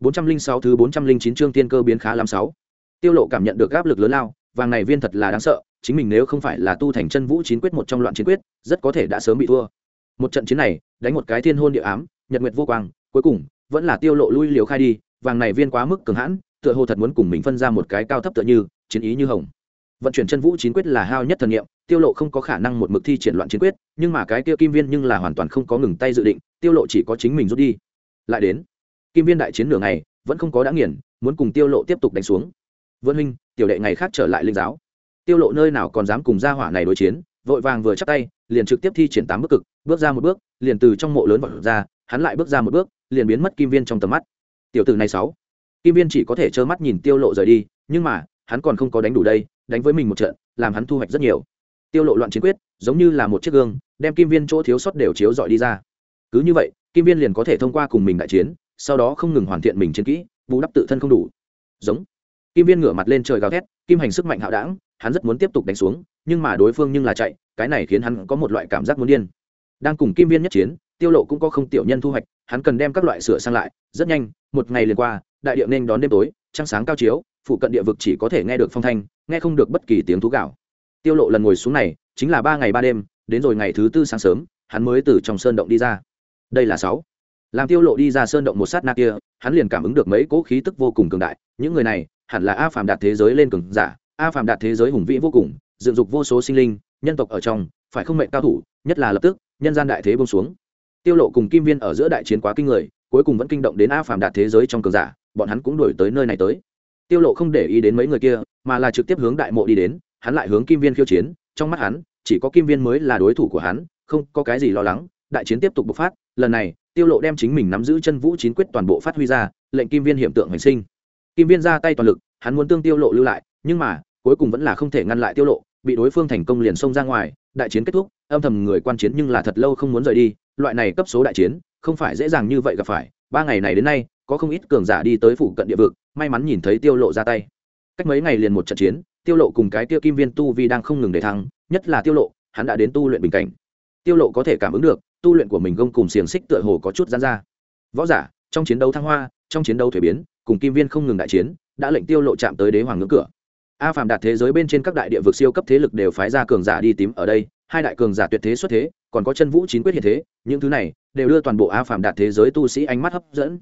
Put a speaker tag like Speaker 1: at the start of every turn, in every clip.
Speaker 1: 406 thứ 409 chương tiên cơ biến khá lắm sáu. Tiêu Lộ cảm nhận được áp lực lớn lao, vàng này viên thật là đáng sợ, chính mình nếu không phải là tu thành chân vũ chín quyết một trong loạn chiến quyết, rất có thể đã sớm bị thua. Một trận chiến này, đánh một cái thiên hôn địa ám, nhật nguyệt vô quang, cuối cùng vẫn là Tiêu Lộ lui liều khai đi, vàng này viên quá mức cường hãn, tựa hồ thật muốn cùng mình phân ra một cái cao thấp tựa như, chiến ý như hồng. Vận chuyển chân vũ chín quyết là hao nhất thần niệm, Tiêu Lộ không có khả năng một mực thi triển loạn chiến quyết, nhưng mà cái kia kim viên nhưng là hoàn toàn không có ngừng tay dự định, Tiêu Lộ chỉ có chính mình rút đi. Lại đến, kim viên đại chiến nửa ngày, vẫn không có đã nghiền muốn cùng tiêu lộ tiếp tục đánh xuống. Vân huynh tiểu đệ ngày khác trở lại linh giáo. Tiêu lộ nơi nào còn dám cùng gia hỏa này đối chiến vội vàng vừa chắp tay liền trực tiếp thi triển tám bước cực bước ra một bước liền từ trong mộ lớn vọt ra hắn lại bước ra một bước liền biến mất kim viên trong tầm mắt. Tiểu tử này sáu. Kim viên chỉ có thể trơ mắt nhìn tiêu lộ rời đi nhưng mà hắn còn không có đánh đủ đây đánh với mình một trận làm hắn thu hoạch rất nhiều. Tiêu lộ loạn chiến quyết giống như là một chiếc gương đem kim viên chỗ thiếu sót đều chiếu dọi đi ra. Cứ như vậy kim viên liền có thể thông qua cùng mình đại chiến sau đó không ngừng hoàn thiện mình chiến kỹ, bù đắp tự thân không đủ. Giống. Kim viên ngửa mặt lên trời gào thét, kim hành sức mạnh hạo đảng, hắn rất muốn tiếp tục đánh xuống, nhưng mà đối phương nhưng là chạy, cái này khiến hắn có một loại cảm giác muốn điên. Đang cùng kim viên nhất chiến, tiêu lộ cũng có không tiểu nhân thu hoạch, hắn cần đem các loại sửa sang lại, rất nhanh, một ngày liền qua, đại địa nên đón đêm tối, trăng sáng cao chiếu, phụ cận địa vực chỉ có thể nghe được phong thanh, nghe không được bất kỳ tiếng thú gạo tiêu lộ lần ngồi xuống này, chính là ba ngày ba đêm, đến rồi ngày thứ tư sáng sớm, hắn mới từ trong sơn động đi ra. Đây là sáu làm tiêu lộ đi ra sơn động một sát na kia, hắn liền cảm ứng được mấy cỗ khí tức vô cùng cường đại. Những người này, hẳn là a phàm đạt thế giới lên cường giả. A phàm đạt thế giới hùng vĩ vô cùng, dựng dục vô số sinh linh, nhân tộc ở trong, phải không mệnh cao thủ, nhất là lập tức, nhân gian đại thế bông xuống. Tiêu lộ cùng kim viên ở giữa đại chiến quá kinh người, cuối cùng vẫn kinh động đến a phàm đạt thế giới trong cường giả, bọn hắn cũng đuổi tới nơi này tới. Tiêu lộ không để ý đến mấy người kia, mà là trực tiếp hướng đại mộ đi đến, hắn lại hướng kim viên khiêu chiến, trong mắt hắn, chỉ có kim viên mới là đối thủ của hắn, không có cái gì lo lắng đại chiến tiếp tục bộc phát, lần này, tiêu lộ đem chính mình nắm giữ chân vũ chín quyết toàn bộ phát huy ra, lệnh kim viên hiểm tượng hành sinh. Kim viên ra tay toàn lực, hắn muốn tương tiêu lộ lưu lại, nhưng mà, cuối cùng vẫn là không thể ngăn lại tiêu lộ, bị đối phương thành công liền xông ra ngoài, đại chiến kết thúc, âm thầm người quan chiến nhưng là thật lâu không muốn rời đi, loại này cấp số đại chiến, không phải dễ dàng như vậy gặp phải, ba ngày này đến nay, có không ít cường giả đi tới phủ cận địa vực, may mắn nhìn thấy tiêu lộ ra tay. Cách mấy ngày liền một trận chiến, tiêu lộ cùng cái tiêu kim viên tu vi đang không ngừng để thắng nhất là tiêu lộ, hắn đã đến tu luyện bình cảnh. Tiêu lộ có thể cảm ứng được tu luyện của mình gông cùng xiềng xích tựa hồ có chút gian ra. Võ giả, trong chiến đấu thăng hoa, trong chiến đấu thuế biến, cùng kim viên không ngừng đại chiến, đã lệnh tiêu lộ chạm tới đế hoàng ngưỡng cửa. A phàm đạt thế giới bên trên các đại địa vực siêu cấp thế lực đều phái ra cường giả đi tím ở đây, hai đại cường giả tuyệt thế xuất thế, còn có chân vũ chín quyết hiện thế, những thứ này đều đưa toàn bộ a phàm đạt thế giới tu sĩ ánh mắt hấp dẫn.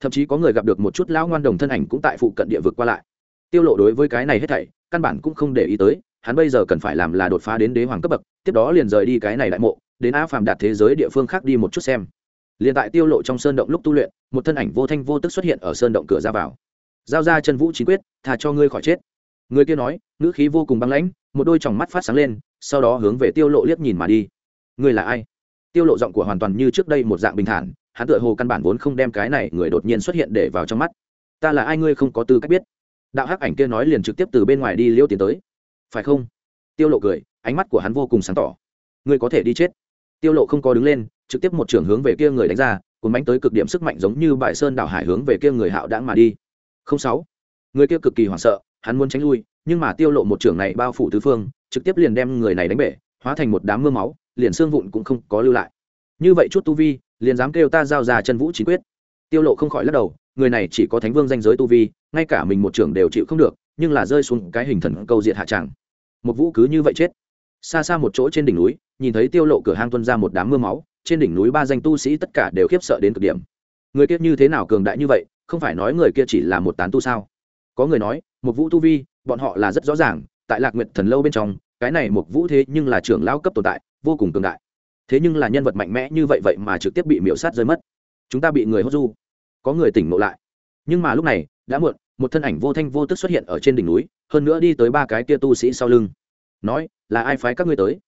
Speaker 1: Thậm chí có người gặp được một chút lão ngoan đồng thân ảnh cũng tại phụ cận địa vực qua lại. Tiêu lộ đối với cái này hết thảy, căn bản cũng không để ý tới, hắn bây giờ cần phải làm là đột phá đến đế hoàng cấp bậc, tiếp đó liền rời đi cái này đại mộ đến a phàm đạt thế giới địa phương khác đi một chút xem. Liền tại tiêu lộ trong sơn động lúc tu luyện, một thân ảnh vô thanh vô tức xuất hiện ở sơn động cửa ra vào. Giao ra chân vũ chính quyết thà cho ngươi khỏi chết. Người kia nói, ngữ khí vô cùng băng lãnh, một đôi tròng mắt phát sáng lên, sau đó hướng về tiêu lộ liếc nhìn mà đi. Ngươi là ai? Tiêu lộ giọng của hoàn toàn như trước đây một dạng bình thản, hắn tựa hồ căn bản vốn không đem cái này người đột nhiên xuất hiện để vào trong mắt. Ta là ai ngươi không có tư cách biết. Đạo hắc ảnh kia nói liền trực tiếp từ bên ngoài đi liêu tiến tới. Phải không? Tiêu lộ cười, ánh mắt của hắn vô cùng sáng tỏ. Ngươi có thể đi chết tiêu lộ không có đứng lên, trực tiếp một trường hướng về kia người đánh ra, cuốn bánh tới cực điểm sức mạnh giống như bại sơn đảo hải hướng về kia người hạo đãng mà đi. Không sáu. Người kia cực kỳ hoảng sợ, hắn muốn tránh lui, nhưng mà tiêu lộ một trường này bao phủ tứ phương, trực tiếp liền đem người này đánh bể, hóa thành một đám mưa máu, liền xương vụn cũng không có lưu lại. Như vậy chút tu vi, liền dám kêu ta giao ra chân vũ chính quyết. Tiêu lộ không khỏi lắc đầu, người này chỉ có thánh vương danh giới tu vi, ngay cả mình một trường đều chịu không được, nhưng là rơi xuống cái hình thần câu diệt hạ tràng. Một vũ cứ như vậy chết xa xa một chỗ trên đỉnh núi, nhìn thấy tiêu lộ cửa hang tuân ra một đám mưa máu, trên đỉnh núi ba danh tu sĩ tất cả đều khiếp sợ đến cực điểm. Người kia như thế nào cường đại như vậy, không phải nói người kia chỉ là một tán tu sao? Có người nói một vũ tu vi, bọn họ là rất rõ ràng, tại lạc nguyệt thần lâu bên trong, cái này một vũ thế nhưng là trưởng lao cấp tồn tại, vô cùng cường đại. Thế nhưng là nhân vật mạnh mẽ như vậy vậy mà trực tiếp bị miễu sát rơi mất. Chúng ta bị người hốt du. Có người tỉnh ngộ lại. Nhưng mà lúc này, đã muộn, một thân ảnh vô thanh vô tức xuất hiện ở trên đỉnh núi, hơn nữa đi tới ba cái kia tu sĩ sau lưng nói, là ai phái các ngươi tới?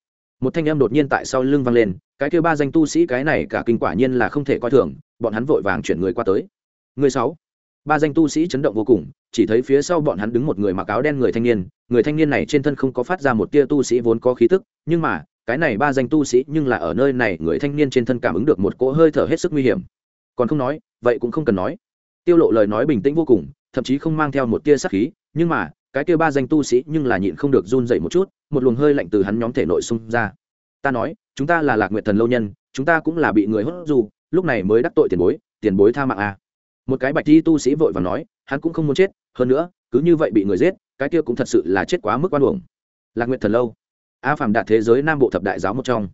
Speaker 1: Một thanh em đột nhiên tại sau lưng vang lên, cái kia ba danh tu sĩ cái này cả kinh quả nhiên là không thể coi thường, bọn hắn vội vàng chuyển người qua tới. Người sáu. Ba danh tu sĩ chấn động vô cùng, chỉ thấy phía sau bọn hắn đứng một người mặc áo đen người thanh niên, người thanh niên này trên thân không có phát ra một tia tu sĩ vốn có khí tức, nhưng mà, cái này ba danh tu sĩ nhưng là ở nơi này, người thanh niên trên thân cảm ứng được một cỗ hơi thở hết sức nguy hiểm. Còn không nói, vậy cũng không cần nói. Tiêu lộ lời nói bình tĩnh vô cùng, thậm chí không mang theo một tia sát khí, nhưng mà cái kia ba danh tu sĩ nhưng là nhịn không được run dậy một chút, một luồng hơi lạnh từ hắn nhóm thể nội xung ra. Ta nói, chúng ta là lạc nguyệt thần lâu nhân, chúng ta cũng là bị người hốt dù, lúc này mới đắc tội tiền bối tiền bối tha mạng à. một cái bạch thi tu sĩ vội và nói, hắn cũng không muốn chết, hơn nữa, cứ như vậy bị người giết, cái kia cũng thật sự là chết quá mức oan uổng. Lạc nguyện thần lâu, a phàm đạt thế giới nam bộ thập đại giáo một trong.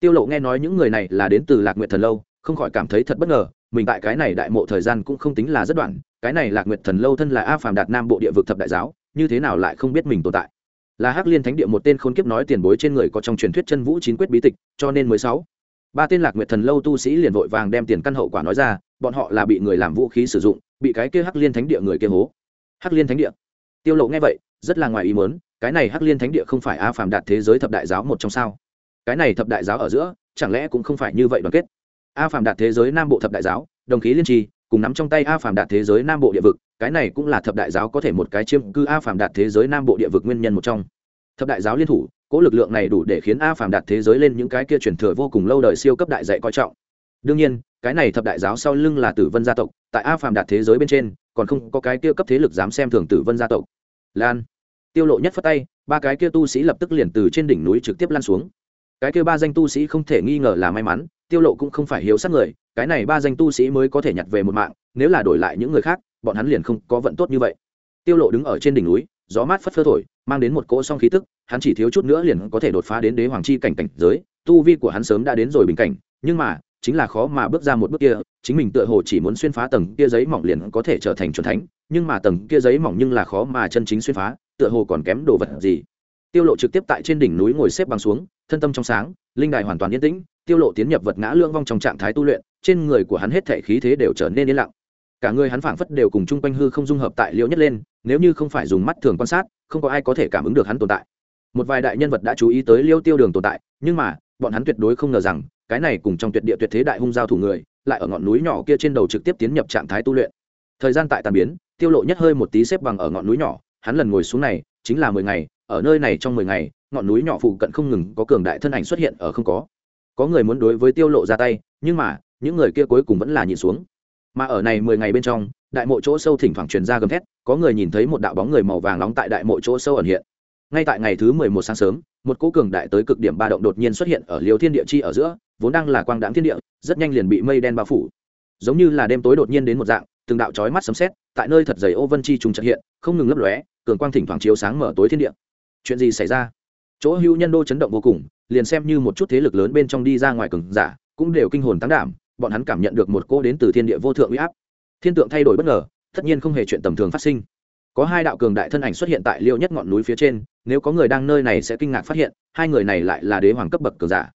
Speaker 1: Tiêu lộ nghe nói những người này là đến từ lạc nguyện thần lâu, không khỏi cảm thấy thật bất ngờ, mình tại cái này đại mộ thời gian cũng không tính là rất đoạn, cái này lạc nguyện thần lâu thân là a phàm đạt nam bộ địa vực thập đại giáo như thế nào lại không biết mình tồn tại? Là hắc liên thánh địa một tên khôn kiếp nói tiền bối trên người có trong truyền thuyết chân vũ chín quyết bí tịch, cho nên mới sáu. Ba tên lạc nguyệt thần lâu tu sĩ liền vội vàng đem tiền căn hậu quả nói ra, bọn họ là bị người làm vũ khí sử dụng, bị cái kia hắc liên thánh địa người kia hố. Hắc liên thánh địa. Tiêu lộ nghe vậy, rất là ngoài ý muốn, cái này hắc liên thánh địa không phải a phàm đạt thế giới thập đại giáo một trong sao? Cái này thập đại giáo ở giữa, chẳng lẽ cũng không phải như vậy đoàn kết? A phàm đạt thế giới nam bộ thập đại giáo, đồng khí liên trì, cùng nắm trong tay a phàm đạt thế giới nam bộ địa vực cái này cũng là thập đại giáo có thể một cái chiếm cư a phàm đạt thế giới nam bộ địa vực nguyên nhân một trong. Thập đại giáo liên thủ, cỗ lực lượng này đủ để khiến a phàm đạt thế giới lên những cái kia truyền thừa vô cùng lâu đời siêu cấp đại dạy coi trọng. Đương nhiên, cái này thập đại giáo sau lưng là tử vân gia tộc, tại a phàm đạt thế giới bên trên, còn không có cái kia cấp thế lực dám xem thường tử vân gia tộc. Lan. Tiêu lộ nhất phất tay, ba cái kia tu sĩ lập tức liền từ trên đỉnh núi trực tiếp lan xuống. Cái kia ba danh tu sĩ không thể nghi ngờ là may mắn, tiêu lộ cũng không phải hiếu sát người, cái này ba danh tu sĩ mới có thể nhặt về một mạng, nếu là đổi lại những người khác bọn hắn liền không có vận tốt như vậy. Tiêu lộ đứng ở trên đỉnh núi, gió mát phất phơ thổi, mang đến một cỗ song khí tức, hắn chỉ thiếu chút nữa liền có thể đột phá đến đế hoàng chi cảnh cảnh giới, tu vi của hắn sớm đã đến rồi bình cảnh, nhưng mà, chính là khó mà bước ra một bước kia, chính mình tựa hồ chỉ muốn xuyên phá tầng kia giấy mỏng liền có thể trở thành chuẩn thánh, nhưng mà tầng kia giấy mỏng nhưng là khó mà chân chính xuyên phá, tựa hồ còn kém đồ vật gì. Tiêu lộ trực tiếp tại trên đỉnh núi ngồi xếp bằng xuống, thân tâm trong sáng, linh đài hoàn toàn yên tĩnh, tiêu lộ tiến nhập vật ngã lưỡng vong trong trạng thái tu luyện, trên người của hắn hết thể khí thế đều trở nên yên lặng cả người hắn phảng phất đều cùng chung quanh hư không dung hợp tại liễu nhất lên, nếu như không phải dùng mắt thường quan sát, không có ai có thể cảm ứng được hắn tồn tại. Một vài đại nhân vật đã chú ý tới liêu tiêu đường tồn tại, nhưng mà, bọn hắn tuyệt đối không ngờ rằng, cái này cùng trong tuyệt địa tuyệt thế đại hung giao thủ người, lại ở ngọn núi nhỏ kia trên đầu trực tiếp tiến nhập trạng thái tu luyện. Thời gian tại tàn biến, tiêu lộ nhất hơi một tí xếp bằng ở ngọn núi nhỏ, hắn lần ngồi xuống này, chính là mười ngày, ở nơi này trong mười ngày, ngọn núi nhỏ phụ cận không ngừng có cường đại thân ảnh xuất hiện ở không có. Có người muốn đối với tiêu lộ ra tay, nhưng mà, những người kia cuối cùng vẫn là nhìn xuống mà ở này mười ngày bên trong, đại mộ chỗ sâu thỉnh thoảng truyền ra gầm thét, có người nhìn thấy một đạo bóng người màu vàng nóng tại đại mộ chỗ sâu ẩn hiện. Ngay tại ngày thứ mười một sáng sớm, một cỗ cường đại tới cực điểm ba động đột nhiên xuất hiện ở liều thiên địa chi ở giữa, vốn đang là quang đãng thiên địa, rất nhanh liền bị mây đen bao phủ. Giống như là đêm tối đột nhiên đến một dạng, từng đạo chói mắt sấm sét tại nơi thật dày ô vân chi trùng trật hiện, không ngừng lấp lóe, cường quang thỉnh thoảng chiếu sáng mở tối thiên địa. Chuyện gì xảy ra? Chỗ hưu nhân đô chấn động vô cùng, liền xem như một chút thế lực lớn bên trong đi ra ngoài cường giả, cũng đều kinh hồn tăng đảm bọn hắn cảm nhận được một cô đến từ thiên địa vô thượng uy áp. Thiên tượng thay đổi bất ngờ, tất nhiên không hề chuyện tầm thường phát sinh. Có hai đạo cường đại thân ảnh xuất hiện tại liêu nhất ngọn núi phía trên, nếu có người đang nơi này sẽ kinh ngạc phát hiện, hai người này lại là đế hoàng cấp bậc cường giả.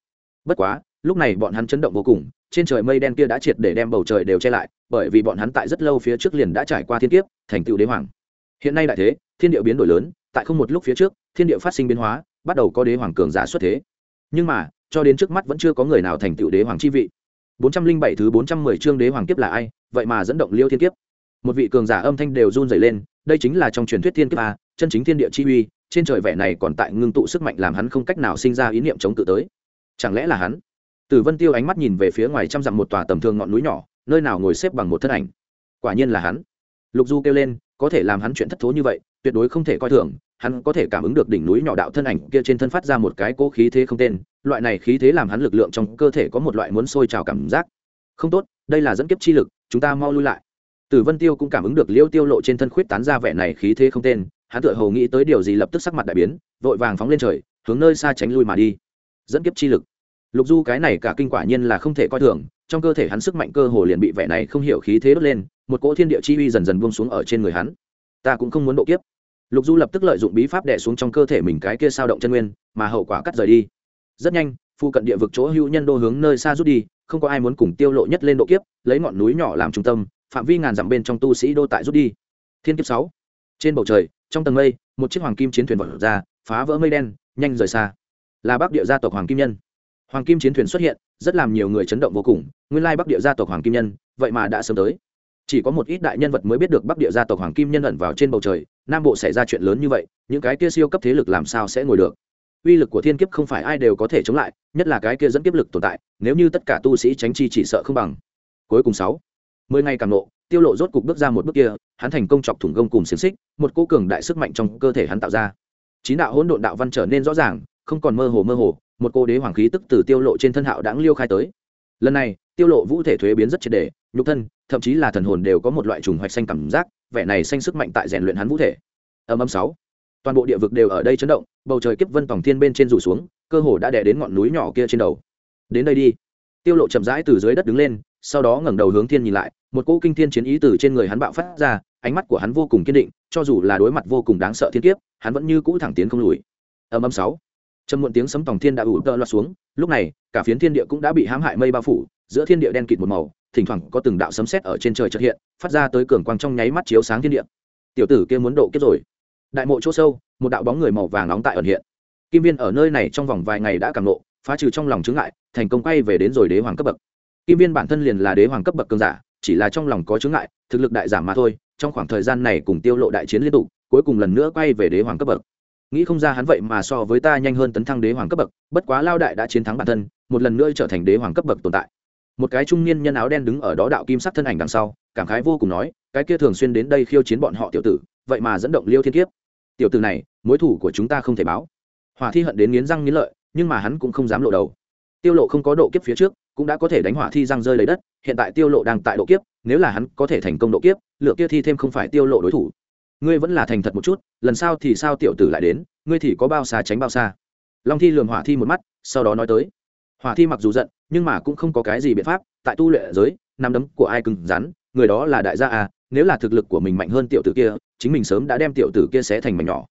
Speaker 1: Bất quá, lúc này bọn hắn chấn động vô cùng, trên trời mây đen kia đã triệt để đem bầu trời đều che lại, bởi vì bọn hắn tại rất lâu phía trước liền đã trải qua thiên kiếp, thành tựu đế hoàng. Hiện nay đại thế, thiên địa biến đổi lớn, tại không một lúc phía trước, thiên địa phát sinh biến hóa, bắt đầu có đế hoàng cường giả xuất thế. Nhưng mà, cho đến trước mắt vẫn chưa có người nào thành tựu đế hoàng chi vị. 407 thứ 410 chương đế hoàng kiếp là ai, vậy mà dẫn động liêu thiên kiếp. Một vị cường giả âm thanh đều run rẩy lên, đây chính là trong truyền thuyết thiên kiếp a, chân chính thiên địa chi uy, trên trời vẻ này còn tại ngưng tụ sức mạnh làm hắn không cách nào sinh ra ý niệm chống cự tới. Chẳng lẽ là hắn? Tử vân tiêu ánh mắt nhìn về phía ngoài trăm dặm một tòa tầm thường ngọn núi nhỏ, nơi nào ngồi xếp bằng một thân ảnh? Quả nhiên là hắn. Lục du kêu lên, có thể làm hắn chuyện thất thố như vậy tuyệt đối không thể coi thường, hắn có thể cảm ứng được đỉnh núi nhỏ đạo thân ảnh kia trên thân phát ra một cái cố khí thế không tên, loại này khí thế làm hắn lực lượng trong cơ thể có một loại muốn sôi trào cảm giác. Không tốt, đây là dẫn kiếp chi lực, chúng ta mau lui lại. Tử vân tiêu cũng cảm ứng được liêu tiêu lộ trên thân khuyết tán ra vẻ này khí thế không tên, hắn tựa hồ nghĩ tới điều gì lập tức sắc mặt đại biến, vội vàng phóng lên trời, hướng nơi xa tránh lui mà đi. Dẫn kiếp chi lực. Lục du cái này cả kinh quả nhiên là không thể coi thường, trong cơ thể hắn sức mạnh cơ hồ liền bị vẻ này không hiểu khí thế đốt lên, một cỗ thiên địa chi uy dần dần buông xuống ở trên người hắn. Ta cũng không muốn độ kiếp lục du lập tức lợi dụng bí pháp đẻ xuống trong cơ thể mình cái kia sao động chân nguyên, mà hậu quả cắt rời đi. Rất nhanh phụ cận địa vực chỗ hữu nhân đô hướng nơi xa rút đi, không có ai muốn cùng tiêu lộ nhất lên độ kiếp, lấy ngọn núi nhỏ làm trung tâm, phạm vi ngàn dặm bên trong tu sĩ đô tại rút đi. Thiên kiếp sáu. Trên bầu trời, trong tầng mây, một chiếc hoàng kim chiến thuyền vọt ra, phá vỡ mây đen, nhanh rời xa. Là bắc địa gia tộc hoàng kim nhân. Hoàng kim chiến thuyền xuất hiện, rất làm nhiều người chấn động vô cùng, nguyên lai bắc địa gia tộc hoàng kim nhân, vậy mà đã sớm tới chỉ có một ít đại nhân vật mới biết được bắc địa gia tộc hoàng kim nhân ẩn vào trên bầu trời, nam bộ xảy ra chuyện lớn như vậy, những cái kia siêu cấp thế lực làm sao sẽ ngồi được? Uy lực của thiên kiếp không phải ai đều có thể chống lại, nhất là cái kia dẫn kiếp lực tồn tại, nếu như tất cả tu sĩ tránh chi chỉ sợ không bằng. Cuối cùng sáu, mười ngày càng nộ tiêu lộ rốt cục bước ra một bước kia, hắn thành công chọc thủng gông cùng xiềng xích, một cô cường đại sức mạnh trong cơ thể hắn tạo ra. Chín đạo hỗn độn đạo văn trở nên rõ ràng, không còn mơ hồ mơ hồ, một cô đế hoàng khí tức từ tiêu lộ trên thân hạo đãng liêu khai tới. Lần này, tiêu lộ vũ thể thuế biến rất triệt đề nhục thân, thậm chí là thần hồn đều có một loại trùng hoạch xanh cảm giác, vẻ này xanh sức mạnh tại rèn luyện hắn vũ thể. Âm âm sáu. Toàn bộ địa vực đều ở đây chấn động, bầu trời kiếp vân tòng thiên bên trên rủ xuống, cơ hồ đã đè đến ngọn núi nhỏ kia trên đầu. Đến đây đi. Tiêu lộ chậm rãi từ dưới đất đứng lên, sau đó ngẩng đầu hướng thiên nhìn lại, một cỗ kinh thiên chiến ý từ trên người hắn bạo phát ra, ánh mắt của hắn vô cùng kiên định, cho dù là đối mặt vô cùng đáng sợ thiên kiếp, hắn vẫn như cũ thẳng tiến không lùi. Âm âm sáu. Trầm muộn tiếng sấm tòng thiên đã ủ tơ loạt xuống, lúc này, cả phiến thiên địa cũng đã bị hãm hại mây bao phủ, giữa thiên địa đen kịt một màu thỉnh thoảng có từng đạo sấm sét ở trên trời chợt hiện, phát ra tới cường quang trong nháy mắt chiếu sáng thiên địa. Tiểu tử kia muốn độ kiếp rồi. Đại mộ chỗ sâu, một đạo bóng người màu vàng nóng tại ẩn hiện. Kim viên ở nơi này trong vòng vài ngày đã cảm nộ phá trừ trong lòng chứng ngại, thành công quay về đến rồi đế hoàng cấp bậc. Kim viên bản thân liền là đế hoàng cấp bậc cường giả, chỉ là trong lòng có chứng ngại, thực lực đại giảm mà thôi, trong khoảng thời gian này cùng tiêu lộ đại chiến liên tục, cuối cùng lần nữa quay về đế hoàng cấp bậc. Nghĩ không ra hắn vậy mà so với ta nhanh hơn tấn thăng đế hoàng cấp bậc, bất quá lao đại đã chiến thắng bản thân, một lần nữa trở thành đế hoàng cấp bậc tồn tại một cái trung niên nhân áo đen đứng ở đó đạo kim sắc thân ảnh đằng sau, cảm khái vô cùng nói, cái kia thường xuyên đến đây khiêu chiến bọn họ tiểu tử, vậy mà dẫn động liêu thiên kiếp. Tiểu tử này, mối thủ của chúng ta không thể báo. Hỏa thi hận đến nghiến răng nghiến lợi, nhưng mà hắn cũng không dám lộ đầu. Tiêu lộ không có độ kiếp phía trước, cũng đã có thể đánh hỏa thi răng rơi lấy đất, hiện tại tiêu lộ đang tại độ kiếp, nếu là hắn có thể thành công độ kiếp, lựa kia thi thêm không phải tiêu lộ đối thủ. Ngươi vẫn là thành thật một chút, lần sau thì sao tiểu tử lại đến, ngươi thì có bao xa tránh bao xa. Long thi lường hỏa thi một mắt, sau đó nói tới. Hỏa thi mặc dù giận nhưng mà cũng không có cái gì biện pháp, tại tu luyện giới, nắm đấm của ai cứng rắn, người đó là đại gia à nếu là thực lực của mình mạnh hơn tiểu tử kia, chính mình sớm đã đem tiểu tử kia xé thành mảnh nhỏ.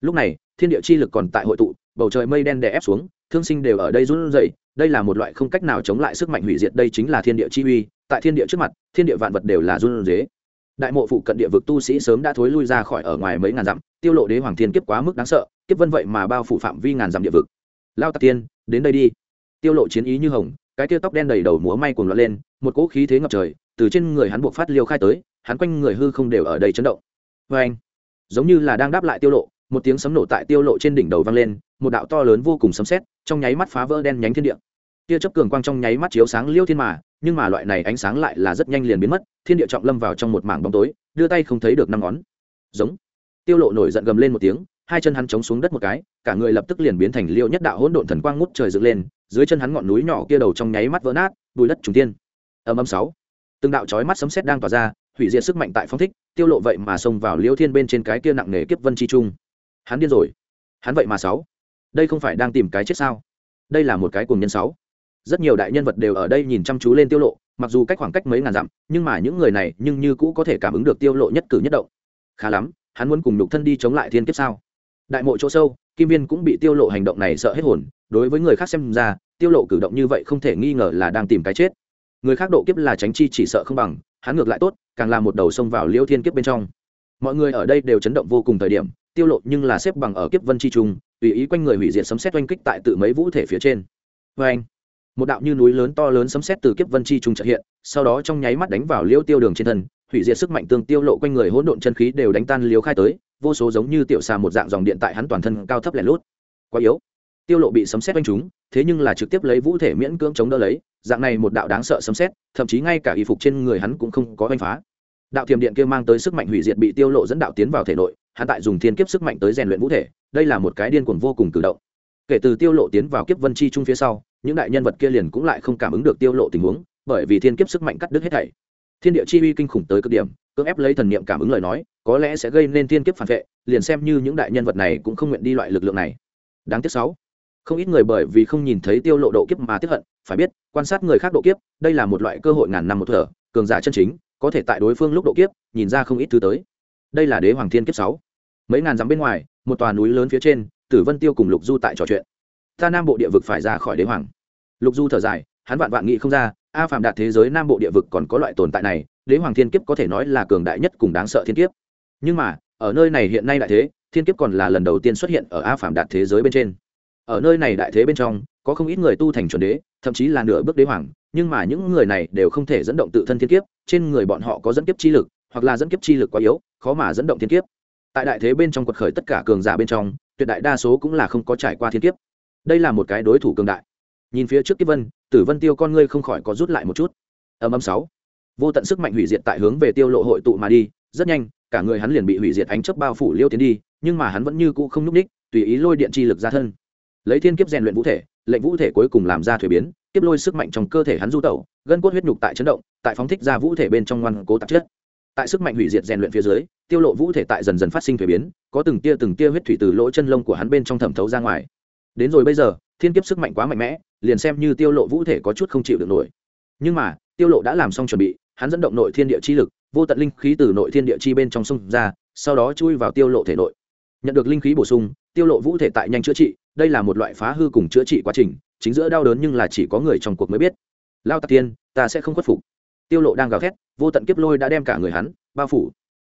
Speaker 1: Lúc này, thiên địa chi lực còn tại hội tụ, bầu trời mây đen đè ép xuống, thương sinh đều ở đây run rẩy, đây là một loại không cách nào chống lại sức mạnh hủy diệt, đây chính là thiên địa chi uy, tại thiên địa trước mặt, thiên địa vạn vật đều là run rế. Đại mộ phụ cận địa vực tu sĩ sớm đã thối lui ra khỏi ở ngoài mấy ngàn dặm, tiêu lộ đế hoàng thiên kiếp quá mức đáng sợ, kiếp vân vậy mà bao phủ phạm vi ngàn dặm địa vực. Lao tạc tiên, đến đây đi. Tiêu lộ chiến ý như hồng cái tia tóc đen đầy đầu múa may cuồng loạn lên, một cỗ khí thế ngập trời, từ trên người hắn buộc phát liêu khai tới, hắn quanh người hư không đều ở đây chấn động. Với anh, giống như là đang đáp lại tiêu lộ, một tiếng sấm nổ tại tiêu lộ trên đỉnh đầu vang lên, một đạo to lớn vô cùng sấm sét, trong nháy mắt phá vỡ đen nhánh thiên địa. Tia chớp cường quang trong nháy mắt chiếu sáng liêu thiên mà, nhưng mà loại này ánh sáng lại là rất nhanh liền biến mất, thiên địa trọng lâm vào trong một mảng bóng tối, đưa tay không thấy được năm ngón. Giống. Tiêu lộ nổi giận gầm lên một tiếng hai chân hắn chống xuống đất một cái, cả người lập tức liền biến thành liêu nhất đạo hỗn độn thần quang ngút trời dựng lên, dưới chân hắn ngọn núi nhỏ kia đầu trong nháy mắt vỡ nát, bùi đất trùng tiên âm âm sáu. Từng đạo chói mắt sấm sét đang tỏa ra, hủy diệt sức mạnh tại phong thích, tiêu lộ vậy mà xông vào liêu thiên bên trên cái kia nặng nề kiếp vân chi trung. Hắn điên rồi. Hắn vậy mà sáu. Đây không phải đang tìm cái chết sao? Đây là một cái cuồng nhân sáu. Rất nhiều đại nhân vật đều ở đây nhìn chăm chú lên tiêu lộ, mặc dù cách khoảng cách mấy ngàn dặm, nhưng mà những người này nhưng như cũ có thể cảm ứng được tiêu lộ nhất cử nhất động. Khá lắm, hắn muốn cùng nhục thân đi chống lại thiên kiếp sao? Đại mộ chỗ sâu, kim viên cũng bị tiêu lộ hành động này sợ hết hồn, đối với người khác xem ra, tiêu lộ cử động như vậy không thể nghi ngờ là đang tìm cái chết. Người khác độ kiếp là tránh chi chỉ sợ không bằng, hắn ngược lại tốt, càng là một đầu sông vào liêu thiên kiếp bên trong. Mọi người ở đây đều chấn động vô cùng thời điểm, tiêu lộ nhưng là xếp bằng ở kiếp vân chi trung, tùy ý quanh người hủy diệt sấm sét oanh kích tại tự mấy vũ thể phía trên. Với anh, một đạo như núi lớn to lớn sấm sét từ kiếp vân chi trung trợ hiện, sau đó trong nháy mắt đánh vào liêu tiêu đường trên thân hủy diệt sức mạnh tương tiêu lộ quanh người hỗn độn chân khí đều đánh tan liếu khai tới, vô số giống như tiểu xà một dạng dòng điện tại hắn toàn thân cao thấp lẻ lút. Quá yếu. Tiêu lộ bị sấm sét quanh trúng, thế nhưng là trực tiếp lấy vũ thể miễn cưỡng chống đỡ lấy, dạng này một đạo đáng sợ sấm sét, thậm chí ngay cả y phục trên người hắn cũng không có oanh phá. Đạo thiềm điện kia mang tới sức mạnh hủy diệt bị tiêu lộ dẫn đạo tiến vào thể nội, hắn tại dùng thiên kiếp sức mạnh tới rèn luyện vũ thể, đây là một cái điên cuồng vô cùng cử động. Kể từ tiêu lộ tiến vào kiếp vân chi trung phía sau, những đại nhân vật kia liền cũng lại không cảm ứng được tiêu lộ tình huống, bởi vì thiên kiếp sức mạnh cắt đứt hết thảy thiên địa chi uy kinh khủng tới cực điểm, cưỡng ép lấy thần niệm cảm ứng lời nói, có lẽ sẽ gây nên thiên kiếp phản vệ, liền xem như những đại nhân vật này cũng không nguyện đi loại lực lượng này. Đáng tiếc sáu, không ít người bởi vì không nhìn thấy tiêu lộ độ kiếp mà tiếc hận, phải biết, quan sát người khác độ kiếp, đây là một loại cơ hội ngàn năm một thở, cường giả chân chính, có thể tại đối phương lúc độ kiếp, nhìn ra không ít thứ tới. Đây là đế hoàng thiên kiếp sáu. Mấy ngàn dặm bên ngoài, một tòa núi lớn phía trên, tử vân tiêu cùng lục du tại trò chuyện. Ta nam bộ địa vực phải ra khỏi đế hoàng. Lục du thở dài, hắn vạn vạn nghị không ra a phạm đạt thế giới nam bộ địa vực còn có loại tồn tại này, đế hoàng thiên kiếp có thể nói là cường đại nhất cùng đáng sợ thiên kiếp. Nhưng mà, ở nơi này hiện nay đại thế, thiên kiếp còn là lần đầu tiên xuất hiện ở a phạm đạt thế giới bên trên. Ở nơi này đại thế bên trong, có không ít người tu thành chuẩn đế, thậm chí là nửa bước đế hoàng, nhưng mà những người này đều không thể dẫn động tự thân thiên kiếp, trên người bọn họ có dẫn kiếp chi lực, hoặc là dẫn kiếp chi lực quá yếu, khó mà dẫn động thiên kiếp. Tại đại thế bên trong quật khởi tất cả cường giả bên trong, tuyệt đại đa số cũng là không có trải qua thiên kiếp. Đây là một cái đối thủ cường đại. Nhìn phía trước kiếp vân tử vân tiêu con ngươi không khỏi có rút lại một chút. Âm âm sáu. Vô tận sức mạnh hủy diệt tại hướng về tiêu lộ hội tụ mà đi, rất nhanh, cả người hắn liền bị hủy diệt ánh chớp bao phủ liêu tiến đi, nhưng mà hắn vẫn như cũ không núp ních tùy ý lôi điện chi lực ra thân. Lấy thiên kiếp rèn luyện vũ thể, lệnh vũ thể cuối cùng làm ra thuế biến, kiếp lôi sức mạnh trong cơ thể hắn du tẩu, gân cốt huyết nhục tại chấn động, tại phóng thích ra vũ thể bên trong ngoan cố tạp chất. Tại sức mạnh hủy diệt rèn luyện phía dưới, tiêu lộ vũ thể tại dần dần phát sinh thuế biến, có từng tia từng tia huyết thủy từ lỗ chân lông của hắn bên trong thẩm thấu ra ngoài. Đến rồi bây giờ, thiên kiếp sức mạnh quá mạnh mẽ liền xem như tiêu lộ vũ thể có chút không chịu được nổi. Nhưng mà, tiêu lộ đã làm xong chuẩn bị, hắn dẫn động nội thiên địa chi lực, vô tận linh khí từ nội thiên địa chi bên trong sông ra, sau đó chui vào tiêu lộ thể nội. Nhận được linh khí bổ sung, tiêu lộ vũ thể tại nhanh chữa trị, đây là một loại phá hư cùng chữa trị quá trình, chính giữa đau đớn nhưng là chỉ có người trong cuộc mới biết. Lao tạc tiên ta sẽ không khuất phục. Tiêu lộ đang gào thét, vô tận kiếp lôi đã đem cả người hắn bao phủ.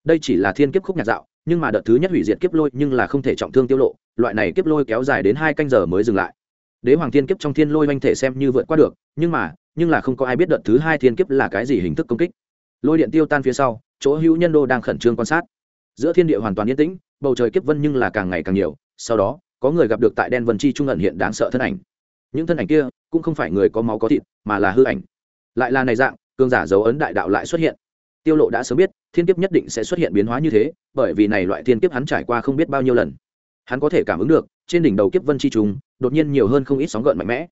Speaker 1: Đây chỉ là thiên kiếp khúc nhạc dạo, nhưng mà đợt thứ nhất hủy diệt kiếp lôi nhưng là không thể trọng thương tiêu lộ, loại này kiếp lôi kéo dài đến hai canh giờ mới dừng lại đế hoàng thiên kiếp trong thiên lôi oanh thể xem như vượt qua được, nhưng mà, nhưng là không có ai biết đợt thứ hai thiên kiếp là cái gì hình thức công kích. Lôi điện tiêu tan phía sau, chỗ hữu nhân đô đang khẩn trương quan sát. Giữa thiên địa hoàn toàn yên tĩnh, bầu trời kiếp vân nhưng là càng ngày càng nhiều, sau đó, có người gặp được tại đen vân chi trung ẩn hiện đáng sợ thân ảnh. Những thân ảnh kia, cũng không phải người có máu có thịt, mà là hư ảnh. Lại là này dạng cương giả dấu ấn đại đạo lại xuất hiện. Tiêu lộ đã sớm biết, thiên kiếp nhất định sẽ xuất hiện biến hóa như thế, bởi vì này loại thiên kiếp hắn trải qua không biết bao nhiêu lần. Hắn có thể cảm ứng được trên đỉnh đầu kiếp vân chi trùng, đột nhiên nhiều hơn không ít sóng gợn mạnh mẽ.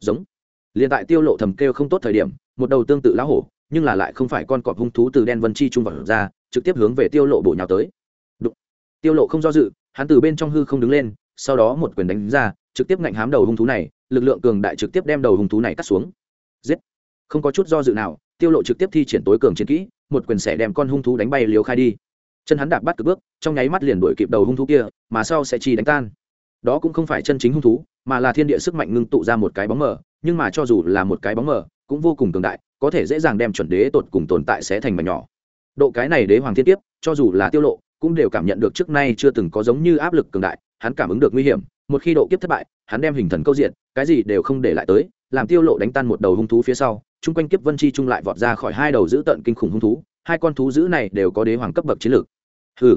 Speaker 1: Giống. Liền tại tiêu lộ thầm kêu không tốt thời điểm, một đầu tương tự lá hổ, nhưng là lại không phải con cọp hung thú từ đen vân chi trung vào ra, trực tiếp hướng về tiêu lộ bổ nhào tới. Đụng. tiêu lộ không do dự, hắn từ bên trong hư không đứng lên, sau đó một quyền đánh ra, trực tiếp ngạnh hám đầu hung thú này, lực lượng cường đại trực tiếp đem đầu hung thú này cắt xuống. Giết. Không có chút do dự nào, tiêu lộ trực tiếp thi triển tối cường chiến kỹ, một quyền xẻ đem con hung thú đánh bay liều khai đi. Chân hắn đạp bắt cực bước, trong nháy mắt liền đuổi kịp đầu hung thú kia, mà sau sẽ chi đánh tan đó cũng không phải chân chính hung thú, mà là thiên địa sức mạnh ngưng tụ ra một cái bóng mờ, nhưng mà cho dù là một cái bóng mờ, cũng vô cùng cường đại, có thể dễ dàng đem chuẩn đế tột cùng tồn tại sẽ thành mảnh nhỏ. Độ cái này đế hoàng thiên tiếp cho dù là tiêu lộ, cũng đều cảm nhận được trước nay chưa từng có giống như áp lực cường đại, hắn cảm ứng được nguy hiểm, một khi độ kiếp thất bại, hắn đem hình thần câu diện, cái gì đều không để lại tới, làm tiêu lộ đánh tan một đầu hung thú phía sau, chung quanh kiếp vân chi trung lại vọt ra khỏi hai đầu giữ tận kinh khủng hung thú, hai con thú dữ này đều có đế hoàng cấp bậc chiến lược. Hừ.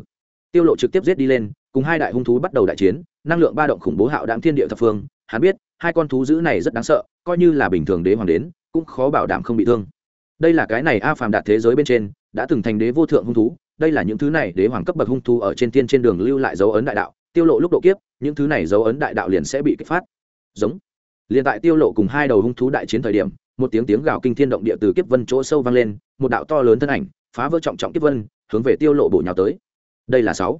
Speaker 1: Tiêu lộ trực tiếp giết đi lên cùng hai đại hung thú bắt đầu đại chiến, năng lượng ba động khủng bố hạo đạm thiên địa thập phương, hắn biết, hai con thú dữ này rất đáng sợ, coi như là bình thường đế hoàng đến, cũng khó bảo đảm không bị thương. Đây là cái này a phàm đạt thế giới bên trên, đã từng thành đế vô thượng hung thú, đây là những thứ này đế hoàng cấp bậc hung thú ở trên tiên trên đường lưu lại dấu ấn đại đạo, tiêu lộ lúc độ kiếp, những thứ này dấu ấn đại đạo liền sẽ bị kích phát. Giống. Liền tại tiêu lộ cùng hai đầu hung thú đại chiến thời điểm, một tiếng tiếng gào kinh thiên động địa từ kiếp vân chỗ sâu vang lên, một đạo to lớn thân ảnh, phá vỡ trọng trọng kiếp vân, hướng về tiêu lộ bổ nhào tới. Đây là sáu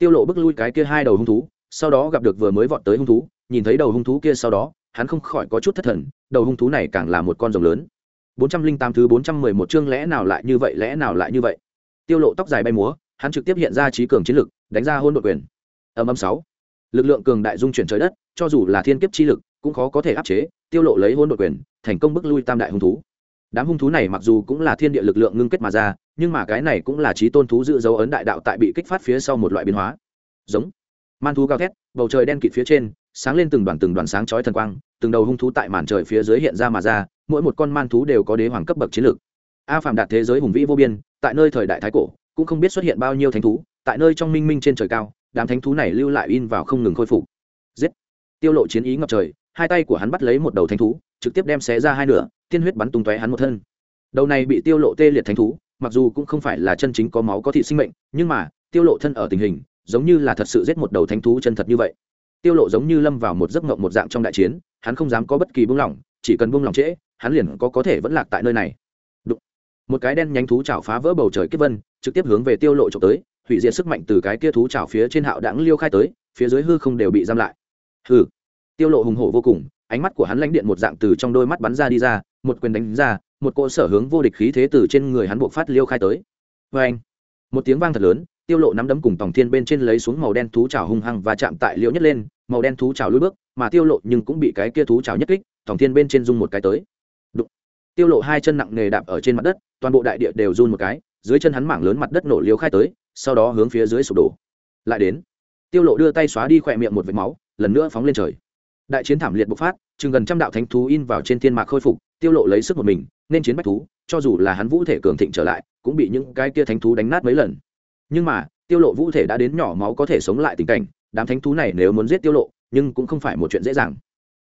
Speaker 1: tiêu lộ bước lui cái kia hai đầu hung thú, sau đó gặp được vừa mới vọt tới hung thú, nhìn thấy đầu hung thú kia sau đó, hắn không khỏi có chút thất thần, đầu hung thú này càng là một con rồng lớn. 408 thứ 411 chương lẽ nào lại như vậy, lẽ nào lại như vậy? Tiêu lộ tóc dài bay múa, hắn trực tiếp hiện ra trí cường chiến lực, đánh ra hôn đội quyền. Âm âm sáu. Lực lượng cường đại dung chuyển trời đất, cho dù là thiên kiếp chi lực, cũng khó có thể áp chế, tiêu lộ lấy hôn đội quyền, thành công bức lui tam đại hung thú đám hung thú này mặc dù cũng là thiên địa lực lượng ngưng kết mà ra, nhưng mà cái này cũng là trí tôn thú dự dấu ấn đại đạo tại bị kích phát phía sau một loại biến hóa. Giống. Man thú gào thét, bầu trời đen kịt phía trên, sáng lên từng đoàn từng đoàn sáng chói thần quang, từng đầu hung thú tại màn trời phía dưới hiện ra mà ra, mỗi một con man thú đều có đế hoàng cấp bậc chiến lược. A phàm đạt thế giới hùng vĩ vô biên, tại nơi thời đại thái cổ, cũng không biết xuất hiện bao nhiêu thánh thú, tại nơi trong minh minh trên trời cao, đám thánh thú này lưu lại in vào không ngừng khôi phục. Giết. Tiêu lộ chiến ý ngập trời, hai tay của hắn bắt lấy một đầu thánh thú, trực tiếp đem xé ra hai nửa tiên huyết bắn tung tóe hắn một thân đầu này bị tiêu lộ tê liệt thánh thú, mặc dù cũng không phải là chân chính có máu có thị sinh mệnh, nhưng mà, tiêu lộ thân ở tình hình, giống như là thật sự giết một đầu thánh thú chân thật như vậy tiêu lộ giống như lâm vào một giấc ngộng một dạng trong đại chiến, hắn không dám có bất kỳ buông lỏng, chỉ cần buông lỏng trễ, hắn liền có có thể vẫn lạc tại nơi này Đụng. một cái đen nhánh thú chảo phá vỡ bầu trời kết vân, trực tiếp hướng về tiêu lộ trộm tới, hủy diệt sức mạnh từ cái kia thú chảo phía trên hạo đãng liêu khai tới, phía dưới hư không đều bị giam lại Hừ. tiêu lộ hùng hổ vô cùng, ánh mắt của hắn lãnh điện một dạng từ trong đôi mắt bắn ra đi ra một quyền đánh ra, một cỗ sở hướng vô địch khí thế từ trên người hắn buộc phát liêu khai tới. Vê anh, một tiếng vang thật lớn, tiêu lộ nắm đấm cùng tòng thiên bên trên lấy xuống màu đen thú trào hung hăng và chạm tại liễu nhất lên, màu đen thú trào lùi bước, mà tiêu lộ nhưng cũng bị cái kia thú trào nhất kích, tòng thiên bên trên rung một cái tới. Đụng. tiêu lộ hai chân nặng nề đạp ở trên mặt đất, toàn bộ đại địa đều run một cái, dưới chân hắn mảng lớn mặt đất nổ liêu khai tới, sau đó hướng phía dưới sụp đổ. Lại đến, tiêu lộ đưa tay xóa đi khỏe miệng một vệt máu, lần nữa phóng lên trời. Đại chiến thảm liệt bộc phát, chừng gần trăm đạo thánh thú in vào trên thiên mạc khôi phục tiêu lộ lấy sức một mình, nên chiến bách thú, cho dù là hắn vũ thể cường thịnh trở lại, cũng bị những cái kia thánh thú đánh nát mấy lần. Nhưng mà, tiêu lộ vũ thể đã đến nhỏ máu có thể sống lại tình cảnh, đám thánh thú này nếu muốn giết tiêu lộ, nhưng cũng không phải một chuyện dễ dàng.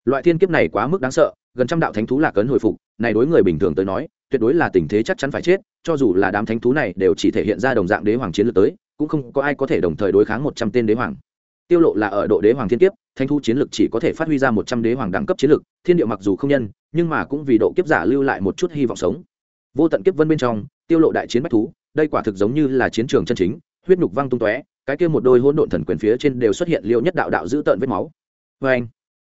Speaker 1: Loại thiên kiếp này quá mức đáng sợ, gần trăm đạo thánh thú là cấn hồi phục, này đối người bình thường tới nói, tuyệt đối là tình thế chắc chắn phải chết, cho dù là đám thánh thú này đều chỉ thể hiện ra đồng dạng đế hoàng chiến lược tới, cũng không có ai có thể đồng thời đối kháng một trăm tên đế hoàng tiêu lộ là ở độ đế hoàng thiên kiếp thanh thu chiến lực chỉ có thể phát huy ra một trăm đế hoàng đẳng cấp chiến lực, thiên địa mặc dù không nhân, nhưng mà cũng vì độ kiếp giả lưu lại một chút hy vọng sống. Vô tận kiếp vân bên trong, tiêu lộ đại chiến bách thú, đây quả thực giống như là chiến trường chân chính, huyết nhục văng tung tóe, cái kia một đôi hỗn độn thần quyền phía trên đều xuất hiện liêu nhất đạo đạo giữ tợn vết máu. Với anh,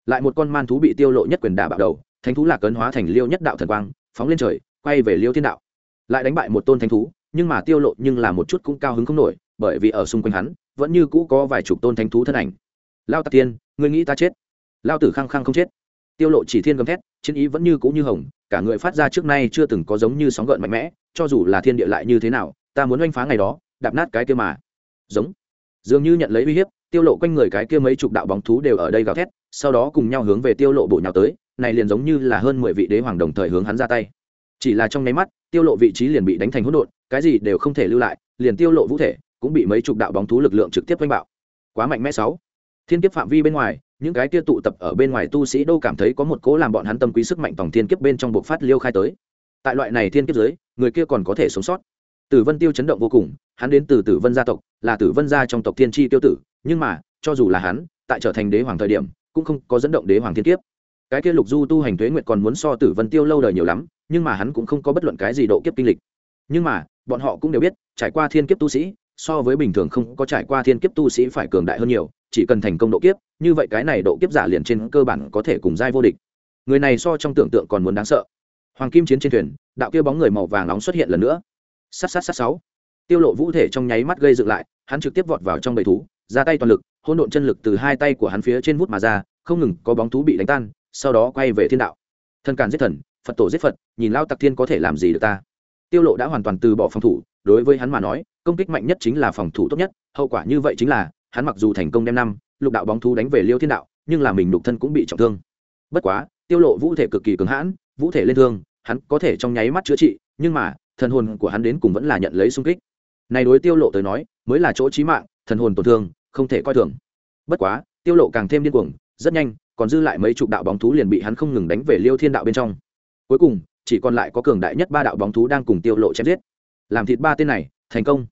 Speaker 1: lại một con man thú bị tiêu lộ nhất quyền đả bạo đầu, thánh thú lạc cấn hóa thành liêu nhất đạo thần quang, phóng lên trời, quay về liêu thiên đạo. Lại đánh bại một tôn thánh thú, nhưng mà tiêu lộ nhưng là một chút cũng cao hứng không nổi bởi vì ở xung quanh hắn, vẫn như cũ có vài chục tôn thánh thú thân ảnh. Lao tạc tiên ngươi nghĩ ta chết? Lao tử khăng khăng không chết. Tiêu lộ chỉ thiên gầm thét, chiến ý vẫn như cũ như hồng, cả người phát ra trước nay chưa từng có giống như sóng gợn mạnh mẽ, cho dù là thiên địa lại như thế nào, ta muốn oanh phá ngày đó, đạp nát cái kia mà. Giống. Dường như nhận lấy uy hiếp, tiêu lộ quanh người cái kia mấy chục đạo bóng thú đều ở đây gào thét, sau đó cùng nhau hướng về tiêu lộ bổ nhào tới, này liền giống như là hơn mười vị đế hoàng đồng thời hướng hắn ra tay. Chỉ là trong nháy mắt, tiêu lộ vị trí liền bị đánh thành hỗn độn, cái gì đều không thể lưu lại, liền tiêu lộ vũ thể cũng bị mấy chục đạo bóng thú lực lượng trực tiếp vây bạo. Quá mạnh mẽ sáu. Thiên kiếp phạm vi bên ngoài, những cái kia tụ tập ở bên ngoài tu sĩ đâu cảm thấy có một cố làm bọn hắn tâm quý sức mạnh tổng thiên kiếp bên trong buộc phát liêu khai tới. Tại loại này thiên kiếp dưới người kia còn có thể sống sót. Tử vân tiêu chấn động vô cùng, hắn đến từ tử vân gia tộc, là tử vân gia trong tộc thiên tri tiêu tử, nhưng mà, cho dù là hắn, tại trở thành đế hoàng thời điểm, cũng không có dẫn động đế hoàng thiên kiếp. Cái kia lục du tu hành tuế nguyện còn muốn so tử vân tiêu lâu đời nhiều lắm, nhưng mà hắn cũng không có bất luận cái gì độ kiếp kinh lịch. Nhưng mà, bọn họ cũng đều biết, trải qua thiên kiếp tu sĩ so với bình thường không có trải qua thiên kiếp tu sĩ phải cường đại hơn nhiều, chỉ cần thành công độ kiếp, như vậy cái này độ kiếp giả liền trên cơ bản có thể cùng giai vô địch. Người này so trong tưởng tượng còn muốn đáng sợ. Hoàng kim chiến trên thuyền, đạo kia bóng người màu vàng nóng xuất hiện lần nữa. Sát sát sát, sáu. Tiêu lộ vũ thể trong nháy mắt gây dựng lại, hắn trực tiếp vọt vào trong bầy thú, ra tay toàn lực, hỗn độn chân lực từ hai tay của hắn phía trên vút mà ra, không ngừng có bóng thú bị đánh tan, sau đó quay về thiên đạo. Thân càn giết thần, phật tổ giết phật, nhìn lao tặc thiên có thể làm gì được ta? Tiêu lộ đã hoàn toàn từ bỏ phòng thủ, đối với hắn mà nói công kích mạnh nhất chính là phòng thủ tốt nhất, hậu quả như vậy chính là, hắn mặc dù thành công đem năm, lục đạo bóng thú đánh về liêu thiên đạo, nhưng là mình lục thân cũng bị trọng thương. Bất quá, tiêu lộ vũ thể cực kỳ cứng hãn, vũ thể lên thương, hắn có thể trong nháy mắt chữa trị, nhưng mà, thần hồn của hắn đến cùng vẫn là nhận lấy xung kích. Này đối tiêu lộ tới nói, mới là chỗ chí mạng, thần hồn tổn thương, không thể coi thường. Bất quá, tiêu lộ càng thêm điên cuồng, rất nhanh, còn dư lại mấy chục đạo bóng thú liền bị hắn không ngừng đánh về liêu thiên đạo bên trong. Cuối cùng, chỉ còn lại có cường đại nhất ba đạo bóng thú đang cùng tiêu lộ chém giết. Làm thịt ba tên này, thành công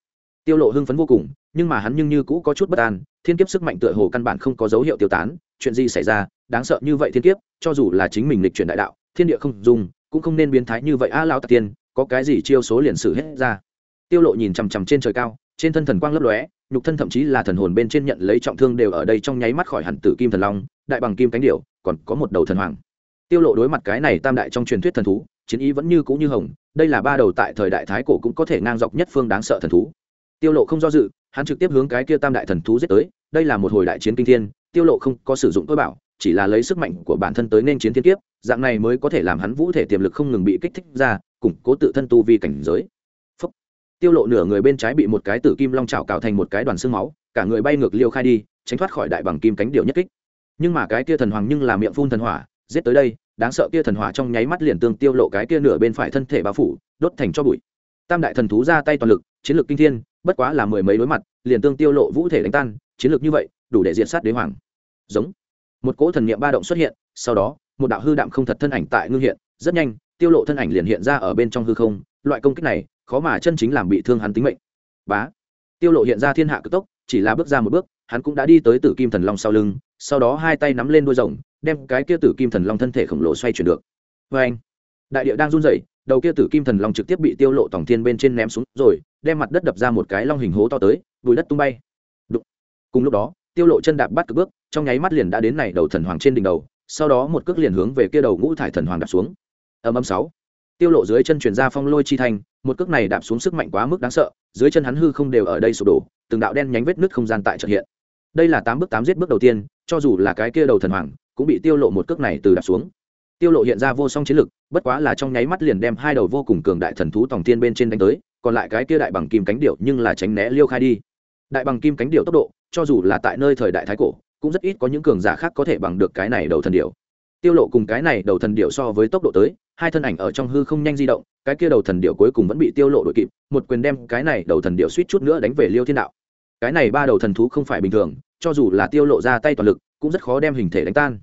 Speaker 1: tiêu lộ hưng phấn vô cùng nhưng mà hắn nhưng như cũ có chút bất an thiên kiếp sức mạnh tựa hồ căn bản không có dấu hiệu tiêu tán chuyện gì xảy ra đáng sợ như vậy thiên kiếp cho dù là chính mình lịch chuyển đại đạo thiên địa không dùng cũng không nên biến thái như vậy a à, lão tạc tiên có cái gì chiêu số liền sử hết ra. Tiêu lộ nhìn chằm chằm trên trời cao trên thân thần quang lấp lóe nhục thân thậm chí là thần hồn bên trên nhận lấy trọng thương đều ở đây trong nháy mắt khỏi hẳn tử kim thần long đại bằng kim cánh điểu còn có một đầu thần hoàng. Tiêu lộ đối mặt cái này tam đại trong truyền thuyết thần thú chiến ý vẫn như cũ như hồng đây là ba đầu tại thời đại thái cổ cũng có thể ngang dọc nhất phương đáng sợ thần thú tiêu lộ không do dự, hắn trực tiếp hướng cái kia tam đại thần thú giết tới, đây là một hồi đại chiến kinh thiên, tiêu lộ không có sử dụng tối bảo, chỉ là lấy sức mạnh của bản thân tới nên chiến thiên kiếp, dạng này mới có thể làm hắn vũ thể tiềm lực không ngừng bị kích thích ra, củng cố tự thân tu vi cảnh giới. Phúc. tiêu lộ nửa người bên trái bị một cái tử kim long chảo cào thành một cái đoàn xương máu, cả người bay ngược liêu khai đi, tránh thoát khỏi đại bằng kim cánh điệu nhất kích. Nhưng mà cái kia thần hoàng nhưng là miệng phun thần hỏa, giết tới đây, đáng sợ kia thần hỏa trong nháy mắt liền tương tiêu lộ cái kia nửa bên phải thân thể bao phủ, đốt thành cho bụi. Tam đại thần thú ra tay toàn lực, chiến lược kinh thiên bất quá là mười mấy đối mặt, liền tương tiêu lộ vũ thể đánh tan, chiến lược như vậy, đủ để diện sát đế hoàng. Giống. Một cỗ thần niệm ba động xuất hiện, sau đó, một đạo hư đạm không thật thân ảnh tại ngưng hiện, rất nhanh, tiêu lộ thân ảnh liền hiện ra ở bên trong hư không, loại công kích này, khó mà chân chính làm bị thương hắn tính mệnh. Bá. Tiêu lộ hiện ra thiên hạ cực tốc, chỉ là bước ra một bước, hắn cũng đã đi tới tử kim thần long sau lưng, sau đó hai tay nắm lên đuôi rồng, đem cái kia tử kim thần long thân thể khổng lồ xoay chuyển được. Vê anh đại địa đang run rẩy, đầu kia tử kim thần long trực tiếp bị tiêu lộ tổng thiên bên trên ném xuống rồi, đem mặt đất đập ra một cái long hình hố to tới bùi đất tung bay. Đụng. cùng lúc đó, tiêu lộ chân đạp bắt cực bước, trong nháy mắt liền đã đến này đầu thần hoàng trên đỉnh đầu, sau đó một cước liền hướng về kia đầu ngũ thải thần hoàng đạp xuống. Ầm ầm sáu. Tiêu lộ dưới chân truyền ra phong lôi chi thành một cước này đạp xuống sức mạnh quá mức đáng sợ, dưới chân hắn hư không đều ở đây sụp đổ, từng đạo đen nhánh vết nứt không gian tại chợt hiện. Đây là tám bước tám giết bước đầu tiên, cho dù là cái kia đầu thần hoàng, cũng bị tiêu lộ một cước này từ đạp xuống tiêu lộ hiện ra vô song chiến lực, bất quá là trong nháy mắt liền đem hai đầu vô cùng cường đại thần thú tổng tiên bên trên đánh tới, còn lại cái kia đại bằng kim cánh điệu nhưng là tránh né liêu khai đi. Đại bằng kim cánh điệu tốc độ, cho dù là tại nơi thời đại thái cổ, cũng rất ít có những cường giả khác có thể bằng được cái này đầu thần điệu tiêu lộ cùng cái này đầu thần điệu so với tốc độ tới, hai thân ảnh ở trong hư không nhanh di động, cái kia đầu thần điệu cuối cùng vẫn bị tiêu lộ đội kịp, một quyền đem cái này đầu thần điệu suýt chút nữa đánh về liêu thiên đạo. Cái này ba đầu thần thú không phải bình thường, cho dù là tiêu lộ ra tay toàn lực, cũng rất khó đem hình thể đánh tan.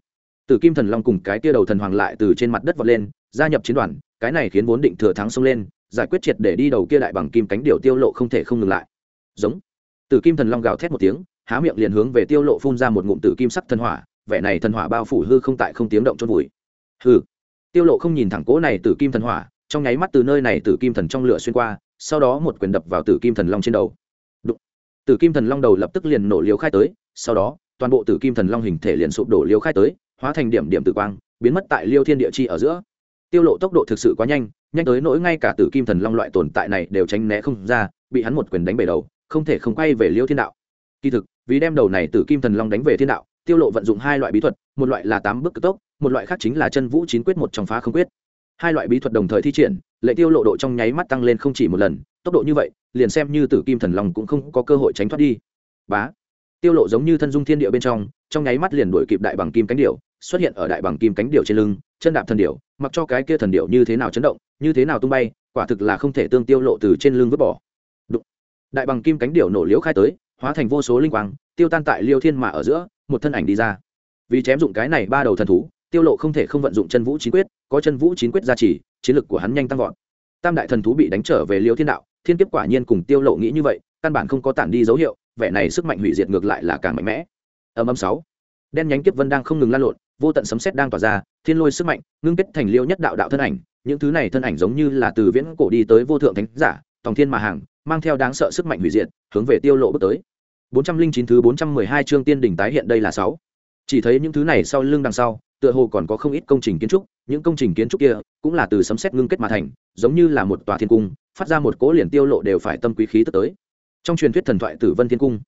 Speaker 1: Tử kim thần long cùng cái kia đầu thần hoàng lại từ trên mặt đất vọt lên, gia nhập chiến đoàn, cái này khiến vốn định thừa thắng xông lên, giải quyết triệt để đi đầu kia đại bằng kim cánh điểu tiêu lộ không thể không ngừng lại giống Tử kim thần long gào thét một tiếng, há miệng liền hướng về tiêu lộ phun ra một ngụm tử kim sắc thần hỏa, vẻ này thần hỏa bao phủ hư không tại không tiếng động chôn vùi Hừ. tiêu lộ không nhìn thẳng cố này tử kim thần hỏa, trong nháy mắt từ nơi này tử kim thần trong lửa xuyên qua, sau đó một quyền đập vào tử kim thần long trên đầu Đụng. tử kim thần long đầu lập tức liền nổ liều khai tới, sau đó, toàn bộ tử kim thần long hình thể liền sụp đổ liều khai tới hóa thành điểm điểm tử quang, biến mất tại liêu thiên địa chi ở giữa. Tiêu lộ tốc độ thực sự quá nhanh nhanh tới nỗi ngay cả tử kim thần long loại tồn tại này đều tránh né không ra, bị hắn một quyền đánh bể đầu, không thể không quay về liêu thiên đạo. Kỳ thực, vì đem đầu này tử kim thần long đánh về thiên đạo, tiêu lộ vận dụng hai loại bí thuật, một loại là tám bước cực tốc, một loại khác chính là chân vũ chín quyết một trong phá không quyết. Hai loại bí thuật đồng thời thi triển, lệ tiêu lộ độ trong nháy mắt tăng lên không chỉ một lần, tốc độ như vậy, liền xem như tử kim thần long cũng không có cơ hội tránh thoát đi. Bá tiêu lộ giống như thân dung thiên địa bên trong trong nháy mắt liền đuổi kịp đại bằng kim cánh điểu, xuất hiện ở đại bằng kim cánh điểu trên lưng, chân đạp thần điểu, mặc cho cái kia thần điểu như thế nào chấn động, như thế nào tung bay, quả thực là không thể tương tiêu lộ từ trên lưng vứt bỏ. Đụng. đại bằng kim cánh điểu nổ liễu khai tới, hóa thành vô số linh quang, tiêu tan tại liêu thiên mà ở giữa, một thân ảnh đi ra. Vì chém dụng cái này ba đầu thần thú, tiêu lộ không thể không vận dụng chân vũ chín quyết, có chân vũ chín quyết gia trì, chiến lực của hắn nhanh tăng vọt. Tam đại thần thú bị đánh trở về liêu thiên đạo, thiên kiếp quả nhiên cùng tiêu lộ nghĩ như vậy, căn bản không có tản đi dấu hiệu vẻ này sức mạnh hủy diệt ngược lại là càng mạnh mẽ âm âm sáu đen nhánh kiếp vân đang không ngừng lan lộn vô tận sấm sét đang tỏa ra thiên lôi sức mạnh ngưng kết thành liêu nhất đạo đạo thân ảnh những thứ này thân ảnh giống như là từ viễn cổ đi tới vô thượng thánh giả tòng thiên mà hàng mang theo đáng sợ sức mạnh hủy diệt hướng về tiêu lộ bước tới 409 thứ 412 chương tiên đỉnh tái hiện đây là 6. Chỉ thấy những thứ này sau lưng đằng sau, tựa hồ còn có không ít công trình kiến trúc, những công trình kiến trúc kia cũng là từ sấm sét ngưng kết mà thành, giống như là một tòa thiên cung, phát ra một cỗ liền tiêu lộ đều phải tâm quý khí tức tới. Trong truyền thuyết thần thoại Tử Vân Thiên Cung,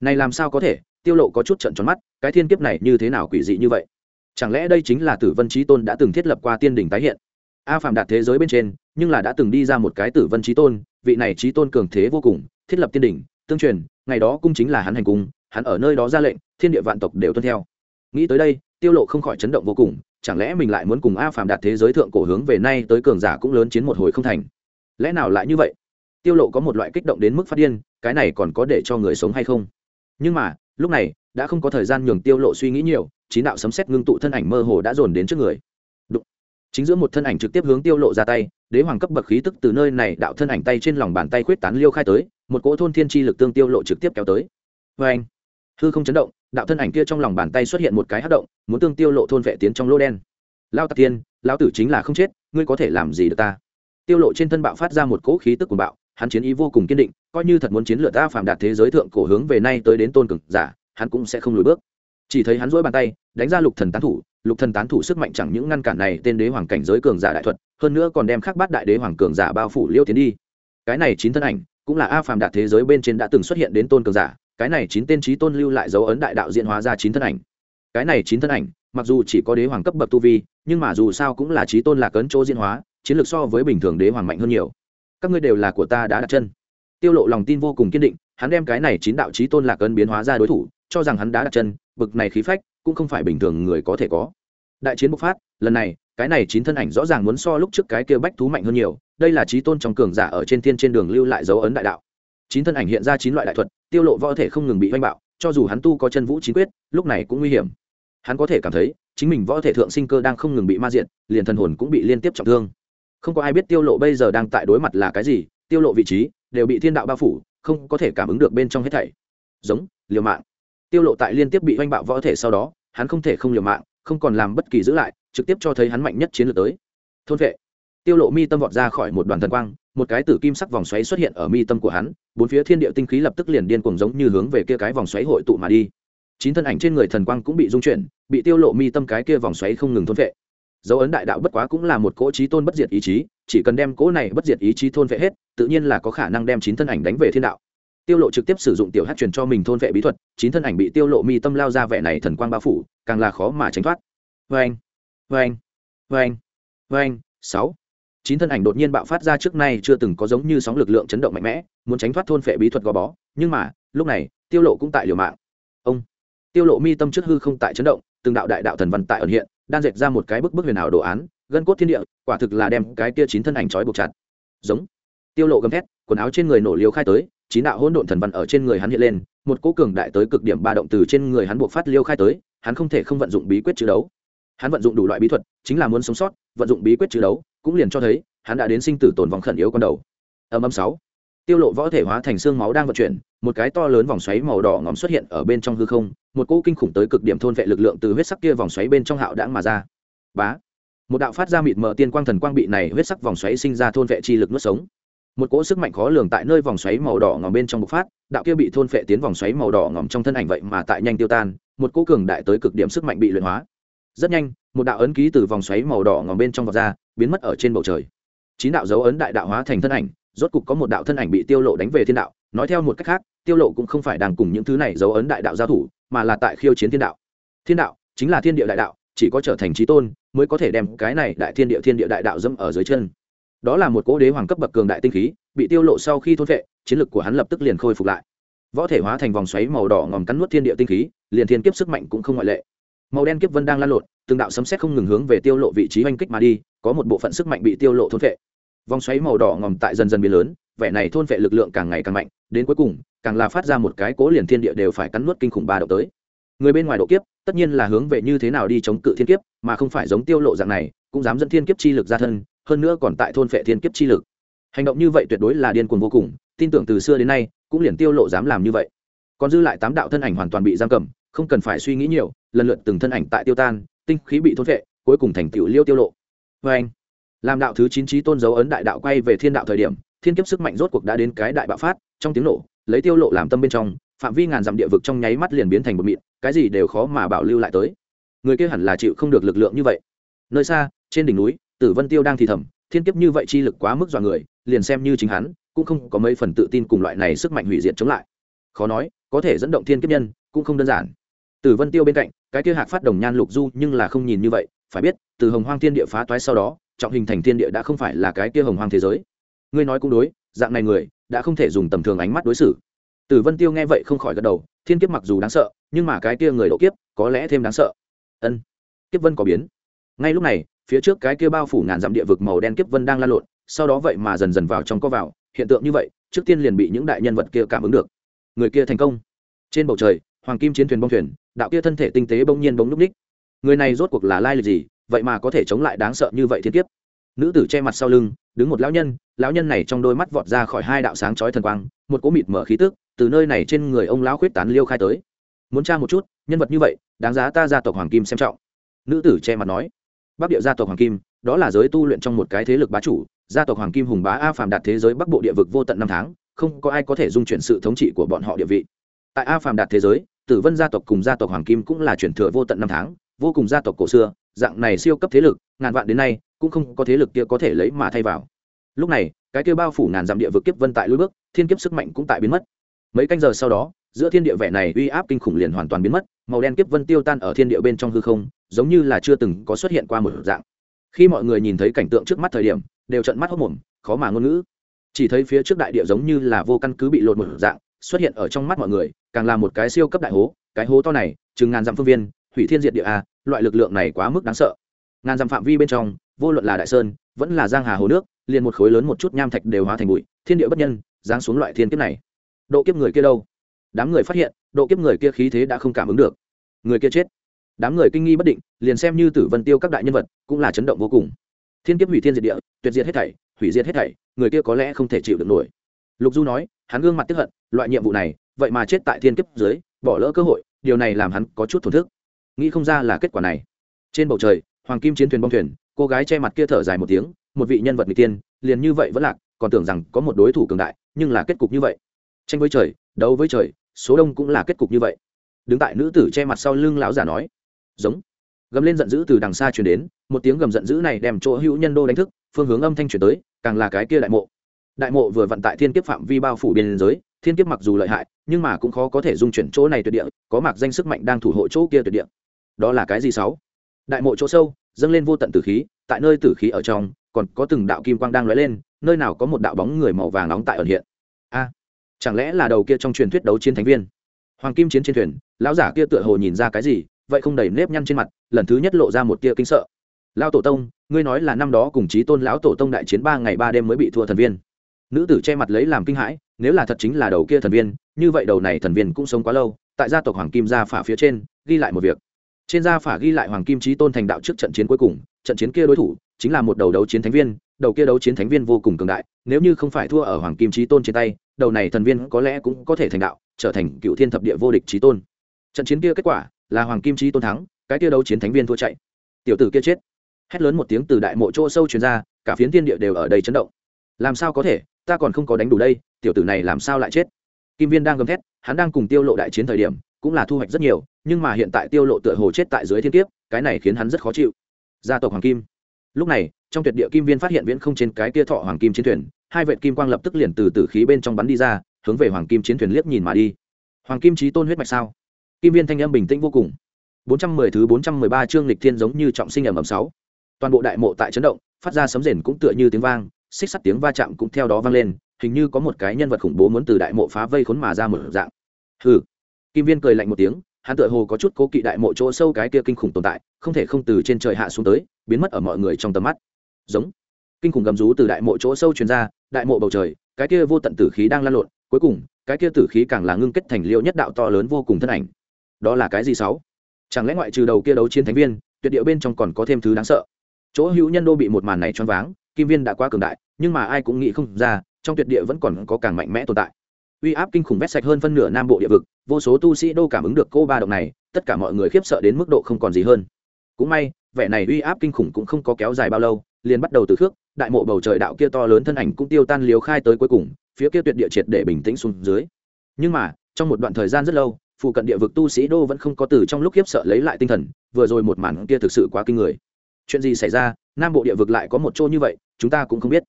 Speaker 1: này làm sao có thể, tiêu lộ có chút trận tròn mắt, cái thiên kiếp này như thế nào quỷ dị như vậy? Chẳng lẽ đây chính là Tử Vân Chí Tôn đã từng thiết lập qua tiên đỉnh tái hiện? A phạm đạt thế giới bên trên, nhưng là đã từng đi ra một cái Tử Vân Chí Tôn, vị này Chí Tôn cường thế vô cùng, thiết lập tiên đỉnh, tương truyền, ngày đó cung chính là hắn hành cung hắn ở nơi đó ra lệnh thiên địa vạn tộc đều tuân theo. Nghĩ tới đây tiêu lộ không khỏi chấn động vô cùng chẳng lẽ mình lại muốn cùng a phạm đạt thế giới thượng cổ hướng về nay tới cường giả cũng lớn chiến một hồi không thành? Lẽ nào lại như vậy? Tiêu lộ có một loại kích động đến mức phát điên, cái này còn có để cho người sống hay không? Nhưng mà, lúc này, đã không có thời gian nhường tiêu lộ suy nghĩ nhiều, chín đạo sấm sét ngưng tụ thân ảnh mơ hồ đã dồn đến trước người. Đụng. chính giữa một thân ảnh trực tiếp hướng tiêu lộ ra tay, đế hoàng cấp bậc khí tức từ nơi này đạo thân ảnh tay trên lòng bàn tay khuyết tán liêu khai tới, một cỗ thôn thiên chi lực tương tiêu lộ trực tiếp kéo tới. Vê anh, hư không chấn động, đạo thân ảnh kia trong lòng bàn tay xuất hiện một cái hát động, muốn tương tiêu lộ thôn vệ tiến trong lô đen. Lao tạc tiên, lão tử chính là không chết, ngươi có thể làm gì được ta? Tiêu lộ trên thân bạo phát ra một cỗ khí tức của bạo hắn chiến ý vô cùng kiên định, coi như thật muốn chiến lược ta phàm đạt thế giới thượng cổ hướng về nay tới đến tôn cực giả, hắn cũng sẽ không lùi bước. Chỉ thấy hắn rỗi bàn tay, đánh ra lục thần tán thủ, lục thần tán thủ sức mạnh chẳng những ngăn cản này tên đế hoàng cảnh giới cường giả đại thuật, hơn nữa còn đem khắc bát đại đế hoàng cường giả bao phủ liêu tiến đi. Cái này chín thân ảnh, cũng là a phàm đạt thế giới bên trên đã từng xuất hiện đến tôn cường giả, cái này chín tên trí tôn lưu lại dấu ấn đại đạo diễn hóa ra chín thân ảnh. Cái này chín thân ảnh, mặc dù chỉ có đế hoàng cấp bậc tu vi, nhưng mà dù sao cũng là trí tôn là cấn chỗ diễn hóa, chiến lược so với bình thường đế hoàng mạnh hơn nhiều các ngươi đều là của ta đã đặt chân. Tiêu lộ lòng tin vô cùng kiên định, hắn đem cái này chín đạo chí tôn lạc ấn biến hóa ra đối thủ, cho rằng hắn đã đặt chân, bực này khí phách, cũng không phải bình thường người có thể có. Đại chiến bộc phát, lần này, cái này chín thân ảnh rõ ràng muốn so lúc trước cái kia bách thú mạnh hơn nhiều, đây là trí tôn trong cường giả ở trên thiên trên đường lưu lại dấu ấn đại đạo. Chín thân ảnh hiện ra chín loại đại thuật, tiêu lộ võ thể không ngừng bị oanh bạo, cho dù hắn tu có chân vũ chín quyết, lúc này cũng nguy hiểm. Hắn có thể cảm thấy, chính mình võ thể thượng sinh cơ đang không ngừng bị ma diện liền thần hồn cũng bị liên tiếp trọng thương không có ai biết tiêu lộ bây giờ đang tại đối mặt là cái gì, tiêu lộ vị trí đều bị thiên đạo bao phủ, không có thể cảm ứng được bên trong hết thảy. Giống, liều mạng. Tiêu lộ tại liên tiếp bị oanh bạo võ thể sau đó, hắn không thể không liều mạng, không còn làm bất kỳ giữ lại, trực tiếp cho thấy hắn mạnh nhất chiến lược tới. Thôn vệ. Tiêu lộ mi tâm vọt ra khỏi một đoàn thần quang, một cái tử kim sắc vòng xoáy xuất hiện ở mi tâm của hắn, bốn phía thiên địa tinh khí lập tức liền điên cuồng giống như hướng về kia cái vòng xoáy hội tụ mà đi. Chín thân ảnh trên người thần quang cũng bị dung chuyển, bị tiêu lộ mi tâm cái kia vòng xoáy không ngừng thôn vệ dấu ấn đại đạo bất quá cũng là một cỗ trí tôn bất diệt ý chí, chỉ cần đem cỗ này bất diệt ý chí thôn vệ hết, tự nhiên là có khả năng đem chín thân ảnh đánh về thiên đạo. Tiêu lộ trực tiếp sử dụng tiểu hát truyền cho mình thôn vệ bí thuật, chín thân ảnh bị tiêu lộ mi tâm lao ra vẻ này thần quang bao phủ, càng là khó mà tránh thoát. Vâng vâng vâng vâng sáu. Chín thân ảnh đột nhiên bạo phát ra trước nay chưa từng có giống như sóng lực lượng chấn động mạnh mẽ, muốn tránh thoát thôn phệ bí thuật gò bó, nhưng mà, lúc này, tiêu lộ cũng tại liều mạng. Ông, tiêu lộ mi tâm trước hư không tại chấn động, từng đạo đại đạo thần văn tại ẩn hiện đang dệt ra một cái bức bức huyền ảo đồ án, gân cốt thiên địa, quả thực là đem cái kia chín thân ảnh trói buộc chặt. Giống. Tiêu lộ gầm thét, quần áo trên người nổ liều khai tới, chín đạo hỗn độn thần văn ở trên người hắn hiện lên, một cỗ cường đại tới cực điểm ba động từ trên người hắn buộc phát liêu khai tới, hắn không thể không vận dụng bí quyết chữ đấu. Hắn vận dụng đủ loại bí thuật, chính là muốn sống sót, vận dụng bí quyết chữ đấu, cũng liền cho thấy, hắn đã đến sinh tử tồn vong khẩn yếu con đầu. Âm âm sáu tiêu lộ võ thể hóa thành xương máu đang vận chuyển, một cái to lớn vòng xoáy màu đỏ ngòm xuất hiện ở bên trong hư không, một cỗ kinh khủng tới cực điểm thôn vệ lực lượng từ huyết sắc kia vòng xoáy bên trong hạo đãng mà ra. Bá! Một đạo phát ra mịt mờ tiên quang thần quang bị này huyết sắc vòng xoáy sinh ra thôn vệ chi lực nuốt sống. Một cỗ sức mạnh khó lường tại nơi vòng xoáy màu đỏ ngòm bên trong bộc phát, đạo kia bị thôn phệ tiến vòng xoáy màu đỏ ngòm trong thân ảnh vậy mà tại nhanh tiêu tan, một cỗ cường đại tới cực điểm sức mạnh bị luyện hóa. Rất nhanh, một đạo ấn ký từ vòng xoáy màu đỏ ngòm bên trong vọt ra, biến mất ở trên bầu trời. Chín đạo dấu ấn đại đạo hóa thành thân ảnh rốt cục có một đạo thân ảnh bị tiêu lộ đánh về thiên đạo. Nói theo một cách khác, tiêu lộ cũng không phải đang cùng những thứ này dấu ấn đại đạo giao thủ, mà là tại khiêu chiến thiên đạo. Thiên đạo chính là thiên địa đại đạo, chỉ có trở thành trí tôn mới có thể đem cái này đại thiên địa thiên địa đại đạo dẫm ở dưới chân. Đó là một cỗ đế hoàng cấp bậc cường đại tinh khí, bị tiêu lộ sau khi thôn vệ chiến lực của hắn lập tức liền khôi phục lại. Võ thể hóa thành vòng xoáy màu đỏ ngòm cắn nuốt thiên địa tinh khí, liền thiên kiếp sức mạnh cũng không ngoại lệ. Màu đen kiếp vân đang lan lộn, từng đạo sấm sét không ngừng hướng về tiêu lộ vị trí oanh kích mà đi, có một bộ phận sức mạnh bị tiêu lộ thôn vệ vòng xoáy màu đỏ ngòm tại dần dần biến lớn, vẻ này thôn vệ lực lượng càng ngày càng mạnh, đến cuối cùng, càng là phát ra một cái cố liền thiên địa đều phải cắn nuốt kinh khủng ba độ tới. Người bên ngoài độ kiếp, tất nhiên là hướng về như thế nào đi chống cự thiên kiếp, mà không phải giống tiêu lộ dạng này, cũng dám dẫn thiên kiếp chi lực ra thân, hơn nữa còn tại thôn vệ thiên kiếp chi lực. Hành động như vậy tuyệt đối là điên cuồng vô cùng, tin tưởng từ xưa đến nay, cũng liền tiêu lộ dám làm như vậy. Còn dư lại tám đạo thân ảnh hoàn toàn bị giam cầm, không cần phải suy nghĩ nhiều, lần lượt từng thân ảnh tại tiêu tan, tinh khí bị thôn vệ, cuối cùng thành tiểu liêu tiêu lộ. Với anh làm đạo thứ chín trí tôn dấu ấn đại đạo quay về thiên đạo thời điểm, thiên kiếp sức mạnh rốt cuộc đã đến cái đại bạo phát, trong tiếng nổ, lấy tiêu lộ làm tâm bên trong, phạm vi ngàn dặm địa vực trong nháy mắt liền biến thành một mịn, cái gì đều khó mà bảo lưu lại tới. Người kia hẳn là chịu không được lực lượng như vậy. Nơi xa, trên đỉnh núi, tử vân tiêu đang thì thầm, thiên kiếp như vậy chi lực quá mức dọa người, liền xem như chính hắn, cũng không có mấy phần tự tin cùng loại này sức mạnh hủy diệt chống lại. Khó nói, có thể dẫn động thiên kiếp nhân, cũng không đơn giản. Tử vân tiêu bên cạnh, cái kia hạc phát đồng nhan lục du nhưng là không nhìn như vậy, phải biết, từ hồng hoang thiên địa phá toái sau đó trọng hình thành thiên địa đã không phải là cái kia hồng hoang thế giới. Ngươi nói cũng đối, dạng này người, đã không thể dùng tầm thường ánh mắt đối xử. Tử vân tiêu nghe vậy không khỏi gật đầu, thiên kiếp mặc dù đáng sợ, nhưng mà cái kia người độ kiếp, có lẽ thêm đáng sợ. Ân, kiếp vân có biến. Ngay lúc này, phía trước cái kia bao phủ ngàn dặm địa vực màu đen kiếp vân đang lan lộn, sau đó vậy mà dần dần vào trong co vào, hiện tượng như vậy, trước tiên liền bị những đại nhân vật kia cảm ứng được. Người kia thành công. Trên bầu trời, hoàng kim chiến thuyền bông thuyền, đạo kia thân thể tinh tế bỗng nhiên bỗng núp ních. Người này rốt cuộc là lai lịch gì vậy mà có thể chống lại đáng sợ như vậy thiên kiếp. Nữ tử che mặt sau lưng, đứng một lão nhân lão nhân này trong đôi mắt vọt ra khỏi hai đạo sáng chói thần quang, một cỗ mịt mở khí tức, từ nơi này trên người ông lão khuyết tán liêu khai tới. Muốn tra một chút, nhân vật như vậy, đáng giá ta gia tộc hoàng kim xem trọng. Nữ tử che mặt nói. Bắc địa gia tộc hoàng kim, đó là giới tu luyện trong một cái thế lực bá chủ, gia tộc hoàng kim hùng bá a phàm đạt thế giới bắc bộ địa vực vô tận năm tháng, không có ai có thể dung chuyển sự thống trị của bọn họ địa vị. Tại a phàm đạt thế giới, tử vân gia tộc cùng gia tộc hoàng kim cũng là chuyển thừa vô tận năm tháng, vô cùng gia tộc cổ xưa dạng này siêu cấp thế lực, ngàn vạn đến nay, cũng không có thế lực kia có thể lấy mà thay vào. Lúc này, cái kia bao phủ ngàn dặm địa vực kiếp vân tại lối bước, thiên kiếp sức mạnh cũng tại biến mất. Mấy canh giờ sau đó, giữa thiên địa vẻ này uy áp kinh khủng liền hoàn toàn biến mất, màu đen kiếp vân tiêu tan ở thiên địa bên trong hư không, giống như là chưa từng có xuất hiện qua một dạng. Khi mọi người nhìn thấy cảnh tượng trước mắt thời điểm, đều trận mắt hốc mồm khó mà ngôn ngữ. Chỉ thấy phía trước đại địa giống như là vô căn cứ bị lột một dạng, xuất hiện ở trong mắt mọi người, càng là một cái siêu cấp đại hố, cái hố to này, chừng ngàn dặm phương viên, hủy thiên diệt địa a loại lực lượng này quá mức đáng sợ. Ngàn dặm phạm vi bên trong, vô luận là đại sơn, vẫn là giang hà hồ nước, liền một khối lớn một chút nham thạch đều hóa thành bụi, thiên địa bất nhân, giáng xuống loại thiên kiếp này. Độ kiếp người kia đâu? Đám người phát hiện, độ kiếp người kia khí thế đã không cảm ứng được. Người kia chết. Đám người kinh nghi bất định, liền xem như tử vân tiêu các đại nhân vật, cũng là chấn động vô cùng. Thiên kiếp hủy thiên diệt địa, tuyệt diệt hết thảy, hủy diệt hết thảy, người kia có lẽ không thể chịu được nổi. Lục du nói, hắn gương mặt tiếp hận, loại nhiệm vụ này, vậy mà chết tại thiên kiếp dưới, bỏ lỡ cơ hội, điều này làm hắn có chút thổn thức nghĩ không ra là kết quả này. Trên bầu trời, hoàng kim chiến thuyền bong thuyền, cô gái che mặt kia thở dài một tiếng, một vị nhân vật n tiên, liền như vậy vẫn lạc, còn tưởng rằng có một đối thủ cường đại, nhưng là kết cục như vậy. Tranh với trời, đấu với trời, số đông cũng là kết cục như vậy. Đứng tại nữ tử che mặt sau lưng lão giả nói, giống. Gầm lên giận dữ từ đằng xa chuyển đến, một tiếng gầm giận dữ này đem chỗ hữu nhân đô đánh thức, phương hướng âm thanh chuyển tới, càng là cái kia đại mộ. Đại mộ vừa vận tại thiên kiếp phạm vi bao phủ biên giới, thiên kiếp mặc dù lợi hại, nhưng mà cũng khó có thể dung chuyển chỗ này tuyệt địa, có mặc danh sức mạnh đang thủ hộ chỗ kia tuyệt địa đó là cái gì sáu? Đại mộ chỗ sâu, dâng lên vô tận tử khí, tại nơi tử khí ở trong, còn có từng đạo kim quang đang lóe lên, nơi nào có một đạo bóng người màu vàng nóng tại ẩn hiện? A, chẳng lẽ là đầu kia trong truyền thuyết đấu chiến thánh viên? Hoàng kim chiến trên thuyền, lão giả kia tựa hồ nhìn ra cái gì, vậy không đầy nếp nhăn trên mặt, lần thứ nhất lộ ra một tia kinh sợ. Lão tổ tông, ngươi nói là năm đó cùng chí tôn lão tổ tông đại chiến ba ngày ba đêm mới bị thua thần viên. Nữ tử che mặt lấy làm kinh hãi, nếu là thật chính là đầu kia thần viên, như vậy đầu này thần viên cũng sống quá lâu, tại gia tộc hoàng kim gia phả phía trên, ghi lại một việc trên da phả ghi lại hoàng kim chí tôn thành đạo trước trận chiến cuối cùng, trận chiến kia đối thủ chính là một đầu đấu chiến thánh viên, đầu kia đấu chiến thánh viên vô cùng cường đại, nếu như không phải thua ở hoàng kim trí tôn trên tay, đầu này thần viên có lẽ cũng có thể thành đạo, trở thành cựu thiên thập địa vô địch trí tôn. Trận chiến kia kết quả là hoàng kim trí tôn thắng, cái kia đấu chiến thánh viên thua chạy. Tiểu tử kia chết. Hét lớn một tiếng từ đại mộ chỗ sâu truyền ra, cả phiến thiên địa đều ở đây chấn động. Làm sao có thể? Ta còn không có đánh đủ đây, tiểu tử này làm sao lại chết? Kim viên đang gầm thét, hắn đang cùng tiêu lộ đại chiến thời điểm cũng là thu hoạch rất nhiều, nhưng mà hiện tại tiêu lộ tựa hồ chết tại dưới thiên kiếp, cái này khiến hắn rất khó chịu. Gia tộc hoàng kim. Lúc này, trong tuyệt địa kim viên phát hiện viễn không trên cái kia thọ hoàng kim chiến thuyền, hai vệt kim quang lập tức liền từ tử khí bên trong bắn đi ra, hướng về hoàng kim chiến thuyền liếc nhìn mà đi. Hoàng kim trí tôn huyết mạch sao? Kim viên thanh âm bình tĩnh vô cùng. 410 thứ 413 chương lịch thiên giống như trọng sinh ẩm ẩm sáu. Toàn bộ đại mộ tại chấn động, phát ra sấm rền cũng tựa như tiếng vang, xích sắt tiếng va chạm cũng theo đó vang lên, hình như có một cái nhân vật khủng bố muốn từ đại mộ phá vây khốn mà ra một dạng. Hừ kim viên cười lạnh một tiếng, hắn tựa hồ có chút cố kỵ đại mộ chỗ sâu cái kia kinh khủng tồn tại, không thể không từ trên trời hạ xuống tới, biến mất ở mọi người trong tầm mắt. Giống. Kinh khủng gầm rú từ đại mộ chỗ sâu truyền ra, đại mộ bầu trời, cái kia vô tận tử khí đang lan lộn, cuối cùng, cái kia tử khí càng là ngưng kết thành liêu nhất đạo to lớn vô cùng thân ảnh. Đó là cái gì sáu? Chẳng lẽ ngoại trừ đầu kia đấu chiến thánh viên, tuyệt địa bên trong còn có thêm thứ đáng sợ? Chỗ hữu nhân đô bị một màn này choáng váng, kim viên đã quá cường đại, nhưng mà ai cũng nghĩ không ra, trong tuyệt địa vẫn còn có càng mạnh mẽ tồn tại uy áp kinh khủng vét sạch hơn phân nửa nam bộ địa vực, vô số tu sĩ đô cảm ứng được cô ba động này, tất cả mọi người khiếp sợ đến mức độ không còn gì hơn. Cũng may, vẻ này uy áp kinh khủng cũng không có kéo dài bao lâu, liền bắt đầu từ khước, đại mộ bầu trời đạo kia to lớn thân ảnh cũng tiêu tan liều khai tới cuối cùng, phía kia tuyệt địa triệt để bình tĩnh xuống dưới. Nhưng mà, trong một đoạn thời gian rất lâu, phụ cận địa vực tu sĩ đô vẫn không có từ trong lúc khiếp sợ lấy lại tinh thần, vừa rồi một màn kia thực sự quá kinh người. Chuyện gì xảy ra, nam bộ địa vực lại có một chỗ như vậy, chúng ta cũng không biết.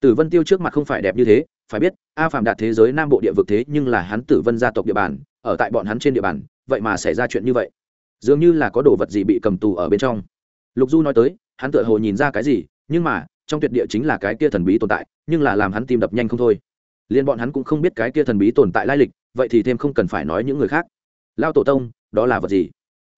Speaker 1: Tử vân tiêu trước mặt không phải đẹp như thế phải biết, a Phạm đạt thế giới nam bộ địa vực thế nhưng là hắn tử vân gia tộc địa bàn, ở tại bọn hắn trên địa bàn, vậy mà xảy ra chuyện như vậy. Dường như là có đồ vật gì bị cầm tù ở bên trong. Lục du nói tới, hắn tựa hồ nhìn ra cái gì, nhưng mà, trong tuyệt địa chính là cái kia thần bí tồn tại, nhưng là làm hắn tim đập nhanh không thôi. Liên bọn hắn cũng không biết cái kia thần bí tồn tại lai lịch, vậy thì thêm không cần phải nói những người khác. Lao tổ tông, đó là vật gì?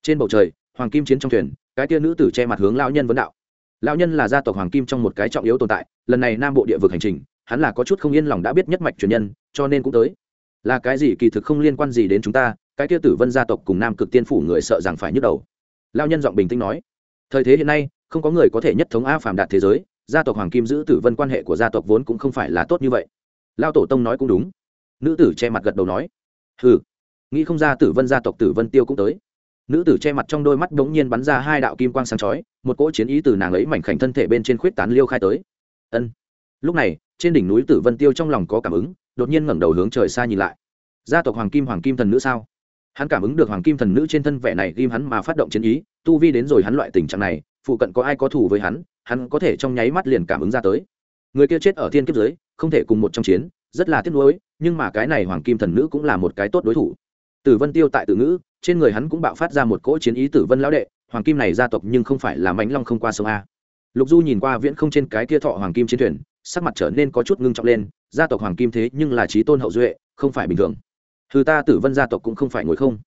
Speaker 1: Trên bầu trời, hoàng kim chiến trong thuyền, cái kia nữ tử che mặt hướng lao nhân vấn đạo. Lao nhân là gia tộc hoàng kim trong một cái trọng yếu tồn tại, lần này nam bộ địa vực hành trình hắn là có chút không yên lòng đã biết nhất mạch truyền nhân, cho nên cũng tới. Là cái gì kỳ thực không liên quan gì đến chúng ta, cái kia tử vân gia tộc cùng nam cực tiên phủ người sợ rằng phải nhức đầu. Lao nhân giọng bình tĩnh nói, thời thế hiện nay, không có người có thể nhất thống a phàm đạt thế giới, gia tộc hoàng kim giữ tử vân quan hệ của gia tộc vốn cũng không phải là tốt như vậy. Lao tổ tông nói cũng đúng. Nữ tử che mặt gật đầu nói, hừ, nghĩ không ra tử vân gia tộc tử vân tiêu cũng tới. Nữ tử che mặt trong đôi mắt đ ố n g nhiên bắn ra hai đạo kim quang sáng chói, một cỗ chiến ý từ nàng ấy mảnh khảnh thân thể bên trên khuyết tán liêu khai tới. Ân. Lúc này trên đỉnh núi tử vân tiêu trong lòng có cảm ứng, đột nhiên ngẩng đầu hướng trời xa nhìn lại. Gia tộc hoàng kim hoàng kim thần nữ sao? Hắn cảm ứng được hoàng kim thần nữ trên thân vẻ này ghim hắn mà phát động chiến ý, tu vi đến rồi hắn loại tình trạng này, phụ cận có ai có thù với hắn hắn có thể trong nháy mắt liền cảm ứng ra tới. Người kia chết ở thiên kiếp giới không thể cùng một trong chiến, rất là tiếc nuối, nhưng mà cái này hoàng kim thần nữ cũng là một cái tốt đối thủ. Tử vân tiêu tại tự ngữ, trên người hắn cũng bạo phát ra một cỗ chiến ý tử vân lão đệ, hoàng kim này gia tộc nhưng không phải là mãnh long không qua sông a. Lục du nhìn qua viễn không trên cái kia thọ hoàng kim chiến thuyền sắc mặt trở nên có chút ngưng trọng lên, gia tộc hoàng kim thế nhưng là trí tôn hậu duệ, không phải bình thường. Thứ ta tử vân gia tộc cũng không phải ngồi không.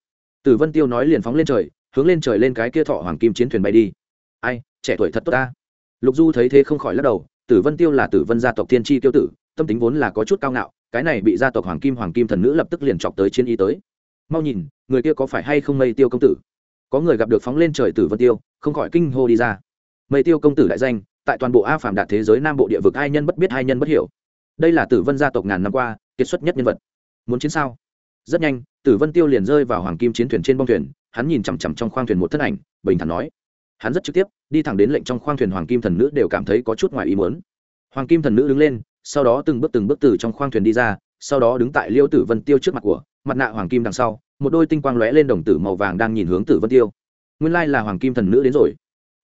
Speaker 1: Tử vân tiêu nói liền phóng lên trời, hướng lên trời lên cái kia thọ hoàng kim chiến thuyền bay đi. Ai, trẻ tuổi thật tốt ta. Lục du thấy thế không khỏi lắc đầu, tử vân tiêu là tử vân gia tộc thiên tri tiêu tử, tâm tính vốn là có chút cao ngạo, cái này bị gia tộc hoàng kim hoàng kim thần nữ lập tức liền chọc tới chiến y tới. Mau nhìn, người kia có phải hay không mây tiêu công tử? Có người gặp được phóng lên trời tử vân tiêu, không khỏi kinh hô đi ra. Mây tiêu công tử đại danh tại toàn bộ a phạm đạt thế giới nam bộ địa vực ai nhân bất biết, hai nhân bất hiểu. Đây là tử vân gia tộc ngàn năm qua kiệt xuất nhất nhân vật. Muốn chiến sao? Rất nhanh, tử vân tiêu liền rơi vào hoàng kim chiến thuyền trên bông thuyền, hắn nhìn chằm chằm trong khoang thuyền một thân ảnh, bình thản nói. Hắn rất trực tiếp, đi thẳng đến lệnh trong khoang thuyền hoàng kim thần nữ đều cảm thấy có chút ngoài ý muốn. Hoàng kim thần nữ đứng lên, sau đó từng bước từng bước từ trong khoang thuyền đi ra, sau đó đứng tại liêu tử vân tiêu trước mặt của, mặt nạ hoàng kim đằng sau, một đôi tinh quang lóe lên đồng tử màu vàng đang nhìn hướng tử vân tiêu. Nguyên lai là hoàng kim thần nữ đến rồi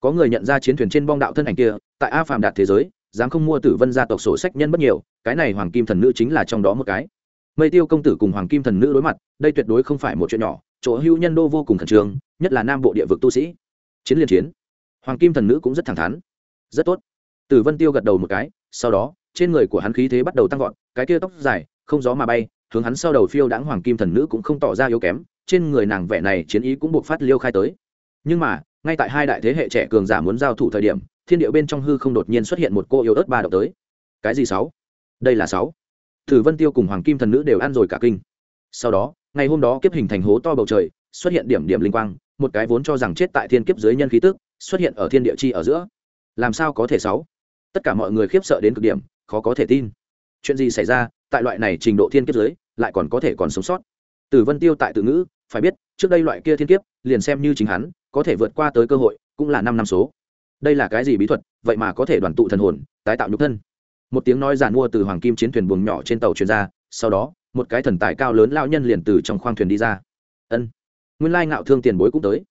Speaker 1: có người nhận ra chiến thuyền trên bong đạo thân ảnh kia, tại a phàm đạt thế giới, dám không mua tử vân gia tộc sổ sách nhân bất nhiều, cái này hoàng kim thần nữ chính là trong đó một cái. Mây tiêu công tử cùng hoàng kim thần nữ đối mặt, đây tuyệt đối không phải một chuyện nhỏ, chỗ hưu nhân đô vô cùng khẩn trương, nhất là nam bộ địa vực tu sĩ. Chiến liên chiến. Hoàng kim thần nữ cũng rất thẳng thắn. Rất tốt. Tử vân tiêu gật đầu một cái, sau đó, trên người của hắn khí thế bắt đầu tăng vọt, cái kia tóc dài, không gió mà bay, hướng hắn sau đầu phiêu đáng hoàng kim thần nữ cũng không tỏ ra yếu kém, trên người nàng vẻ này chiến ý cũng buộc phát liêu khai tới. Nhưng mà ngay tại hai đại thế hệ trẻ cường giả muốn giao thủ thời điểm, thiên điệu bên trong hư không đột nhiên xuất hiện một cô yếu ớt ba đậu tới. Cái gì sáu? Đây là sáu. Thử vân tiêu cùng hoàng kim thần nữ đều ăn rồi cả kinh. Sau đó, ngày hôm đó kiếp hình thành hố to bầu trời, xuất hiện điểm điểm linh quang, một cái vốn cho rằng chết tại thiên kiếp dưới nhân khí tức, xuất hiện ở thiên địa chi ở giữa. Làm sao có thể sáu? Tất cả mọi người khiếp sợ đến cực điểm, khó có thể tin. Chuyện gì xảy ra, tại loại này trình độ thiên kiếp dưới, lại còn có thể còn sống sót? Tử vân tiêu tại tự ngữ, phải biết, trước đây loại kia thiên kiếp, liền xem như chính hắn có thể vượt qua tới cơ hội, cũng là năm năm số. Đây là cái gì bí thuật, vậy mà có thể đoàn tụ thần hồn, tái tạo nhục thân. Một tiếng nói giàn mua từ hoàng kim chiến thuyền buồng nhỏ trên tàu truyền ra, sau đó, một cái thần tài cao lớn lao nhân liền từ trong khoang thuyền đi ra. Ân, nguyên lai ngạo thương tiền bối cũng tới.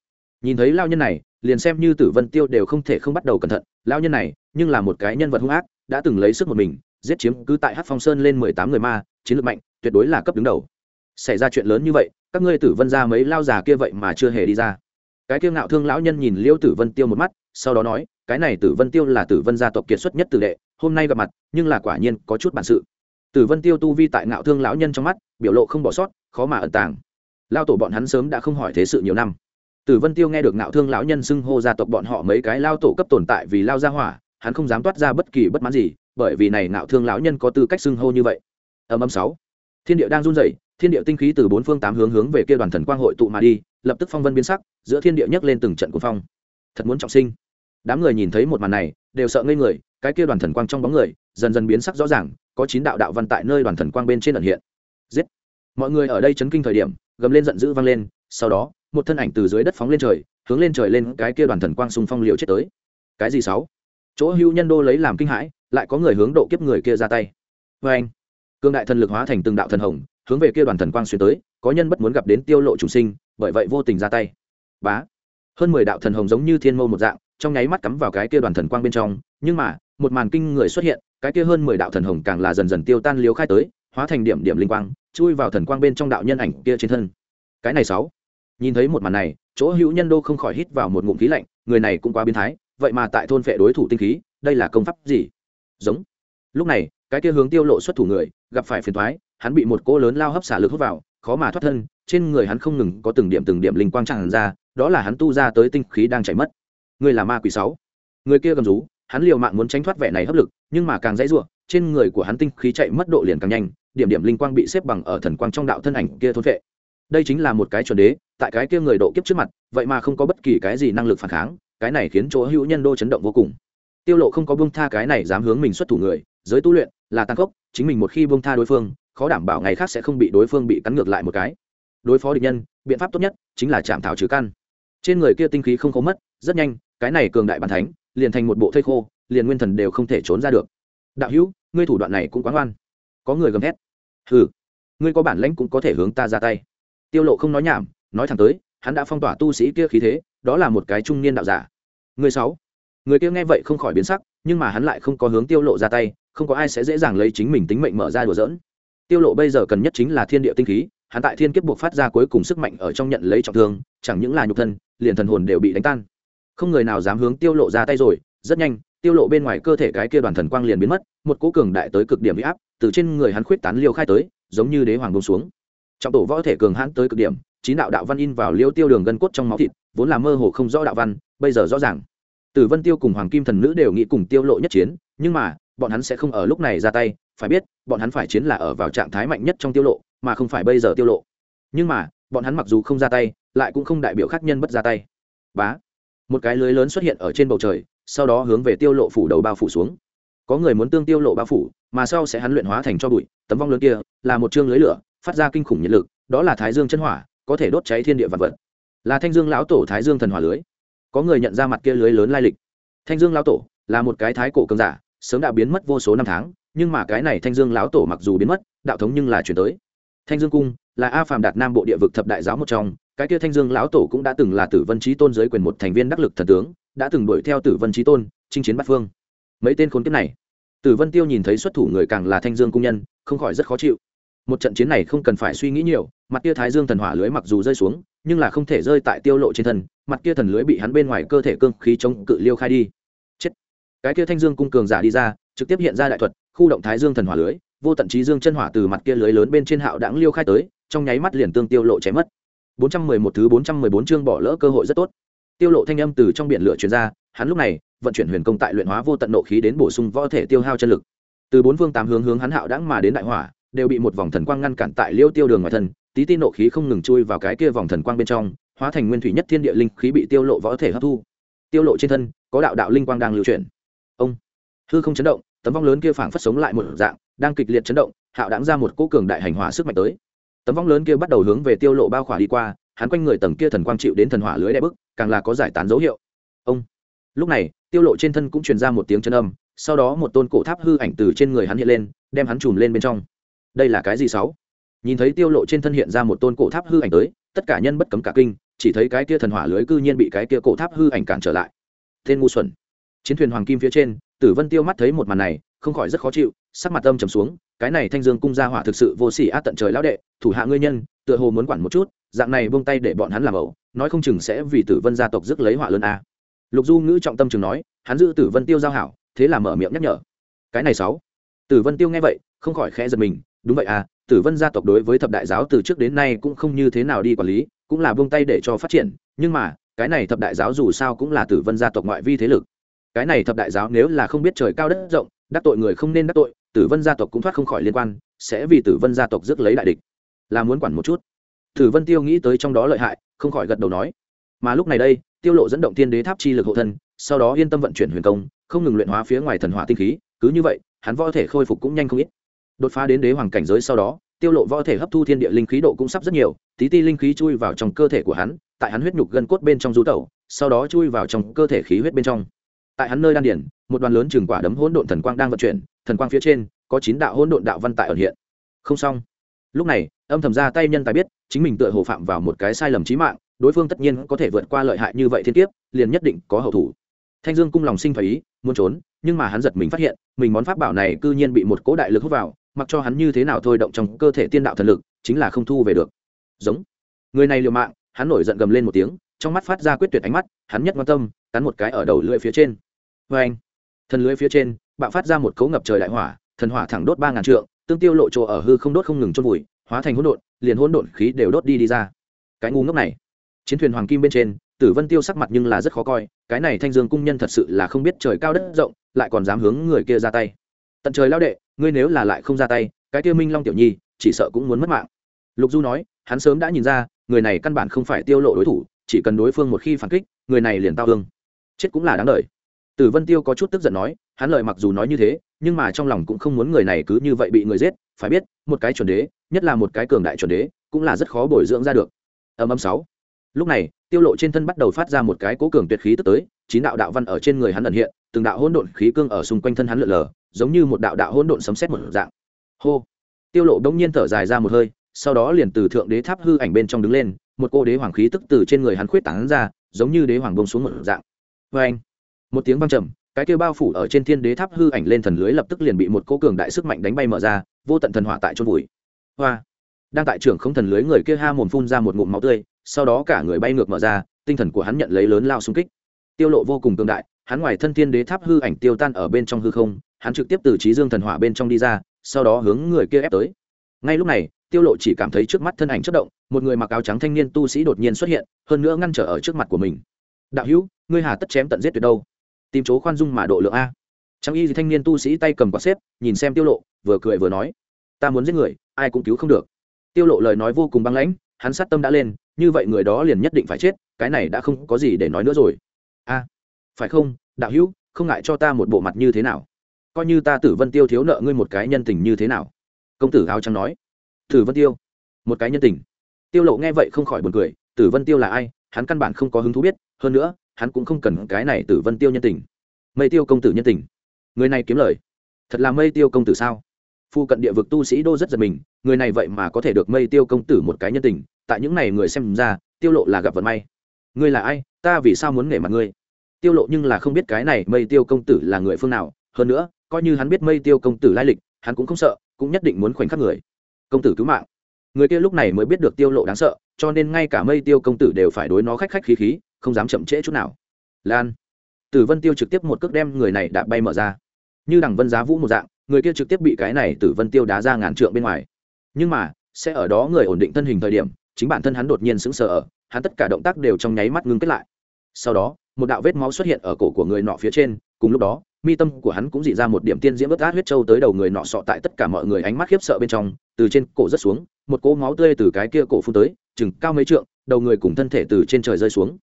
Speaker 1: Nhìn thấy lao nhân này, liền xem như tử vân tiêu đều không thể không bắt đầu cẩn thận. Lao nhân này, nhưng là một cái nhân vật hung ác, đã từng lấy sức một mình, giết chiếm cứ tại hát phong sơn lên mười tám người ma, chiến lược mạnh, tuyệt đối là cấp đứng đầu. Xảy ra chuyện lớn như vậy, các ngươi tử vân ra mấy lao già kia vậy mà chưa hề đi ra cái kiêu ngạo thương lão nhân nhìn liêu tử vân tiêu một mắt, sau đó nói, cái này tử vân tiêu là tử vân gia tộc kiệt xuất nhất tử đệ, hôm nay gặp mặt, nhưng là quả nhiên có chút bản sự. Tử vân tiêu tu vi tại ngạo thương lão nhân trong mắt, biểu lộ không bỏ sót, khó mà ẩn tàng. Lao tổ bọn hắn sớm đã không hỏi thế sự nhiều năm. Tử vân tiêu nghe được ngạo thương lão nhân xưng hô gia tộc bọn họ mấy cái lao tổ cấp tồn tại vì lao gia hỏa, hắn không dám toát ra bất kỳ bất mãn gì, bởi vì này ngạo thương lão nhân có tư cách xưng hô như vậy. Âm âm sáu. Thiên địa đang run rẩy, thiên địa tinh khí từ bốn phương tám hướng hướng về kia đoàn thần quang hội tụ mà đi lập tức phong vân biến sắc, giữa thiên địa nhấc lên từng trận cuồng phong. Thật muốn trọng sinh. Đám người nhìn thấy một màn này, đều sợ ngây người, cái kia đoàn thần quang trong bóng người, dần dần biến sắc rõ ràng, có chín đạo đạo văn tại nơi đoàn thần quang bên trên ẩn hiện. Giết! Mọi người ở đây chấn kinh thời điểm, gầm lên giận dữ vang lên, sau đó, một thân ảnh từ dưới đất phóng lên trời, hướng lên trời lên cái kia đoàn thần quang xung phong liều chết tới. Cái gì sáu? Chỗ hưu nhân đô lấy làm kinh hãi, lại có người hướng độ kiếp người kia ra tay. Vê anh cương đại thần lực hóa thành từng đạo thần hồng, hướng về kia đoàn thần quang xuyên tới có nhân bất muốn gặp đến tiêu lộ chủ sinh, bởi vậy vô tình ra tay. Bá. Hơn mười đạo thần hồng giống như thiên mâu một dạng, trong nháy mắt cắm vào cái kia đoàn thần quang bên trong, nhưng mà, một màn kinh người xuất hiện, cái kia hơn mười đạo thần hồng càng là dần dần tiêu tan liếu khai tới, hóa thành điểm điểm linh quang, chui vào thần quang bên trong đạo nhân ảnh kia trên thân. Cái này sáu. Nhìn thấy một màn này, chỗ hữu nhân đô không khỏi hít vào một ngụm khí lạnh, người này cũng quá biến thái, vậy mà tại thôn phệ đối thủ tinh khí, đây là công pháp gì? Giống. Lúc này, cái kia hướng tiêu lộ xuất thủ người, gặp phải phiền thoái, hắn bị một cỗ lớn lao hấp xả lực hút vào khó mà thoát thân, trên người hắn không ngừng có từng điểm từng điểm linh quang tràn ra, đó là hắn tu ra tới tinh khí đang chảy mất. Người là ma quỷ sáu. Người kia gầm rú, hắn liều mạng muốn tránh thoát vẻ này hấp lực, nhưng mà càng dãy ruộng trên người của hắn tinh khí chạy mất độ liền càng nhanh, điểm điểm linh quang bị xếp bằng ở thần quang trong đạo thân ảnh kia thôn vệ. Đây chính là một cái chuẩn đế, tại cái kia người độ kiếp trước mặt, vậy mà không có bất kỳ cái gì năng lực phản kháng, cái này khiến chỗ hữu nhân đô chấn động vô cùng. Tiêu lộ không có buông tha cái này dám hướng mình xuất thủ người, giới tu luyện là tăng cốc chính mình một khi buông tha đối phương khó đảm bảo ngày khác sẽ không bị đối phương bị cắn ngược lại một cái. Đối phó địch nhân, biện pháp tốt nhất chính là chạm thảo trừ căn. Trên người kia tinh khí không có mất, rất nhanh, cái này cường đại bàn thánh, liền thành một bộ thây khô, liền nguyên thần đều không thể trốn ra được. Đạo hữu, ngươi thủ đoạn này cũng quá ngoan. Có người gầm thét. Hừ, ngươi có bản lãnh cũng có thể hướng ta ra tay. Tiêu lộ không nói nhảm, nói thẳng tới, hắn đã phong tỏa tu sĩ kia khí thế, đó là một cái trung niên đạo giả. Người sáu. Người kia nghe vậy không khỏi biến sắc, nhưng mà hắn lại không có hướng tiêu lộ ra tay, không có ai sẽ dễ dàng lấy chính mình tính mệnh mở ra đùa giỡn tiêu lộ bây giờ cần nhất chính là thiên địa tinh khí, hắn tại thiên kiếp buộc phát ra cuối cùng sức mạnh ở trong nhận lấy trọng thương, chẳng những là nhục thân, liền thần hồn đều bị đánh tan. Không người nào dám hướng tiêu lộ ra tay rồi, rất nhanh, tiêu lộ bên ngoài cơ thể cái kia đoàn thần quang liền biến mất, một cỗ cường đại tới cực điểm bị áp, từ trên người hắn khuyết tán liêu khai tới, giống như đế hoàng buông xuống. Trọng tổ võ thể cường hãn tới cực điểm, chín đạo đạo văn in vào liêu tiêu đường gân cốt trong máu thịt, vốn là mơ hồ không rõ đạo văn, bây giờ rõ ràng tử vân tiêu cùng hoàng kim thần nữ đều nghĩ cùng tiêu lộ nhất chiến, nhưng mà, bọn hắn sẽ không ở lúc này ra tay, phải biết, bọn hắn phải chiến là ở vào trạng thái mạnh nhất trong tiêu lộ, mà không phải bây giờ tiêu lộ. Nhưng mà, bọn hắn mặc dù không ra tay, lại cũng không đại biểu khác nhân bất ra tay. Bá. Một cái lưới lớn xuất hiện ở trên bầu trời, sau đó hướng về tiêu lộ phủ đầu bao phủ xuống. Có người muốn tương tiêu lộ bao phủ, mà sau sẽ hắn luyện hóa thành cho bụi, tấm vong lớn kia, là một chương lưới lửa, phát ra kinh khủng nhiệt lực, đó là thái dương chân hỏa, có thể đốt cháy thiên địa vật vật. Là thanh dương lão tổ thái dương thần hỏa lưới có người nhận ra mặt kia lưới lớn lai lịch. Thanh dương lão tổ là một cái thái cổ cường giả, sớm đã biến mất vô số năm tháng, nhưng mà cái này thanh dương lão tổ mặc dù biến mất, đạo thống nhưng là chuyển tới. Thanh dương cung là a phàm đạt nam bộ địa vực thập đại giáo một trong, cái kia thanh dương lão tổ cũng đã từng là tử vân trí tôn giới quyền một thành viên đắc lực thần tướng, đã từng đuổi theo tử vân trí tôn, chinh chiến bắt phương. Mấy tên khốn kiếp này, tử vân tiêu nhìn thấy xuất thủ người càng là thanh dương cung nhân, không khỏi rất khó chịu. Một trận chiến này không cần phải suy nghĩ nhiều, mặt kia thái dương thần hỏa lưới mặc dù rơi xuống nhưng là không thể rơi tại tiêu lộ trên thân, mặt kia thần lưới bị hắn bên ngoài cơ thể cương khí chống cự liêu khai đi. Chết. Cái kia thanh dương cung cường giả đi ra, trực tiếp hiện ra đại thuật, khu động thái dương thần hỏa lưới, vô tận trí dương chân hỏa từ mặt kia lưới lớn bên trên hạo đãng liêu khai tới, trong nháy mắt liền tương tiêu lộ cháy mất. 411 thứ 414 chương bỏ lỡ cơ hội rất tốt. Tiêu lộ thanh âm từ trong biển lửa truyền ra, hắn lúc này vận chuyển huyền công tại luyện hóa vô tận nộ khí đến bổ sung võ thể tiêu hao chân lực. Từ bốn phương tám hướng hướng hắn hạo đãng mà đến đại hỏa, đều bị một vòng thần quang ngăn cản tại liêu tiêu đường ngoài thân tí tin nộ khí không ngừng chui vào cái kia vòng thần quang bên trong, hóa thành nguyên thủy nhất thiên địa linh khí bị tiêu lộ võ thể hấp thu. Tiêu lộ trên thân, có đạo đạo linh quang đang lưu chuyển. Ông, hư không chấn động, tấm vong lớn kia phảng phất sống lại một dạng, đang kịch liệt chấn động, hạo đáng ra một cỗ cường đại hành hỏa sức mạnh tới. Tấm vong lớn kia bắt đầu hướng về tiêu lộ bao khỏa đi qua, hắn quanh người tầng kia thần quang chịu đến thần hỏa lưới đè bức, càng là có giải tán dấu hiệu. Ông, lúc này, tiêu lộ trên thân cũng truyền ra một tiếng chân âm, sau đó một tôn cổ tháp hư ảnh từ trên người hắn hiện lên, đem hắn chùm lên bên trong. Đây là cái gì sáu? Nhìn thấy tiêu lộ trên thân hiện ra một tôn cổ tháp hư ảnh tới, tất cả nhân bất cấm cả kinh, chỉ thấy cái kia thần hỏa lưới cư nhiên bị cái kia cổ tháp hư ảnh cản trở lại. Tên ngu xuẩn. Chiến thuyền hoàng kim phía trên, tử vân tiêu mắt thấy một màn này, không khỏi rất khó chịu, sắc mặt âm trầm xuống, cái này thanh dương cung gia hỏa thực sự vô sỉ át tận trời lão đệ, thủ hạ ngươi nhân, tựa hồ muốn quản một chút, dạng này buông tay để bọn hắn làm ẩu, nói không chừng sẽ vì tử vân gia tộc rước lấy họa lớn a. Lục du ngữ trọng tâm chừng nói, hắn giữ tử vân tiêu giao hảo, thế là mở miệng nhắc nhở. Cái này sáu. Tử vân tiêu nghe vậy, không khỏi khẽ giật mình, đúng vậy à tử vân gia tộc đối với thập đại giáo từ trước đến nay cũng không như thế nào đi quản lý, cũng là buông tay để cho phát triển, nhưng mà, cái này thập đại giáo dù sao cũng là tử vân gia tộc ngoại vi thế lực. Cái này thập đại giáo nếu là không biết trời cao đất rộng, đắc tội người không nên đắc tội, tử vân gia tộc cũng thoát không khỏi liên quan, sẽ vì tử vân gia tộc rước lấy đại địch. Là muốn quản một chút. Tử vân tiêu nghĩ tới trong đó lợi hại, không khỏi gật đầu nói. Mà lúc này đây, tiêu lộ dẫn động tiên đế tháp chi lực hộ thân, sau đó yên tâm vận chuyển huyền công, không ngừng luyện hóa phía ngoài thần hỏa tinh khí, cứ như vậy, hắn võ thể khôi phục cũng nhanh không ít đột phá đến đế hoàng cảnh giới sau đó, tiêu lộ võ thể hấp thu thiên địa linh khí độ cũng sắp rất nhiều, tí ti linh khí chui vào trong cơ thể của hắn, tại hắn huyết nhục gân cốt bên trong du tẩu, sau đó chui vào trong cơ thể khí huyết bên trong. Tại hắn nơi đan điển, một đoàn lớn trường quả đấm hỗn độn thần quang đang vận chuyển, thần quang phía trên, có chín đạo hỗn độn đạo văn tại ẩn hiện. Không xong. Lúc này, âm thầm ra tay nhân tài biết, chính mình tựa hồ phạm vào một cái sai lầm chí mạng, đối phương tất nhiên có thể vượt qua lợi hại như vậy thiên kiếp, liền nhất định có hậu thủ. Thanh dương cung lòng sinh phải ý, muốn trốn, nhưng mà hắn giật mình phát hiện, mình món pháp bảo này cư nhiên bị một cố đại lực hút vào mặc cho hắn như thế nào thôi động trong cơ thể tiên đạo thần lực, chính là không thu về được. Giống. Người này liều mạng, hắn nổi giận gầm lên một tiếng, trong mắt phát ra quyết tuyệt ánh mắt, hắn nhất quan tâm, cắn một cái ở đầu lưỡi phía trên. Vê anh, thần lưỡi phía trên, bạo phát ra một cấu ngập trời đại hỏa, thần hỏa thẳng đốt ba ngàn trượng, tương tiêu lộ chỗ ở hư không đốt không ngừng chôn vùi, hóa thành hỗn độn, liền hỗn độn khí đều đốt đi đi ra. Cái ngu ngốc này. Chiến thuyền hoàng kim bên trên, tử vân tiêu sắc mặt nhưng là rất khó coi, cái này thanh dương cung nhân thật sự là không biết trời cao đất rộng, lại còn dám hướng người kia ra tay. Tận trời lao đệ ngươi nếu là lại không ra tay, cái tiêu minh long tiểu nhi, chỉ sợ cũng muốn mất mạng. Lục du nói, hắn sớm đã nhìn ra, người này căn bản không phải tiêu lộ đối thủ, chỉ cần đối phương một khi phản kích, người này liền tao thương. Chết cũng là đáng đời. Tử vân tiêu có chút tức giận nói, hắn lời mặc dù nói như thế, nhưng mà trong lòng cũng không muốn người này cứ như vậy bị người giết, phải biết, một cái chuẩn đế, nhất là một cái cường đại chuẩn đế, cũng là rất khó bồi dưỡng ra được. Âm âm sáu. Lúc này, tiêu lộ trên thân bắt đầu phát ra một cái cố cường tuyệt khí tức tới, chín đạo đạo văn ở trên người hắn ẩn hiện từng đạo hỗn độn khí cương ở xung quanh thân hắn lượn lờ, giống như một đạo đạo hỗn độn sấm sét một dạng. Hô! Tiêu lộ đống nhiên thở dài ra một hơi, sau đó liền từ thượng đế tháp hư ảnh bên trong đứng lên, một cô đế hoàng khí tức từ trên người hắn khuyết tán ra, giống như đế hoàng bông xuống một dạng. Vê anh một tiếng vang trầm, cái kêu bao phủ ở trên thiên đế tháp hư ảnh lên thần lưới lập tức liền bị một cô cường đại sức mạnh đánh bay mở ra, vô tận thần hỏa tại chôn vùi. Hoa! Đang tại trưởng không thần lưới người kia ha mồm phun ra một ngụm máu tươi, sau đó cả người bay ngược mở ra, tinh thần của hắn nhận lấy lớn lao xung kích. Tiêu lộ vô cùng cường đại hắn ngoài thân thiên đế tháp hư ảnh tiêu tan ở bên trong hư không, hắn trực tiếp từ trí dương thần hỏa bên trong đi ra, sau đó hướng người kia ép tới. Ngay lúc này, tiêu lộ chỉ cảm thấy trước mắt thân ảnh chất động, một người mặc áo trắng thanh niên tu sĩ đột nhiên xuất hiện, hơn nữa ngăn trở ở trước mặt của mình. Đạo hữu, ngươi hà tất chém tận giết tuyệt đâu? Tìm chỗ khoan dung mà độ lượng a. Trang y thì thanh niên tu sĩ tay cầm quạt xếp, nhìn xem tiêu lộ, vừa cười vừa nói, ta muốn giết người, ai cũng cứu không được. Tiêu lộ lời nói vô cùng băng lãnh, hắn sát tâm đã lên, như vậy người đó liền nhất định phải chết, cái này đã không có gì để nói nữa rồi. A phải không, đạo hữu, không ngại cho ta một bộ mặt như thế nào? Coi như ta tử vân tiêu thiếu nợ ngươi một cái nhân tình như thế nào? Công tử áo trắng nói. Tử vân tiêu, một cái nhân tình. Tiêu lộ nghe vậy không khỏi buồn cười, tử vân tiêu là ai? Hắn căn bản không có hứng thú biết, hơn nữa, hắn cũng không cần cái này tử vân tiêu nhân tình. Mây tiêu công tử nhân tình. Người này kiếm lời. Thật là mây tiêu công tử sao? Phu cận địa vực tu sĩ đô rất giật mình, người này vậy mà có thể được mây tiêu công tử một cái nhân tình. Tại những này người xem ra, tiêu lộ là gặp vận may. Ngươi là ai? Ta vì sao muốn nể mặt ngươi? Tiêu lộ nhưng là không biết cái này mây tiêu công tử là người phương nào, hơn nữa, coi như hắn biết mây tiêu công tử lai lịch, hắn cũng không sợ, cũng nhất định muốn khoảnh khắc người. Công tử cứu mạng. Người kia lúc này mới biết được tiêu lộ đáng sợ, cho nên ngay cả mây tiêu công tử đều phải đối nó khách khách khí khí, không dám chậm trễ chút nào. Lan. Tử vân tiêu trực tiếp một cước đem người này đạp bay mở ra. Như đằng vân giá vũ một dạng, người kia trực tiếp bị cái này tử vân tiêu đá ra ngàn trượng bên ngoài. Nhưng mà, sẽ ở đó người ổn định thân hình thời điểm, chính bản thân hắn đột nhiên sững sờ ở, hắn tất cả động tác đều trong nháy mắt ngưng kết lại. Sau đó một đạo vết máu xuất hiện ở cổ của người nọ phía trên, cùng lúc đó, mi tâm của hắn cũng dị ra một điểm tiên diễm bất át huyết trâu tới đầu người nọ sọ tại tất cả mọi người ánh mắt khiếp sợ bên trong, từ trên cổ rất xuống, một cỗ máu tươi từ cái kia cổ phun tới, chừng cao mấy trượng, đầu người cùng thân thể từ trên trời rơi xuống.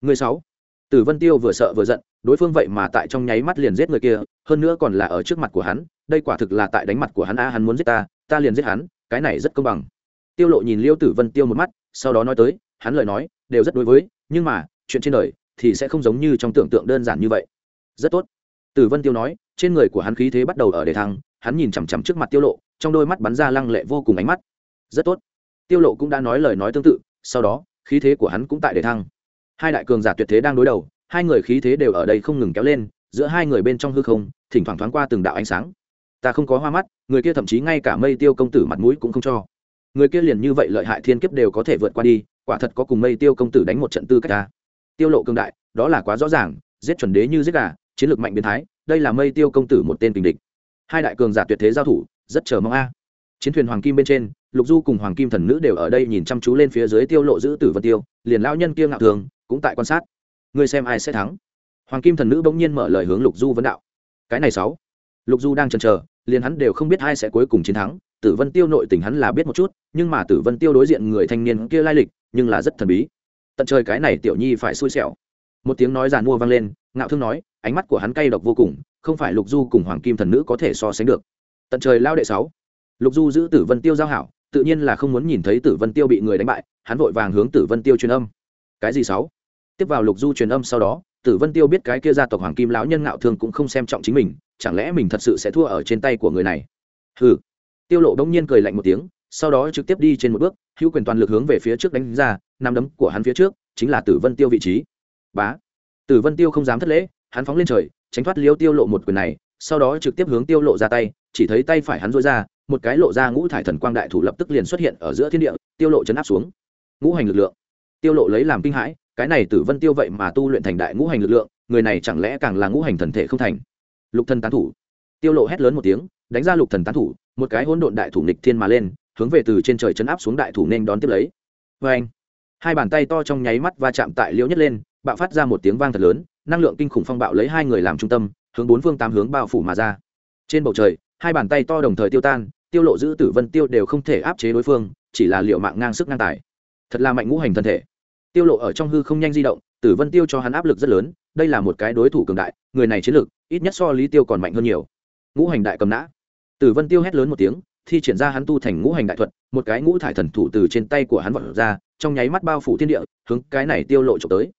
Speaker 1: Người sáu. Tử vân tiêu vừa sợ vừa giận, đối phương vậy mà tại trong nháy mắt liền giết người kia, hơn nữa còn là ở trước mặt của hắn, đây quả thực là tại đánh mặt của hắn, a, hắn muốn giết ta ta liền giết hắn, cái này rất công bằng. Tiêu lộ nhìn liêu tử vân tiêu một mắt, sau đó nói tới, hắn lời nói đều rất đối với, nhưng mà, chuyện trên đời thì sẽ không giống như trong tưởng tượng đơn giản như vậy. Rất tốt. Tử vân tiêu nói, trên người của hắn khí thế bắt đầu ở đề thăng, hắn nhìn chằm chằm trước mặt tiêu lộ, trong đôi mắt bắn ra lăng lệ vô cùng ánh mắt. Rất tốt. Tiêu lộ cũng đã nói lời nói tương tự, sau đó, khí thế của hắn cũng tại đề thăng. Hai đại cường giả tuyệt thế đang đối đầu, hai người khí thế đều ở đây không ngừng kéo lên, giữa hai người bên trong hư không, thỉnh thoảng thoáng qua từng đạo ánh sáng. Ta không có hoa mắt, người kia thậm chí ngay cả mây tiêu công tử mặt mũi cũng không cho. Người kia liền như vậy lợi hại thiên kiếp đều có thể vượt qua đi, quả thật có cùng mây tiêu công tử đánh một trận tư cách ta tiêu lộ cường đại, đó là quá rõ ràng, giết chuẩn đế như giết gà, chiến lược mạnh biến thái, đây là mây tiêu công tử một tên tình địch. Hai đại cường giả tuyệt thế giao thủ, rất chờ mong a. Chiến thuyền hoàng kim bên trên, lục du cùng hoàng kim thần nữ đều ở đây nhìn chăm chú lên phía dưới tiêu lộ giữ tử vân tiêu, liền lão nhân kia ngạo thường, cũng tại quan sát. Ngươi xem ai sẽ thắng. Hoàng kim thần nữ bỗng nhiên mở lời hướng lục du vấn đạo. Cái này sáu. Lục du đang chần chờ, liền hắn đều không biết ai sẽ cuối cùng chiến thắng. Tử vân tiêu nội tình hắn là biết một chút, nhưng mà tử vân tiêu đối diện người thanh niên kia lai lịch, nhưng là rất thần bí tận trời cái này tiểu nhi phải xui xẻo. Một tiếng nói giàn mua vang lên, ngạo thương nói, ánh mắt của hắn cay độc vô cùng, không phải lục du cùng hoàng kim thần nữ có thể so sánh được. Tận trời lao đệ sáu. Lục du giữ tử vân tiêu giao hảo, tự nhiên là không muốn nhìn thấy tử vân tiêu bị người đánh bại, hắn vội vàng hướng tử vân tiêu truyền âm. Cái gì sáu? Tiếp vào lục du truyền âm sau đó, tử vân tiêu biết cái kia gia tộc hoàng kim lão nhân ngạo thương cũng không xem trọng chính mình, chẳng lẽ mình thật sự sẽ thua ở trên tay của người này? Hừ. Tiêu lộ đông nhiên cười lạnh một tiếng sau đó trực tiếp đi trên một bước, hữu quyền toàn lực hướng về phía trước đánh ra năm đấm của hắn phía trước, chính là tử vân tiêu vị trí. Bá! Tử vân tiêu không dám thất lễ, hắn phóng lên trời, tránh thoát liêu tiêu lộ một quyền này, sau đó trực tiếp hướng tiêu lộ ra tay, chỉ thấy tay phải hắn dối ra, một cái lộ ra ngũ thải thần quang đại thủ lập tức liền xuất hiện ở giữa thiên địa, tiêu lộ chấn áp xuống. Ngũ hành lực lượng. Tiêu lộ lấy làm kinh hãi, cái này tử vân tiêu vậy mà tu luyện thành đại ngũ hành lực lượng, người này chẳng lẽ càng là ngũ hành thần thể không thành? Lục thần tán thủ. Tiêu lộ hét lớn một tiếng, đánh ra lục thần tán thủ, một cái hỗn độn đại thủ nghịch thiên mà lên hướng về từ trên trời chấn áp xuống đại thủ nên đón tiếp lấy. Với anh, hai bàn tay to trong nháy mắt va chạm tại liễu nhất lên, bạo phát ra một tiếng vang thật lớn, năng lượng kinh khủng phong bạo lấy hai người làm trung tâm, hướng bốn phương tám hướng bao phủ mà ra. Trên bầu trời, hai bàn tay to đồng thời tiêu tan, tiêu lộ giữ tử vân tiêu đều không thể áp chế đối phương, chỉ là liệu mạng ngang sức ngang tài. Thật là mạnh ngũ hành thân thể. Tiêu lộ ở trong hư không nhanh di động, tử vân tiêu cho hắn áp lực rất lớn, đây là một cái đối thủ cường đại, người này chiến lực, ít nhất so lý tiêu còn mạnh hơn nhiều. Ngũ hành đại cầm nã. Tử vân tiêu hét lớn một tiếng thi triển ra hắn tu thành ngũ hành đại thuật, một cái ngũ thải thần thủ từ trên tay của hắn vọt ra, trong nháy mắt bao phủ thiên địa, hướng cái này tiêu lộ trộm tới.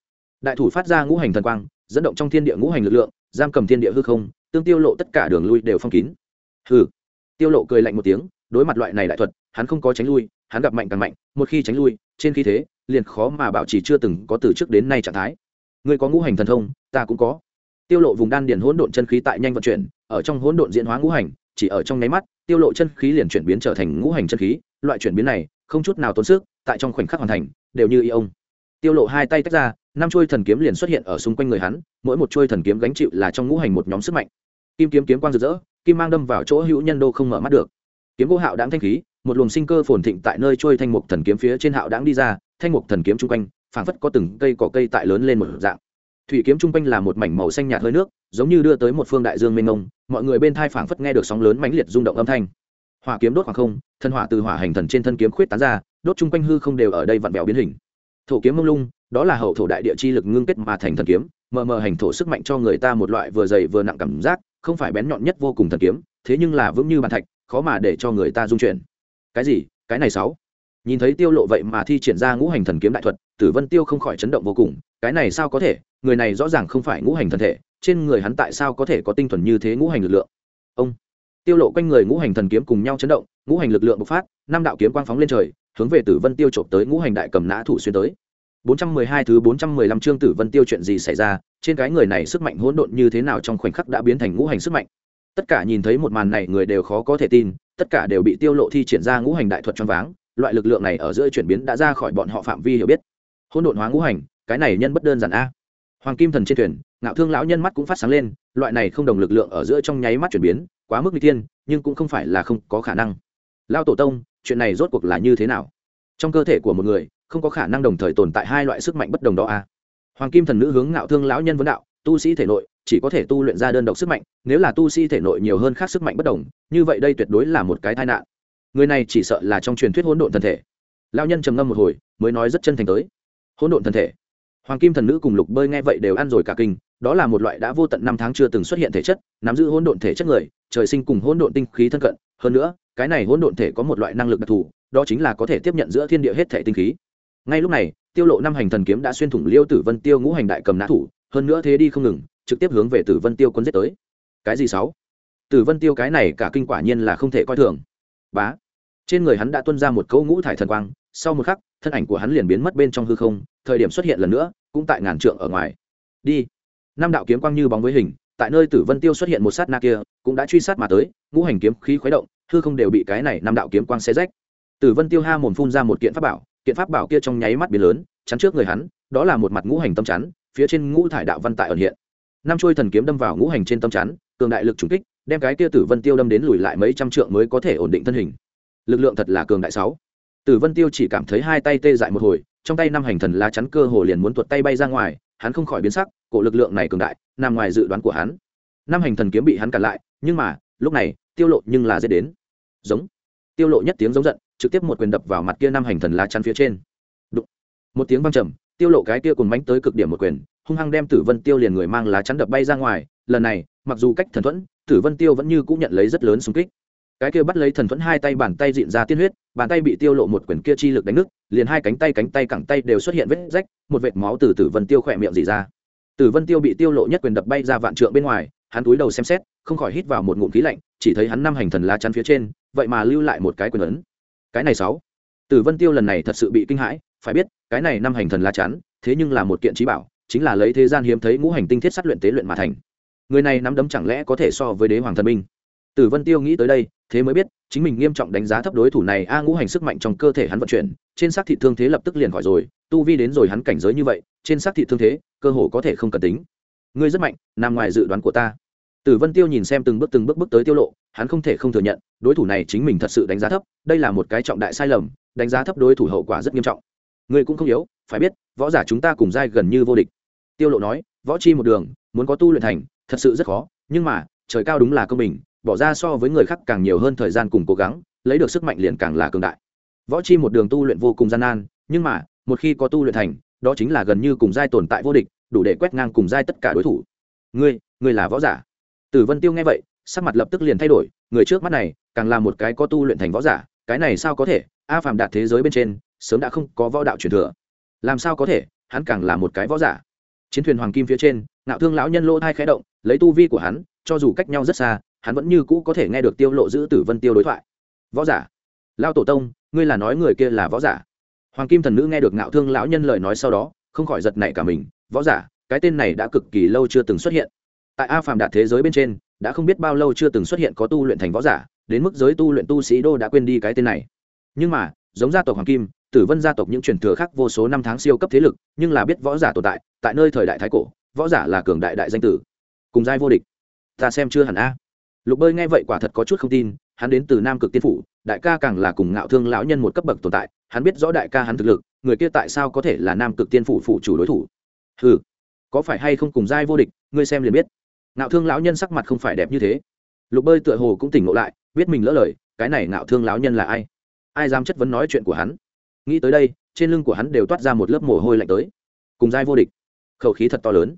Speaker 1: Đại thủ phát ra ngũ hành thần quang, dẫn động trong thiên địa ngũ hành lực lượng, giam cầm thiên địa hư không, tương tiêu lộ tất cả đường lui đều phong kín. Hư tiêu lộ cười lạnh một tiếng, đối mặt loại này đại thuật, hắn không có tránh lui, hắn gặp mạnh càng mạnh, một khi tránh lui, trên khí thế, liền khó mà bảo trì chưa từng có từ trước đến nay trạng thái. Người có ngũ hành thần thông, ta cũng có. Tiêu lộ vùng đan điền hỗn độn chân khí tại nhanh vận chuyển, ở trong hỗn độn diễn hóa ngũ hành, chỉ ở trong nháy mắt tiêu lộ chân khí liền chuyển biến trở thành ngũ hành chân khí, loại chuyển biến này không chút nào tốn sức, tại trong khoảnh khắc hoàn thành, đều như y ông. Tiêu lộ hai tay tách ra, năm chuôi thần kiếm liền xuất hiện ở xung quanh người hắn, mỗi một chuôi thần kiếm gánh chịu là trong ngũ hành một nhóm sức mạnh. Kim kiếm kiếm quang rực rỡ, kim mang đâm vào chỗ hữu nhân đô không mở mắt được. Kiếm gỗ hạo đáng thanh khí, một luồng sinh cơ phồn thịnh tại nơi trôi thanh mục thần kiếm phía trên hạo đáng đi ra, thanh mục thần kiếm chung quanh, phảng phất có từng cây cỏ cây tại lớn lên một dạng. Thủy kiếm chung quanh là một mảnh màu xanh nhạt hơi nước giống như đưa tới một phương đại dương mênh mông, mọi người bên thai phảng phất nghe được sóng lớn mãnh liệt rung động âm thanh. Hỏa kiếm đốt khoảng không thân hỏa từ hỏa hành thần trên thân kiếm khuyết tán ra, đốt chung quanh hư không đều ở đây vặn vẹo biến hình. Thổ kiếm mông lung, đó là hậu thổ đại địa chi lực ngưng kết mà thành thần kiếm, mờ mờ hành thổ sức mạnh cho người ta một loại vừa dày vừa nặng cảm giác, không phải bén nhọn nhất vô cùng thần kiếm, thế nhưng là vững như bàn thạch, khó mà để cho người ta dung chuyển. Cái gì? Cái này sáu. Nhìn thấy tiêu lộ vậy mà thi triển ra ngũ hành thần kiếm đại thuật, tử vân tiêu không khỏi chấn động vô cùng, cái này sao có thể? Người này rõ ràng không phải ngũ hành thần thể trên người hắn tại sao có thể có tinh thuần như thế ngũ hành lực lượng ông tiêu lộ quanh người ngũ hành thần kiếm cùng nhau chấn động ngũ hành lực lượng bộc phát năm đạo kiếm quang phóng lên trời hướng về tử vân tiêu trộm tới ngũ hành đại cầm nã thủ xuyên tới 412 thứ 415 chương Tử Vân Tiêu chuyện gì xảy ra, trên cái người này sức mạnh hỗn độn như thế nào trong khoảnh khắc đã biến thành ngũ hành sức mạnh. Tất cả nhìn thấy một màn này người đều khó có thể tin, tất cả đều bị Tiêu Lộ thi triển ra ngũ hành đại thuật choáng váng, loại lực lượng này ở giữa chuyển biến đã ra khỏi bọn họ phạm vi hiểu biết. Hỗn độn hóa ngũ hành, cái này nhân bất đơn giản a. Hoàng Kim Thần trên thuyền, ngạo thương lão nhân mắt cũng phát sáng lên, loại này không đồng lực lượng ở giữa trong nháy mắt chuyển biến, quá mức nguy thiên, nhưng cũng không phải là không có khả năng. Lão tổ tông, chuyện này rốt cuộc là như thế nào? Trong cơ thể của một người, không có khả năng đồng thời tồn tại hai loại sức mạnh bất đồng đó a hoàng kim thần nữ hướng ngạo thương lão nhân vấn đạo tu sĩ thể nội chỉ có thể tu luyện ra đơn độc sức mạnh nếu là tu sĩ thể nội nhiều hơn khác sức mạnh bất đồng như vậy đây tuyệt đối là một cái tai nạn. Người này chỉ sợ là trong truyền thuyết hỗn độn thân thể. Lão nhân trầm ngâm một hồi mới nói rất chân thành tới. Hỗn độn thân thể. Hoàng kim thần nữ cùng lục bơi nghe vậy đều ăn rồi cả kinh đó là một loại đã vô tận năm tháng chưa từng xuất hiện thể chất, nắm giữ hỗn độn thể chất người, trời sinh cùng hỗn độn tinh khí thân cận. Hơn nữa, cái này hỗn độn thể có một loại năng lực đặc thù, đó chính là có thể tiếp nhận giữa thiên địa hết thể tinh khí. Ngay lúc này, tiêu lộ năm hành thần kiếm đã xuyên thủng liêu tử vân tiêu ngũ hành đại cầm nã thủ, hơn nữa thế đi không ngừng, trực tiếp hướng về tử vân tiêu quân giết tới. Cái gì sáu? Tử vân tiêu cái này cả kinh quả nhiên là không thể coi thường. Bá! Trên người hắn đã tuôn ra một câu ngũ thải thần quang, sau một khắc, thân ảnh của hắn liền biến mất bên trong hư không, thời điểm xuất hiện lần nữa, cũng tại ngàn trượng ở ngoài. Đi! Năm đạo kiếm quang như bóng với hình, tại nơi tử vân tiêu xuất hiện một sát na kia, cũng đã truy sát mà tới, ngũ hành kiếm khí khuấy động, hư không đều bị cái này năm đạo kiếm quang xé rách. Tử vân tiêu ha mồm phun ra một kiện pháp bảo, kiện pháp bảo kia trong nháy mắt biến lớn, chắn trước người hắn, đó là một mặt ngũ hành tâm chắn, phía trên ngũ thải đạo văn tại ẩn hiện. Năm trôi thần kiếm đâm vào ngũ hành trên tâm chắn, cường đại lực trùng kích, đem cái kia tử vân tiêu đâm đến lùi lại mấy trăm trượng mới có thể ổn định thân hình. Lực lượng thật là cường đại sáu. Tử vân tiêu chỉ cảm thấy hai tay tê dại một hồi, trong tay năm hành thần lá chắn cơ hồ liền muốn tuột tay bay ra ngoài hắn không khỏi biến sắc, cổ lực lượng này cường đại, nằm ngoài dự đoán của hắn. Năm hành thần kiếm bị hắn cản lại, nhưng mà, lúc này, tiêu lộ nhưng là dễ đến. Giống. Tiêu lộ nhất tiếng giống giận, trực tiếp một quyền đập vào mặt kia năm hành thần lá chắn phía trên. Đụng. một tiếng vang trầm, tiêu lộ cái kia cùng mánh tới cực điểm một quyền, hung hăng đem tử vân tiêu liền người mang lá chắn đập bay ra ngoài. Lần này, mặc dù cách thần thuẫn, tử vân tiêu vẫn như cũng nhận lấy rất lớn xung kích cái kia bắt lấy thần thuẫn hai tay bàn tay dịn ra tiên huyết, bàn tay bị tiêu lộ một quyền kia chi lực đánh nứt, liền hai cánh tay cánh tay cẳng tay đều xuất hiện vết rách, một vệt máu từ tử vân tiêu khỏe miệng dỉ ra. Tử vân tiêu bị tiêu lộ nhất quyền đập bay ra vạn trượng bên ngoài, hắn túi đầu xem xét, không khỏi hít vào một ngụm khí lạnh, chỉ thấy hắn năm hành thần lá chắn phía trên, vậy mà lưu lại một cái quyền ấn. Cái này sáu. Tử vân tiêu lần này thật sự bị kinh hãi, phải biết, cái này năm hành thần lá chắn, thế nhưng là một kiện trí bảo, chính là lấy thế gian hiếm thấy ngũ hành tinh thiết sát luyện tế luyện mà thành. Người này nắm đấm chẳng lẽ có thể so với đế hoàng thần minh tử vân tiêu nghĩ tới đây, thế mới biết, chính mình nghiêm trọng đánh giá thấp đối thủ này a ngũ hành sức mạnh trong cơ thể hắn vận chuyển, trên xác thị thương thế lập tức liền khỏi rồi, tu vi đến rồi hắn cảnh giới như vậy, trên xác thị thương thế, cơ hồ có thể không cần tính. Ngươi rất mạnh, nằm ngoài dự đoán của ta. Tử vân tiêu nhìn xem từng bước từng bước bước tới tiêu lộ, hắn không thể không thừa nhận, đối thủ này chính mình thật sự đánh giá thấp, đây là một cái trọng đại sai lầm, đánh giá thấp đối thủ hậu quả rất nghiêm trọng. Ngươi cũng không yếu, phải biết, võ giả chúng ta cùng giai gần như vô địch. Tiêu lộ nói, võ chi một đường, muốn có tu luyện thành, thật sự rất khó, nhưng mà, trời cao đúng là công bình bỏ ra so với người khác càng nhiều hơn thời gian cùng cố gắng, lấy được sức mạnh liền càng là cường đại. Võ chi một đường tu luyện vô cùng gian nan, nhưng mà, một khi có tu luyện thành, đó chính là gần như cùng giai tồn tại vô địch, đủ để quét ngang cùng giai tất cả đối thủ. Ngươi ngươi là võ giả? Tử vân tiêu nghe vậy, sắc mặt lập tức liền thay đổi, người trước mắt này, càng là một cái có tu luyện thành võ giả, cái này sao có thể? A phàm đạt thế giới bên trên, sớm đã không có võ đạo truyền thừa. Làm sao có thể? Hắn càng là một cái võ giả. Chiến thuyền hoàng kim phía trên, ngạo thương lão nhân lỗ thai khẽ động, lấy tu vi của hắn, cho dù cách nhau rất xa hắn vẫn như cũ có thể nghe được tiêu lộ giữ tử vân tiêu đối thoại. Võ giả, lao tổ tông, ngươi là nói người kia là võ giả? Hoàng kim thần nữ nghe được ngạo thương lão nhân lời nói sau đó, không khỏi giật nảy cả mình, võ giả, cái tên này đã cực kỳ lâu chưa từng xuất hiện. Tại a phàm đạt thế giới bên trên, đã không biết bao lâu chưa từng xuất hiện có tu luyện thành võ giả, đến mức giới tu luyện tu sĩ đô đã quên đi cái tên này. Nhưng mà, giống gia tộc hoàng kim, tử vân gia tộc những truyền thừa khác vô số năm tháng siêu cấp thế lực, nhưng là biết võ giả tồn tại tại nơi thời đại thái cổ, võ giả là cường đại đại danh tử. Cùng giai vô địch. Ta xem chưa hẳn a lục bơi nghe vậy quả thật có chút không tin, hắn đến từ nam cực tiên phủ, đại ca càng là cùng ngạo thương lão nhân một cấp bậc tồn tại, hắn biết rõ đại ca hắn thực lực, người kia tại sao có thể là nam cực tiên phủ phụ chủ đối thủ? Ừ có phải hay không cùng giai vô địch, ngươi xem liền biết. Ngạo thương lão nhân sắc mặt không phải đẹp như thế. Lục bơi tựa hồ cũng tỉnh ngộ lại, biết mình lỡ lời, cái này ngạo thương lão nhân là ai? Ai dám chất vấn nói chuyện của hắn? Nghĩ tới đây, trên lưng của hắn đều toát ra một lớp mồ hôi lạnh tới. Cùng giai vô địch, khẩu khí thật to lớn.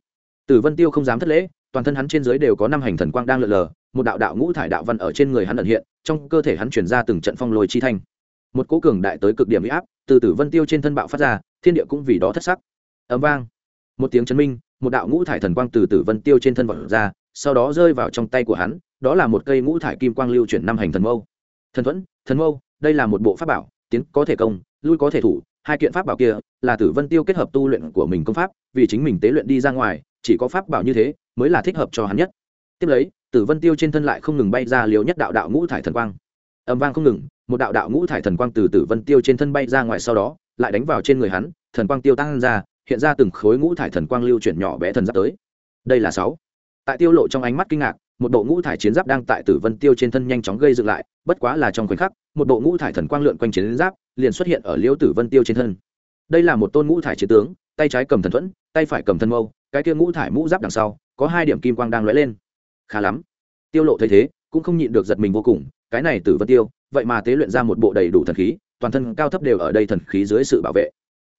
Speaker 1: Tử vân tiêu không dám thất lễ, toàn thân hắn trên dưới đều có năm hành thần quang đang lượn lờ một đạo đạo ngũ thải đạo văn ở trên người hắn ẩn hiện, trong cơ thể hắn chuyển ra từng trận phong lôi chi thanh. Một cố cường đại tới cực điểm bị áp, từ tử vân tiêu trên thân bạo phát ra, thiên địa cũng vì đó thất sắc. Ấm vang. Một tiếng chấn minh, một đạo ngũ thải thần quang từ tử vân tiêu trên thân vọt ra, sau đó rơi vào trong tay của hắn, đó là một cây ngũ thải kim quang lưu chuyển năm hành thần mâu. Thần thuẫn, thần mâu, đây là một bộ pháp bảo, tiến có thể công, lui có thể thủ, hai kiện pháp bảo kia là tử vân tiêu kết hợp tu luyện của mình công pháp, vì chính mình tế luyện đi ra ngoài, chỉ có pháp bảo như thế mới là thích hợp cho hắn nhất tiếp lấy, tử vân tiêu trên thân lại không ngừng bay ra liều nhất đạo đạo ngũ thải thần quang. Âm vang không ngừng, một đạo đạo ngũ thải thần quang từ tử vân tiêu trên thân bay ra ngoài sau đó, lại đánh vào trên người hắn, thần quang tiêu tăng ra, hiện ra từng khối ngũ thải thần quang lưu chuyển nhỏ bé thần giáp tới. Đây là sáu. Tại tiêu lộ trong ánh mắt kinh ngạc, một bộ ngũ thải chiến giáp đang tại tử vân tiêu trên thân nhanh chóng gây dựng lại, bất quá là trong khoảnh khắc, một bộ ngũ thải thần quang lượn quanh chiến giáp liền xuất hiện ở liêu tử vân tiêu trên thân. Đây là một tôn ngũ thải chiến tướng, tay trái cầm thần thuẫn, tay phải cầm thần mâu, cái kia ngũ thải mũ giáp đằng sau, có hai điểm kim quang đang lóe lên khá lắm. Tiêu lộ thấy thế, cũng không nhịn được giật mình vô cùng, cái này tử vân tiêu, vậy mà tế luyện ra một bộ đầy đủ thần khí, toàn thân cao thấp đều ở đây thần khí dưới sự bảo vệ.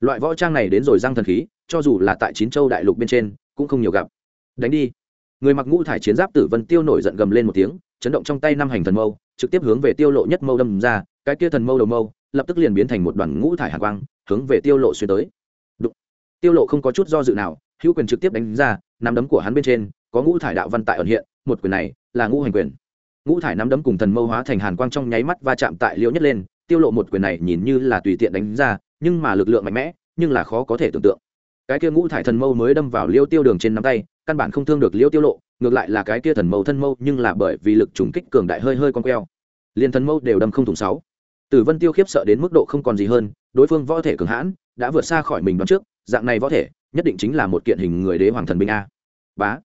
Speaker 1: Loại võ trang này đến rồi răng thần khí, cho dù là tại chín châu đại lục bên trên, cũng không nhiều gặp. Đánh đi. Người mặc ngũ thải chiến giáp tử vân tiêu nổi giận gầm lên một tiếng, chấn động trong tay năm hành thần mâu, trực tiếp hướng về tiêu lộ nhất mâu đâm ra, cái kia thần mâu đầu mâu, lập tức liền biến thành một đoàn ngũ thải hàn quang, hướng về tiêu lộ xuyên tới. Đụng. tiêu lộ không có chút do dự nào, hữu quyền trực tiếp đánh ra, nắm đấm của hắn bên trên có ngũ thải đạo văn tại ẩn hiện, một quyền này là ngũ hành quyền. Ngũ thải nắm đấm cùng thần mâu hóa thành hàn quang trong nháy mắt va chạm tại liễu nhất lên, tiêu lộ một quyền này nhìn như là tùy tiện đánh ra, nhưng mà lực lượng mạnh mẽ, nhưng là khó có thể tưởng tượng. Cái kia ngũ thải thần mâu mới đâm vào liêu tiêu đường trên nắm tay, căn bản không thương được liêu tiêu lộ, ngược lại là cái kia thần mâu thân mâu, nhưng là bởi vì lực trùng kích cường đại hơi hơi con queo. Liền thần mâu đều đâm không thủng sáu. Tử vân tiêu khiếp sợ đến mức độ không còn gì hơn, đối phương võ thể cường hãn, đã vượt xa khỏi mình đoán trước, dạng này võ thể, nhất định chính là một kiện hình người đế hoàng thần binh a. Bá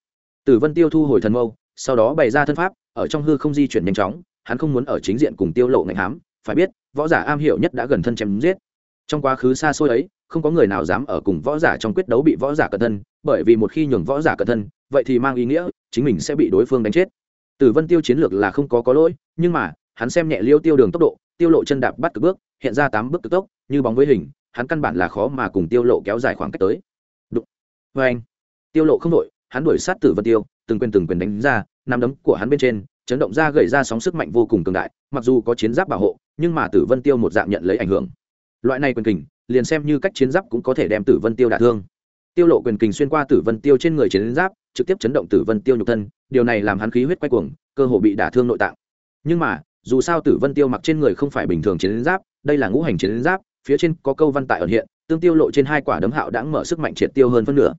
Speaker 1: tử vân tiêu thu hồi thần mâu, sau đó bày ra thân pháp, ở trong hư không di chuyển nhanh chóng, hắn không muốn ở chính diện cùng tiêu lộ ngạnh hám, phải biết, võ giả am hiểu nhất đã gần thân chém giết. Trong quá khứ xa xôi ấy, không có người nào dám ở cùng võ giả trong quyết đấu bị võ giả cận thân, bởi vì một khi nhường võ giả cận thân, vậy thì mang ý nghĩa, chính mình sẽ bị đối phương đánh chết. Tử vân tiêu chiến lược là không có có lỗi, nhưng mà, hắn xem nhẹ liêu tiêu đường tốc độ, tiêu lộ chân đạp bắt cực bước, hiện ra tám bước cực tốc, như bóng với hình, hắn căn bản là khó mà cùng tiêu lộ kéo dài khoảng cách tới. Đụng. với anh tiêu lộ không đổi hắn đuổi sát tử vân tiêu, từng quyền từng quyền đánh ra nằm đấm của hắn bên trên, chấn động ra gầy ra sóng sức mạnh vô cùng cường đại, mặc dù có chiến giáp bảo hộ, nhưng mà tử vân tiêu một dạng nhận lấy ảnh hưởng. Loại này quyền kình, liền xem như cách chiến giáp cũng có thể đem tử vân tiêu đả thương. Tiêu lộ quyền kình xuyên qua tử vân tiêu trên người chiến giáp, trực tiếp chấn động tử vân tiêu nhục thân, điều này làm hắn khí huyết quay cuồng, cơ hồ bị đả thương nội tạng. Nhưng mà, dù sao tử vân tiêu mặc trên người không phải bình thường chiến giáp, đây là ngũ hành chiến giáp, phía trên có câu văn tại ẩn hiện, tương tiêu lộ trên hai quả đấm hạo đã mở sức mạnh triệt tiêu hơn phân nửa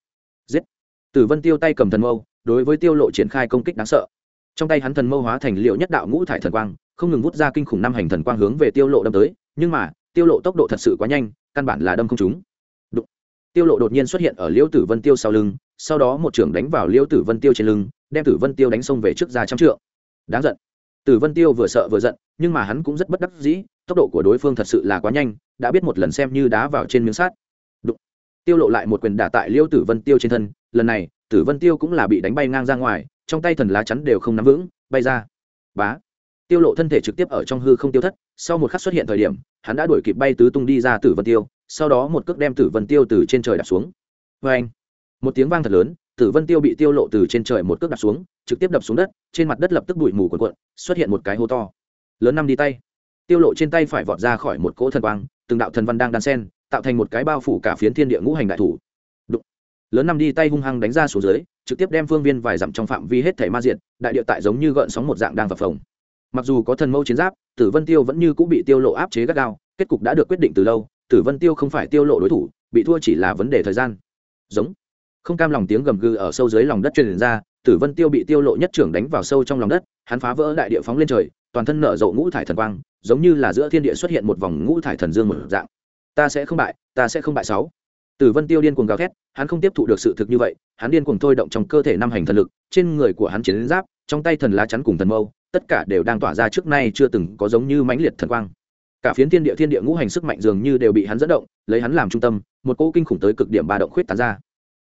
Speaker 1: tử vân tiêu tay cầm thần mâu, đối với tiêu lộ triển khai công kích đáng sợ. Trong tay hắn thần mâu hóa thành liệu nhất đạo ngũ thải thần quang, không ngừng vút ra kinh khủng năm hành thần quang hướng về tiêu lộ đâm tới, nhưng mà, tiêu lộ tốc độ thật sự quá nhanh, căn bản là đâm không trúng. Đụng. tiêu lộ đột nhiên xuất hiện ở liễu tử vân tiêu sau lưng, sau đó một trưởng đánh vào liễu tử vân tiêu trên lưng, đem tử vân tiêu đánh xông về trước ra trăm trượng. Đáng giận. Tử vân tiêu vừa sợ vừa giận, nhưng mà hắn cũng rất bất đắc dĩ, tốc độ của đối phương thật sự là quá nhanh, đã biết một lần xem như đá vào trên miếng sắt. Đụng. tiêu lộ lại một quyền đả tại liễu tử vân tiêu trên thân lần này, tử vân tiêu cũng là bị đánh bay ngang ra ngoài, trong tay thần lá chắn đều không nắm vững, bay ra. Bá. Tiêu lộ thân thể trực tiếp ở trong hư không tiêu thất, sau một khắc xuất hiện thời điểm, hắn đã đuổi kịp bay tứ tung đi ra tử vân tiêu, sau đó một cước đem tử vân tiêu từ trên trời đạp xuống. Vê anh một tiếng vang thật lớn, tử vân tiêu bị tiêu lộ từ trên trời một cước đạp xuống, trực tiếp đập xuống đất, trên mặt đất lập tức bụi mù cuộn cuộn, xuất hiện một cái hố to. Lớn năm đi tay. Tiêu lộ trên tay phải vọt ra khỏi một cỗ thần quang, từng đạo thần văn đang đan sen, tạo thành một cái bao phủ cả phiến thiên địa ngũ hành đại thủ lớn năm đi tay hung hăng đánh ra xuống dưới, trực tiếp đem phương viên vài dặm trong phạm vi hết thể ma diện đại địa tại giống như gợn sóng một dạng đang phập phồng. Mặc dù có thần mâu chiến giáp, tử vân tiêu vẫn như cũng bị tiêu lộ áp chế gắt gao, kết cục đã được quyết định từ lâu, tử vân tiêu không phải tiêu lộ đối thủ, bị thua chỉ là vấn đề thời gian. Giống. Không cam lòng tiếng gầm gừ ở sâu dưới lòng đất truyền ra, tử vân tiêu bị tiêu lộ nhất trưởng đánh vào sâu trong lòng đất, hắn phá vỡ đại địa phóng lên trời, toàn thân nở rộ ngũ thải thần quang, giống như là giữa thiên địa xuất hiện một vòng ngũ thải thần dương một dạng. Ta sẽ không bại, ta sẽ không bại sáu tử vân tiêu điên cuồng gào thét, hắn không tiếp thụ được sự thực như vậy, hắn điên cuồng thôi động trong cơ thể năm hành thần lực, trên người của hắn chiến giáp, trong tay thần lá chắn cùng thần mâu, tất cả đều đang tỏa ra trước nay chưa từng có giống như mãnh liệt thần quang. Cả phiến thiên địa thiên địa ngũ hành sức mạnh dường như đều bị hắn dẫn động, lấy hắn làm trung tâm, một cỗ kinh khủng tới cực điểm ba động khuyết tán ra.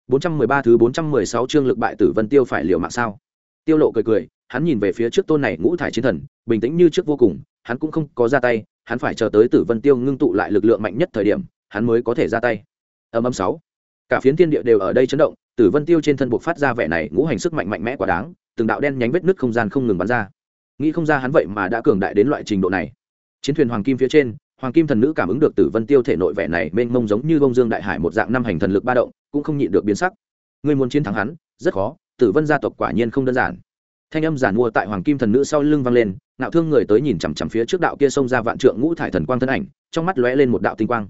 Speaker 1: 413 thứ 416 chương lực bại tử vân tiêu phải liều mạng sao? Tiêu lộ cười cười, hắn nhìn về phía trước tôn này ngũ thải chiến thần, bình tĩnh như trước vô cùng, hắn cũng không có ra tay, hắn phải chờ tới tử vân tiêu ngưng tụ lại lực lượng mạnh nhất thời điểm, hắn mới có thể ra tay âm âm sáu. Cả phiến thiên địa đều ở đây chấn động, tử vân tiêu trên thân buộc phát ra vẻ này ngũ hành sức mạnh mạnh mẽ quá đáng, từng đạo đen nhánh vết nứt không gian không ngừng bắn ra. Nghĩ không ra hắn vậy mà đã cường đại đến loại trình độ này. Chiến thuyền hoàng kim phía trên, hoàng kim thần nữ cảm ứng được tử vân tiêu thể nội vẻ này mênh mông giống như bông dương đại hải một dạng năm hành thần lực ba động, cũng không nhịn được biến sắc. Ngươi muốn chiến thắng hắn, rất khó, tử vân gia tộc quả nhiên không đơn giản. Thanh âm giản mua tại hoàng kim thần nữ sau lưng vang lên nạo thương người tới nhìn chằm chằm phía trước đạo kia xông ra vạn trượng ngũ thải thần quang thân ảnh, trong mắt lóe lên một đạo tinh quang.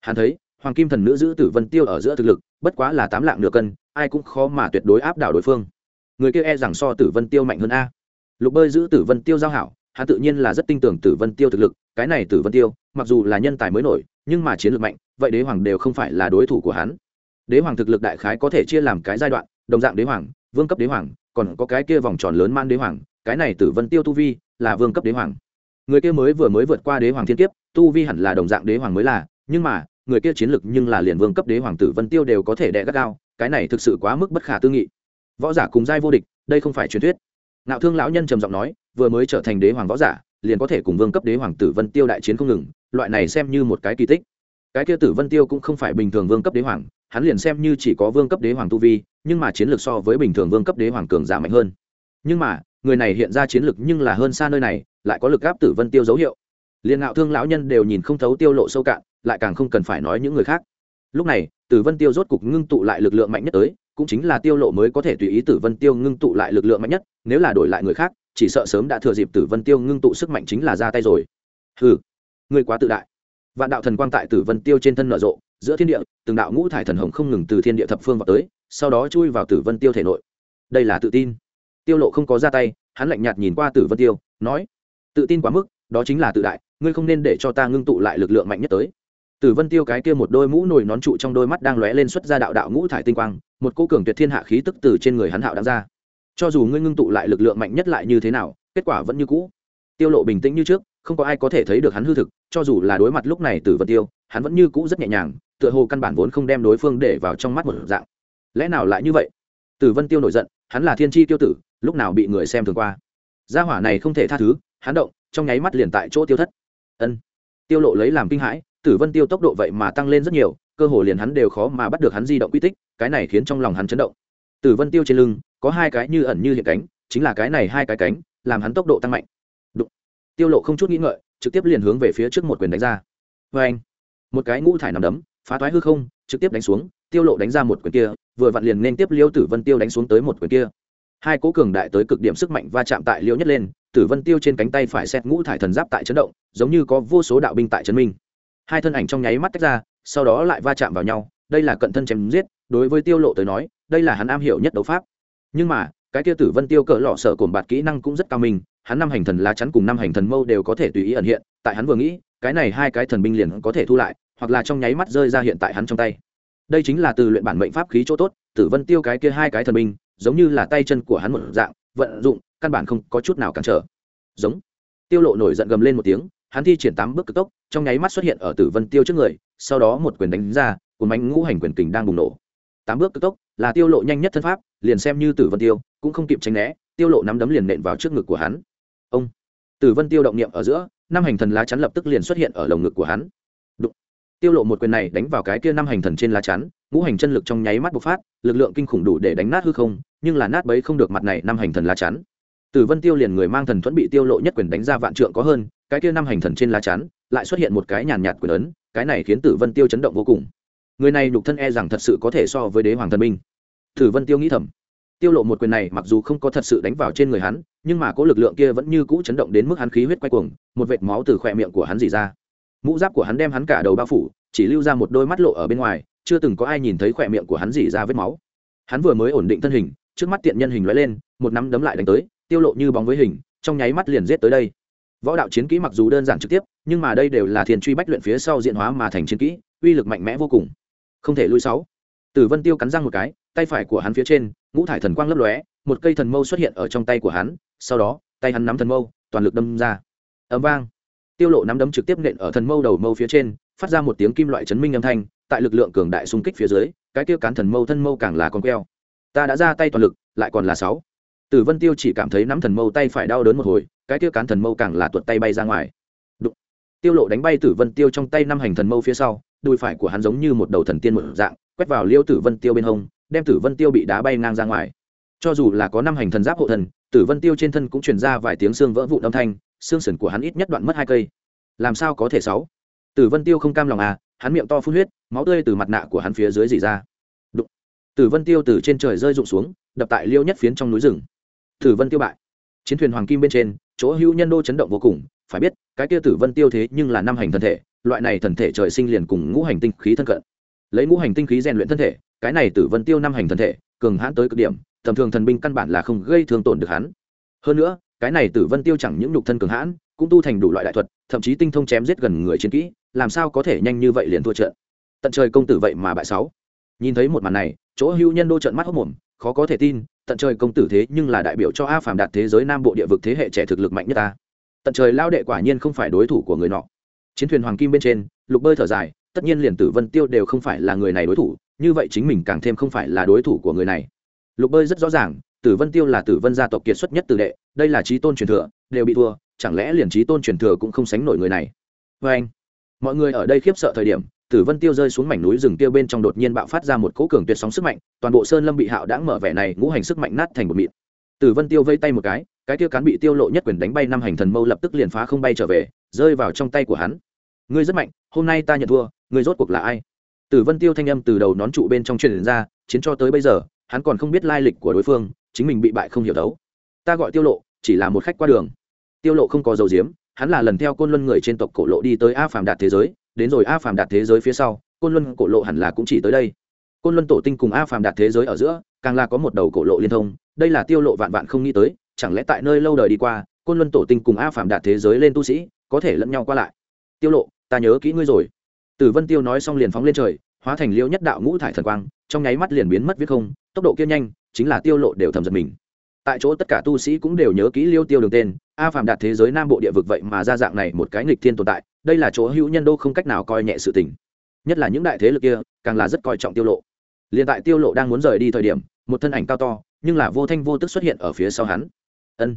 Speaker 1: Hắn thấy hoàng kim thần nữ giữ tử vân tiêu ở giữa thực lực, bất quá là tám lạng nửa cân, ai cũng khó mà tuyệt đối áp đảo đối phương. Người kia e rằng so tử vân tiêu mạnh hơn a. Lục bơi giữ tử vân tiêu giao hảo, hắn tự nhiên là rất tin tưởng tử vân tiêu thực lực, cái này tử vân tiêu, mặc dù là nhân tài mới nổi, nhưng mà chiến lược mạnh, vậy đế hoàng đều không phải là đối thủ của hắn. Đế hoàng thực lực đại khái có thể chia làm cái giai đoạn, đồng dạng đế hoàng, vương cấp đế hoàng, còn có cái kia vòng tròn lớn man đế hoàng, cái này tử vân tiêu tu vi là vương cấp đế hoàng. Người kia mới vừa mới vượt qua đế hoàng thiên kiếp, tu vi hẳn là đồng dạng đế hoàng mới là, nhưng mà người kia chiến lực nhưng là liền vương cấp đế hoàng tử vân tiêu đều có thể đè gắt gao, cái này thực sự quá mức bất khả tư nghị. Võ giả cùng giai vô địch, đây không phải truyền thuyết. Nạo thương lão nhân trầm giọng nói, vừa mới trở thành đế hoàng võ giả, liền có thể cùng vương cấp đế hoàng tử vân tiêu đại chiến không ngừng, loại này xem như một cái kỳ tích. Cái kia tử vân tiêu cũng không phải bình thường vương cấp đế hoàng, hắn liền xem như chỉ có vương cấp đế hoàng tu vi, nhưng mà chiến lược so với bình thường vương cấp đế hoàng cường giả mạnh hơn. Nhưng mà, người này hiện ra chiến lược nhưng là hơn xa nơi này, lại có lực áp tử vân tiêu dấu hiệu. Liền ngạo thương lão nhân đều nhìn không thấu tiêu lộ sâu cạn lại càng không cần phải nói những người khác. Lúc này tử vân tiêu rốt cục ngưng tụ lại lực lượng mạnh nhất tới, cũng chính là tiêu lộ mới có thể tùy ý tử vân tiêu ngưng tụ lại lực lượng mạnh nhất, nếu là đổi lại người khác, chỉ sợ sớm đã thừa dịp tử vân tiêu ngưng tụ sức mạnh chính là ra tay rồi. Hừ, ngươi quá tự đại. Vạn đạo thần quang tại tử vân tiêu trên thân nở rộ, giữa thiên địa, từng đạo ngũ thải thần hồng không ngừng từ thiên địa thập phương vào tới, sau đó chui vào tử vân tiêu thể nội. Đây là tự tin. Tiêu lộ không có ra tay, hắn lạnh nhạt nhìn qua tử vân tiêu, nói, tự tin quá mức, đó chính là tự đại, ngươi không nên để cho ta ngưng tụ lại lực lượng mạnh nhất tới tử vân tiêu cái kia một đôi mũ nổi nón trụ trong đôi mắt đang lóe lên xuất ra đạo đạo ngũ thải tinh quang, một cô cường tuyệt thiên hạ khí tức từ trên người hắn hạo đang ra. Cho dù ngươi ngưng tụ lại lực lượng mạnh nhất lại như thế nào, kết quả vẫn như cũ. Tiêu lộ bình tĩnh như trước, không có ai có thể thấy được hắn hư thực, cho dù là đối mặt lúc này tử vân tiêu, hắn vẫn như cũ rất nhẹ nhàng, tựa hồ căn bản vốn không đem đối phương để vào trong mắt một dạng. Lẽ nào lại như vậy? Tử vân tiêu nổi giận, hắn là thiên tri tiêu tử, lúc nào bị người xem thường qua? Gia hỏa này không thể tha thứ, hắn động, trong nháy mắt liền tại chỗ tiêu thất. Ân. Tiêu lộ lấy làm kinh hãi tử vân tiêu tốc độ vậy mà tăng lên rất nhiều, cơ hồ liền hắn đều khó mà bắt được hắn di động quy tích, cái này khiến trong lòng hắn chấn động. Tử vân tiêu trên lưng, có hai cái như ẩn như hiện cánh, chính là cái này hai cái cánh, làm hắn tốc độ tăng mạnh. Đụng. tiêu lộ không chút nghĩ ngợi, trực tiếp liền hướng về phía trước một quyền đánh ra. Với anh, một cái ngũ thải nằm đấm, phá toái hư không, trực tiếp đánh xuống, tiêu lộ đánh ra một quyền kia, vừa vặn liền nên tiếp liêu tử vân tiêu đánh xuống tới một quyền kia. Hai cố cường đại tới cực điểm sức mạnh va chạm tại liêu nhất lên, tử vân tiêu trên cánh tay phải xét ngũ thải thần giáp tại chấn động, giống như có vô số đạo binh tại chấn minh hai thân ảnh trong nháy mắt tách ra, sau đó lại va chạm vào nhau, đây là cận thân chém giết, đối với tiêu lộ tới nói, đây là hắn am hiểu nhất đấu pháp. Nhưng mà, cái kia tử vân tiêu cỡ lọ sợ cồn bạt kỹ năng cũng rất cao minh, hắn năm hành thần lá chắn cùng năm hành thần mâu đều có thể tùy ý ẩn hiện, tại hắn vừa nghĩ, cái này hai cái thần binh liền có thể thu lại, hoặc là trong nháy mắt rơi ra hiện tại hắn trong tay. Đây chính là từ luyện bản mệnh pháp khí chỗ tốt, tử vân tiêu cái kia hai cái thần binh, giống như là tay chân của hắn một dạng, vận dụng, căn bản không có chút nào cản trở. Giống. Tiêu lộ nổi giận gầm lên một tiếng hắn thi triển tám bước cực tốc, trong nháy mắt xuất hiện ở tử vân tiêu trước người, sau đó một quyền đánh ra, cuốn bánh ngũ hành quyền kình đang bùng nổ. Tám bước cực tốc là tiêu lộ nhanh nhất thân pháp, liền xem như tử vân tiêu, cũng không kịp tránh né, tiêu lộ nắm đấm liền nện vào trước ngực của hắn. Ông! Tử vân tiêu động niệm ở giữa, năm hành thần lá chắn lập tức liền xuất hiện ở lồng ngực của hắn. Đụng. tiêu lộ một quyền này đánh vào cái kia năm hành thần trên lá chắn, ngũ hành chân lực trong nháy mắt bộc phát, lực lượng kinh khủng đủ để đánh nát hư không, nhưng là nát bấy không được mặt này năm hành thần lá chắn. Tử vân tiêu liền người mang thần thuẫn bị tiêu lộ nhất quyền đánh ra vạn trượng có hơn cái kia năm hành thần trên lá chắn, lại xuất hiện một cái nhàn nhạt quyền ấn, cái này khiến tử vân tiêu chấn động vô cùng. Người này nhục thân e rằng thật sự có thể so với đế hoàng thần minh tử vân tiêu nghĩ thầm. Tiêu lộ một quyền này mặc dù không có thật sự đánh vào trên người hắn, nhưng mà có lực lượng kia vẫn như cũ chấn động đến mức hắn khí huyết quay cuồng, một vệt máu từ khỏe miệng của hắn dỉ ra. Mũ giáp của hắn đem hắn cả đầu bao phủ, chỉ lưu ra một đôi mắt lộ ở bên ngoài, chưa từng có ai nhìn thấy khỏe miệng của hắn dỉ ra vết máu. Hắn vừa mới ổn định thân hình, trước mắt tiện nhân hình lóe lên, một nắm đấm lại đánh tới, tiêu lộ như bóng với hình, trong nháy mắt liền giết tới đây võ đạo chiến kỹ mặc dù đơn giản trực tiếp, nhưng mà đây đều là thiền truy bách luyện phía sau diện hóa mà thành chiến kỹ, uy lực mạnh mẽ vô cùng. Không thể lui sáu. Tử vân tiêu cắn răng một cái, tay phải của hắn phía trên, ngũ thải thần quang lấp lóe, một cây thần mâu xuất hiện ở trong tay của hắn, sau đó, tay hắn nắm thần mâu, toàn lực đâm ra. Ấm vang. Tiêu lộ nắm đấm trực tiếp nện ở thần mâu đầu mâu phía trên, phát ra một tiếng kim loại chấn minh âm thanh, tại lực lượng cường đại xung kích phía dưới, cái tiêu cán thần mâu thân mâu càng là con queo. Ta đã ra tay toàn lực, lại còn là sáu tử vân tiêu chỉ cảm thấy nắm thần mâu tay phải đau đớn một hồi, cái tiêu cán thần mâu càng là tuột tay bay ra ngoài. Đụng. tiêu lộ đánh bay tử vân tiêu trong tay năm hành thần mâu phía sau, đùi phải của hắn giống như một đầu thần tiên một dạng, quét vào liêu tử vân tiêu bên hông, đem tử vân tiêu bị đá bay ngang ra ngoài. Cho dù là có năm hành thần giáp hộ thần, tử vân tiêu trên thân cũng truyền ra vài tiếng xương vỡ vụn âm thanh, xương sườn của hắn ít nhất đoạn mất hai cây. Làm sao có thể sáu? Tử vân tiêu không cam lòng à hắn miệng to phun huyết, máu tươi từ mặt nạ của hắn phía dưới dỉ ra. Đụng. tử vân tiêu từ trên trời rơi rụng xuống, đập tại liêu nhất phiến trong núi rừng tử vân tiêu bại. Chiến thuyền hoàng kim bên trên, chỗ hữu nhân đô chấn động vô cùng, phải biết, cái kia tử vân tiêu thế nhưng là năm hành thân thể, loại này thần thể trời sinh liền cùng ngũ hành tinh khí thân cận. Lấy ngũ hành tinh khí rèn luyện thân thể, cái này tử vân tiêu năm hành thân thể, cường hãn tới cực điểm, tầm thường thần binh căn bản là không gây thương tổn được hắn. Hơn nữa, cái này tử vân tiêu chẳng những nhục thân cường hãn, cũng tu thành đủ loại đại thuật, thậm chí tinh thông chém giết gần người chiến kỹ, làm sao có thể nhanh như vậy liền thua trận. Tận trời công tử vậy mà bại sáu. Nhìn thấy một màn này, chỗ hữu nhân đô trận mắt hốc mồm, khó có thể tin tận trời công tử thế nhưng là đại biểu cho a phàm đạt thế giới nam bộ địa vực thế hệ trẻ thực lực mạnh nhất ta. Tận trời lao đệ quả nhiên không phải đối thủ của người nọ. Chiến thuyền hoàng kim bên trên, lục bơi thở dài, tất nhiên liền tử vân tiêu đều không phải là người này đối thủ, như vậy chính mình càng thêm không phải là đối thủ của người này. Lục bơi rất rõ ràng, tử vân tiêu là tử vân gia tộc kiệt xuất nhất tử đệ, đây là trí tôn truyền thừa, đều bị thua, chẳng lẽ liền trí tôn truyền thừa cũng không sánh nổi người này? Vê anh mọi người ở đây khiếp sợ thời điểm tử vân tiêu rơi xuống mảnh núi rừng tiêu bên trong đột nhiên bạo phát ra một cỗ cường tuyệt sóng sức mạnh, toàn bộ sơn lâm bị hạo đã mở vẻ này ngũ hành sức mạnh nát thành một mịn. Tử vân tiêu vây tay một cái cái tiêu cán bị tiêu lộ nhất quyền đánh bay năm hành thần mâu lập tức liền phá không bay trở về, rơi vào trong tay của hắn. Ngươi rất mạnh, hôm nay ta nhận thua, ngươi rốt cuộc là ai? Tử vân tiêu thanh âm từ đầu nón trụ bên trong truyền ra, chiến cho tới bây giờ, hắn còn không biết lai lịch của đối phương, chính mình bị bại không hiểu đấu. Ta gọi tiêu lộ, chỉ là một khách qua đường. Tiêu lộ không có dầu diếm, hắn là lần theo côn luân người trên tộc cổ lộ đi tới a phàm đạt thế giới đến rồi a phàm đạt thế giới phía sau, côn luân cổ lộ hẳn là cũng chỉ tới đây. Côn luân tổ tinh cùng a phàm đạt thế giới ở giữa, càng là có một đầu cổ lộ liên thông, đây là tiêu lộ vạn vạn không nghĩ tới, chẳng lẽ tại nơi lâu đời đi qua, côn luân tổ tinh cùng a phàm đạt thế giới lên tu sĩ, có thể lẫn nhau qua lại? Tiêu lộ, ta nhớ kỹ ngươi rồi. Tử vân tiêu nói xong liền phóng lên trời, hóa thành liêu nhất đạo ngũ thải thần quang, trong nháy mắt liền biến mất viết không, tốc độ kia nhanh, chính là tiêu lộ đều thầm giật mình tại chỗ tất cả tu sĩ cũng đều nhớ kỹ liêu tiêu đường tên, a phàm đạt thế giới nam bộ địa vực vậy mà ra dạng này một cái nghịch thiên tồn tại, đây là chỗ hữu nhân đô không cách nào coi nhẹ sự tình. Nhất là những đại thế lực kia, càng là rất coi trọng tiêu lộ. Liền tại tiêu lộ đang muốn rời đi thời điểm, một thân ảnh cao to, nhưng là vô thanh vô tức xuất hiện ở phía sau hắn. Ân.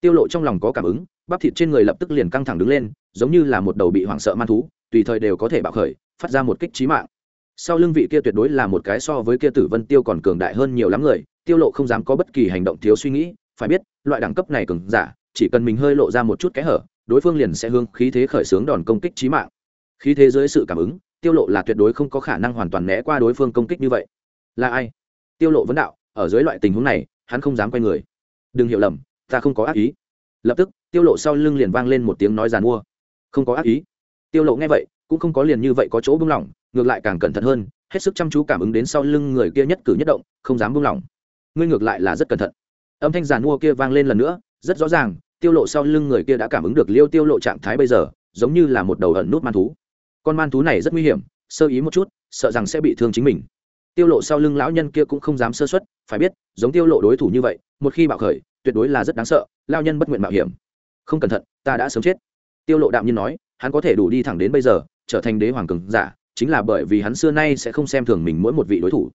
Speaker 1: Tiêu lộ trong lòng có cảm ứng, bắp thịt trên người lập tức liền căng thẳng đứng lên, giống như là một đầu bị hoảng sợ man thú, tùy thời đều có thể bạo khởi, phát ra một kích chí mạng. Sau lưng vị kia tuyệt đối là một cái so với kia tử vân tiêu còn cường đại hơn nhiều lắm người tiêu lộ không dám có bất kỳ hành động thiếu suy nghĩ, phải biết, loại đẳng cấp này cường giả, chỉ cần mình hơi lộ ra một chút kẽ hở, đối phương liền sẽ hướng khí thế khởi xướng đòn công kích chí mạng. Khí thế dưới sự cảm ứng, tiêu lộ là tuyệt đối không có khả năng hoàn toàn né qua đối phương công kích như vậy. Là ai? Tiêu lộ vấn đạo, ở dưới loại tình huống này, hắn không dám quay người. Đừng hiểu lầm, ta không có ác ý. Lập tức, tiêu lộ sau lưng liền vang lên một tiếng nói giàn mua. Không có ác ý. Tiêu lộ nghe vậy, cũng không có liền như vậy có chỗ buông lỏng, ngược lại càng cẩn thận hơn, hết sức chăm chú cảm ứng đến sau lưng người kia nhất cử nhất động, không dám buông lỏng ngươi ngược lại là rất cẩn thận. Âm thanh giàn mua kia vang lên lần nữa, rất rõ ràng, tiêu lộ sau lưng người kia đã cảm ứng được liêu tiêu lộ trạng thái bây giờ, giống như là một đầu ẩn nút man thú. Con man thú này rất nguy hiểm, sơ ý một chút, sợ rằng sẽ bị thương chính mình. Tiêu lộ sau lưng lão nhân kia cũng không dám sơ suất, phải biết, giống tiêu lộ đối thủ như vậy, một khi bạo khởi, tuyệt đối là rất đáng sợ lao nhân bất nguyện mạo hiểm. Không cẩn thận, ta đã sớm chết. Tiêu lộ đạm nhiên nói, hắn có thể đủ đi thẳng đến bây giờ, trở thành đế hoàng cường giả, chính là bởi vì hắn xưa nay sẽ không xem thường mình mỗi một vị đối thủ.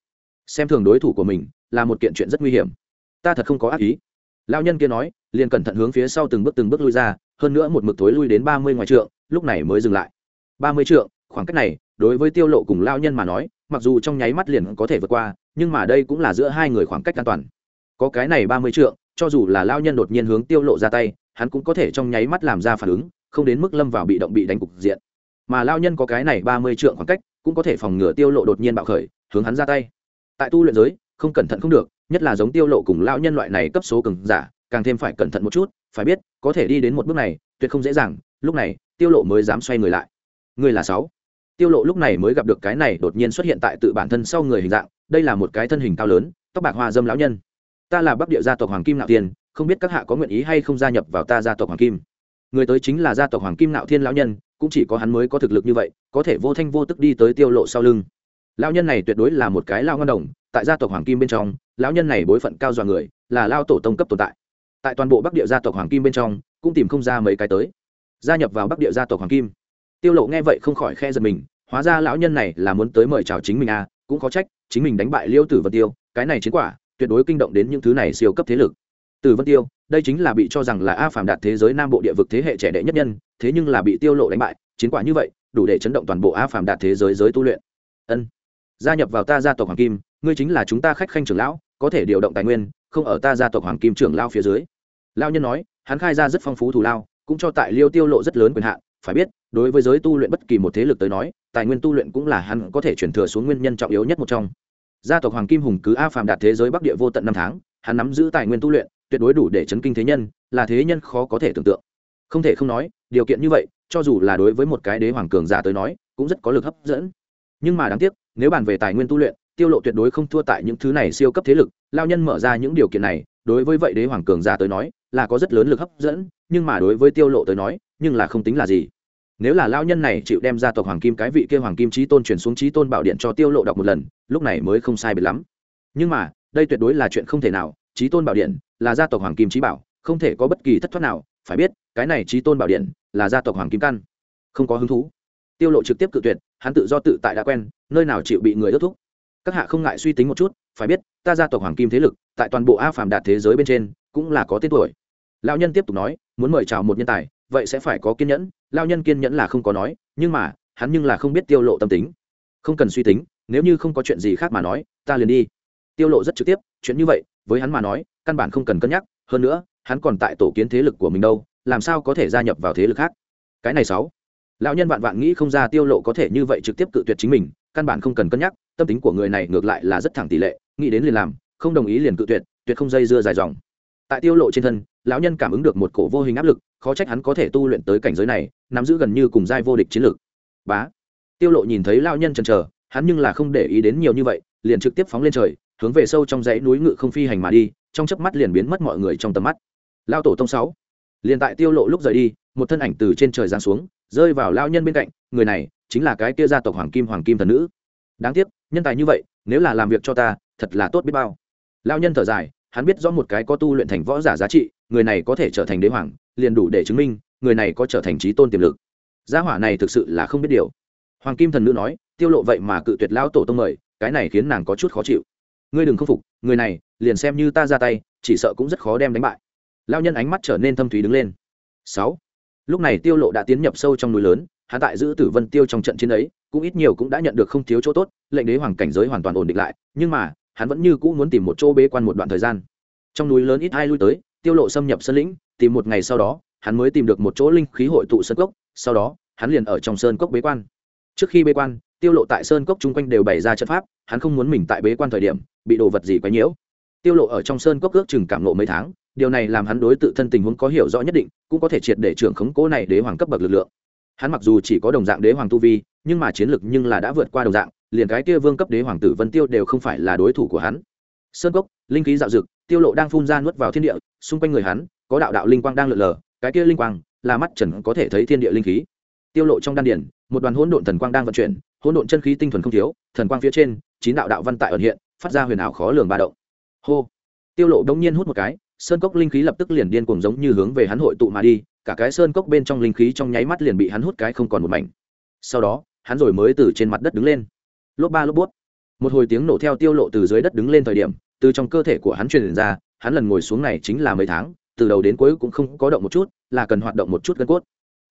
Speaker 1: Xem thường đối thủ của mình là một kiện chuyện rất nguy hiểm. Ta thật không có ác ý. Lao nhân kia nói, liền cẩn thận hướng phía sau từng bước từng bước lui ra, hơn nữa một mực thối lui đến ba mươi ngoài trượng, lúc này mới dừng lại. Ba mươi trượng, khoảng cách này, đối với tiêu lộ cùng lao nhân mà nói, mặc dù trong nháy mắt liền có thể vượt qua, nhưng mà đây cũng là giữa hai người khoảng cách an toàn. Có cái này ba mươi trượng, cho dù là lao nhân đột nhiên hướng tiêu lộ ra tay, hắn cũng có thể trong nháy mắt làm ra phản ứng, không đến mức lâm vào bị động bị đánh cục diện. Mà lao nhân có cái này ba mươi trượng khoảng cách, cũng có thể phòng ngừa tiêu lộ đột nhiên bạo khởi, hướng hắn ra tay. Tại tu luyện giới không cẩn thận không được, nhất là giống tiêu lộ cùng lão nhân loại này cấp số cường giả, càng thêm phải cẩn thận một chút, phải biết, có thể đi đến một bước này, tuyệt không dễ dàng, lúc này, tiêu lộ mới dám xoay người lại. Người là sáu. Tiêu lộ lúc này mới gặp được cái này đột nhiên xuất hiện tại tự bản thân sau người hình dạng, đây là một cái thân hình cao lớn, tóc bạc hoa dâm lão nhân. Ta là bắc địa gia tộc hoàng kim nạo thiên, không biết các hạ có nguyện ý hay không gia nhập vào ta gia tộc hoàng kim. Người tới chính là gia tộc hoàng kim nạo thiên lão nhân, cũng chỉ có hắn mới có thực lực như vậy, có thể vô thanh vô tức đi tới tiêu lộ sau lưng lão nhân này tuyệt đối là một cái lao ngân đồng, tại gia tộc hoàng kim bên trong, lão nhân này bối phận cao dọa người, là lao tổ tông cấp tồn tại. Tại toàn bộ bắc địa gia tộc hoàng kim bên trong, cũng tìm không ra mấy cái tới. Gia nhập vào bắc địa gia tộc hoàng kim. Tiêu lộ nghe vậy không khỏi khe giật mình, hóa ra lão nhân này là muốn tới mời chào chính mình à cũng có trách, chính mình đánh bại liêu tử vân tiêu, cái này chiến quả, tuyệt đối kinh động đến những thứ này siêu cấp thế lực. Tử vân tiêu, đây chính là bị cho rằng là a phàm đạt thế giới nam bộ địa vực thế hệ trẻ đệ nhất nhân, thế nhưng là bị tiêu lộ đánh bại, chiến quả như vậy, đủ để chấn động toàn bộ a phàm đạt thế giới giới tu luyện. Ân gia nhập vào ta gia tộc hoàng kim, ngươi chính là chúng ta khách khanh trưởng lão, có thể điều động tài nguyên, không ở ta gia tộc hoàng kim trưởng lao phía dưới. Lao nhân nói, hắn khai ra rất phong phú thù lao, cũng cho tại liêu tiêu lộ rất lớn quyền hạn, phải biết, đối với giới tu luyện bất kỳ một thế lực tới nói, tài nguyên tu luyện cũng là hắn có thể chuyển thừa xuống nguyên nhân trọng yếu nhất một trong. Gia tộc hoàng kim hùng cứ a phàm đạt thế giới bắc địa vô tận năm tháng, hắn nắm giữ tài nguyên tu luyện, tuyệt đối đủ để chấn kinh thế nhân, là thế nhân khó có thể tưởng tượng. Không thể không nói, điều kiện như vậy, cho dù là đối với một cái đế hoàng cường giả tới nói, cũng rất có lực hấp dẫn. Nhưng mà đáng tiếc nếu bàn về tài nguyên tu luyện, tiêu lộ tuyệt đối không thua tại những thứ này siêu cấp thế lực, lao nhân mở ra những điều kiện này, đối với vậy đế hoàng cường giả tới nói, là có rất lớn lực hấp dẫn, nhưng mà đối với tiêu lộ tới nói, nhưng là không tính là gì. Nếu là lao nhân này chịu đem ra tộc hoàng kim cái vị kia hoàng kim trí tôn chuyển xuống trí tôn bảo điện cho tiêu lộ đọc một lần, lúc này mới không sai biệt lắm. Nhưng mà, đây tuyệt đối là chuyện không thể nào trí tôn bảo điện là gia tộc hoàng kim trí bảo, không thể có bất kỳ thất thoát nào, phải biết, cái này trí tôn bảo điện là gia tộc hoàng kim căn, không có hứng thú. Tiêu lộ trực tiếp cự tuyệt hắn tự do tự tại đã quen, nơi nào chịu bị người ước thúc. Các hạ không ngại suy tính một chút, phải biết, ta gia tộc hoàng kim thế lực, tại toàn bộ a phàm đạt thế giới bên trên, cũng là có tên tuổi. Lão nhân tiếp tục nói, muốn mời chào một nhân tài, vậy sẽ phải có kiên nhẫn lao nhân kiên nhẫn là không có nói, nhưng mà, hắn nhưng là không biết tiêu lộ tâm tính. Không cần suy tính, nếu như không có chuyện gì khác mà nói, ta liền đi. Tiêu lộ rất trực tiếp, chuyện như vậy, với hắn mà nói, căn bản không cần cân nhắc, hơn nữa, hắn còn tại tổ kiến thế lực của mình đâu, làm sao có thể gia nhập vào thế lực khác? Cái này sáu lão nhân vạn vạn nghĩ không ra tiêu lộ có thể như vậy trực tiếp cự tuyệt chính mình, căn bản không cần cân nhắc, tâm tính của người này ngược lại là rất thẳng tỷ lệ, nghĩ đến liền làm, không đồng ý liền cự tuyệt tuyệt không dây dưa dài dòng. Tại tiêu lộ trên thân, lão nhân cảm ứng được một cổ vô hình áp lực, khó trách hắn có thể tu luyện tới cảnh giới này, nắm giữ gần như cùng giai vô địch chiến lược. Bá. Tiêu lộ nhìn thấy lão nhân chần chờ, hắn nhưng là không để ý đến nhiều như vậy, liền trực tiếp phóng lên trời, hướng về sâu trong dãy núi ngự không phi hành mà đi, trong chớp mắt liền biến mất mọi người trong tầm mắt. Lao tổ tông sáu. Liền tại tiêu lộ lúc rời đi, một thân ảnh từ trên trời giáng xuống rơi vào lao nhân bên cạnh, người này chính là cái kia gia tộc hoàng kim hoàng kim thần nữ. Đáng tiếc, nhân tài như vậy, nếu là làm việc cho ta, thật là tốt biết bao. Lao nhân thở dài, hắn biết rõ một cái có tu luyện thành võ giả giá trị, người này có thể trở thành đế hoàng, liền đủ để chứng minh, người này có trở thành trí tôn tiềm lực. Gia hỏa này thực sự là không biết điều. Hoàng kim thần nữ nói, tiêu lộ vậy mà cự tuyệt lão tổ tông mời, cái này khiến nàng có chút khó chịu. Ngươi đừng khâm phục, người này, liền xem như ta ra tay, chỉ sợ cũng rất khó đem đánh bại. Lao nhân ánh mắt trở nên thâm thúy đứng lên. Sáu lúc này tiêu lộ đã tiến nhập sâu trong núi lớn hạ tại giữ tử vân tiêu trong trận chiến ấy, cũng ít nhiều cũng đã nhận được không thiếu chỗ tốt, lệnh đế hoàng cảnh giới hoàn toàn ổn định lại, nhưng mà, hắn vẫn như cũ muốn tìm một chỗ bế quan một đoạn thời gian. Trong núi lớn ít ai lui tới, tiêu lộ xâm nhập sơn lĩnh, tìm một ngày sau đó, hắn mới tìm được một chỗ linh khí hội tụ sơn cốc, sau đó, hắn liền ở trong sơn cốc bế quan. Trước khi bế quan, tiêu lộ tại sơn cốc chung quanh đều bày ra trận pháp, hắn không muốn mình tại bế quan thời điểm, bị đồ vật gì quấy nhiễu. Tiêu lộ ở trong sơn cốc ước chừng cảm nộ mấy tháng điều này làm hắn đối tự thân tình huống có hiểu rõ nhất định, cũng có thể triệt để trưởng khống cố này đế hoàng cấp bậc lực lượng. Hắn mặc dù chỉ có đồng dạng đế hoàng tu vi, nhưng mà chiến lực nhưng là đã vượt qua đồng dạng, liền cái kia vương cấp đế hoàng tử vân tiêu đều không phải là đối thủ của hắn. Sơn cốc, linh khí dạo dực, tiêu lộ đang phun ra nuốt vào thiên địa, xung quanh người hắn, có đạo đạo linh quang đang lượn lờ, cái kia linh quang là mắt trần có thể thấy thiên địa linh khí. Tiêu lộ trong đan điển một đoàn hỗn độn thần quang đang vận chuyển, hỗn độn chân khí tinh thuần không thiếu, thần quang phía trên, chín đạo đạo văn tại ẩn hiện, phát ra huyền ảo khó lường ba động. Hô! Tiêu lộ đống nhiên hút một cái sơn cốc linh khí lập tức liền điên cuồng giống như hướng về hắn hội tụ mà đi, cả cái sơn cốc bên trong linh khí trong nháy mắt liền bị hắn hút cái không còn một mảnh. Sau đó, hắn rồi mới từ trên mặt đất đứng lên. Lốp ba lốp bút một hồi tiếng nổ theo tiêu lộ từ dưới đất đứng lên thời điểm, từ trong cơ thể của hắn truyền ra, hắn lần ngồi xuống này chính là mấy tháng, từ đầu đến cuối cũng không có động một chút, là cần hoạt động một chút gân cốt.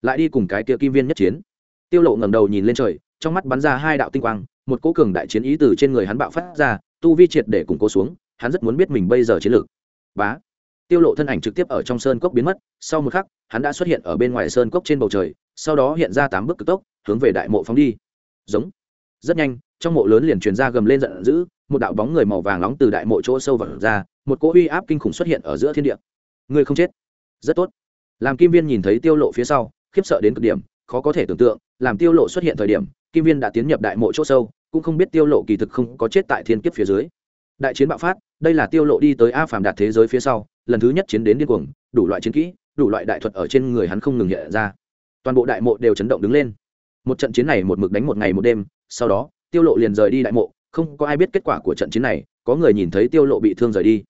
Speaker 1: Lại đi cùng cái kia kim viên nhất chiến. Tiêu lộ ngẩng đầu nhìn lên trời, trong mắt bắn ra hai đạo tinh quang, một cỗ cường đại chiến ý từ trên người hắn bạo phát ra, tu vi triệt để củng cố xuống, hắn rất muốn biết mình bây giờ chiến lược. Bá tiêu lộ thân ảnh trực tiếp ở trong sơn cốc biến mất, sau một khắc, hắn đã xuất hiện ở bên ngoài sơn cốc trên bầu trời, sau đó hiện ra tám bước cực tốc, hướng về đại mộ phóng đi. Giống. Rất nhanh, trong mộ lớn liền truyền ra gầm lên giận dữ, một đạo bóng người màu vàng nóng từ đại mộ chỗ sâu vào ra, một cỗ uy áp kinh khủng xuất hiện ở giữa thiên địa. Người không chết. Rất tốt. Làm kim viên nhìn thấy tiêu lộ phía sau, khiếp sợ đến cực điểm, khó có thể tưởng tượng, làm tiêu lộ xuất hiện thời điểm, kim viên đã tiến nhập đại mộ chỗ sâu, cũng không biết tiêu lộ kỳ thực không có chết tại thiên kiếp phía dưới. Đại chiến bạo phát, đây là tiêu lộ đi tới a phàm đạt thế giới phía sau lần thứ nhất chiến đến điên cuồng, đủ loại chiến kỹ, đủ loại đại thuật ở trên người hắn không ngừng hiện ra. Toàn bộ đại mộ đều chấn động đứng lên. Một trận chiến này một mực đánh một ngày một đêm, sau đó, tiêu lộ liền rời đi đại mộ, không có ai biết kết quả của trận chiến này, có người nhìn thấy tiêu lộ bị thương rời đi.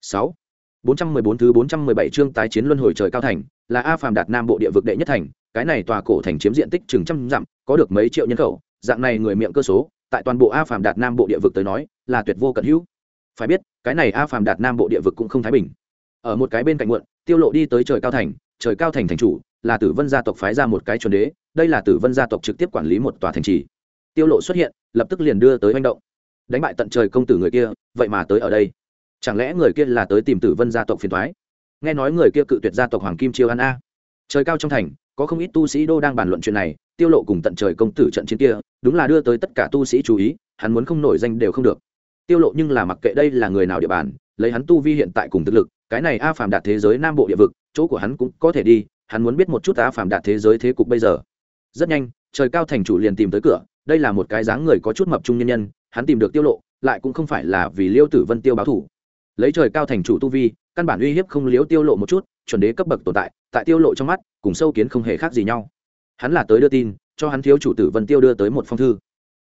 Speaker 1: 6. 414 thứ 417 chương tái chiến luân hồi trời cao thành, là a phàm đạt nam bộ địa vực đệ nhất thành, cái này tòa cổ thành chiếm diện tích chừng trăm dặm, có được mấy triệu nhân khẩu, dạng này người miệng cơ số, tại toàn bộ a phàm đạt nam bộ địa vực tới nói, là tuyệt vô cận hữu. Phải biết, cái này a phàm đạt nam bộ địa vực cũng không thái bình ở một cái bên cạnh muộn, tiêu lộ đi tới trời cao thành, trời cao thành thành chủ, là tử vân gia tộc phái ra một cái chuẩn đế, đây là tử vân gia tộc trực tiếp quản lý một tòa thành trì. Tiêu lộ xuất hiện, lập tức liền đưa tới manh động. Đánh bại tận trời công tử người kia, vậy mà tới ở đây. Chẳng lẽ người kia là tới tìm tử vân gia tộc phiền toái? Nghe nói người kia cự tuyệt gia tộc hoàng kim chiêu an a. Trời cao trong thành, có không ít tu sĩ đô đang bàn luận chuyện này, tiêu lộ cùng tận trời công tử trận chiến kia, đúng là đưa tới tất cả tu sĩ chú ý, hắn muốn không nổi danh đều không được. Tiêu lộ nhưng là mặc kệ đây là người nào địa bàn lấy hắn tu vi hiện tại cùng thực lực, cái này a phàm đạt thế giới nam bộ địa vực, chỗ của hắn cũng có thể đi, hắn muốn biết một chút a phàm đạt thế giới thế cục bây giờ. Rất nhanh, trời cao thành chủ liền tìm tới cửa, đây là một cái dáng người có chút mập trung nhân nhân, hắn tìm được tiêu lộ, lại cũng không phải là vì liêu tử vân tiêu báo thủ. Lấy trời cao thành chủ tu vi, căn bản uy hiếp không liếu tiêu lộ một chút, chuẩn đế cấp bậc tồn tại tại tiêu lộ trong mắt, cùng sâu kiến không hề khác gì nhau. Hắn là tới đưa tin, cho hắn thiếu chủ tử vân tiêu đưa tới một phong thư.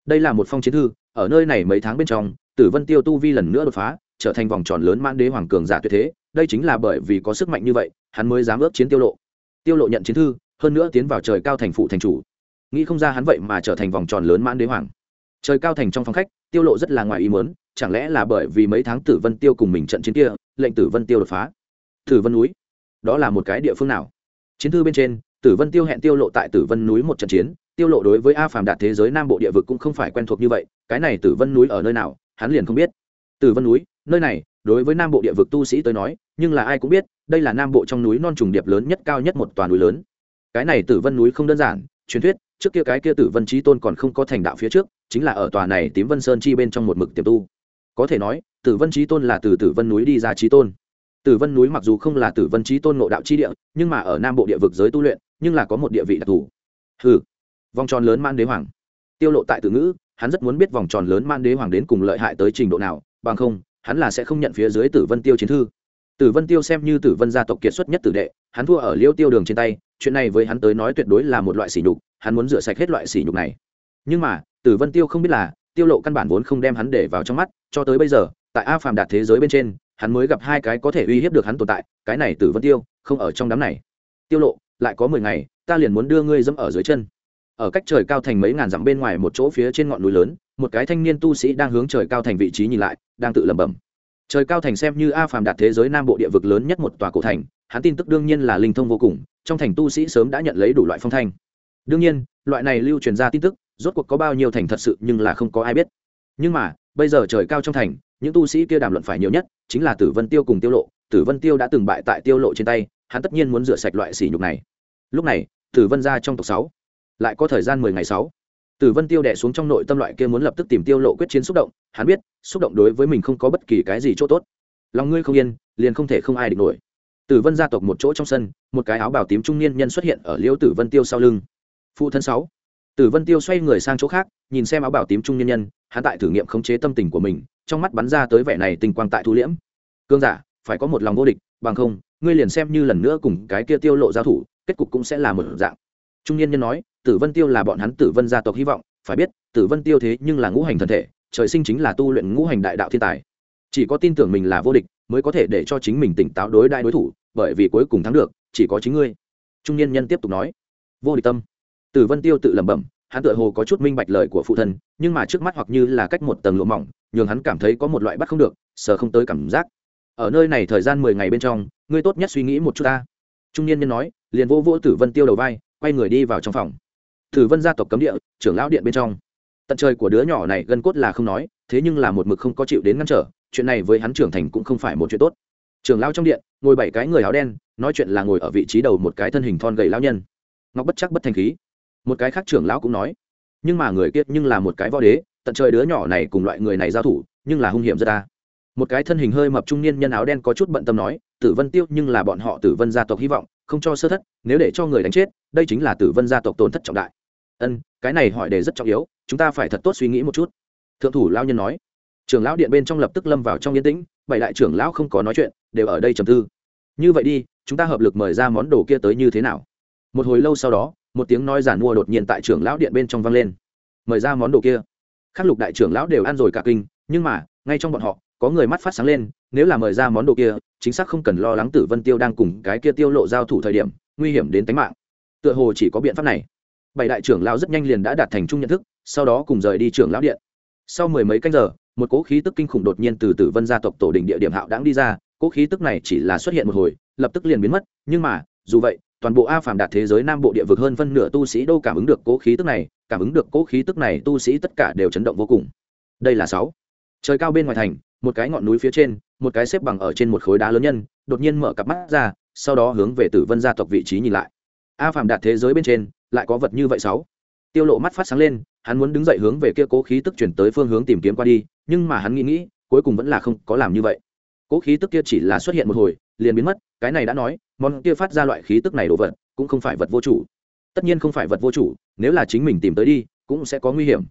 Speaker 1: Đây là một phong chiến thư, ở nơi này mấy tháng bên trong, tử vân tiêu tu vi lần nữa đột phá trở thành vòng tròn lớn mãn đế hoàng cường giả tuyệt thế, đây chính là bởi vì có sức mạnh như vậy, hắn mới dám ước chiến tiêu lộ. Tiêu lộ nhận chiến thư, hơn nữa tiến vào trời cao thành phụ thành chủ. Nghĩ không ra hắn vậy mà trở thành vòng tròn lớn mãn đế hoàng. Trời cao thành trong phòng khách, tiêu lộ rất là ngoài ý muốn, chẳng lẽ là bởi vì mấy tháng tử vân tiêu cùng mình trận chiến kia, lệnh tử vân tiêu đột phá? Tử vân núi, đó là một cái địa phương nào? Chiến thư bên trên, tử vân tiêu hẹn tiêu lộ tại tử vân núi một trận chiến, tiêu lộ đối với a phàm đạt thế giới nam bộ địa vực cũng không phải quen thuộc như vậy, cái này tử vân núi ở nơi nào, hắn liền không biết. Tử vân núi nơi này, đối với nam bộ địa vực tu sĩ tới nói, nhưng là ai cũng biết, đây là nam bộ trong núi non trùng điệp lớn nhất cao nhất một toàn núi lớn. Cái này tử vân núi không đơn giản, truyền thuyết, trước kia cái kia tử vân trí tôn còn không có thành đạo phía trước, chính là ở tòa này tím vân sơn chi bên trong một mực tiềm tu. Có thể nói, tử vân trí tôn là từ tử vân núi đi ra trí tôn. Tử vân núi mặc dù không là tử vân trí tôn ngộ đạo chi địa, nhưng mà ở nam bộ địa vực giới tu luyện, nhưng là có một địa vị đặc thù. Hừ. Vòng tròn lớn man đế hoàng. Tiêu lộ tại tử ngữ, hắn rất muốn biết vòng tròn lớn man đế hoàng đến cùng lợi hại tới trình độ nào, bằng không hắn là sẽ không nhận phía dưới tử vân tiêu chiến thư. Tử vân tiêu xem như tử vân gia tộc kiệt xuất nhất tử đệ, hắn thua ở liêu tiêu đường trên tay, chuyện này với hắn tới nói tuyệt đối là một loại sỉ nhục, hắn muốn rửa sạch hết loại sỉ nhục này. Nhưng mà, tử vân tiêu không biết là, tiêu lộ căn bản vốn không đem hắn để vào trong mắt, cho tới bây giờ, tại a phàm đạt thế giới bên trên, hắn mới gặp hai cái có thể uy hiếp được hắn tồn tại, cái này tử vân tiêu không ở trong đám này. Tiêu lộ, lại có mười ngày, ta liền muốn đưa ngươi dẫm ở dưới chân. Ở cách trời cao thành mấy ngàn dặm bên ngoài một chỗ phía trên ngọn núi lớn một cái thanh niên tu sĩ đang hướng trời cao thành vị trí nhìn lại, đang tự lẩm bẩm. Trời cao thành xem như a phàm đạt thế giới nam bộ địa vực lớn nhất một tòa cổ thành, hắn tin tức đương nhiên là linh thông vô cùng, trong thành tu sĩ sớm đã nhận lấy đủ loại phong thanh. Đương nhiên, loại này lưu truyền ra tin tức, rốt cuộc có bao nhiêu thành thật sự nhưng là không có ai biết. Nhưng mà, bây giờ trời cao trong thành, những tu sĩ kia đàm luận phải nhiều nhất, chính là tử vân tiêu cùng tiêu lộ. Tử vân tiêu đã từng bại tại tiêu lộ trên tay, hắn tất nhiên muốn rửa sạch loại sỉ nhục này. Lúc này, tử vân ra trong tộc sáu, lại có thời gian mười ngày sáu tử vân tiêu đè xuống trong nội tâm loại kia muốn lập tức tìm tiêu lộ quyết chiến xúc động, hắn biết, xúc động đối với mình không có bất kỳ cái gì chỗ tốt. Lòng ngươi không yên, liền không thể không ai địch nổi. Tử vân gia tộc một chỗ trong sân, một cái áo bào tím trung niên nhân xuất hiện ở liễu tử vân tiêu sau lưng. Phụ thân sáu. Tử vân tiêu xoay người sang chỗ khác, nhìn xem áo bào tím trung niên nhân, hắn tại thử nghiệm khống chế tâm tình của mình, trong mắt bắn ra tới vẻ này tình quang tại thu liễm. Cương giả, phải có một lòng vô địch, bằng không, ngươi liền xem như lần nữa cùng cái kia tiêu lộ giao thủ, kết cục cũng sẽ là một dạng trung niên nhân nói, tử vân tiêu là bọn hắn tử vân gia tộc hy vọng, phải biết, tử vân tiêu thế nhưng là ngũ hành thần thể, trời sinh chính là tu luyện ngũ hành đại đạo thiên tài. Chỉ có tin tưởng mình là vô địch, mới có thể để cho chính mình tỉnh táo đối đại đối thủ, bởi vì cuối cùng thắng được, chỉ có chính ngươi. Trung niên nhân tiếp tục nói, vô địch tâm. Tử vân tiêu tự lẩm bẩm, hắn tựa hồ có chút minh bạch lời của phụ thân, nhưng mà trước mắt hoặc như là cách một tầng lụa mỏng, nhường hắn cảm thấy có một loại bắt không được, sờ không tới cảm giác. Ở nơi này thời gian mười ngày bên trong, ngươi tốt nhất suy nghĩ một chút ta. Trung niên nhân nói, liền vô vô tử vân tiêu đầu vai quay người đi vào trong phòng. Tử vân gia tộc cấm địa, trưởng lão điện bên trong. Tận trời của đứa nhỏ này gân cốt là không nói, thế nhưng là một mực không có chịu đến ngăn trở, chuyện này với hắn trưởng thành cũng không phải một chuyện tốt. Trưởng lão trong điện, ngồi bảy cái người áo đen, nói chuyện là ngồi ở vị trí đầu một cái thân hình thon gầy lão nhân. Ngọc bất chắc bất thành khí. Một cái khác trưởng lão cũng nói, nhưng mà người kiết nhưng là một cái võ đế, tận trời đứa nhỏ này cùng loại người này giao thủ, nhưng là hung hiểm rất ta. Một cái thân hình hơi mập trung niên nhân áo đen có chút bận tâm nói, tử vân tiêu nhưng là bọn họ tử vân gia tộc hy vọng không cho sơ thất, nếu để cho người đánh chết, đây chính là tử vân gia tộc tổn thất trọng đại. Ân, cái này hỏi đề rất trọng yếu, chúng ta phải thật tốt suy nghĩ một chút. Thượng thủ lao nhân nói. Trưởng lão điện bên trong lập tức lâm vào trong yên tĩnh, bảy đại trưởng lão không có nói chuyện, đều ở đây trầm tư. Như vậy đi, chúng ta hợp lực mời ra món đồ kia tới như thế nào? Một hồi lâu sau đó, một tiếng nói giản mua đột nhiên tại trưởng lão điện bên trong vang lên. Mời ra món đồ kia. Khắc lục đại trưởng lão đều ăn rồi cả kinh, nhưng mà, ngay trong bọn họ, có người mắt phát sáng lên nếu là mời ra món đồ kia, chính xác không cần lo lắng tử vân tiêu đang cùng cái kia tiêu lộ giao thủ thời điểm, nguy hiểm đến tính mạng. Tựa hồ chỉ có biện pháp này. Bảy đại trưởng lão rất nhanh liền đã đạt thành chung nhận thức, sau đó cùng rời đi trưởng lão điện. Sau mười mấy canh giờ, một cỗ khí tức kinh khủng đột nhiên từ tử vân gia tộc tổ đình địa điểm hạo đáng đi ra, cỗ khí tức này chỉ là xuất hiện một hồi, lập tức liền biến mất, nhưng mà, dù vậy, toàn bộ a phàm đạt thế giới nam bộ địa vực hơn phân nửa tu sĩ đâu cảm ứng được cỗ khí tức này, cảm ứng được cỗ khí tức này tu sĩ tất cả đều chấn động vô cùng. Đây là sáu. Trời cao bên ngoài thành, một cái ngọn núi phía trên một cái xếp bằng ở trên một khối đá lớn nhân, đột nhiên mở cặp mắt ra, sau đó hướng về tử vân gia tộc vị trí nhìn lại. A phàm đạt thế giới bên trên, lại có vật như vậy sáu. Tiêu lộ mắt phát sáng lên, hắn muốn đứng dậy hướng về kia cố khí tức chuyển tới phương hướng tìm kiếm qua đi, nhưng mà hắn nghĩ nghĩ, cuối cùng vẫn là không có làm như vậy. Cố khí tức kia chỉ là xuất hiện một hồi, liền biến mất, cái này đã nói, món kia phát ra loại khí tức này đồ vật, cũng không phải vật vô chủ. Tất nhiên không phải vật vô chủ, nếu là chính mình tìm tới đi, cũng sẽ có nguy hiểm.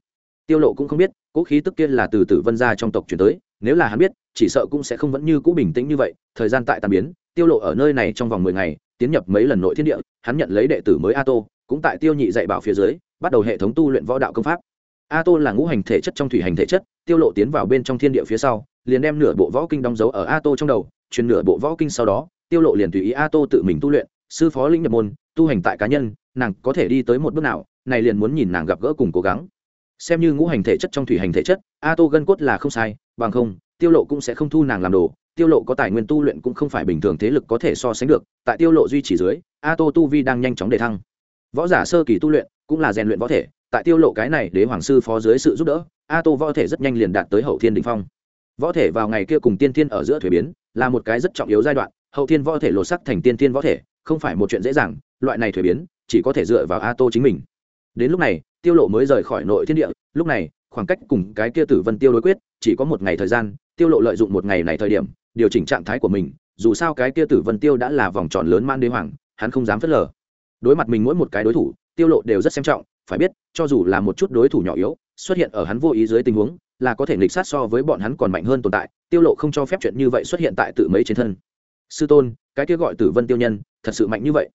Speaker 1: Tiêu lộ cũng không biết, cố khí tức kia là từ tử vân gia trong tộc chuyển tới nếu là hắn biết, chỉ sợ cũng sẽ không vẫn như cũ bình tĩnh như vậy, thời gian tại tàn biến, tiêu lộ ở nơi này trong vòng 10 ngày, tiến nhập mấy lần nội thiên địa, hắn nhận lấy đệ tử mới a tô cũng tại tiêu nhị dạy bảo phía dưới, bắt đầu hệ thống tu luyện võ đạo công pháp. A tô là ngũ hành thể chất trong thủy hành thể chất, tiêu lộ tiến vào bên trong thiên địa phía sau, liền đem nửa bộ võ kinh đóng dấu ở a tô trong đầu, truyền nửa bộ võ kinh sau đó, tiêu lộ liền tùy ý a tô tự mình tu luyện, sư phó linh nhập môn, tu hành tại cá nhân, nàng có thể đi tới một bước nào, này liền muốn nhìn nàng gặp gỡ cùng cố gắng. Xem như ngũ hành thể chất trong thủy hành thể chất a tô gân cốt là không sai bằng không, tiêu lộ cũng sẽ không thu nàng làm đồ, tiêu lộ có tài nguyên tu luyện cũng không phải bình thường thế lực có thể so sánh được, tại tiêu lộ duy trì dưới a tô tu vi đang nhanh chóng đề thăng. Võ giả sơ kỳ tu luyện cũng là rèn luyện võ thể, tại tiêu lộ cái này đế hoàng sư phó dưới sự giúp đỡ a tô võ thể rất nhanh liền đạt tới hậu thiên đỉnh phong. Võ thể vào ngày kia cùng tiên thiên ở giữa thuế biến, là một cái rất trọng yếu giai đoạn, hậu thiên võ thể lột sắc thành tiên thiên võ thể, không phải một chuyện dễ dàng, loại này thuế biến chỉ có thể dựa vào a tô chính mình. Đến lúc này, tiêu lộ mới rời khỏi nội thiên địa, lúc này khoảng cách cùng cái kia tử vân tiêu đối quyết, chỉ có một ngày thời gian, tiêu lộ lợi dụng một ngày này thời điểm, điều chỉnh trạng thái của mình, dù sao cái kia tử vân tiêu đã là vòng tròn lớn man đế hoàng, hắn không dám phớt lờ. Đối mặt mình mỗi một cái đối thủ, tiêu lộ đều rất xem trọng, phải biết, cho dù là một chút đối thủ nhỏ yếu, xuất hiện ở hắn vô ý dưới tình huống, là có thể nghịch sát so với bọn hắn còn mạnh hơn tồn tại, tiêu lộ không cho phép chuyện như vậy xuất hiện tại tự mấy trên thân. Sư tôn, cái kia gọi tử vân tiêu nhân, thật sự mạnh như vậy.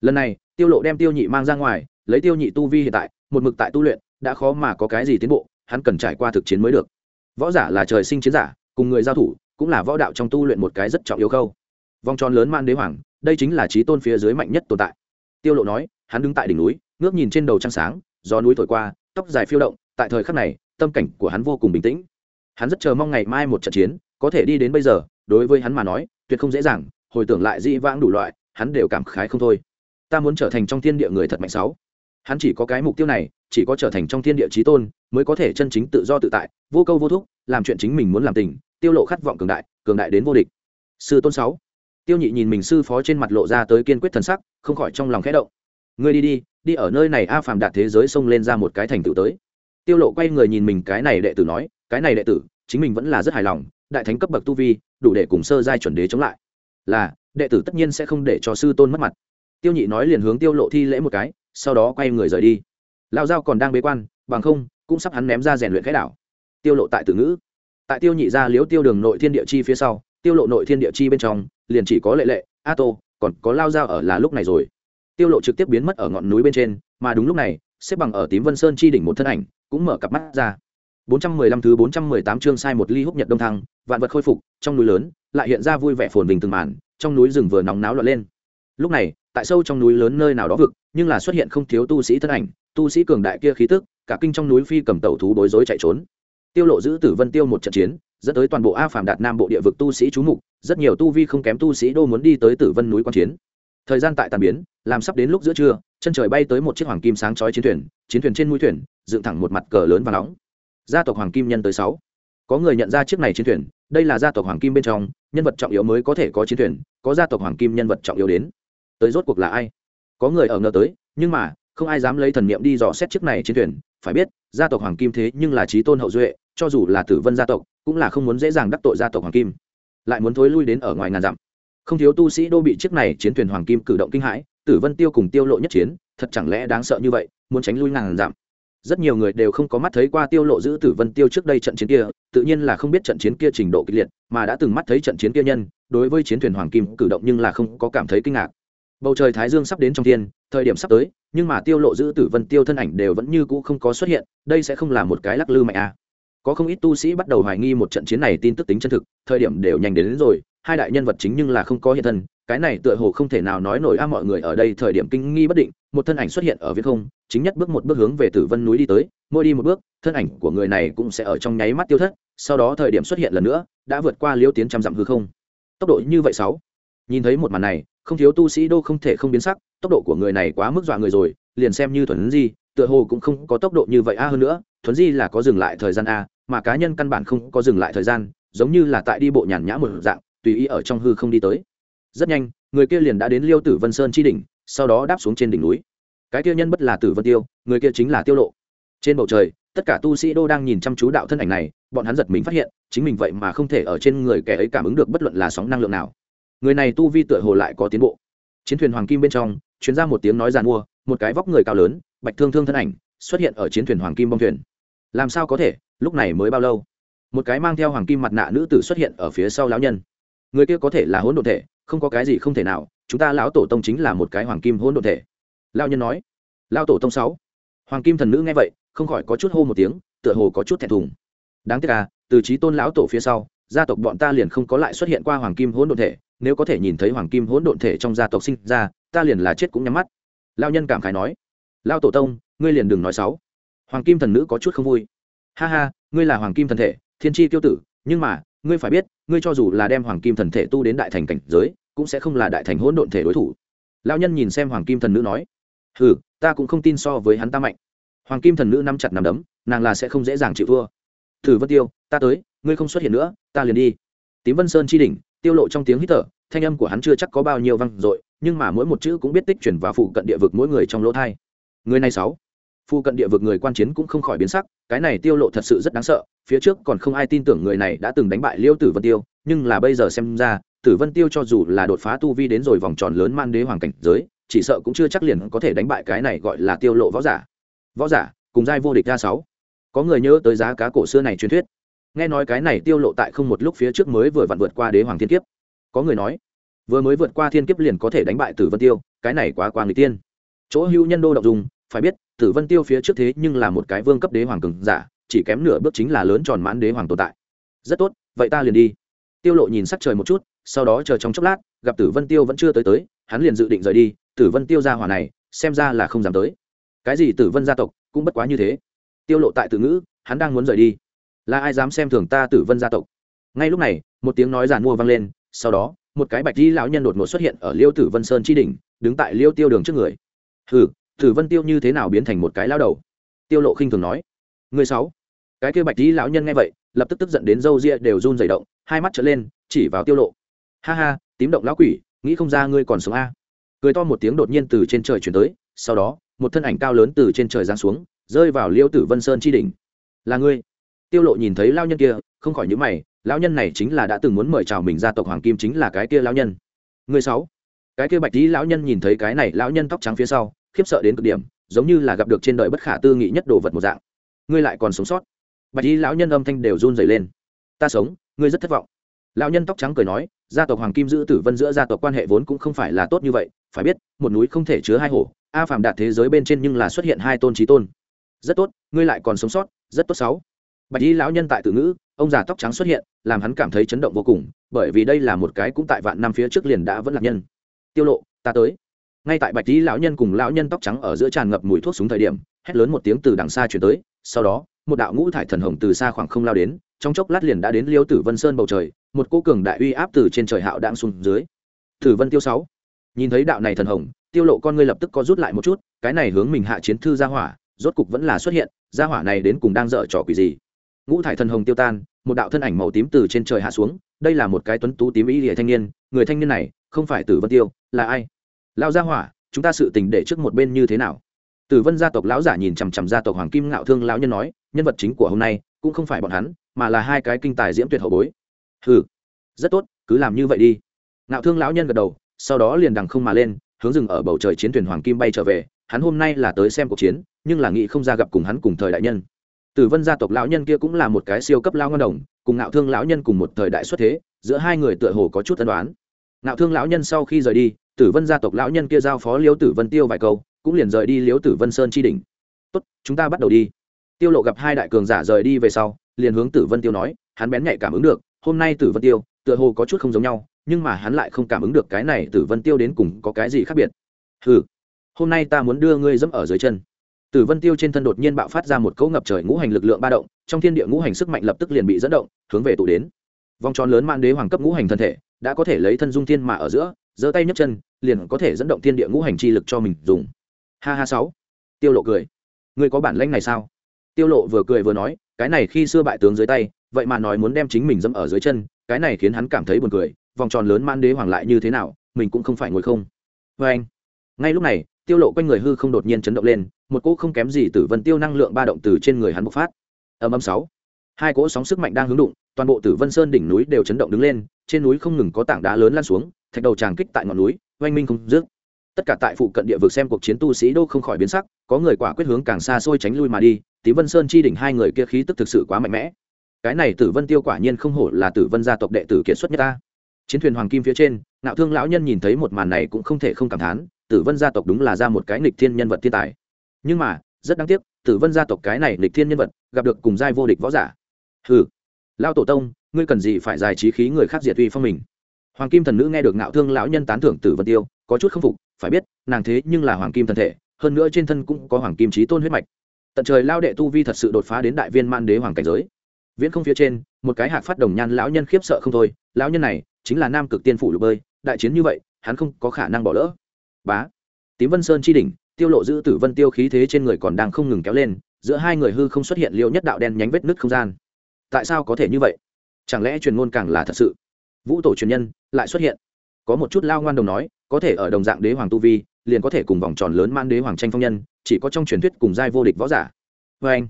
Speaker 1: Lần này, tiêu lộ đem tiêu nhị mang ra ngoài, lấy tiêu nhị tu vi hiện tại, một mực tại tu luyện, đã khó mà có cái gì tiến bộ hắn cần trải qua thực chiến mới được. Võ giả là trời sinh chiến giả, cùng người giao thủ cũng là võ đạo trong tu luyện một cái rất trọng yếu khâu. Vòng tròn lớn man đế hoàng, đây chính là trí tôn phía dưới mạnh nhất tồn tại. Tiêu lộ nói, hắn đứng tại đỉnh núi, ngước nhìn trên đầu trăng sáng, gió núi thổi qua, tóc dài phiêu động, tại thời khắc này, tâm cảnh của hắn vô cùng bình tĩnh. Hắn rất chờ mong ngày mai một trận chiến, có thể đi đến bây giờ, đối với hắn mà nói, tuyệt không dễ dàng, hồi tưởng lại dĩ vãng đủ loại, hắn đều cảm khái không thôi. Ta muốn trở thành trong thiên địa người thật mạnh sáu. Hắn chỉ có cái mục tiêu này chỉ có trở thành trong thiên địa trí tôn, mới có thể chân chính tự do tự tại, vô câu vô thúc, làm chuyện chính mình muốn làm tình, tiêu lộ khát vọng cường đại cường đại đến vô địch. Sư tôn sáu. Tiêu nhị nhìn mình sư phó trên mặt lộ ra tới kiên quyết thần sắc, không khỏi trong lòng khẽ động. Ngươi đi đi đi ở nơi này a phàm đạt thế giới xông lên ra một cái thành tựu tới. Tiêu lộ quay người nhìn mình cái này đệ tử nói, cái này đệ tử, chính mình vẫn là rất hài lòng, đại thánh cấp bậc tu vi, đủ để cùng sơ giai chuẩn đế chống lại. Là, đệ tử tất nhiên sẽ không để cho sư tôn mất mặt. Tiêu nhị nói liền hướng tiêu lộ thi lễ một cái, sau đó quay người rời đi lao giao còn đang bế quan, bằng không, cũng sắp hắn ném ra rèn luyện khẽ đảo. Tiêu lộ tại tử ngữ. Tại tiêu nhị ra liếu tiêu đường nội thiên địa chi phía sau, tiêu lộ nội thiên địa chi bên trong, liền chỉ có lệ lệ, a tô, còn có lao giao ở là lúc này rồi. Tiêu lộ trực tiếp biến mất ở ngọn núi bên trên, mà đúng lúc này, xếp bằng ở tím vân sơn chi đỉnh một thân ảnh, cũng mở cặp mắt ra. 415 thứ 418 chương sai một ly húc nhật đông thăng, vạn vật khôi phục, trong núi lớn, lại hiện ra vui vẻ phồn vinh từng màn, trong núi rừng vừa nóng náo loạn lên. Lúc này, tại sâu trong núi lớn nơi nào đó vực, nhưng là xuất hiện không thiếu tu sĩ thân ảnh tu sĩ cường đại kia khí tức, cả kinh trong núi phi cầm tẩu thú bối rối chạy trốn. Tiêu lộ giữ tử vân tiêu một trận chiến, dẫn tới toàn bộ a phàm đạt nam bộ địa vực tu sĩ chú mục, rất nhiều tu vi không kém tu sĩ đô muốn đi tới tử vân núi quan chiến. Thời gian tại tàn biến, làm sắp đến lúc giữa trưa, chân trời bay tới một chiếc hoàng kim sáng chói chiến thuyền chiến thuyền trên mũi thuyền, dựng thẳng một mặt cờ lớn và nóng. Gia tộc hoàng kim nhân tới sáu. Có người nhận ra chiếc này chiến thuyền, đây là gia tộc hoàng kim bên trong, nhân vật trọng yếu mới có thể có chiến thuyền, có gia tộc hoàng kim nhân vật trọng yếu đến. Tới rốt cuộc là ai? Có người ở ngờ tới, nhưng mà không ai dám lấy thần niệm đi dò xét chiếc này trên thuyền, phải biết, gia tộc hoàng kim thế nhưng là trí tôn hậu duệ, cho dù là tử vân gia tộc, cũng là không muốn dễ dàng đắc tội gia tộc hoàng kim. Lại muốn thối lui đến ở ngoài ngàn dặm. Không thiếu tu sĩ đô bị chiếc này chiến thuyền hoàng kim cử động kinh hãi, tử vân tiêu cùng tiêu lộ nhất chiến, thật chẳng lẽ đáng sợ như vậy, muốn tránh lui ngàn dặm. Rất nhiều người đều không có mắt thấy qua tiêu lộ giữ tử vân tiêu trước đây trận chiến kia, tự nhiên là không biết trận chiến kia trình độ kịch liệt, mà đã từng mắt thấy trận chiến kia nhân, đối với chiến thuyền hoàng kim cử động nhưng là không có cảm thấy kinh ngạc. Bầu trời thái dương sắp đến trong thiên, thời điểm sắp tới nhưng mà tiêu lộ giữ tử vân tiêu thân ảnh đều vẫn như cũ không có xuất hiện đây sẽ không là một cái lắc lư mạnh à. có không ít tu sĩ bắt đầu hoài nghi một trận chiến này tin tức tính chân thực thời điểm đều nhanh đến, đến rồi hai đại nhân vật chính nhưng là không có hiện thân cái này tựa hồ không thể nào nói nổi a mọi người ở đây thời điểm kinh nghi bất định một thân ảnh xuất hiện ở viễn không chính nhất bước một bước hướng về tử vân núi đi tới mỗi đi một bước thân ảnh của người này cũng sẽ ở trong nháy mắt tiêu thất sau đó thời điểm xuất hiện lần nữa đã vượt qua liêu tiến trăm dặm hư không tốc độ như vậy sáu nhìn thấy một màn này không thiếu tu sĩ đô không thể không biến sắc, tốc độ của người này quá mức dọa người rồi, liền xem như thuần di, tựa hồ cũng không có tốc độ như vậy a hơn nữa thuần di là có dừng lại thời gian a, mà cá nhân căn bản không có dừng lại thời gian, giống như là tại đi bộ nhàn nhã một dạng, tùy ý ở trong hư không đi tới. Rất nhanh, người kia liền đã đến liêu tử vân sơn chi đỉnh, sau đó đáp xuống trên đỉnh núi. Cái kia nhân bất là tử vân tiêu, người kia chính là tiêu lộ. Trên bầu trời, tất cả tu sĩ đô đang nhìn chăm chú đạo thân ảnh này, bọn hắn giật mình phát hiện, chính mình vậy mà không thể ở trên người kẻ ấy cảm ứng được bất luận là sóng năng lượng nào người này tu vi tựa hồ lại có tiến bộ. Chiến thuyền hoàng kim bên trong, chuyến ra một tiếng nói giàn mua, một cái vóc người cao lớn, bạch thương thương thân ảnh, xuất hiện ở chiến thuyền hoàng kim bong thuyền. Làm sao có thể, lúc này mới bao lâu? Một cái mang theo hoàng kim mặt nạ nữ tử xuất hiện ở phía sau lão nhân. Người kia có thể là hỗn độn thể, không có cái gì không thể nào, chúng ta lão tổ tông chính là một cái hoàng kim hỗn độn thể. Lão nhân nói. Lão tổ tông sáu. Hoàng kim thần nữ nghe vậy, không khỏi có chút hô một tiếng, tựa hồ có chút thẹn thùng. Đáng tiếc à từ trí tôn lão tổ phía sau, gia tộc bọn ta liền không có lại xuất hiện qua hoàng kim hỗn độn thể nếu có thể nhìn thấy hoàng kim hỗn độn thể trong gia tộc sinh ra, ta liền là chết cũng nhắm mắt. Lao nhân cảm khái nói. Lao tổ tông, ngươi liền đừng nói xấu. Hoàng kim thần nữ có chút không vui. Ha ha, ngươi là hoàng kim thần thể, thiên tri tiêu tử, nhưng mà, ngươi phải biết, ngươi cho dù là đem hoàng kim thần thể tu đến đại thành cảnh giới, cũng sẽ không là đại thành hỗn độn thể đối thủ. Lao nhân nhìn xem hoàng kim thần nữ nói. Ừ ta cũng không tin so với hắn ta mạnh. Hoàng kim thần nữ nắm chặt nằm đấm, nàng là sẽ không dễ dàng chịu thua. Thử vân tiêu, ta tới, ngươi không xuất hiện nữa, ta liền đi. Tím vân sơn chi đỉnh tiêu lộ trong tiếng hít thở, thanh âm của hắn chưa chắc có bao nhiêu văng dội, nhưng mà mỗi một chữ cũng biết tích chuyển vào phụ cận địa vực mỗi người trong lỗ thai. Người này sáu. Phụ cận địa vực người quan chiến cũng không khỏi biến sắc, cái này tiêu lộ thật sự rất đáng sợ, phía trước còn không ai tin tưởng người này đã từng đánh bại liêu tử vân tiêu, nhưng là bây giờ xem ra, tử vân tiêu cho dù là đột phá tu vi đến rồi vòng tròn lớn man đế hoàng cảnh giới, chỉ sợ cũng chưa chắc liền có thể đánh bại cái này gọi là tiêu lộ võ giả. Võ giả, cùng giai vô địch ra sáu. Có người nhớ tới giá cá cổ xưa này truyền thuyết? Nghe nói cái này tiêu lộ tại không một lúc phía trước mới vừa vặn vượt qua đế hoàng thiên kiếp. Có người nói, vừa mới vượt qua thiên kiếp liền có thể đánh bại tử vân tiêu, cái này quá quang người tiên. Chỗ hưu nhân đô động dùng, phải biết, tử vân tiêu phía trước thế nhưng là một cái vương cấp đế hoàng cường giả, chỉ kém nửa bước chính là lớn tròn mãn đế hoàng tồn tại. Rất tốt, vậy ta liền đi. Tiêu lộ nhìn sắc trời một chút, sau đó chờ trong chốc lát, gặp tử vân tiêu vẫn chưa tới tới, hắn liền dự định rời đi, tử vân tiêu ra hỏa này, xem ra là không dám tới. Cái gì tử vân gia tộc, cũng bất quá như thế. Tiêu lộ tại tử ngữ, hắn đang muốn rời đi là ai dám xem thường ta tử vân gia tộc? Ngay lúc này, một tiếng nói giàn mua vang lên, sau đó, một cái bạch di lão nhân đột ngột xuất hiện ở liêu tử vân sơn chi đỉnh, đứng tại liêu tiêu đường trước người. Hừ, tử vân tiêu như thế nào biến thành một cái lao đầu? Tiêu lộ khinh thường nói. Người sáu. Cái kia bạch di lão nhân nghe vậy, lập tức tức giận đến râu ria đều run rẩy động, hai mắt trở lên, chỉ vào tiêu lộ. Ha ha, tím động lão quỷ, nghĩ không ra ngươi còn sống a. Cười to một tiếng đột nhiên từ trên trời chuyển tới, sau đó, một thân ảnh cao lớn từ trên trời giáng xuống, rơi vào liêu tử vân sơn chi đỉnh. Là ngươi tiêu lộ nhìn thấy lao nhân kia, không khỏi nhíu mày, lão nhân này chính là đã từng muốn mời chào mình gia tộc hoàng kim chính là cái kia lão nhân. Người sáu. Cái kia bạch tí lão nhân nhìn thấy cái này, lão nhân tóc trắng phía sau, khiếp sợ đến cực điểm, giống như là gặp được trên đời bất khả tư nghị nhất đồ vật một dạng. Ngươi lại còn sống sót. Bạch tí lão nhân âm thanh đều run rẩy lên. Ta sống, ngươi rất thất vọng. Lão nhân tóc trắng cười nói, gia tộc hoàng kim giữ tử vân giữa gia tộc quan hệ vốn cũng không phải là tốt như vậy, phải biết, một núi không thể chứa hai hổ, a phàm đạt thế giới bên trên nhưng là xuất hiện hai tôn trí tôn. Rất tốt, ngươi lại còn sống sót, rất tốt sáu bạch y lão nhân tại tự ngữ, ông già tóc trắng xuất hiện, làm hắn cảm thấy chấn động vô cùng, bởi vì đây là một cái cũng tại vạn năm phía trước liền đã vẫn là nhân. Tiêu lộ, ta tới. Ngay tại bạch y lão nhân cùng lão nhân tóc trắng ở giữa tràn ngập mùi thuốc súng thời điểm, hét lớn một tiếng từ đằng xa chuyển tới, sau đó, một đạo ngũ thải thần hồng từ xa khoảng không lao đến, trong chốc lát liền đã đến liêu tử vân sơn bầu trời, một cô cường đại uy áp từ trên trời hạo đang xuống dưới. Tử vân tiêu sáu. Nhìn thấy đạo này thần hồng, tiêu lộ con ngươi lập tức có rút lại một chút, cái này hướng mình hạ chiến thư gia hỏa, rốt cục vẫn là xuất hiện, gia hỏa này đến cùng đang dở trò quỷ gì? Ngũ thải thần hồng tiêu tan, một đạo thân ảnh màu tím từ trên trời hạ xuống, đây là một cái tuấn tú tím ý địa thanh niên, người thanh niên này không phải tử vân tiêu, là ai? Lao gia hỏa, chúng ta sự tình để trước một bên như thế nào? Tử vân gia tộc lão giả nhìn chằm chằm gia tộc hoàng kim ngạo thương lão nhân nói, nhân vật chính của hôm nay cũng không phải bọn hắn, mà là hai cái kinh tài diễm tuyệt hậu bối. Hừ, rất tốt, cứ làm như vậy đi. Ngạo thương lão nhân gật đầu, sau đó liền đằng không mà lên, hướng dừng ở bầu trời chiến thuyền hoàng kim bay trở về, hắn hôm nay là tới xem cuộc chiến, nhưng là nghĩ không ra gặp cùng hắn cùng thời đại nhân tử vân gia tộc lão nhân kia cũng là một cái siêu cấp lao ngân đồng, cùng ngạo thương lão nhân cùng một thời đại xuất thế, giữa hai người tựa hồ có chút tân đoán ngạo thương lão nhân sau khi rời đi, tử vân gia tộc lão nhân kia giao phó liễu tử vân tiêu vài câu, cũng liền rời đi liễu tử vân sơn chi đỉnh. Tốt, chúng ta bắt đầu đi. Tiêu lộ gặp hai đại cường giả rời đi về sau, liền hướng tử vân tiêu nói, hắn bén nhạy cảm ứng được, hôm nay tử vân tiêu, tựa hồ có chút không giống nhau, nhưng mà hắn lại không cảm ứng được cái này tử vân tiêu đến cùng có cái gì khác biệt. Hừ, hôm nay ta muốn đưa ngươi dẫm ở dưới chân tử vân tiêu trên thân đột nhiên bạo phát ra một cỗ ngập trời ngũ hành lực lượng ba động, trong thiên địa ngũ hành sức mạnh lập tức liền bị dẫn động, hướng về tụ đến. Vòng tròn lớn man đế hoàng cấp ngũ hành thân thể, đã có thể lấy thân dung thiên mà ở giữa, giơ tay nhấc chân, liền có thể dẫn động thiên địa ngũ hành chi lực cho mình dùng. Ha ha sáu. Tiêu lộ cười. Ngươi có bản lĩnh này sao? Tiêu lộ vừa cười vừa nói, cái này khi xưa bại tướng dưới tay, vậy mà nói muốn đem chính mình dẫm ở dưới chân, cái này khiến hắn cảm thấy buồn cười, vòng tròn lớn man đế hoàng lại như thế nào, mình cũng không phải ngồi không. Và anh ngay lúc này, tiêu lộ quanh người hư không đột nhiên chấn động lên một cỗ không kém gì tử vân tiêu năng lượng ba động từ trên người hắn bộc phát. Âm âm sáu. Hai cỗ sóng sức mạnh đang hướng đụng, toàn bộ tử vân sơn đỉnh núi đều chấn động đứng lên, trên núi không ngừng có tảng đá lớn lan xuống, thạch đầu tràng kích tại ngọn núi, oanh minh không dứt. Tất cả tại phụ cận địa vực xem cuộc chiến tu sĩ đô không khỏi biến sắc, có người quả quyết hướng càng xa xôi tránh lui mà đi tí vân sơn chi đỉnh hai người kia khí tức thực sự quá mạnh mẽ. Cái này tử vân tiêu quả nhiên không hổ là tử vân gia tộc đệ tử kiệt xuất nhất ta. Chiến thuyền hoàng kim phía trên nạo thương lão nhân nhìn thấy một màn này cũng không thể không cảm thán, tử vân gia tộc đúng là ra một cái nghịch thiên nhân vật thiên tài nhưng mà, rất đáng tiếc, tử vân gia tộc cái này lịch thiên nhân vật, gặp được cùng giai vô địch võ giả. Hừ. Lao tổ tông, ngươi cần gì phải giải trí khí người khác diệt uy phong mình? Hoàng kim thần nữ nghe được ngạo thương lão nhân tán thưởng tử vân tiêu, có chút không phục, phải biết, nàng thế nhưng là hoàng kim thần thể, hơn nữa trên thân cũng có hoàng kim trí tôn huyết mạch. Tận trời lao đệ tu vi thật sự đột phá đến đại viên man đế hoàng cảnh giới. Viễn không phía trên, một cái hạc phát đồng nhan lão nhân khiếp sợ không thôi, lão nhân này, chính là nam cực tiên phủ lục bơi, đại chiến như vậy, hắn không có khả năng bỏ lỡ. Bá. Tím vân sơn chi đỉnh tiêu lộ giữ tử vân tiêu khí thế trên người còn đang không ngừng kéo lên, giữa hai người hư không xuất hiện liệu nhất đạo đen nhánh vết nứt không gian. Tại sao có thể như vậy? Chẳng lẽ truyền ngôn càng là thật sự? Vũ tổ truyền nhân, lại xuất hiện. Có một chút lao ngoan đồng nói, có thể ở đồng dạng đế hoàng tu vi, liền có thể cùng vòng tròn lớn man đế hoàng tranh phong nhân, chỉ có trong truyền thuyết cùng giai vô địch võ giả. Vê anh,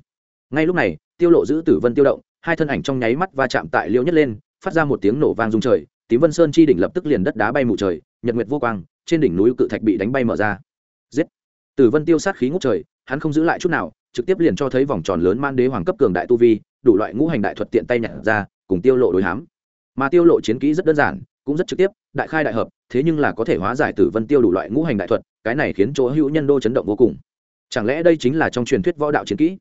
Speaker 1: ngay lúc này, tiêu lộ giữ tử vân tiêu động, hai thân ảnh trong nháy mắt va chạm tại liêu nhất lên, phát ra một tiếng nổ vang rung trời, tím vân sơn chi đỉnh lập tức liền đất đá bay mù trời, nhật nguyệt vô quang, trên đỉnh núi cự thạch bị đánh bay mở ra tử vân tiêu sát khí ngút trời, hắn không giữ lại chút nào, trực tiếp liền cho thấy vòng tròn lớn man đế hoàng cấp cường đại tu vi, đủ loại ngũ hành đại thuật tiện tay nhặt ra, cùng tiêu lộ đối hám. Mà tiêu lộ chiến kỹ rất đơn giản, cũng rất trực tiếp, đại khai đại hợp, thế nhưng là có thể hóa giải tử vân tiêu đủ loại ngũ hành đại thuật, cái này khiến chỗ hữu nhân đô chấn động vô cùng. Chẳng lẽ đây chính là trong truyền thuyết võ đạo chiến kỹ?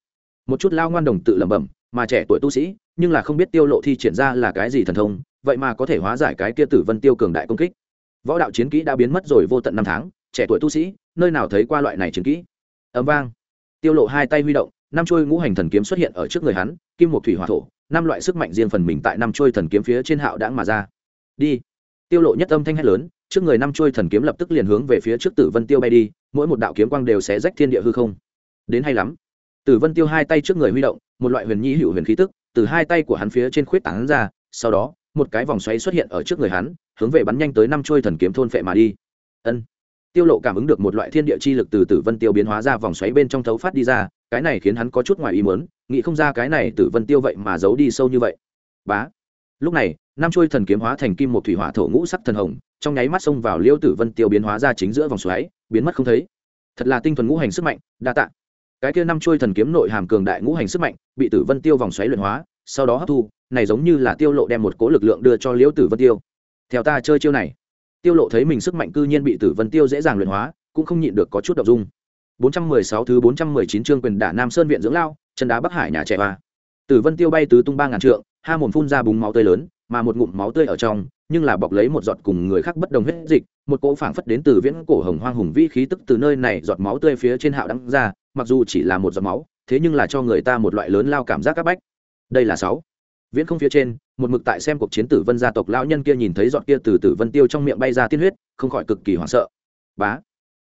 Speaker 1: Một chút lao ngoan đồng tự lẩm bẩm, mà trẻ tuổi tu sĩ, nhưng là không biết tiêu lộ thi triển ra là cái gì thần thông, vậy mà có thể hóa giải cái kia tử vân tiêu cường đại công kích. Võ đạo chiến kỹ đã biến mất rồi vô tận năm tháng, trẻ tuổi tu sĩ nơi nào thấy qua loại này chiến kỹ? Ấm vang. Tiêu lộ hai tay huy động, năm chuôi ngũ hành thần kiếm xuất hiện ở trước người hắn, kim một thủy hỏa thổ, năm loại sức mạnh riêng phần mình tại năm chuôi thần kiếm phía trên hạo đãng mà ra. Đi. Tiêu lộ nhất âm thanh hét lớn, trước người năm chuôi thần kiếm lập tức liền hướng về phía trước tử vân tiêu bay đi, mỗi một đạo kiếm quang đều sẽ rách thiên địa hư không. Đến hay lắm. Tử vân tiêu hai tay trước người huy động, một loại huyền nhi hữu huyền khí tức từ hai tay của hắn phía trên khuyết tán ra, sau đó, một cái vòng xoáy xuất hiện ở trước người hắn, hướng về bắn nhanh tới năm chuôi thần kiếm thôn phệ mà đi. Ân tiêu lộ cảm ứng được một loại thiên địa chi lực từ tử vân tiêu biến hóa ra vòng xoáy bên trong thấu phát đi ra, cái này khiến hắn có chút ngoài ý muốn, nghĩ không ra cái này tử vân tiêu vậy mà giấu đi sâu như vậy. Bá. Lúc này Nam chuôi thần kiếm hóa thành kim một thủy hỏa thổ ngũ sắc thần hồng, trong nháy mắt xông vào liêu tử vân tiêu biến hóa ra chính giữa vòng xoáy, biến mất không thấy. Thật là tinh thuần ngũ hành sức mạnh, đa tạ. Cái kia năm chuôi thần kiếm nội hàm cường đại ngũ hành sức mạnh, bị tử vân tiêu vòng xoáy luyện hóa, sau đó hấp thu, này giống như là tiêu lộ đem một cố lực lượng đưa cho liêu tử vân tiêu. Theo ta chơi chiêu này tiêu lộ thấy mình sức mạnh cư nhiên bị tử vân tiêu dễ dàng luyện hóa cũng không nhịn được có chút động dung 416 thứ 419 chương quyền đả Nam Sơn viện dưỡng lao, chân đá Bắc Hải nhà trẻ hoa. Tử Vân Tiêu bay tứ tung ba ngàn trượng, ha mồm phun ra búng máu tươi lớn, mà một ngụm máu tươi ở trong, nhưng là bọc lấy một giọt cùng người khác bất đồng hết dịch, một cỗ phảng phất đến từ viễn cổ hồng hoang hùng vĩ khí tức từ nơi này giọt máu tươi phía trên hạo đăng ra, mặc dù chỉ là một giọt máu, thế nhưng là cho người ta một loại lớn lao cảm giác các bách. Đây là sáu. Viễn không phía trên, một mực tại xem cuộc chiến tử Vân gia tộc lão nhân kia nhìn thấy giọt kia từ Tử Vân Tiêu trong miệng bay ra tiên huyết, không khỏi cực kỳ hoảng sợ. Bá!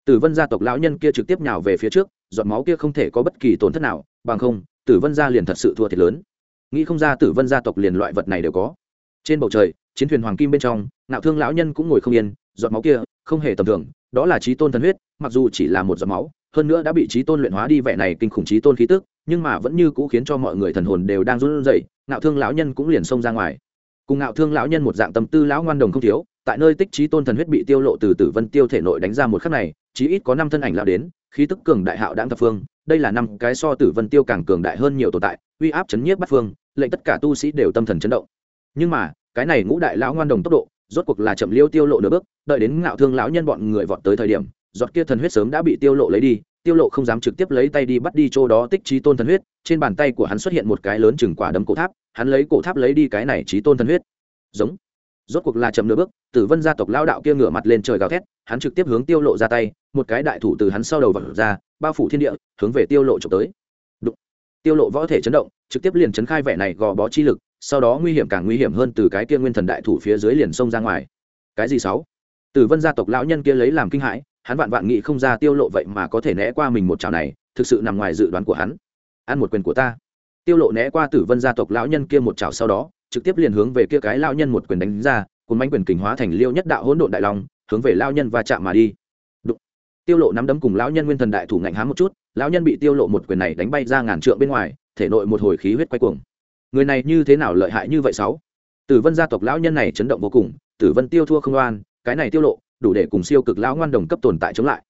Speaker 1: Tử vân gia tộc lão nhân kia trực tiếp nhào về phía trước giọt máu kia không thể có bất kỳ tổn thất nào bằng không tử vân gia liền thật sự thua thiệt lớn. Nghĩ không ra tử vân gia tộc liền loại vật này đều có. Trên bầu trời chiến thuyền hoàng kim bên trong nạo thương lão nhân cũng ngồi không yên giọt máu kia không hề tầm thường đó là trí tôn thần huyết mặc dù chỉ là một giọt máu hơn nữa đã bị trí tôn luyện hóa đi vẻ này kinh khủng trí tôn khí tức nhưng mà vẫn như cũ khiến cho mọi người thần hồn đều đang run rẩy, ngạo thương lão nhân cũng liền xông ra ngoài. Cùng ngạo thương lão nhân một dạng tâm tư lão ngoan đồng không thiếu, tại nơi tích trí tôn thần huyết bị tiêu lộ từ tử vân tiêu thể nội đánh ra một khắc này, chí ít có năm thân ảnh lão đến, khí tức cường đại hạo đãng thập phương, đây là năm cái so tử vân tiêu càng cường đại hơn nhiều tồn tại, uy áp chấn nhiếp bắt phương, lệnh tất cả tu sĩ đều tâm thần chấn động. Nhưng mà, cái này ngũ đại lão ngoan đồng tốc độ, rốt cuộc là chậm liêu tiêu lộ nửa bước, đợi đến ngạo thương lão nhân bọn người vọt tới thời điểm, giọt kia thần huyết sớm đã bị tiêu lộ lấy đi tiêu lộ không dám trực tiếp lấy tay đi bắt đi chỗ đó tích trí tôn thần huyết, trên bàn tay của hắn xuất hiện một cái lớn chừng quả đấm cổ tháp, hắn lấy cổ tháp lấy đi cái này trí tôn thần huyết. Giống. Rốt cuộc là chậm nửa bước, tử vân gia tộc lao đạo kia ngửa mặt lên trời gào thét, hắn trực tiếp hướng tiêu lộ ra tay, một cái đại thủ từ hắn sau đầu vật ra, bao phủ thiên địa, hướng về tiêu lộ trộm tới. Đụng. tiêu lộ võ thể chấn động, trực tiếp liền chấn khai vẻ này gò bó chi lực, sau đó nguy hiểm càng nguy hiểm hơn từ cái kia nguyên thần đại thủ phía dưới liền xông ra ngoài. Cái gì sáu? Tử vân gia tộc lão nhân kia lấy làm kinh hãi hắn vạn vạn nghĩ không ra tiêu lộ vậy mà có thể né qua mình một chảo này, thực sự nằm ngoài dự đoán của hắn. Ăn một quyền của ta. Tiêu lộ né qua tử vân gia tộc lão nhân kia một chảo sau đó, trực tiếp liền hướng về kia cái lão nhân một quyền đánh ra cùng bánh quyền kình hóa thành liêu nhất đạo hỗn độn đại long, hướng về lão nhân va chạm mà đi. Đụng. tiêu lộ nắm đấm cùng lão nhân nguyên thần đại thủ ngạnh hám một chút, lão nhân bị tiêu lộ một quyền này đánh bay ra ngàn trượng bên ngoài, thể nội một hồi khí huyết quay cuồng. Người này như thế nào lợi hại như vậy sáu? Tử vân gia tộc lão nhân này chấn động vô cùng, tử vân tiêu thua không oan, cái này tiêu lộ đủ để cùng siêu cực lão ngoan đồng cấp tồn tại chống lại.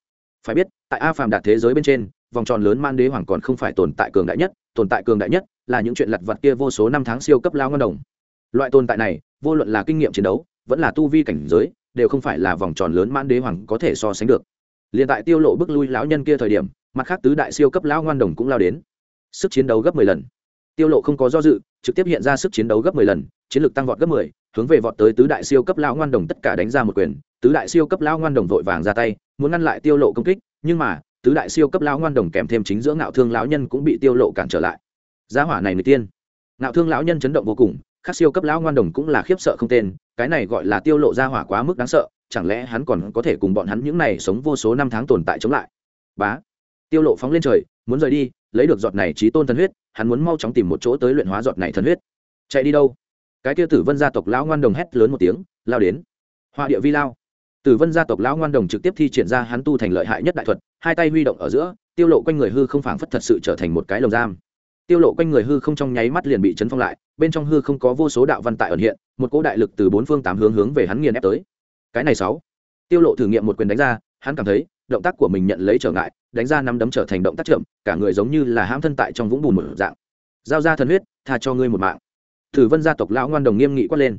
Speaker 1: Phải biết tại a phàm đạt thế giới bên trên vòng tròn lớn man đế hoàng còn không phải tồn tại cường đại nhất tồn tại cường đại nhất là những chuyện lặt vặt kia vô số năm tháng siêu cấp lão ngoan đồng. Loại tồn tại này vô luận là kinh nghiệm chiến đấu vẫn là tu vi cảnh giới đều không phải là vòng tròn lớn man đế hoàng có thể so sánh được. Liền tại tiêu lộ bước lui lão nhân kia thời điểm mặt khác tứ đại siêu cấp lão ngoan đồng cũng lao đến. Sức chiến đấu gấp 10 lần. Tiêu lộ không có do dự trực tiếp hiện ra sức chiến đấu gấp 10 lần chiến lược tăng vọt gấp 10, hướng về vọt tới tứ đại siêu cấp lão ngoan đồng tất cả đánh ra một quyền tứ đại siêu cấp lão ngoan đồng vội vàng ra tay, muốn ngăn lại tiêu lộ công kích, nhưng mà, tứ đại siêu cấp lão ngoan đồng kèm thêm chính giữa ngạo thương lão nhân cũng bị tiêu lộ cản trở lại. Gia hỏa này người tiên. Ngạo thương lão nhân chấn động vô cùng các siêu cấp lão ngoan đồng cũng là khiếp sợ không tên, cái này gọi là tiêu lộ gia hỏa quá mức đáng sợ, chẳng lẽ hắn còn có thể cùng bọn hắn những này sống vô số năm tháng tồn tại chống lại? Bá. Tiêu lộ phóng lên trời, muốn rời đi, lấy được giọt này trí tôn thần huyết, hắn muốn mau chóng tìm một chỗ tới luyện hóa giọt này thần huyết. Chạy đi đâu? Cái kia tử vân gia tộc lão ngoan đồng hét lớn một tiếng, lao đến. Hoa địa vi lao tử vân gia tộc lão ngoan đồng trực tiếp thi triển ra hắn tu thành lợi hại nhất đại thuật, hai tay huy động ở giữa, tiêu lộ quanh người hư không phảng phất thật sự trở thành một cái lồng giam. Tiêu lộ quanh người hư không trong nháy mắt liền bị chấn phong lại, bên trong hư không có vô số đạo văn tại ẩn hiện, một cỗ đại lực từ bốn phương tám hướng hướng về hắn nghiền ép tới. Cái này sáu. Tiêu lộ thử nghiệm một quyền đánh ra, hắn cảm thấy, động tác của mình nhận lấy trở ngại, đánh ra năm đấm trở thành động tác chậm, cả người giống như là hãm thân tại trong vũng bùn một dạng. Giao ra thần huyết, tha cho ngươi một mạng. Tử vân gia tộc lão ngoan đồng nghiêm nghị quát lên.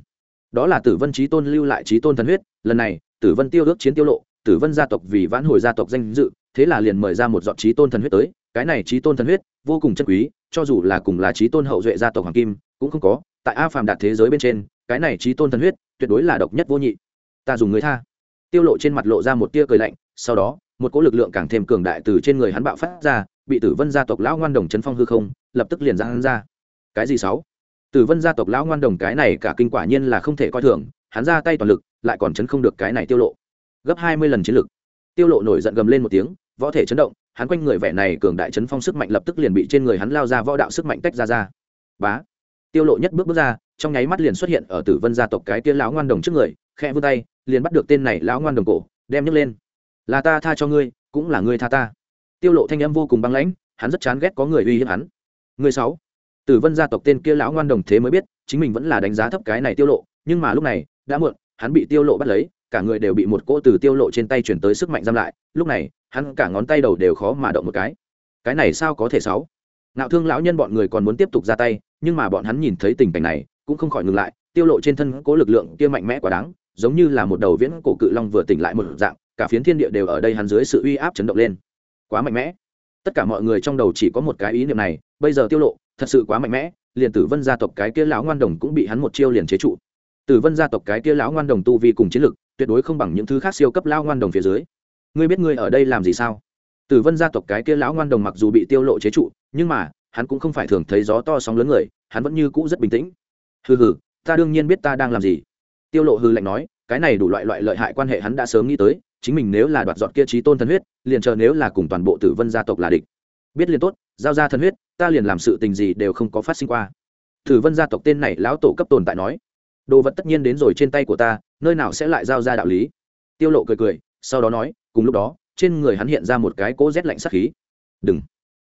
Speaker 1: Đó là tử vân trí tôn lưu lại trí tôn thần huyết, lần này tử vân tiêu ước chiến tiêu lộ, tử vân gia tộc vì vãn hồi gia tộc danh dự, thế là liền mời ra một dọn trí tôn thần huyết tới. Cái này trí tôn thần huyết vô cùng chân quý, cho dù là cùng là trí tôn hậu duệ gia tộc hoàng kim, cũng không có, tại a phàm đạt thế giới bên trên, cái này trí tôn thần huyết tuyệt đối là độc nhất vô nhị. Ta dùng người tha. Tiêu lộ trên mặt lộ ra một tia cười lạnh, sau đó, một cỗ lực lượng càng thêm cường đại từ trên người hắn bạo phát ra, bị tử vân gia tộc lão ngoan đồng chấn phong hư không, lập tức liền ra hắn ra. Cái gì sáu? Tử vân gia tộc lão ngoan đồng cái này cả kinh quả nhiên là không thể coi thường, hắn ra tay toàn lực lại còn chấn không được cái này tiêu lộ. Gấp hai mươi lần chiến lực. Tiêu lộ nổi giận gầm lên một tiếng, võ thể chấn động, hắn quanh người vẻ này cường đại chấn phong sức mạnh lập tức liền bị trên người hắn lao ra võ đạo sức mạnh tách ra ra. Bá. Tiêu lộ nhất bước bước ra, trong nháy mắt liền xuất hiện ở tử vân gia tộc cái kia lão ngoan đồng trước người, khẽ vươn tay, liền bắt được tên này lão ngoan đồng cổ, đem nhấc lên. Là ta tha cho ngươi, cũng là ngươi tha ta. Tiêu lộ thanh âm vô cùng băng lãnh, hắn rất chán ghét có người uy hiếp hắn. Người sáu. Tử vân gia tộc tên kia lão ngoan đồng thế mới biết, chính mình vẫn là đánh giá thấp cái này tiêu lộ, nhưng mà lúc này, đã muộn hắn bị tiêu lộ bắt lấy, cả người đều bị một cỗ từ tiêu lộ trên tay chuyển tới sức mạnh giam lại. Lúc này, hắn cả ngón tay đầu đều khó mà động một cái. Cái này sao có thể sáu? Nạo thương lão nhân bọn người còn muốn tiếp tục ra tay, nhưng mà bọn hắn nhìn thấy tình cảnh này, cũng không khỏi ngừng lại. Tiêu lộ trên thân cố lực lượng kia mạnh mẽ quá đáng, giống như là một đầu viễn cổ cự long vừa tỉnh lại một dạng, cả phiến thiên địa đều ở đây hắn dưới sự uy áp chấn động lên. Quá mạnh mẽ. Tất cả mọi người trong đầu chỉ có một cái ý niệm này, bây giờ tiêu lộ, thật sự quá mạnh mẽ, liền tử vân gia tộc cái kia lão ngoan đồng cũng bị hắn một chiêu liền chế trụ tử vân gia tộc cái kia lão ngoan đồng tu vi cùng chiến lực, tuyệt đối không bằng những thứ khác siêu cấp lão ngoan đồng phía dưới. Ngươi biết ngươi ở đây làm gì sao? Tử vân gia tộc cái kia lão ngoan đồng mặc dù bị tiêu lộ chế trụ, nhưng mà, hắn cũng không phải thường thấy gió to sóng lớn người, hắn vẫn như cũ rất bình tĩnh. Hừ hừ, ta đương nhiên biết ta đang làm gì. Tiêu lộ hừ lạnh nói, cái này đủ loại loại lợi hại quan hệ hắn đã sớm nghĩ tới, chính mình nếu là đoạt dọn kia trí tôn thần huyết, liền chờ nếu là cùng toàn bộ tử vân gia tộc là địch. Biết liền tốt, giao ra thần huyết, ta liền làm sự tình gì đều không có phát sinh qua. Tử vân gia tộc tên này lão tổ cấp tồn tại nói đồ vật tất nhiên đến rồi trên tay của ta, nơi nào sẽ lại giao ra đạo lý? Tiêu lộ cười cười, sau đó nói, cùng lúc đó, trên người hắn hiện ra một cái cỗ rét lạnh sát khí. Đừng.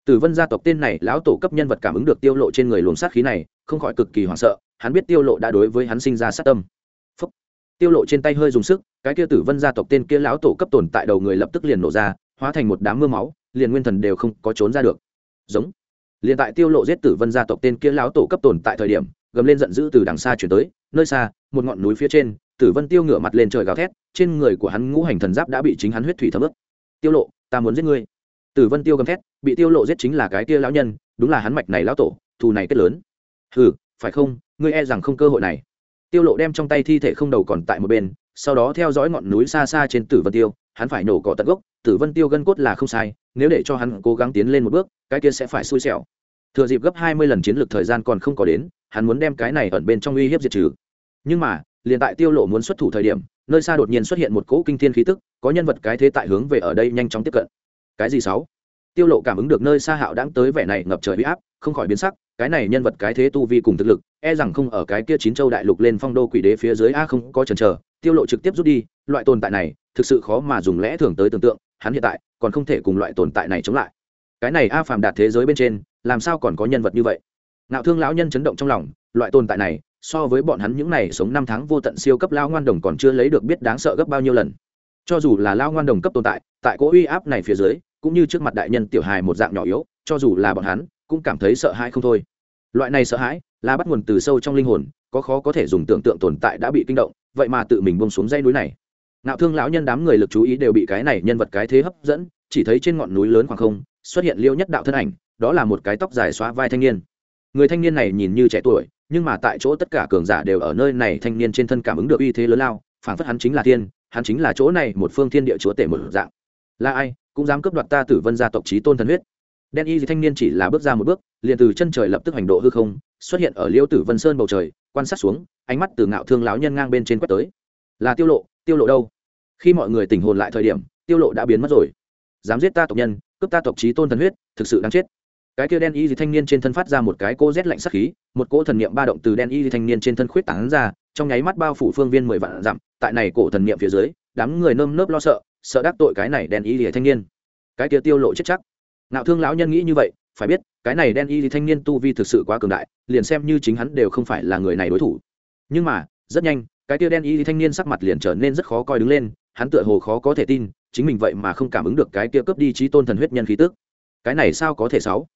Speaker 1: Tử vân gia tộc tên này, lão tổ cấp nhân vật cảm ứng được tiêu lộ trên người luồng sát khí này, không khỏi cực kỳ hoảng sợ, hắn biết tiêu lộ đã đối với hắn sinh ra sát tâm. Phúc. tiêu lộ trên tay hơi dùng sức, cái kia tử vân gia tộc tên kia lão tổ cấp tồn tại đầu người lập tức liền nổ ra, hóa thành một đám mưa máu, liền nguyên thần đều không có trốn ra được. Giống. Liền tại tiêu lộ giết tử vân gia tộc tên kia lão tổ cấp tồn tại thời điểm gầm lên giận dữ từ đằng xa chuyển tới, nơi xa, một ngọn núi phía trên, tử vân tiêu ngửa mặt lên trời gào thét, trên người của hắn ngũ hành thần giáp đã bị chính hắn huyết thủy thấm ướt. Tiêu lộ, ta muốn giết ngươi. Tử vân tiêu gầm thét, bị tiêu lộ giết chính là cái kia lão nhân, đúng là hắn mạch này lão tổ, thù này kết lớn. Hừ, phải không? Ngươi e rằng không cơ hội này. Tiêu lộ đem trong tay thi thể không đầu còn tại một bên, sau đó theo dõi ngọn núi xa xa trên tử vân tiêu, hắn phải nổ cỏ tận gốc, tử vân tiêu gân cốt là không sai, nếu để cho hắn cố gắng tiến lên một bước, cái kia sẽ phải xui xẻo thừa dịp gấp 20 lần chiến lược thời gian còn không có đến, hắn muốn đem cái này ẩn bên trong uy hiếp diệt trừ. Nhưng mà, liền tại tiêu lộ muốn xuất thủ thời điểm, nơi xa đột nhiên xuất hiện một cỗ kinh thiên khí tức, có nhân vật cái thế tại hướng về ở đây nhanh chóng tiếp cận. Cái gì sáu? Tiêu lộ cảm ứng được nơi xa hạo đãng tới vẻ này ngập trời uy áp, không khỏi biến sắc, cái này nhân vật cái thế tu vi cùng thực lực e rằng không ở cái kia chín châu đại lục lên phong đô quỷ đế phía dưới a, không có chần chờ, tiêu lộ trực tiếp rút đi, loại tồn tại này, thực sự khó mà dùng lẽ thường tới tưởng tượng, hắn hiện tại còn không thể cùng loại tồn tại này chống lại. Cái này a phàm đạt thế giới bên trên làm sao còn có nhân vật như vậy? Ngạo thương lão nhân chấn động trong lòng, loại tồn tại này, so với bọn hắn những này sống năm tháng vô tận siêu cấp lao ngoan đồng còn chưa lấy được biết đáng sợ gấp bao nhiêu lần. Cho dù là lao ngoan đồng cấp tồn tại tại cỗ uy áp này phía dưới, cũng như trước mặt đại nhân tiểu hài một dạng nhỏ yếu, cho dù là bọn hắn, cũng cảm thấy sợ hãi không thôi. Loại này sợ hãi, là bắt nguồn từ sâu trong linh hồn, có khó có thể dùng tưởng tượng tồn tại đã bị kinh động, vậy mà tự mình bông xuống dây núi này. Nạo thương lão nhân đám người lực chú ý đều bị cái này nhân vật cái thế hấp dẫn, chỉ thấy trên ngọn núi lớn khoảng không, xuất hiện liêu nhất đạo thân ảnh đó là một cái tóc dài xóa vai thanh niên. Người thanh niên này nhìn như trẻ tuổi, nhưng mà tại chỗ tất cả cường giả đều ở nơi này thanh niên trên thân cảm ứng được uy thế lớn lao phản phất hắn chính là thiên, hắn chính là chỗ này một phương thiên địa chúa tể một dạng. Là ai, cũng dám cướp đoạt ta tử vân gia tộc trí tôn thần huyết. Đen y thanh niên chỉ là bước ra một bước, liền từ chân trời lập tức hành độ hư không, xuất hiện ở liêu tử vân sơn bầu trời, quan sát xuống, ánh mắt từ ngạo thương lão nhân ngang bên trên quét tới. Là tiêu lộ tiêu lộ đâu? Khi mọi người tỉnh hồn lại thời điểm, tiêu lộ đã biến mất rồi. Dám giết ta tộc nhân, cướp ta tộc trí tôn thần huyết, thực sự đáng chết cái kia đen y gì thanh niên trên thân phát ra một cái cô rét lạnh sắc khí, một cỗ thần niệm ba động từ đen y gì thanh niên trên thân khuyết tảng ra, trong nháy mắt bao phủ phương viên mười vạn dặm, tại này cổ thần niệm phía dưới, đám người nơm nớp lo sợ sợ đắc tội cái này đen y gì thanh niên. Cái kia tiêu lộ chết chắc. Nạo thương lão nhân nghĩ như vậy, phải biết, cái này đen y gì thanh niên tu vi thực sự quá cường đại, liền xem như chính hắn đều không phải là người này đối thủ. Nhưng mà, rất nhanh, cái kia đen y thanh niên sắc mặt liền trở nên rất khó coi đứng lên, hắn tựa hồ khó có thể tin, chính mình vậy mà không cảm ứng được cái kia cướp đi trí tôn thần huyết nhân khí tức. Cái này sao có thể sáu?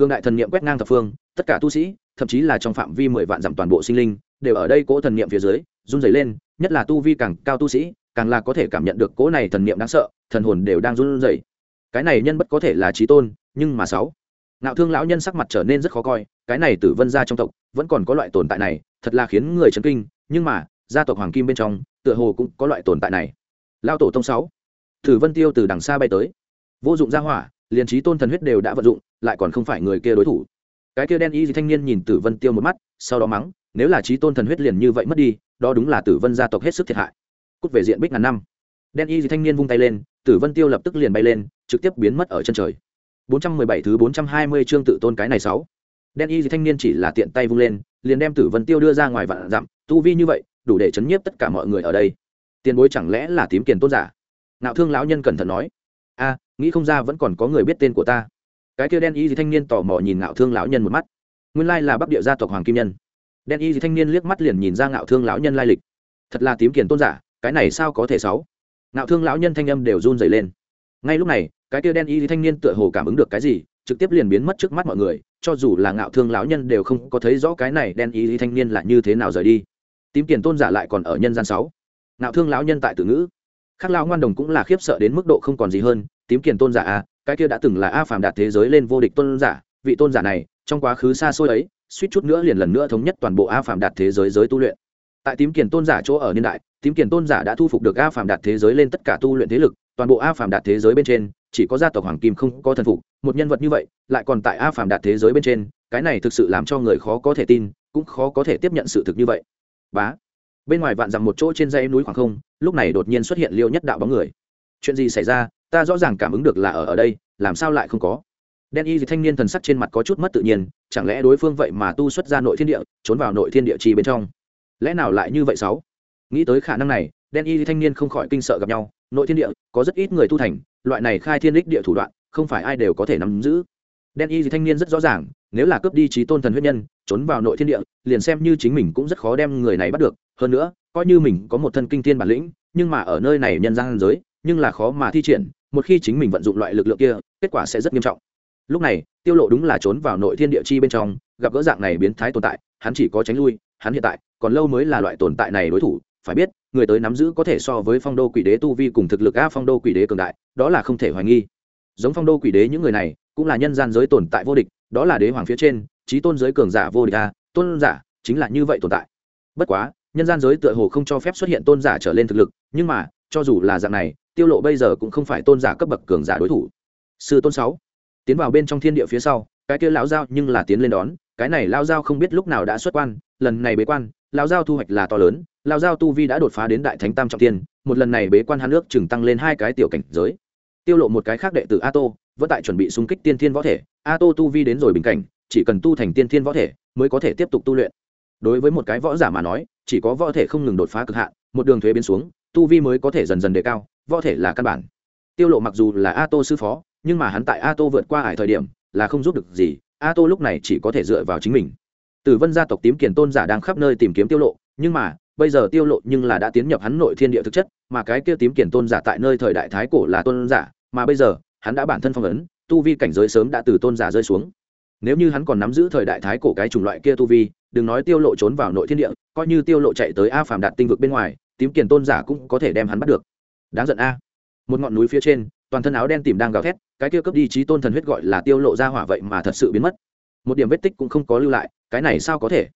Speaker 1: Cương đại thần niệm quét ngang thập phương, tất cả tu sĩ, thậm chí là trong phạm vi mười vạn dặm toàn bộ sinh linh, đều ở đây cỗ thần niệm phía dưới, run rẩy lên, nhất là tu vi càng cao tu sĩ, càng là có thể cảm nhận được cỗ này thần niệm đáng sợ, thần hồn đều đang run rẩy. Cái này nhân bất có thể là trí tôn, nhưng mà sáu. Ngạo thương lão nhân sắc mặt trở nên rất khó coi, cái này tử vân gia trong tộc, vẫn còn có loại tồn tại này, thật là khiến người chấn kinh, nhưng mà, gia tộc hoàng kim bên trong, tựa hồ cũng có loại tồn tại này. Lao tổ tông sáu. Tử vân tiêu từ đằng xa bay tới. Vô dụng gia hỏa, liền trí tôn thần huyết đều đã vận dụng lại còn không phải người kia đối thủ cái kia đen y gì thanh niên nhìn tử vân tiêu một mắt sau đó mắng nếu là trí tôn thần huyết liền như vậy mất đi đó đúng là tử vân gia tộc hết sức thiệt hại cút về diện bích ngàn năm đen y gì thanh niên vung tay lên tử vân tiêu lập tức liền bay lên trực tiếp biến mất ở chân trời 417 thứ 420 chương tự tôn cái này 6. Đen y gì thanh niên chỉ là tiện tay vung lên, liền đem Tử Vân Tiêu đưa ra ngoài vạn dặm, tu vi như vậy, đủ để chấn nhiếp tất cả mọi người ở đây. Tiền bối chẳng lẽ là tím kiền tôn giả? Nạo Thương lão nhân cẩn thận nói. A, nghĩ không ra vẫn còn có người biết tên của ta. Cái kia đen y gì thanh niên tò mò nhìn ngạo Thương lão nhân một mắt. Nguyên lai là Bắc Địa gia tộc Hoàng Kim Nhân. Đen y gì thanh niên liếc mắt liền nhìn ra ngạo Thương lão nhân lai lịch. Thật là tím kiền tôn giả, cái này sao có thể xấu? ngạo Thương lão nhân thanh âm đều run rẩy lên. Ngay lúc này, cái kia đen y thanh niên tựa hồ cảm ứng được cái gì trực tiếp liền biến mất trước mắt mọi người cho dù là ngạo thương lão nhân đều không có thấy rõ cái này đen y thanh niên là như thế nào rời đi tím kiền tôn giả lại còn ở nhân gian sáu ngạo thương lão nhân tại tử ngữ khác lão ngoan đồng cũng là khiếp sợ đến mức độ không còn gì hơn tím kiền tôn giả à cái kia đã từng là a phàm đạt thế giới lên vô địch tôn giả, vị tôn giả này, trong quá khứ xa xôi ấy, suýt chút nữa liền lần nữa thống nhất toàn bộ a phàm đạt thế giới giới tu luyện. Tại tím kiền tôn giả chỗ ở niên đại, tím kiền tôn giả đã thu phục được a phàm đạt thế giới lên tất cả tu luyện thế lực, toàn bộ a phàm đạt thế giới bên trên, chỉ có gia tộc hoàng kim không có thần phục, một nhân vật như vậy, lại còn tại a phàm đạt thế giới bên trên, cái này thực sự làm cho người khó có thể tin, cũng khó có thể tiếp nhận sự thực như vậy. Bá. Bên ngoài vạn dặm một chỗ trên dãy núi khoảng không, lúc này đột nhiên xuất hiện liêu nhất đạo bóng người. Chuyện gì xảy ra? Ta rõ ràng cảm ứng được là ở ở đây, làm sao lại không có? Đen y thanh niên thần sắc trên mặt có chút mất tự nhiên, chẳng lẽ đối phương vậy mà tu xuất ra nội thiên địa, trốn vào nội thiên địa chi bên trong? Lẽ nào lại như vậy sáu? Nghĩ tới khả năng này, đen y thanh niên không khỏi kinh sợ gặp nhau, nội thiên địa, có rất ít người tu thành, loại này khai thiên đích địa thủ đoạn, không phải ai đều có thể nắm giữ. Đen y thanh niên rất rõ ràng, nếu là cướp đi trí tôn thần huyết nhân, trốn vào nội thiên địa, liền xem như chính mình cũng rất khó đem người này bắt được. Hơn nữa, coi như mình có một thân kinh thiên bản lĩnh, nhưng mà ở nơi này nhân gian giới, nhưng là khó mà thi triển một khi chính mình vận dụng loại lực lượng kia, kết quả sẽ rất nghiêm trọng. Lúc này, tiêu lộ đúng là trốn vào nội thiên địa chi bên trong, gặp gỡ dạng này biến thái tồn tại, hắn chỉ có tránh lui, hắn hiện tại còn lâu mới là loại tồn tại này đối thủ, phải biết, người tới nắm giữ có thể so với phong đô quỷ đế tu vi cùng thực lực a phong đô quỷ đế cường đại, đó là không thể hoài nghi. Giống phong đô quỷ đế những người này, cũng là nhân gian giới tồn tại vô địch, đó là đế hoàng phía trên trí tôn giới cường giả vô địch a, tôn giả chính là như vậy tồn tại. Bất quá, nhân gian giới tựa hồ không cho phép xuất hiện tôn giả trở lên thực lực, nhưng mà, cho dù là dạng này tiêu lộ bây giờ cũng không phải tôn giả cấp bậc cường giả đối thủ. Sư tôn sáu, tiến vào bên trong thiên địa phía sau, cái kia lão giao nhưng là tiến lên đón, cái này lão giao không biết lúc nào đã xuất quan, lần này bế quan, lão giao thu hoạch là to lớn lao giao tu vi đã đột phá đến đại thánh tam trọng tiên một lần này bế quan hắn nước chừng tăng lên hai cái tiểu cảnh giới. Tiêu lộ một cái khác đệ tử a tô, vẫn tại chuẩn bị xung kích tiên thiên võ thể, a tô tu vi đến rồi bình cảnh, chỉ cần tu thành tiên thiên võ thể, mới có thể tiếp tục tu luyện. Đối với một cái võ giả mà nói, chỉ có võ thể không ngừng đột phá cực hạn, một đường thuế biến xuống, tu vi mới có thể dần dần đề cao võ thể là căn bản. Tiêu lộ mặc dù là a tô sư phó, nhưng mà hắn tại a tô vượt qua ải thời điểm, là không giúp được gì a tô lúc này chỉ có thể dựa vào chính mình. Tử vân gia tộc tím kiền tôn giả đang khắp nơi tìm kiếm tiêu lộ, nhưng mà, bây giờ tiêu lộ nhưng là đã tiến nhập hắn nội thiên địa thực chất, mà cái kia tím kiền tôn giả tại nơi thời đại thái cổ là tôn giả, mà bây giờ, hắn đã bản thân phong ấn, tu vi cảnh giới sớm đã từ tôn giả rơi xuống. Nếu như hắn còn nắm giữ thời đại thái cổ cái chủng loại kia tu vi, đừng nói tiêu lộ trốn vào nội thiên địa, coi như tiêu lộ chạy tới a phàm đạt tinh vực bên ngoài, tím kiền tôn giả cũng có thể đem hắn bắt được đáng giận a. Một ngọn núi phía trên, toàn thân áo đen tìm đang gào thét, cái kia cướp đi trí tôn thần huyết gọi là tiêu lộ ra hỏa vậy mà thật sự biến mất. Một điểm vết tích cũng không có lưu lại, cái này sao có thể?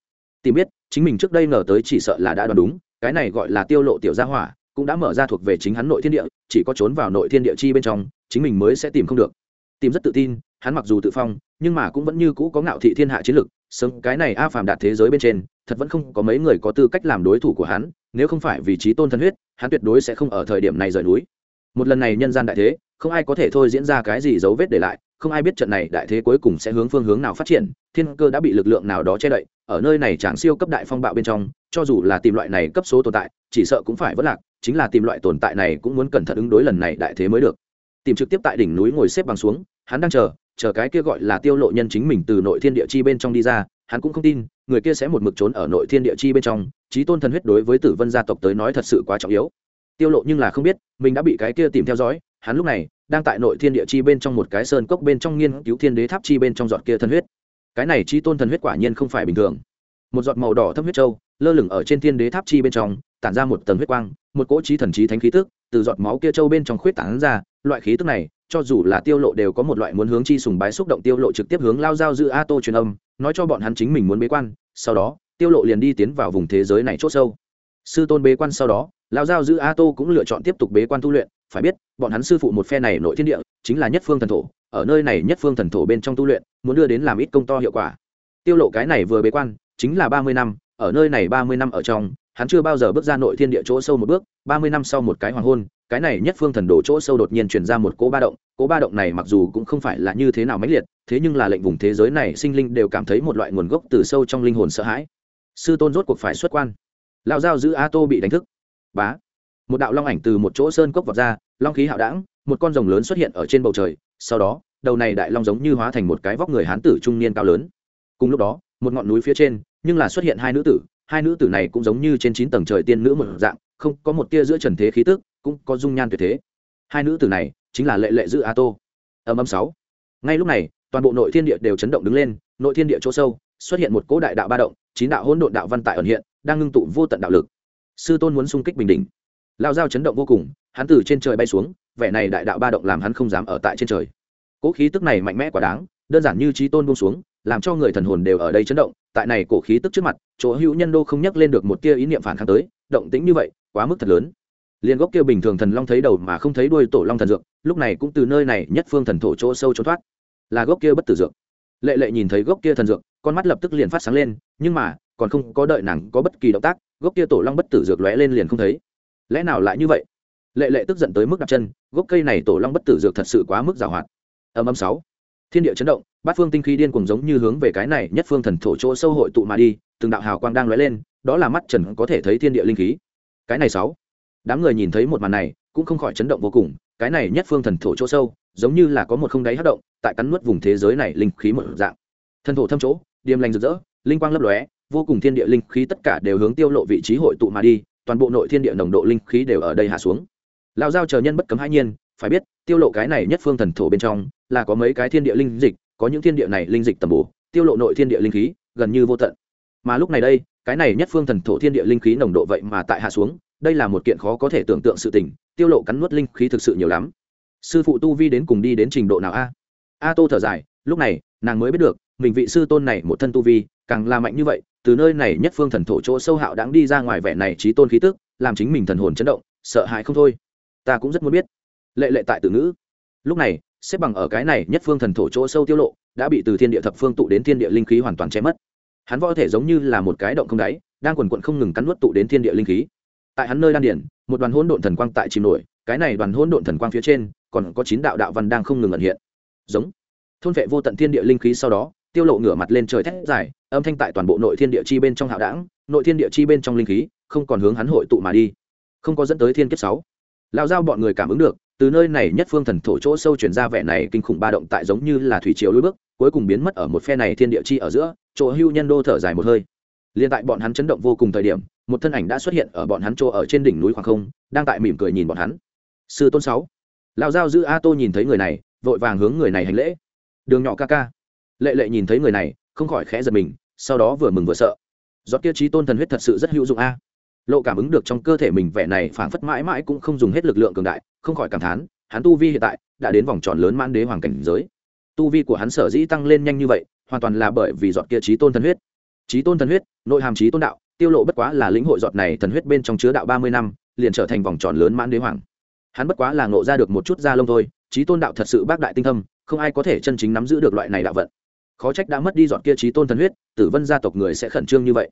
Speaker 1: Tìm biết, chính mình trước đây ngờ tới chỉ sợ là đã đoán đúng, cái này gọi là tiêu lộ tiểu gia hỏa, cũng đã mở ra thuộc về chính hắn nội thiên địa, chỉ có trốn vào nội thiên địa chi bên trong, chính mình mới sẽ tìm không được. Tìm rất tự tin, hắn mặc dù tự phong, nhưng mà cũng vẫn như cũ có ngạo thị thiên hạ chiến lực sớm, cái này a phàm đạt thế giới bên trên, thật vẫn không có mấy người có tư cách làm đối thủ của hắn, nếu không phải vì trí tôn thân huyết, hắn tuyệt đối sẽ không ở thời điểm này rời núi. Một lần này nhân gian đại thế, không ai có thể thôi diễn ra cái gì dấu vết để lại, không ai biết trận này đại thế cuối cùng sẽ hướng phương hướng nào phát triển, thiên cơ đã bị lực lượng nào đó che đậy, ở nơi này chẳng siêu cấp đại phong bạo bên trong, cho dù là tìm loại này cấp số tồn tại, chỉ sợ cũng phải vất lạc, chính là tìm loại tồn tại này cũng muốn cẩn thận ứng đối lần này đại thế mới được. Tìm trực tiếp tại đỉnh núi ngồi xếp bằng xuống, hắn đang chờ chờ cái kia gọi là tiêu lộ nhân chính mình từ nội thiên địa chi bên trong đi ra, hắn cũng không tin, người kia sẽ một mực trốn ở nội thiên địa chi bên trong trí tôn thần huyết đối với tử vân gia tộc tới nói thật sự quá trọng yếu. Tiêu lộ nhưng là không biết, mình đã bị cái kia tìm theo dõi, hắn lúc này đang tại nội thiên địa chi bên trong một cái sơn cốc bên trong nghiên cứu thiên đế tháp chi bên trong giọt kia thần huyết. Cái này trí tôn thần huyết quả nhiên không phải bình thường. Một giọt màu đỏ thâm huyết châu, lơ lửng ở trên thiên đế tháp chi bên trong, tản ra một tầng huyết quang, một cỗ trí thần trí thánh khí tức, từ giọt máu kia châu bên trong khuyết tản ra, loại khí tức này cho dù là tiêu lộ đều có một loại muốn hướng chi sùng bái xúc động tiêu lộ trực tiếp hướng lao giao giữ a tô truyền âm, nói cho bọn hắn chính mình muốn bế quan, sau đó, tiêu lộ liền đi tiến vào vùng thế giới này chốt sâu. Sư tôn bế quan sau đó, lao giao giữ a tô cũng lựa chọn tiếp tục bế quan tu luyện, phải biết, bọn hắn sư phụ một phe này nội thiên địa, chính là nhất phương thần thổ, ở nơi này nhất phương thần thổ bên trong tu luyện, muốn đưa đến làm ít công to hiệu quả. Tiêu lộ cái này vừa bế quan, chính là 30 năm, ở nơi này 30 năm ở trong, hắn chưa bao giờ bước ra nội thiên địa chỗ sâu một bước 30 năm sau một cái hoàng hôn cái này nhất phương thần đồ chỗ sâu đột nhiên truyền ra một cỗ ba động, cỗ ba động này mặc dù cũng không phải là như thế nào mãnh liệt, thế nhưng là lệnh vùng thế giới này sinh linh đều cảm thấy một loại nguồn gốc từ sâu trong linh hồn sợ hãi. Sư tôn rốt cuộc phải xuất quan. Lão giao giữ a tô bị đánh thức. Bá. Một đạo long ảnh từ một chỗ sơn cốc vọt ra, long khí hạo đảng một con rồng lớn xuất hiện ở trên bầu trời, sau đó, đầu này đại long giống như hóa thành một cái vóc người hán tử trung niên cao lớn. Cùng lúc đó, một ngọn núi phía trên, nhưng là xuất hiện hai nữ tử, hai nữ tử này cũng giống như trên chín tầng trời tiên nữ một dạng, không có một tia giữa trần thế khí tức cũng có dung nhan tuyệt thế. Hai nữ tử này chính là lệ lệ giữ a tô. Âm âm sáu. Ngay lúc này, toàn bộ nội thiên địa đều chấn động đứng lên, nội thiên địa chỗ sâu xuất hiện một cỗ đại đạo ba động, chín đạo hỗn độn đạo văn tại ẩn hiện, đang ngưng tụ vô tận đạo lực. Sư tôn muốn xung kích bình đỉnh. Lao dao chấn động vô cùng, hắn từ trên trời bay xuống, vẻ này đại đạo ba động làm hắn không dám ở tại trên trời. Cỗ khí tức này mạnh mẽ quá đáng, đơn giản như trí tôn buông xuống, làm cho người thần hồn đều ở đây chấn động, tại này cổ khí tức trước mặt, chỗ hữu nhân đô không nhắc lên được một tia ý niệm phản kháng tới, động tĩnh như vậy, quá mức thật lớn liền gốc kia bình thường thần long thấy đầu mà không thấy đuôi tổ long thần dược, lúc này cũng từ nơi này nhất phương thần thổ chỗ sâu trốn thoát. Là gốc kia bất tử dược. Lệ lệ nhìn thấy gốc kia thần dược, con mắt lập tức liền phát sáng lên, nhưng mà, còn không có đợi nàng có bất kỳ động tác, gốc kia tổ long bất tử dược lóe lên liền không thấy. Lẽ nào lại như vậy? Lệ lệ tức giận tới mức đặt chân, gốc cây này tổ long bất tử dược thật sự quá mức giảo hoạt. Âm âm sáu. Thiên địa chấn động, bát phương tinh khí điên cùng giống như hướng về cái này nhất phương thần thổ chỗ sâu hội tụ mà đi, từng đạo hào quang đang lóe lên, đó là mắt trần có thể thấy thiên địa linh khí. Cái này sáu đám người nhìn thấy một màn này, cũng không khỏi chấn động vô cùng, cái này nhất phương thần thổ chỗ sâu, giống như là có một không đáy hất động, tại cắn nuốt vùng thế giới này linh khí một dạng. Thần thổ thâm chỗ, điềm lành rực rỡ, linh quang lấp lóe, vô cùng thiên địa linh khí tất cả đều hướng tiêu lộ vị trí hội tụ mà đi, toàn bộ nội thiên địa nồng độ linh khí đều ở đây hạ xuống. Lão giao chờ nhân bất cấm hai nhiên, phải biết, tiêu lộ cái này nhất phương thần thổ bên trong, là có mấy cái thiên địa linh dịch, có những thiên địa này linh dịch tầm bổ, tiêu lộ nội thiên địa linh khí, gần như vô tận. Mà lúc này đây, cái này nhất phương thần thổ thiên địa linh khí nồng độ vậy mà tại hạ xuống đây là một kiện khó có thể tưởng tượng sự tình, tiêu lộ cắn nuốt linh khí thực sự nhiều lắm. Sư phụ tu vi đến cùng đi đến trình độ nào a? A tô thở dài, lúc này, nàng mới biết được, mình vị sư tôn này một thân tu vi, càng là mạnh như vậy, từ nơi này nhất phương thần thổ chỗ sâu hạo đáng đi ra ngoài vẻ này trí tôn khí tức, làm chính mình thần hồn chấn động, sợ hãi không thôi. Ta cũng rất muốn biết. Lệ lệ tại từ ngữ. Lúc này, xếp bằng ở cái này nhất phương thần thổ chỗ sâu tiêu lộ, đã bị từ thiên địa thập phương tụ đến thiên địa linh khí hoàn toàn che mất. Hắn võ thể giống như là một cái động không đáy, đang quần quận không ngừng cắn nuốt tụ đến thiên địa linh khí tại hắn nơi đan điển một đoàn hỗn độn thần quang tại chìm nổi, cái này đoàn hỗn độn thần quang phía trên, còn có chín đạo đạo văn đang không ngừng ẩn hiện. Giống. Thôn vệ vô tận thiên địa linh khí sau đó, tiêu lộ ngửa mặt lên trời thét dài, âm thanh tại toàn bộ nội thiên địa chi bên trong hạo đảng, nội thiên địa chi bên trong linh khí, không còn hướng hắn hội tụ mà đi. Không có dẫn tới thiên kiếp sáu. Lão giao bọn người cảm ứng được, từ nơi này nhất phương thần thổ chỗ sâu chuyển ra vẻ này kinh khủng ba động tại giống như là thủy triều lối bước, cuối cùng biến mất ở một phe này thiên địa chi ở giữa, chỗ hưu nhân đô thở dài một hơi liên tại bọn hắn chấn động vô cùng thời điểm, một thân ảnh đã xuất hiện ở bọn hắn chỗ ở trên đỉnh núi khoảng không, đang tại mỉm cười nhìn bọn hắn. Sư tôn sáu. Lão giao giữ a tô nhìn thấy người này, vội vàng hướng người này hành lễ. Đường nhỏ ca ca. Lệ lệ nhìn thấy người này, không khỏi khẽ giật mình, sau đó vừa mừng vừa sợ. Giọt kia trí tôn thần huyết thật sự rất hữu dụng a. Lộ cảm ứng được trong cơ thể mình vẻ này phảng phất mãi mãi cũng không dùng hết lực lượng cường đại, không khỏi cảm thán, hắn tu vi hiện tại đã đến vòng tròn lớn mãn đế hoàng cảnh giới. Tu vi của hắn sở dĩ tăng lên nhanh như vậy, hoàn toàn là bởi vì giọt kia trí tôn thần huyết trí tôn thần huyết, nội hàm trí tôn đạo, tiêu lộ bất quá là lĩnh hội giọt này thần huyết bên trong chứa đạo ba mươi năm, liền trở thành vòng tròn lớn mãn đế hoàng. Hắn bất quá là ngộ ra được một chút da lông thôi trí tôn đạo thật sự bác đại tinh thâm, không ai có thể chân chính nắm giữ được loại này đạo vận. Khó trách đã mất đi giọt kia trí tôn thần huyết, tử vân gia tộc người sẽ khẩn trương như vậy.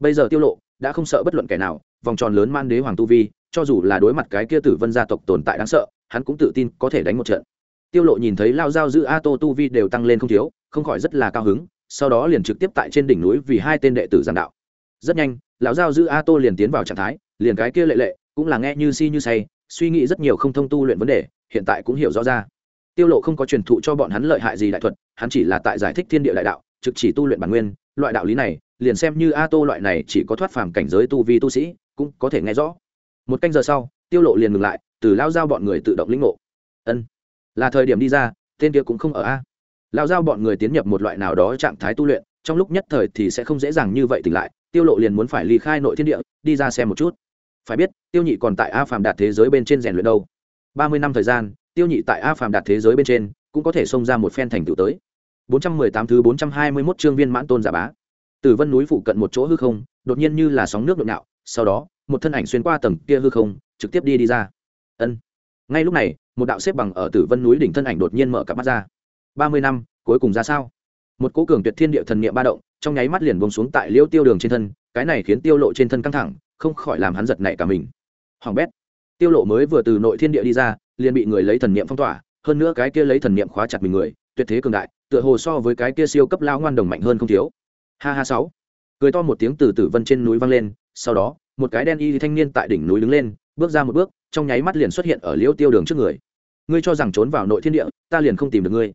Speaker 1: Bây giờ tiêu lộ đã không sợ bất luận kẻ nào, vòng tròn lớn man đế hoàng tu vi, cho dù là đối mặt cái kia tử vân gia tộc tồn tại đáng sợ, hắn cũng tự tin có thể đánh một trận. Tiêu lộ nhìn thấy lao dao giữ a tô tu vi đều tăng lên không thiếu, không khỏi rất là cao hứng sau đó liền trực tiếp tại trên đỉnh núi vì hai tên đệ tử giảng đạo. Rất nhanh, lão giao giữ a tô liền tiến vào trạng thái, liền cái kia lệ lệ, cũng là nghe như si như say, suy nghĩ rất nhiều không thông tu luyện vấn đề, hiện tại cũng hiểu rõ ra. Tiêu lộ không có truyền thụ cho bọn hắn lợi hại gì đại thuật, hắn chỉ là tại giải thích thiên địa đại đạo, trực chỉ tu luyện bản nguyên, loại đạo lý này, liền xem như a tô loại này chỉ có thoát phàm cảnh giới tu vi tu sĩ, cũng có thể nghe rõ. Một canh giờ sau, tiêu lộ liền ngừng lại, từ lao giao bọn người tự động lĩnh ngộ. Ân, là thời điểm đi ra, tên kia cũng không ở a lao giao bọn người tiến nhập một loại nào đó trạng thái tu luyện, trong lúc nhất thời thì sẽ không dễ dàng như vậy tỉnh lại, tiêu lộ liền muốn phải ly khai nội thiên địa, đi ra xem một chút. Phải biết, tiêu nhị còn tại a phàm đạt thế giới bên trên rèn luyện đâu. Ba mươi năm thời gian, tiêu nhị tại a phàm đạt thế giới bên trên cũng có thể xông ra một phen thành tựu tới. 418 thứ 421 chương viên mãn tôn giả bá. Từ vân núi phụ cận một chỗ hư không, đột nhiên như là sóng nước nhộn nhạo sau đó, một thân ảnh xuyên qua tầng kia hư không, trực tiếp đi đi ra. Ân. Ngay lúc này, một đạo xếp bằng ở tử vân núi đỉnh thân ảnh đột nhiên mở cặp mắt ra ba mươi năm, cuối cùng ra sao? Một cố cường tuyệt thiên địa thần niệm ba động, trong nháy mắt liền bông xuống tại liêu tiêu đường trên thân, cái này khiến tiêu lộ trên thân căng thẳng, không khỏi làm hắn giật nảy cả mình. Hoàng bét, tiêu lộ mới vừa từ nội thiên địa đi ra, liền bị người lấy thần niệm phong tỏa, hơn nữa cái kia lấy thần niệm khóa chặt mình người, tuyệt thế cường đại, tựa hồ so với cái kia siêu cấp lao ngoan đồng mạnh hơn không thiếu. Ha ha sáu. Cười to một tiếng từ tử vân trên núi vang lên, sau đó, một cái đen y thanh niên tại đỉnh núi đứng lên, bước ra một bước, trong nháy mắt liền xuất hiện ở liễu tiêu đường trước người. Ngươi cho rằng trốn vào nội thiên địa, ta liền không tìm được ngươi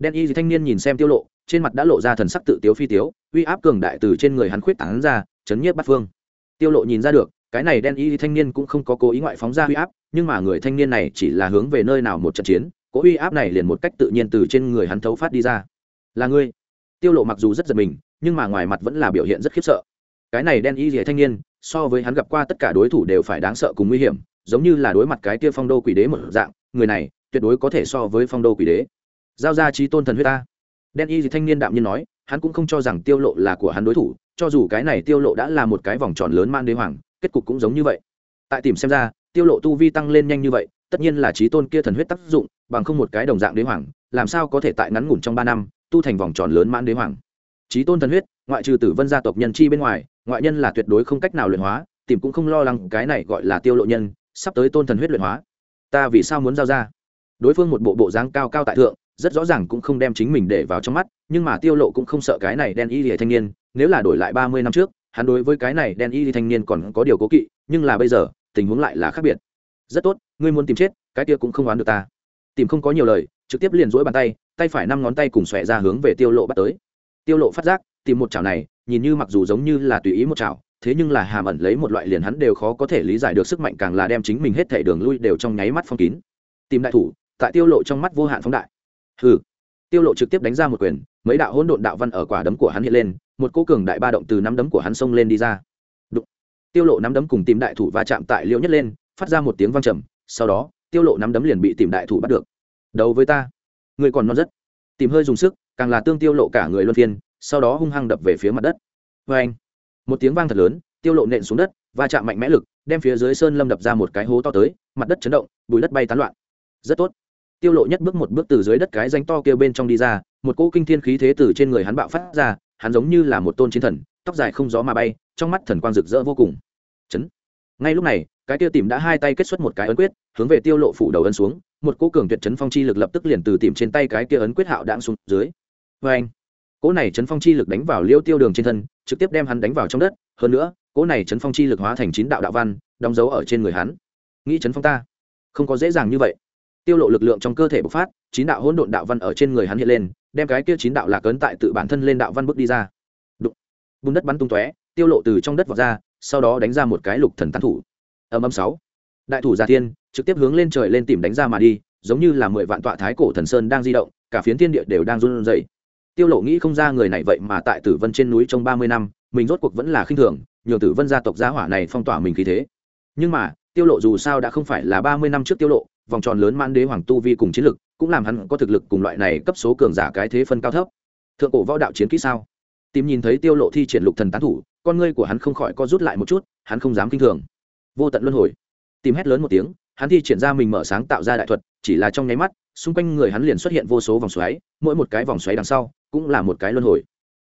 Speaker 1: đen y thanh niên nhìn xem tiêu lộ, trên mặt đã lộ ra thần sắc tự tiếu phi tiếu, uy áp cường đại từ trên người hắn khuyết tán ra, chấn nhiếp bắt phương. Tiêu lộ nhìn ra được, cái này đen y thanh niên cũng không có cố ý ngoại phóng ra uy áp, nhưng mà người thanh niên này chỉ là hướng về nơi nào một trận chiến, cố uy áp này liền một cách tự nhiên từ trên người hắn thấu phát đi ra. Là ngươi. Tiêu lộ mặc dù rất giật mình, nhưng mà ngoài mặt vẫn là biểu hiện rất khiếp sợ. Cái này đen y rìa thanh niên, so với hắn gặp qua tất cả đối thủ đều phải đáng sợ cùng nguy hiểm, giống như là đối mặt cái kia phong đô quỷ đế một dạng, người này tuyệt đối có thể so với phong đô quỷ đế giao ra trí tôn thần huyết ta. Đen y gì thanh niên đạm nhiên nói, hắn cũng không cho rằng tiêu lộ là của hắn đối thủ, cho dù cái này tiêu lộ đã là một cái vòng tròn lớn man đế hoàng, kết cục cũng giống như vậy. Tại tìm xem ra, tiêu lộ tu vi tăng lên nhanh như vậy, tất nhiên là trí tôn kia thần huyết tác dụng, bằng không một cái đồng dạng đế hoàng, làm sao có thể tại ngắn ngủn trong ba năm, tu thành vòng tròn lớn man đế hoàng. Trí tôn thần huyết, ngoại trừ tử vân gia tộc nhân chi bên ngoài, ngoại nhân là tuyệt đối không cách nào luyện hóa, tìm cũng không lo lắng cái này gọi là tiêu lộ nhân, sắp tới tôn thần huyết luyện hóa. Ta vì sao muốn giao ra? Đối phương một bộ bộ dáng cao cao tại thượng rất rõ ràng cũng không đem chính mình để vào trong mắt, nhưng mà tiêu lộ cũng không sợ cái này đen y lìa thanh niên, nếu là đổi lại 30 năm trước, hắn đối với cái này đen y lìa thanh niên còn có điều cố kỵ, nhưng là bây giờ, tình huống lại là khác biệt. Rất tốt, ngươi muốn tìm chết, cái kia cũng không đoán được ta. Tìm không có nhiều lời, trực tiếp liền duỗi bàn tay tay phải năm ngón tay cùng xòe ra hướng về tiêu lộ bắt tới. Tiêu lộ phát giác, tìm một chảo này, nhìn như mặc dù giống như là tùy ý một chảo, thế nhưng là hàm ẩn lấy một loại liền hắn đều khó có thể lý giải được sức mạnh càng là đem chính mình hết thể đường lui đều trong nháy mắt phong kín. Tìm đại thủ, tại tiêu lộ trong mắt vô hạn phóng đại hừ. Tiêu lộ trực tiếp đánh ra một quyền, mấy đạo hỗn độn đạo văn ở quả đấm của hắn hiện lên, một cô cường đại ba động từ nắm đấm của hắn xông lên đi ra. Đụng. tiêu lộ nắm đấm cùng tìm đại thủ va chạm tại liễu nhất lên, phát ra một tiếng vang trầm, sau đó, tiêu lộ nắm đấm liền bị tìm đại thủ bắt được. Đấu với ta. Người còn non rất. Tìm hơi dùng sức, càng là tương tiêu lộ cả người luân phiên, sau đó hung hăng đập về phía mặt đất. Với anh. Một tiếng vang thật lớn, tiêu lộ nện xuống đất, va chạm mạnh mẽ lực, đem phía dưới sơn lâm đập ra một cái hố to tới, mặt đất chấn động bụi đất bay tán loạn. Rất tốt tiêu lộ nhất bước một bước từ dưới đất cái danh to kia bên trong đi ra, một cỗ kinh thiên khí thế từ trên người hắn bạo phát ra, hắn giống như là một tôn chiến thần, tóc dài không gió mà bay, trong mắt thần quang rực rỡ vô cùng. Chấn. Ngay lúc này, cái tiêu tìm đã hai tay kết xuất một cái ấn quyết, hướng về tiêu lộ phủ đầu ấn xuống, một cỗ cường tuyệt chấn phong chi lực lập tức liền từ tìm trên tay cái kia ấn quyết hạo đãng xuống dưới. Với anh cỗ này chấn phong chi lực đánh vào liêu tiêu đường trên thân, trực tiếp đem hắn đánh vào trong đất, hơn nữa, cỗ này chấn phong chi lực hóa thành chín đạo đạo văn, đóng dấu ở trên người hắn. Nghĩ chấn phong ta. Không có dễ dàng như vậy tiêu lộ lực lượng trong cơ thể bộc phát, chín đạo hỗn độn đạo văn ở trên người hắn hiện lên, đem cái kia chín đạo lạc ấn tại tự bản thân lên đạo văn bước đi ra. Đụng. bùn đất bắn tung tóe, tiêu lộ từ trong đất vọt ra, sau đó đánh ra một cái lục thần tán thủ. Âm âm sáu. Đại thủ gia thiên, trực tiếp hướng lên trời lên tìm đánh ra mà đi, giống như là mười vạn tọa thái cổ thần sơn đang di động, cả phiến thiên địa đều đang run rẩy. Tiêu lộ nghĩ không ra người này vậy mà tại tử vân trên núi trong 30 năm, mình rốt cuộc vẫn là khinh thường nhiều tử vân gia tộc gia hỏa này phong tỏa mình khí thế. Nhưng mà, tiêu lộ dù sao đã không phải là 30 năm trước tiêu lộ vòng tròn lớn mãn đế hoàng tu vi cùng chiến lực, cũng làm hắn có thực lực cùng loại này cấp số cường giả cái thế phân cao thấp. Thượng cổ võ đạo chiến kỹ sao? Tìm nhìn thấy tiêu lộ thi triển lục thần tán thủ, con ngươi của hắn không khỏi co rút lại một chút, hắn không dám kinh thường. Vô tận luân hồi. Tìm hét lớn một tiếng, hắn thi triển ra mình mở sáng tạo ra đại thuật, chỉ là trong nháy mắt, xung quanh người hắn liền xuất hiện vô số vòng xoáy, mỗi một cái vòng xoáy đằng sau, cũng là một cái luân hồi.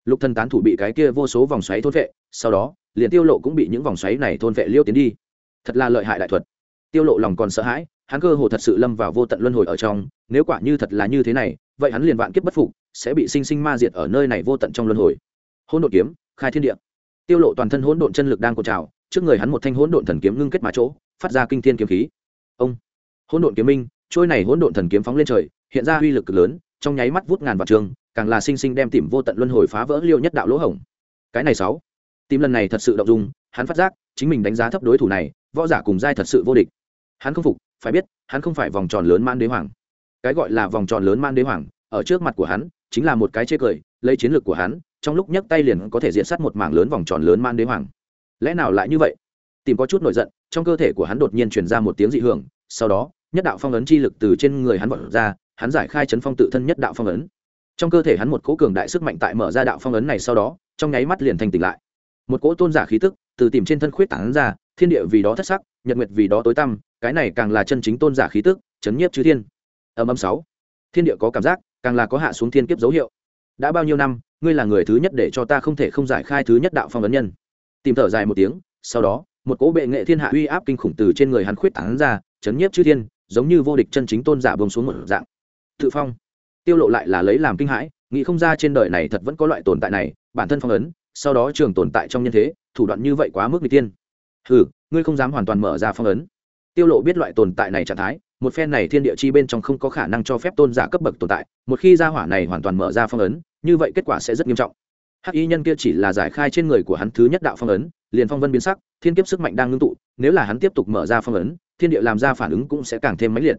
Speaker 1: Lục thần tán thủ bị cái kia vô số vòng xoáy thôn vệ, sau đó, liền tiêu lộ cũng bị những vòng xoáy này thôn vệ liêu tiến đi. Thật là lợi hại đại thuật. Tiêu lộ lòng còn sợ hãi hắn cơ hồ thật sự lâm vào vô tận luân hồi ở trong, nếu quả như thật là như thế này, vậy hắn liền vạn kiếp bất phục, sẽ bị sinh sinh ma diệt ở nơi này vô tận trong luân hồi. Hỗn độn kiếm, khai thiên địa. Tiêu lộ toàn thân hỗn độn chân lực đang cột trào, trước người hắn một thanh hỗn độn thần kiếm ngưng kết mà chỗ, phát ra kinh thiên kiếm khí. Ông! Hỗn độn kiếm minh, trôi này hỗn độn thần kiếm phóng lên trời, hiện ra uy lực cực lớn, trong nháy mắt vút ngàn vạn trường, càng là sinh sinh đem tìm vô tận luân hồi phá vỡ liêu nhất đạo lỗ hổng. Cái này sáu. Tìm lần này thật sự động dung, hắn phát giác, chính mình đánh giá thấp đối thủ này, võ giả cùng giai thật sự vô địch. Hắn không phục phải biết, hắn không phải vòng tròn lớn man đế hoàng. Cái gọi là vòng tròn lớn man đế hoàng, ở trước mặt của hắn, chính là một cái chê cười, lấy chiến lược của hắn, trong lúc nhấc tay liền có thể diện sát một mảng lớn vòng tròn lớn man đế hoàng. Lẽ nào lại như vậy? Tìm có chút nổi giận, trong cơ thể của hắn đột nhiên truyền ra một tiếng dị hưởng, sau đó, nhất đạo phong ấn chi lực từ trên người hắn vọt ra, hắn giải khai chấn phong tự thân nhất đạo phong ấn. Trong cơ thể hắn một cỗ cường đại sức mạnh tại mở ra đạo phong ấn này sau đó, trong nháy mắt liền thành tỉnh lại. Một cỗ tôn giả khí tức từ tìm trên thân khuyết tảng ra, thiên địa vì đó thất sắc, nhật nguyệt vì đó tối tăm cái này càng là chân chính tôn giả khí tức, chấn nhiếp chư thiên. Âm âm sáu. Thiên địa có cảm giác, càng là có hạ xuống thiên kiếp dấu hiệu. Đã bao nhiêu năm, ngươi là người thứ nhất để cho ta không thể không giải khai thứ nhất đạo phong ấn nhân. Tìm thở dài một tiếng, sau đó, một cỗ bệ nghệ thiên hạ uy áp kinh khủng từ trên người hắn khuyết tán ra, chấn nhiếp chư thiên, giống như vô địch chân chính tôn giả bông xuống một dạng. Tự phong. Tiêu lộ lại là lấy làm kinh hãi, nghĩ không ra trên đời này thật vẫn có loại tồn tại này, bản thân phong ấn, sau đó trường tồn tại trong nhân thế, thủ đoạn như vậy quá mức n tiên hừ, ngươi không dám hoàn toàn mở ra phong ấn tiêu lộ biết loại tồn tại này trạng thái, một phen này thiên địa chi bên trong không có khả năng cho phép tôn giả cấp bậc tồn tại, một khi gia hỏa này hoàn toàn mở ra phong ấn, như vậy kết quả sẽ rất nghiêm trọng. Hắc y nhân kia chỉ là giải khai trên người của hắn thứ nhất đạo phong ấn, liền phong vân biến sắc, thiên kiếp sức mạnh đang ngưng tụ, nếu là hắn tiếp tục mở ra phong ấn, thiên địa làm ra phản ứng cũng sẽ càng thêm mãnh liệt.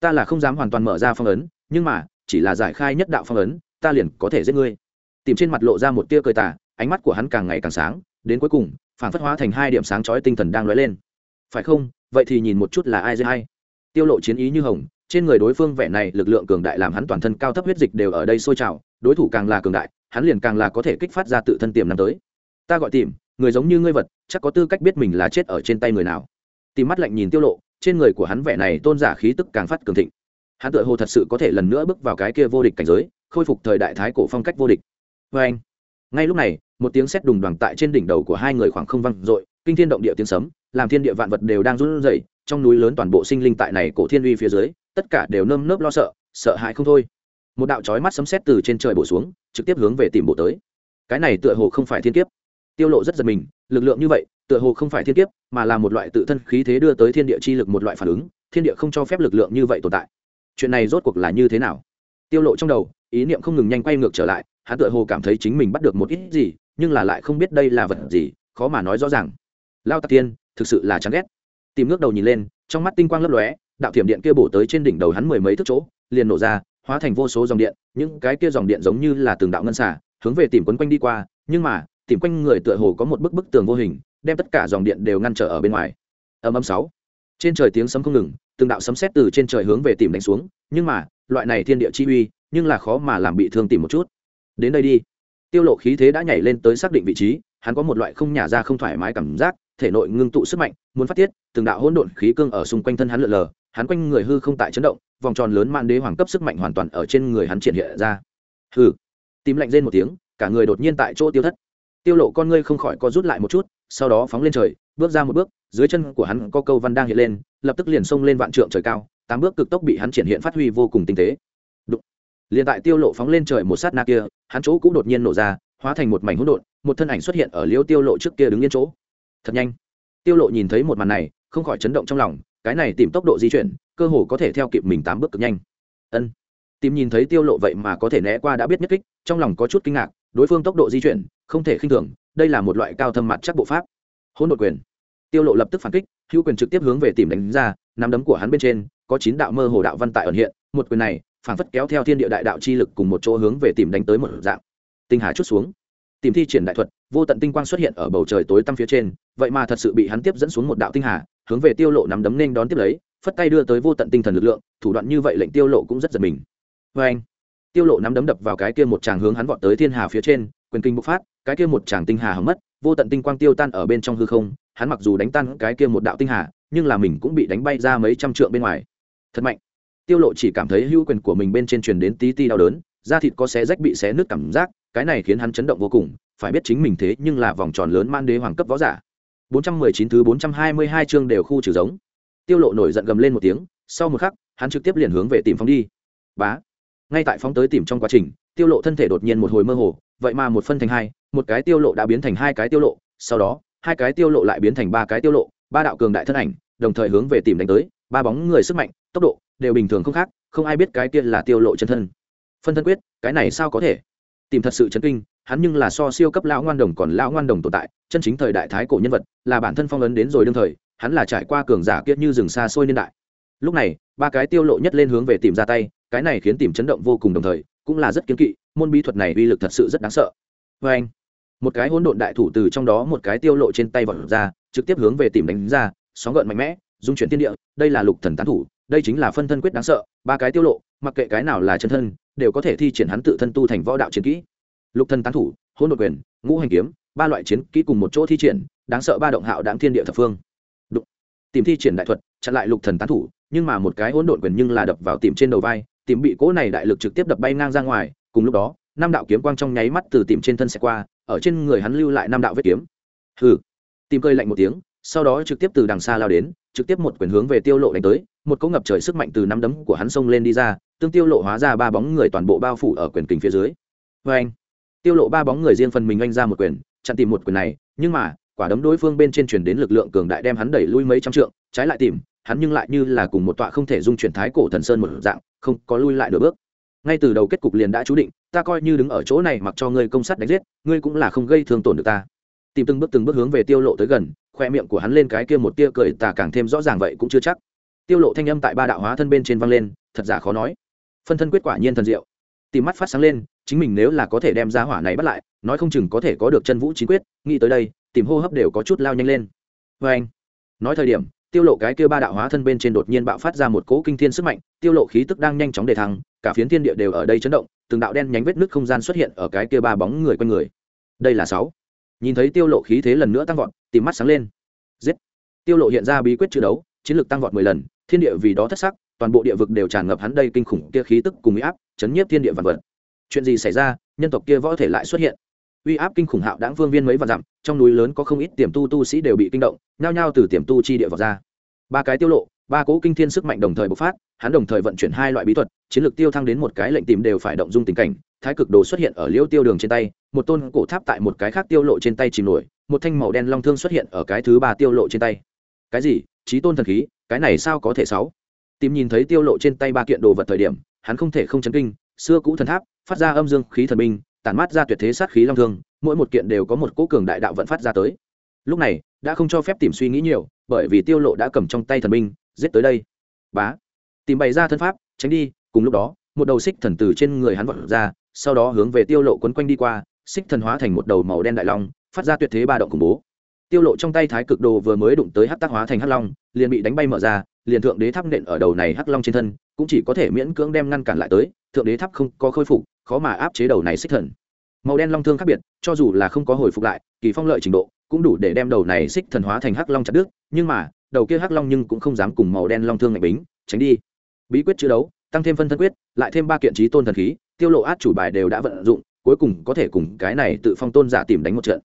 Speaker 1: Ta là không dám hoàn toàn mở ra phong ấn, nhưng mà, chỉ là giải khai nhất đạo phong ấn, ta liền có thể giết ngươi. Tìm trên mặt lộ ra một tia cười tà, ánh mắt của hắn càng ngày càng sáng, đến cuối cùng, phản phất hóa thành hai điểm sáng chói tinh thần đang lóe lên. Phải không? Vậy thì nhìn một chút là ai dễ hay. Tiêu lộ chiến ý như hồng, trên người đối phương vẻ này lực lượng cường đại làm hắn toàn thân cao thấp huyết dịch đều ở đây sôi trào, đối thủ càng là cường đại, hắn liền càng là có thể kích phát ra tự thân tiềm năng tới. Ta gọi tìm, người giống như ngươi vật, chắc có tư cách biết mình là chết ở trên tay người nào. Tìm mắt lạnh nhìn tiêu lộ, trên người của hắn vẻ này tôn giả khí tức càng phát cường thịnh. Hắn tựa hồ thật sự có thể lần nữa bước vào cái kia vô địch cảnh giới, khôi phục thời đại thái cổ phong cách vô địch. Với anh, ngay lúc này, một tiếng sét đùng đoàng tại trên đỉnh đầu của hai người khoảng không vang dội, kinh thiên động địa tiếng sấm làm thiên địa vạn vật đều đang run rẩy, trong núi lớn toàn bộ sinh linh tại này cổ thiên uy phía dưới, tất cả đều nơm nớp lo sợ sợ hãi không thôi. Một đạo chói mắt sấm sét từ trên trời bổ xuống, trực tiếp hướng về tìm bộ tới. Cái này tựa hồ không phải thiên kiếp. Tiêu lộ rất giật mình, lực lượng như vậy, tựa hồ không phải thiên kiếp, mà là một loại tự thân khí thế đưa tới thiên địa chi lực một loại phản ứng, thiên địa không cho phép lực lượng như vậy tồn tại. Chuyện này rốt cuộc là như thế nào? Tiêu lộ trong đầu, ý niệm không ngừng nhanh quay ngược trở lại, hắn tựa hồ cảm thấy chính mình bắt được một ít gì, nhưng là lại không biết đây là vật gì, khó mà nói rõ ràng. Lao tạc tiên thực sự là chán ghét. Tìm ngước đầu nhìn lên, trong mắt tinh quang lấp lóe, đạo thiểm điện kia bổ tới trên đỉnh đầu hắn mười mấy thước chỗ, liền nổ ra, hóa thành vô số dòng điện, những cái kia dòng điện giống như là từng đạo ngân xả hướng về tìm quấn quanh đi qua, nhưng mà, tìm quanh người tựa hồ có một bức bức tường vô hình, đem tất cả dòng điện đều ngăn trở ở bên ngoài. Âm âm sáu. Trên trời tiếng sấm không ngừng, từng đạo sấm sét từ trên trời hướng về tìm đánh xuống, nhưng mà, loại này thiên địa chi uy, nhưng là khó mà làm bị thương tìm một chút. Đến đây đi. Tiêu lộ khí thế đã nhảy lên tới xác định vị trí, hắn có một loại không nhả ra không thoải mái cảm giác thể nội ngưng tụ sức mạnh muốn phát tiết từng đạo hỗn độn khí cương ở xung quanh thân hắn lượn lờ hắn quanh người hư không tại chấn động vòng tròn lớn man đế hoàng cấp sức mạnh hoàn toàn ở trên người hắn triển hiện ra. Hừ, tím lạnh rên một tiếng cả người đột nhiên tại chỗ tiêu thất. Tiêu lộ con ngươi không khỏi co rút lại một chút sau đó phóng lên trời bước ra một bước dưới chân của hắn có câu văn đang hiện lên lập tức liền xông lên vạn trượng trời cao tám bước cực tốc bị hắn triển hiện phát huy vô cùng tinh tế. Đụng. liền tại tiêu lộ phóng lên trời một sát na kia hắn chỗ cũng đột nhiên nổ ra hóa thành một mảnh hỗn độn một thân ảnh xuất hiện ở liêu tiêu lộ trước kia đứng yên chỗ thật nhanh. Tiêu lộ nhìn thấy một màn này, không khỏi chấn động trong lòng, cái này tìm tốc độ di chuyển, cơ hồ có thể theo kịp mình tám bước cực nhanh. Ân. Tìm nhìn thấy tiêu lộ vậy mà có thể né qua đã biết nhất kích, trong lòng có chút kinh ngạc, đối phương tốc độ di chuyển, không thể khinh thường, đây là một loại cao thâm mặt chắc bộ pháp. Hỗn độn quyền. Tiêu lộ lập tức phản kích, hữu quyền trực tiếp hướng về tìm đánh ra, nắm đấm của hắn bên trên, có chín đạo mơ hồ đạo văn tại ẩn hiện, một quyền này, phản phất kéo theo thiên địa đại đạo chi lực cùng một chỗ hướng về tìm đánh tới một dạng. Tinh hà chút xuống. Tìm thi triển đại thuật vô tận tinh quang xuất hiện ở bầu trời tối tăm phía trên, vậy mà thật sự bị hắn tiếp dẫn xuống một đạo tinh hà, hướng về tiêu lộ nắm đấm nên đón tiếp lấy, phất tay đưa tới vô tận tinh thần lực lượng, thủ đoạn như vậy lệnh tiêu lộ cũng rất giật mình. Với anh tiêu lộ nắm đấm đập vào cái kia một tràng hướng hắn vọt tới thiên hà phía trên, quyền kinh bộc phát, cái kia một tràng tinh hà hỏng mất, vô tận tinh quang tiêu tan ở bên trong hư không, hắn mặc dù đánh tan cái kia một đạo tinh hà, nhưng là mình cũng bị đánh bay ra mấy trăm trượng bên ngoài. Thật mạnh! Tiêu lộ chỉ cảm thấy hữu quyền của mình bên trên truyền đến tí ti đau đớn, da thịt có xé rách bị xé nứt cảm giác, cái này khiến hắn chấn động vô cùng phải biết chính mình thế nhưng là vòng tròn lớn man đế hoàng cấp võ giả. 419 thứ 422 chương đều khu trừ giống. Tiêu lộ nổi giận gầm lên một tiếng, sau một khắc, hắn trực tiếp liền hướng về tìm phóng đi. Bá. Ngay tại phóng tới tìm trong quá trình, tiêu lộ thân thể đột nhiên một hồi mơ hồ, vậy mà một phân thành hai, một cái tiêu lộ đã biến thành hai cái tiêu lộ, sau đó, hai cái tiêu lộ lại biến thành ba cái tiêu lộ, ba đạo cường đại thân ảnh, đồng thời hướng về tìm đánh tới, ba bóng người sức mạnh, tốc độ đều bình thường không khác, không ai biết cái kia là tiêu lộ chân thân. Phân thân quyết, cái này sao có thể? Tìm thật sự chấn kinh hắn nhưng là so siêu cấp lão ngoan đồng còn lão ngoan đồng tồn tại, chân chính thời đại thái cổ nhân vật, là bản thân phong ấn đến rồi đương thời, hắn là trải qua cường giả kiết như rừng xa xôi niên đại. Lúc này, ba cái tiêu lộ nhất lên hướng về tìm ra tay, cái này khiến tìm chấn động vô cùng đồng thời, cũng là rất kiến kỵ, môn bí thuật này uy lực thật sự rất đáng sợ. Với anh, một cái hỗn độn đại thủ từ trong đó một cái tiêu lộ trên tay vọt ra, trực tiếp hướng về tìm đánh ra, sóng gợn mạnh mẽ, dung chuyển thiên địa, đây là lục thần tán thủ, đây chính là phân thân quyết đáng sợ, ba cái tiêu lộ, mặc kệ cái nào là chân thân, đều có thể thi triển hắn tự thân tu thành võ đạo chiến kỹ lục thần tán thủ, hỗn độn quyền, ngũ hành kiếm, ba loại chiến kỹ cùng một chỗ thi triển, đáng sợ ba động hạo đáng thiên địa thập phương. Đụng. tìm thi triển đại thuật, chặn lại lục thần tán thủ, nhưng mà một cái hỗn độn quyền nhưng là đập vào tìm trên đầu vai, tìm bị cỗ này đại lực trực tiếp đập bay ngang ra ngoài, cùng lúc đó, năm đạo kiếm quang trong nháy mắt từ tìm trên thân xe qua, ở trên người hắn lưu lại năm đạo vết kiếm. Hừ. Tìm cơi lạnh một tiếng, sau đó trực tiếp từ đằng xa lao đến, trực tiếp một quyền hướng về tiêu lộ đánh tới, một cỗ ngập trời sức mạnh từ năm đấm của hắn xông lên đi ra, tương tiêu lộ hóa ra ba bóng người toàn bộ bao phủ ở quyền kình phía dưới. Vê anh tiêu lộ ba bóng người riêng phần mình anh ra một quyền, chặn tìm một quyền này, nhưng mà, quả đấm đối phương bên trên truyền đến lực lượng cường đại đem hắn đẩy lui mấy trăm trượng, trái lại tìm, hắn nhưng lại như là cùng một tọa không thể dung chuyển thái cổ thần sơn một dạng, không có lui lại được bước. Ngay từ đầu kết cục liền đã chú định, ta coi như đứng ở chỗ này mặc cho ngươi công sát đánh giết, ngươi cũng là không gây thương tổn được ta. Tìm từng bước từng bước hướng về tiêu lộ tới gần, khoe miệng của hắn lên cái kia một tia cười tà càng thêm rõ ràng vậy cũng chưa chắc. Tiêu lộ thanh âm tại ba đạo hóa thân bên trên vang lên, thật giả khó nói. Phân thân quyết quả nhiên thần diệu tìm mắt phát sáng lên, chính mình nếu là có thể đem ra hỏa này bắt lại, nói không chừng có thể có được chân vũ chính quyết, nghĩ tới đây, tìm hô hấp đều có chút lao nhanh lên. Với anh, nói thời điểm, tiêu lộ cái kia ba đạo hóa thân bên trên đột nhiên bạo phát ra một cỗ kinh thiên sức mạnh, tiêu lộ khí tức đang nhanh chóng đề thăng, cả phiến thiên địa đều ở đây chấn động, từng đạo đen nhánh vết nứt không gian xuất hiện ở cái kia ba bóng người quanh người. Đây là sáu. Nhìn thấy tiêu lộ khí thế lần nữa tăng vọt, tìm mắt sáng lên. Giết. Tiêu lộ hiện ra bí quyết chữ đấu, chiến lược tăng vọt 10 lần, thiên địa vì đó thất sắc toàn bộ địa vực đều tràn ngập hắn đây kinh khủng kia khí tức cùng uy áp, chấn nhiếp thiên địa vạn vật. Chuyện gì xảy ra, nhân tộc kia võ thể lại xuất hiện? Uy áp kinh khủng hạo đáng vương viên mấy vạn dặm, trong núi lớn có không ít tiềm tu tu sĩ đều bị kinh động, nhao nhao từ tiềm tu chi địa vào ra. Ba cái tiêu lộ, ba cố kinh thiên sức mạnh đồng thời bộc phát, hắn đồng thời vận chuyển hai loại bí thuật, chiến lược tiêu thăng đến một cái lệnh tìm đều phải động dung tình cảnh, thái cực đồ xuất hiện ở liêu tiêu đường trên tay, một tôn cổ tháp tại một cái khác tiêu lộ trên tay chìm nổi, một thanh màu đen long thương xuất hiện ở cái thứ ba tiêu lộ trên tay. Cái gì? Trí tôn thần khí, cái này sao có thể sáu? Tìm nhìn thấy tiêu lộ trên tay ba kiện đồ vật thời điểm, hắn không thể không chấn kinh, xưa cũ thần tháp, phát ra âm dương khí thần binh tản mát ra tuyệt thế sát khí long thương, mỗi một kiện đều có một cỗ cường đại đạo vận phát ra tới. Lúc này, đã không cho phép tìm suy nghĩ nhiều, bởi vì tiêu lộ đã cầm trong tay thần binh giết tới đây. Bá. Tìm bày ra thân pháp, tránh đi, cùng lúc đó, một đầu xích thần từ trên người hắn vọt ra, sau đó hướng về tiêu lộ quấn quanh đi qua, xích thần hóa thành một đầu màu đen đại long, phát ra tuyệt thế ba động khủng bố. Tiêu lộ trong tay thái cực đồ vừa mới đụng tới hắc tác hóa thành hắc long, liền bị đánh bay mở ra liền thượng đế tháp nện ở đầu này hắc long trên thân, cũng chỉ có thể miễn cưỡng đem ngăn cản lại tới, thượng đế tháp không có khôi phục, khó mà áp chế đầu này xích thần. Màu đen long thương khác biệt, cho dù là không có hồi phục lại, kỳ phong lợi trình độ, cũng đủ để đem đầu này xích thần hóa thành hắc long chặt đứt, nhưng mà, đầu kia hắc long nhưng cũng không dám cùng màu đen long thương ngạch bính, tránh đi. Bí quyết chữ đấu, tăng thêm phân thân quyết, lại thêm ba kiện trí tôn thần khí, tiêu lộ át chủ bài đều đã vận dụng, cuối cùng có thể cùng cái này tự phong tôn giả tìm đánh một trận.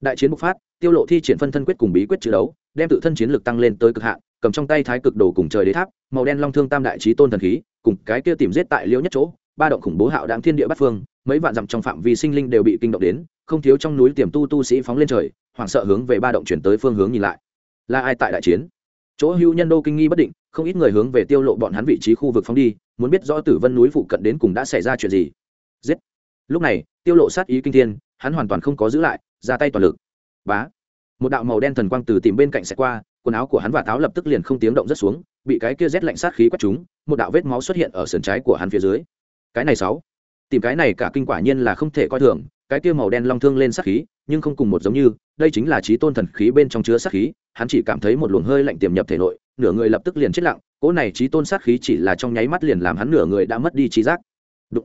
Speaker 1: Đại chiến bộc phát, tiêu lộ thi triển phân thân quyết cùng bí quyết chữ đấu, đem tự thân chiến lực tăng lên tới cực hạn cầm trong tay thái cực đồ cùng trời đế tháp, màu đen long thương tam đại trí tôn thần khí, cùng cái kia tìm giết tại liễu nhất chỗ, ba động khủng bố hạo đáng thiên địa bát phương, mấy vạn dặm trong phạm vi sinh linh đều bị kinh động đến, không thiếu trong núi tiềm tu tu sĩ phóng lên trời, hoảng sợ hướng về ba động chuyển tới phương hướng nhìn lại. Là ai tại đại chiến? Chỗ hữu nhân đô kinh nghi bất định, không ít người hướng về tiêu lộ bọn hắn vị trí khu vực phóng đi, muốn biết rõ tử vân núi phụ cận đến cùng đã xảy ra chuyện gì. Giết! Lúc này, tiêu lộ sát ý kinh thiên, hắn hoàn toàn không có giữ lại, ra tay toàn lực. Bá! Một đạo màu đen thần quang từ tìm bên cạnh sẽ qua quần áo của hắn và táo lập tức liền không tiếng động rất xuống, bị cái kia rét lạnh sát khí quét chúng một đạo vết máu xuất hiện ở sườn trái của hắn phía dưới. Cái này sáu. Tìm cái này cả kinh quả nhiên là không thể coi thường, cái kia màu đen long thương lên sát khí, nhưng không cùng một giống như, đây chính là trí tôn thần khí bên trong chứa sát khí, hắn chỉ cảm thấy một luồng hơi lạnh tiềm nhập thể nội, nửa người lập tức liền chết lặng, cỗ này trí tôn sát khí chỉ là trong nháy mắt liền làm hắn nửa người đã mất đi trí giác. Đụng.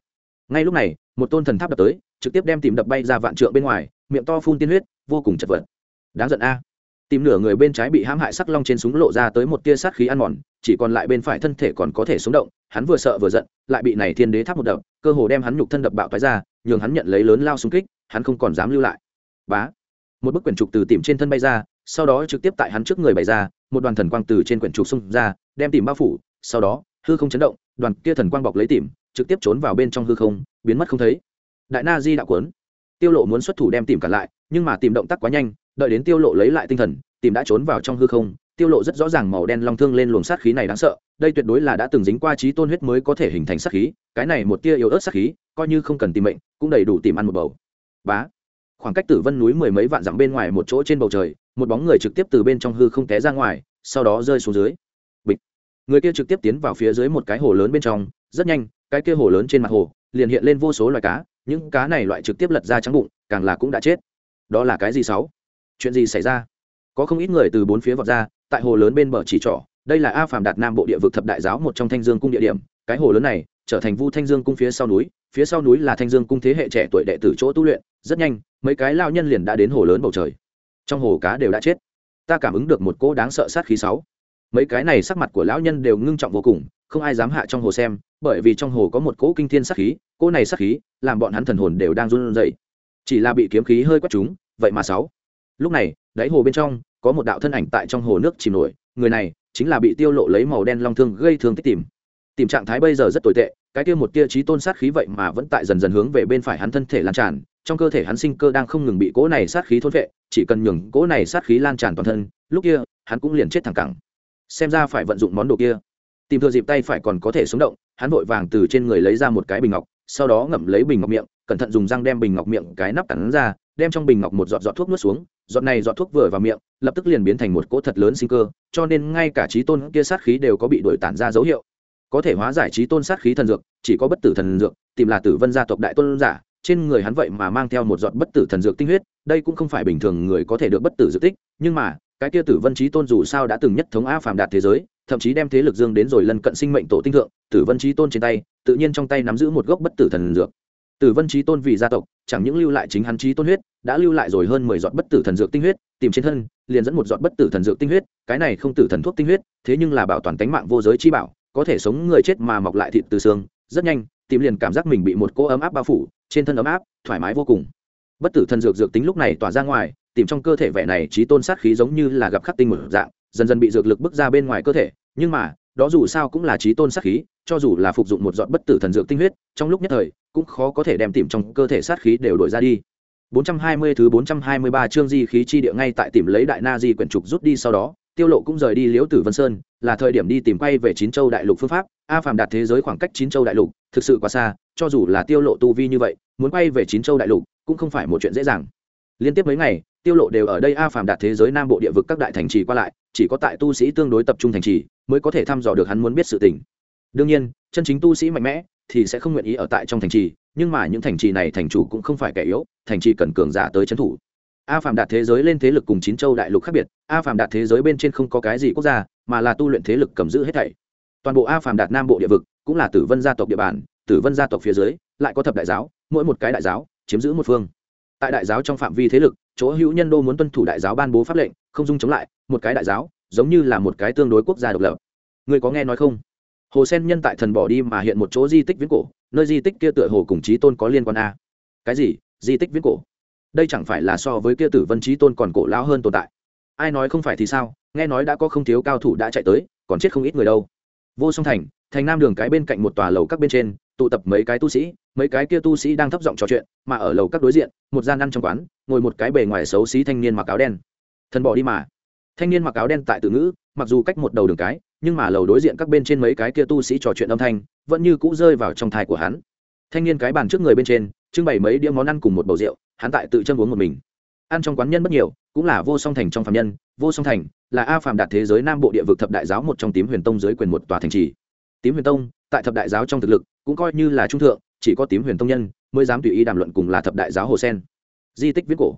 Speaker 1: ngay lúc này, một tôn thần tháp đập tới, trực tiếp đem tìm đập bay ra vạn trượng bên ngoài, miệng to phun tiên huyết, vô cùng chật vật. Đáng giận a tìm nửa người bên trái bị hãm hại sắc long trên súng lộ ra tới một tia sát khí ăn mòn, chỉ còn lại bên phải thân thể còn có thể sống động, hắn vừa sợ vừa giận, lại bị này thiên đế tháp một đập, cơ hồ đem hắn nhục thân đập bạo thoái ra, nhường hắn nhận lấy lớn lao xung kích, hắn không còn dám lưu lại. Bá! Một bức quyển trục từ tìm trên thân bay ra, sau đó trực tiếp tại hắn trước người bày ra, một đoàn thần quang từ trên quyển trục xung ra, đem tìm bao phủ, sau đó, hư không chấn động, đoàn kia thần quang bọc lấy tìm, trực tiếp trốn vào bên trong hư không, biến mất không thấy. Đại na di đạo quấn tiêu lộ muốn xuất thủ đem tìm cả lại, nhưng mà tìm động tác quá nhanh đợi đến tiêu lộ lấy lại tinh thần, tìm đã trốn vào trong hư không, tiêu lộ rất rõ ràng màu đen long thương lên luồng sát khí này đáng sợ, đây tuyệt đối là đã từng dính qua trí tôn huyết mới có thể hình thành sát khí, cái này một tia yếu ớt sát khí, coi như không cần tìm mệnh, cũng đầy đủ tìm ăn một bầu. Bá. Khoảng cách tử vân núi mười mấy vạn dặm bên ngoài một chỗ trên bầu trời, một bóng người trực tiếp từ bên trong hư không té ra ngoài, sau đó rơi xuống dưới. Bịch. Người kia trực tiếp tiến vào phía dưới một cái hồ lớn bên trong, rất nhanh, cái kia hồ lớn trên mặt hồ, liền hiện lên vô số loài cá, những cá này loại trực tiếp lật ra trắng bụng, càng là cũng đã chết. Đó là cái gì sáu? Chuyện gì xảy ra? Có không ít người từ bốn phía vọt ra, tại hồ lớn bên bờ chỉ trỏ. Đây là a phàm đạt nam bộ địa vực thập đại giáo một trong thanh dương cung địa điểm. Cái hồ lớn này trở thành vu thanh dương cung phía sau núi. Phía sau núi là thanh dương cung thế hệ trẻ tuổi đệ tử chỗ tu luyện. Rất nhanh, mấy cái lao nhân liền đã đến hồ lớn bầu trời. Trong hồ cá đều đã chết. Ta cảm ứng được một cỗ đáng sợ sát khí sáu. Mấy cái này sắc mặt của lão nhân đều ngưng trọng vô cùng, không ai dám hạ trong hồ xem, bởi vì trong hồ có một cỗ kinh thiên sát khí. Cỗ này sát khí làm bọn hắn thần hồn đều đang run rẩy. Chỉ là bị kiếm khí hơi quét chúng, vậy mà sáu lúc này, đáy hồ bên trong, có một đạo thân ảnh tại trong hồ nước chìm nổi, người này chính là bị tiêu lộ lấy màu đen long thương gây thương tích tìm. Tìm trạng thái bây giờ rất tồi tệ, cái kia một tia trí tôn sát khí vậy mà vẫn tại dần dần hướng về bên phải hắn thân thể lan tràn, trong cơ thể hắn sinh cơ đang không ngừng bị cỗ này sát khí thôn vệ chỉ cần nhường cỗ này sát khí lan tràn toàn thân, lúc kia, hắn cũng liền chết thẳng cẳng. Xem ra phải vận dụng món đồ kia. Tìm thừa dịp tay phải còn có thể sống động, hắn vội vàng từ trên người lấy ra một cái bình ngọc, sau đó ngậm lấy bình ngọc miệng, cẩn thận dùng răng đem bình ngọc miệng cái nắp cắn ra đem trong bình ngọc một giọt giọt thuốc nuốt xuống, giọt này giọt thuốc vừa vào miệng, lập tức liền biến thành một cỗ thật lớn sinh cơ, cho nên ngay cả trí tôn kia sát khí đều có bị đổi tản ra dấu hiệu. Có thể hóa giải trí tôn sát khí thần dược, chỉ có bất tử thần dược, tìm là tử vân gia tộc đại tôn giả, trên người hắn vậy mà mang theo một giọt bất tử thần dược tinh huyết, đây cũng không phải bình thường người có thể được bất tử dược tích, nhưng mà, cái kia tử vân trí tôn dù sao đã từng nhất thống a phàm đạt thế giới, thậm chí đem thế lực dương đến rồi lần cận sinh mệnh tổ tinh thượng, tử vân trí tôn trên tay, tự nhiên trong tay nắm giữ một gốc bất tử thần dược tử vân Chí tôn vì gia tộc, chẳng những lưu lại chính hắn chí tôn huyết, đã lưu lại rồi hơn mười giọt bất tử thần dược tinh huyết, tìm trên thân, liền dẫn một giọt bất tử thần dược tinh huyết, cái này không tử thần thuốc tinh huyết, thế nhưng là bảo toàn tánh mạng vô giới chi bảo, có thể sống người chết mà mọc lại thịt từ xương, rất nhanh, tìm liền cảm giác mình bị một cỗ ấm áp bao phủ, trên thân ấm áp, thoải mái vô cùng. Bất tử thần dược dược tính lúc này tỏa ra ngoài, tìm trong cơ thể vẻ này chí tôn sát khí giống như là gặp khắc tinh một dạng, dần dần bị dược lực bức ra bên ngoài cơ thể, nhưng mà đó dù sao cũng là trí tôn sát khí, cho dù là phục dụng một giọt bất tử thần dược tinh huyết, trong lúc nhất thời, cũng khó có thể đem tìm trong cơ thể sát khí đều đổi ra đi. 420 thứ 423 chương di khí chi địa ngay tại tìm lấy đại na di quyển trục rút đi sau đó, tiêu lộ cũng rời đi liễu tử vân sơn, là thời điểm đi tìm quay về chín châu đại lục phương pháp. A phàm đạt thế giới khoảng cách chín châu đại lục, thực sự quá xa, cho dù là tiêu lộ tu vi như vậy, muốn quay về chín châu đại lục cũng không phải một chuyện dễ dàng. Liên tiếp mấy ngày tiêu lộ đều ở đây a phàm đạt thế giới nam bộ địa vực các đại thành trì qua lại, chỉ có tại tu sĩ tương đối tập trung thành trì mới có thể thăm dò được hắn muốn biết sự tình. Đương nhiên, chân chính tu sĩ mạnh mẽ thì sẽ không nguyện ý ở tại trong thành trì, nhưng mà những thành trì này thành chủ cũng không phải kẻ yếu, thành trì cần cường giả tới trấn thủ. A phàm đạt thế giới lên thế lực cùng chín châu đại lục khác biệt, a phàm đạt thế giới bên trên không có cái gì quốc gia mà là tu luyện thế lực cầm giữ hết thảy. Toàn bộ a phàm đạt nam bộ địa vực cũng là tử vân gia tộc địa bàn, tử vân gia tộc phía dưới lại có thập đại giáo, mỗi một cái đại giáo chiếm giữ một phương tại đại giáo trong phạm vi thế lực, chỗ hữu nhân đô muốn tuân thủ đại giáo ban bố pháp lệnh, không dung chống lại, một cái đại giáo, giống như là một cái tương đối quốc gia độc lập. Người có nghe nói không? Hồ sen nhân tại thần bỏ đi mà hiện một chỗ di tích viễn cổ, nơi di tích kia tựa hồ cùng trí tôn có liên quan a. Cái gì? Di tích viễn cổ? Đây chẳng phải là so với kia tử vân trí tôn còn cổ lao hơn tồn tại. Ai nói không phải thì sao? Nghe nói đã có không thiếu cao thủ đã chạy tới, còn chết không ít người đâu. Vô song thành thành nam đường cái bên cạnh một tòa lầu các bên trên tụ tập mấy cái tu sĩ, mấy cái kia tu sĩ đang thấp giọng trò chuyện, mà ở lầu các đối diện, một gian ăn trong quán, ngồi một cái bề ngoài xấu xí thanh niên mặc áo đen. Thần bỏ đi mà. Thanh niên mặc áo đen tại tự ngữ, mặc dù cách một đầu đường cái, nhưng mà lầu đối diện các bên trên mấy cái kia tu sĩ trò chuyện âm thanh, vẫn như cũ rơi vào trong thai của hắn. Thanh niên cái bàn trước người bên trên, trưng bày mấy đĩa món ăn cùng một bầu rượu, hắn tại tự chân uống một mình. Ăn trong quán nhân bất nhiều, cũng là vô song thành trong phạm nhân, vô song thành là a phàm đạt thế giới nam bộ địa vực thập đại giáo một trong tím huyền tông dưới quyền một tòa thành trì. Tím huyền tông, tại thập đại giáo trong thực lực cũng coi như là trung thượng, chỉ có tím huyền tông nhân mới dám tùy ý đàm luận cùng là thập đại giáo hồ sen. Di tích viết cổ.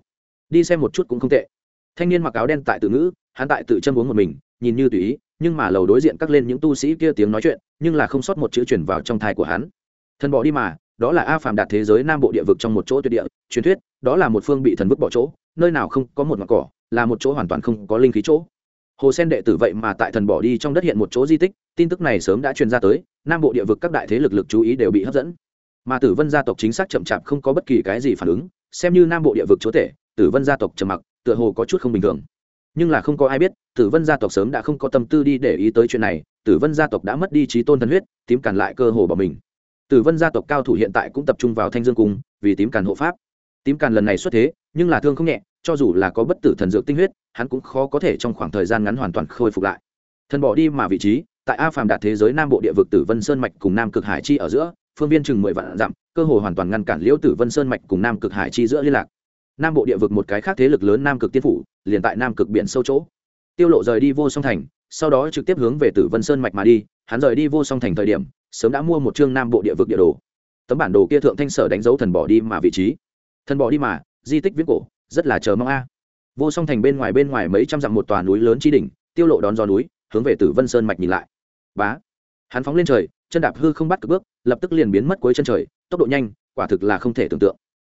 Speaker 1: Đi xem một chút cũng không tệ. Thanh niên mặc áo đen tại tự ngữ, hắn tại tự chân uống một mình, nhìn như tùy ý, nhưng mà lầu đối diện cắt lên những tu sĩ kia tiếng nói chuyện, nhưng là không sót một chữ chuyển vào trong thai của hắn. Thần bỏ đi mà, đó là a phàm đạt thế giới nam bộ địa vực trong một chỗ tuyệt địa, truyền thuyết, đó là một phương bị thần vứt bỏ chỗ, nơi nào không có một mặt cỏ, là một chỗ hoàn toàn không có linh khí chỗ hồ sen đệ tử vậy mà tại thần bỏ đi trong đất hiện một chỗ di tích, tin tức này sớm đã truyền ra tới, nam bộ địa vực các đại thế lực lực chú ý đều bị hấp dẫn. Mà tử vân gia tộc chính xác chậm chạp không có bất kỳ cái gì phản ứng, xem như nam bộ địa vực chúa tể, tử vân gia tộc trầm mặc, tựa hồ có chút không bình thường. Nhưng là không có ai biết, tử vân gia tộc sớm đã không có tâm tư đi để ý tới chuyện này, tử vân gia tộc đã mất đi trí tôn thần huyết, tím càn lại cơ hồ bỏ mình. Tử vân gia tộc cao thủ hiện tại cũng tập trung vào thanh dương cung, vì tím càn hộ pháp. Tím càn lần này xuất thế, nhưng là thương không nhẹ cho dù là có bất tử thần dược tinh huyết, hắn cũng khó có thể trong khoảng thời gian ngắn hoàn toàn khôi phục lại. Thần bỏ đi mà vị trí, tại a phàm đạt thế giới nam bộ địa vực tử vân sơn mạch cùng nam cực hải chi ở giữa, phương viên chừng mười vạn dặm, cơ hội hoàn toàn ngăn cản liễu tử vân sơn mạch cùng nam cực hải chi giữa liên lạc. Nam bộ địa vực một cái khác thế lực lớn nam cực tiên phủ, liền tại nam cực biển sâu chỗ. Tiêu lộ rời đi vô song thành, sau đó trực tiếp hướng về tử vân sơn mạch mà đi, hắn rời đi vô song thành thời điểm, sớm đã mua một chương nam bộ địa vực địa đồ. Tấm bản đồ kia thượng thanh sở đánh dấu thần bỏ đi mà vị trí. Thần bỏ đi mà, di tích viễn cổ rất là chờ mong a. Vô song thành bên ngoài bên ngoài mấy trăm dặm một tòa núi lớn chi đỉnh, tiêu lộ đón gió núi, hướng về tử vân sơn mạch nhìn lại. Bá! Hắn phóng lên trời, chân đạp hư không bắt cực bước, lập tức liền biến mất cuối chân trời, tốc độ nhanh, quả thực là không thể tưởng tượng.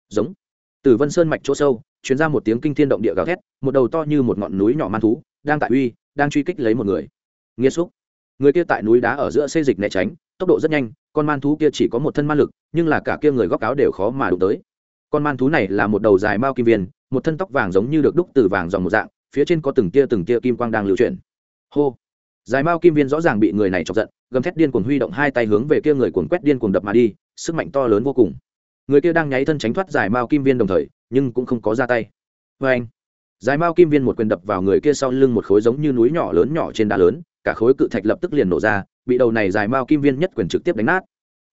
Speaker 1: Giống! Tử vân sơn mạch chỗ sâu chuyến ra một tiếng kinh thiên động địa gào thét, một đầu to như một ngọn núi nhỏ man thú, đang tại uy, đang truy kích lấy một người. Nghĩa xúc! Người kia tại núi đá ở giữa xây dịch né tránh, tốc độ rất nhanh, con man thú kia chỉ có một thân man lực, nhưng là cả kia người góc áo đều khó mà đụng tới con man thú này là một đầu dài mao kim viên, một thân tóc vàng giống như được đúc từ vàng dòng một dạng, phía trên có từng tia từng tia kim quang đang lưu chuyển. Hô! Dài mao kim viên rõ ràng bị người này chọc giận, gầm thét điên cuồng huy động hai tay hướng về kia người cuồng quét điên cuồng đập mà đi, sức mạnh to lớn vô cùng. Người kia đang nháy thân tránh thoát dài mao kim viên đồng thời, nhưng cũng không có ra tay. Vê anh, dài mao kim viên một quyền đập vào người kia sau lưng một khối giống như núi nhỏ lớn nhỏ trên đá lớn, cả khối cự thạch lập tức liền nổ ra, bị đầu này dài mao kim viên nhất quyền trực tiếp đánh nát.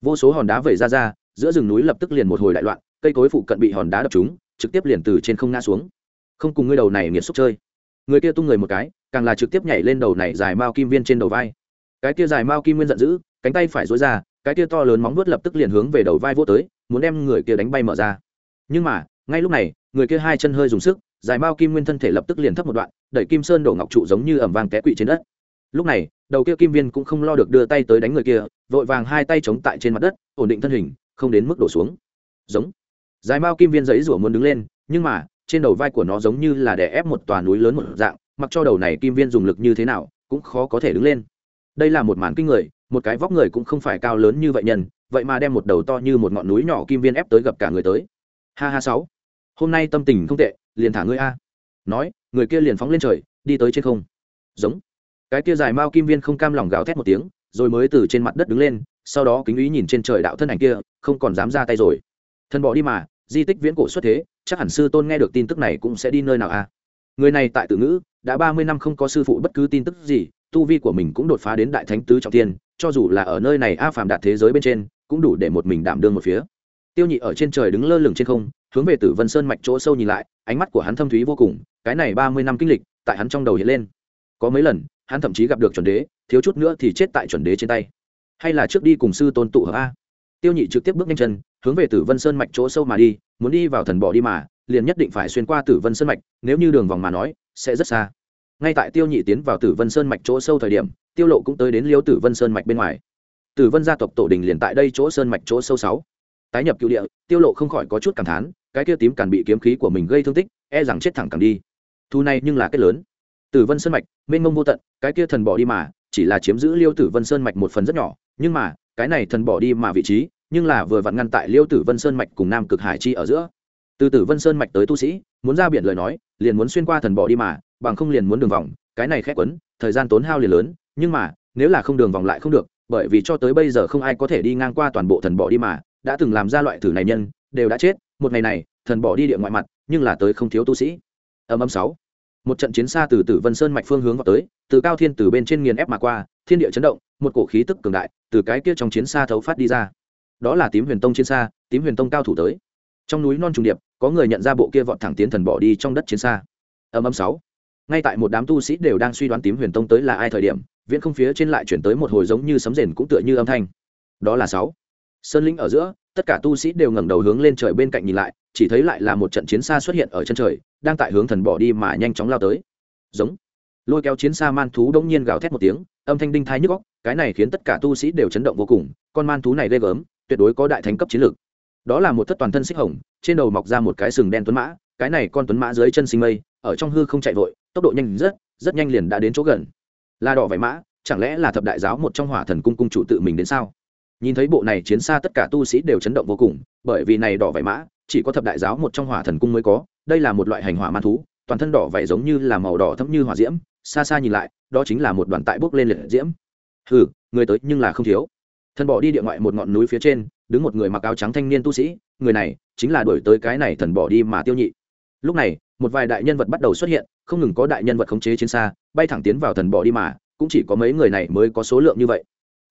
Speaker 1: Vô số hòn đá vẩy ra ra, giữa rừng núi lập tức liền một hồi đại loạn cây cối phụ cận bị hòn đá đập chúng trực tiếp liền từ trên không ngã xuống. Không cùng ngươi đầu này nghiệt xúc chơi. Người kia tung người một cái, càng là trực tiếp nhảy lên đầu này dài mao kim viên trên đầu vai. Cái kia dài mao kim viên giận dữ, cánh tay phải dối ra, cái kia to lớn móng vuốt lập tức liền hướng về đầu vai vô tới, muốn đem người kia đánh bay mở ra. Nhưng mà, ngay lúc này, người kia hai chân hơi dùng sức, dài mao kim nguyên thân thể lập tức liền thấp một đoạn, đẩy kim sơn đổ ngọc trụ giống như ẩm vàng té quỵ trên đất. Lúc này, đầu kia kim viên cũng không lo được đưa tay tới đánh người kia, vội vàng hai tay chống tại trên mặt đất, ổn định thân hình, không đến mức đổ xuống. Giống dài mao kim viên giấy rủa muốn đứng lên, nhưng mà, trên đầu vai của nó giống như là đè ép một tòa núi lớn một dạng, mặc cho đầu này kim viên dùng lực như thế nào, cũng khó có thể đứng lên. Đây là một màn kinh người, một cái vóc người cũng không phải cao lớn như vậy nhân, vậy mà đem một đầu to như một ngọn núi nhỏ kim viên ép tới gặp cả người tới. Ha ha sáu. Hôm nay tâm tình không tệ, liền thả ngươi a. Nói, người kia liền phóng lên trời, đi tới trên không. Giống. Cái kia dài mao kim viên không cam lòng gào thét một tiếng, rồi mới từ trên mặt đất đứng lên, sau đó kính ý nhìn trên trời đạo thân ảnh kia, không còn dám ra tay rồi. Thân bỏ đi mà di tích viễn cổ xuất thế, chắc hẳn sư tôn nghe được tin tức này cũng sẽ đi nơi nào a người này tại tự ngữ, đã ba mươi năm không có sư phụ bất cứ tin tức gì, tu vi của mình cũng đột phá đến đại thánh tứ trọng tiên cho dù là ở nơi này a phàm đạt thế giới bên trên, cũng đủ để một mình đảm đương một phía. Tiêu nhị ở trên trời đứng lơ lửng trên không, hướng về tử vân sơn mạch chỗ sâu nhìn lại, ánh mắt của hắn thâm thúy vô cùng, cái này ba mươi năm kinh lịch, tại hắn trong đầu hiện lên. Có mấy lần, hắn thậm chí gặp được chuẩn đế, thiếu chút nữa thì chết tại chuẩn đế trên tay. Hay là trước đi cùng sư tôn tụ hợp a? Tiêu nhị trực tiếp bước nhanh chân hướng về tử vân sơn mạch chỗ sâu mà đi, muốn đi vào thần bỏ đi mà, liền nhất định phải xuyên qua tử vân sơn mạch, nếu như đường vòng mà nói, sẽ rất xa. Ngay tại tiêu nhị tiến vào tử vân sơn mạch chỗ sâu thời điểm, tiêu lộ cũng tới đến liêu tử vân sơn mạch bên ngoài. Tử vân gia tộc tổ đình liền tại đây chỗ sơn mạch chỗ sâu sáu. Tái nhập cựu địa, tiêu lộ không khỏi có chút cảm thán, cái kia tím càn bị kiếm khí của mình gây thương tích e rằng chết thẳng càng đi. Thu này nhưng là kết lớn. Tử vân sơn mạch, mênh mông vô tận, cái kia thần bỏ đi mà, chỉ là chiếm giữ liêu tử vân sơn mạch một phần rất nhỏ, nhưng mà, cái này thần bỏ đi mà vị trí nhưng là vừa vặn ngăn tại liêu tử vân sơn mạch cùng nam cực hải chi ở giữa. Từ tử vân sơn mạch tới tu sĩ, muốn ra biển lời nói, liền muốn xuyên qua thần bỏ đi mà, bằng không liền muốn đường vòng, cái này khét quấn, thời gian tốn hao liền lớn, nhưng mà, nếu là không đường vòng lại không được, bởi vì cho tới bây giờ không ai có thể đi ngang qua toàn bộ thần bỏ đi mà, đã từng làm ra loại thử này nhân, đều đã chết, một ngày này, thần bỏ đi địa ngoại mặt, nhưng là tới không thiếu tu sĩ. Âm âm sáu. Một trận chiến xa từ tử vân sơn mạch phương hướng vào tới, từ cao thiên từ bên trên nghiền ép mà qua, thiên địa chấn động, một cổ khí tức cường đại, từ cái kia trong chiến xa thấu phát đi ra đó là tím huyền tông chiến xa, tím huyền tông cao thủ tới. Trong núi non trùng điệp, có người nhận ra bộ kia vọt thẳng tiến thần bỏ đi trong đất chiến xa. Âm âm sáu. Ngay tại một đám tu sĩ đều đang suy đoán tím huyền tông tới là ai thời điểm, viễn không phía trên lại chuyển tới một hồi giống như sấm rền cũng tựa như âm thanh. Đó là sáu. Sơn lĩnh ở giữa, tất cả tu sĩ đều ngẩng đầu hướng lên trời bên cạnh nhìn lại, chỉ thấy lại là một trận chiến xa xuất hiện ở chân trời, đang tại hướng thần bỏ đi mà nhanh chóng lao tới. Giống. Lôi kéo chiến xa man thú đông nhiên gào thét một tiếng, âm thanh đinh thai nhức góc cái này khiến tất cả tu sĩ đều chấn động vô cùng, con man thú này ghê gớm tuyệt đối có đại thánh cấp chiến lược. Đó là một thất toàn thân xích hồng, trên đầu mọc ra một cái sừng đen tuấn mã, cái này con tuấn mã dưới chân sinh mây, ở trong hư không chạy vội, tốc độ nhanh rất rất nhanh liền đã đến chỗ gần. Là đỏ vải mã, chẳng lẽ là thập đại giáo một trong hỏa thần cung cung chủ tự mình đến sao? Nhìn thấy bộ này chiến xa tất cả tu sĩ đều chấn động vô cùng, bởi vì này đỏ vải mã, chỉ có thập đại giáo một trong hỏa thần cung mới có, đây là một loại hành hỏa man thú, toàn thân đỏ vảy giống như là màu đỏ thấm như hỏa diễm, xa xa nhìn lại, đó chính là một đoàn tại bốc lên liệt diễm. Hừ, người tới nhưng là không thiếu thần bỏ đi địa ngoại một ngọn núi phía trên, đứng một người mặc áo trắng thanh niên tu sĩ, người này chính là đổi tới cái này thần bỏ đi mà tiêu nhị. Lúc này, một vài đại nhân vật bắt đầu xuất hiện, không ngừng có đại nhân vật khống chế chiến xa, bay thẳng tiến vào thần bỏ đi mà, cũng chỉ có mấy người này mới có số lượng như vậy.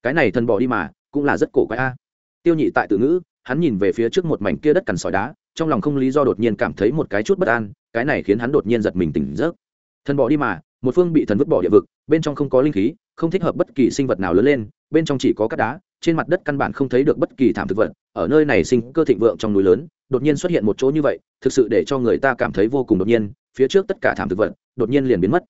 Speaker 1: Cái này thần bỏ đi mà, cũng là rất cổ quái a. Tiêu nhị tại tự ngữ, hắn nhìn về phía trước một mảnh kia đất cằn sỏi đá, trong lòng không lý do đột nhiên cảm thấy một cái chút bất an, cái này khiến hắn đột nhiên giật mình tỉnh giấc. Thần bỏ đi mà, một phương bị thần vứt bỏ địa vực, bên trong không có linh khí, không thích hợp bất kỳ sinh vật nào lớn lên, bên trong chỉ có cát đá trên mặt đất căn bản không thấy được bất kỳ thảm thực vật, ở nơi này sinh cơ thịnh vượng trong núi lớn, đột nhiên xuất hiện một chỗ như vậy, thực sự để cho người ta cảm thấy vô cùng đột nhiên, phía trước tất cả thảm thực vật, đột nhiên liền biến mất.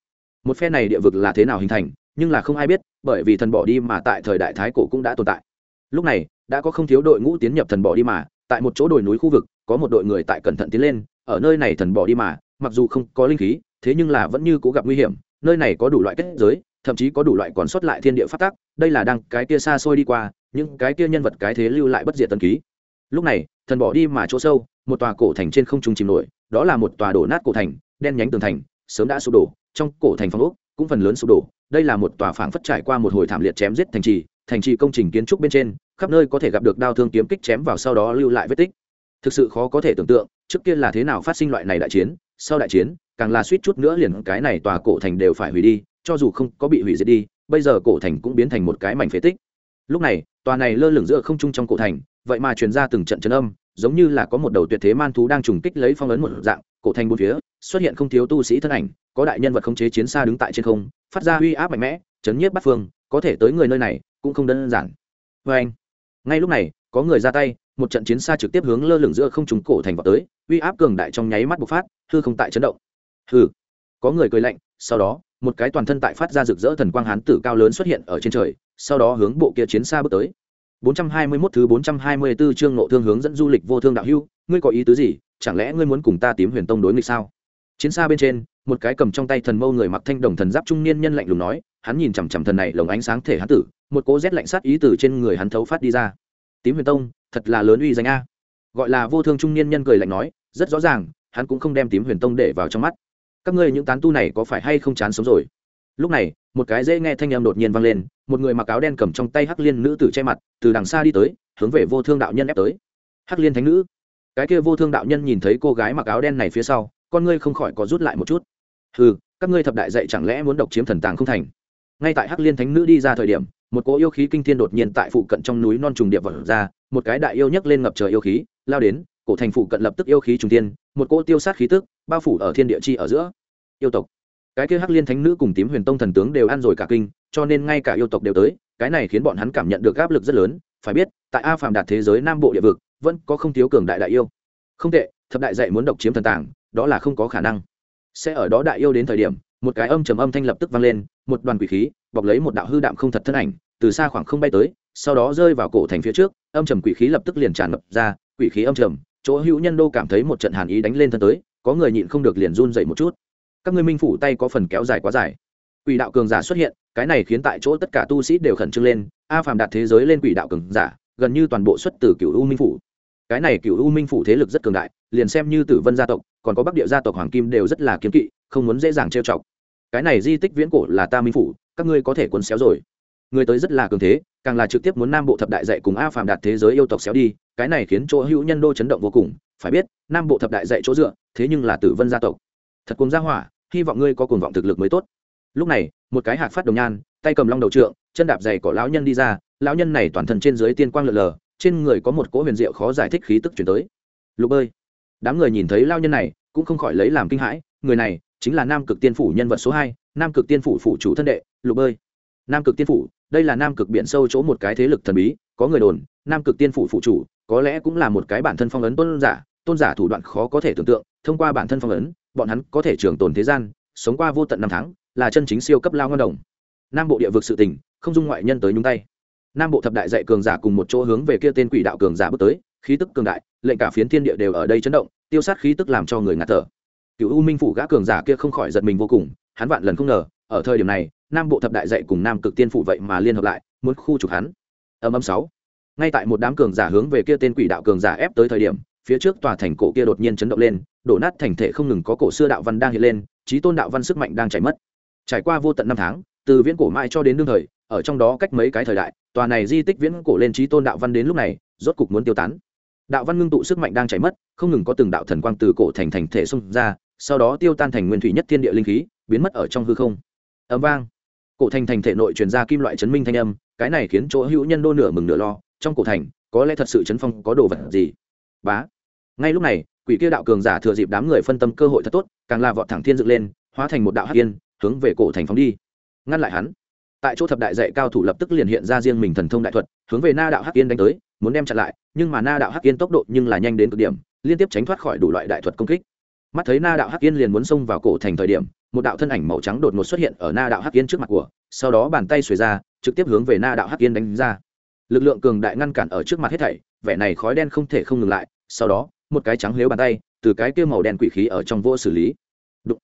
Speaker 1: Một phe này địa vực là thế nào hình thành, nhưng là không ai biết, bởi vì thần bỏ đi mà tại thời đại thái cổ cũng đã tồn tại. Lúc này, đã có không thiếu đội ngũ tiến nhập thần bỏ đi mà, tại một chỗ đồi núi khu vực, có một đội người tại cẩn thận tiến lên, ở nơi này thần bỏ đi mà, mặc dù không có linh khí, thế nhưng là vẫn như cố gặp nguy hiểm, nơi này có đủ loại kết giới, thậm chí có đủ loại còn sót lại thiên địa phát tác đây là đang cái kia xa xôi đi qua những cái kia nhân vật cái thế lưu lại bất diệt tân ký. Lúc này, thần bỏ đi mà chỗ sâu, một tòa cổ thành trên không trung chìm nổi, đó là một tòa đổ nát cổ thành, đen nhánh tường thành, sớm đã sụp đổ, trong cổ thành phong ốc cũng phần lớn sụp đổ. Đây là một tòa phảng phất trải qua một hồi thảm liệt chém giết thành trì thành trì công trình kiến trúc bên trên, khắp nơi có thể gặp được đao thương kiếm kích chém vào sau đó lưu lại vết tích. Thực sự khó có thể tưởng tượng, trước kia là thế nào phát sinh loại này đại chiến, sau đại chiến, càng là suýt chút nữa liền cái này tòa cổ thành đều phải hủy đi, cho dù không có bị hủy diệt đi, bây giờ cổ thành cũng biến thành một cái mảnh phế tích. Lúc này tòa này lơ lửng giữa không trung trong cổ thành, vậy mà truyền ra từng trận chấn âm, giống như là có một đầu tuyệt thế man thú đang trùng kích lấy phong ấn một dạng, cổ thành bốn phía, xuất hiện không thiếu tu sĩ thân ảnh, có đại nhân vật khống chế chiến xa đứng tại trên không, phát ra uy áp mạnh mẽ, chấn nhiếp bắt phương, có thể tới người nơi này, cũng không đơn giản. Vê anh, ngay lúc này, có người ra tay, một trận chiến xa trực tiếp hướng lơ lửng giữa không trùng cổ thành vào tới, uy áp cường đại trong nháy mắt bộc phát, hư không tại chấn động. Hư có người cười lạnh, sau đó, một cái toàn thân tại phát ra rực rỡ thần quang hán tử cao lớn xuất hiện ở trên trời sau đó hướng bộ kia chiến xa bước tới 421 thứ 424 chương nộ thương hướng dẫn du lịch vô thương đạo hưu, ngươi có ý tứ gì, chẳng lẽ ngươi muốn cùng ta tím huyền tông đối nghịch sao? Chiến xa bên trên, một cái cầm trong tay thần mâu người mặc thanh đồng thần giáp trung niên nhân lạnh lùng nói, hắn nhìn chằm chằm thần này lồng ánh sáng thể hắn tử, một cỗ rét lạnh sát ý từ trên người hắn thấu phát đi ra. Tím huyền tông, thật là lớn uy danh a. Gọi là vô thương trung niên nhân cười lạnh nói, rất rõ ràng, hắn cũng không đem tím huyền tông để vào trong mắt. Các ngươi những tán tu này có phải hay không chán sống rồi? Lúc này, một cái dễ nghe thanh âm đột nhiên vang lên, một người mặc áo đen cầm trong tay hắc liên nữ tử che mặt, từ đằng xa đi tới, hướng về vô thương đạo nhân ép tới. Hắc liên thánh nữ, cái kia vô thương đạo nhân nhìn thấy cô gái mặc áo đen này phía sau, con ngươi không khỏi có rút lại một chút. Ừ các ngươi thập đại dạy chẳng lẽ muốn độc chiếm thần tàng không thành? Ngay tại hắc liên thánh nữ đi ra thời điểm, một cỗ yêu khí kinh thiên đột nhiên tại phụ cận trong núi non trùng điệp vật ra, một cái đại yêu nhấc lên ngập trời yêu khí, lao đến, cổ thành phụ cận lập tức yêu khí trùng tiên một cỗ tiêu sát khí tức, bao phủ ở thiên địa chi ở giữa. Yêu tộc cái kia hắc liên thánh nữ cùng tím huyền tông thần tướng đều ăn rồi cả kinh, cho nên ngay cả yêu tộc đều tới, cái này khiến bọn hắn cảm nhận được áp lực rất lớn. Phải biết, tại a phàm đạt thế giới nam bộ địa vực, vẫn có không thiếu cường đại đại yêu. Không tệ, thập đại dạy muốn độc chiếm thần tàng, đó là không có khả năng. Sẽ ở đó đại yêu đến thời điểm, một cái âm trầm âm thanh lập tức vang lên, một đoàn quỷ khí, bọc lấy một đạo hư đạm không thật thân ảnh, từ xa khoảng không bay tới, sau đó rơi vào cổ thành phía trước, âm trầm quỷ khí lập tức liền tràn ngập ra, quỷ khí âm trầm, chỗ hữu nhân đô cảm thấy một trận hàn ý đánh lên thân tới, có người nhịn không được liền run dậy một chút các ngươi minh phủ tay có phần kéo dài quá dài. Quỷ đạo cường giả xuất hiện, cái này khiến tại chỗ tất cả tu sĩ đều khẩn trương lên, a phàm đạt thế giới lên quỷ đạo cường giả, gần như toàn bộ xuất từ cựu u minh phủ. Cái này cựu u minh phủ thế lực rất cường đại, liền xem như tử vân gia tộc, còn có bắc địa gia tộc hoàng kim đều rất là kiếm kỵ, không muốn dễ dàng trêu chọc. Cái này di tích viễn cổ là ta minh phủ, các ngươi có thể cuốn xéo rồi. Người tới rất là cường thế, càng là trực tiếp muốn nam bộ thập đại dạy cùng a phàm đạt thế giới yêu tộc xéo đi, cái này khiến chỗ hữu nhân đô chấn động vô cùng, phải biết, nam bộ thập đại dạy chỗ dựa, thế nhưng là tử vân gia tộc. Thật cùng gia hỏa hy vọng ngươi có cuồng vọng thực lực mới tốt. Lúc này, một cái hạc phát đồng nhan, tay cầm long đầu trượng, chân đạp dày của lão nhân đi ra, lão nhân này toàn thân trên dưới tiên quang lượn lờ, trên người có một cỗ huyền diệu khó giải thích khí tức chuyển tới. Lục bơi. Đám người nhìn thấy lao nhân này, cũng không khỏi lấy làm kinh hãi, người này chính là nam cực tiên phủ nhân vật số hai, nam cực tiên phủ phủ chủ thân đệ, lục bơi. Nam cực tiên phủ, đây là nam cực biển sâu chỗ một cái thế lực thần bí, có người đồn, nam cực tiên phủ phụ chủ, có lẽ cũng là một cái bản thân phong ấn tôn giả tôn giả thủ đoạn khó có thể tưởng tượng, thông qua bản thân phong ấn bọn hắn có thể trường tồn thế gian, sống qua vô tận năm tháng, là chân chính siêu cấp lao ngon đồng. Nam bộ địa vực sự tình, không dung ngoại nhân tới nhúng tay. Nam bộ thập đại dạy cường giả cùng một chỗ hướng về kia tên quỷ đạo cường giả bước tới, khí tức cường đại, lệnh cả phiến thiên địa đều ở đây chấn động, tiêu sát khí tức làm cho người ngạt thở. Cựu u minh phủ gã cường giả kia không khỏi giật mình vô cùng, hắn vạn lần không ngờ, ở thời điểm này, nam bộ thập đại dạy cùng nam cực tiên phụ vậy mà liên hợp lại, muốn khu trục hắn. Âm âm sáu. Ngay tại một đám cường giả hướng về kia tên quỷ đạo cường giả ép tới thời điểm phía trước tòa thành cổ kia đột nhiên chấn động lên, đổ nát thành thể không ngừng có cổ xưa đạo văn đang hiện lên trí tôn đạo văn sức mạnh đang chảy mất. Trải qua vô tận năm tháng, từ viễn cổ mãi cho đến đương thời, ở trong đó cách mấy cái thời đại, tòa này di tích viễn cổ lên trí tôn đạo văn đến lúc này, rốt cục muốn tiêu tán. Đạo văn ngưng tụ sức mạnh đang chảy mất, không ngừng có từng đạo thần quang từ cổ thành thành thể xông ra, sau đó tiêu tan thành nguyên thủy nhất thiên địa linh khí, biến mất ở trong hư không. Ấm vang. Cổ thành thành thể nội truyền ra kim loại chấn minh thanh âm, cái này khiến chỗ hữu nhân đô nửa mừng nửa lo, trong cổ thành, có lẽ thật sự chấn phong có đồ vật gì? Bá. Ngay lúc này, quỷ kia đạo cường giả thừa dịp đám người phân tâm cơ hội thật tốt, càng là vọt thẳng thiên dựng lên, hóa thành một đạo hắc yên, hướng về cổ thành phóng đi. Ngăn lại hắn. Tại chỗ thập đại dạy cao thủ lập tức liền hiện ra riêng mình thần thông đại thuật, hướng về na đạo hắc yên đánh tới, muốn đem chặn lại, nhưng mà na đạo hắc yên tốc độ nhưng là nhanh đến cực điểm, liên tiếp tránh thoát khỏi đủ loại đại thuật công kích. Mắt thấy na đạo hắc yên liền muốn xông vào cổ thành thời điểm, một đạo thân ảnh màu trắng đột ngột xuất hiện ở na đạo hắc yên trước mặt của, sau đó bàn tay xuề ra, trực tiếp hướng về na đạo hắc yên đánh ra lực lượng cường đại ngăn cản ở trước mặt hết thảy, vẻ này khói đen không thể không ngừng lại, sau đó, một cái trắng lếu bàn tay, từ cái kia màu đen quỷ khí ở trong vô xử lý. Đụng.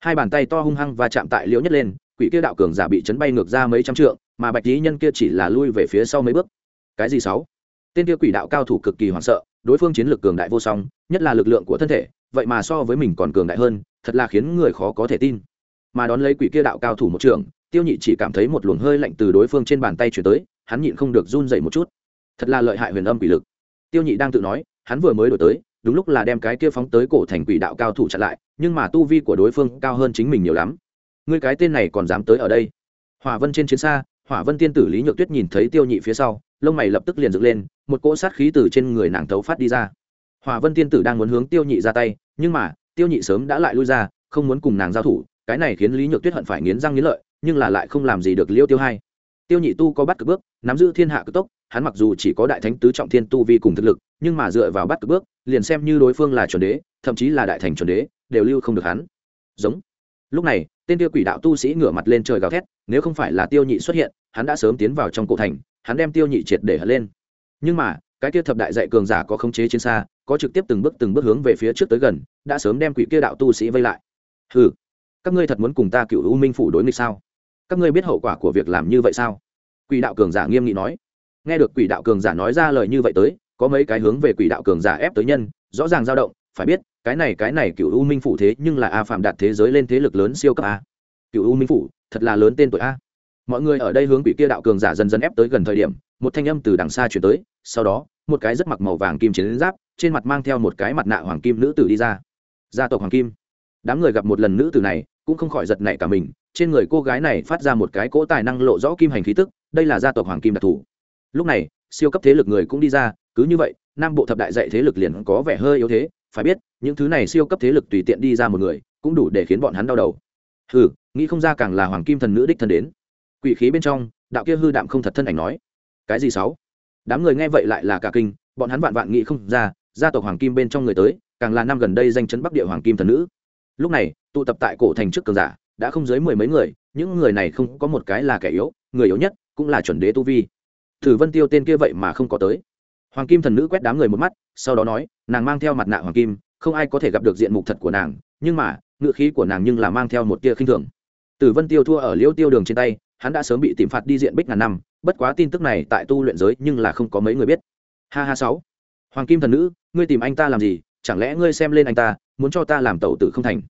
Speaker 1: hai bàn tay to hung hăng và chạm tại liễu nhất lên, quỷ kia đạo cường giả bị chấn bay ngược ra mấy trăm trượng, mà bạch lý nhân kia chỉ là lui về phía sau mấy bước. Cái gì sáu? Tên kia quỷ đạo cao thủ cực kỳ hoảng sợ, đối phương chiến lược cường đại vô song, nhất là lực lượng của thân thể, vậy mà so với mình còn cường đại hơn, thật là khiến người khó có thể tin. Mà đón lấy quỷ kia đạo cao thủ một trường, tiêu nhị chỉ cảm thấy một luồng hơi lạnh từ đối phương trên bàn tay chuyển tới hắn nhịn không được run dậy một chút. Thật là lợi hại huyền âm quỷ lực. Tiêu nhị đang tự nói, hắn vừa mới đổi tới, đúng lúc là đem cái kia phóng tới cổ thành quỷ đạo cao thủ chặn lại, nhưng mà tu vi của đối phương cao hơn chính mình nhiều lắm. Ngươi cái tên này còn dám tới ở đây? Hỏa vân trên chiến xa, hỏa vân tiên tử lý nhược tuyết nhìn thấy tiêu nhị phía sau, lông mày lập tức liền dựng lên, một cỗ sát khí từ trên người nàng thấu phát đi ra. Hỏa vân tiên tử đang muốn hướng tiêu nhị ra tay, nhưng mà, tiêu nhị sớm đã lại lui ra, không muốn cùng nàng giao thủ, cái này khiến lý nhược tuyết hận phải nghiến răng nghiến lợi, nhưng là lại không làm gì được liêu tiêu hai tiêu nhị tu có bắt cực bước nắm giữ thiên hạ cực tốc hắn mặc dù chỉ có đại thánh tứ trọng thiên tu vi cùng thực lực nhưng mà dựa vào bắt cực bước liền xem như đối phương là chuẩn đế thậm chí là đại thành chuẩn đế đều lưu không được hắn. Giống. Lúc này tên tiêu quỷ đạo tu sĩ ngửa mặt lên trời gào thét nếu không phải là tiêu nhị xuất hiện hắn đã sớm tiến vào trong cổ thành hắn đem tiêu nhị triệt để hất lên. Nhưng mà cái kia thập đại dạy cường giả có khống chế trên xa có trực tiếp từng bước từng bước hướng về phía trước tới gần đã sớm đem quỷ kia đạo tu sĩ vây lại. Hừ, các ngươi thật muốn cùng ta cựu u minh phủ đối nghịch sao? Các ngươi biết hậu quả của việc làm như vậy sao? Quỷ đạo cường giả nghiêm nghị nói. Nghe được quỷ đạo cường giả nói ra lời như vậy tới, có mấy cái hướng về quỷ đạo cường giả ép tới nhân, rõ ràng dao động, phải biết, cái này cái này cựu u minh phủ thế nhưng là a phạm đạt thế giới lên thế lực lớn siêu cấp a. Cựu u minh phủ, thật là lớn tên tuổi a. Mọi người ở đây hướng quỷ kia đạo cường giả dần dần ép tới gần thời điểm, một thanh âm từ đằng xa chuyển tới, sau đó, một cái rất mặc màu vàng kim chiến giáp, trên mặt mang theo một cái mặt nạ hoàng kim nữ tử đi ra. Gia tộc hoàng kim. Đám người gặp một lần nữ tử này cũng không khỏi giật nảy cả mình, trên người cô gái này phát ra một cái cỗ tài năng lộ rõ kim hành khí tức, đây là gia tộc hoàng kim đặc thù. Lúc này, siêu cấp thế lực người cũng đi ra, cứ như vậy, nam bộ thập đại dạy thế lực liền có vẻ hơi yếu thế, phải biết, những thứ này siêu cấp thế lực tùy tiện đi ra một người, cũng đủ để khiến bọn hắn đau đầu. Hừ, nghĩ không ra càng là hoàng kim thần nữ đích thân đến. Quỷ khí bên trong, đạo kia hư đạm không thật thân ảnh nói, cái gì sáu? Đám người nghe vậy lại là cả kinh, bọn hắn vạn vạn nghĩ không ra, gia tộc hoàng kim bên trong người tới, càng là năm gần đây danh chấn bắc địa hoàng kim thần nữ lúc này, tụ tập tại cổ thành trước cường giả, đã không dưới mười mấy người, những người này không có một cái là kẻ yếu, người yếu nhất cũng là chuẩn đế tu vi. Thử vân tiêu tên kia vậy mà không có tới. Hoàng kim thần nữ quét đám người một mắt, sau đó nói, nàng mang theo mặt nạ hoàng kim, không ai có thể gặp được diện mục thật của nàng, nhưng mà, ngựa khí của nàng nhưng là mang theo một tia khinh thường. Tử vân tiêu thua ở liễu tiêu đường trên tay, hắn đã sớm bị tìm phạt đi diện bích ngàn năm, bất quá tin tức này tại tu luyện giới nhưng là không có mấy người biết. Ha ha sáu. Hoàng kim thần nữ, ngươi tìm anh ta làm gì? Chẳng lẽ ngươi xem lên anh ta muốn cho ta làm tẩu tử không thành.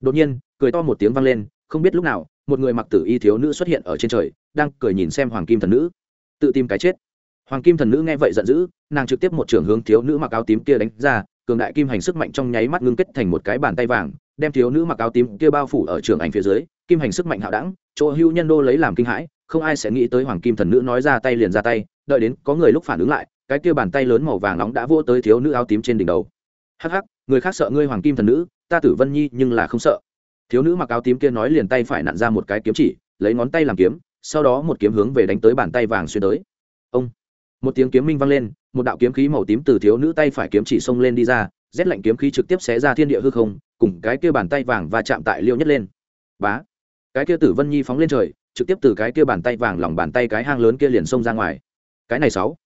Speaker 1: Đột nhiên, cười to một tiếng vang lên, không biết lúc nào, một người mặc tử y thiếu nữ xuất hiện ở trên trời, đang cười nhìn xem hoàng kim thần nữ. Tự tìm cái chết. Hoàng kim thần nữ nghe vậy giận dữ, nàng trực tiếp một trường hướng thiếu nữ mặc áo tím kia đánh ra, cường đại kim hành sức mạnh trong nháy mắt ngưng kết thành một cái bàn tay vàng, đem thiếu nữ mặc áo tím kia bao phủ ở trường ảnh phía dưới, kim hành sức mạnh hạo đẳng, chỗ hưu nhân đô lấy làm kinh hãi, không ai sẽ nghĩ tới hoàng kim thần nữ nói ra tay liền ra tay, đợi đến có người lúc phản ứng lại, cái kia bàn tay lớn màu vàng nóng đã vô tới thiếu nữ áo tím trên đỉnh đầu. Hắc hắc người khác sợ ngươi hoàng kim thần nữ, ta tử vân nhi nhưng là không sợ. Thiếu nữ mặc áo tím kia nói liền tay phải nặn ra một cái kiếm chỉ, lấy ngón tay làm kiếm, sau đó một kiếm hướng về đánh tới bàn tay vàng xuyên tới. Ông! Một tiếng kiếm minh vang lên, một đạo kiếm khí màu tím từ thiếu nữ tay phải kiếm chỉ xông lên đi ra, rét lạnh kiếm khí trực tiếp xé ra thiên địa hư không, cùng cái kia bàn tay vàng và chạm tại liêu nhất lên. Bá! Cái kia tử vân nhi phóng lên trời, trực tiếp từ cái kia bàn tay vàng lòng bàn tay cái hang lớn kia liền xông ra ngoài. Cái này sáu!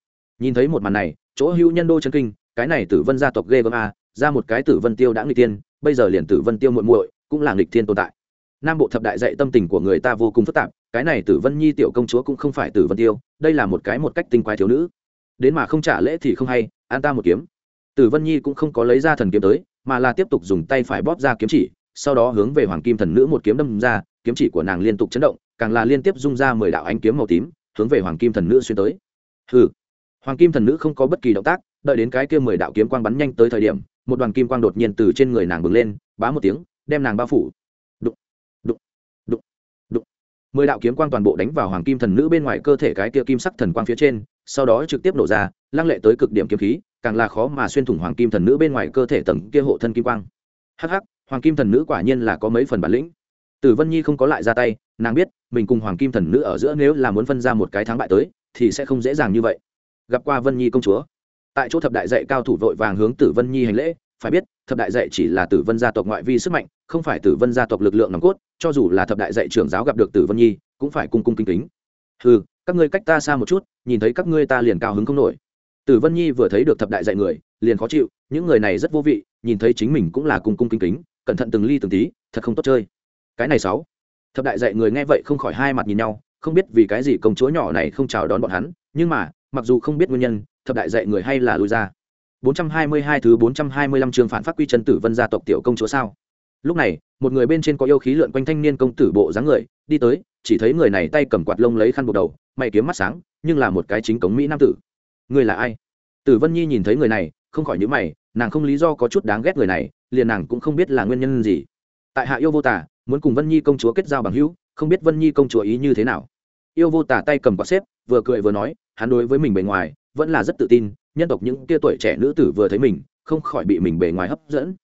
Speaker 1: Nhìn thấy một màn này, chỗ hữu nhân đô chân kinh, cái này tử vân gia tộc ghê gớm a ra một cái tử vân tiêu đã nghịch tiên bây giờ liền tử vân tiêu muội muội cũng là nghịch thiên tồn tại. Nam bộ thập đại dạy tâm tình của người ta vô cùng phức tạp, cái này tử vân nhi tiểu công chúa cũng không phải tử vân tiêu, đây là một cái một cách tinh quái thiếu nữ. Đến mà không trả lễ thì không hay, an ta một kiếm. Tử vân nhi cũng không có lấy ra thần kiếm tới, mà là tiếp tục dùng tay phải bóp ra kiếm chỉ, sau đó hướng về hoàng kim thần nữ một kiếm đâm ra, kiếm chỉ của nàng liên tục chấn động, càng là liên tiếp dung ra mười đạo ánh kiếm màu tím, hướng về hoàng kim thần nữ xuyên tới. Hừ. Hoàng kim thần nữ không có bất kỳ động tác, đợi đến cái kia mười đạo kiếm quang bắn nhanh tới thời điểm một đoàn kim quang đột nhiên từ trên người nàng bừng lên, bá một tiếng, đem nàng bao phủ. Đụng đụng đụng đụng. Mười đạo kiếm quang toàn bộ đánh vào hoàng kim thần nữ bên ngoài cơ thể cái kia kim sắc thần quang phía trên, sau đó trực tiếp nổ ra, lăng lệ tới cực điểm kiếm khí, càng là khó mà xuyên thủng hoàng kim thần nữ bên ngoài cơ thể tầng kia hộ thân kim quang. Hắc hắc, hoàng kim thần nữ quả nhiên là có mấy phần bản lĩnh. Tử vân nhi không có lại ra tay, nàng biết, mình cùng hoàng kim thần nữ ở giữa nếu là muốn phân ra một cái thắng bại tới, thì sẽ không dễ dàng như vậy. Gặp qua vân nhi công chúa tại chỗ thập đại dạy cao thủ vội vàng hướng tử vân nhi hành lễ, phải biết, thập đại dạy chỉ là tử vân gia tộc ngoại vi sức mạnh, không phải tử vân gia tộc lực lượng nòng cốt, cho dù là thập đại dạy trưởng giáo gặp được tử vân nhi, cũng phải cung cung kính kính. Ừ các ngươi cách ta xa một chút, nhìn thấy các ngươi ta liền cao hứng không nổi. Tử vân nhi vừa thấy được thập đại dạy người, liền khó chịu, những người này rất vô vị, nhìn thấy chính mình cũng là cung cung kính kính, cẩn thận từng ly từng tí, thật không tốt chơi. Cái này sáu. Thập đại dạy người nghe vậy không khỏi hai mặt nhìn nhau, không biết vì cái gì công chúa nhỏ này không chào đón bọn hắn, nhưng mà, mặc dù không biết nguyên nhân thập đại dạy người hay là lui ra? 422 thứ 425 chương phản phát quy chân tử vân gia tộc tiểu công chúa sao? Lúc này, một người bên trên có yêu khí lượn quanh thanh niên công tử bộ dáng người, đi tới, chỉ thấy người này tay cầm quạt lông lấy khăn buộc đầu, mày kiếm mắt sáng, nhưng là một cái chính cống mỹ nam tử. Người là ai? Tử vân nhi nhìn thấy người này, không khỏi nhíu mày, nàng không lý do có chút đáng ghét người này, liền nàng cũng không biết là nguyên nhân gì. Tại hạ yêu vô tả muốn cùng vân nhi công chúa kết giao bằng hữu, không biết vân nhi công chúa ý như thế nào. Yêu vô tả tay cầm quạt xếp, vừa cười vừa nói, hắn đối với mình bề ngoài vẫn là rất tự tin, nhân tộc những tia tuổi trẻ nữ tử vừa thấy mình, không khỏi bị mình bề ngoài hấp dẫn.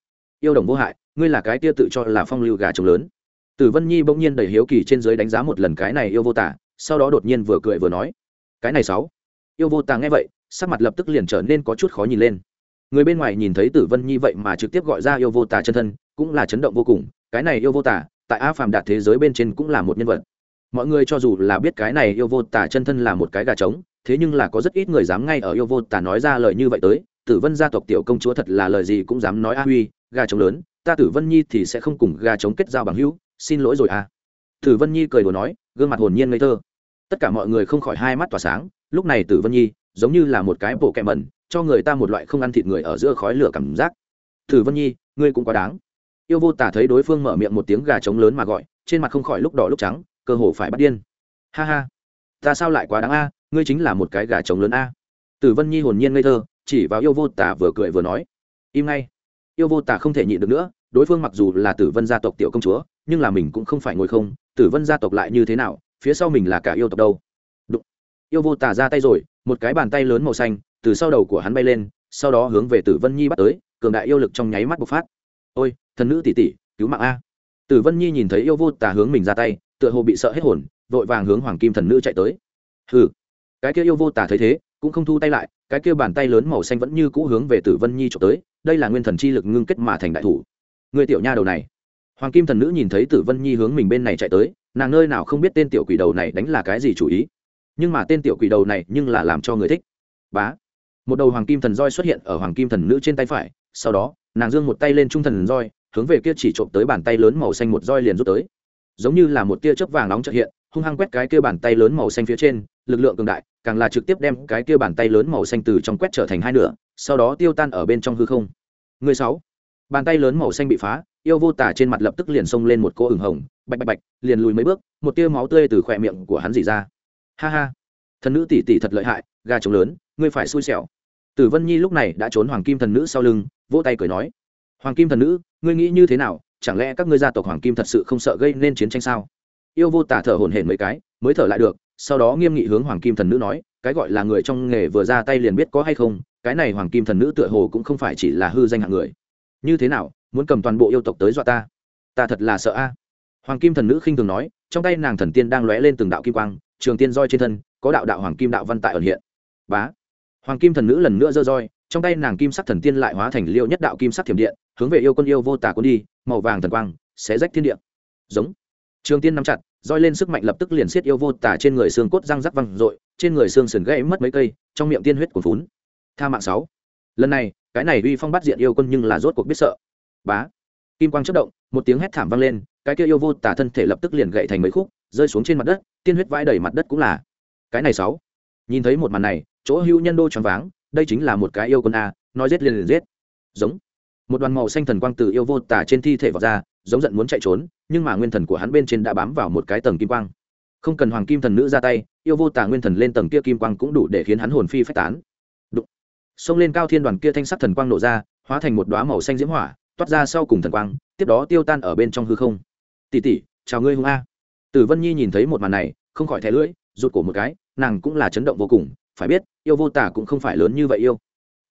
Speaker 1: Yêu đồng vô hại, ngươi là cái tia tự cho là phong lưu gà trống lớn. Tử vân nhi bỗng nhiên đầy hiếu kỳ trên giới đánh giá một lần cái này yêu vô tả, sau đó đột nhiên vừa cười vừa nói, cái này sáu. Yêu vô tả nghe vậy, sắc mặt lập tức liền trở nên có chút khó nhìn lên. Người bên ngoài nhìn thấy tử vân nhi vậy mà trực tiếp gọi ra yêu vô tả chân thân, cũng là chấn động vô cùng, cái này yêu vô tả, tại a phàm đạt thế giới bên trên cũng là một nhân vật. Mọi người cho dù là biết cái này yêu vô tả chân thân là một cái gà trống thế nhưng là có rất ít người dám ngay ở yêu vô tả nói ra lời như vậy tới. Tử vân gia tộc tiểu công chúa thật là lời gì cũng dám nói a huy, gà trống lớn, ta tử vân nhi thì sẽ không cùng gà trống kết giao bằng hữu, xin lỗi rồi à. Tử vân nhi cười đùa nói, gương mặt hồn nhiên ngây thơ. Tất cả mọi người không khỏi hai mắt tỏa sáng, lúc này tử vân nhi, giống như là một cái bộ kẹ mẩn, cho người ta một loại không ăn thịt người ở giữa khói lửa cảm giác. Tử vân nhi, ngươi cũng quá đáng. Yêu vô tả thấy đối phương mở miệng một tiếng gà trống lớn mà gọi, trên mặt không khỏi lúc đỏ lúc trắng, cơ hồ phải bắt điên. Ha ha, ta sao lại quá đáng a? Ngươi chính là một cái gà trống lớn a. Tử vân nhi hồn nhiên ngây thơ, chỉ vào yêu vô tả vừa cười vừa nói, im ngay. Yêu vô tả không thể nhịn được nữa, đối phương mặc dù là tử vân gia tộc tiểu công chúa, nhưng là mình cũng không phải ngồi không, tử vân gia tộc lại như thế nào, phía sau mình là cả yêu tộc đâu. Đụng. yêu vô tả ra tay rồi, một cái bàn tay lớn màu xanh từ sau đầu của hắn bay lên, sau đó hướng về tử vân nhi bắt tới, cường đại yêu lực trong nháy mắt bộc phát. Ôi, thần nữ tỷ tỷ, cứu mạng a. Tử vân nhi nhìn thấy yêu vô tả hướng mình ra tay, tựa hồ bị sợ hết hồn, vội vàng hướng hoàng kim thần nữ chạy tới. Hừ cái kia yêu vô tả thấy thế, cũng không thu tay lại, cái kia bàn tay lớn màu xanh vẫn như cũ hướng về tử vân nhi trộm tới, đây là nguyên thần chi lực ngưng kết mà thành đại thủ. Người tiểu nha đầu này. Hoàng kim thần nữ nhìn thấy tử vân nhi hướng mình bên này chạy tới, nàng nơi nào không biết tên tiểu quỷ đầu này đánh là cái gì chủ ý. Nhưng mà tên tiểu quỷ đầu này nhưng là làm cho người thích. Bá. Một đầu hoàng kim thần roi xuất hiện ở hoàng kim thần nữ trên tay phải, sau đó, nàng giương một tay lên trung thần roi, hướng về kia chỉ trộm tới bàn tay lớn màu xanh một roi liền rút tới giống như là một tia chớp vàng nóng chợt hiện, hung hăng quét cái kia bàn tay lớn màu xanh phía trên, lực lượng cường đại, càng là trực tiếp đem cái kia bàn tay lớn màu xanh từ trong quét trở thành hai nửa, sau đó tiêu tan ở bên trong hư không. Người sáu, bàn tay lớn màu xanh bị phá, yêu vô tả trên mặt lập tức liền xông lên một cô ửng hồng, bạch bạch bạch, liền lùi mấy bước, một tia máu tươi từ khỏe miệng của hắn dỉ ra. Ha ha, thần nữ tỷ tỷ thật lợi hại, gà trống lớn, ngươi phải xui xẻo. Tử vân nhi lúc này đã trốn hoàng kim thần nữ sau lưng, vỗ tay cười nói, hoàng kim thần nữ, ngươi nghĩ như thế nào? Chẳng lẽ các ngươi gia tộc hoàng kim thật sự không sợ gây nên chiến tranh sao? Yêu vô tả thở hổn hển mấy cái, mới thở lại được, sau đó nghiêm nghị hướng hoàng kim thần nữ nói, cái gọi là người trong nghề vừa ra tay liền biết có hay không, cái này hoàng kim thần nữ tựa hồ cũng không phải chỉ là hư danh hạng người. Như thế nào, muốn cầm toàn bộ yêu tộc tới dọa ta? Ta thật là sợ a. Hoàng kim thần nữ khinh thường nói, trong tay nàng thần tiên đang lóe lên từng đạo kim quang, trường tiên roi trên thân, có đạo đạo hoàng kim đạo văn tại ẩn hiện. Bá. Hoàng kim thần nữ lần nữa giơ roi trong tay nàng kim sắc thần tiên lại hóa thành liêu nhất đạo kim sắc thiểm điện, hướng về yêu quân yêu vô tả quân đi, màu vàng thần quang, xé rách thiên địa. Giống. Trường tiên nắm chặt, roi lên sức mạnh lập tức liền xiết yêu vô tả trên người xương cốt răng rắc văng r trên người xương sườn gãy mất mấy cây, trong miệng tiên huyết của phún tha mạng sáu. Lần này, cái này uy phong bắt diện yêu quân nhưng là rốt cuộc biết sợ. Bá. Kim quang chất động, một tiếng hét thảm vang lên, cái kia yêu vô tả thân thể lập tức liền gậy thành mấy khúc, rơi xuống trên mặt đất, tiên huyết vãi đầy mặt đất cũng là. Cái này sáu. Nhìn thấy một màn này, chỗ hữu nhân đô choáng váng đây chính là một cái yêu quân a, nói giết liền liền giết. Giống. Một đoàn màu xanh thần quang từ yêu vô tả trên thi thể vọt ra, giống giận muốn chạy trốn, nhưng mà nguyên thần của hắn bên trên đã bám vào một cái tầng kim quang. Không cần hoàng kim thần nữ ra tay, yêu vô tả nguyên thần lên tầng kia kim quang cũng đủ để khiến hắn hồn phi phách tán. Đụng. xông lên cao thiên đoàn kia thanh sắc thần quang nổ ra, hóa thành một đoá màu xanh diễm hỏa, toát ra sau cùng thần quang, tiếp đó tiêu tan ở bên trong hư không. Tỷ tỷ, chào ngươi hung a. Tử vân nhi nhìn thấy một màn này, không khỏi thẻ lưỡi, rụt cổ một cái, nàng cũng là chấn động vô cùng phải biết, yêu vô tả cũng không phải lớn như vậy yêu.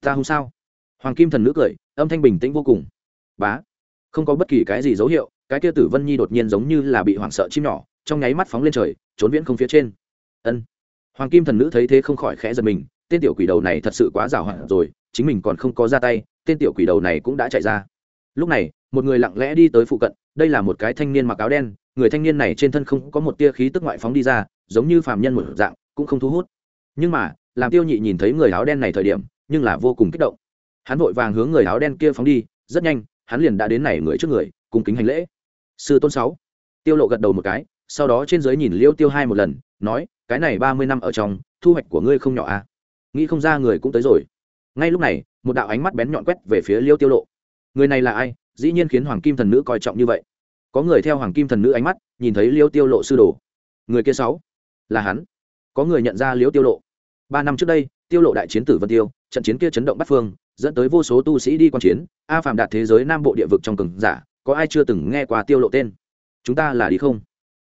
Speaker 1: Ta không sao? Hoàng kim thần nữ cười, âm thanh bình tĩnh vô cùng. Bá. Không có bất kỳ cái gì dấu hiệu, cái kia tử vân nhi đột nhiên giống như là bị hoảng sợ chim nhỏ, trong nháy mắt phóng lên trời, trốn viễn không phía trên. Ân. Hoàng kim thần nữ thấy thế không khỏi khẽ giật mình, tên tiểu quỷ đầu này thật sự quá giàu hoạn rồi, chính mình còn không có ra tay, tên tiểu quỷ đầu này cũng đã chạy ra. Lúc này, một người lặng lẽ đi tới phụ cận, đây là một cái thanh niên mặc áo đen, người thanh niên này trên thân không có một tia khí tức ngoại phóng đi ra, giống như phàm nhân một dạng, cũng không thu hút. Nhưng mà làm tiêu nhị nhìn thấy người áo đen này thời điểm, nhưng là vô cùng kích động. Hắn vội vàng hướng người áo đen kia phóng đi, rất nhanh, hắn liền đã đến này người trước người cùng kính hành lễ. Sư tôn sáu. Tiêu lộ gật đầu một cái, sau đó trên dưới nhìn liêu tiêu hai một lần, nói, cái này ba mươi năm ở trong, thu hoạch của ngươi không nhỏ à? Nghĩ không ra người cũng tới rồi. Ngay lúc này, một đạo ánh mắt bén nhọn quét về phía liêu tiêu lộ. Người này là ai? Dĩ nhiên khiến hoàng kim thần nữ coi trọng như vậy. Có người theo hoàng kim thần nữ ánh mắt, nhìn thấy liêu tiêu lộ sư đồ. Người kia sáu, là hắn. Có người nhận ra liêu tiêu lộ ba năm trước đây, tiêu lộ đại chiến tử vân tiêu, trận chiến kia chấn động bắt phương, dẫn tới vô số tu sĩ đi quan chiến, a phạm đạt thế giới nam bộ địa vực trong cường giả, có ai chưa từng nghe qua tiêu lộ tên? Chúng ta là đi không?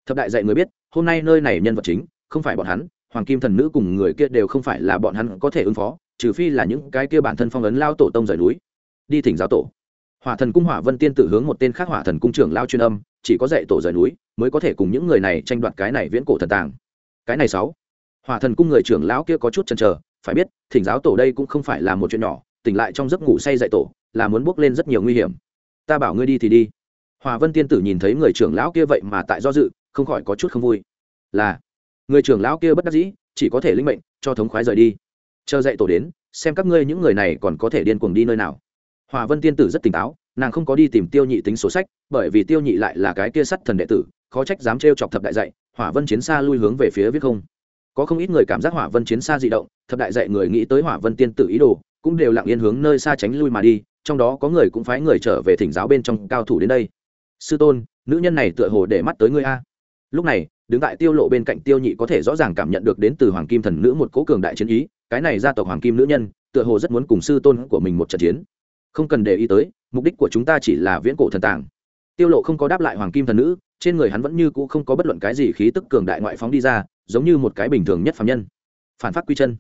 Speaker 1: Thập đại dạy người biết, hôm nay nơi này nhân vật chính, không phải bọn hắn, hoàng kim thần nữ cùng người kia đều không phải là bọn hắn có thể ứng phó, trừ phi là những cái kia bản thân phong ấn lao tổ tông rời núi. Đi thỉnh giáo tổ. Hỏa thần cung hỏa vân tiên tử hướng một tên khác hỏa thần cung trưởng lao chuyên âm, chỉ có dạy tổ rời núi, mới có thể cùng những người này tranh đoạt cái này viễn cổ thần tàng. Cái này sáu hòa thần cung người trưởng lão kia có chút chần chờ, phải biết, thỉnh giáo tổ đây cũng không phải là một chuyện nhỏ, tỉnh lại trong giấc ngủ say dạy tổ, là muốn bước lên rất nhiều nguy hiểm. Ta bảo ngươi đi thì đi. Hòa vân tiên tử nhìn thấy người trưởng lão kia vậy mà tại do dự, không khỏi có chút không vui. Là, người trưởng lão kia bất đắc dĩ, chỉ có thể linh mệnh, cho thống khoái rời đi. Chờ dạy tổ đến, xem các ngươi những người này còn có thể điên cuồng đi nơi nào. Hòa vân tiên tử rất tỉnh táo, nàng không có đi tìm tiêu nhị tính số sách, bởi vì tiêu nhị lại là cái kia sắt thần đệ tử, khó trách dám trêu chọc thập đại dạy hỏa vân chiến xa lui hướng về phía viết không có không ít người cảm giác hỏa vân chiến xa di động, thập đại dạy người nghĩ tới hỏa vân tiên tử ý đồ, cũng đều lặng yên hướng nơi xa tránh lui mà đi, trong đó có người cũng phái người trở về thỉnh giáo bên trong cao thủ đến đây. Sư tôn, nữ nhân này tựa hồ để mắt tới ngươi a. Lúc này, đứng tại tiêu lộ bên cạnh tiêu nhị có thể rõ ràng cảm nhận được đến từ hoàng kim thần nữ một cố cường đại chiến ý, cái này gia tộc hoàng kim nữ nhân, tựa hồ rất muốn cùng sư tôn của mình một trận chiến. Không cần để ý tới, mục đích của chúng ta chỉ là viễn cổ thần tàng. Tiêu lộ không có đáp lại hoàng kim thần nữ, trên người hắn vẫn như cũ không có bất luận cái gì khí tức cường đại ngoại phóng đi ra giống như một cái bình thường nhất phàm nhân. Phản phát quy chân.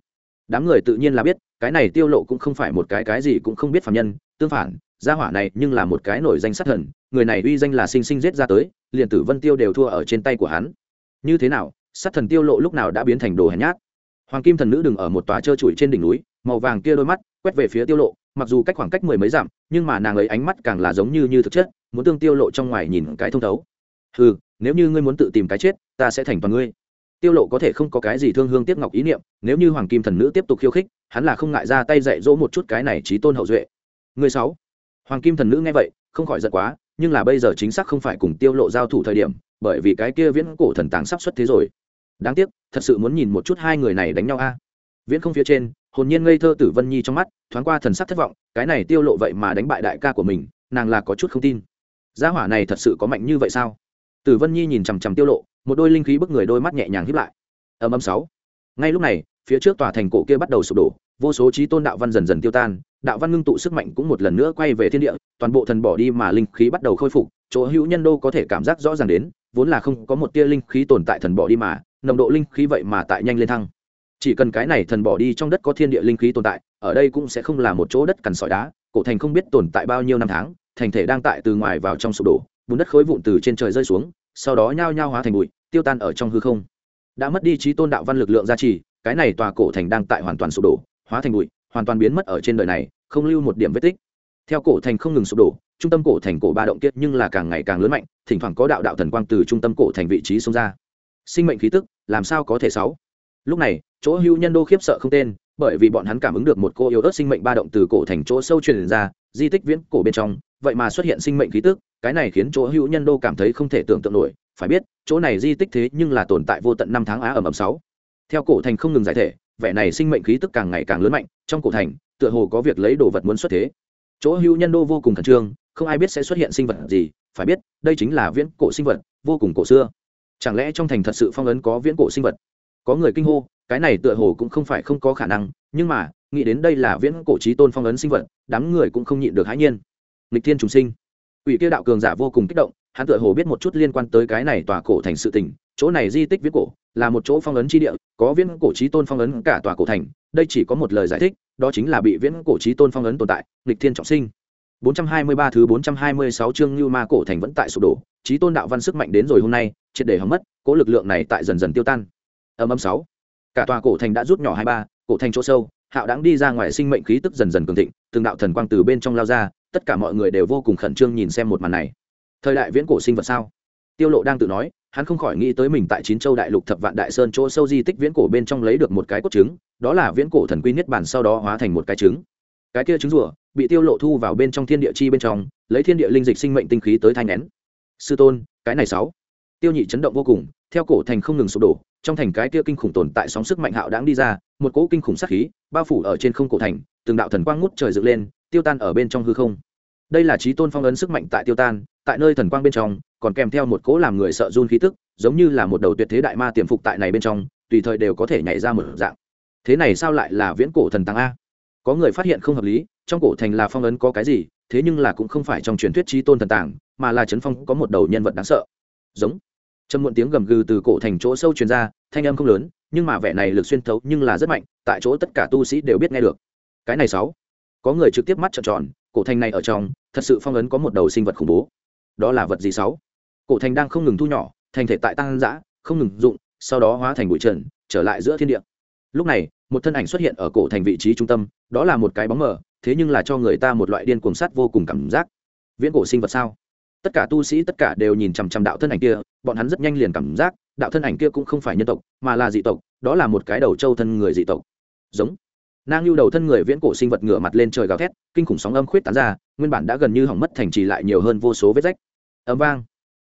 Speaker 1: Đám người tự nhiên là biết, cái này tiêu lộ cũng không phải một cái cái gì cũng không biết phàm nhân, tương phản, gia hỏa này nhưng là một cái nổi danh sát thần, người này uy danh là sinh sinh giết ra tới, liền tử vân tiêu đều thua ở trên tay của hắn. Như thế nào, sát thần tiêu lộ lúc nào đã biến thành đồ hèn nhát? Hoàng kim thần nữ đừng ở một tòa trơ trụi trên đỉnh núi, màu vàng kia đôi mắt quét về phía tiêu lộ, mặc dù cách khoảng cách mười mấy dặm, nhưng mà nàng ấy ánh mắt càng là giống như như thực chất, muốn tương tiêu lộ trong ngoài nhìn cái thông thấu. Hừ, nếu như ngươi muốn tự tìm cái chết, ta sẽ thành toàn ngươi tiêu lộ có thể không có cái gì thương hương tiếc ngọc ý niệm, nếu như hoàng kim thần nữ tiếp tục khiêu khích, hắn là không ngại ra tay dạy dỗ một chút cái này trí tôn hậu duệ. Người sáu. Hoàng kim thần nữ nghe vậy, không khỏi giận quá, nhưng là bây giờ chính xác không phải cùng tiêu lộ giao thủ thời điểm, bởi vì cái kia viễn cổ thần tàng sắp xuất thế rồi. Đáng tiếc, thật sự muốn nhìn một chút hai người này đánh nhau a. Viễn không phía trên, hồn nhiên ngây thơ tử vân nhi trong mắt, thoáng qua thần sắc thất vọng, cái này tiêu lộ vậy mà đánh bại đại ca của mình, nàng là có chút không tin. Gia hỏa này thật sự có mạnh như vậy sao? Tử vân nhi nhìn chằm chằm tiêu lộ một đôi linh khí bức người đôi mắt nhẹ nhàng hiếp lại. Âm âm sáu. Ngay lúc này, phía trước tòa thành cổ kia bắt đầu sụp đổ, vô số trí tôn đạo văn dần dần tiêu tan, đạo văn ngưng tụ sức mạnh cũng một lần nữa quay về thiên địa, toàn bộ thần bỏ đi mà linh khí bắt đầu khôi phục, chỗ hữu nhân đô có thể cảm giác rõ ràng đến, vốn là không có một tia linh khí tồn tại thần bỏ đi mà, nồng độ linh khí vậy mà tại nhanh lên thăng. Chỉ cần cái này thần bỏ đi trong đất có thiên địa linh khí tồn tại, ở đây cũng sẽ không là một chỗ đất cằn sỏi đá, cổ thành không biết tồn tại bao nhiêu năm tháng, thành thể đang tại từ ngoài vào trong sụp đổ, bùn đất khối vụn từ trên trời rơi xuống sau đó nhao nhao hóa thành bụi, tiêu tan ở trong hư không. Đã mất đi trí tôn đạo văn lực lượng gia trì, cái này tòa cổ thành đang tại hoàn toàn sụp đổ, hóa thành bụi, hoàn toàn biến mất ở trên đời này, không lưu một điểm vết tích. Theo cổ thành không ngừng sụp đổ, trung tâm cổ thành cổ ba động kiệt nhưng là càng ngày càng lớn mạnh, thỉnh thoảng có đạo đạo thần quang từ trung tâm cổ thành vị trí xông ra. Sinh mệnh khí tức, làm sao có thể sáu? Lúc này, chỗ hưu nhân đô khiếp sợ không tên, bởi vì bọn hắn cảm ứng được một cô yếu ớt sinh mệnh ba động từ cổ thành chỗ sâu truyền ra, di tích viễn cổ bên trong, vậy mà xuất hiện sinh mệnh khí tức cái này khiến chỗ hữu nhân đô cảm thấy không thể tưởng tượng nổi, phải biết, chỗ này di tích thế nhưng là tồn tại vô tận năm tháng á ẩm ẩm sáu. Theo cổ thành không ngừng giải thể, vẻ này sinh mệnh khí tức càng ngày càng lớn mạnh, trong cổ thành, tựa hồ có việc lấy đồ vật muốn xuất thế. Chỗ hữu nhân đô vô cùng khẩn trương, không ai biết sẽ xuất hiện sinh vật gì, phải biết, đây chính là viễn cổ sinh vật, vô cùng cổ xưa. Chẳng lẽ trong thành thật sự phong ấn có viễn cổ sinh vật? Có người kinh hô, cái này tựa hồ cũng không phải không có khả năng, nhưng mà, nghĩ đến đây là viễn cổ trí tôn phong ấn sinh vật, đám người cũng không nhịn được hãi nhiên. Lịch thiên trùng sinh quỷ kia đạo cường giả vô cùng kích động hắn tựa hồ biết một chút liên quan tới cái này tòa cổ thành sự tình chỗ này di tích viễn cổ là một chỗ phong ấn chi địa có viễn cổ chí tôn phong ấn cả tòa cổ thành đây chỉ có một lời giải thích đó chính là bị viễn cổ chí tôn phong ấn tồn tại lịch thiên trọng sinh 423 thứ 426 chương Như Ma cổ thành vẫn tại sụp đổ, chí tôn đạo văn sức mạnh đến rồi hôm nay, triệt để hỏng mất, cố lực lượng này tại dần dần tiêu tan. Âm âm 6. Cả tòa cổ thành đã rút nhỏ 23, cổ thành chỗ sâu, Hạo đáng đi ra ngoài sinh mệnh khí tức dần dần cường thịnh, từng đạo thần quang từ bên trong lao ra, tất cả mọi người đều vô cùng khẩn trương nhìn xem một màn này. Thời đại viễn cổ sinh vật sao? Tiêu Lộ đang tự nói, hắn không khỏi nghĩ tới mình tại chín châu đại lục thập vạn đại sơn chỗ sâu di tích viễn cổ bên trong lấy được một cái cốt trứng, đó là viễn cổ thần quy niết bản sau đó hóa thành một cái trứng. Cái kia trứng rùa bị tiêu lộ thu vào bên trong thiên địa chi bên trong lấy thiên địa linh dịch sinh mệnh tinh khí tới thanh nén sư tôn cái này sáu tiêu nhị chấn động vô cùng theo cổ thành không ngừng sụp đổ trong thành cái kia kinh khủng tồn tại sóng sức mạnh hạo đáng đi ra một cỗ kinh khủng sát khí bao phủ ở trên không cổ thành, từng đạo thần quang ngút trời dựng lên, tiêu tan ở bên trong hư không. Đây là trí tôn phong ấn sức mạnh tại tiêu tan, tại nơi thần quang bên trong, còn kèm theo một cỗ làm người sợ run khí tức, giống như là một đầu tuyệt thế đại ma tiềm phục tại này bên trong, tùy thời đều có thể nhảy ra một dạng. Thế này sao lại là viễn cổ thần tăng a? Có người phát hiện không hợp lý, trong cổ thành là phong ấn có cái gì, thế nhưng là cũng không phải trong truyền thuyết trí tôn thần tàng, mà là trấn phong có một đầu nhân vật đáng sợ. Giống. Trầm muộn tiếng gầm gừ từ cổ thành chỗ sâu truyền ra, thanh âm không lớn nhưng mà vẻ này lực xuyên thấu nhưng là rất mạnh, tại chỗ tất cả tu sĩ đều biết nghe được. Cái này sáu. Có người trực tiếp mắt trợn tròn, cổ thành này ở trong, thật sự phong ấn có một đầu sinh vật khủng bố. Đó là vật gì sáu? Cổ thành đang không ngừng thu nhỏ, thành thể tại tăng dã, không ngừng dụng, sau đó hóa thành bụi trần, trở lại giữa thiên địa. Lúc này, một thân ảnh xuất hiện ở cổ thành vị trí trung tâm, đó là một cái bóng mờ, thế nhưng là cho người ta một loại điên cuồng sát vô cùng cảm giác. Viễn cổ sinh vật sao? Tất cả tu sĩ tất cả đều nhìn chằm chằm đạo thân ảnh kia, bọn hắn rất nhanh liền cảm giác đạo thân ảnh kia cũng không phải nhân tộc, mà là dị tộc, đó là một cái đầu trâu thân người dị tộc. Giống. Nang lưu đầu thân người viễn cổ sinh vật ngửa mặt lên trời gào thét, kinh khủng sóng âm khuyết tán ra, nguyên bản đã gần như hỏng mất thành trì lại nhiều hơn vô số vết rách. Ấm vang.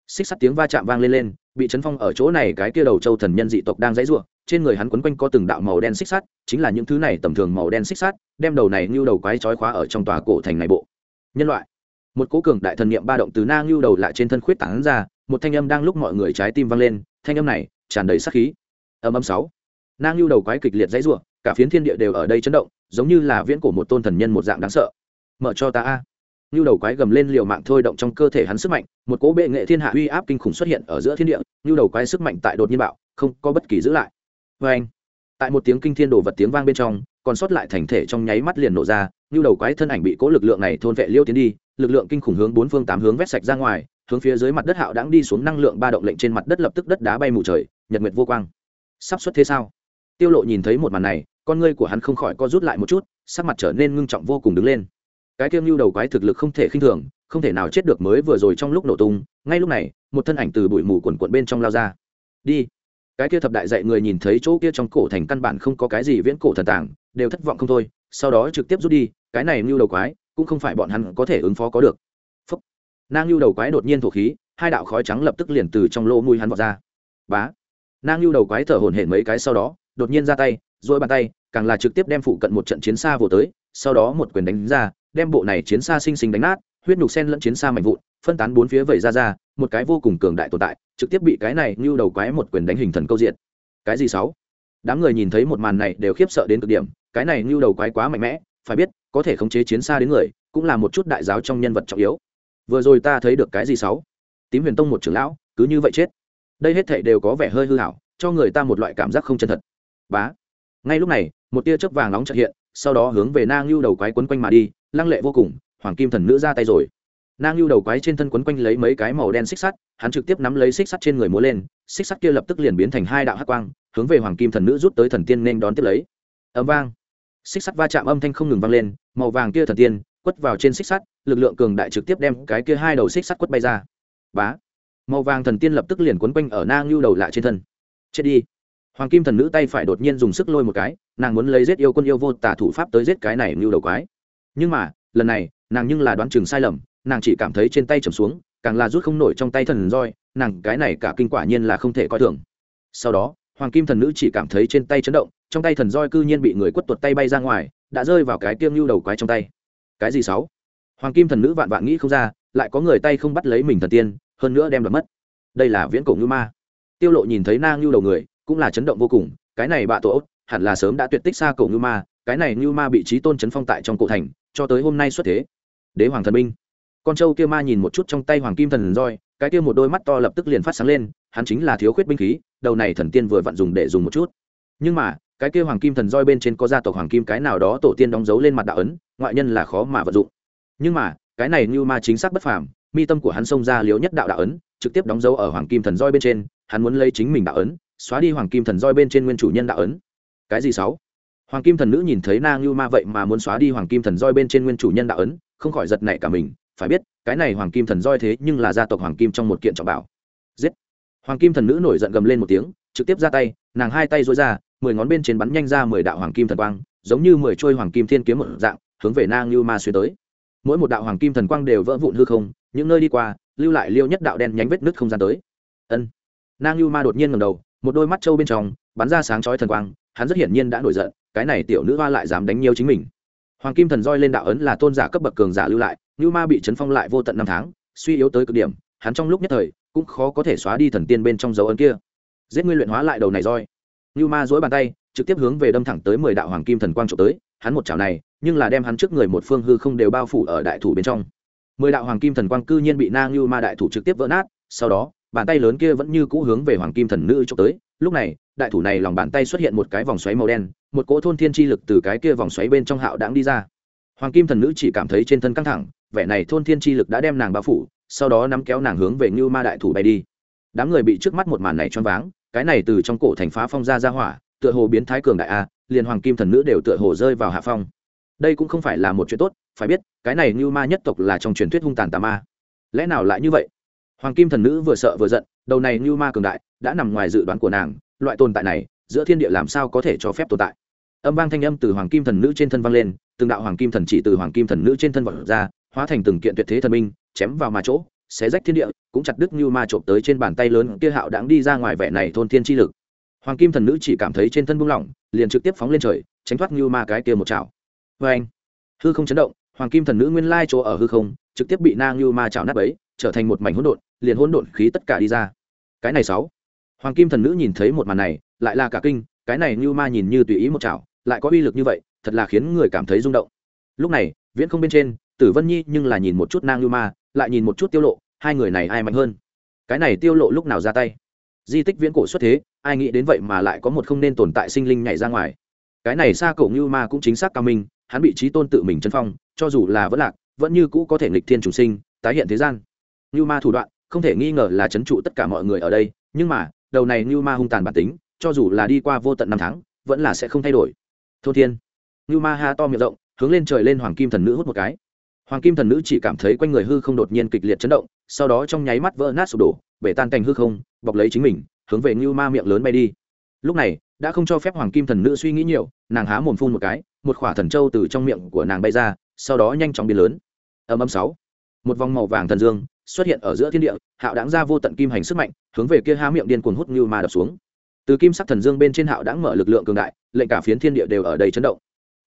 Speaker 1: Xích sắt tiếng va chạm vang lên lên, bị chấn phong ở chỗ này cái kia đầu châu thần nhân dị tộc đang dãy rủa, trên người hắn quấn quanh có từng đạo màu đen xích sắt, chính là những thứ này tầm thường màu đen xích sắt, đem đầu này như đầu quái trói khóa ở trong tòa cổ thành này bộ. Nhân loại. Một cố cường đại thần niệm ba động từ na ngưu đầu lại trên thân khuyết tảng ra, một thanh âm đang lúc mọi người trái tim vang lên thanh âm này tràn đầy sát khí âm âm sáu Nang lưu đầu quái kịch liệt dãy rủa cả phiến thiên địa đều ở đây chấn động giống như là viễn cổ một tôn thần nhân một dạng đáng sợ mở cho ta a Nưu đầu quái gầm lên liều mạng thôi động trong cơ thể hắn sức mạnh, một cỗ bệ nghệ thiên hạ uy áp kinh khủng xuất hiện ở giữa thiên địa, Nưu đầu quái sức mạnh tại đột nhiên bạo, không có bất kỳ giữ lại. Oeng! tại một tiếng kinh thiên đổ vật tiếng vang bên trong, còn sót lại thành thể trong nháy mắt liền nổ ra, Nưu đầu quái thân ảnh bị cỗ lực lượng này thôn vệ liêu tiến đi, lực lượng kinh khủng hướng bốn phương tám hướng vét sạch ra ngoài, hướng phía dưới mặt đất hạo đãng đi xuống năng lượng ba động lệnh trên mặt đất lập tức đất đá bay mù trời, nhật nguyệt vô quang. Sắp xuất thế sao? Tiêu Lộ nhìn thấy một màn này, con ngươi của hắn không khỏi co rút lại một chút, sắc mặt trở nên ngưng trọng vô cùng đứng lên cái tiêu lưu đầu quái thực lực không thể khinh thường không thể nào chết được mới vừa rồi trong lúc nổ tung ngay lúc này một thân ảnh từ bụi mù quần quận bên trong lao ra đi cái kia thập đại dạy người nhìn thấy chỗ kia trong cổ thành căn bản không có cái gì viễn cổ thần tàng đều thất vọng không thôi sau đó trực tiếp rút đi cái này lưu đầu quái cũng không phải bọn hắn có thể ứng phó có được nang lưu đầu quái đột nhiên thổ khí, hai đạo khói trắng lập tức liền từ trong lỗ mũi hắn vọt ra. Bá! Nang lưu đầu quái thở hổn hển mấy cái sau đó, đột nhiên ra tay, duỗi bàn tay, càng là trực tiếp đem phụ cận một trận chiến xa vô tới, sau đó một quyền đánh ra, đem bộ này chiến xa sinh sinh đánh nát, huyết nhục sen lẫn chiến xa mạnh vụn, phân tán bốn phía vẩy ra ra, một cái vô cùng cường đại tồn tại, trực tiếp bị cái này như đầu quái một quyền đánh hình thần câu diện. Cái gì sáu? Đám người nhìn thấy một màn này đều khiếp sợ đến cực điểm, cái này như đầu quái quá mạnh mẽ, phải biết, có thể khống chế chiến xa đến người, cũng là một chút đại giáo trong nhân vật trọng yếu vừa rồi ta thấy được cái gì sáu? Tím huyền tông một trưởng lão, cứ như vậy chết. Đây hết thảy đều có vẻ hơi hư hảo, cho người ta một loại cảm giác không chân thật. Bá. Ngay lúc này, một tia chớp vàng nóng chợt hiện, sau đó hướng về nang lưu đầu quái quấn quanh mà đi, lăng lệ vô cùng, hoàng kim thần nữ ra tay rồi. Nang lưu đầu quái trên thân quấn quanh lấy mấy cái màu đen xích sắt, hắn trực tiếp nắm lấy xích sắt trên người múa lên, xích sắt kia lập tức liền biến thành hai đạo hắc quang, hướng về hoàng kim thần nữ rút tới thần tiên nên đón tiếp lấy. Ấm vang. Xích sắt va chạm âm thanh không ngừng vang lên, màu vàng kia thần tiên quất vào trên xích sắt, lực lượng cường đại trực tiếp đem cái kia hai đầu xích sắt quất bay ra. Bá! Màu vàng thần tiên lập tức liền quấn quanh ở nang lưu đầu lại trên thân. Chết đi! Hoàng kim thần nữ tay phải đột nhiên dùng sức lôi một cái, nàng muốn lấy giết yêu quân yêu vô tả thủ pháp tới giết cái này lưu đầu quái. Nhưng mà, lần này, nàng nhưng là đoán chừng sai lầm, nàng chỉ cảm thấy trên tay trầm xuống, càng là rút không nổi trong tay thần roi, nàng cái này cả kinh quả nhiên là không thể coi thường. Sau đó, hoàng kim thần nữ chỉ cảm thấy trên tay chấn động, trong tay thần roi cư nhiên bị người quất tuột tay bay ra ngoài, đã rơi vào cái tiêm lưu đầu quái trong tay cái gì sáu? Hoàng kim thần nữ vạn vạn nghĩ không ra, lại có người tay không bắt lấy mình thần tiên, hơn nữa đem đoạt mất. Đây là viễn cổ ngưu ma. Tiêu lộ nhìn thấy nang lưu đầu người, cũng là chấn động vô cùng, cái này bạ tổ ốt, hẳn là sớm đã tuyệt tích xa cổ ngưu ma, cái này ngưu ma bị trí tôn chấn phong tại trong cổ thành, cho tới hôm nay xuất thế. Đế hoàng thần binh. Con trâu kia ma nhìn một chút trong tay hoàng kim thần roi, cái kia một đôi mắt to lập tức liền phát sáng lên, hắn chính là thiếu khuyết binh khí, đầu này thần tiên vừa vặn dùng để dùng một chút. Nhưng mà cái kia hoàng kim thần roi bên trên có gia tộc hoàng kim cái nào đó tổ tiên đóng dấu lên mặt đạo ấn, ngoại nhân là khó mà vận dụng. Nhưng mà, cái này như ma chính xác bất phàm, mi tâm của hắn xông ra liếu nhất đạo đạo ấn, trực tiếp đóng dấu ở hoàng kim thần roi bên trên, hắn muốn lấy chính mình đạo ấn, xóa đi hoàng kim thần roi bên trên nguyên chủ nhân đạo ấn. Cái gì sáu? Hoàng kim thần nữ nhìn thấy na như ma vậy mà muốn xóa đi hoàng kim thần roi bên trên nguyên chủ nhân đạo ấn, không khỏi giật nảy cả mình, phải biết, cái này hoàng kim thần roi thế nhưng là gia tộc hoàng kim trong một kiện trọng bảo. Giết! Hoàng kim thần nữ nổi giận gầm lên một tiếng, trực tiếp ra tay, nàng hai tay dối ra mười ngón bên trên bắn nhanh ra mười đạo hoàng kim thần quang, giống như mười trôi hoàng kim thiên kiếm một dạng, hướng về na ngưu ma xuyên tới. Mỗi một đạo hoàng kim thần quang đều vỡ vụn hư không, những nơi đi qua, lưu lại liêu nhất đạo đen nhánh vết nứt không gian tới. Ân. Na ngưu ma đột nhiên ngầm đầu, một đôi mắt trâu bên trong, bắn ra sáng chói thần quang, hắn rất hiển nhiên đã nổi giận, cái này tiểu nữ hoa lại dám đánh nhiều chính mình. Hoàng kim thần roi lên đạo ấn là tôn giả cấp bậc cường giả lưu lại, ngưu ma bị chấn phong lại vô tận năm tháng, suy yếu tới cực điểm, hắn trong lúc nhất thời, cũng khó có thể xóa đi thần tiên bên trong dấu ấn kia. Giết nguyên luyện hóa lại đầu này roi. Nưu ma dối bàn tay, trực tiếp hướng về đâm thẳng tới mười đạo hoàng kim thần quang chụp tới. Hắn một chảo này, nhưng là đem hắn trước người một phương hư không đều bao phủ ở đại thủ bên trong. Mười đạo hoàng kim thần quang cư nhiên bị na Nưu ma đại thủ trực tiếp vỡ nát, sau đó, bàn tay lớn kia vẫn như cũ hướng về hoàng kim thần nữ chụp tới. Lúc này, đại thủ này lòng bàn tay xuất hiện một cái vòng xoáy màu đen, một cỗ thôn thiên chi lực từ cái kia vòng xoáy bên trong hạo đãng đi ra. Hoàng kim thần nữ chỉ cảm thấy trên thân căng thẳng, vẻ này thôn thiên chi lực đã đem nàng bao phủ, sau đó nắm kéo nàng hướng về Nưu ma đại thủ bay đi. Đám người bị trước mắt một màn này choáng váng cái này từ trong cổ thành phá phong ra ra hỏa, tựa hồ biến thái cường đại a, liền hoàng kim thần nữ đều tựa hồ rơi vào hạ phong. Đây cũng không phải là một chuyện tốt, phải biết, cái này như ma nhất tộc là trong truyền thuyết hung tàn tà ma. Lẽ nào lại như vậy? Hoàng kim thần nữ vừa sợ vừa giận, đầu này như ma cường đại, đã nằm ngoài dự đoán của nàng, loại tồn tại này, giữa thiên địa làm sao có thể cho phép tồn tại? Âm vang thanh âm từ hoàng kim thần nữ trên thân vang lên, từng đạo hoàng kim thần chỉ từ hoàng kim thần nữ trên thân vọt ra, hóa thành từng kiện tuyệt thế thần minh, chém vào mà chỗ xé rách thiên địa, cũng chặt đứt như ma trộm tới trên bàn tay lớn kia hạo đáng đi ra ngoài vẻ này thôn thiên chi lực. Hoàng kim thần nữ chỉ cảm thấy trên thân buông lỏng, liền trực tiếp phóng lên trời, tránh thoát như ma cái kia một chảo. Vê anh, hư không chấn động, hoàng kim thần nữ nguyên lai chỗ ở hư không, trực tiếp bị na như ma chảo nát ấy trở thành một mảnh hỗn độn, liền hỗn độn khí tất cả đi ra. Cái này sáu. Hoàng kim thần nữ nhìn thấy một màn này, lại là cả kinh, cái này như ma nhìn như tùy ý một chảo, lại có uy lực như vậy, thật là khiến người cảm thấy rung động. Lúc này, viễn không bên trên tử vân nhi nhưng là nhìn một chút nang lưu ma, lại nhìn một chút tiêu lộ, hai người này ai mạnh hơn? Cái này tiêu lộ lúc nào ra tay? Di tích viễn cổ xuất thế, ai nghĩ đến vậy mà lại có một không nên tồn tại sinh linh nhảy ra ngoài. Cái này xa cổ như ma cũng chính xác cao minh, hắn bị trí tôn tự mình chân phong, cho dù là vẫn lạc, vẫn như cũ có thể nghịch thiên chủ sinh, tái hiện thế gian. Như ma thủ đoạn, không thể nghi ngờ là chấn trụ tất cả mọi người ở đây, nhưng mà, đầu này như ma hung tàn bản tính, cho dù là đi qua vô tận năm tháng, vẫn là sẽ không thay đổi. Thôn thiên. Như ma ha to miệng rộng, hướng lên trời lên hoàng kim thần nữ hút một cái hoàng kim thần nữ chỉ cảm thấy quanh người hư không đột nhiên kịch liệt chấn động, sau đó trong nháy mắt vỡ nát sụp đổ, bể tan cành hư không, bọc lấy chính mình, hướng về ngưu ma miệng lớn bay đi. Lúc này, đã không cho phép hoàng kim thần nữ suy nghĩ nhiều, nàng há mồm phun một cái, một khỏa thần trâu từ trong miệng của nàng bay ra, sau đó nhanh chóng biến lớn. Âm âm sáu. Một vòng màu vàng thần dương xuất hiện ở giữa thiên địa, hạo đáng ra vô tận kim hành sức mạnh, hướng về kia há miệng điên cuồng hút như ma đập xuống. Từ kim sắc thần dương bên trên hạo đáng mở lực lượng cường đại, lệnh cả phiến thiên địa đều ở đây chấn động.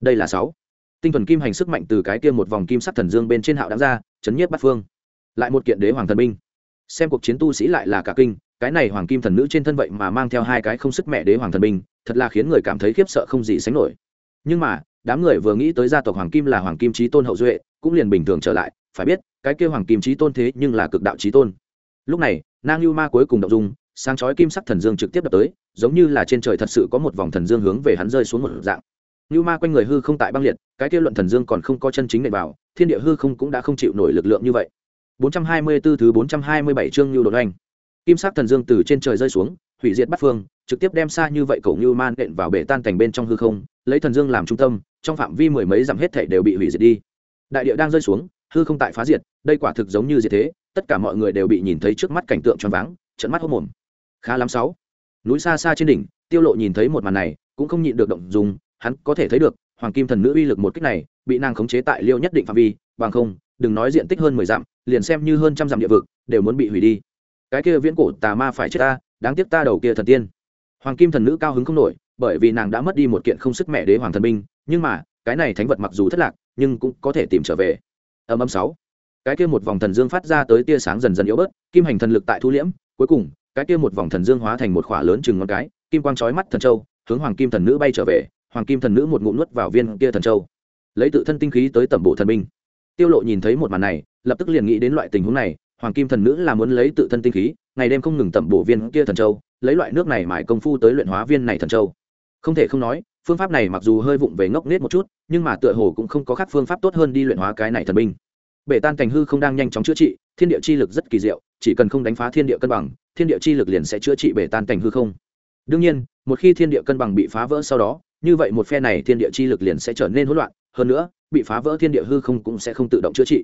Speaker 1: Đây là sáu tinh thuần kim hành sức mạnh từ cái kia một vòng kim sắc thần dương bên trên hạo đáng ra, chấn nhiếp bát phương. Lại một kiện đế hoàng thần binh. Xem cuộc chiến tu sĩ lại là cả kinh, cái này hoàng kim thần nữ trên thân vậy mà mang theo hai cái không sức mẹ đế hoàng thần binh, thật là khiến người cảm thấy khiếp sợ không gì sánh nổi. Nhưng mà, đám người vừa nghĩ tới gia tộc hoàng kim là hoàng kim trí tôn hậu duệ, cũng liền bình thường trở lại, phải biết, cái kia hoàng kim trí tôn thế nhưng là cực đạo trí tôn. Lúc này, nang yu ma cuối cùng động dung, sáng chói kim sắc thần dương trực tiếp đập tới, giống như là trên trời thật sự có một vòng thần dương hướng về hắn rơi xuống một dạng như ma quanh người hư không tại băng liệt cái kia luận thần dương còn không có chân chính nệ vào thiên địa hư không cũng đã không chịu nổi lực lượng như vậy 424 thứ 427 chương Nưu đột anh. Kim sắc thần dương từ trên trời rơi xuống, hủy diệt bát phương, trực tiếp đem xa như vậy cổ Nưu Man đện vào bể tan thành bên trong hư không, lấy thần dương làm trung tâm, trong phạm vi mười mấy dặm hết thảy đều bị hủy diệt đi. Đại địa đang rơi xuống, hư không tại phá diệt, đây quả thực giống như diệt thế, tất cả mọi người đều bị nhìn thấy trước mắt cảnh tượng choáng váng, trợn mắt hốt mồm. Khá lắm sáu. Núi xa xa trên đỉnh, Tiêu Lộ nhìn thấy một màn này, cũng không nhịn được động dung, hắn có thể thấy được, Hoàng Kim Thần Nữ uy lực một kích này, bị nàng khống chế tại liêu nhất định phạm vi, bằng không, đừng nói diện tích hơn mười dặm, liền xem như hơn trăm dặm địa vực đều muốn bị hủy đi. Cái kia viễn cổ tà ma phải chết ta đáng tiếc ta đầu kia thần tiên. Hoàng kim thần nữ cao hứng không nổi bởi vì nàng đã mất đi một kiện không sức mẹ đế hoàng thần binh nhưng mà cái này thánh vật mặc dù thất lạc nhưng cũng có thể tìm trở về. Âm âm sáu. Cái kia một vòng thần dương phát ra tới tia sáng dần dần yếu bớt kim hành thần lực tại thu liễm cuối cùng cái kia một vòng thần dương hóa thành một khỏa lớn chừng ngón cái kim quang chói mắt thần châu hướng hoàng kim thần nữ bay trở về hoàng kim thần nữ một ngụm nuốt vào viên kia thần châu. Lấy tự thân tinh khí tới tẩm bộ thần binh. Tiêu lộ nhìn thấy một màn này, lập tức liền nghĩ đến loại tình huống này, hoàng kim thần nữ là muốn lấy tự thân tinh khí, ngày đêm không ngừng tẩm bổ viên kia thần châu, lấy loại nước này mài công phu tới luyện hóa viên này thần châu. Không thể không nói, phương pháp này mặc dù hơi vụng về ngốc nết một chút, nhưng mà tựa hồ cũng không có khác phương pháp tốt hơn đi luyện hóa cái này thần binh. Bể tan cảnh hư không đang nhanh chóng chữa trị, thiên địa chi lực rất kỳ diệu, chỉ cần không đánh phá thiên địa cân bằng, thiên địa chi lực liền sẽ chữa trị bể tan cảnh hư không. Đương nhiên, một khi thiên địa cân bằng bị phá vỡ sau đó như vậy một phe này thiên địa chi lực liền sẽ trở nên hỗn loạn, hơn nữa, bị phá vỡ thiên địa hư không cũng sẽ không tự động chữa trị.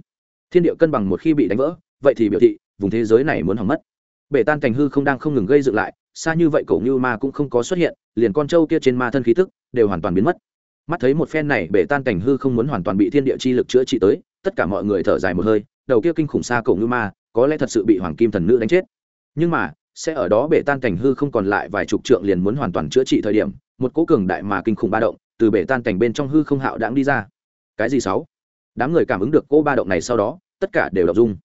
Speaker 1: Thiên địa cân bằng một khi bị đánh vỡ, vậy thì biểu thị, vùng thế giới này muốn hỏng mất. Bể tan cảnh hư không đang không ngừng gây dựng lại, xa như vậy cổ như ma cũng không có xuất hiện, liền con trâu kia trên ma thân khí tức đều hoàn toàn biến mất. Mắt thấy một phen này bể tan cảnh hư không muốn hoàn toàn bị thiên địa chi lực chữa trị tới, tất cả mọi người thở dài một hơi, đầu kia kinh khủng xa cổ như ma, có lẽ thật sự bị hoàng kim thần nữ đánh chết. Nhưng mà, sẽ ở đó bể tan cảnh hư không còn lại vài chục trượng liền muốn hoàn toàn chữa trị thời điểm một cỗ cường đại mà kinh khủng ba động từ bể tan cảnh bên trong hư không hạo đãng đi ra. Cái gì sáu? Đám người cảm ứng được cỗ ba động này sau đó, tất cả đều đọc dung.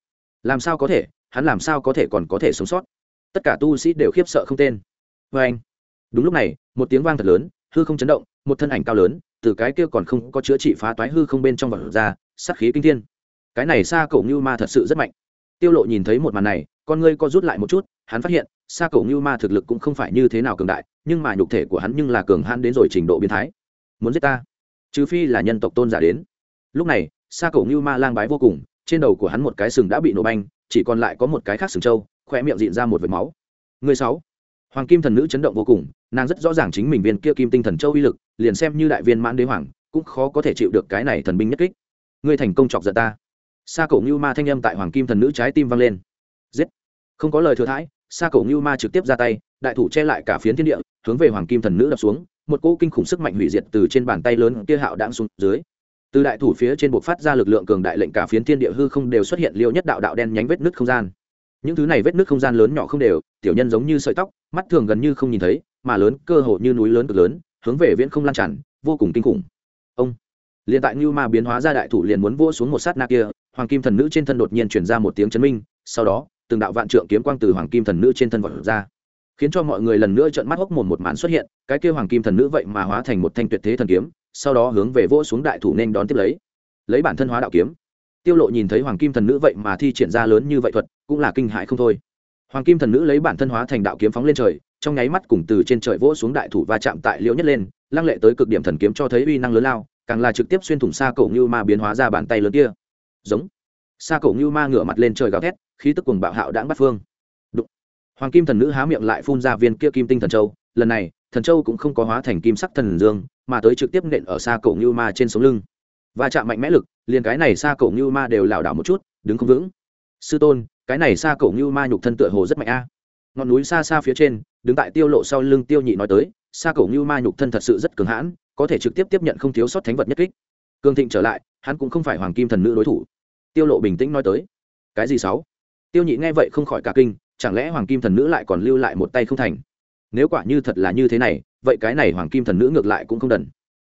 Speaker 1: Làm sao có thể? Hắn làm sao có thể còn có thể sống sót? Tất cả tu sĩ đều khiếp sợ không tên. Vê anh. Đúng lúc này, một tiếng vang thật lớn, hư không chấn động, một thân ảnh cao lớn, từ cái kia còn không có chữa trị phá toái hư không bên trong vật ra, sát khí kinh thiên. Cái này xa cổ như ma thật sự rất mạnh tiêu lộ nhìn thấy một màn này, con ngươi co rút lại một chút, hắn phát hiện xa cổ như ma thực lực cũng không phải như thế nào cường đại, nhưng mà nhục thể của hắn nhưng là cường hãn đến rồi trình độ biến thái. Muốn giết ta? Trừ phi là nhân tộc tôn giả đến. Lúc này xa cổ như ma lang bái vô cùng, trên đầu của hắn một cái sừng đã bị nổ banh, chỉ còn lại có một cái khác sừng trâu khỏe miệng dịn ra một vệt máu. Người sáu. Hoàng kim thần nữ chấn động vô cùng, nàng rất rõ ràng chính mình viên kia kim tinh thần châu uy lực, liền xem như đại viên mãn đế hoàng, cũng khó có thể chịu được cái này thần binh nhất kích. Ngươi thành công chọc giận ta sa cổ ngưu ma thanh âm tại hoàng kim thần nữ trái tim vang lên. Giết! Không có lời thừa thãi, sa cổ ngưu ma trực tiếp ra tay, đại thủ che lại cả phiến thiên địa, hướng về hoàng kim thần nữ đập xuống, một cỗ kinh khủng sức mạnh hủy diệt từ trên bàn tay lớn kia hạo đãng xuống dưới. Từ đại thủ phía trên buộc phát ra lực lượng cường đại lệnh cả phiến thiên địa hư không đều xuất hiện liêu nhất đạo đạo đen nhánh vết nứt không gian. Những thứ này vết nứt không gian lớn nhỏ không đều, tiểu nhân giống như sợi tóc, mắt thường gần như không nhìn thấy, mà lớn, cơ hồ như núi lớn cực lớn, hướng về viễn không lan tràn, vô cùng kinh khủng. Ông! Liền tại như ma biến hóa ra đại thủ liền muốn vua xuống một sát na kia hoàng kim thần nữ trên thân đột nhiên chuyển ra một tiếng chấn minh, sau đó, từng đạo vạn trượng kiếm quang từ hoàng kim thần nữ trên thân vọt ra. Khiến cho mọi người lần nữa trợn mắt hốc mồm một màn xuất hiện, cái kia hoàng kim thần nữ vậy mà hóa thành một thanh tuyệt thế thần kiếm, sau đó hướng về vỗ xuống đại thủ nên đón tiếp lấy. Lấy bản thân hóa đạo kiếm. Tiêu lộ nhìn thấy hoàng kim thần nữ vậy mà thi triển ra lớn như vậy thuật, cũng là kinh hãi không thôi. Hoàng kim thần nữ lấy bản thân hóa thành đạo kiếm phóng lên trời, trong nháy mắt cùng từ trên trời vỗ xuống đại thủ va chạm tại liễu nhất lên, lăng lệ tới cực điểm thần kiếm cho thấy uy năng lớn lao, càng là trực tiếp xuyên thủng xa cổ như ma biến hóa ra bàn tay lớn kia giống. Xa cổ như ma ngửa mặt lên trời gào thét, khí tức cuồng bạo hạo đãng bắt phương. Đụng. hoàng kim thần nữ há miệng lại phun ra viên kia kim tinh thần châu. Lần này, thần châu cũng không có hóa thành kim sắc thần dương, mà tới trực tiếp nện ở xa cổ như ma trên sống lưng. Và chạm mạnh mẽ lực, liền cái này xa cổ như ma đều lảo đảo một chút, đứng không vững. Sư tôn, cái này xa cổ như ma nhục thân tựa hồ rất mạnh a. Ngọn núi xa xa phía trên, đứng tại tiêu lộ sau lưng tiêu nhị nói tới xa cổ như ma nhục thân thật sự rất cường hãn, có thể trực tiếp tiếp nhận không thiếu sót thánh vật nhất kích. Cường thịnh trở lại, hắn cũng không phải hoàng kim thần nữ đối thủ tiêu lộ bình tĩnh nói tới. Cái gì sáu? Tiêu nhị nghe vậy không khỏi cả kinh, chẳng lẽ hoàng kim thần nữ lại còn lưu lại một tay không thành? Nếu quả như thật là như thế này, vậy cái này hoàng kim thần nữ ngược lại cũng không đần.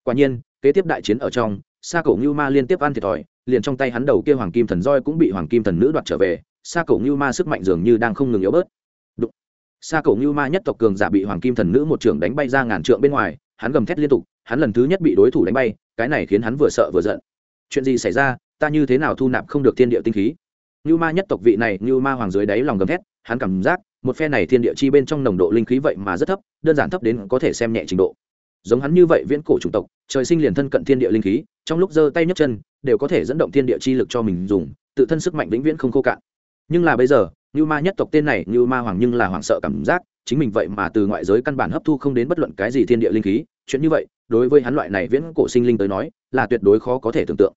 Speaker 1: Quả nhiên, kế tiếp đại chiến ở trong, Sa cổ ngưu ma liên tiếp ăn thiệt thòi, liền trong tay hắn đầu kia hoàng kim thần roi cũng bị hoàng kim thần nữ đoạt trở về, Sa cổ ngưu ma sức mạnh dường như đang không ngừng yếu bớt. Đụng. Sa cổ ngưu ma nhất tộc cường giả bị hoàng kim thần nữ một trưởng đánh bay ra ngàn trượng bên ngoài, hắn gầm thét liên tục, hắn lần thứ nhất bị đối thủ đánh bay, cái này khiến hắn vừa sợ vừa giận. Chuyện gì xảy ra? Ta như thế nào thu nạp không được thiên địa tinh khí? Như ma nhất tộc vị này như ma hoàng dưới đáy lòng gầm thét, hắn cảm giác, một phe này thiên địa chi bên trong nồng độ linh khí vậy mà rất thấp, đơn giản thấp đến có thể xem nhẹ trình độ. Giống hắn như vậy viễn cổ chủng tộc, trời sinh liền thân cận thiên địa linh khí, trong lúc giơ tay nhấc chân, đều có thể dẫn động thiên địa chi lực cho mình dùng, tự thân sức mạnh vĩnh viễn không khô cạn. Nhưng là bây giờ như ma nhất tộc tên này như ma hoàng nhưng là hoảng sợ cảm giác, chính mình vậy mà từ ngoại giới căn bản hấp thu không đến bất luận cái gì thiên địa linh khí, chuyện như vậy, đối với hắn loại này viễn cổ sinh linh tới nói, là tuyệt đối khó có thể tưởng tượng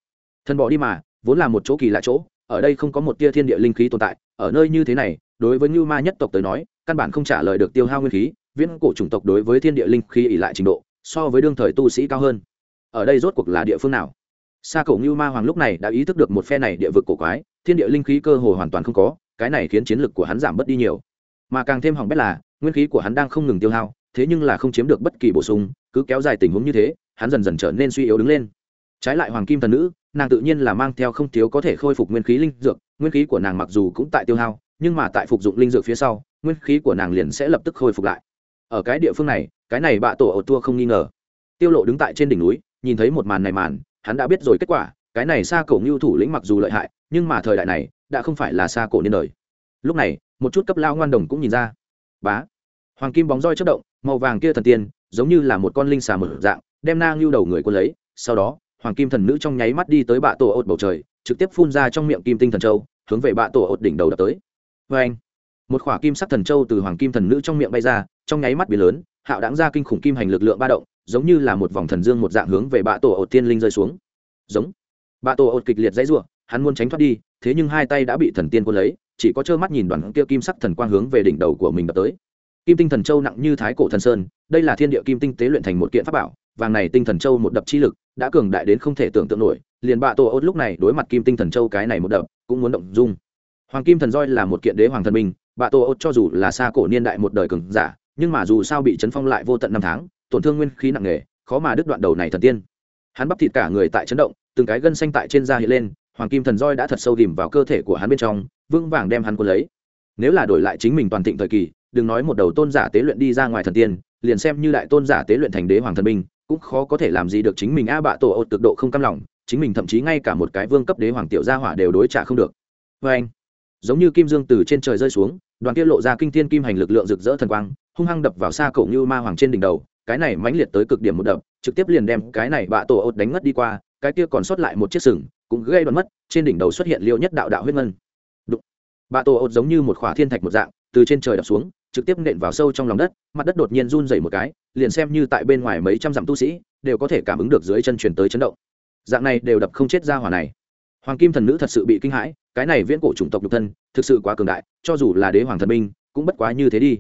Speaker 1: thần bỏ đi mà, vốn là một chỗ kỳ lạ chỗ, ở đây không có một tia thiên địa linh khí tồn tại, ở nơi như thế này, đối với ngưu ma nhất tộc tới nói, căn bản không trả lời được tiêu hao nguyên khí, viễn cổ chủng tộc đối với thiên địa linh khí ỉ lại trình độ, so với đương thời tu sĩ cao hơn. Ở đây rốt cuộc là địa phương nào? Xa cổ ngưu ma hoàng lúc này đã ý thức được một phe này địa vực cổ quái, thiên địa linh khí cơ hồ hoàn toàn không có, cái này khiến chiến lực của hắn giảm bớt đi nhiều. Mà càng thêm hỏng bét là, nguyên khí của hắn đang không ngừng tiêu hao, thế nhưng là không chiếm được bất kỳ bổ sung, cứ kéo dài tình huống như thế, hắn dần dần trở nên suy yếu đứng lên trái lại hoàng kim thần nữ, nàng tự nhiên là mang theo không thiếu có thể khôi phục nguyên khí linh dược, nguyên khí của nàng mặc dù cũng tại tiêu hao, nhưng mà tại phục dụng linh dược phía sau, nguyên khí của nàng liền sẽ lập tức khôi phục lại. Ở cái địa phương này, cái này bạ tổ ổ tua không nghi ngờ. Tiêu lộ đứng tại trên đỉnh núi, nhìn thấy một màn này màn, hắn đã biết rồi kết quả, cái này xa cổ ngưu thủ lĩnh mặc dù lợi hại, nhưng mà thời đại này, đã không phải là xa cổ niên đời. Lúc này, một chút cấp lao ngoan đồng cũng nhìn ra. Bá! Hoàng kim bóng roi chất động, màu vàng kia thần tiên, giống như là một con linh xà mở dạng, đem na ngưu đầu người quân lấy, sau đó hoàng kim thần nữ trong nháy mắt đi tới bạ tổ ột bầu trời, trực tiếp phun ra trong miệng kim tinh thần châu, hướng về bạ tổ ột đỉnh đầu đập tới. Vê anh, một khỏa kim sắc thần châu từ hoàng kim thần nữ trong miệng bay ra, trong nháy mắt biến lớn, hạo đáng ra kinh khủng kim hành lực lượng ba động, giống như là một vòng thần dương một dạng hướng về bạ tổ ột tiên linh rơi xuống. Giống. Bạ tổ ột kịch liệt dãy r u ộ hắn muốn tránh thoát đi, thế nhưng hai tay đã bị thần tiên quân lấy, chỉ có trơ mắt nhìn đoàn kia kim sắc thần quang hướng về đỉnh đầu của mình đập tới. Kim tinh thần châu nặng như thái cổ thần sơn, đây là thiên địa kim tinh tế luyện thành một kiện pháp bảo vàng này tinh thần châu một đập chi lực, đã cường đại đến không thể tưởng tượng nổi, liền bạ tổ ốt lúc này đối mặt kim tinh thần châu cái này một đập, cũng muốn động dung. Hoàng kim thần roi là một kiện đế hoàng thần minh, bạ tổ ốt cho dù là xa cổ niên đại một đời cường giả, nhưng mà dù sao bị chấn phong lại vô tận năm tháng, tổn thương nguyên khí nặng nề, khó mà đứt đoạn đầu này thần tiên. Hắn bắp thịt cả người tại chấn động, từng cái gân xanh tại trên da hiện lên, hoàng kim thần roi đã thật sâu ghìm vào cơ thể của hắn bên trong, vững vàng đem hắn quân lấy. Nếu là đổi lại chính mình toàn thịnh thời kỳ, đừng nói một đầu tôn giả tế luyện đi ra ngoài thần tiên, liền xem như đại tôn giả tế luyện thành đế hoàng thần minh cũng khó có thể làm gì được chính mình a bạ tổ ột cực độ không cam lòng, chính mình thậm chí ngay cả một cái vương cấp đế hoàng tiểu gia hỏa đều đối trả không được vê anh, giống như kim dương từ trên trời rơi xuống, đoàn kia lộ ra kinh thiên kim hành lực lượng rực rỡ thần quang, hung hăng đập vào xa cổ như ma hoàng trên đỉnh đầu, cái này mãnh liệt tới cực điểm một đập, trực tiếp liền đem cái này bạ tổ ột đánh ngất đi qua, cái kia còn sót lại một chiếc sừng, cũng gây đoạn mất, trên đỉnh đầu xuất hiện liêu nhất đạo đạo huyết ngân Đụng. bạ tổ ột giống như một khỏa thiên thạch một dạng, từ trên trời đập xuống trực tiếp nện vào sâu trong lòng đất, mặt đất đột nhiên run dày một cái, liền xem như tại bên ngoài mấy trăm dặm tu sĩ, đều có thể cảm ứng được dưới chân truyền tới chấn động. Dạng này đều đập không chết ra hỏa này. Hoàng kim thần nữ thật sự bị kinh hãi, cái này viễn cổ chủng tộc nhục thân, thực sự quá cường đại, cho dù là đế hoàng thần minh, cũng bất quá như thế đi.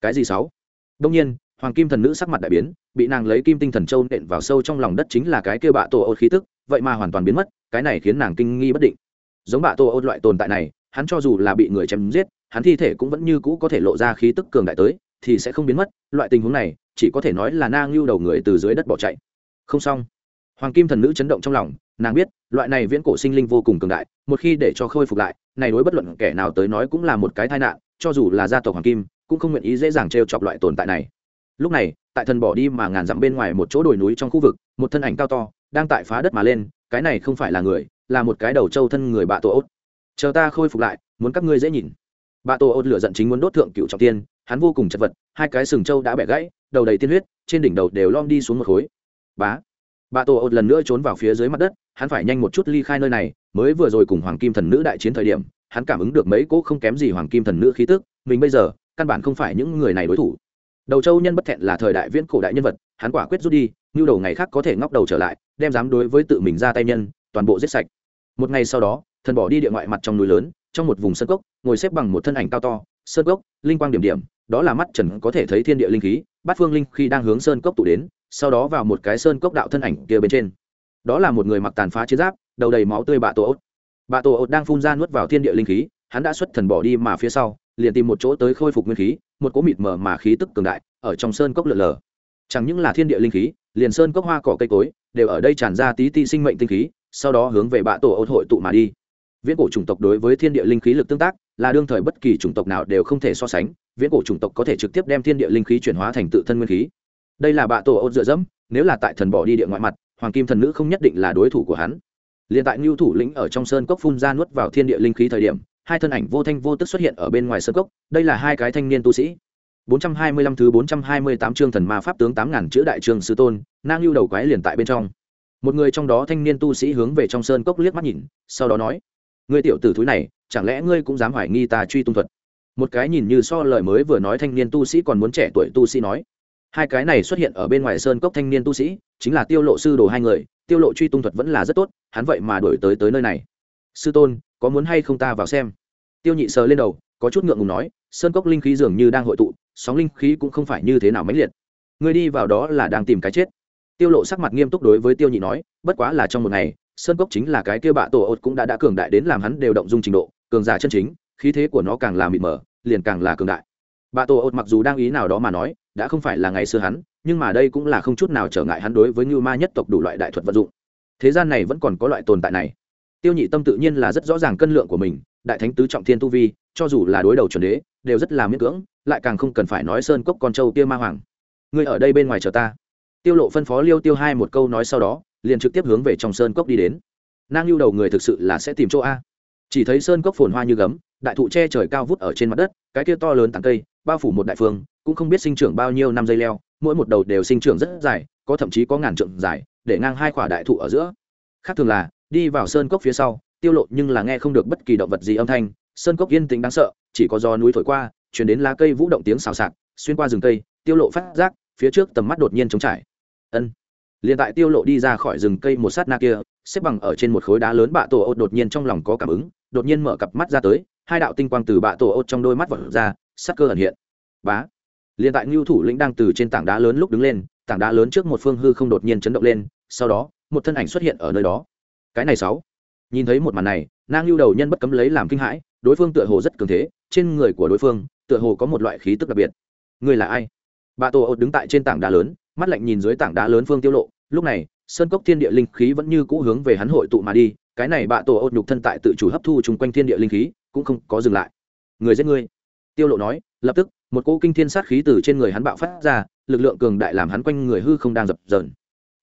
Speaker 1: Cái gì sáu? Đông nhiên, hoàng kim thần nữ sắc mặt đại biến, bị nàng lấy kim tinh thần châu nện vào sâu trong lòng đất chính là cái kia bạ tổ ốt khí tức, vậy mà hoàn toàn biến mất, cái này khiến nàng kinh nghi bất định. Giống bạ tổ ốt loại tồn tại này, hắn cho dù là bị người chém giết hắn thi thể cũng vẫn như cũ có thể lộ ra khí tức cường đại tới, thì sẽ không biến mất. Loại tình huống này, chỉ có thể nói là na ngưu đầu người từ dưới đất bỏ chạy. Không xong. Hoàng kim thần nữ chấn động trong lòng, nàng biết, loại này viễn cổ sinh linh vô cùng cường đại, một khi để cho khôi phục lại, này đối bất luận kẻ nào tới nói cũng là một cái tai nạn, cho dù là gia tộc hoàng kim, cũng không nguyện ý dễ dàng t chọc loại tồn tại này. Lúc này, tại thần bỏ đi mà ngàn dặm bên ngoài một chỗ đồi núi trong khu vực, một thân ảnh cao to, đang tại phá đất mà lên, cái này không phải là người, là một cái đầu trâu thân người bạ tổ ốt. Chờ ta khôi phục lại, muốn các ngươi dễ nhìn bà tô ôn lửa giận chính muốn đốt thượng cựu trọng tiên, hắn vô cùng chật vật, hai cái sừng trâu đã bẻ gãy, đầu đầy tiên huyết, trên đỉnh đầu đều lom đi xuống một khối. Bá! Bà tô ôn lần nữa trốn vào phía dưới mặt đất, hắn phải nhanh một chút ly khai nơi này, mới vừa rồi cùng hoàng kim thần nữ đại chiến thời điểm, hắn cảm ứng được mấy cỗ không kém gì hoàng kim thần nữ khí tức, mình bây giờ, căn bản không phải những người này đối thủ. Đầu châu nhân bất thẹn là thời đại viễn cổ đại nhân vật, hắn quả quyết rút đi, như đầu ngày khác có thể ngóc đầu trở lại, đem dám đối với tự mình ra tay nhân, toàn bộ giết sạch. Một ngày sau đó, thần bỏ đi địa ngoại mặt trong núi lớn trong một vùng sân cốc, ngồi xếp bằng một thân ảnh cao to sơn cốc, linh quang điểm điểm, đó là mắt trần có thể thấy thiên địa linh khí, bát phương linh khi đang hướng sơn cốc tụ đến, sau đó vào một cái sơn cốc đạo thân ảnh kia bên trên. Đó là một người mặc tàn phá chiến giáp, đầu đầy máu tươi bạ tổ ốt. Bạ tổ ốt đang phun ra nuốt vào thiên địa linh khí, hắn đã xuất thần bỏ đi mà phía sau, liền tìm một chỗ tới khôi phục nguyên khí, một cỗ mịt mờ mà khí tức cường đại, ở trong sơn cốc lượn lờ. Chẳng những là thiên địa linh khí, liền sơn cốc hoa cỏ cây cối, đều ở đây tràn ra tí ti sinh mệnh tinh khí, sau đó hướng về bạ tổ ốt hội tụ mà đi viễn cổ chủng tộc đối với thiên địa linh khí lực tương tác là đương thời bất kỳ chủng tộc nào đều không thể so sánh viễn cổ chủng tộc có thể trực tiếp đem thiên địa linh khí chuyển hóa thành tự thân nguyên khí. Đây là bạ tổ ốt dựa dẫm nếu là tại thần bỏ đi địa ngoại mặt hoàng kim thần nữ không nhất định là đối thủ của hắn. Liền tại ngưu thủ lĩnh ở trong sơn cốc phun ra nuốt vào thiên địa linh khí thời điểm hai thân ảnh vô thanh vô tức xuất hiện ở bên ngoài sơn cốc đây là hai cái thanh niên tu sĩ. 425 thứ 428 chương thần ma pháp tướng 8000 chữ đại trường sư tôn, nang lưu đầu quái liền tại bên trong. Một người trong đó thanh niên tu sĩ hướng về trong sơn cốc liếc mắt nhìn, sau đó nói: "Ngươi tiểu tử thúi này, chẳng lẽ ngươi cũng dám hoài nghi ta truy tung thuật?" Một cái nhìn như so lời mới vừa nói thanh niên tu sĩ còn muốn trẻ tuổi tu sĩ nói: "Hai cái này xuất hiện ở bên ngoài sơn cốc thanh niên tu sĩ, chính là Tiêu Lộ sư đồ hai người, Tiêu Lộ truy tung thuật vẫn là rất tốt, hắn vậy mà đuổi tới tới nơi này." Sư tôn, có muốn hay không ta vào xem? Tiêu Nhị sờ lên đầu, có chút ngượng ngùng nói, sơn cốc linh khí dường như đang hội tụ, sóng linh khí cũng không phải như thế nào mãnh liệt người đi vào đó là đang tìm cái chết tiêu lộ sắc mặt nghiêm túc đối với tiêu nhị nói bất quá là trong một ngày sơn cốc chính là cái kia bạ tổ ột cũng đã đã cường đại đến làm hắn đều động dung trình độ, cường giả chân chính, khí thế của nó càng là mịt mờ, liền càng là cường đại. Bạ tổ ột mặc dù đang ý nào đó mà nói, đã không phải là ngày xưa hắn, nhưng mà đây cũng là không chút nào trở ngại hắn đối với như ma nhất tộc đủ loại đại thuật vận dụng. Thế gian này vẫn còn có loại tồn tại này. Tiêu nhị tâm tự nhiên là rất rõ ràng cân lượng của mình, đại thánh tứ trọng thiên tu vi, cho dù là đối đầu chuẩn đế, đều rất là miễn cưỡng, lại càng không cần phải nói sơn cốc con trâu kia ma hoàng. Ngươi ở đây bên ngoài chờ ta. Tiêu lộ phân phó liêu tiêu hai một câu nói sau đó liền trực tiếp hướng về trong sơn cốc đi đến. Nang lưu đầu người thực sự là sẽ tìm chỗ a. Chỉ thấy sơn cốc phồn hoa như gấm, đại thụ che trời cao vút ở trên mặt đất, cái kia to lớn tàng cây, bao phủ một đại phương, cũng không biết sinh trưởng bao nhiêu năm dây leo, mỗi một đầu đều sinh trưởng rất dài, có thậm chí có ngàn trượng dài, để ngang hai quả đại thụ ở giữa. Khác thường là, đi vào sơn cốc phía sau, tiêu lộ nhưng là nghe không được bất kỳ động vật gì âm thanh, sơn cốc yên tĩnh đáng sợ, chỉ có gió núi thổi qua, chuyển đến lá cây vũ động tiếng xào xạc, xuyên qua rừng cây, tiêu lộ phát giác, phía trước tầm mắt đột nhiên trống trải. Ân liền tại tiêu lộ đi ra khỏi rừng cây một sát na kia, xếp bằng ở trên một khối đá lớn bạ tổ ốt đột nhiên trong lòng có cảm ứng, đột nhiên mở cặp mắt ra tới, hai đạo tinh quang từ bạ tổ ốt trong đôi mắt vọt ra, sắc cơ ẩn hiện. Bá! Liền tại ngưu thủ lĩnh đang từ trên tảng đá lớn lúc đứng lên, tảng đá lớn trước một phương hư không đột nhiên chấn động lên, sau đó, một thân ảnh xuất hiện ở nơi đó. Cái này sáu! Nhìn thấy một màn này nang lưu đầu nhân bất cấm lấy làm kinh hãi, đối phương tựa hồ rất cường thế, trên người của đối phương, tựa hồ có một loại khí tức đặc biệt. Người là ai? Bà tổ ột đứng tại trên tảng đá lớn, mắt lạnh nhìn dưới tảng đá lớn phương tiêu lộ lúc này, sơn cốc thiên địa linh khí vẫn như cũ hướng về hắn hội tụ mà đi, cái này bạ tổ ột nhục thân tại tự chủ hấp thu chung quanh thiên địa linh khí, cũng không có dừng lại. Người giết ngươi. Tiêu lộ nói, lập tức, một cỗ kinh thiên sát khí từ trên người hắn bạo phát ra, lực lượng cường đại làm hắn quanh người hư không đang dập dờn.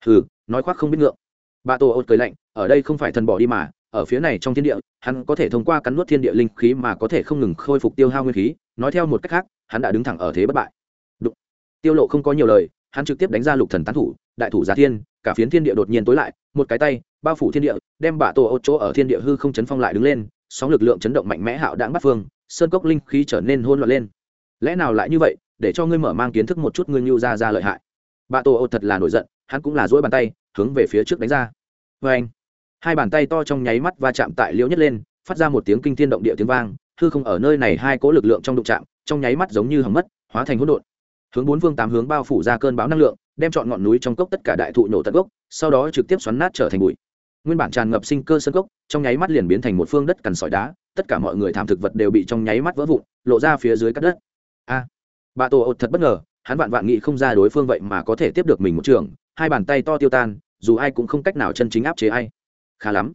Speaker 1: Hừ, nói khoác không biết ngượng. Bạ tổ ột cười lạnh, ở đây không phải thần bỏ đi mà, ở phía này trong thiên địa, hắn có thể thông qua cắn nuốt thiên địa linh khí mà có thể không ngừng khôi phục tiêu hao nguyên khí, nói theo một cách khác, hắn đã đứng thẳng ở thế bất bại. Đụng. tiêu lộ không có nhiều lời, hắn trực tiếp đánh ra lục thần tán thủ đại thủ giả thiên, cả phiến thiên địa đột nhiên tối lại, một cái tay bao phủ thiên địa, đem bạ tổ ô chỗ ở thiên địa hư không chấn phong lại đứng lên, sóng lực lượng chấn động mạnh mẽ hạo đãng bắt phương, sơn cốc linh khí trở nên hôn loạn lên. Lẽ nào lại như vậy, để cho ngươi mở mang kiến thức một chút ngươi nhu ra ra lợi hại? Bạ tổ ô thật là nổi giận, hắn cũng là duỗi bàn tay, hướng về phía trước đánh ra. Vê anh hai bàn tay to trong nháy mắt va chạm tại liễu nhất lên, phát ra một tiếng kinh thiên động địa tiếng vang, hư không ở nơi này hai cỗ lực lượng trong đụng chạm, trong nháy mắt giống như hầm mất, hóa thành hỗn độn hướng bốn phương tám hướng bao phủ ra cơn bão năng lượng đem chọn ngọn núi trong cốc tất cả đại thụ nổ tận gốc sau đó trực tiếp xoắn nát trở thành bụi. Nguyên bản tràn ngập sinh cơ sân cốc trong nháy mắt liền biến thành một phương đất cằn sỏi đá tất cả mọi người thảm thực vật đều bị trong nháy mắt vỡ vụn lộ ra phía dưới cắt đất. A! À, bà tổ ột thật bất ngờ hắn vạn vạn nghị không ra đối phương vậy mà có thể tiếp được mình một trường hai bàn tay to tiêu tan dù ai cũng không cách nào chân chính áp chế ai. Khá lắm.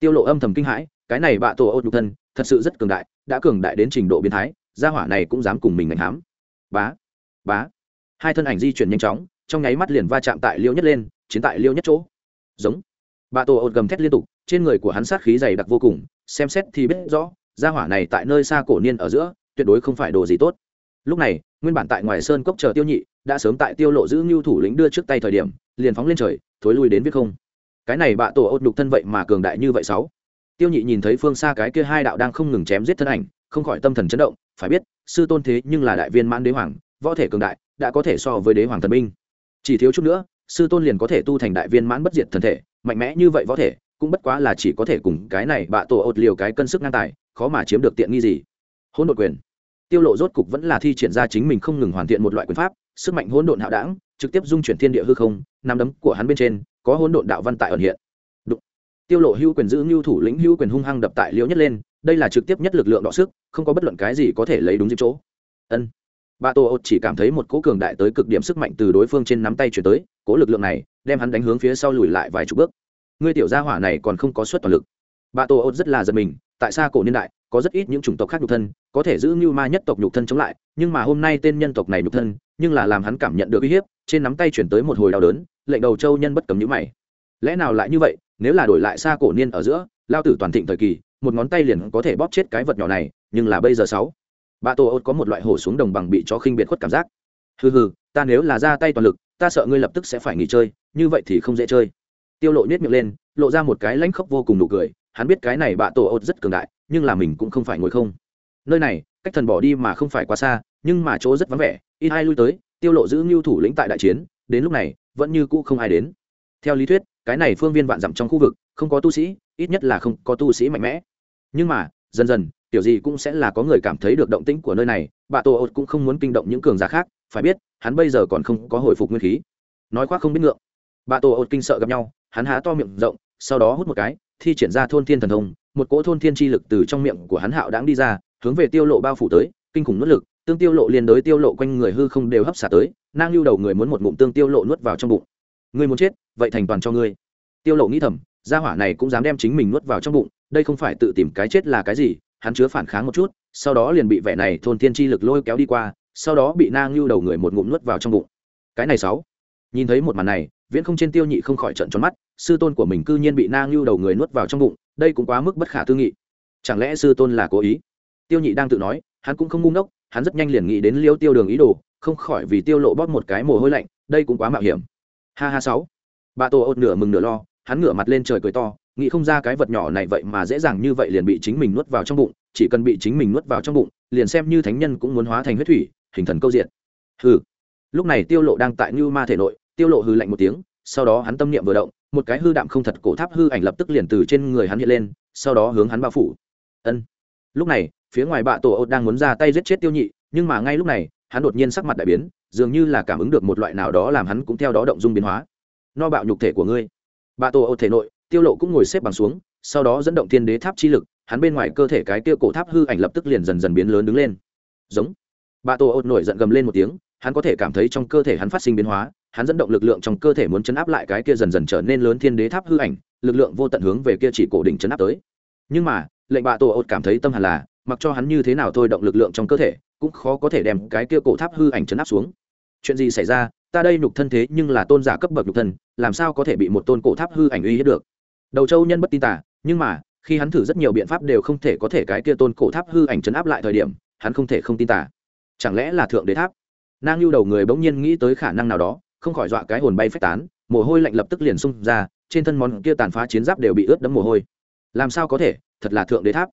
Speaker 1: Tiêu lộ âm thầm kinh hãi cái này bạ tổ ột nhục thân thật sự rất cường đại đã cường đại đến trình độ biến thái gia hỏa này cũng dám cùng mình ngành hám. Bá! Bá. Hai thân ảnh di chuyển nhanh chóng, trong nháy mắt liền va chạm tại liêu nhất lên, chiến tại liêu nhất chỗ. Giống. Bà tổ ột gầm thét liên tục, trên người của hắn sát khí dày đặc vô cùng, xem xét thì biết rõ, gia hỏa này tại nơi xa cổ niên ở giữa, tuyệt đối không phải đồ gì tốt. Lúc này, nguyên bản tại ngoài sơn cốc chờ tiêu nhị, đã sớm tại tiêu lộ giữ ngưu thủ lĩnh đưa trước tay thời điểm, liền phóng lên trời, thối lui đến viết không. Cái này bạ tổ ột đục thân vậy mà cường đại như vậy sáu. Tiêu nhị nhìn thấy phương xa cái kia hai đạo đang không ngừng chém giết thân ảnh, không khỏi tâm thần chấn động, phải biết, sư tôn thế nhưng là đại viên mãn đế hoàng võ thể cường đại, đã có thể so với đế hoàng thần binh. Chỉ thiếu chút nữa, sư tôn liền có thể tu thành đại viên mãn bất diệt thần thể, mạnh mẽ như vậy võ thể, cũng bất quá là chỉ có thể cùng cái này bạ tổ ột liều cái cân sức ngang tài, khó mà chiếm được tiện nghi gì. Hỗn độn quyền. Tiêu lộ rốt cục vẫn là thi triển ra chính mình không ngừng hoàn thiện một loại quyền pháp, sức mạnh hỗn độn hạo đảng, trực tiếp dung chuyển thiên địa hư không, nắm đấm của hắn bên trên, có hỗn độn đạo văn tại ẩn hiện. Đụng. tiêu lộ hưu quyền giữ lưu thủ lĩnh hưu quyền hung hăng đập tại liễu nhất lên, đây là trực tiếp nhất lực lượng đọ sức, không có bất luận cái gì có thể lấy đúng dịp chỗ. Ân bà tô ột chỉ cảm thấy một cỗ cường đại tới cực điểm sức mạnh từ đối phương trên nắm tay chuyển tới, cỗ lực lượng này đem hắn đánh hướng phía sau lùi lại vài chục bước. Ngươi tiểu gia hỏa này còn không có suất toàn lực. Bà tô ột rất là giật mình, tại sao cổ niên đại, có rất ít những chủng tộc khác nhục thân, có thể giữ như ma nhất tộc nhục thân chống lại, nhưng mà hôm nay tên nhân tộc này nhục thân, nhưng là làm hắn cảm nhận được uy hiếp, trên nắm tay chuyển tới một hồi đau đớn, lệnh đầu châu nhân bất cấm nhữ mày. Lẽ nào lại như vậy, nếu là đổi lại xa cổ niên ở giữa, lao tử toàn thịnh thời kỳ, một ngón tay liền có thể bóp chết cái vật nhỏ này, nhưng là bây giờ sáu bà tô ốt có một loại hổ xuống đồng bằng bị chó khinh biệt khuất cảm giác. Hừ hừ, ta nếu là ra tay toàn lực, ta sợ ngươi lập tức sẽ phải nghỉ chơi, như vậy thì không dễ chơi. Tiêu lộ nhếch miệng lên, lộ ra một cái lãnh khốc vô cùng nụ cười, hắn biết cái này bà tổ ốt rất cường đại, nhưng là mình cũng không phải ngồi không. Nơi này, cách thần bỏ đi mà không phải quá xa, nhưng mà chỗ rất vắng vẻ, ít ai lui tới, tiêu lộ giữ lưu thủ lĩnh tại đại chiến, đến lúc này, vẫn như cũ không ai đến. Theo lý thuyết, cái này phương viên vạn dặm trong khu vực, không có tu sĩ, ít nhất là không có tu sĩ mạnh mẽ. Nhưng mà, dần dần kiểu gì cũng sẽ là có người cảm thấy được động tĩnh của nơi này, bà Tô ột cũng không muốn kinh động những cường giả khác, phải biết, hắn bây giờ còn không có hồi phục nguyên khí. Nói khoác không biết ngượng. Bà Tô ột kinh sợ gặp nhau, hắn há to miệng rộng, sau đó hút một cái, thi triển ra thôn thiên thần thông, một cỗ thôn thiên chi lực từ trong miệng của hắn hạo đáng đi ra, hướng về tiêu lộ bao phủ tới, kinh khủng nuốt lực, tương tiêu lộ liên đối tiêu lộ quanh người hư không đều hấp xả tới, nang lưu đầu người muốn một ngụm tương tiêu lộ nuốt vào trong bụng. Ngươi muốn chết, vậy thành toàn cho ngươi. Tiêu lộ nghĩ thầm, gia hỏa này cũng dám đem chính mình nuốt vào trong bụng, đây không phải tự tìm cái chết là cái gì hắn chứa phản kháng một chút, sau đó liền bị vẻ này thôn thiên chi lực lôi kéo đi qua, sau đó bị na ngưu đầu người một ngụm nuốt vào trong bụng. Cái này sáu. Nhìn thấy một màn này, viễn không trên tiêu nhị không khỏi trận tròn mắt, sư tôn của mình cư nhiên bị na ngưu đầu người nuốt vào trong bụng, đây cũng quá mức bất khả tư nghị. Chẳng lẽ sư tôn là cố ý? Tiêu nhị đang tự nói, hắn cũng không ngu ngốc, hắn rất nhanh liền nghĩ đến liêu tiêu đường ý đồ, không khỏi vì tiêu lộ bóp một cái mồ hôi lạnh, đây cũng quá mạo hiểm. Ha ha sáu. Bà tô ột nửa mừng nửa lo, hắn ngửa mặt lên trời cười to nghĩ không ra cái vật nhỏ này vậy mà dễ dàng như vậy liền bị chính mình nuốt vào trong bụng, chỉ cần bị chính mình nuốt vào trong bụng, liền xem như thánh nhân cũng muốn hóa thành huyết thủy, hình thần câu diện hừ. Lúc này tiêu lộ đang tại như ma thể nội, tiêu lộ hừ lạnh một tiếng, sau đó hắn tâm niệm vừa động, một cái hư đạm không thật cổ tháp hư ảnh lập tức liền từ trên người hắn hiện lên, sau đó hướng hắn bao phủ. Ân. Lúc này, phía ngoài bạ tổ ột đang muốn ra tay giết chết tiêu nhị, nhưng mà ngay lúc này, hắn đột nhiên sắc mặt đại biến, dường như là cảm ứng được một loại nào đó làm hắn cũng theo đó động dung biến hóa. No bạo nhục thể của ngươi. Bạ tổ ột thể nội tiêu lộ cũng ngồi xếp bằng xuống, sau đó dẫn động thiên đế tháp chi lực, hắn bên ngoài cơ thể cái tiêu cổ tháp hư ảnh lập tức liền dần dần biến lớn đứng lên. Giống. Bà tổ ột nổi giận gầm lên một tiếng, hắn có thể cảm thấy trong cơ thể hắn phát sinh biến hóa, hắn dẫn động lực lượng trong cơ thể muốn chấn áp lại cái kia dần dần trở nên lớn thiên đế tháp hư ảnh, lực lượng vô tận hướng về kia chỉ cổ đỉnh chấn áp tới. Nhưng mà, lệnh bà tổ ột cảm thấy tâm hẳn là, mặc cho hắn như thế nào thôi động lực lượng trong cơ thể, cũng khó có thể đem cái kia cổ tháp hư ảnh chấn áp xuống. Chuyện gì xảy ra? Ta đây nhục thân thế nhưng là tôn giả cấp bậc nhục thân, làm sao có thể bị một tôn cổ tháp hư ảnh uy hiếp được? Đầu châu nhân bất tin tả nhưng mà, khi hắn thử rất nhiều biện pháp đều không thể có thể cái kia tôn cổ tháp hư ảnh chấn áp lại thời điểm, hắn không thể không tin tả chẳng lẽ là thượng đế tháp? Nang lưu đầu người bỗng nhiên nghĩ tới khả năng nào đó, không khỏi dọa cái hồn bay phách tán, mồ hôi lạnh lập tức liền xung ra, trên thân món kia tàn phá chiến giáp đều bị ướt đẫm mồ hôi. Làm sao có thể, thật là thượng đế tháp.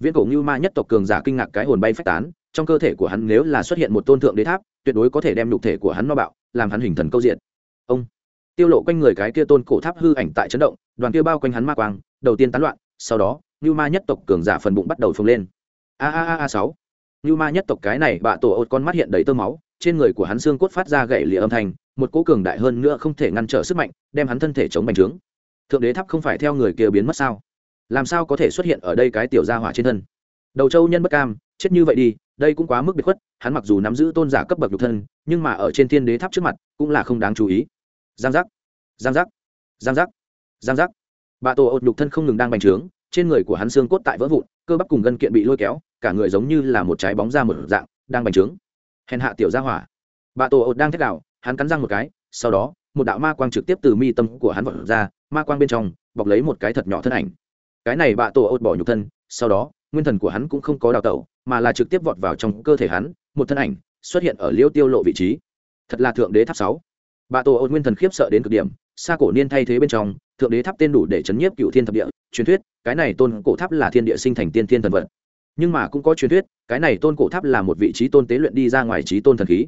Speaker 1: Viễn cổ ngưu ma nhất tộc cường giả kinh ngạc cái hồn bay phách tán, trong cơ thể của hắn nếu là xuất hiện một tôn thượng đế tháp, tuyệt đối có thể đem nhục thể của hắn no bạo, làm hắn hình thần câu diện. Ông! Tiêu lộ quanh người cái kia tôn cổ tháp hư ảnh tại chấn động, đoàn kia bao quanh hắn ma quang, đầu tiên tán loạn, sau đó, ngưu ma nhất tộc cường giả phần bụng bắt đầu phồng lên. A a a a sáu. Ngưu ma nhất tộc cái này bạ tổ ột con mắt hiện đầy tơ máu, trên người của hắn xương cốt phát ra gậy lìa âm thanh, một cỗ cường đại hơn nữa không thể ngăn trở sức mạnh, đem hắn thân thể chống bành trướng. Thượng đế tháp không phải theo người kia biến mất sao? Làm sao có thể xuất hiện ở đây cái tiểu gia hỏa trên thân? Đầu châu nhân bất cam, chết như vậy đi, đây cũng quá mức biệt khuất, hắn mặc dù nắm giữ tôn giả cấp bậc nhục thân, nhưng mà ở trên thiên đế tháp trước mặt, cũng là không đáng chú ý giang giác. Giang giác. Giang giác. Giang giác. Bà tổ ột nhục thân không ngừng đang bành trướng, trên người của hắn xương cốt tại vỡ vụn, cơ bắp cùng gân kiện bị lôi kéo, cả người giống như là một trái bóng ra một dạng, đang bành trướng. Hèn hạ tiểu gia hỏa. Bà tổ ột đang thét đạo hắn cắn răng một cái, sau đó, một đạo ma quang trực tiếp từ mi tâm của hắn vọt ra, ma quang bên trong, bọc lấy một cái thật nhỏ thân ảnh. Cái này bà tổ ột bỏ nhục thân, sau đó, nguyên thần của hắn cũng không có đào tẩu, mà là trực tiếp vọt vào trong cơ thể hắn, một thân ảnh xuất hiện ở liêu tiêu lộ vị trí. Thật là thượng đế tháp sáu. Bà tổ ôn nguyên thần khiếp sợ đến cực điểm, xa cổ niên thay thế bên trong, thượng đế tháp tên đủ để chấn nhiếp cựu thiên thập địa, truyền thuyết, cái này tôn cổ tháp là thiên địa sinh thành tiên thiên thần vật. Nhưng mà cũng có truyền thuyết, cái này tôn cổ tháp là một vị trí tôn tế luyện đi ra ngoài trí tôn thần khí.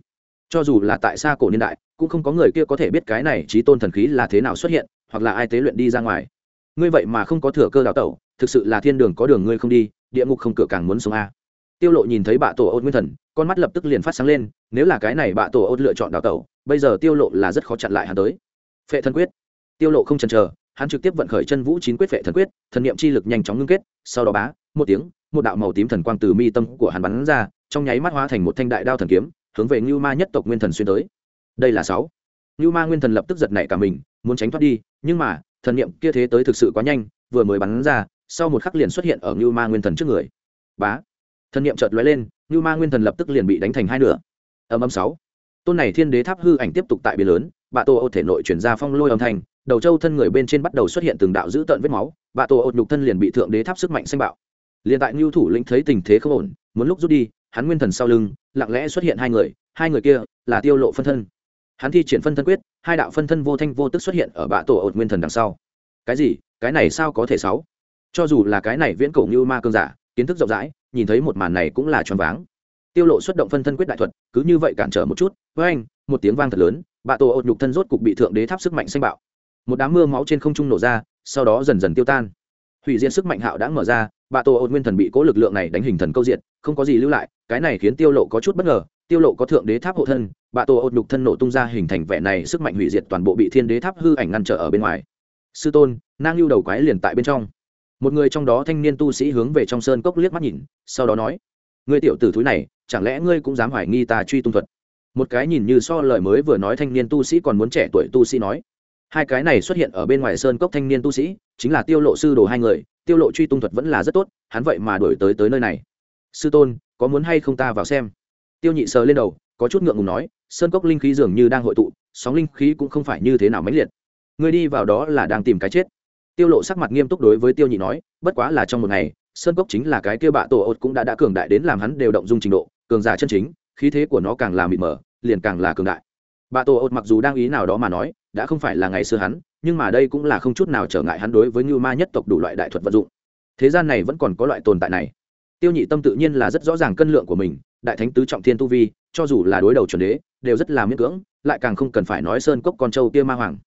Speaker 1: Cho dù là tại xa cổ niên đại, cũng không có người kia có thể biết cái này trí tôn thần khí là thế nào xuất hiện, hoặc là ai tế luyện đi ra ngoài. Ngươi vậy mà không có thừa cơ đào tẩu, thực sự là thiên đường có đường ngươi không đi, địa ngục không cửa càng muốn sống a tiêu lộ nhìn thấy bạ tổ ốt nguyên thần con mắt lập tức liền phát sáng lên nếu là cái này bạ tổ ốt lựa chọn đào tẩu bây giờ tiêu lộ là rất khó chặn lại hắn tới phệ thần quyết tiêu lộ không chần chờ hắn trực tiếp vận khởi chân vũ chín quyết phệ thần quyết thần niệm chi lực nhanh chóng ngưng kết sau đó bá một tiếng một đạo màu tím thần quang từ mi tâm của hắn bắn ra trong nháy mắt hóa thành một thanh đại đao thần kiếm hướng về Ngưu Ma nhất tộc nguyên thần xuyên tới. Đây là sáu. Ngưu Ma nguyên thần lập tức giật nảy cả mình, muốn tránh thoát đi, nhưng mà, thần niệm kia thế tới thực sự quá nhanh, vừa mới bắn ra, sau một khắc liền xuất hiện ở Ngưu Ma nguyên thần trước người. Bá. Thần niệm chợt lóe lên, như Ma nguyên thần lập tức liền bị đánh thành hai nửa. âm âm sáu. Tôn này Thiên Đế Tháp hư ảnh tiếp tục tại biển lớn, bạ tổ ô thể nội chuyển ra phong lôi âm thanh, đầu châu thân người bên trên bắt đầu xuất hiện từng đạo dữ tợn vết máu, bạ tổ ô nhục thân liền bị thượng đế tháp sức mạnh xanh bạo. liền tại Nưu thủ lĩnh thấy tình thế không ổn, muốn lúc rút đi, hắn nguyên thần sau lưng lặng lẽ xuất hiện hai người hai người kia là tiêu lộ phân thân hắn thi triển phân thân quyết hai đạo phân thân vô thanh vô tức xuất hiện ở bạ tổ ột nguyên thần đằng sau cái gì cái này sao có thể sáu cho dù là cái này viễn cổ như ma cương giả kiến thức rộng rãi, nhìn thấy một màn này cũng là choáng váng. Tiêu lộ xuất động phân thân quyết đại thuật, cứ như vậy cản trở một chút với anh một tiếng vang thật lớn, bạ tổ ột nhục thân rốt cục bị thượng đế tháp sức mạnh xanh bạo. Một đám mưa máu trên không trung nổ ra, sau đó dần dần tiêu tan. Hủy diệt sức mạnh hạo đã mở ra, bạ tổ ột nguyên thần bị cố lực lượng này đánh hình thần câu diện không có gì lưu lại, cái này khiến tiêu lộ có chút bất ngờ, tiêu lộ có thượng đế tháp hộ thân, bạ tổ ột nhục thân nổ tung ra hình thành vẻ này sức mạnh hủy diệt toàn bộ bị thiên đế tháp hư ảnh ngăn trở ở bên ngoài. Sư tôn, nang lưu đầu quái liền tại bên trong một người trong đó thanh niên tu sĩ hướng về trong sơn cốc liếc mắt nhìn, sau đó nói, ngươi tiểu tử thúi này, chẳng lẽ ngươi cũng dám hoài nghi ta truy tung thuật? Một cái nhìn như so lời mới vừa nói thanh niên tu sĩ còn muốn trẻ tuổi tu sĩ nói, hai cái này xuất hiện ở bên ngoài sơn cốc thanh niên tu sĩ, chính là tiêu lộ sư đồ hai người, tiêu lộ truy tung thuật vẫn là rất tốt, hắn vậy mà đổi tới tới nơi này. Sư tôn, có muốn hay không ta vào xem? Tiêu nhị sờ lên đầu, có chút ngượng ngùng nói, sơn cốc linh khí dường như đang hội tụ, sóng linh khí cũng không phải như thế nào mãnh liệt. Ngươi đi vào đó là đang tìm cái chết tiêu lộ sắc mặt nghiêm túc đối với tiêu nhị nói, bất quá là trong một ngày, sơn cốc chính là cái kia bạ tổ ột cũng đã đã cường đại đến làm hắn đều động dung trình độ, cường giả chân chính, khí thế của nó càng là mịt mờ, liền càng là cường đại. Bạ tổ ột mặc dù đang ý nào đó mà nói, đã không phải là ngày xưa hắn, nhưng mà đây cũng là không chút nào trở ngại hắn đối với như ma nhất tộc đủ loại đại thuật vận dụng. Thế gian này vẫn còn có loại tồn tại này. Tiêu nhị tâm tự nhiên là rất rõ ràng cân lượng của mình, đại thánh tứ trọng thiên tu vi, cho dù là đối đầu chuẩn đế, đều rất là miễn cưỡng, lại càng không cần phải nói sơn cốc con trâu kia ma hoàng.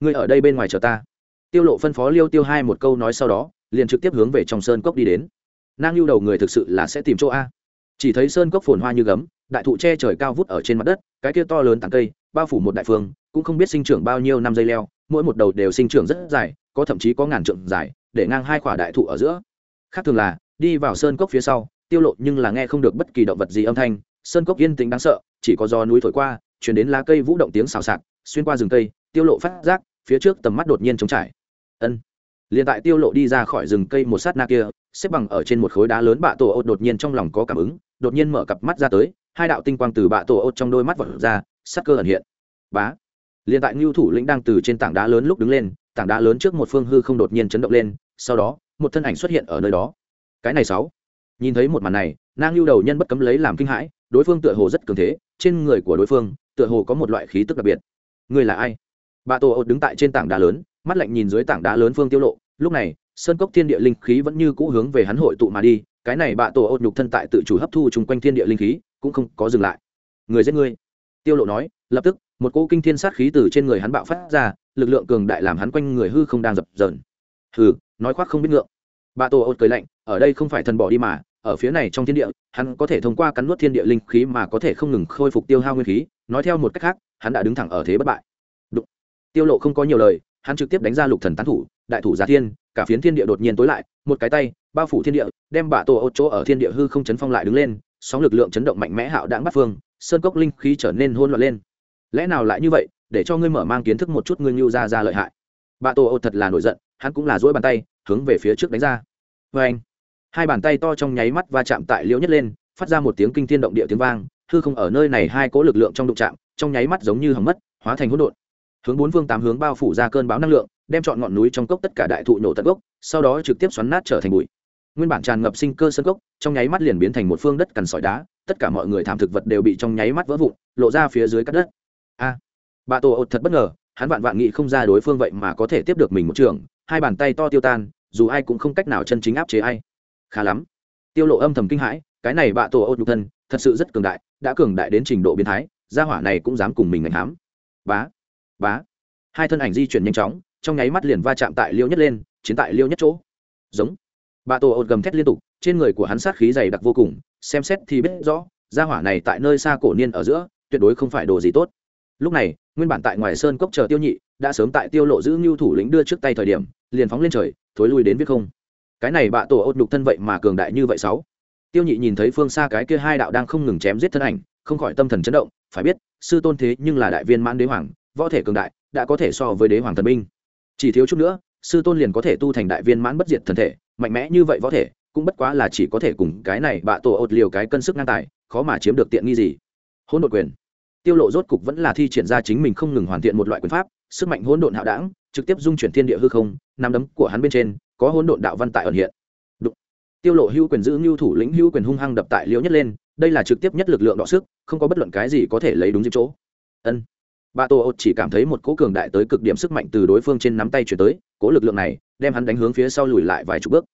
Speaker 1: Ngươi ở đây bên ngoài chờ ta tiêu lộ phân phó liêu tiêu hai một câu nói sau đó, liền trực tiếp hướng về trong sơn cốc đi đến. Nang lưu đầu người thực sự là sẽ tìm chỗ a. Chỉ thấy sơn cốc phồn hoa như gấm, đại thụ che trời cao vút ở trên mặt đất, cái kia to lớn tảng cây, bao phủ một đại phương, cũng không biết sinh trưởng bao nhiêu năm dây leo, mỗi một đầu đều sinh trưởng rất dài, có thậm chí có ngàn trượng dài, để ngang hai quả đại thụ ở giữa. Khác thường là, đi vào sơn cốc phía sau, tiêu lộ nhưng là nghe không được bất kỳ động vật gì âm thanh, sơn cốc yên tĩnh đáng sợ, chỉ có gió núi thổi qua truyền đến lá cây vũ động tiếng xào xạc, xuyên qua rừng cây, tiêu lộ phát giác, phía trước tầm mắt đột nhiên trống trải ân. Liền tại tiêu lộ đi ra khỏi rừng cây một sát na kia, xếp bằng ở trên một khối đá lớn bạ tổ ốt đột nhiên trong lòng có cảm ứng, đột nhiên mở cặp mắt ra tới, hai đạo tinh quang từ bạ tổ ốt trong đôi mắt vọt ra, sắc cơ ẩn hiện. Bá. Liền tại ngưu thủ lĩnh đang từ trên tảng đá lớn lúc đứng lên, tảng đá lớn trước một phương hư không đột nhiên chấn động lên, sau đó, một thân ảnh xuất hiện ở nơi đó. Cái này sáu. Nhìn thấy một màn này, nang lưu đầu nhân bất cấm lấy làm kinh hãi, đối phương tựa hồ rất cường thế, trên người của đối phương, tựa hồ có một loại khí tức đặc biệt. Người là ai? Bà tổ ột đứng tại trên tảng đá lớn mắt lạnh nhìn dưới tảng đá lớn phương tiêu lộ. Lúc này, sơn cốc thiên địa linh khí vẫn như cũ hướng về hắn hội tụ mà đi, cái này bạ tổ ột nhục thân tại tự chủ hấp thu chung quanh thiên địa linh khí, cũng không có dừng lại. Người giết ngươi tiêu lộ nói, lập tức, một cỗ kinh thiên sát khí từ trên người hắn bạo phát ra, lực lượng cường đại làm hắn quanh người hư không đang dập dờn. Hừ, nói khoác không biết ngượng. Bạ tổ ột cười lạnh, ở đây không phải thần bỏ đi mà, ở phía này trong thiên địa, hắn có thể thông qua cắn nuốt thiên địa linh khí mà có thể không ngừng khôi phục tiêu hao nguyên khí, nói theo một cách khác, hắn đã đứng thẳng ở thế bất bại. Đụng. tiêu lộ không có nhiều lời hắn trực tiếp đánh ra lục thần tán thủ, đại thủ giả thiên, cả phiến thiên địa đột nhiên tối lại, một cái tay, bao phủ thiên địa, đem bả tổ ốt chỗ ở thiên địa hư không chấn phong lại đứng lên, sóng lực lượng chấn động mạnh mẽ hạo đãng bắt phương, sơn cốc linh khí trở nên hỗn loạn lên. Lẽ nào lại như vậy, để cho ngươi mở mang kiến thức một chút ngươi nhu ra ra lợi hại? Bà tổ ốt thật là nổi giận, hắn cũng là duỗi bàn tay, hướng về phía trước đánh ra. Vê anh, hai bàn tay to trong nháy mắt va chạm tại liễu nhất lên, phát ra một tiếng kinh thiên động địa tiếng vang, hư không ở nơi này hai cố lực lượng trong đụng chạm, trong nháy mắt giống như hầm mất, hóa thành hỗn độn hướng bốn phương tám hướng bao phủ ra cơn bão năng lượng đem chọn ngọn núi trong cốc tất cả đại thụ nổ tận gốc sau đó trực tiếp xoắn nát trở thành bụi. Nguyên bản tràn ngập sinh cơ sân cốc trong nháy mắt liền biến thành một phương đất cằn sỏi đá tất cả mọi người thảm thực vật đều bị trong nháy mắt vỡ vụn lộ ra phía dưới cắt đất. A! À, bà tổ ột thật bất ngờ hắn vạn vạn nghị không ra đối phương vậy mà có thể tiếp được mình một trường hai bàn tay to tiêu tan dù ai cũng không cách nào chân chính áp chế ai. Khá lắm. Tiêu lộ âm thầm kinh hãi cái này bạ tổ ột nhục thân thật sự rất cường đại đã cường đại đến trình độ biến thái gia hỏa này cũng dám cùng mình ngành hám. Bá! Bá. Hai thân ảnh di chuyển nhanh chóng, trong nháy mắt liền va chạm tại liêu nhất lên, chiến tại liêu nhất chỗ. Giống. Bạ tổ ột gầm thét liên tục, trên người của hắn sát khí dày đặc vô cùng, xem xét thì biết rõ, gia hỏa này tại nơi xa cổ niên ở giữa, tuyệt đối không phải đồ gì tốt. Lúc này, nguyên bản tại ngoài sơn cốc chờ tiêu nhị, đã sớm tại tiêu lộ giữ ngưu thủ lĩnh đưa trước tay thời điểm, liền phóng lên trời, thối lui đến viết không. Cái này bạ tổ ốt đục thân vậy mà cường đại như vậy sáu. Tiêu nhị nhìn thấy phương xa cái kia hai đạo đang không ngừng chém giết thân ảnh, không khỏi tâm thần chấn động, phải biết, sư tôn thế nhưng là đại viên mãn đế hoàng võ thể cường đại, đã có thể so với đế hoàng thần binh. Chỉ thiếu chút nữa, sư tôn liền có thể tu thành đại viên mãn bất diệt thần thể, mạnh mẽ như vậy võ thể, cũng bất quá là chỉ có thể cùng cái này bạ tổ ột liều cái cân sức ngang tài, khó mà chiếm được tiện nghi gì. Hỗn độn quyền. Tiêu lộ rốt cục vẫn là thi triển ra chính mình không ngừng hoàn thiện một loại quyền pháp, sức mạnh hỗn độn hạo đảng, trực tiếp dung chuyển thiên địa hư không nắm đấm của hắn bên trên, có hỗn độn đạo văn tại ẩn hiện. Đụng. tiêu lộ hưu quyền giữ lưu thủ lĩnh hưu quyền hung hăng đập tại liễu nhất lên, đây là trực tiếp nhất lực lượng đọ sức, không có bất luận cái gì có thể lấy đúng dịp chỗ. Ân bà tô ột chỉ cảm thấy một cỗ cường đại tới cực điểm sức mạnh từ đối phương trên nắm tay chuyển tới, cỗ lực lượng này đem hắn đánh hướng phía sau lùi lại vài chục bước.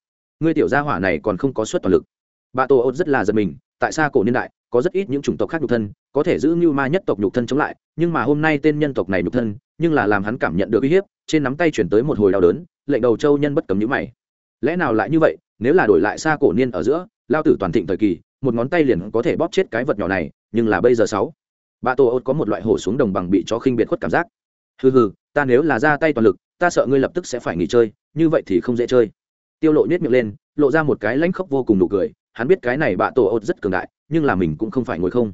Speaker 1: Ngươi tiểu gia hỏa này còn không có suất toàn lực. Bà tô ột rất là giật mình, tại sao cổ niên đại, có rất ít những chủng tộc khác nhục thân, có thể giữ như ma nhất tộc nhục thân chống lại, nhưng mà hôm nay tên nhân tộc này nhục thân, nhưng là làm hắn cảm nhận được uy hiếp, trên nắm tay chuyển tới một hồi đau đớn, lệnh đầu châu nhân bất cấm nhữ mày. Lẽ nào lại như vậy, nếu là đổi lại xa cổ niên ở giữa, lao tử toàn thịnh thời kỳ, một ngón tay liền có thể bóp chết cái vật nhỏ này, nhưng là bây giờ sáu bà tô ốt có một loại hổ xuống đồng bằng bị chó khinh biệt khuất cảm giác. Hừ hừ, ta nếu là ra tay toàn lực, ta sợ ngươi lập tức sẽ phải nghỉ chơi, như vậy thì không dễ chơi. Tiêu lộ nhếch miệng lên, lộ ra một cái lãnh khốc vô cùng nụ cười, hắn biết cái này bà tổ ốt rất cường đại, nhưng là mình cũng không phải ngồi không.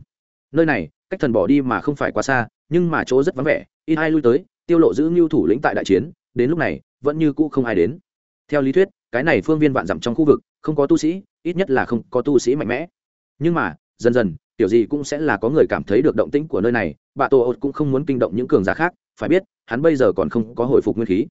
Speaker 1: Nơi này, cách thần bỏ đi mà không phải quá xa, nhưng mà chỗ rất vắng vẻ, ít ai lui tới, tiêu lộ giữ ngưu thủ lĩnh tại đại chiến, đến lúc này, vẫn như cũ không ai đến. Theo lý thuyết, cái này phương viên vạn dặm trong khu vực, không có tu sĩ, ít nhất là không có tu sĩ mạnh mẽ. Nhưng mà, dần dần tiểu gì cũng sẽ là có người cảm thấy được động tĩnh của nơi này, bà tô ột cũng không muốn kinh động những cường giả khác, phải biết, hắn bây giờ còn không có hồi phục nguyên khí.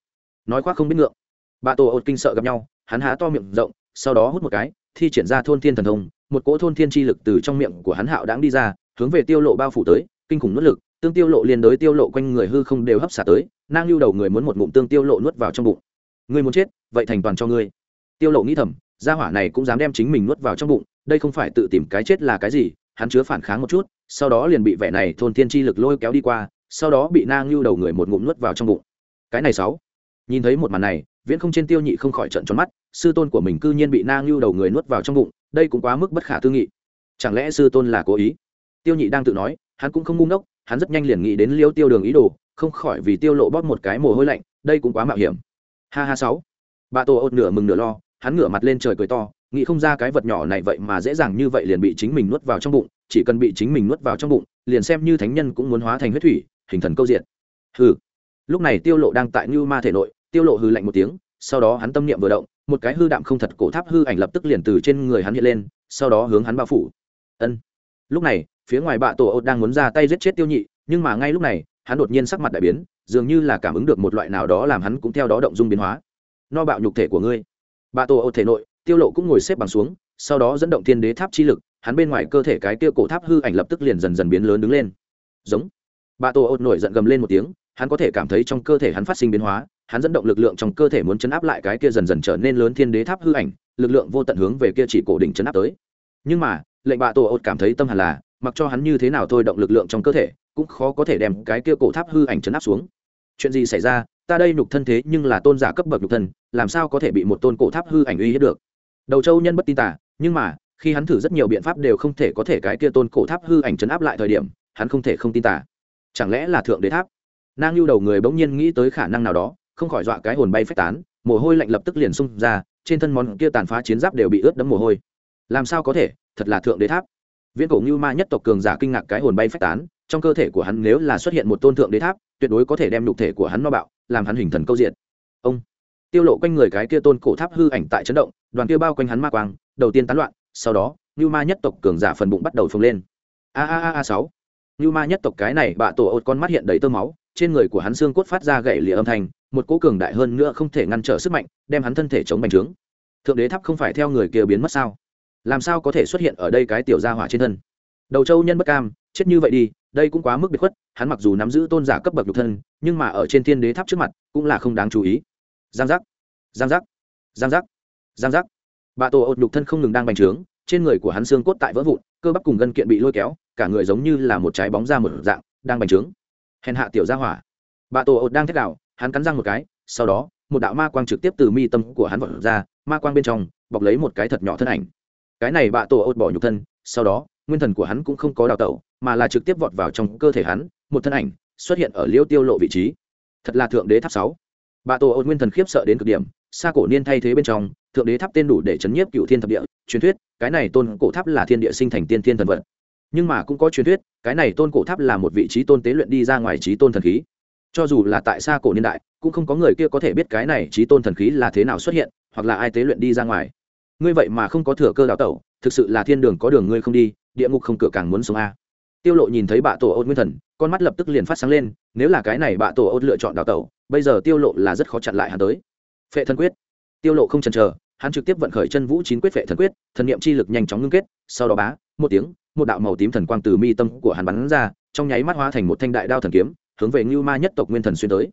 Speaker 1: Nói khoác không biết ngượng. Bà tô ột kinh sợ gặp nhau, hắn há to miệng rộng, sau đó hút một cái, thi triển ra thôn thiên thần thông, một cỗ thôn thiên chi lực từ trong miệng của hắn hạo đáng đi ra, hướng về tiêu lộ bao phủ tới, kinh khủng nuốt lực, tương tiêu lộ liên đối tiêu lộ quanh người hư không đều hấp xả tới nang lưu đầu người muốn một ngụm tương tiêu lộ nuốt vào trong bụng. Ngươi muốn chết, vậy thành toàn cho ngươi. Tiêu lộ nghĩ thầm, gia hỏa này cũng dám đem chính mình nuốt vào trong bụng, đây không phải tự tìm cái chết là cái gì hắn chứa phản kháng một chút, sau đó liền bị vẻ này thôn thiên chi lực lôi kéo đi qua, sau đó bị nang lưu đầu người một ngụm nuốt vào trong bụng. Cái này sáu. Nhìn thấy một màn này, viễn không trên tiêu nhị không khỏi trận tròn mắt, sư tôn của mình cư nhiên bị nang lưu đầu người nuốt vào trong bụng, đây cũng quá mức bất khả tư nghị. Chẳng lẽ sư tôn là cố ý? Tiêu nhị đang tự nói, hắn cũng không ngu ngốc, hắn rất nhanh liền nghĩ đến liêu tiêu đường ý đồ, không khỏi vì tiêu lộ bóp một cái mồ hôi lạnh, đây cũng quá mạo hiểm. Ha ha sáu. Bà tô ột nửa mừng nửa lo, hắn ngửa mặt lên trời cười to nghĩ không ra cái vật nhỏ này vậy mà dễ dàng như vậy liền bị chính mình nuốt vào trong bụng, chỉ cần bị chính mình nuốt vào trong bụng, liền xem như thánh nhân cũng muốn hóa thành huyết thủy, hình thần câu diện hừ. Lúc này tiêu lộ đang tại như ma thể nội, tiêu lộ hừ lạnh một tiếng, sau đó hắn tâm niệm vừa động, một cái hư đạm không thật cổ tháp hư ảnh lập tức liền từ trên người hắn hiện lên, sau đó hướng hắn bao phủ. Ân. Lúc này, phía ngoài bạ tổ ột đang muốn ra tay giết chết tiêu nhị, nhưng mà ngay lúc này, hắn đột nhiên sắc mặt đại biến, dường như là cảm ứng được một loại nào đó làm hắn cũng theo đó động dung biến hóa. No bạo nhục thể của ngươi. Bạ tổ ột thể nội tiêu lộ cũng ngồi xếp bằng xuống, sau đó dẫn động thiên đế tháp chi lực, hắn bên ngoài cơ thể cái kia cổ tháp hư ảnh lập tức liền dần dần biến lớn đứng lên. Giống. Bạ tổ ột nổi giận gầm lên một tiếng, hắn có thể cảm thấy trong cơ thể hắn phát sinh biến hóa, hắn dẫn động lực lượng trong cơ thể muốn chấn áp lại cái kia dần dần trở nên lớn thiên đế tháp hư ảnh, lực lượng vô tận hướng về kia chỉ cổ đỉnh chấn áp tới. Nhưng mà, lệnh bạ tổ ột cảm thấy tâm hẳn là, mặc cho hắn như thế nào thôi động lực lượng trong cơ thể, cũng khó có thể đem cái kia cổ tháp hư ảnh chấn áp xuống. Chuyện gì xảy ra? Ta đây nhục thân thế nhưng là tôn giả cấp bậc nhục thân, làm sao có thể bị một tôn cổ tháp hư ảnh uy hiếp được? Đầu châu nhân bất tin tả nhưng mà, khi hắn thử rất nhiều biện pháp đều không thể có thể cái kia tôn cổ tháp hư ảnh chấn áp lại thời điểm, hắn không thể không tin tả chẳng lẽ là thượng đế tháp? Nang lưu đầu người bỗng nhiên nghĩ tới khả năng nào đó, không khỏi dọa cái hồn bay phách tán, mồ hôi lạnh lập tức liền xung ra, trên thân món kia tàn phá chiến giáp đều bị ướt đẫm mồ hôi. Làm sao có thể, thật là thượng đế tháp. Viễn cổ ngưu ma nhất tộc cường giả kinh ngạc cái hồn bay phách tán, trong cơ thể của hắn nếu là xuất hiện một tôn thượng đế tháp, tuyệt đối có thể đem nhục thể của hắn no bạo, làm hắn hình thần câu diện. Ông! Tiêu lộ quanh người cái kia tôn cổ tháp hư ảnh tại chấn động, đoàn kia bao quanh hắn ma quang, đầu tiên tán loạn, sau đó như ma nhất tộc cường giả phần bụng bắt đầu phồng lên. A a a a sáu. Như ma nhất tộc cái này bạ tổ ột con mắt hiện đầy tơ máu, trên người của hắn xương cốt phát ra gậy lìa âm thanh, một cỗ cường đại hơn nữa không thể ngăn trở sức mạnh, đem hắn thân thể chống bành trướng. Thượng đế tháp không phải theo người kia biến mất sao? Làm sao có thể xuất hiện ở đây cái tiểu gia hỏa trên thân? Đầu châu nhân bất cam, chết như vậy đi, đây cũng quá mức biệt khuất, hắn mặc dù nắm giữ tôn giả cấp bậc nhục thân, nhưng mà ở trên thiên đế tháp trước mặt, cũng là không đáng chú ý giang giác. Giang giác. Giang giác. Giang giác. Bà tổ ột nhục thân không ngừng đang bành trướng, trên người của hắn xương cốt tại vỡ vụn, cơ bắp cùng gân kiện bị lôi kéo, cả người giống như là một trái bóng ra một dạng, đang bành trướng. Hèn hạ tiểu gia hỏa. Bà tổ ột đang thét đạo hắn cắn răng một cái, sau đó, một đạo ma quang trực tiếp từ mi tâm của hắn vọt ra, ma quang bên trong, bọc lấy một cái thật nhỏ thân ảnh. Cái này bà tổ ột bỏ nhục thân, sau đó, nguyên thần của hắn cũng không có đào tẩu, mà là trực tiếp vọt vào trong cơ thể hắn, một thân ảnh xuất hiện ở liêu tiêu lộ vị trí. Thật là thượng đế tháp sáu. Bà tổ ôn nguyên thần khiếp sợ đến cực điểm xa cổ niên thay thế bên trong, thượng đế tháp tên đủ để chấn nhiếp cựu thiên thập địa. Truyền thuyết, cái này tôn cổ tháp là thiên địa sinh thành tiên thiên thần vật. Nhưng mà cũng có truyền thuyết, cái này tôn cổ tháp là một vị trí tôn tế luyện đi ra ngoài trí tôn thần khí. Cho dù là tại xa cổ niên đại, cũng không có người kia có thể biết cái này trí tôn thần khí là thế nào xuất hiện, hoặc là ai tế luyện đi ra ngoài. Ngươi vậy mà không có thừa cơ đào tẩu, thực sự là thiên đường có đường ngươi không đi, địa ngục không cửa càng muốn sống a. Tiêu lộ nhìn thấy bạ tổ ôn nguyên thần, con mắt lập tức liền phát sáng lên, nếu là cái này bạ tổ ôn lựa chọn đào tẩu bây giờ tiêu lộ là rất khó chặn lại hắn tới phệ thần quyết tiêu lộ không chần chờ hắn trực tiếp vận khởi chân vũ chín quyết phệ thần quyết thần niệm chi lực nhanh chóng ngưng kết sau đó bá một tiếng một đạo màu tím thần quang từ mi tâm của hắn bắn ra trong nháy mắt hóa thành một thanh đại đao thần kiếm hướng về lưu Ma nhất tộc nguyên thần xuyên tới.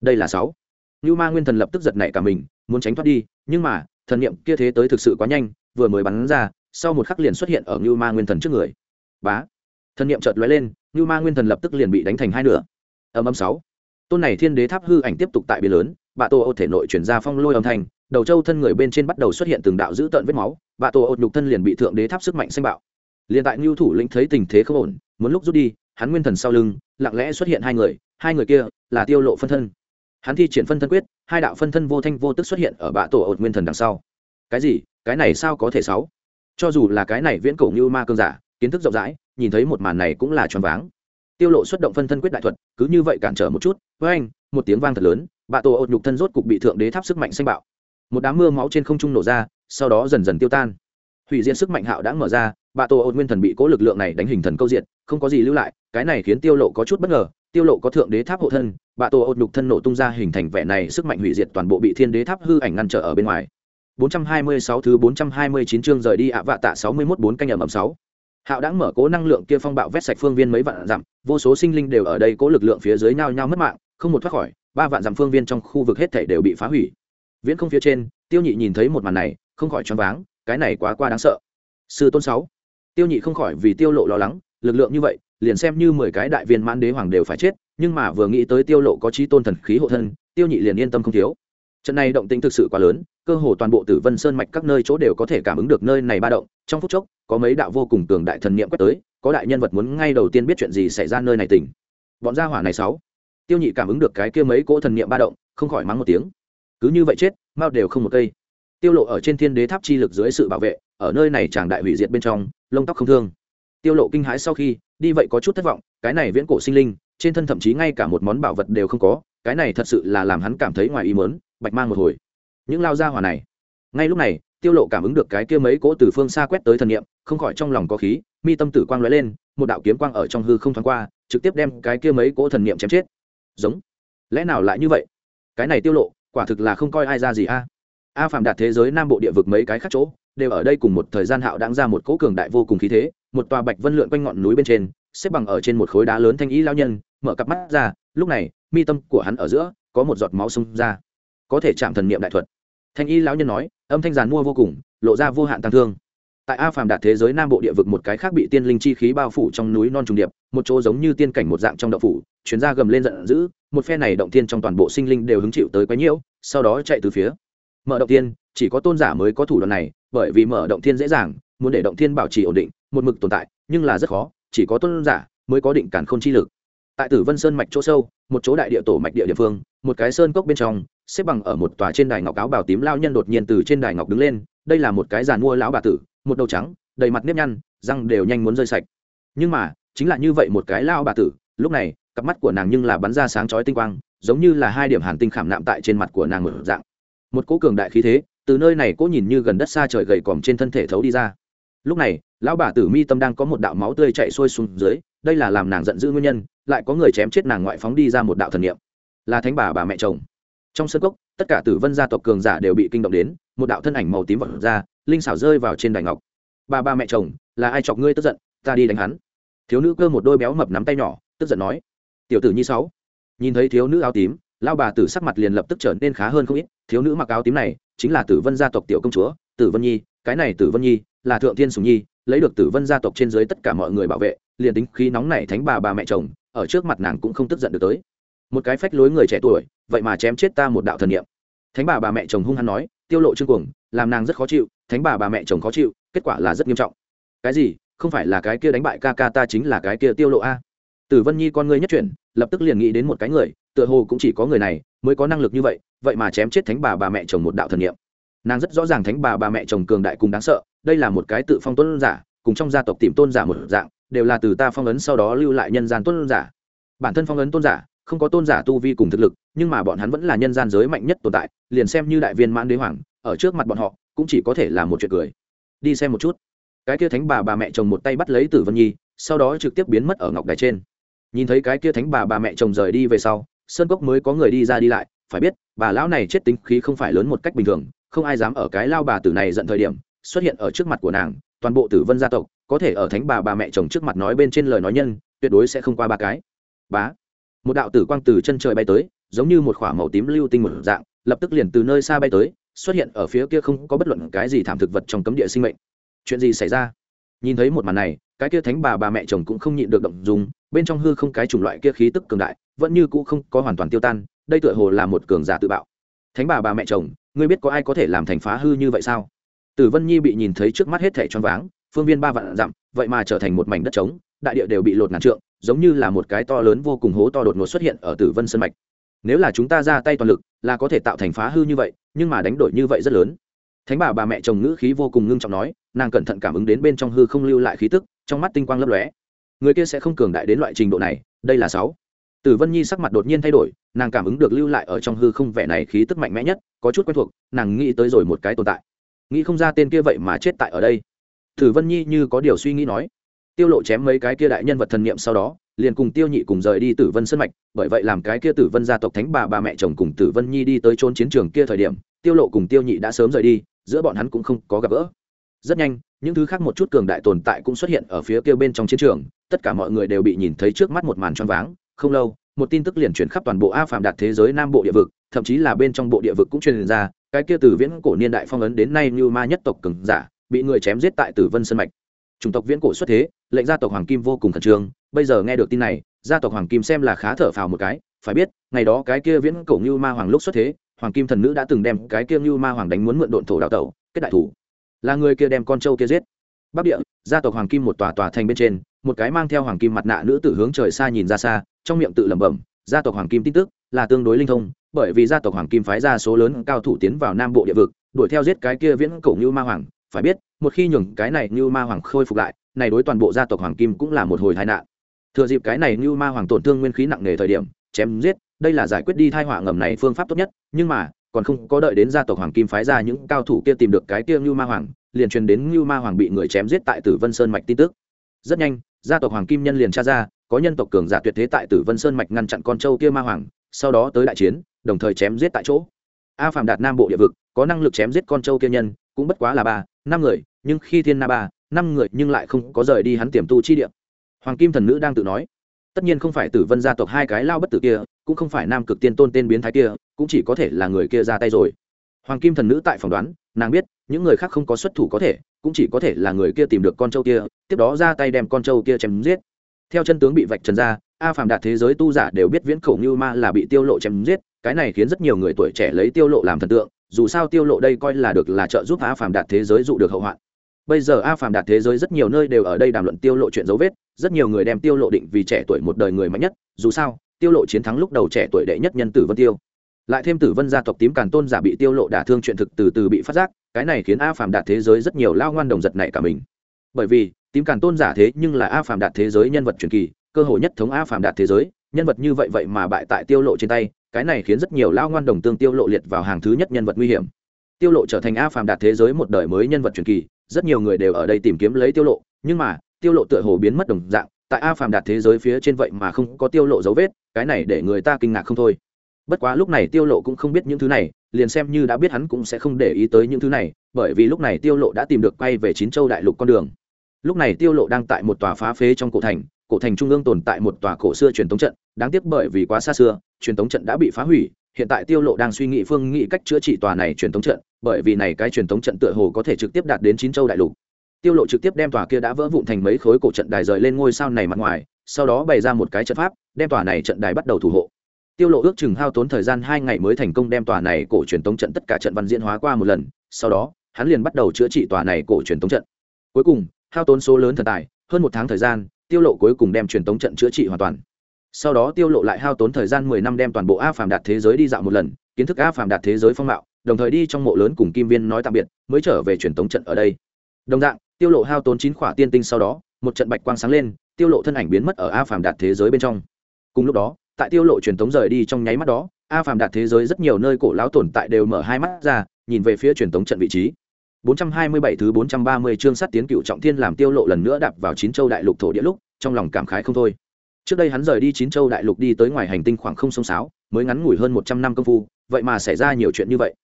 Speaker 1: Đây là sáu. lưu Ma nguyên thần lập tức giật nảy cả mình, muốn tránh thoát đi, nhưng mà, thần niệm kia thế tới thực sự quá nhanh, vừa mới bắn ra, sau một khắc liền xuất hiện ở lưu Ma nguyên thần trước người. Bá. Thần niệm chợt lóe lên, lưu Ma nguyên thần lập tức liền bị đánh thành hai nửa. Ầm ầm sáu. Tôn này thiên đế tháp hư ảnh tiếp tục tại biển lớn, bạ tô ô thể nội chuyển ra phong lôi âm thanh, đầu châu thân người bên trên bắt đầu xuất hiện từng đạo dữ tợn vết máu, bạ tô ô nhục thân liền bị thượng đế tháp sức mạnh xanh bạo. Liên tại ngưu thủ lĩnh thấy tình thế không ổn, muốn lúc rút đi, hắn nguyên thần sau lưng lặng lẽ xuất hiện hai người hai người kia là tiêu lộ phân thân. Hắn thi triển phân thân quyết hai đạo phân thân vô thanh vô tức xuất hiện ở bạ tổ ột nguyên thần đằng sau. Cái gì? Cái này sao có thể sáu? Cho dù là cái này viễn cổ như ma cương giả kiến thức rộng rãi nhìn thấy một màn này cũng là choáng váng tiêu lộ xuất động phân thân quyết đại thuật, cứ như vậy cản trở một chút với anh một tiếng vang thật lớn, bạ tổ ột nhục thân rốt cục bị thượng đế tháp sức mạnh xanh bạo. Một đám mưa máu trên không trung nổ ra, sau đó dần dần tiêu tan. Hủy diệt sức mạnh hạo đã mở ra, bạ tổ ột nguyên thần bị cố lực lượng này đánh hình thần câu diện không có gì lưu lại, cái này khiến tiêu lộ có chút bất ngờ, tiêu lộ có thượng đế tháp hộ thân, bạ tổ ột nhục thân nổ tung ra hình thành vẻ này sức mạnh hủy diệt toàn bộ bị thiên đế tháp hư ảnh ngăn trở ở bên ngoài. 426 thứ 429 chương rời đi ạ vạ tạ 61 bốn canh ẩm ẩm 6. Hạo đã mở cố năng lượng kia phong bạo vét sạch phương viên mấy vạn dặm, vô số sinh linh đều ở đây cố lực lượng phía dưới nhau nhau mất mạng, không một thoát khỏi, ba vạn dặm phương viên trong khu vực hết thể đều bị phá hủy. Viễn không phía trên, Tiêu Nhị nhìn thấy một màn này, không khỏi choáng váng, cái này quá qua đáng sợ. Sư tôn sáu, Tiêu Nhị không khỏi vì Tiêu Lộ lo lắng, lực lượng như vậy, liền xem như 10 cái đại viên mãn đế hoàng đều phải chết, nhưng mà vừa nghĩ tới Tiêu Lộ có trí tôn thần khí hộ thân, Tiêu Nhị liền yên tâm không thiếu trận này động tĩnh thực sự quá lớn, cơ hồ toàn bộ tử vân sơn mạch các nơi chỗ đều có thể cảm ứng được nơi này ba động. Trong phút chốc, có mấy đạo vô cùng cường đại thần niệm quét tới, có đại nhân vật muốn ngay đầu tiên biết chuyện gì xảy ra nơi này tỉnh. Bọn gia hỏa này sáu. Tiêu nhị cảm ứng được cái kia mấy cỗ thần niệm ba động, không khỏi mắng một tiếng. Cứ như vậy chết, mao đều không một cây. Tiêu lộ ở trên thiên đế tháp chi lực dưới sự bảo vệ, ở nơi này chàng đại hủy diệt bên trong, lông tóc không thương. Tiêu lộ kinh hãi sau khi, đi vậy có chút thất vọng, cái này viễn cổ sinh linh, trên thân thậm chí ngay cả một món bảo vật đều không có, cái này thật sự là làm hắn cảm thấy ngoài ý muốn bạch mang một hồi. Những lao ra hỏa này. Ngay lúc này, tiêu lộ cảm ứng được cái kia mấy cỗ từ phương xa quét tới thần niệm, không khỏi trong lòng có khí, mi tâm tử quang lóe lên, một đạo kiếm quang ở trong hư không thoáng qua, trực tiếp đem cái kia mấy cỗ thần niệm chém chết. Giống. Lẽ nào lại như vậy? Cái này tiêu lộ, quả thực là không coi ai ra gì a. A phạm đạt thế giới nam bộ địa vực mấy cái khác chỗ, đều ở đây cùng một thời gian hạo đáng ra một cỗ cường đại vô cùng khí thế, một tòa bạch vân lượn quanh ngọn núi bên trên, xếp bằng ở trên một khối đá lớn thanh ý lao nhân, mở cặp mắt ra, lúc này, mi tâm của hắn ở giữa, có một giọt máu xông ra có thể chạm thần niệm đại thuật. Thanh y lão nhân nói, âm thanh giàn mua vô cùng, lộ ra vô hạn tăng thương. Tại a phàm đạt thế giới nam bộ địa vực một cái khác bị tiên linh chi khí bao phủ trong núi non trùng điệp, một chỗ giống như tiên cảnh một dạng trong đậu phủ chuyến ra gầm lên giận dữ, một phe này động tiên trong toàn bộ sinh linh đều hứng chịu tới quấy nhiễu, sau đó chạy từ phía. Mở động tiên, chỉ có tôn giả mới có thủ đoạn này, bởi vì mở động thiên dễ dàng, muốn để động thiên bảo trì ổn định, một mực tồn tại, nhưng là rất khó, chỉ có tôn giả mới có định cản không chi lực. Tại tử vân sơn mạch chỗ sâu, một chỗ đại địa tổ mạch địa địa phương, một cái sơn cốc bên trong xếp bằng ở một tòa trên đài ngọc áo bào tím lao nhân đột nhiên từ trên đài ngọc đứng lên, đây là một cái giàn mua lão bà tử, một đầu trắng, đầy mặt nếp nhăn, răng đều nhanh muốn rơi sạch. Nhưng mà, chính là như vậy một cái lao bà tử, lúc này, cặp mắt của nàng nhưng là bắn ra sáng chói tinh quang, giống như là hai điểm hàn tinh khảm nạm tại trên mặt của nàng mở dạng. Một cỗ cường đại khí thế, từ nơi này cỗ nhìn như gần đất xa trời gầy còm trên thân thể thấu đi ra. Lúc này, lão bà tử mi tâm đang có một đạo máu tươi chạy xuôi xuống dưới, đây là làm nàng giận dữ nguyên nhân, lại có người chém chết nàng ngoại phóng đi ra một đạo thần niệm. Là thánh bà bà mẹ chồng trong sân cốc, tất cả tử vân gia tộc cường giả đều bị kinh động đến, một đạo thân ảnh màu tím vật ra, linh xảo rơi vào trên đài ngọc. Ba ba mẹ chồng, là ai chọc ngươi tức giận? Ta đi đánh hắn. Thiếu nữ cơ một đôi béo mập nắm tay nhỏ, tức giận nói. Tiểu tử nhi sáu. Nhìn thấy thiếu nữ áo tím lao bà tử sắc mặt liền lập tức trở nên khá hơn không ít. Thiếu nữ mặc áo tím này, chính là tử vân gia tộc tiểu công chúa, tử vân nhi. Cái này tử vân nhi, là thượng thiên sùng nhi, lấy được tử vân gia tộc trên dưới tất cả mọi người bảo vệ, liền tính khí nóng này thánh bà bà mẹ chồng, ở trước mặt nàng cũng không tức giận được tới. Một cái phách lối người trẻ tuổi vậy mà chém chết ta một đạo thần niệm. Thánh bà bà mẹ chồng hung hăng nói, tiêu lộ trương cuồng, làm nàng rất khó chịu, thánh bà bà mẹ chồng khó chịu, kết quả là rất nghiêm trọng. Cái gì? Không phải là cái kia đánh bại ca ca ta chính là cái kia tiêu lộ a? Tử vân nhi con ngươi nhất chuyển, lập tức liền nghĩ đến một cái người, tựa hồ cũng chỉ có người này mới có năng lực như vậy vậy mà chém chết thánh bà bà mẹ chồng một đạo thần niệm. Nàng rất rõ ràng thánh bà bà mẹ chồng cường đại cùng đáng sợ, đây là một cái tự phong tôn giả, cùng trong gia tộc tìm tôn giả một dạng, đều là từ ta phong ấn sau đó lưu lại nhân gian tôn giả. Bản thân phong ấn tôn giả không có tôn giả tu vi cùng thực lực, nhưng mà bọn hắn vẫn là nhân gian giới mạnh nhất tồn tại, liền xem như đại viên mãn đế hoàng, ở trước mặt bọn họ, cũng chỉ có thể là một chuyện cười. Đi xem một chút. Cái kia thánh bà bà mẹ chồng một tay bắt lấy tử vân nhi, sau đó trực tiếp biến mất ở ngọc đài trên. Nhìn thấy cái kia thánh bà bà mẹ chồng rời đi về sau, sơn cốc mới có người đi ra đi lại, phải biết, bà lão này chết tính khí không phải lớn một cách bình thường, không ai dám ở cái lao bà tử này giận thời điểm, xuất hiện ở trước mặt của nàng, toàn bộ tử vân gia tộc, có thể ở thánh bà bà mẹ chồng trước mặt nói bên trên lời nói nhân, tuyệt đối sẽ không qua ba cái. Bá một đạo tử quang từ chân trời bay tới, giống như một k h ỏ a màu tím lưu tinh một dạng, lập tức liền từ nơi xa bay tới, xuất hiện ở phía kia không có bất luận cái gì thảm thực vật trong cấm địa sinh mệnh. Chuyện gì xảy ra? Nhìn thấy một màn này, cái kia thánh bà bà mẹ chồng cũng không nhịn được động dùng bên trong hư không cái chủng loại kia khí tức cường đại, vẫn như cũ không có hoàn toàn tiêu tan, đây tựa hồ là một cường giả tự bạo. Thánh bà bà mẹ chồng, ngươi biết có ai có thể làm thành phá hư như vậy sao? Tử vân nhi bị nhìn thấy trước mắt hết thẻ choáng váng, phương viên ba vạn dặm, vậy mà trở thành một mảnh đất trống, đại địa đều bị lột ngàn trượng giống như là một cái to lớn vô cùng hố to đột ngột xuất hiện ở tử vân sân mạch. Nếu là chúng ta ra tay toàn lực, là có thể tạo thành phá hư như vậy, nhưng mà đánh đổi như vậy rất lớn. Thánh bà bà mẹ chồng ngữ khí vô cùng ngưng trọng nói, nàng cẩn thận cảm ứng đến bên trong hư không lưu lại khí tức, trong mắt tinh quang lấp lóe. Người kia sẽ không cường đại đến loại trình độ này, đây là sáu. Tử vân nhi sắc mặt đột nhiên thay đổi, nàng cảm ứng được lưu lại ở trong hư không vẻ này khí tức mạnh mẽ nhất, có chút quen thuộc, nàng nghĩ tới rồi một cái tồn tại. Nghĩ không ra tên kia vậy mà chết tại ở đây. Tử vân nhi như có điều suy nghĩ nói tiêu lộ chém mấy cái kia đại nhân vật thần niệm sau đó, liền cùng tiêu nhị cùng rời đi tử vân sân mạch, bởi vậy làm cái kia tử vân gia tộc thánh bà bà mẹ chồng cùng tử vân nhi đi tới trốn chiến trường kia thời điểm, tiêu lộ cùng tiêu nhị đã sớm rời đi, giữa bọn hắn cũng không có gặp gỡ. Rất nhanh, những thứ khác một chút cường đại tồn tại cũng xuất hiện ở phía kia bên trong chiến trường, tất cả mọi người đều bị nhìn thấy trước mắt một màn choáng váng. Không lâu, một tin tức liền truyền khắp toàn bộ a phạm đạt thế giới nam bộ địa vực, thậm chí là bên trong bộ địa vực cũng truyền ra, cái kia từ viễn cổ niên đại phong ấn đến nay như ma nhất tộc cường giả, bị người chém giết tại tử vân sân mạch. Chủng tộc viễn cổ xuất thế lệnh gia tộc hoàng kim vô cùng khẩn trương, bây giờ nghe được tin này, gia tộc hoàng kim xem là khá thở phào một cái, phải biết, ngày đó cái kia viễn cổ như ma hoàng lúc xuất thế, hoàng kim thần nữ đã từng đem cái kia như ma hoàng đánh muốn mượn độn thổ đào tẩu, kết đại thủ. Là người kia đem con trâu kia giết. Bắc địa, gia tộc hoàng kim một tòa tòa thành bên trên, một cái mang theo hoàng kim mặt nạ nữ tử hướng trời xa nhìn ra xa, trong miệng tự lẩm bẩm, gia tộc hoàng kim tin tức, là tương đối linh thông, bởi vì gia tộc hoàng kim phái ra số lớn cao thủ tiến vào nam bộ địa vực, đuổi theo giết cái kia viễn cổ như ma hoàng. Phải biết, một khi nhường cái này như ma hoàng khôi phục lại này đối toàn bộ gia tộc hoàng kim cũng là một hồi tai nạn. Thừa dịp cái này như ma hoàng tổn thương nguyên khí nặng nề thời điểm, chém giết, đây là giải quyết đi thai họa ngầm này phương pháp tốt nhất, nhưng mà, còn không có đợi đến gia tộc hoàng kim phái ra những cao thủ kia tìm được cái kia như ma hoàng, liền truyền đến như ma hoàng bị người chém giết tại tử vân sơn mạch tin tức. Rất nhanh, gia tộc hoàng kim nhân liền tra ra, có nhân tộc cường giả tuyệt thế tại tử vân sơn mạch ngăn chặn con trâu kia ma hoàng, sau đó tới đại chiến, đồng thời chém giết tại chỗ. A phàm đạt nam bộ địa vực, có năng lực chém giết con trâu kia nhân, cũng bất quá là ba, năm người, nhưng khi thiên na ba năm người nhưng lại không có rời đi hắn tiềm tu chi địa. Hoàng kim thần nữ đang tự nói, tất nhiên không phải tử vân gia tộc hai cái lao bất tử kia, cũng không phải nam cực tiên tôn tên biến thái kia, cũng chỉ có thể là người kia ra tay rồi. Hoàng kim thần nữ tại phỏng đoán, nàng biết, những người khác không có xuất thủ có thể, cũng chỉ có thể là người kia tìm được con trâu kia, tiếp đó ra tay đem con trâu kia chém giết. Theo chân tướng bị vạch trần ra, a phàm đạt thế giới tu giả đều biết viễn khẩu như ma là bị tiêu lộ chém giết, cái này khiến rất nhiều người tuổi trẻ lấy tiêu lộ làm thần tượng, dù sao tiêu lộ đây coi là được là trợ giúp a phàm đạt thế giới dụ được hậu hoạn bây giờ a phàm đạt thế giới rất nhiều nơi đều ở đây đàm luận tiêu lộ chuyện dấu vết, rất nhiều người đem tiêu lộ định vì trẻ tuổi một đời người mạnh nhất, dù sao, tiêu lộ chiến thắng lúc đầu trẻ tuổi đệ nhất nhân tử vân tiêu. Lại thêm tử vân gia tộc tím càn tôn giả bị tiêu lộ đả thương chuyện thực từ từ bị phát giác, cái này khiến a phàm đạt thế giới rất nhiều lao ngoan đồng giật này cả mình. Bởi vì, tím càn tôn giả thế nhưng là a phàm đạt thế giới nhân vật truyền kỳ, cơ hội nhất thống a phàm đạt thế giới, nhân vật như vậy vậy mà bại tại tiêu lộ trên tay, cái này khiến rất nhiều lao ngoan đồng tương tiêu lộ liệt vào hàng thứ nhất nhân vật nguy hiểm. Tiêu lộ trở thành a phàm đạt thế giới một đời mới nhân vật truyền kỳ rất nhiều người đều ở đây tìm kiếm lấy tiêu lộ, nhưng mà, tiêu lộ tựa hồ biến mất đồng dạng, tại a phàm đạt thế giới phía trên vậy mà không có tiêu lộ dấu vết, cái này để người ta kinh ngạc không thôi. Bất quá lúc này tiêu lộ cũng không biết những thứ này, liền xem như đã biết hắn cũng sẽ không để ý tới những thứ này, bởi vì lúc này tiêu lộ đã tìm được quay về chín châu đại lục con đường. Lúc này tiêu lộ đang tại một tòa phá phế trong cổ thành cổ thành trung ương tồn tại một tòa cổ xưa truyền thống trận, đáng tiếc bởi vì quá xa xưa, truyền thống trận đã bị phá hủy hiện tại tiêu lộ đang suy nghĩ phương nghị cách chữa trị tòa này truyền thống trận, bởi vì này cái truyền thống trận tựa hồ có thể trực tiếp đạt đến chín châu đại lục. Tiêu lộ trực tiếp đem tòa kia đã vỡ vụn thành mấy khối cổ trận đài rời lên ngôi sao này mặt ngoài, sau đó bày ra một cái trận pháp, đem tòa này trận đài bắt đầu thủ hộ. Tiêu lộ ước chừng hao tốn thời gian hai ngày mới thành công đem tòa này cổ truyền thống trận tất cả trận văn diễn hóa qua một lần, sau đó, hắn liền bắt đầu chữa trị tòa này cổ truyền thống trận. Cuối cùng, hao tốn số lớn thần tài, hơn một tháng thời gian, tiêu lộ cuối cùng đem truyền thống trận chữa trị hoàn toàn sau đó tiêu lộ lại hao tốn thời gian mười năm đem toàn bộ a phàm đạt thế giới đi dạo một lần, kiến thức a phàm đạt thế giới phong mạo, đồng thời đi trong mộ lớn cùng kim viên nói tạm biệt, mới trở về truyền tống trận ở đây. Đồng dạng, tiêu lộ hao tốn chín khỏa tiên tinh sau đó, một trận bạch quang sáng lên, tiêu lộ thân ảnh biến mất ở a phàm đạt thế giới bên trong. Cùng lúc đó, tại tiêu lộ truyền tống rời đi trong nháy mắt đó, a phàm đạt thế giới rất nhiều nơi cổ lão tồn tại đều mở hai mắt ra, nhìn về phía truyền tống trận vị trí. 427 thứ 430 chương sát tiến cựu trọng thiên làm tiêu lộ lần nữa đạp vào chín châu đại lục thổ địa lúc, trong lòng cảm khái không thôi trước đây hắn rời đi chín châu đại lục đi tới ngoài hành tinh khoảng không sông sáo, mới ngắn ngủi hơn 100 năm công phu, vậy mà xảy ra nhiều chuyện như vậy.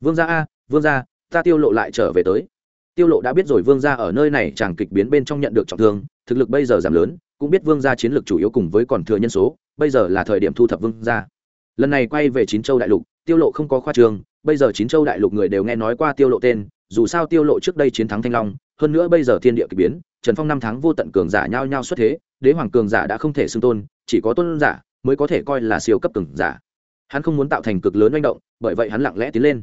Speaker 1: Vương gia a, vương gia, ta tiêu lộ lại trở về tới. Tiêu lộ đã biết rồi vương gia ở nơi này chàng kịch biến bên trong nhận được trọng thương, thực lực bây giờ giảm lớn, cũng biết vương gia chiến lược chủ yếu cùng với còn thừa nhân số, bây giờ là thời điểm thu thập vương gia. Lần này quay về chín châu đại lục, tiêu lộ không có khoa trường, bây giờ chín châu đại lục người đều nghe nói qua tiêu lộ tên, dù sao tiêu lộ trước đây chiến thắng thanh long, hơn nữa bây giờ thiên địa kỳ biến, trần phong năm tháng vô tận cường giả nhau nhau xuất thế đế hoàng cường giả đã không thể xưng tôn, chỉ có tôn giả mới có thể coi là siêu cấp cường giả. Hắn không muốn tạo thành cực lớn manh động, bởi vậy hắn lặng lẽ tiến lên.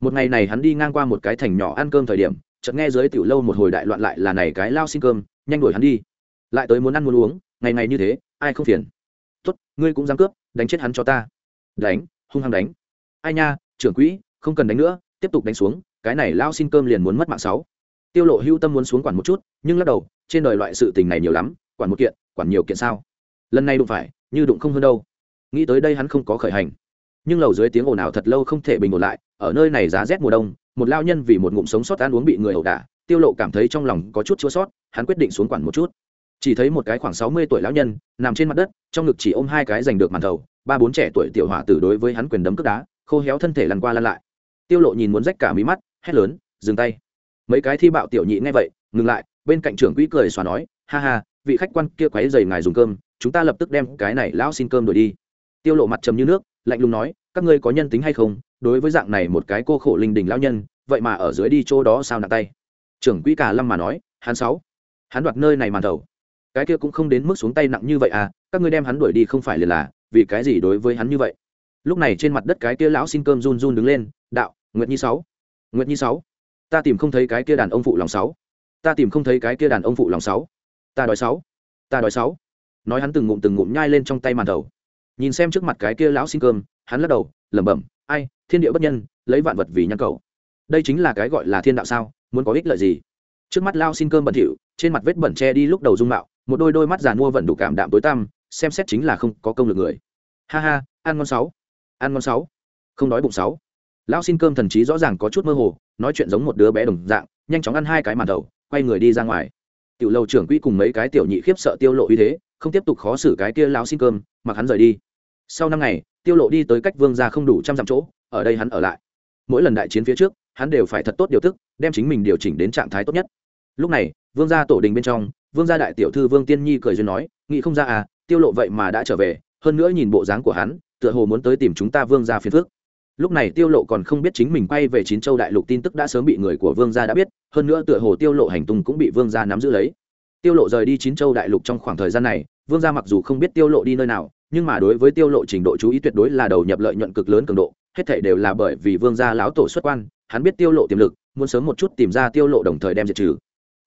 Speaker 1: Một ngày này hắn đi ngang qua một cái thành nhỏ ăn cơm thời điểm, chợt nghe dưới tiểu lâu một hồi đại loạn lại là này cái lao xin cơm, nhanh đuổi hắn đi. Lại tới muốn ăn muốn uống, ngày ngày như thế, ai không phiền? Tốt, ngươi cũng dám cướp, đánh chết hắn cho ta. Đánh, hung hăng đánh. Ai nha, trưởng quỹ, không cần đánh nữa, tiếp tục đánh xuống, cái này lao xin cơm liền muốn mất mạng sáu. Tiêu lộ hưu tâm muốn xuống quản một chút, nhưng lắc đầu, trên đời loại sự tình này nhiều lắm quản một kiện, quản nhiều kiện sao? Lần này đụng phải, như đụng không hơn đâu. Nghĩ tới đây hắn không có khởi hành. Nhưng lầu dưới tiếng ồn ào thật lâu không thể bình ổn lại, ở nơi này giá rét mùa đông, một lao nhân vì một ngụm sống sót ăn uống bị người ẩu đả, tiêu lộ cảm thấy trong lòng có chút chua sót, hắn quyết định xuống quản một chút. Chỉ thấy một cái khoảng sáu mươi tuổi lão nhân, nằm trên mặt đất, trong ngực chỉ ôm hai cái giành được màn thầu, ba bốn trẻ tuổi tiểu hỏa tử đối với hắn quyền đấm cước đá, khô héo thân thể lăn qua lăn lại. Tiêu lộ nhìn muốn rách cả mí mắt, hét lớn, dừng tay. Mấy cái thi bạo tiểu nhị nghe vậy, ngừng lại, bên cạnh trưởng quỹ cười xòa nói, ha ha vị khách quan kia quấy rầy ngài dùng cơm, chúng ta lập tức đem cái này lão xin cơm đổi đi. Tiêu lộ mặt trầm như nước, lạnh lùng nói, các ngươi có nhân tính hay không? Đối với dạng này một cái cô khổ linh đình lão nhân, vậy mà ở dưới đi chỗ đó sao nặng tay? Trưởng quỹ cả lâm mà nói, hắn sáu. Hắn đoạt nơi này màn đầu. Cái kia cũng không đến mức xuống tay nặng như vậy à các ngươi đem hắn đuổi đi không phải liền là, vì cái gì đối với hắn như vậy? Lúc này trên mặt đất cái kia lão xin cơm run run đứng lên, đạo, nguyệt nhi sáu. Nguyệt nhi sáu. Ta tìm không thấy cái kia đàn ông phụ lòng sáu. Ta tìm không thấy cái kia đàn ông phụ lòng sáu ta đói sáu, ta đói sáu. Nói hắn từng ngụm từng ngụm nhai lên trong tay màn đầu. Nhìn xem trước mặt cái kia lão xin cơm, hắn lắc đầu, lẩm bẩm, ai, thiên địa bất nhân, lấy vạn vật vì nhân cầu. Đây chính là cái gọi là thiên đạo sao, muốn có ích lợi gì? Trước mắt lao xin cơm bẩn thỉu, trên mặt vết bẩn che đi lúc đầu dung mạo, một đôi đôi mắt giàn mua vẫn đủ cảm đạm tối tăm, xem xét chính là không có công lực người. Ha ha, ăn ngon sáu, ăn ngon sáu, không đói bụng sáu. Lão xin cơm thần trí rõ ràng có chút mơ hồ, nói chuyện giống một đứa bé đồng dạng, nhanh chóng ăn hai cái màn đầu, quay người đi ra ngoài tiểu lầu trưởng quỹ cùng mấy cái tiểu nhị khiếp sợ tiêu lộ uy thế, không tiếp tục khó xử cái kia lão xin cơm, mặc hắn rời đi. Sau năm ngày, tiêu lộ đi tới cách vương gia không đủ trăm dặm chỗ, ở đây hắn ở lại. Mỗi lần đại chiến phía trước, hắn đều phải thật tốt điều tức, đem chính mình điều chỉnh đến trạng thái tốt nhất. Lúc này, vương gia tổ đình bên trong, vương gia đại tiểu thư vương tiên nhi cười duyên nói, nghĩ không ra à tiêu lộ vậy mà đã trở về, hơn nữa nhìn bộ dáng của hắn, tựa hồ muốn tới tìm chúng ta vương gia phiền phước lúc này tiêu lộ còn không biết chính mình quay về chín châu đại lục tin tức đã sớm bị người của vương gia đã biết hơn nữa tựa hồ tiêu lộ hành tung cũng bị vương gia nắm giữ lấy. Tiêu lộ rời đi chín châu đại lục trong khoảng thời gian này, vương gia mặc dù không biết tiêu lộ đi nơi nào, nhưng mà đối với tiêu lộ trình độ chú ý tuyệt đối là đầu nhập lợi nhuận cực lớn cường độ, hết thảy đều là bởi vì vương gia lão tổ xuất quan, hắn biết tiêu lộ tiềm lực, muốn sớm một chút tìm ra tiêu lộ đồng thời đem diệt trừ.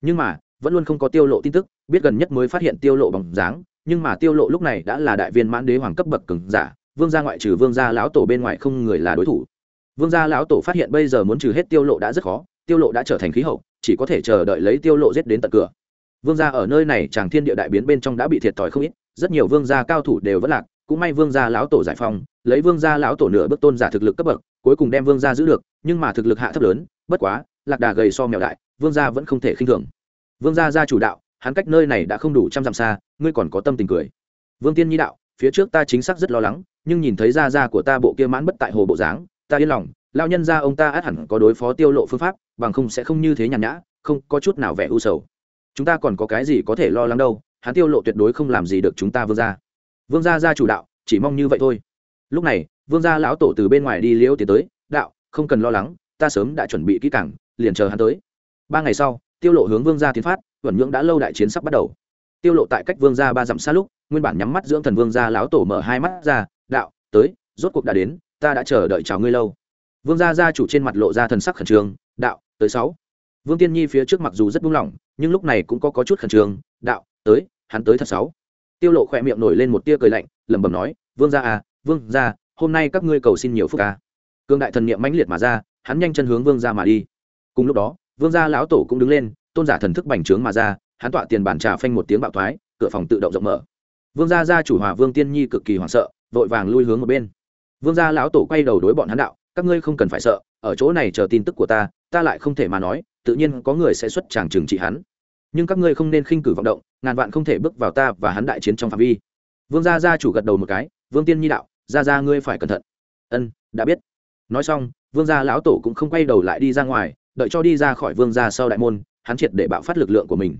Speaker 1: Nhưng mà, vẫn luôn không có tiêu lộ tin tức, biết gần nhất mới phát hiện tiêu lộ bằng dáng, nhưng mà tiêu lộ lúc này đã là đại viên mãn đế hoàng cấp bậc cường giả, vương gia ngoại trừ vương gia lão tổ bên ngoài không người là đối thủ. Vương gia lão tổ phát hiện bây giờ muốn trừ hết tiêu lộ đã rất khó tiêu lộ đã trở thành khí hậu chỉ có thể chờ đợi lấy tiêu lộ giết đến tận cửa. Vương gia ở nơi này chàng thiên địa đại biến bên trong đã bị thiệt thòi không ít rất nhiều vương gia cao thủ đều vẫn lạc cũng may vương gia lão tổ giải phóng, lấy vương gia lão tổ nửa bước tôn giả thực lực cấp bậc cuối cùng đem vương gia giữ được nhưng mà thực lực hạ thấp lớn bất quá lạc đà gầy so mèo đại vương gia vẫn không thể khinh thường. Vương gia gia chủ đạo hắn cách nơi này đã không đủ trăm dặm xa ngươi còn có tâm tình cười. Vương tiên nhi đạo phía trước ta chính xác rất lo lắng nhưng nhìn thấy gia gia của ta bộ kia mãn bất tại hồ bộ dáng ta yên lòng lao nhân gia ông ta át hẳn có đối phó tiêu lộ phương pháp, bằng không sẽ không như thế nhàn nhã, không có chút nào vẻ u sầu. Chúng ta còn có cái gì có thể lo lắng đâu, hắn tiêu lộ tuyệt đối không làm gì được chúng ta vương gia. Vương gia gia chủ đạo, chỉ mong như vậy thôi. Lúc này, vương gia lão tổ từ bên ngoài đi liễu tiến tới, đạo, không cần lo lắng, ta sớm đã chuẩn bị kỹ càng, liền chờ hắn tới. Ba ngày sau, tiêu lộ hướng vương gia tiến phát vẩn nhưỡng đã lâu đại chiến sắp bắt đầu. Tiêu lộ tại cách vương gia ba dặm xa lúc, nguyên bản nhắm mắt dưỡng thần vương gia lão tổ mở hai mắt ra, đạo, tới, rốt cuộc đã đến, ta đã chờ đợi chào ngươi lâu vương gia gia chủ trên mặt lộ ra thần sắc khẩn trương, đạo, tới sáu. Vương tiên nhi phía trước mặc dù rất buông lỏng, nhưng lúc này cũng có có chút khẩn trương, đạo, tới, hắn tới thật sáu. Tiêu lộ khỏe miệng nổi lên một tia cười lạnh, lẩm bẩm nói, vương gia à vương gia, hôm nay các ngươi cầu xin nhiều phúc à. cương đại thần niệm mãnh liệt mà ra, hắn nhanh chân hướng vương gia mà đi. Cùng lúc đó, vương gia lão tổ cũng đứng lên, tôn giả thần thức bành trướng mà ra, hắn tọa tiền bản trà phanh một tiếng bạo thoái, cửa phòng tự động rộng mở. Vương gia gia chủ hòa vương tiên nhi cực kỳ hoảng sợ, vội vàng lui hướng một bên. Vương gia lão tổ quay đầu đối bọn hắn đạo các ngươi không cần phải sợ, ở chỗ này chờ tin tức của ta ta lại không thể mà nói, tự nhiên có người sẽ xuất tràng trừng trị hắn. Nhưng các ngươi không nên khinh cử vọng động, ngàn vạn không thể bước vào ta và hắn đại chiến trong phạm vi. Vương gia gia chủ gật đầu một cái, vương tiên nhi đạo, gia gia ngươi phải cẩn thận. Ân, đã biết. Nói xong, vương gia lão tổ cũng không quay đầu lại đi ra ngoài, đợi cho đi ra khỏi vương gia sau đại môn, hắn triệt để bạo phát lực lượng của mình.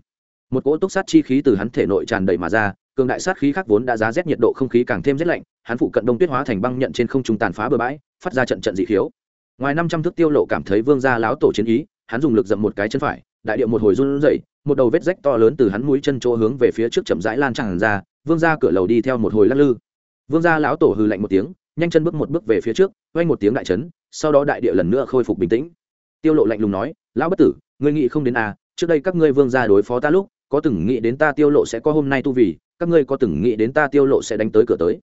Speaker 1: Một cỗ túc sát chi khí từ hắn thể nội tràn đầy mà ra, cường đại sát khí khác vốn đã giá rét nhiệt độ không khí càng thêm rét lạnh, hắn phụ cận đông tuyết hóa thành băng nhận trên không trung tàn phá bừa bãi phát ra trận trận dị khiếu. Ngoài năm trăm thước tiêu lộ cảm thấy vương gia lão tổ chiến ý, hắn dùng lực dậm một cái chân phải, đại điệu một hồi run rẩy, một đầu vết rách to lớn từ hắn mũi chân chỗ hướng về phía trước chậm rãi lan tràn ra, vương gia cửa lầu đi theo một hồi lắc lư. Vương gia lão tổ hừ lạnh một tiếng, nhanh chân bước một bước về phía trước vang một tiếng đại chấn sau đó đại địa lần nữa khôi phục bình tĩnh. Tiêu lộ lạnh lùng nói, lão bất tử, ngươi nghĩ không đến à trước đây các ngươi vương gia đối phó ta lúc, có từng nghĩ đến ta tiêu lộ sẽ có hôm nay tu vì, các ngươi có từng nghĩ đến ta tiêu lộ sẽ đánh tới cửa tới.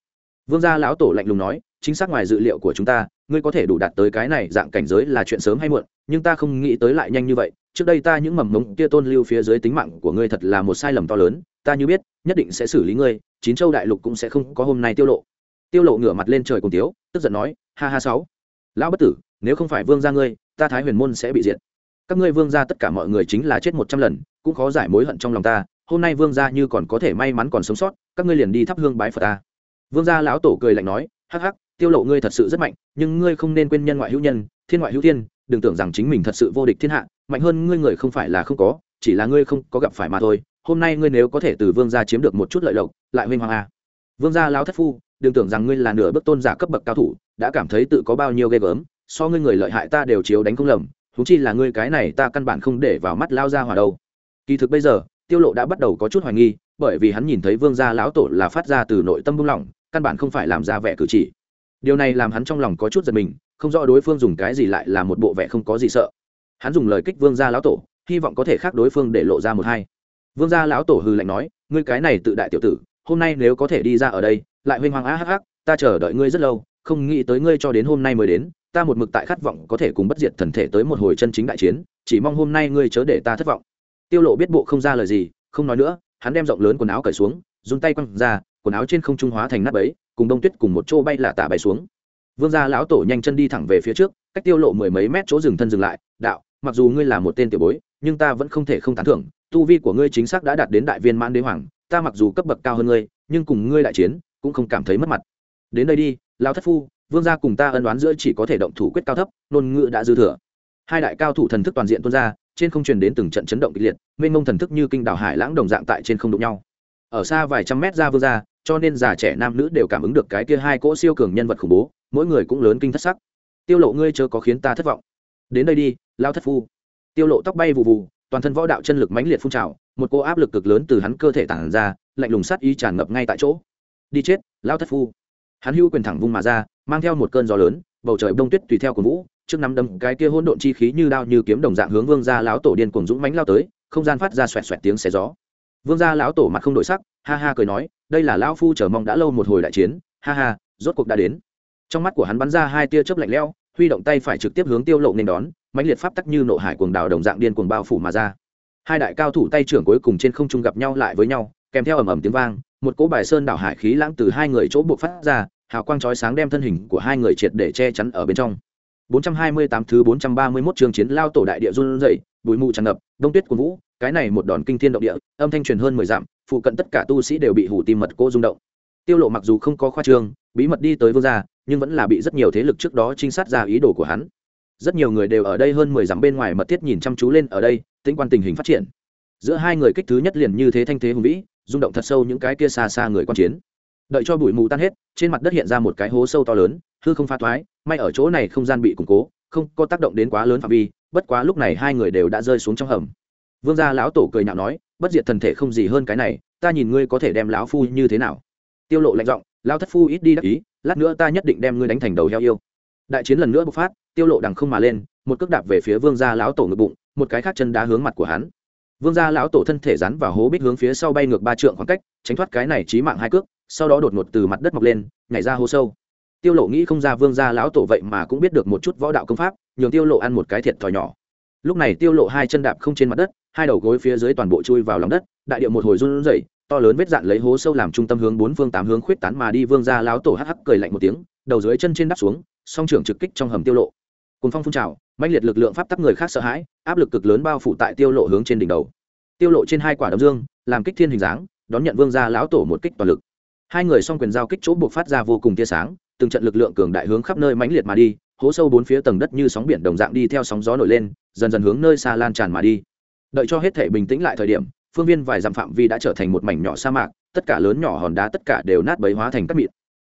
Speaker 1: Vương gia lão tổ lạnh lùng nói chính xác ngoài dự liệu của chúng ta, ngươi có thể đủ đạt tới cái này, dạng cảnh giới là chuyện sớm hay muộn, nhưng ta không nghĩ tới lại nhanh như vậy. Trước đây ta những mầm mống kia tôn lưu phía dưới tính mạng của ngươi thật là một sai lầm to lớn, ta như biết, nhất định sẽ xử lý ngươi, chín châu đại lục cũng sẽ không có hôm nay tiêu lộ. Tiêu lộ ngửa mặt lên trời cùng tiếu, tức giận nói, ha ha sáu, lão bất tử, nếu không phải vương gia ngươi, ta thái huyền môn sẽ bị diệt. Các ngươi vương gia tất cả mọi người chính là chết một trăm lần, cũng khó giải mối hận trong lòng ta, hôm nay vương gia như còn có thể may mắn còn sống sót, các ngươi liền đi thắp hương bái phật ta. Vương gia lão tổ cười lạnh nói, hắc hắc tiêu lộ ngươi thật sự rất mạnh, nhưng ngươi không nên quên nhân ngoại hữu nhân, thiên ngoại hữu thiên, đừng tưởng rằng chính mình thật sự vô địch thiên hạ, mạnh hơn ngươi người không phải là không có, chỉ là ngươi không có gặp phải mà thôi. Hôm nay ngươi nếu có thể từ vương gia chiếm được một chút lợi lộc, lại huynh hoàng a vương gia lão thất phu, đừng tưởng rằng ngươi là nửa bước tôn giả cấp bậc cao thủ, đã cảm thấy tự có bao nhiêu ghê gớm, so ngươi người lợi hại ta đều chiếu đánh không lầm thú chi là ngươi cái này ta căn bản không để vào mắt lao ra hòa đâu. Kỳ thực bây giờ, tiêu lộ đã bắt đầu có chút hoài nghi, bởi vì hắn nhìn thấy vương gia lão tổ là phát ra từ nội tâm buông lỏng, căn bản không phải làm ra vẻ cử chỉ điều này làm hắn trong lòng có chút giật mình, không rõ đối phương dùng cái gì lại là một bộ vẻ không có gì sợ. Hắn dùng lời kích vương gia lão tổ, hy vọng có thể khác đối phương để lộ ra một hai. Vương gia lão tổ hư lạnh nói, ngươi cái này tự đại tiểu tử, hôm nay nếu có thể đi ra ở đây, lại huênh hoàng á hắc hắc, ta chờ đợi ngươi rất lâu, không nghĩ tới ngươi cho đến hôm nay mới đến, ta một mực tại khát vọng có thể cùng bất diệt thần thể tới một hồi chân chính đại chiến, chỉ mong hôm nay ngươi chớ để ta thất vọng. Tiêu lộ biết bộ không ra lời gì, không nói nữa, hắn đem rộng lớn quần áo cởi xuống, dùng tay quăng ra, quần áo trên không trung hóa thành nắp ấy cùng đông tuyết cùng một chỗ bay là tả bay xuống. Vương gia lão tổ nhanh chân đi thẳng về phía trước, cách tiêu lộ mười mấy mét chỗ dừng thân dừng lại, đạo, mặc dù ngươi là một tên tiểu bối, nhưng ta vẫn không thể không tán thưởng, tu vi của ngươi chính xác đã đạt đến đại viên mãn đế hoàng, ta mặc dù cấp bậc cao hơn ngươi, nhưng cùng ngươi đại chiến, cũng không cảm thấy mất mặt. Đến đây đi lao thất phu, vương gia cùng ta ân đoán giữa chỉ có thể động thủ quyết cao thấp nôn ngữ đã dư thừa. Hai đại cao thủ thần thức toàn diện tuôn ra, trên không truyền đến từng trận chấn động kịch liệt, mênh mông thần thức như kinh đảo hải lãng đồng dạng tại trên không đụng nhau. Ở xa vài trăm mét ra vương gia cho nên già trẻ nam nữ đều cảm ứng được cái kia hai cỗ siêu cường nhân vật khủng bố, mỗi người cũng lớn kinh thất sắc. Tiêu lộ ngươi chớ có khiến ta thất vọng. Đến đây đi, lao thất phu. Tiêu lộ tóc bay vụ vụ toàn thân võ đạo chân lực mãnh liệt phun trào, một cô áp lực cực lớn từ hắn cơ thể tản ra, lạnh lùng sát ý tràn ngập ngay tại chỗ. Đi chết, lao thất phu. Hắn hưu quyền thẳng vung mà ra, mang theo một cơn gió lớn, bầu trời bông tuyết tùy theo của vũ, trước nắm đâm cái kia hỗn độn chi khí như đao như kiếm đồng dạng hướng vương gia lão tổ điên cuồng dũng mãnh lao tới, không gian phát ra xoẹt xoẹt tiếng xé gió. Vương gia lão tổ mặt không đổi sắc ha ha cười nói đây là lão phu chờ mong đã lâu một hồi đại chiến ha ha rốt cuộc đã đến. Trong mắt của hắn bắn ra hai tia chớp lạnh lẽo huy động tay phải trực tiếp hướng tiêu lộ nên đón mãnh liệt pháp tắc như nộ hải cuồng đào đồng dạng điên cuồng bao phủ mà ra. Hai đại cao thủ tay trưởng cuối cùng trên không trung gặp nhau lại với nhau kèm theo ầm ầm tiếng vang một cỗ bài sơn đảo hải khí lãng từ hai người chỗ buộc phát ra hào quang chói sáng đem thân hình của hai người triệt để che chắn ở bên trong. 428 thứ 431 chương chiến lao tổ đại địa run rẩy, bụi mù tràn ngập, đông tuyết cuồn vũ, cái này một đòn kinh thiên động địa, âm thanh truyền hơn 10 dặm, phụ cận tất cả tu sĩ đều bị hủ tim mật cô rung động. Tiêu Lộ mặc dù không có khoa trương, bí mật đi tới vương gia, nhưng vẫn là bị rất nhiều thế lực trước đó trinh sát ra ý đồ của hắn. Rất nhiều người đều ở đây hơn 10 dặm bên ngoài mật thiết nhìn chăm chú lên ở đây, tính quan tình hình phát triển. Giữa hai người kích thứ nhất liền như thế thanh thế hùng vĩ, rung động thật sâu những cái kia xa xa người quan chiến đợi cho bụi mù tan hết trên mặt đất hiện ra một cái hố sâu to lớn hư không pha thoái may ở chỗ này không gian bị củng cố không có tác động đến quá lớn phạm vi bất quá lúc này hai người đều đã rơi xuống trong hầm vương gia lão tổ cười nhạo nói, bất diệt thần thể không gì hơn cái này, ta nhìn ngươi có thể đem lão phu như thế nào. Tiêu lộ lạnh giọng, lão thất phu ít đi đắc ý, lát nữa ta nhất định đem ngươi đánh thành đầu heo yêu. Đại chiến lần nữa bộc phát, tiêu lộ đằng không mà lên, một cước đạp về phía vương gia lão tổ ngực bụng, một cái khác chân đá hướng mặt của hắn. Vương gia lão tổ thân thể rắn vào hố bích hướng phía sau bay ngược ba trượng khoảng cách, tránh thoát cái này chí mạng hai cước, sau đó đột ngột từ mặt đất mọc lên, nhảy ra hố sâu. Tiêu lộ nghĩ không ra vương gia lão tổ vậy mà cũng biết được một chút võ đạo công pháp, nhường tiêu lộ ăn một cái thiệt thòi nhỏ. Lúc này tiêu lộ hai chân đạp không trên mặt đất hai đầu gối phía dưới toàn bộ chui vào lòng đất, đại địa một hồi run rẩy, to lớn vết dạn lấy hố sâu làm trung tâm hướng bốn phương tám hướng khuyết tán mà đi. Vương gia láo tổ hắc hắc cười lạnh một tiếng, đầu dưới chân trên đắp xuống, song trưởng trực kích trong hầm tiêu lộ. Cùng phong phun trào, mãnh liệt lực lượng pháp tắc người khác sợ hãi, áp lực cực lớn bao phủ tại tiêu lộ hướng trên đỉnh đầu. Tiêu lộ trên hai quả đấm dương, làm kích thiên hình dáng, đón nhận vương gia lão tổ một kích toàn lực. Hai người song quyền giao kích chỗ buộc phát ra vô cùng tia sáng, từng trận lực lượng cường đại hướng khắp nơi mãnh liệt mà đi, hố sâu bốn phía tầng đất như sóng biển đồng dạng đi theo sóng gió nổi lên, dần dần hướng nơi xa lan tràn mà đi đợi cho hết thể bình tĩnh lại thời điểm, phương viên vài dặm phạm vi đã trở thành một mảnh nhỏ sa mạc, tất cả lớn nhỏ hòn đá tất cả đều nát bấy hóa thành các mịn.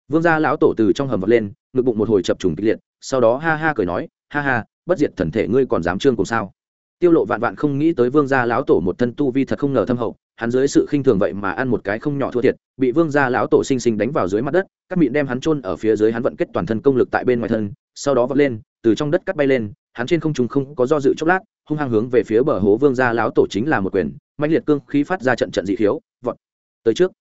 Speaker 1: Vương gia lão tổ từ trong hầm vật lên, ngực bụng một hồi chập trùng kịch liệt, sau đó ha ha cười nói, ha ha, bất diệt thần thể ngươi còn dám trương cùng sao? Tiêu lộ vạn vạn không nghĩ tới vương gia lão tổ một thân tu vi thật không ngờ thâm hậu, hắn dưới sự khinh thường vậy mà ăn một cái không nhỏ thua thiệt, bị vương gia lão tổ sinh sinh đánh vào dưới mặt đất các mịn đem hắn chôn ở phía dưới hắn vận kết toàn thân công lực tại bên ngoài thân, sau đó vọt lên, từ trong đất cắt bay lên, hắn trên không trung không có do dự chốc lát hung hăng hướng về phía bờ hố vương gia lão tổ chính là một quyền mạnh liệt cương khí phát ra trận trận dị khiếu, vọt. Tới trước.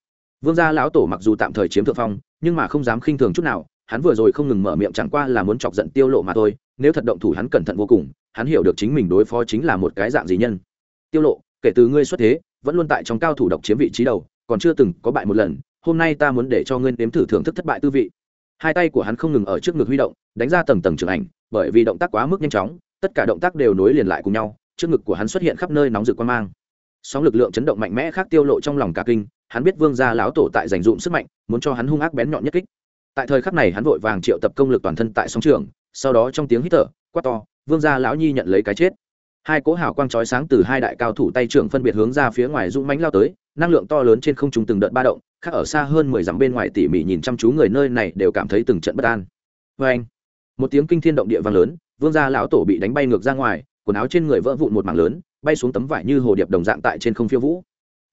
Speaker 1: Vương gia lão tổ mặc dù tạm thời chiếm thượng phong, nhưng mà không dám khinh thường chút nào, hắn vừa rồi không ngừng mở miệng chẳng qua là muốn chọc giận tiêu lộ mà thôi, nếu thật động thủ hắn cẩn thận vô cùng, hắn hiểu được chính mình đối phó chính là một cái dạng gì nhân. Tiêu lộ, kể từ ngươi xuất thế, vẫn luôn tại trong cao thủ độc chiếm vị trí đầu, còn chưa từng có bại một lần, hôm nay ta muốn để cho ngươi nếm thử thưởng thức thất bại tư vị. Hai tay của hắn không ngừng ở trước ngực huy động, đánh ra tầng tầng trường ảnh, bởi vì động tác quá mức nhanh chóng tất cả động tác đều nối liền lại cùng nhau, trước ngực của hắn xuất hiện khắp nơi nóng rực quan mang. Sóng lực lượng chấn động mạnh mẽ khác tiêu lộ trong lòng cả kinh, hắn biết vương gia lão tổ tại dành dụm sức mạnh, muốn cho hắn hung ác bén nhọn nhất kích. Tại thời khắc này hắn vội vàng triệu tập công lực toàn thân tại sóng trường, sau đó trong tiếng hít thở, quát to, vương gia lão nhi nhận lấy cái chết. Hai cỗ hào quang chói sáng từ hai đại cao thủ tay trưởng phân biệt hướng ra phía ngoài dũng mánh lao tới, năng lượng to lớn trên không trung từng đợt ba động, khác ở xa hơn mười dặm bên ngoài tỉ mỉ nhìn chăm chú người nơi này đều cảm thấy từng trận bất an. Vê anh một tiếng kinh thiên động địa vang lớn vương gia lão tổ bị đánh bay ngược ra ngoài, quần áo trên người vỡ vụn một mảng lớn, bay xuống tấm vải như hồ điệp đồng dạng tại trên không phiêu vũ.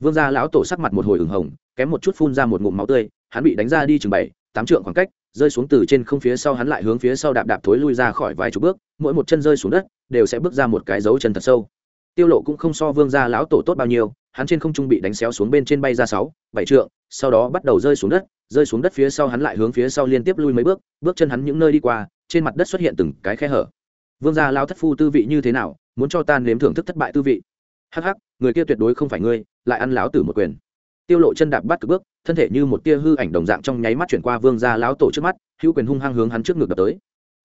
Speaker 1: Vương gia lão tổ sắc mặt một hồi ửng hồng, kém một chút phun ra một ngụm máu tươi, hắn bị đánh ra đi chừng bảy, tám trượng khoảng cách, rơi xuống từ trên không phía sau hắn lại hướng phía sau đạp đạp thối lui ra khỏi vài chục bước, mỗi một chân rơi xuống đất, đều sẽ bước ra một cái dấu chân thật sâu. Tiêu lộ cũng không so vương gia lão tổ tốt bao nhiêu, hắn trên không trung bị đánh xéo xuống bên trên bay ra sáu, bảy trượng, sau đó bắt đầu rơi xuống đất, rơi xuống đất phía sau hắn lại hướng phía sau liên tiếp lui mấy bước bước chân hắn những nơi đi qua, trên mặt đất xuất hiện từng cái khe hở vương gia lão thất phu tư vị như thế nào, muốn cho ta nếm thưởng thức thất bại tư vị. Hắc hắc, người kia tuyệt đối không phải ngươi, lại ăn lão tử một quyền. Tiêu lộ chân đạp bắt cực bước, thân thể như một tia hư ảnh đồng dạng trong nháy mắt chuyển qua vương gia lão tổ trước mắt, hữu quyền hung hăng hướng hắn trước ngực đập tới.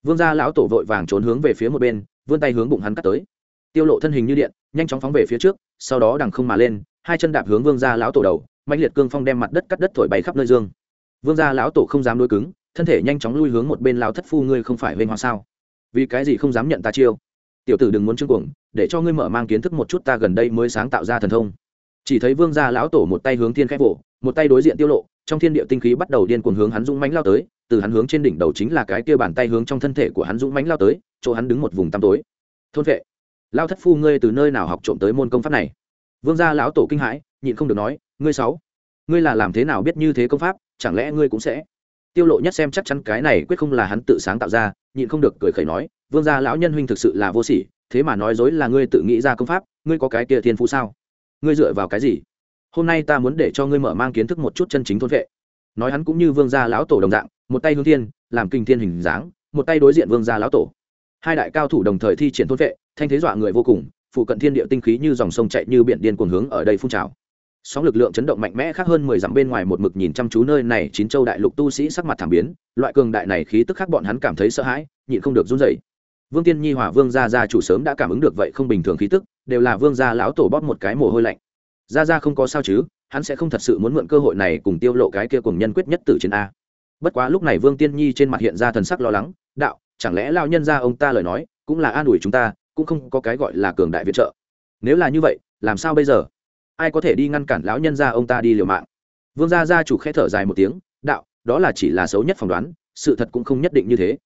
Speaker 1: Vương gia lão tổ vội vàng trốn hướng về phía một bên, vươn tay hướng bụng hắn cắt tới. Tiêu lộ thân hình như điện, nhanh chóng phóng về phía trước, sau đó đằng không mà lên, hai chân đạp hướng vương gia lão tổ đầu mạnh liệt cương phong đem mặt đất cắt đất thổi bay khắp nơi dương. Vương gia lão tổ không dám đối cứng, thân thể nhanh chóng lui hướng một bên lão thất phu, ngươi không phải vênh hoa sao? Vì cái gì không dám nhận ta chiêu? Tiểu tử đừng muốn chương cuồng, để cho ngươi mở mang kiến thức một chút ta gần đây mới sáng tạo ra thần thông. Chỉ thấy vương gia lão tổ một tay hướng thiên khép vỗ, một tay đối diện tiêu lộ, trong thiên địa tinh khí bắt đầu điên cuồng hướng hắn dũng mãnh lao tới, từ hắn hướng trên đỉnh đầu chính là cái kia bàn tay hướng trong thân thể của hắn dũng mãnh lao tới, chỗ hắn đứng một vùng tăm tối. Thôn vệ lao thất phu ngươi từ nơi nào học trộm tới môn công pháp này? Vương gia lão tổ kinh hãi, nhịn không được nói, ngươi sáu, ngươi là làm thế nào biết như thế công pháp, chẳng lẽ ngươi cũng sẽ tiêu lộ nhất xem chắc chắn cái này quyết không là hắn tự sáng tạo ra, nhịn không được cười khẩy nói, vương gia lão nhân huynh thực sự là vô sỉ, thế mà nói dối là ngươi tự nghĩ ra công pháp, ngươi có cái kia thiên phú sao? Ngươi dựa vào cái gì? Hôm nay ta muốn để cho ngươi mở mang kiến thức một chút chân chính thôn vệ. Nói hắn cũng như vương gia lão tổ đồng dạng, một tay hướng thiên, làm kinh thiên hình dáng, một tay đối diện vương gia lão tổ. Hai đại cao thủ đồng thời thi triển thôn vệ, thanh thế dọa người vô cùng, phụ cận thiên địa tinh khí như dòng sông chạy như biển điên cuồng hướng ở đây phun trào sóng lực lượng chấn động mạnh mẽ khác hơn mười dặm bên ngoài một mực nhìn chăm chú nơi này, chín châu đại lục tu sĩ sắc mặt thảm biến, loại cường đại này khí tức khác bọn hắn cảm thấy sợ hãi, nhịn không được run rẩy. Vương tiên nhi hỏa vương gia gia chủ sớm đã cảm ứng được vậy không bình thường khí tức, đều là vương gia lão tổ bóp một cái mồ hôi lạnh. Gia gia không có sao chứ, hắn sẽ không thật sự muốn mượn cơ hội này cùng tiêu lộ cái kia cùng nhân quyết nhất tử trên a. Bất quá lúc này vương tiên nhi trên mặt hiện ra thần sắc lo lắng, đạo, chẳng lẽ lao nhân gia ông ta lời nói cũng là an ủi chúng ta, cũng không có cái gọi là cường đại viện trợ. Nếu là như vậy, làm sao bây giờ? Ai có thể đi ngăn cản lão nhân gia ông ta đi liều mạng? Vương gia gia chủ khẽ thở dài một tiếng, đạo, đó là chỉ là xấu nhất phỏng đoán, sự thật cũng không nhất định như thế.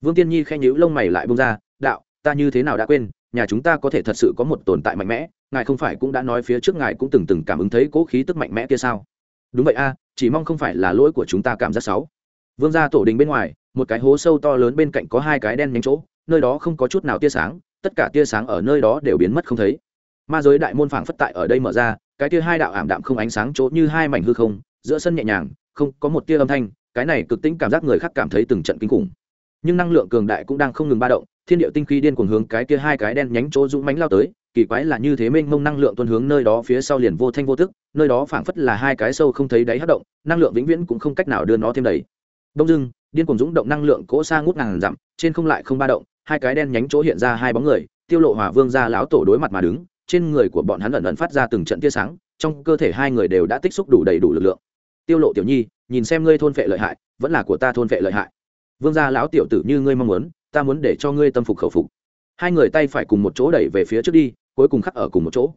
Speaker 1: Vương tiên nhi khẽ nhíu lông mày lại bông ra, đạo, ta như thế nào đã quên, nhà chúng ta có thể thật sự có một tồn tại mạnh mẽ, ngài không phải cũng đã nói phía trước ngài cũng từng từng cảm ứng thấy cố khí tức mạnh mẽ kia sao? Đúng vậy a, chỉ mong không phải là lỗi của chúng ta cảm giác xấu. Vương gia tổ đình bên ngoài, một cái hố sâu to lớn bên cạnh có hai cái đen nhánh chỗ, nơi đó không có chút nào tia sáng, tất cả tia sáng ở nơi đó đều biến mất không thấy ma giới đại môn phảng phất tại ở đây mở ra, cái tia hai đạo ảm đạm không ánh sáng chỗ như hai mảnh hư không, giữa sân nhẹ nhàng, không, có một tia âm thanh, cái này cực tính cảm giác người khác cảm thấy từng trận kinh khủng. Nhưng năng lượng cường đại cũng đang không ngừng ba động, thiên điệu tinh khí điên cuồng hướng cái kia hai cái đen nhánh chỗ dũng mánh lao tới, kỳ quái là như thế mênh mông năng lượng tuân hướng nơi đó phía sau liền vô thanh vô tức, nơi đó phảng phất là hai cái sâu không thấy đáy hất động, năng lượng vĩnh viễn cũng không cách nào đưa nó thêm đầy. Đông dưng điên cuồng dũng động năng lượng cỗ xa ngút ngàn dặm, trên không lại không ba động, hai cái đen nhánh chỗ hiện ra hai bóng người, tiêu lộ hòa vương ra lão tổ đối mặt mà đứng trên người của bọn hắn ẩn ẩn phát ra từng trận tia sáng, trong cơ thể hai người đều đã tích xúc đủ đầy đủ lực lượng. Tiêu lộ tiểu nhi, nhìn xem ngươi thôn vệ lợi hại, vẫn là của ta thôn vệ lợi hại. Vương gia lão tiểu tử như ngươi mong muốn, ta muốn để cho ngươi tâm phục khẩu phục. Hai người tay phải cùng một chỗ đẩy về phía trước đi, cuối cùng khắc ở cùng một chỗ.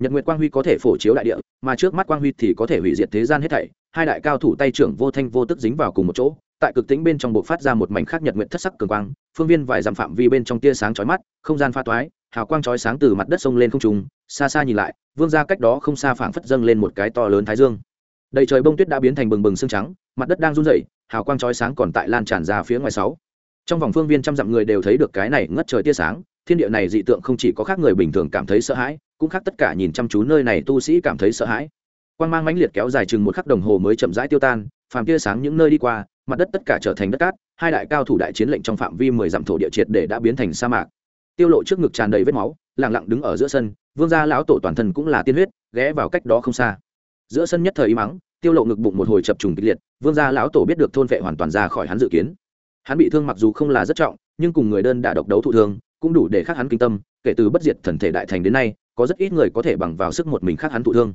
Speaker 1: Nhật nguyệt quang huy có thể phổ chiếu đại địa, mà trước mắt quang huy thì có thể hủy diệt thế gian hết thảy. Hai đại cao thủ tay trưởng vô thanh vô tức dính vào cùng một chỗ, tại cực tĩnh bên trong bộ phát ra một mảnh khắc nhật nguyệt thất sắc cường quang, phương viên vài dặm phạm vi bên trong tia sáng chói mắt, không gian pha toái hào quang chói sáng từ mặt đất sông lên không trung, xa xa nhìn lại, vương gia cách đó không xa phảng phất dâng lên một cái to lớn thái dương. Đầy trời bông tuyết đã biến thành bừng bừng sương trắng, mặt đất đang run rẩy, hào quang chói sáng còn tại lan tràn ra phía ngoài sáu. Trong vòng phương viên trăm dặm người đều thấy được cái này ngất trời tia sáng, thiên địa này dị tượng không chỉ có khác người bình thường cảm thấy sợ hãi, cũng khác tất cả nhìn chăm chú nơi này tu sĩ cảm thấy sợ hãi. Quang mang mãnh liệt kéo dài chừng một khắc đồng hồ mới chậm rãi tiêu tan, phàm tia sáng những nơi đi qua, mặt đất tất cả trở thành đất cát, hai đại cao thủ đại chiến lệnh trong phạm vi mười dặm thổ địa triệt để đã biến thành sa mạc tiêu lộ trước ngực tràn đầy vết máu lặng lặng đứng ở giữa sân, vương gia lão tổ toàn thân cũng là tiên huyết, ghé vào cách đó không xa. Giữa sân nhất thời im mắng, tiêu lộ ngực bụng một hồi chập trùng kịch liệt, vương gia lão tổ biết được thôn vệ hoàn toàn ra khỏi hắn dự kiến. Hắn bị thương mặc dù không là rất trọng, nhưng cùng người đơn đã độc đấu thụ thương, cũng đủ để khắc hắn kinh tâm, kể từ bất diệt thần thể đại thành đến nay, có rất ít người có thể bằng vào sức một mình khắc hắn thụ thương.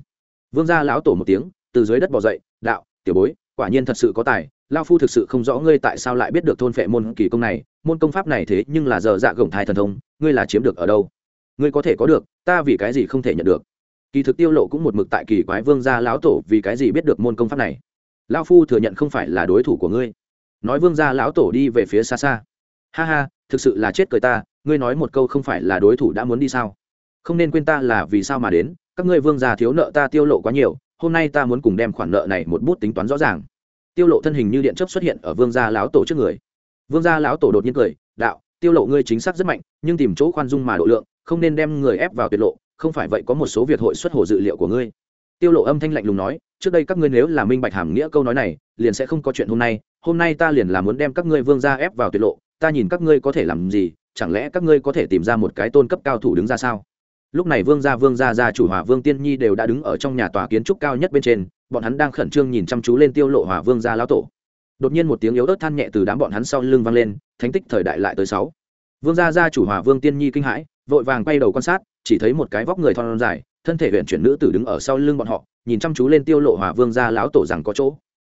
Speaker 1: Vương gia lão tổ một tiếng, từ dưới đất bò dậy, đạo, tiểu bối, quả nhiên thật sự có tài lao phu thực sự không rõ ngươi tại sao lại biết được thôn phệ môn kỳ công này, môn công pháp này thế nhưng là giờ dạ gồng thai thần thông ngươi là chiếm được ở đâu? Ngươi có thể có được, ta vì cái gì không thể nhận được? Kỳ thực tiêu lộ cũng một mực tại kỳ quái vương gia lão tổ vì cái gì biết được môn công pháp này. Lão phu thừa nhận không phải là đối thủ của ngươi. Nói vương gia lão tổ đi về phía xa xa. Ha ha, thực sự là chết cười ta, ngươi nói một câu không phải là đối thủ đã muốn đi sao? Không nên quên ta là vì sao mà đến, các ngươi vương gia thiếu nợ ta tiêu lộ quá nhiều, hôm nay ta muốn cùng đem khoản nợ này một bút tính toán rõ ràng. Tiêu lộ thân hình như điện chớp xuất hiện ở vương gia lão tổ trước người. Vương gia lão tổ đột nhiên cười, đạo tiêu lộ ngươi chính xác rất mạnh, nhưng tìm chỗ khoan dung mà độ lượng, không nên đem người ép vào tuyệt lộ, không phải vậy có một số việc hội xuất hồ dự liệu của ngươi. Tiêu lộ âm thanh lạnh lùng nói, trước đây các ngươi nếu là minh bạch hàm nghĩa câu nói này, liền sẽ không có chuyện hôm nay hôm nay ta liền là muốn đem các ngươi vương gia ép vào tuyệt lộ, ta nhìn các ngươi có thể làm gì, chẳng lẽ các ngươi có thể tìm ra một cái tôn cấp cao thủ đứng ra sao? Lúc này vương gia vương gia gia chủ hòa vương tiên nhi đều đã đứng ở trong nhà tòa kiến trúc cao nhất bên trên, bọn hắn đang khẩn trương nhìn chăm chú lên tiêu lộ hòa vương gia lão tổ đột nhiên một tiếng yếu ớt than nhẹ từ đám bọn hắn sau lưng vang lên, thánh tích thời đại lại tới sáu. Vương gia gia chủ hòa vương tiên nhi kinh hãi, vội vàng quay đầu quan sát, chỉ thấy một cái vóc người thon dài, thân thể huyện chuyển nữ tử đứng ở sau lưng bọn họ, nhìn chăm chú lên tiêu lộ hòa vương gia lão tổ rằng có chỗ.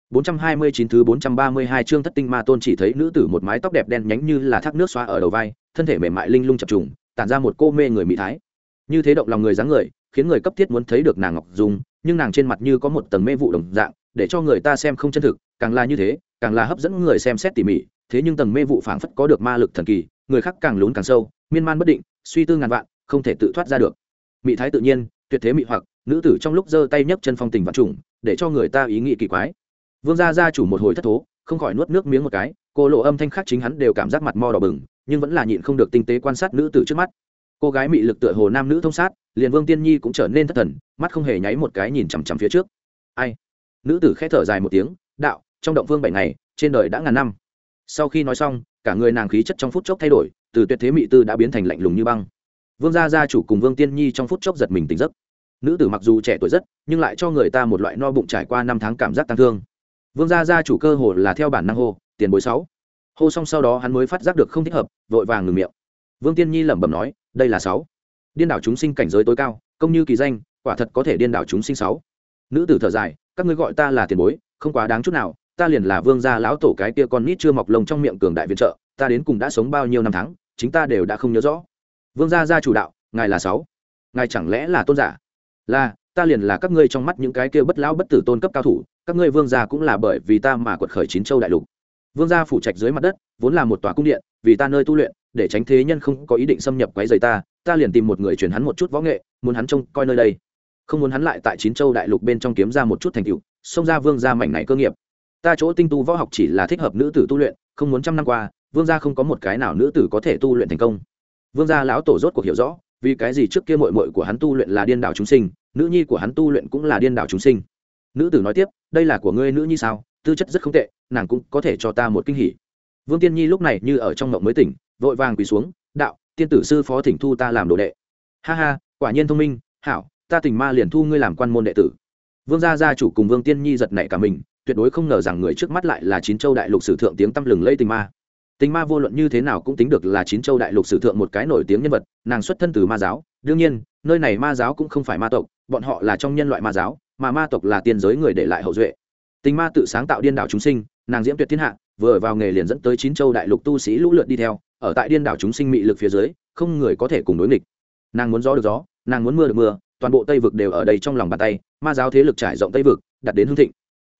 Speaker 1: 429 thứ 432 chương thất tinh ma tôn chỉ thấy nữ tử một mái tóc đẹp đen nhánh như là thác nước xóa ở đầu vai, thân thể mềm mại linh lung chập trùng, tản ra một cô mê người mỹ thái. Như thế động lòng người dáng người, khiến người cấp thiết muốn thấy được nàng ngọc dung, nhưng nàng trên mặt như có một tầng mê vụ đồng dạng, để cho người ta xem không chân thực, càng là như thế càng là hấp dẫn người xem xét tỉ mỉ, thế nhưng tầng mê vụ phảng phất có được ma lực thần kỳ, người khác càng lún càng sâu, miên man bất định, suy tư ngàn vạn, không thể tự thoát ra được. Mỹ thái tự nhiên, tuyệt thế mỹ hoặc, nữ tử trong lúc giơ tay nhấc chân phong tình vạn trùng, để cho người ta ý nghĩ kỳ quái. Vương gia gia chủ một hồi thất thố, không khỏi nuốt nước miếng một cái, cô lộ âm thanh khác chính hắn đều cảm giác mặt mo đỏ bừng, nhưng vẫn là nhịn không được tinh tế quan sát nữ tử trước mắt. Cô gái mị lực tựa hồ nam nữ thông sát, liền vương tiên nhi cũng trở nên thất thần, mắt không hề nháy một cái nhìn chằm chằm phía trước. Ai? Nữ tử khẽ thở dài một tiếng, đạo trong động vương bảy ngày, trên đời đã ngàn năm. Sau khi nói xong, cả người nàng khí chất trong phút chốc thay đổi, từ tuyệt thế mị tư đã biến thành lạnh lùng như băng. Vương gia gia chủ cùng vương tiên nhi trong phút chốc giật mình tỉnh giấc. Nữ tử mặc dù trẻ tuổi rất, nhưng lại cho người ta một loại no bụng trải qua năm tháng cảm giác tăng thương. Vương gia gia chủ cơ hồ là theo bản năng hô, tiền bối sáu. Hô xong sau đó hắn mới phát giác được không thích hợp, vội vàng ngừng miệng. Vương tiên nhi lẩm bẩm nói, đây là sáu. Điên đảo chúng sinh cảnh giới tối cao, công như kỳ danh, quả thật có thể điên đảo chúng sinh sáu. Nữ tử thở dài, các ngươi gọi ta là tiền bối, không quá đáng chút nào ta liền là vương gia lão tổ cái kia con nít chưa mọc lông trong miệng cường đại viện trợ, ta đến cùng đã sống bao nhiêu năm tháng, chính ta đều đã không nhớ rõ. Vương gia gia chủ đạo, ngài là sáu. Ngài chẳng lẽ là tôn giả? Là, ta liền là các ngươi trong mắt những cái kia bất lão bất tử tôn cấp cao thủ, các ngươi vương gia cũng là bởi vì ta mà quật khởi chín châu đại lục. Vương gia phủ trạch dưới mặt đất, vốn là một tòa cung điện, vì ta nơi tu luyện, để tránh thế nhân không có ý định xâm nhập quấy rầy ta ta liền tìm một người truyền hắn một chút võ nghệ, muốn hắn trông coi nơi đây. Không muốn hắn lại tại chín châu đại lục bên trong kiếm ra một chút thành tựu, xông ra vương gia mảnh này cơ nghiệp ta chỗ tinh tu võ học chỉ là thích hợp nữ tử tu luyện, không muốn trăm năm qua, vương gia không có một cái nào nữ tử có thể tu luyện thành công. Vương gia lão tổ rốt cuộc hiểu rõ, vì cái gì trước kia mội mội của hắn tu luyện là điên đảo chúng sinh, nữ nhi của hắn tu luyện cũng là điên đảo chúng sinh. Nữ tử nói tiếp, đây là của ngươi nữ nhi sao, tư chất rất không tệ, nàng cũng có thể cho ta một kinh hỉ. Vương tiên nhi lúc này như ở trong mộng mới tỉnh, vội vàng quỳ xuống, đạo, tiên tử sư phó thỉnh thu ta làm đồ đệ. Ha ha, quả nhiên thông minh, hảo, ta tình ma liền thu ngươi làm quan môn đệ tử vương gia gia chủ cùng vương tiên nhi giật nảy cả mình, tuyệt đối không ngờ rằng người trước mắt lại là chín châu đại lục sử thượng tiếng tăm lừng lây tình ma. Tình ma vô luận như thế nào cũng tính được là chín châu đại lục sử thượng một cái nổi tiếng nhân vật, nàng xuất thân từ ma giáo. Đương nhiên, nơi này ma giáo cũng không phải ma tộc, bọn họ là trong nhân loại ma giáo, mà ma tộc là tiên giới người để lại hậu duệ. Tình ma tự sáng tạo điên đảo chúng sinh, nàng diễm tuyệt thiên hạ, vừa vào nghề liền dẫn tới chín châu đại lục tu sĩ lũ lượt đi theo, ở tại điên đảo chúng sinh mị lực phía dưới, không người có thể cùng đối nghịch. Nàng muốn gió được gió, nàng muốn mưa được mưa toàn bộ tây vực đều ở đây trong lòng bàn tay, ma giáo thế lực trải rộng tây vực, đặt đến hương thịnh.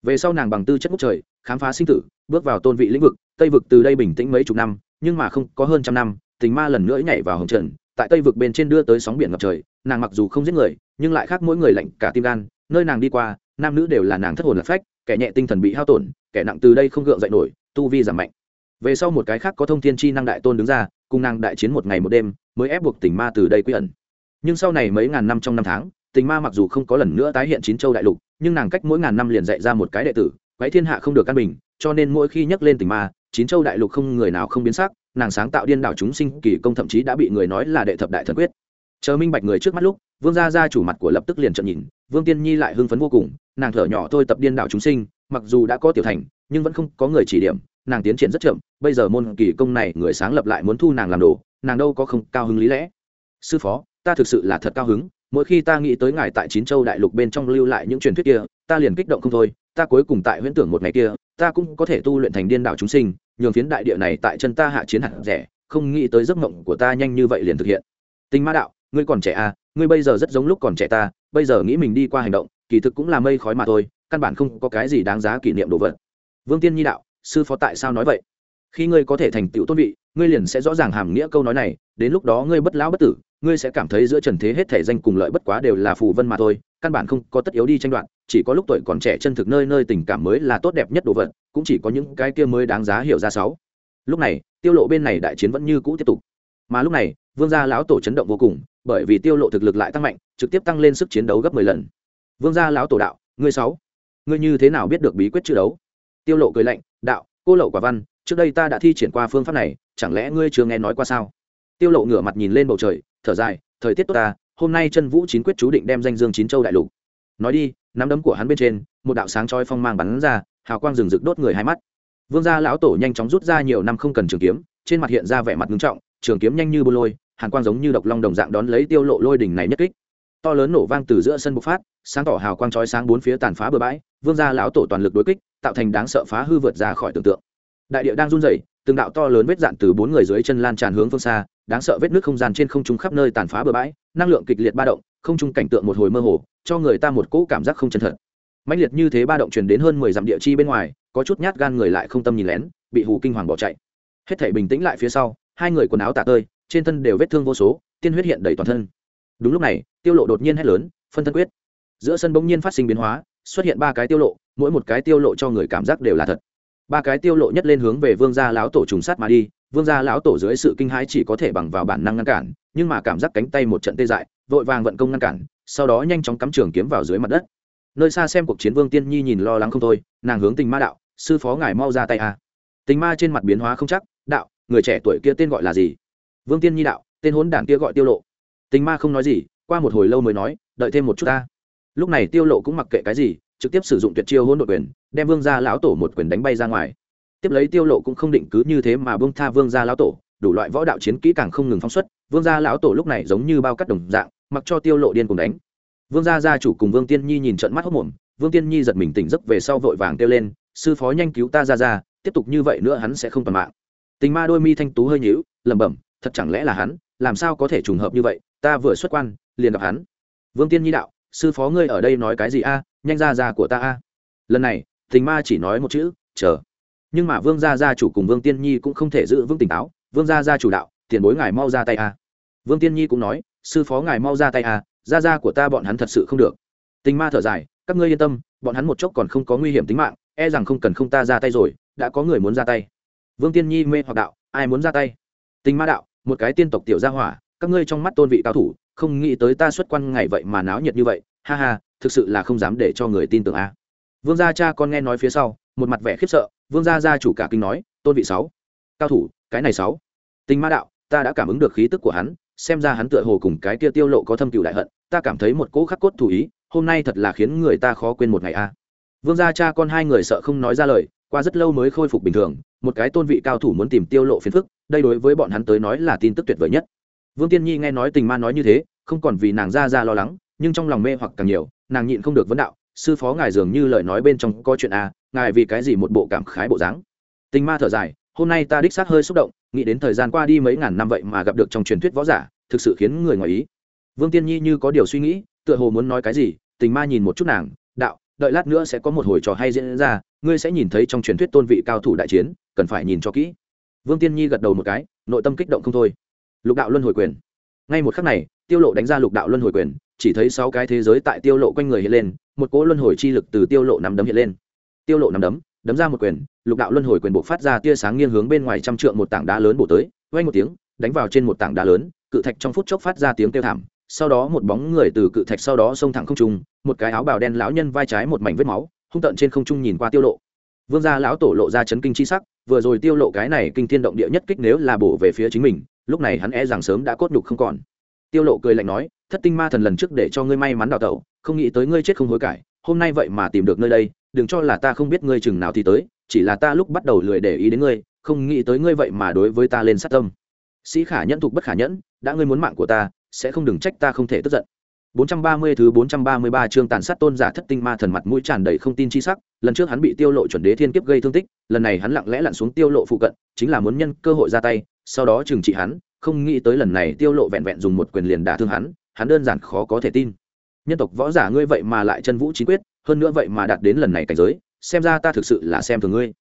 Speaker 1: Về sau nàng bằng tư chất quốc trời, khám phá sinh tử, bước vào tôn vị lĩnh vực, tây vực từ đây bình tĩnh mấy chục năm, nhưng mà không có hơn trăm năm, tình ma lần nữa nhảy vào hồng trần, tại tây vực bên trên đưa tới sóng biển ngập trời, nàng mặc dù không giết người, nhưng lại khác mỗi người lạnh cả tim gan, nơi nàng đi qua, nam nữ đều là nàng thất hồn lạc phách, kẻ nhẹ tinh thần bị hao tổn, kẻ nặng từ đây không gượng dậy nổi, tu vi giảm mạnh. Về sau một cái khác có thông thiên chi năng đại tôn đứng ra, cùng nàng đại chiến một ngày một đêm, mới ép buộc tình ma từ đây quy ẩn nhưng sau này mấy ngàn năm trong năm tháng, tình ma mặc dù không có lần nữa tái hiện chín châu đại lục, nhưng nàng cách mỗi ngàn năm liền dạy ra một cái đệ tử, quái thiên hạ không được căn bình, cho nên mỗi khi nhắc lên tình ma, chín châu đại lục không người nào không biến sắc, nàng sáng tạo điên đảo chúng sinh kỳ công thậm chí đã bị người nói là đệ thập đại thần quyết. Chờ minh bạch người trước mắt lúc, vương gia gia chủ mặt của lập tức liền trợn nhìn, vương tiên nhi lại hưng phấn vô cùng, nàng thở nhỏ thôi tập điên đảo chúng sinh, mặc dù đã có tiểu thành, nhưng vẫn không có người chỉ điểm, nàng tiến triển rất chậm, bây giờ môn kỳ công này người sáng lập lại muốn thu nàng làm đồ, nàng đâu có không cao hứng lý lẽ. Sư phó ta thực sự là thật cao hứng, mỗi khi ta nghĩ tới ngài tại chín châu đại lục bên trong lưu lại những truyền thuyết kia, ta liền kích động không thôi, ta cuối cùng tại huyễn tưởng một ngày kia, ta cũng có thể tu luyện thành điên đảo chúng sinh, nhường phiến đại địa này tại chân ta hạ chiến hạt rẻ, không nghĩ tới giấc mộng của ta nhanh như vậy liền thực hiện. Tinh ma đạo, ngươi còn trẻ à ngươi bây giờ rất giống lúc còn trẻ ta, bây giờ nghĩ mình đi qua hành động, kỳ thực cũng là mây khói mà thôi, căn bản không có cái gì đáng giá kỷ niệm đồ vật. Vương tiên nhi đạo, sư phó tại sao nói vậy? Khi ngươi có thể thành tựu tôn vị, ngươi liền sẽ rõ ràng hàm nghĩa câu nói này, đến lúc đó ngươi bất lão bất tử ngươi sẽ cảm thấy giữa trần thế hết thể danh cùng lợi bất quá đều là phù vân mà thôi, căn bản không có tất yếu đi tranh đoạt, chỉ có lúc tuổi còn trẻ chân thực nơi nơi tình cảm mới là tốt đẹp nhất đồ vật, cũng chỉ có những cái kia mới đáng giá hiểu ra sáu. Lúc này, tiêu lộ bên này đại chiến vẫn như cũ tiếp tục. Mà lúc này, vương gia lão tổ chấn động vô cùng, bởi vì tiêu lộ thực lực lại tăng mạnh, trực tiếp tăng lên sức chiến đấu gấp 10 lần. Vương gia lão tổ đạo, ngươi sáu, ngươi như thế nào biết được bí quyết chữ đấu? Tiêu lộ cười lạnh, đạo, cô lậu quả văn, trước đây ta đã thi triển qua phương pháp này, chẳng lẽ ngươi chưa nghe nói qua sao? Tiêu lộ ngửa mặt nhìn lên bầu trời, thở dài, thời tiết tốt ta, hôm nay chân vũ chín quyết chú định đem danh dương chín châu đại lục. Nói đi, nắm đấm của hắn bên trên, một đạo sáng chói phong mang bắn ra, hào quang rừng rực đốt người hai mắt. Vương gia lão tổ nhanh chóng rút ra nhiều năm không cần trường kiếm, trên mặt hiện ra vẻ mặt nghiêm trọng, trường kiếm nhanh như bô lôi, hàn quang giống như độc long đồng dạng đón lấy tiêu lộ lôi đỉnh này nhất kích. To lớn nổ vang từ giữa sân bộc phát, sáng tỏ hào quang chói sáng bốn phía tàn phá bừa bãi, vương gia lão tổ toàn lực đối kích, tạo thành đáng sợ phá hư vượt ra khỏi tưởng tượng. Đại địa đang run rẩy, từng đạo to lớn vết dạn từ bốn người dưới chân lan tràn hướng phương xa đáng sợ vết nước không gian trên không trung khắp nơi tàn phá bừa bãi, năng lượng kịch liệt ba động, không trung cảnh tượng một hồi mơ hồ, cho người ta một cỗ cảm giác không chân thật. Mãnh liệt như thế ba động truyền đến hơn mười dặm địa chi bên ngoài, có chút nhát gan người lại không tâm nhìn lén, bị hù kinh hoàng bỏ chạy. Hết thể bình tĩnh lại phía sau, hai người quần áo tả tơi, trên thân đều vết thương vô số, tiên huyết hiện đầy toàn thân. Đúng lúc này, tiêu lộ đột nhiên hét lớn, phân thân quyết. Giữa sân bỗng nhiên phát sinh biến hóa, xuất hiện ba cái tiêu lộ, mỗi một cái tiêu lộ cho người cảm giác đều là thật. Ba cái tiêu lộ nhất lên hướng về vương gia láo tổ trùng sát mà đi vương gia lão tổ dưới sự kinh hãi chỉ có thể bằng vào bản năng ngăn cản, nhưng mà cảm giác cánh tay một trận tê dại, vội vàng vận công ngăn cản, sau đó nhanh chóng cắm trường kiếm vào dưới mặt đất. Nơi xa xem cuộc chiến vương tiên nhi nhìn lo lắng không thôi, nàng hướng tình ma đạo, sư phó ngài mau ra tay a. À. tình ma trên mặt biến hóa không chắc, đạo, người trẻ tuổi kia tên gọi là gì? Vương tiên nhi đạo, tên hốn đảng kia gọi tiêu lộ. Tình ma không nói gì, qua một hồi lâu mới nói, đợi thêm một chút ta. Lúc này tiêu lộ cũng mặc kệ cái gì, trực tiếp sử dụng tuyệt chiêu hỗn độn quyền, đem vương gia lão tổ một quyền đánh bay ra ngoài tiếp lấy tiêu lộ cũng không định cứ như thế mà buông tha vương gia lão tổ, đủ loại võ đạo chiến kỹ càng không ngừng phóng xuất, vương gia lão tổ lúc này giống như bao cắt đồng dạng, mặc cho tiêu lộ điên cùng đánh. Vương gia gia chủ cùng vương tiên nhi nhìn trận mắt hốc mồm vương tiên nhi giật mình tỉnh giấc về sau vội vàng kêu lên, sư phó nhanh cứu ta ra ra, tiếp tục như vậy nữa hắn sẽ không toàn mạng. Tình ma đôi mi thanh tú hơi nhíu, lẩm bẩm, thật chẳng lẽ là hắn, làm sao có thể trùng hợp như vậy, ta vừa xuất quan, liền gặp hắn. Vương tiên nhi đạo, sư phó ngươi ở đây nói cái gì a? Nhanh ra ra của ta a. Lần này, tình ma chỉ nói một chữ, chờ nhưng mà vương gia gia chủ cùng vương tiên nhi cũng không thể giữ vững tỉnh táo. Vương gia gia chủ đạo, tiền bối ngài mau ra tay a. Vương tiên nhi cũng nói, sư phó ngài mau ra tay a, gia gia của ta bọn hắn thật sự không được. Tình ma thở dài, các ngươi yên tâm, bọn hắn một chốc còn không có nguy hiểm tính mạng e rằng không cần không ta ra tay rồi, đã có người muốn ra tay. Vương tiên nhi mê hoặc đạo, ai muốn ra tay? Tình ma đạo, một cái tiên tộc tiểu gia hỏa, các ngươi trong mắt tôn vị cao thủ, không nghĩ tới ta xuất quan ngày vậy mà náo nhiệt như vậy, ha ha, thực sự là không dám để cho người tin tưởng a. Vương gia cha con nghe nói phía sau, một mặt vẻ khiếp sợ vương gia gia chủ cả kinh nói, tôn vị sáu, cao thủ, cái này sáu. Tình ma đạo, ta đã cảm ứng được khí tức của hắn, xem ra hắn tựa hồ cùng cái kia tiêu lộ có thâm cửu đại hận, ta cảm thấy một cỗ khắc cốt thủ ý, hôm nay thật là khiến người ta khó quên một ngày a. Vương gia cha con hai người sợ không nói ra lời, qua rất lâu mới khôi phục bình thường, một cái tôn vị cao thủ muốn tìm tiêu lộ phiền phức, đây đối với bọn hắn tới nói là tin tức tuyệt vời nhất. Vương tiên nhi nghe nói tình ma nói như thế, không còn vì nàng ra ra lo lắng, nhưng trong lòng mê hoặc càng nhiều, nàng nhịn không được vấn đạo, sư phó ngài dường như lời nói bên trong có chuyện à ngài vì cái gì một bộ cảm khái bộ dáng? Tình ma thở dài, hôm nay ta đích xác hơi xúc động, nghĩ đến thời gian qua đi mấy ngàn năm vậy mà gặp được trong truyền thuyết võ giả, thực sự khiến người ngoài ý. Vương tiên nhi như có điều suy nghĩ, tựa hồ muốn nói cái gì, tình ma nhìn một chút nàng, đạo, đợi lát nữa sẽ có một hồi trò hay diễn ra, ngươi sẽ nhìn thấy trong truyền thuyết tôn vị cao thủ đại chiến, cần phải nhìn cho kỹ. Vương tiên nhi gật đầu một cái, nội tâm kích động không thôi. Lục đạo luân hồi quyền. Ngay một khắc này, tiêu lộ đánh ra lục đạo luân hồi quyền, chỉ thấy sáu cái thế giới tại tiêu lộ quanh người hiện lên, một cỗ luân hồi chi lực từ tiêu lộ nắm đấm hiện lên tiêu lộ nắm đấm đấm ra một quyền, lục đạo luân hồi quyền bộ phát ra tia sáng nghiêng hướng bên ngoài trăm trượng một tảng đá lớn bổ tới, vang một tiếng, đánh vào trên một tảng đá lớn, cự thạch trong phút chốc phát ra tiếng kêu thảm, sau đó một bóng người từ cự thạch sau đó xông thẳng không trung, một cái áo bào đen lão nhân vai trái một mảnh vết máu, hung tận trên không trung nhìn qua tiêu lộ. Vương gia lão tổ lộ ra chấn kinh chi sắc, vừa rồi tiêu lộ cái này kinh thiên động địa nhất kích nếu là bổ về phía chính mình, lúc này hắn e rằng sớm đã cốt nhục không còn. Tiêu lộ cười lạnh nói, thất tinh ma thần lần trước để cho ngươi may mắn đào tẩu, không nghĩ tới ngươi chết không hối cải, hôm nay vậy mà tìm được nơi đây đừng cho là ta không biết ngươi chừng nào thì tới chỉ là ta lúc bắt đầu lười để ý đến ngươi không nghĩ tới ngươi vậy mà đối với ta lên sát tâm sĩ khả nhẫn thục bất khả nhẫn đã ngươi muốn mạng của ta sẽ không đừng trách ta không thể tức giận 430 thứ 433 chương tàn sát tôn giả thất tinh ma thần mặt mũi tràn đầy không tin chi sắc, lần trước hắn bị tiêu lộ chuẩn đế thiên kiếp gây thương tích, lần này hắn lặng lẽ lặn xuống tiêu lộ phụ cận, chính là muốn nhân cơ hội ra tay, sau đó trừng trị hắn, không nghĩ tới lần này tiêu lộ vẹn vẹn dùng một quyền liền đả thương hắn, hắn đơn giản khó có thể tin. Nhân tộc võ giả ngươi vậy mà lại chân vũ chí quyết, hơn nữa vậy mà đạt đến lần này cảnh giới, xem ra ta thực sự là xem thường ngươi.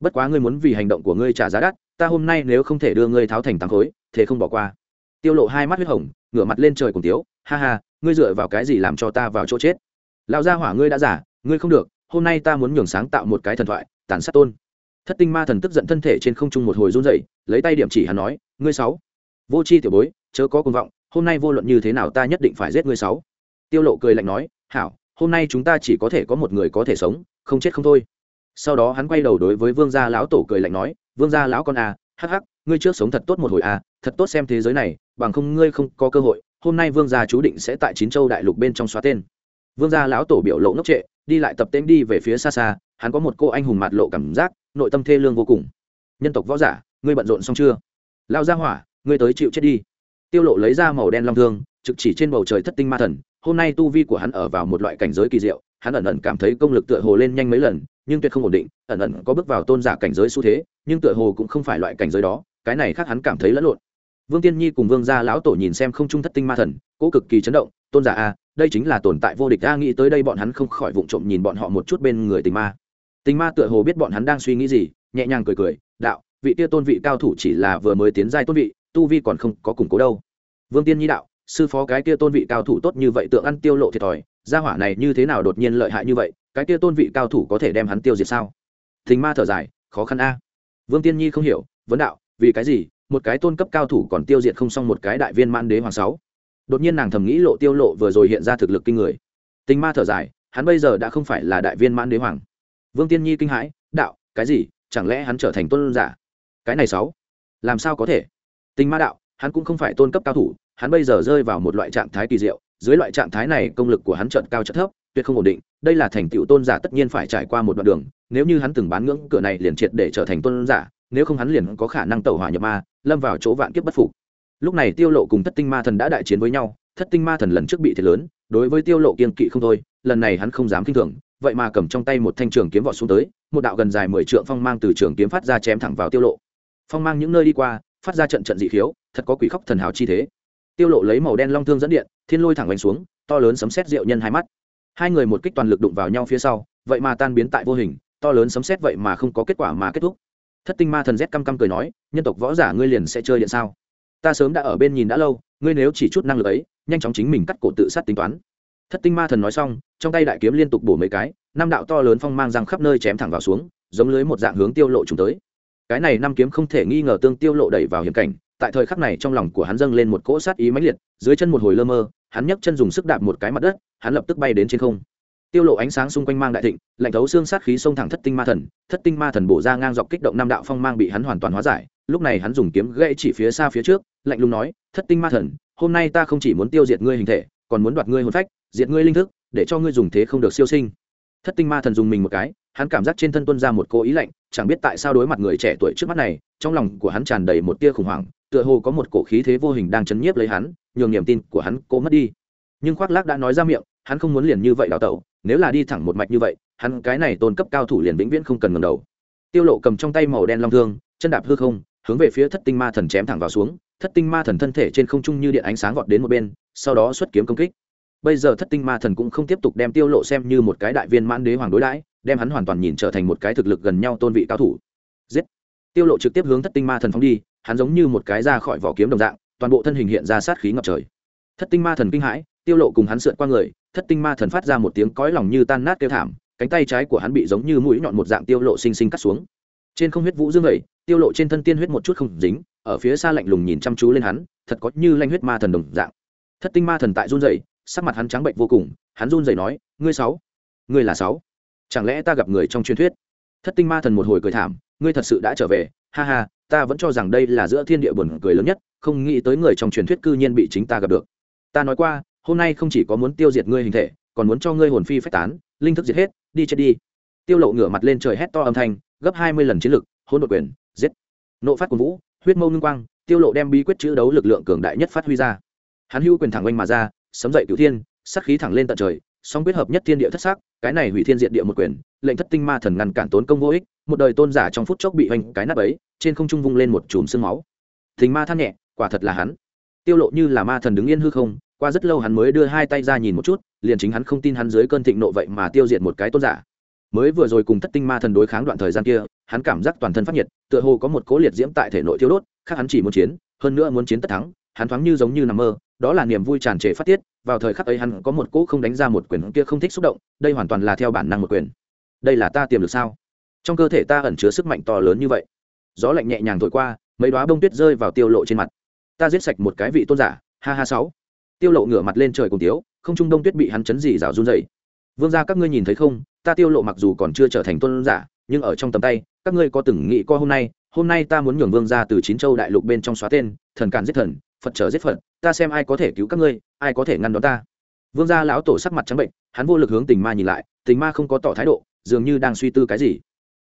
Speaker 1: Bất quá ngươi muốn vì hành động của ngươi trả giá đắt, ta hôm nay nếu không thể đưa ngươi tháo thành tám khối, thế không bỏ qua. Tiêu lộ hai mắt huyết hồng, ngửa mặt lên trời cùng tiếu, ha ha, ngươi dựa vào cái gì làm cho ta vào chỗ chết lão gia hỏa ngươi đã giả ngươi không được hôm nay ta muốn nhường sáng tạo một cái thần thoại tàn sát tôn thất tinh ma thần tức giận thân thể trên không trung một hồi run rẩy lấy tay điểm chỉ hắn nói ngươi sáu vô chi tiểu bối chớ có cuồng vọng hôm nay vô luận như thế nào ta nhất định phải giết ngươi sáu tiêu lộ cười lạnh nói hảo hôm nay chúng ta chỉ có thể có một người có thể sống, không chết không thôi. Sau đó hắn quay đầu đối với vương gia lão tổ cười lạnh nói, vương gia lão con à hắc hắc, ngươi trước sống thật tốt một hồi à thật tốt xem thế giới này, bằng không ngươi không có cơ hội, hôm nay vương gia chú định sẽ tại chín châu đại lục bên trong xóa tên. Vương gia lão tổ biểu lộ ngốc trệ, đi lại tập tên đi về phía xa xa, hắn có một cô anh hùng mặt lộ cảm giác, nội tâm thê lương vô cùng. Nhân tộc võ giả, ngươi bận rộn xong chưa? Lao ra hỏa, ngươi tới chịu chết đi. Tiêu lộ lấy ra màu đen long thương, trực chỉ trên bầu trời thất tinh ma thần hôm nay tu vi của hắn ở vào một loại cảnh giới kỳ diệu, hắn ẩn ẩn cảm thấy công lực tựa hồ lên nhanh mấy lần, nhưng tuyệt không ổn định, ẩn ẩn có bước vào tôn giả cảnh giới xu thế, nhưng tựa hồ cũng không phải loại cảnh giới đó, cái này khác hắn cảm thấy lẫn lộn. Vương tiên nhi cùng vương gia lão tổ nhìn xem không trung thất tinh ma thần, cố cực kỳ chấn động, tôn giả a, đây chính là tồn tại vô địch, a, nghĩ tới đây bọn hắn không khỏi vụng trộm nhìn bọn họ một chút bên người tình ma. Tình ma tựa hồ biết bọn hắn đang suy nghĩ gì, nhẹ nhàng cười cười, đạo, vị tia tôn vị cao thủ chỉ là vừa mới tiến giai tôn vị, tu vi còn không có củng cố đâu. Vương tiên nhi đạo sư phó cái kia tôn vị cao thủ tốt như vậy tượng ăn tiêu lộ thiệt thòi, gia hỏa này như thế nào đột nhiên lợi hại như vậy, cái kia tôn vị cao thủ có thể đem hắn tiêu diệt sao? Thình ma thở dài, khó khăn a. Vương tiên nhi không hiểu, vấn đạo, vì cái gì, một cái tôn cấp cao thủ còn tiêu diệt không xong một cái đại viên man đế hoàng sáu? Đột nhiên nàng thầm nghĩ lộ tiêu lộ vừa rồi hiện ra thực lực kinh người. Tình ma thở dài, hắn bây giờ đã không phải là đại viên man đế hoàng. Vương tiên nhi kinh hãi, đạo, cái gì, chẳng lẽ hắn trở thành tôn giả? Cái này sáu, làm sao có thể? Tình ma đạo, hắn cũng không phải tôn cấp cao thủ hắn bây giờ rơi vào một loại trạng thái kỳ diệu, dưới loại trạng thái này công lực của hắn trận cao trận thấp, tuyệt không ổn định, đây là thành tựu tôn giả tất nhiên phải trải qua một đoạn đường, nếu như hắn từng bán ngưỡng cửa này liền triệt để trở thành tôn giả, nếu không hắn liền có khả năng tẩu hỏa nhập ma, lâm vào chỗ vạn kiếp bất phục. Lúc này tiêu lộ cùng thất tinh ma thần đã đại chiến với nhau, thất tinh ma thần lần trước bị thiệt lớn, đối với tiêu lộ kiên kỵ không thôi, lần này hắn không dám kinh thường, vậy mà cầm trong tay một thanh trường kiếm vọt xuống tới, một đạo gần dài mười trượng phong mang từ trường kiếm phát ra chém thẳng vào tiêu lộ. Phong mang những nơi đi qua, phát ra trận trận dị khiếu, thật có quỷ khóc thần hào chi thế tiêu lộ lấy màu đen long thương dẫn điện, thiên lôi thẳng đánh xuống, to lớn sấm sét rượu nhân hai mắt. Hai người một kích toàn lực đụng vào nhau phía sau, vậy mà tan biến tại vô hình, to lớn sấm sét vậy mà không có kết quả mà kết thúc. Thất tinh ma thần rét căm căm cười nói, nhân tộc võ giả ngươi liền sẽ chơi điện sao? Ta sớm đã ở bên nhìn đã lâu, ngươi nếu chỉ chút năng lực ấy, nhanh chóng chính mình cắt cổ tự sát tính toán. Thất tinh ma thần nói xong, trong tay đại kiếm liên tục bổ mấy cái, năm đạo to lớn phong mang răng khắp nơi chém thẳng vào xuống, giống lưới một dạng hướng tiêu lộ trùng tới. Cái này năm kiếm không thể nghi ngờ tương tiêu lộ đẩy vào hiểm cảnh tại thời khắc này trong lòng của hắn dâng lên một cỗ sát ý mãnh liệt, dưới chân một hồi lơ mơ, hắn nhấc chân dùng sức đạp một cái mặt đất, hắn lập tức bay đến trên không. Tiêu lộ ánh sáng xung quanh mang đại thịnh, lạnh thấu xương sát khí xông thẳng thất tinh ma thần, thất tinh ma thần bổ ra ngang dọc kích động năm đạo phong mang bị hắn hoàn toàn hóa giải, lúc này hắn dùng kiếm gãy chỉ phía xa phía trước, lạnh lùng nói, thất tinh ma thần, hôm nay ta không chỉ muốn tiêu diệt ngươi hình thể, còn muốn đoạt ngươi hồn phách, diệt ngươi linh thức, để cho ngươi dùng thế không được siêu sinh. Thất tinh ma thần dùng mình một cái, hắn cảm giác trên thân tuân ra một cô ý lạnh, chẳng biết tại sao đối mặt người trẻ tuổi trước mắt này, trong lòng của hắn tràn đầy một tia khủng hoảng tựa hồ có một cổ khí thế vô hình đang chấn nhiếp lấy hắn, nhường niềm tin của hắn cố mất đi. Nhưng khoác lác đã nói ra miệng, hắn không muốn liền như vậy đào tẩu, nếu là đi thẳng một mạch như vậy, hắn cái này tôn cấp cao thủ liền vĩnh viễn không cần ngầm đầu. Tiêu lộ cầm trong tay màu đen long thương, chân đạp hư không, hướng về phía thất tinh ma thần chém thẳng vào xuống. Thất tinh ma thần thân thể trên không trung như điện ánh sáng vọt đến một bên, sau đó xuất kiếm công kích. Bây giờ thất tinh ma thần cũng không tiếp tục đem tiêu lộ xem như một cái đại viên mãn đế hoàng đối đãi, đem hắn hoàn toàn nhìn trở thành một cái thực lực gần nhau tôn vị cao thủ. Giết! Tiêu lộ trực tiếp hướng thất tinh ma thần phóng đi hắn giống như một cái ra khỏi vỏ kiếm đồng dạng, toàn bộ thân hình hiện ra sát khí ngập trời. Thất tinh ma thần kinh hãi, tiêu lộ cùng hắn sượt qua người, thất tinh ma thần phát ra một tiếng cõi lòng như tan nát kêu thảm, cánh tay trái của hắn bị giống như mũi nhọn một dạng tiêu lộ sinh sinh cắt xuống. Trên không huyết vũ dương vậy, tiêu lộ trên thân tiên huyết một chút không dính, ở phía xa lạnh lùng nhìn chăm chú lên hắn, thật có như lanh huyết ma thần đồng dạng. Thất tinh ma thần tại run rẩy, sắc mặt hắn trắng bệnh vô cùng, hắn run rẩy nói, ngươi sáu, ngươi là sáu, chẳng lẽ ta gặp người trong truyền thuyết? Thất tinh ma thần một hồi cười thảm, ngươi thật sự đã trở về, ha ha ta vẫn cho rằng đây là giữa thiên địa buồn cười lớn nhất, không nghĩ tới người trong truyền thuyết cư nhiên bị chính ta gặp được. Ta nói qua, hôm nay không chỉ có muốn tiêu diệt ngươi hình thể, còn muốn cho ngươi hồn phi phách tán, linh thức diệt hết, đi chết đi. Tiêu lộ ngửa mặt lên trời hét to âm thanh, gấp hai mươi lần chiến lực, hỗn độn quyền, giết. Nộ phát cuồng vũ, huyết mâu ngưng quang, tiêu lộ đem bí quyết chữ đấu lực lượng cường đại nhất phát huy ra. Hắn hưu quyền thẳng oanh mà ra, sấm dậy cửu thiên, sát khí thẳng lên tận trời, song quyết hợp nhất thiên địa thất sắc, cái này hủy thiên diệt địa một quyền, lệnh thất tinh ma thần ngăn cản tốn công vô ích, một đời tôn giả trong phút chốc bị hoành cái nát ấy trên không trung vung lên một chùm sương máu. Thình ma than nhẹ, quả thật là hắn. Tiêu lộ như là ma thần đứng yên hư không, qua rất lâu hắn mới đưa hai tay ra nhìn một chút, liền chính hắn không tin hắn dưới cơn thịnh nộ vậy mà tiêu diệt một cái tôn giả. Mới vừa rồi cùng thất tinh ma thần đối kháng đoạn thời gian kia, hắn cảm giác toàn thân phát nhiệt, tựa hồ có một cố liệt diễm tại thể nội thiêu đốt, khác hắn chỉ muốn chiến, hơn nữa muốn chiến tất thắng, hắn thoáng như giống như nằm mơ, đó là niềm vui tràn trề phát tiết, vào thời khắc ấy hắn có một cỗ không đánh ra một quyền kia không thích xúc động, đây hoàn toàn là theo bản năng một quyền. Đây là ta tiềm được sao? Trong cơ thể ta ẩn chứa sức mạnh to lớn như vậy gió lạnh nhẹ nhàng thổi qua, mấy đoá bông tuyết rơi vào tiêu lộ trên mặt. Ta giết sạch một cái vị tôn giả, ha ha sáu. Tiêu lộ ngửa mặt lên trời cùng tiếu, không trung đông tuyết bị hắn chấn dì rào run dậy vương gia các ngươi nhìn thấy không? Ta tiêu lộ mặc dù còn chưa trở thành tôn giả, nhưng ở trong tầm tay, các ngươi có từng nghĩ qua hôm nay? Hôm nay ta muốn nhường vương gia từ chín châu đại lục bên trong xóa tên, thần càn giết thần, phật trở giết phật, ta xem ai có thể cứu các ngươi, ai có thể ngăn đón ta. Vương gia lão tổ sắc mặt trắng bệnh, hắn vô lực hướng tình ma nhìn lại, tình ma không có tỏ thái độ, dường như đang suy tư cái gì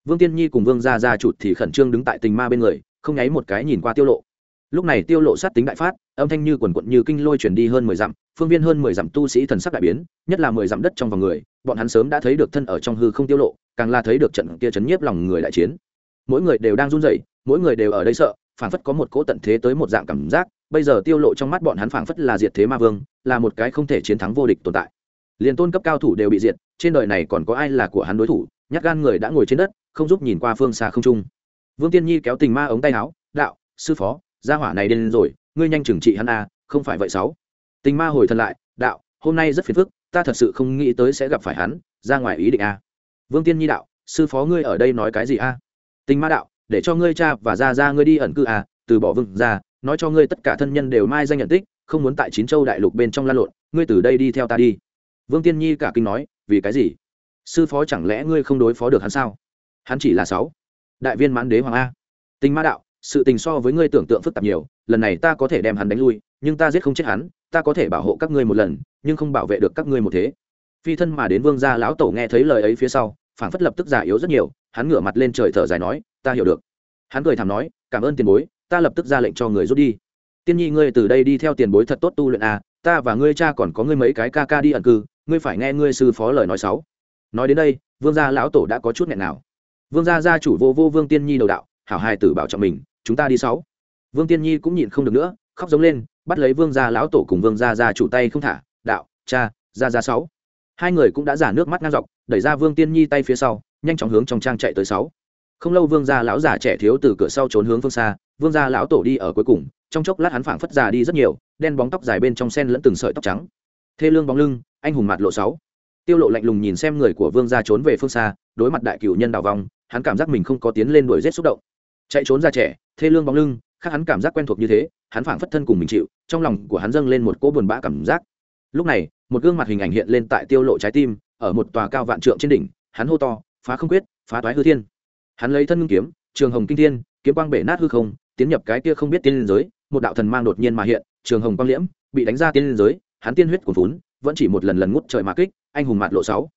Speaker 1: vương tiên nhi cùng vương gia gia chụt thì khẩn trương đứng tại tình ma bên người, không nháy một cái nhìn qua tiêu lộ. Lúc này tiêu lộ sát tính đại phát, âm thanh như quần quận như kinh lôi chuyển đi hơn mười dặm, phương viên hơn mười dặm tu sĩ thần sắc đại biến, nhất là mười dặm đất trong vòng người, bọn hắn sớm đã thấy được thân ở trong hư không tiêu lộ, càng là thấy được trận kia chấn nhiếp lòng người đại chiến. Mỗi người đều đang run rẩy, mỗi người đều ở đây sợ, phảng phất có một cỗ tận thế tới một dạng cảm giác, bây giờ tiêu lộ trong mắt bọn hắn phảng phất là diệt thế ma vương, là một cái không thể chiến thắng vô địch tồn tại. Liền tôn cấp cao thủ đều bị diệt, trên đời này còn có ai là của hắn đối thủ? Nhát gan người đã ngồi trên đất, không giúp nhìn qua phương xa không trung. Vương tiên nhi kéo tình ma ống tay áo, đạo, sư phó, gia hỏa này đến rồi, ngươi nhanh trừng trị hắn a không phải vậy sáu. Tình ma hồi thần lại, đạo, hôm nay rất phiền phức, ta thật sự không nghĩ tới sẽ gặp phải hắn, ra ngoài ý định a vương tiên nhi đạo, sư phó ngươi ở đây nói cái gì a tình ma đạo, để cho ngươi cha và ra ra ngươi đi ẩn cư a từ bỏ vương ra nói cho ngươi tất cả thân nhân đều mai danh nhận tích, không muốn tại chín châu đại lục bên trong lan lộn, ngươi từ đây đi theo ta đi. Vương tiên nhi cả kinh nói, vì cái gì? Sư phó chẳng lẽ ngươi không đối phó được hắn sao? Hắn chỉ là sáu. Đại viên mãn đế hoàng a. Tình ma đạo, sự tình so với ngươi tưởng tượng phức tạp nhiều, lần này ta có thể đem hắn đánh lui, nhưng ta giết không chết hắn, ta có thể bảo hộ các ngươi một lần, nhưng không bảo vệ được các ngươi một thế. Phi thân mà đến vương gia lão tổ nghe thấy lời ấy phía sau phản phất lập tức giả yếu rất nhiều, hắn ngửa mặt lên trời thở dài nói, ta hiểu được. Hắn cười thảm nói, cảm ơn tiền bối, ta lập tức ra lệnh cho người rút đi. Tiên nhi, ngươi từ đây đi theo tiền bối thật tốt tu luyện a, ta và ngươi cha còn có ngươi mấy cái ca ca đi ẩn cư, ngươi phải nghe ngươi sư phó lời nói sáu nói đến đây, vương gia lão tổ đã có chút nghẹn nào. Vương gia gia chủ vô vô vương tiên nhi đầu đạo, hảo hai tử bảo trọng mình, chúng ta đi sáu. Vương tiên nhi cũng nhịn không được nữa, khóc giống lên, bắt lấy vương gia lão tổ cùng vương gia gia chủ tay không thả, đạo, cha, gia gia sáu. Hai người cũng đã giả nước mắt ngang dọc, đẩy ra vương tiên nhi tay phía sau, nhanh chóng hướng trong trang chạy tới sáu. Không lâu vương gia lão già trẻ thiếu từ cửa sau trốn hướng phương xa, vương gia lão tổ đi ở cuối cùng, trong chốc lát hắn phảng phất già đi rất nhiều, đen bóng tóc dài bên trong sen lẫn từng sợi tóc trắng. Thê lương bóng lưng, anh hùng mặt lộ sáu tiêu lộ lạnh lùng nhìn xem người của vương gia trốn về phương xa, đối mặt đại cửu nhân đào vong, hắn cảm giác mình không có tiến lên đuổi giết xúc động. Chạy trốn ra trẻ, thê lương bóng lưng, khác hắn cảm giác quen thuộc như thế, hắn phảng phất thân cùng mình chịu, trong lòng của hắn dâng lên một cỗ buồn bã cảm giác. Lúc này, một gương mặt hình ảnh hiện lên tại tiêu lộ trái tim, ở một tòa cao vạn trượng trên đỉnh, hắn hô to, phá không quyết, phá toái hư thiên. Hắn lấy thân ngưng kiếm, trường hồng kinh thiên, kiếm quang bể nát hư không, tiến nhập cái kia không biết tiên giới, một đạo thần mang đột nhiên mà hiện, trường hồng quang liễm, bị đánh ra tiên giới, hắn tiên huyết cuồn vốn vẫn chỉ một lần lần ngút trời mà kích anh hùng mạt lộ sáu.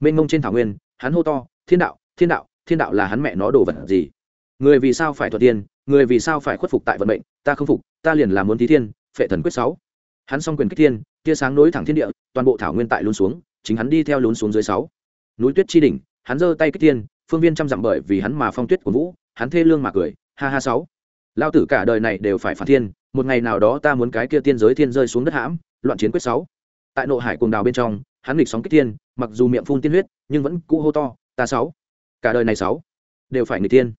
Speaker 1: Mênh mông trên thảo nguyên, hắn hô to, thiên đạo thiên đạo thiên đạo là hắn mẹ nó đồ vật gì? Người vì sao phải thuật tiên, người vì sao phải khuất phục tại vận mệnh, ta không phục, ta liền làm muốn thí thiên, phệ thần quyết sáu. Hắn xong quyền kích thiên, tia sáng nối thẳng thiên địa, toàn bộ thảo nguyên tại lún xuống, chính hắn đi theo lún xuống dưới sáu. Núi tuyết chi đỉnh, hắn giơ tay kích thiên, phương viên trăm dặm bởi vì hắn mà phong tuyết của vũ, hắn thê lương mà cười, ha ha sáu. Lao tử cả đời này đều phải phản thiên, một ngày nào đó ta muốn cái kia tiên giới thiên rơi xuống đất hãm, loạn chiến quyết sáu. Tại nội hải cuồng đào bên trong hắn nghịch sóng kích thiên mặc dù miệng phun tiên huyết nhưng vẫn cũ hô to ta sáu cả đời này sáu đều phải người tiên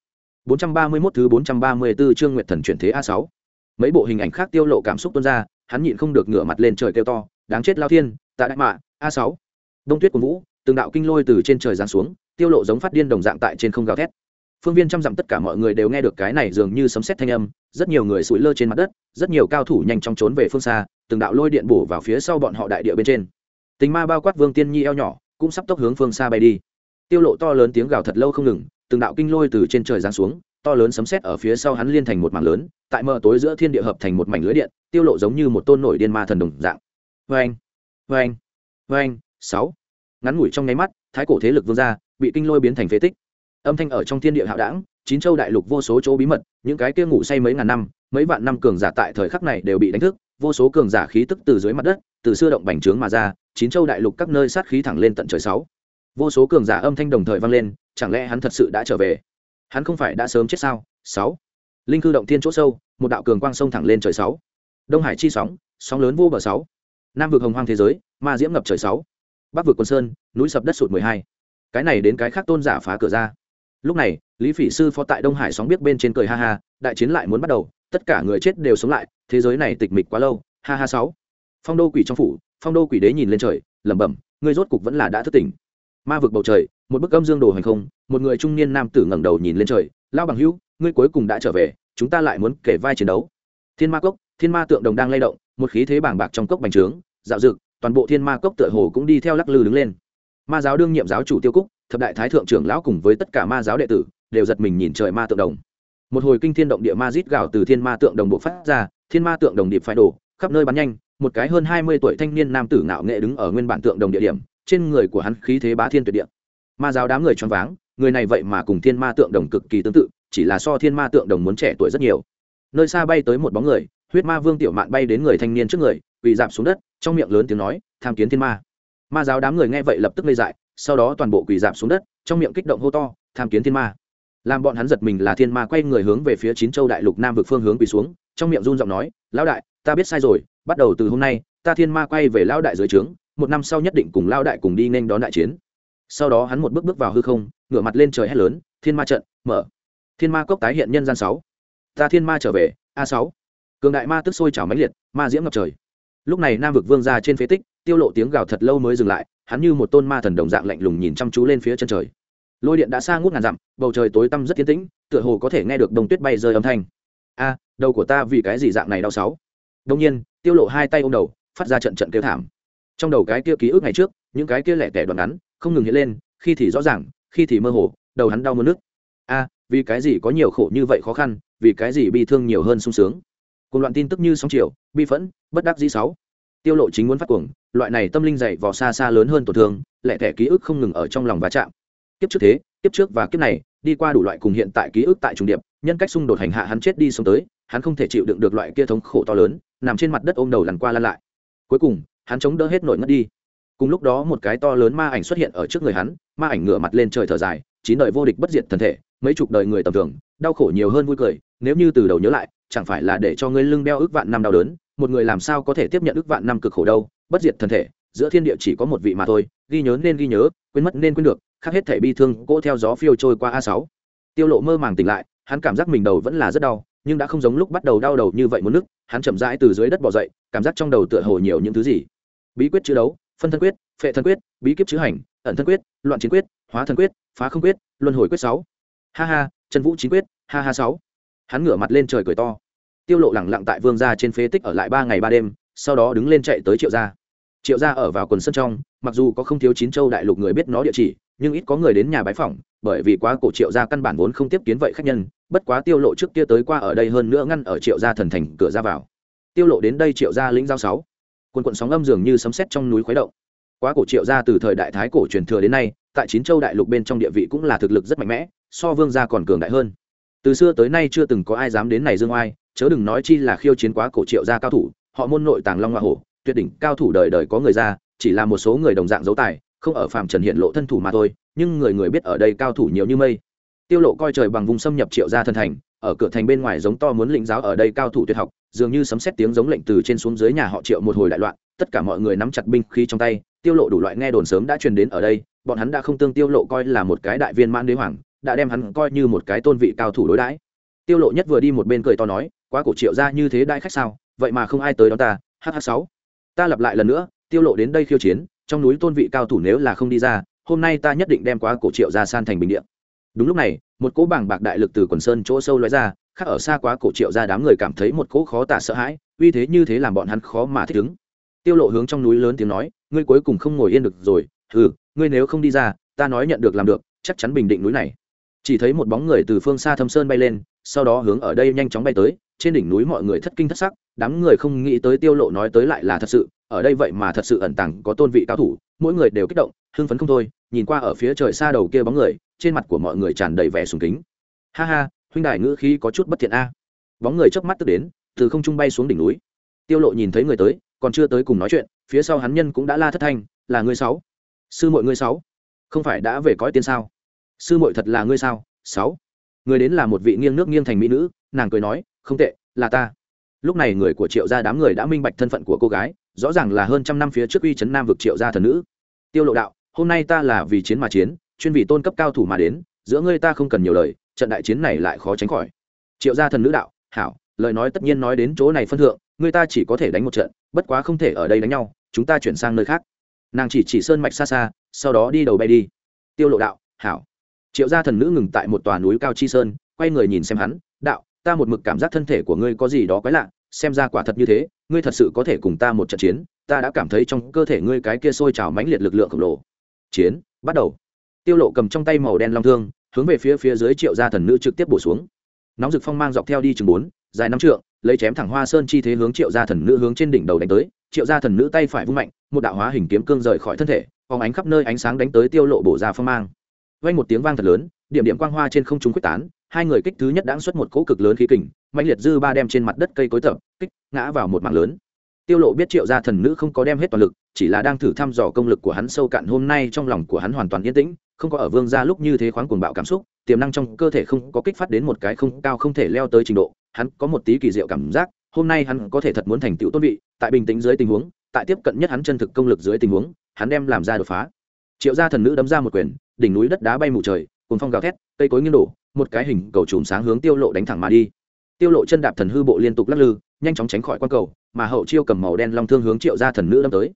Speaker 1: 431 thứ 434 chương Nguyệt Thần chuyển thế A6. Mấy bộ hình ảnh khác tiêu lộ cảm xúc tuôn ra, hắn nhịn không được ngửa mặt lên trời kêu to, đáng chết lao thiên, tạ đại mạ, A6. Đông tuyết của vũ, từng đạo kinh lôi từ trên trời giáng xuống, tiêu lộ giống phát điên đồng dạng tại trên không gào thét. Phương viên trăm dặm tất cả mọi người đều nghe được cái này dường như sấm sét thanh âm, rất nhiều người sủi lơ trên mặt đất, rất nhiều cao thủ nhanh chóng trốn về phương xa, từng đạo lôi điện bổ vào phía sau bọn họ đại địa bên trên. Tình ma bao quát Vương Tiên Nhi eo nhỏ, cũng sắp tốc hướng phương xa bay đi. Tiêu lộ to lớn tiếng gào thật lâu không ngừng, từng đạo kinh lôi từ trên trời giáng xuống to lớn sấm sét ở phía sau hắn liên thành một mảng lớn tại mờ tối giữa thiên địa hợp thành một mảnh lưới điện tiêu lộ giống như một tôn nổi điên ma thần đồng dạng. Vang vang vang sáu. Ngắn ngủi trong nháy mắt thái cổ thế lực vương gia bị kinh lôi biến thành phế tích. Âm thanh ở trong thiên địa hạo đảng chín châu đại lục vô số chỗ bí mật những cái kia ngủ say mấy ngàn năm mấy vạn năm cường giả tại thời khắc này đều bị đánh thức vô số cường giả khí tức từ dưới mặt đất từ xưa động bành trướng mà ra, chín châu đại lục các nơi sát khí thẳng lên tận trời sáu. Vô số cường giả âm thanh đồng thời vang lên, chẳng lẽ hắn thật sự đã trở về? Hắn không phải đã sớm chết sao? Sáu. Linh cư động thiên chỗ sâu, một đạo cường quang sông thẳng lên trời sáu. Đông hải chi sóng sóng lớn vô bờ sáu. Nam vực hồng hoang thế giới, ma diễm ngập trời sáu. Bắc vực quân sơn, núi sập đất sụt mười hai. Cái này đến cái khác tôn giả phá cửa ra. Lúc này, lý phỉ sư phó tại đông hải sóng biết bên trên cười ha ha, đại chiến lại muốn bắt đầu, tất cả người chết đều sống lại, thế giới này tịch mịch quá lâu, ha ha sáu phong đô quỷ trong phủ, phong đô quỷ đế nhìn lên trời, lẩm bẩm, ngươi rốt cục vẫn là đã thức tỉnh. Ma vực bầu trời, một bức âm dương đồ hành không, một người trung niên nam tử ngẩng đầu nhìn lên trời lao bằng hữu, ngươi cuối cùng đã trở về, chúng ta lại muốn kể vai chiến đấu. Thiên ma cốc, thiên ma tượng đồng đang lay động, một khí thế bảng bạc trong cốc bành trướng, dạo dực toàn bộ thiên ma cốc tựa hồ cũng đi theo lắc lư đứng lên. Ma giáo đương nhiệm giáo chủ tiêu cúc, thập đại thái thượng trưởng lão cùng với tất cả ma giáo đệ tử, đều giật mình nhìn trời ma tượng đồng. Một hồi kinh thiên động địa ma rít gào từ thiên ma tượng đồng bộ phát ra, thiên ma tượng đồng điệp phải đổ, khắp nơi bắn nhanh một cái hơn hai mươi tuổi thanh niên nam tử ngạo nghệ đứng ở nguyên bản tượng đồng địa điểm, trên người của hắn khí thế bá thiên tuyệt địa. Ma giáo đám người choáng váng, người này vậy mà cùng thiên ma tượng đồng cực kỳ tương tự, chỉ là so thiên ma tượng đồng muốn trẻ tuổi rất nhiều. Nơi xa bay tới một bóng người, huyết ma vương tiểu mạn bay đến người thanh niên trước người, quỳ dạp xuống đất, trong miệng lớn tiếng nói, tham kiến thiên ma. Ma giáo đám người nghe vậy lập tức lây dại, sau đó toàn bộ quỳ dạp xuống đất, trong miệng kích động hô to, tham kiến thiên ma. Làm bọn hắn giật mình là thiên ma quay người hướng về phía chín châu đại lục nam vực phương hướng quỳ xuống, trong miệng run giọng nói, lão đại, ta biết sai rồi bắt đầu từ hôm nay, ta thiên ma quay về lão đại dưới trướng, một năm sau nhất định cùng lão đại cùng đi nên đón đại chiến. Sau đó hắn một bước bước vào hư không, ngửa mặt lên trời hét lớn, thiên ma trận, mở. Thiên ma cốc tái hiện nhân gian sáu. Ta thiên ma trở về, a sáu. Cường đại ma tức sôi trào mãnh liệt, ma diễm ngập trời. Lúc này nam vực vương ra trên phế tích, tiêu lộ tiếng gào thật lâu mới dừng lại, hắn như một tôn ma thần đồng dạng lạnh lùng nhìn chăm chú lên phía chân trời. Lôi điện đã xa ngút ngàn dặm, bầu trời tối tăm rất tiến tĩnh, tựa hồ có thể nghe được đồng tuyết bay rơi âm thanh. A, đầu của ta vì cái gì dạng này đau sáu? Đông nhiên tiêu lộ hai tay ôm đầu, phát ra trận trận kêu thảm. Trong đầu cái kia ký ức ngày trước, những cái kia lẻ tẻ đoạn ngắn, không ngừng hiện lên, khi thì rõ ràng, khi thì mơ hồ, đầu hắn đau mất nước a, vì cái gì có nhiều khổ như vậy khó khăn, vì cái gì bi thương nhiều hơn sung sướng? Cùng loạn tin tức như sóng chiều, bi phẫn, bất đắc dĩ sáu. Tiêu lộ chính muốn phát cuồng, loại này tâm linh dày vò xa xa lớn hơn tổn thương, lẻ tẻ ký ức không ngừng ở trong lòng va chạm. Kiếp trước thế, kiếp trước và kiếp này, đi qua đủ loại cùng hiện tại ký ức tại trùng điệp, nhân cách xung đột hành hạ hắn chết đi sống tới, hắn không thể chịu đựng được loại kia thống khổ to lớn nằm trên mặt đất ôm đầu lăn qua lăn lại. Cuối cùng, hắn chống đỡ hết nổi ngất đi. Cùng lúc đó một cái to lớn ma ảnh xuất hiện ở trước người hắn, ma ảnh ngửa mặt lên trời thở dài, chín đời vô địch bất diệt thần thể, mấy chục đời người tầm thường, đau khổ nhiều hơn vui cười, nếu như từ đầu nhớ lại, chẳng phải là để cho ngươi lưng đeo ước vạn năm đau đớn, một người làm sao có thể tiếp nhận ước vạn năm cực khổ đâu, bất diệt thần thể, giữa thiên địa chỉ có một vị mà thôi, ghi nhớ nên ghi nhớ, quên mất nên quên được, khác hết thể bi thương, cỗ theo gió phiêu trôi qua a sáu. Tiêu lộ mơ màng tỉnh lại, hắn cảm giác mình đầu vẫn là rất đau nhưng đã không giống lúc bắt đầu đau đầu như vậy muốn nước hắn chậm rãi từ dưới đất bò dậy, cảm giác trong đầu tựa hồ nhiều những thứ gì. Bí quyết chữ đấu, phân thân quyết, phệ thân quyết, bí kíp chữ hành, ẩn thân quyết, loạn chiến quyết, hóa thân quyết, phá không quyết, luân hồi quyết sáu. Ha ha, chân vũ chín quyết, ha ha sáu. Hắn ngửa mặt lên trời cười to. Tiêu lộ lẳng lặng tại vương gia trên phế tích ở lại ba ngày ba đêm, sau đó đứng lên chạy tới triệu gia triệu gia ở vào quần sân trong, mặc dù có không thiếu chín châu đại lục người biết nó địa chỉ, nhưng ít có người đến nhà bái phỏng, bởi vì quá cổ triệu gia căn bản vốn không tiếp kiến vậy khách nhân, bất quá tiêu lộ trước kia tới qua ở đây hơn nữa ngăn ở triệu gia thần thành cửa ra vào. Tiêu lộ đến đây triệu gia lĩnh giao sáu. Quần quận sóng âm dường như sấm sét trong núi khuấy động. Quá cổ triệu gia từ thời đại thái cổ truyền thừa đến nay, tại chín châu đại lục bên trong địa vị cũng là thực lực rất mạnh mẽ, so vương gia còn cường đại hơn. Từ xưa tới nay chưa từng có ai dám đến này dương oai, chớ đừng nói chi là khiêu chiến quá cổ triệu gia cao thủ, họ môn nội tàng long hoa hổ tuyệt đỉnh, cao thủ đời đời có người ra, chỉ là một số người đồng dạng dấu tài, không ở phàm trần hiện lộ thân thủ mà thôi, nhưng người người biết ở đây cao thủ nhiều như mây. Tiêu lộ coi trời bằng vùng xâm nhập triệu gia thân thành, ở cửa thành bên ngoài giống to muốn lĩnh giáo ở đây cao thủ tuyệt học, dường như sấm sét tiếng giống lệnh từ trên xuống dưới nhà họ triệu một hồi đại loạn, tất cả mọi người nắm chặt binh khí trong tay, tiêu lộ đủ loại nghe đồn sớm đã truyền đến ở đây, bọn hắn đã không tương tiêu lộ coi là một cái đại viên mãn đế hoàng, đã đem hắn coi như một cái tôn vị cao thủ đối đãi. Tiêu lộ nhất vừa đi một bên cười to nói, quá cổ triệu gia như thế đại khách sao? Vậy mà không ai tới đón ta hh sáu ta lặp lại lần nữa, tiêu lộ đến đây khiêu chiến, trong núi tôn vị cao thủ nếu là không đi ra, hôm nay ta nhất định đem quá cổ triệu gia san thành bình địa. Đúng lúc này, một cỗ bảng bạc đại lực từ quần sơn chỗ sâu lóe ra, khác ở xa quá cổ triệu gia đám người cảm thấy một cỗ khó tả sợ hãi, uy thế như thế làm bọn hắn khó mà thích ứng. Tiêu lộ hướng trong núi lớn tiếng nói, ngươi cuối cùng không ngồi yên được rồi ừ ngươi nếu không đi ra, ta nói nhận được làm được, chắc chắn bình định núi này. Chỉ thấy một bóng người từ phương xa thâm sơn bay lên, sau đó hướng ở đây nhanh chóng bay tới trên đỉnh núi mọi người thất kinh thất sắc, đám người không nghĩ tới tiêu lộ nói tới lại là thật sự, ở đây vậy mà thật sự ẩn tàng có tôn vị cao thủ, mỗi người đều kích động, hưng phấn không thôi, nhìn qua ở phía trời xa đầu kia bóng người, trên mặt của mọi người tràn đầy vẻ sùng kính. Ha ha, huynh đại ngữ khí có chút bất thiện a. Bóng người chớp mắt tức đến, từ không trung bay xuống đỉnh núi. Tiêu lộ nhìn thấy người tới, còn chưa tới cùng nói chuyện, phía sau hắn nhân cũng đã la thất thanh, là ngươi sáu. Sư muội ngươi sáu. Không phải đã về cõi tiên sao? Sư muội thật là ngươi sao? Sáu. Người đến là một vị nghiêng nước nghiêng thành mỹ nữ, nàng cười nói không tệ, là ta. Lúc này người của triệu gia đám người đã minh bạch thân phận của cô gái, rõ ràng là hơn trăm năm phía trước uy chấn nam vực triệu gia thần nữ. Tiêu lộ đạo, hôm nay ta là vì chiến mà chiến, chuyên vì tôn cấp cao thủ mà đến, giữa ngươi ta không cần nhiều lời, trận đại chiến này lại khó tránh khỏi. Triệu gia thần nữ đạo, hảo, lời nói tất nhiên nói đến chỗ này phân thượng, ngươi ta chỉ có thể đánh một trận, bất quá không thể ở đây đánh nhau, chúng ta chuyển sang nơi khác. Nàng chỉ chỉ sơn mạch xa xa, sau đó đi đầu bay đi. Tiêu lộ đạo, hảo. Triệu gia thần nữ ngừng tại một tòa núi cao chi sơn, quay người nhìn xem hắn, đạo ta một mực cảm giác thân thể của ngươi có gì đó quái lạ, xem ra quả thật như thế, ngươi thật sự có thể cùng ta một trận chiến, ta đã cảm thấy trong cơ thể ngươi cái kia sôi trào mãnh liệt lực lượng khổng lồ. Chiến, bắt đầu. Tiêu lộ cầm trong tay màu đen long thương, hướng về phía phía dưới triệu gia thần nữ trực tiếp bổ xuống. Nóng rực phong mang dọc theo đi chừng bốn, dài năm trượng, lấy chém thẳng hoa sơn chi thế hướng triệu gia thần nữ hướng trên đỉnh đầu đánh tới. Triệu gia thần nữ tay phải vung mạnh, một đạo hóa hình kiếm cương rời khỏi thân thể, phóng ánh khắp nơi ánh sáng đánh tới tiêu lộ bổ ra phong mang. Vang một tiếng vang thật lớn, điểm điểm quang hoa trên không trung quyết tán hai người kích thứ nhất đã xuất một cỗ cực lớn khí kình mạnh liệt dư ba đem trên mặt đất cây cối tập, kích, ngã vào một mảng lớn. Tiêu lộ biết triệu gia thần nữ không có đem hết toàn lực, chỉ là đang thử thăm dò công lực của hắn sâu cạn hôm nay trong lòng của hắn hoàn toàn yên tĩnh, không có ở vương gia lúc như thế khoáng cuồng bạo cảm xúc, tiềm năng trong cơ thể không có kích phát đến một cái không cao không thể leo tới trình độ, hắn có một tí kỳ diệu cảm giác, hôm nay hắn có thể thật muốn thành tựu tôn vị, tại bình tĩnh dưới tình huống, tại tiếp cận nhất hắn chân thực công lực dưới tình huống, hắn đem làm ra đột phá. Triệu gia thần nữ đấm ra một quyền, đỉnh núi đất đá bay mù trời cùng phong gào thét, cây cối nghiêng đổ một cái hình cầu chùm sáng hướng tiêu lộ đánh thẳng mà đi. Tiêu lộ chân đạp thần hư bộ liên tục lắc lư, nhanh chóng tránh khỏi quan cầu, mà hậu chiêu cầm màu đen long thương hướng triệu gia thần nữ đâm tới.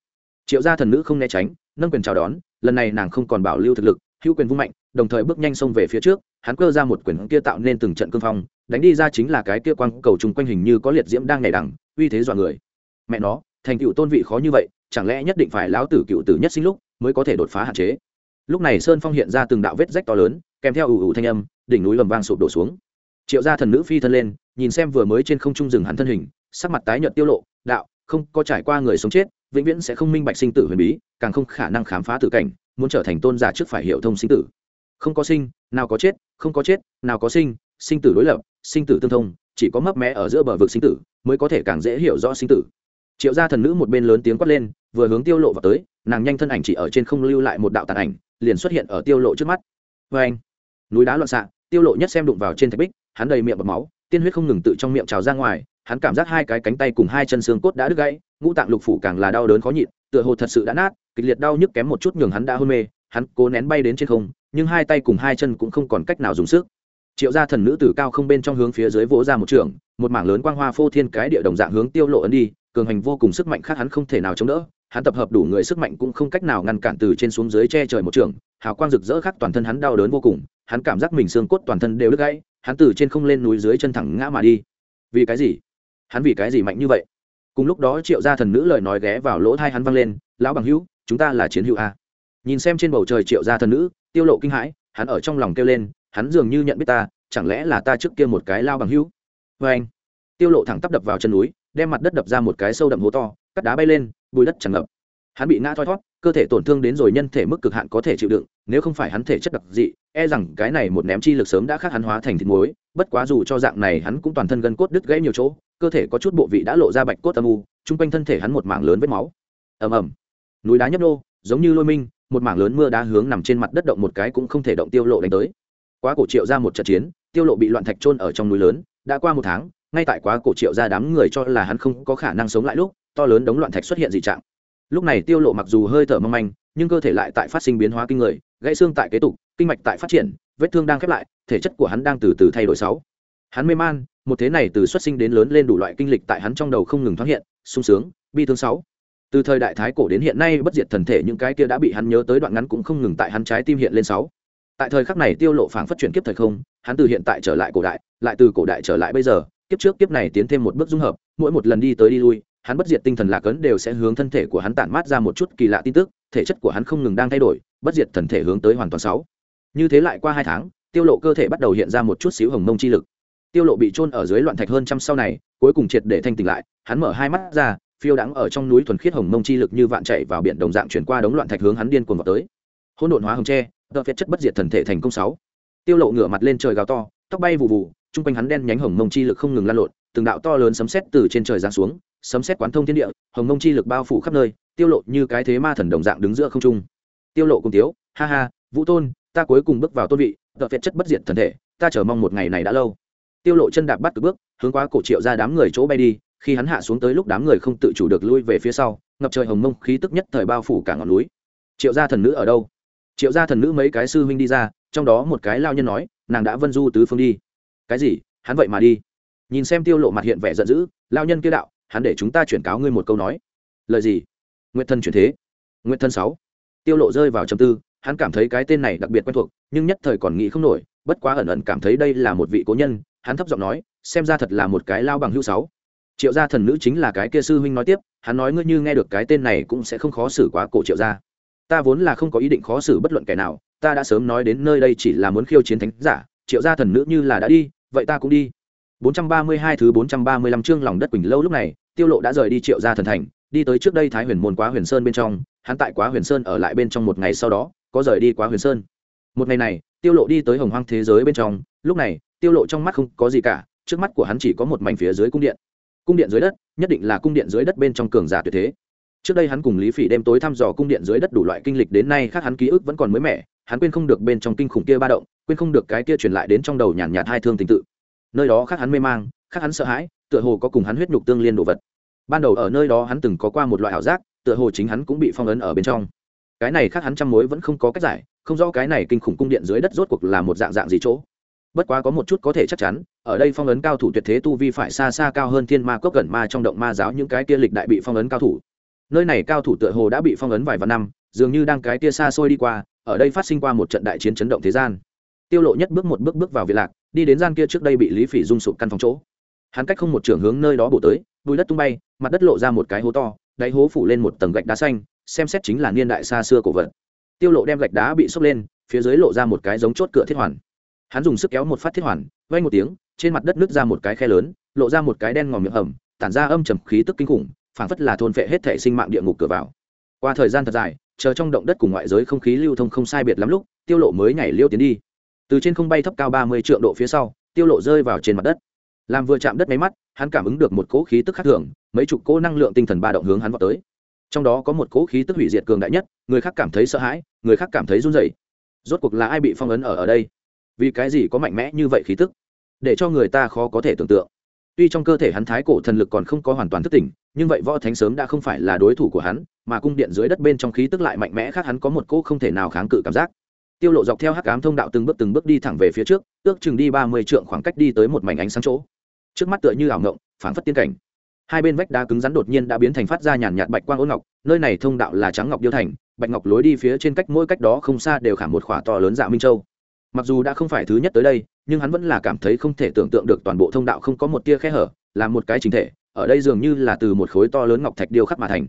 Speaker 1: Triệu gia thần nữ không né tránh, nâng quyền chào đón, lần này nàng không còn bảo lưu thực lực, hữu quyền vung mạnh, đồng thời bước nhanh xông về phía trước, hắn cơ ra một quyền kia tạo nên từng trận cương phong, đánh đi ra chính là cái kia quang cầu trùng quanh hình như có liệt diễm đang nhảy đằng, uy thế dọa người. Mẹ nó, thành tựu tôn vị khó như vậy, chẳng lẽ nhất định phải lão tử cựu tử nhất sinh lúc mới có thể đột phá hạn chế? Lúc này sơn phong hiện ra từng đạo vết rách to lớn, kèm theo ủ ủ thanh âm, đỉnh núi lầm vang sụp đổ xuống. Triệu gia thần nữ phi thân lên, nhìn xem vừa mới trên không trung rừng hắn thân hình, sắc mặt tái nhợt tiêu lộ, đạo, không, có trải qua người sống chết, vĩnh viễn sẽ không minh bạch sinh tử huyền bí, càng không khả năng khám phá tử cảnh, muốn trở thành tôn giả trước phải hiểu thông sinh tử. Không có sinh, nào có chết, không có chết, nào có sinh sinh tử đối lập, sinh tử tương thông, chỉ có mấp mé ở giữa bờ vực sinh tử, mới có thể càng dễ hiểu rõ sinh tử. Triệu gia thần nữ một bên lớn tiếng quát lên, vừa hướng tiêu lộ vào tới, nàng nhanh thân ảnh chỉ ở trên không lưu lại một đạo tàn ảnh liền xuất hiện ở tiêu lộ trước mắt. Với anh, núi đá loạn xạ, tiêu lộ nhất xem đụng vào trên thạch bích, hắn đầy miệng bọt máu, tiên huyết không ngừng tự trong miệng trào ra ngoài, hắn cảm giác hai cái cánh tay cùng hai chân xương cốt đã đứt gãy, ngũ tạng lục phủ càng là đau đớn khó nhịn, tựa hồ thật sự đã nát, kịch liệt đau nhức kém một chút nhường hắn đã hôn mê, hắn cố nén bay đến trên không, nhưng hai tay cùng hai chân cũng không còn cách nào dùng sức. Triệu gia thần nữ từ cao không bên trong hướng phía dưới vỗ ra một trường, một mảng lớn quang hoa phô thiên cái địa đồng dạng hướng tiêu lộ ấn đi, cường hành vô cùng sức mạnh khác hắn không thể nào chống đỡ hắn tập hợp đủ người sức mạnh cũng không cách nào ngăn cản từ trên xuống dưới che trời một trường, hào quang rực rỡ khắc toàn thân hắn đau đớn vô cùng, hắn cảm giác mình xương cốt toàn thân đều đứt gãy, hắn từ trên không lên núi dưới chân thẳng ngã mà đi. Vì cái gì? Hắn vì cái gì mạnh như vậy? Cùng lúc đó triệu gia thần nữ lời nói ghé vào lỗ thai hắn văng lên, lão bằng hữu, chúng ta là chiến hữu a. Nhìn xem trên bầu trời triệu gia thần nữ, tiêu lộ kinh hãi, hắn ở trong lòng kêu lên, hắn dường như nhận biết ta, chẳng lẽ là ta trước kia một cái lao bằng hữu? Vê anh tiêu lộ thẳng tắp đập vào chân núi, đem mặt đất đập ra một cái sâu đậm hố to, cắt đá bay lên bùi đất tràn ngập. Hắn bị ngã thoi thót, cơ thể tổn thương đến rồi nhân thể mức cực hạn có thể chịu đựng, nếu không phải hắn thể chất đặc dị e rằng cái này một ném chi lực sớm đã khác hắn hóa thành thịt muối, bất quá dù cho dạng này hắn cũng toàn thân gân cốt đứt gãy nhiều chỗ, cơ thể có chút bộ vị đã lộ ra bạch cốt âm u, chung quanh thân thể hắn một mảng lớn vết máu. Ầm ầm. Núi đá nhấp nô, giống như lôi minh, một mảng lớn mưa đá hướng nằm trên mặt đất động một cái cũng không thể động tiêu lộ đánh tới. Quá cổ triệu ra một trận chiến, tiêu lộ bị loạn thạch trôn ở trong núi lớn, đã qua một tháng, ngay tại quá cổ triệu ra đám người cho là hắn không có khả năng sống lại lúc to lớn đống loạn thạch xuất hiện dị trạng. Lúc này tiêu lộ mặc dù hơi thở mong manh, nhưng cơ thể lại tại phát sinh biến hóa kinh người, gãy xương tại kế tục, kinh mạch tại phát triển, vết thương đang khép lại, thể chất của hắn đang từ từ thay đổi sáu. Hắn mê man, một thế này từ xuất sinh đến lớn lên đủ loại kinh lịch tại hắn trong đầu không ngừng thoáng hiện, sung sướng, bi thương sáu. Từ thời đại thái cổ đến hiện nay bất diệt thần thể những cái kia đã bị hắn nhớ tới đoạn ngắn cũng không ngừng tại hắn trái tim hiện lên sáu. Tại thời khắc này tiêu lộ phảng phất chuyển kiếp thời không, hắn từ hiện tại trở lại cổ đại, lại từ cổ đại trở lại bây giờ, kiếp trước kiếp này tiến thêm một bước dung hợp, mỗi một lần đi tới đi lui hắn bất diệt tinh thần lạc ấn đều sẽ hướng thân thể của hắn tản mát ra một chút kỳ lạ tin tức, thể chất của hắn không ngừng đang thay đổi, bất diệt thần thể hướng tới hoàn toàn sáu. Như thế lại qua hai tháng, tiêu lộ cơ thể bắt đầu hiện ra một chút xíu hồng mông chi lực. Tiêu lộ bị trôn ở dưới loạn thạch hơn trăm sau này, cuối cùng triệt để thanh tỉnh lại, hắn mở hai mắt ra, phiêu đãng ở trong núi thuần khiết hồng mông chi lực như vạn chạy vào biển đồng dạng chuyển qua đống loạn thạch hướng hắn điên cuồng vào tới. Hỗn độn hóa hồng tre tợ phết chất bất diệt thần thể thành công sáu. Tiêu lộ ngửa mặt lên trời gào to, tóc bay vụ vụ trung quanh hắn đen nhánh hồng mông chi lực không ngừng lan lộn, từng đạo to lớn sấm sét từ trên trời giáng xuống sấm sét quán thông thiên địa, hồng mông chi lực bao phủ khắp nơi, tiêu lộ như cái thế ma thần đồng dạng đứng giữa không trung. Tiêu lộ cùng tiếu, ha ha, vũ tôn, ta cuối cùng bước vào tôn vị, tợ phiệt chất bất diệt thần thể, ta chờ mong một ngày này đã lâu. Tiêu lộ chân đạp bắt cực bước, hướng qua cổ triệu ra đám người chỗ bay đi, khi hắn hạ xuống tới lúc đám người không tự chủ được lui về phía sau, ngập trời hồng mông khí tức nhất thời bao phủ cả ngọn núi. Triệu gia thần nữ ở đâu? Triệu gia thần nữ mấy cái sư huynh đi ra, trong đó một cái lao nhân nói, nàng đã vân du tứ phương đi. Cái gì? Hắn vậy mà đi. Nhìn xem tiêu lộ mặt hiện vẻ giận dữ, lao nhân kia đạo hắn để chúng ta chuyển cáo ngươi một câu nói. Lời gì? Nguyện thân chuyển thế. Nguyện thân sáu. Tiêu lộ rơi vào trầm tư, hắn cảm thấy cái tên này đặc biệt quen thuộc, nhưng nhất thời còn nghĩ không nổi, bất quá ẩn ẩn cảm thấy đây là một vị cố nhân, hắn thấp giọng nói, xem ra thật là một cái lao bằng hữu sáu. Triệu gia thần nữ chính là cái kia sư huynh nói tiếp, hắn nói ngươi như nghe được cái tên này cũng sẽ không khó xử quá cổ triệu gia. Ta vốn là không có ý định khó xử bất luận kẻ nào, ta đã sớm nói đến nơi đây chỉ là muốn khiêu chiến thánh giả, triệu gia thần nữ như là đã đi, vậy ta cũng đi. 432 thứ 435 chương lòng đất quỳnh lâu lúc này, tiêu lộ đã rời đi triệu gia thần thành, đi tới trước đây thái huyền môn quá huyền sơn bên trong, hắn tại quá huyền sơn ở lại bên trong một ngày sau đó, có rời đi quá huyền sơn. Một ngày này, tiêu lộ đi tới hồng hoang thế giới bên trong, lúc này, tiêu lộ trong mắt không có gì cả, trước mắt của hắn chỉ có một mảnh phía dưới cung điện. Cung điện dưới đất, nhất định là cung điện dưới đất bên trong cường giả tuyệt thế. Trước đây hắn cùng lý phỉ đêm tối thăm dò cung điện dưới đất đủ loại kinh lịch, đến nay khác hắn ký ức vẫn còn mới mẻ, hắn quên không được bên trong kinh khủng kia ba động, quên không được cái kia truyền lại đến trong đầu nhàn nhạt hai thương tình tự nơi đó khác hắn mê mang, khác hắn sợ hãi, tựa hồ có cùng hắn huyết nhục tương liên đồ vật. Ban đầu ở nơi đó hắn từng có qua một loại ảo giác, tựa hồ chính hắn cũng bị phong ấn ở bên trong. Cái này khác hắn trăm mối vẫn không có cách giải, không rõ cái này kinh khủng cung điện dưới đất rốt cuộc là một dạng dạng gì chỗ. Bất quá có một chút có thể chắc chắn, ở đây phong ấn cao thủ tuyệt thế tu vi phải xa xa cao hơn thiên ma cốc gần ma trong động ma giáo những cái kia lịch đại bị phong ấn cao thủ. Nơi này cao thủ tựa hồ đã bị phong ấn vài vạn năm, dường như đang cái kia xa xôi đi qua, ở đây phát sinh qua một trận đại chiến chấn động thế gian. Tiêu lộ nhất bước một bước bước vào việt lạc đi đến gian kia trước đây bị lý phỉ dung sụp căn phòng chỗ. Hắn cách không một trường hướng nơi đó bổ tới, bùi đất tung bay, mặt đất lộ ra một cái hố to, đáy hố phủ lên một tầng gạch đá xanh, xem xét chính là niên đại xa xưa cổ vật. Tiêu lộ đem gạch đá bị xốc lên, phía dưới lộ ra một cái giống chốt cửa thiết hoàn. Hắn dùng sức kéo một phát thiết hoàn vay một tiếng, trên mặt đất nứt ra một cái khe lớn, lộ ra một cái đen ngòm miệng hầm, tản ra âm trầm khí tức kinh khủng, phảng phất là thôn phệ hết thể sinh mạng địa ngục cửa vào. Qua thời gian thật dài, chờ trong động đất cùng ngoại giới không khí lưu thông không sai biệt lắm lúc, tiêu lộ mới nhảy liêu tiến đi từ trên không bay thấp cao ba mươi triệu độ phía sau, tiêu lộ rơi vào trên mặt đất. Làm vừa chạm đất máy mắt, hắn cảm ứng được một cỗ khí tức khác thường, mấy chục cỗ năng lượng tinh thần ba động hướng hắn vào tới. Trong đó có một cỗ khí tức hủy diệt cường đại nhất, người khác cảm thấy sợ hãi, người khác cảm thấy run rẩy. Rốt cuộc là ai bị phong ấn ở ở đây? Vì cái gì có mạnh mẽ như vậy khí tức? Để cho người ta khó có thể tưởng tượng. Tuy trong cơ thể hắn thái cổ thần lực còn không có hoàn toàn thức tỉnh, nhưng vậy võ thánh sớm đã không phải là đối thủ của hắn, mà cung điện dưới đất bên trong khí tức lại mạnh mẽ khác hắn có một cỗ không thể nào kháng cự cảm giác tiêu lộ dọc theo hắc ám thông đạo từng bước từng bước đi thẳng về phía trước, ước chừng đi ba mươi trượng khoảng cách đi tới một mảnh ánh sáng chỗ. Trước mắt tựa như ảo ngộng, phảng phất tiên cảnh. Hai bên vách đá cứng rắn đột nhiên đã biến thành phát ra nhàn nhạt bạch quang ôn ngọc, nơi này thông đạo là trắng ngọc điêu thành, bạch ngọc lối đi phía trên cách mỗi cách đó không xa đều khảm một khỏa to lớn dạ minh châu. Mặc dù đã không phải thứ nhất tới đây, nhưng hắn vẫn là cảm thấy không thể tưởng tượng được toàn bộ thông đạo không có một tia khe hở, là một cái chính thể, ở đây dường như là từ một khối to lớn ngọc thạch điêu khắc mà thành.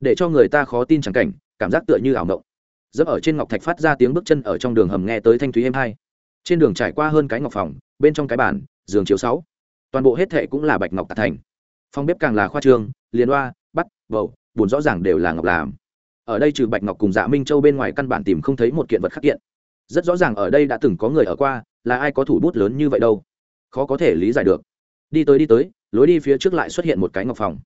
Speaker 1: Để cho người ta khó tin chẳng cảnh, cảm giác tựa như ảo ngộng dẫm ở trên ngọc thạch phát ra tiếng bước chân ở trong đường hầm nghe tới thanh thúy êm hai. Trên đường trải qua hơn cái ngọc phòng, bên trong cái bàn, giường chiếu sáu. Toàn bộ hết thệ cũng là bạch ngọc tạc thành. Phòng bếp càng là khoa trương, liền hoa bắt vầu buồn rõ ràng đều là ngọc làm. Ở đây trừ bạch ngọc cùng dạ minh châu bên ngoài căn bản tìm không thấy một kiện vật khắc kiện. Rất rõ ràng ở đây đã từng có người ở qua, là ai có thủ bút lớn như vậy đâu. Khó có thể lý giải được. Đi tới đi tới, lối đi phía trước lại xuất hiện một cái ngọc phòng.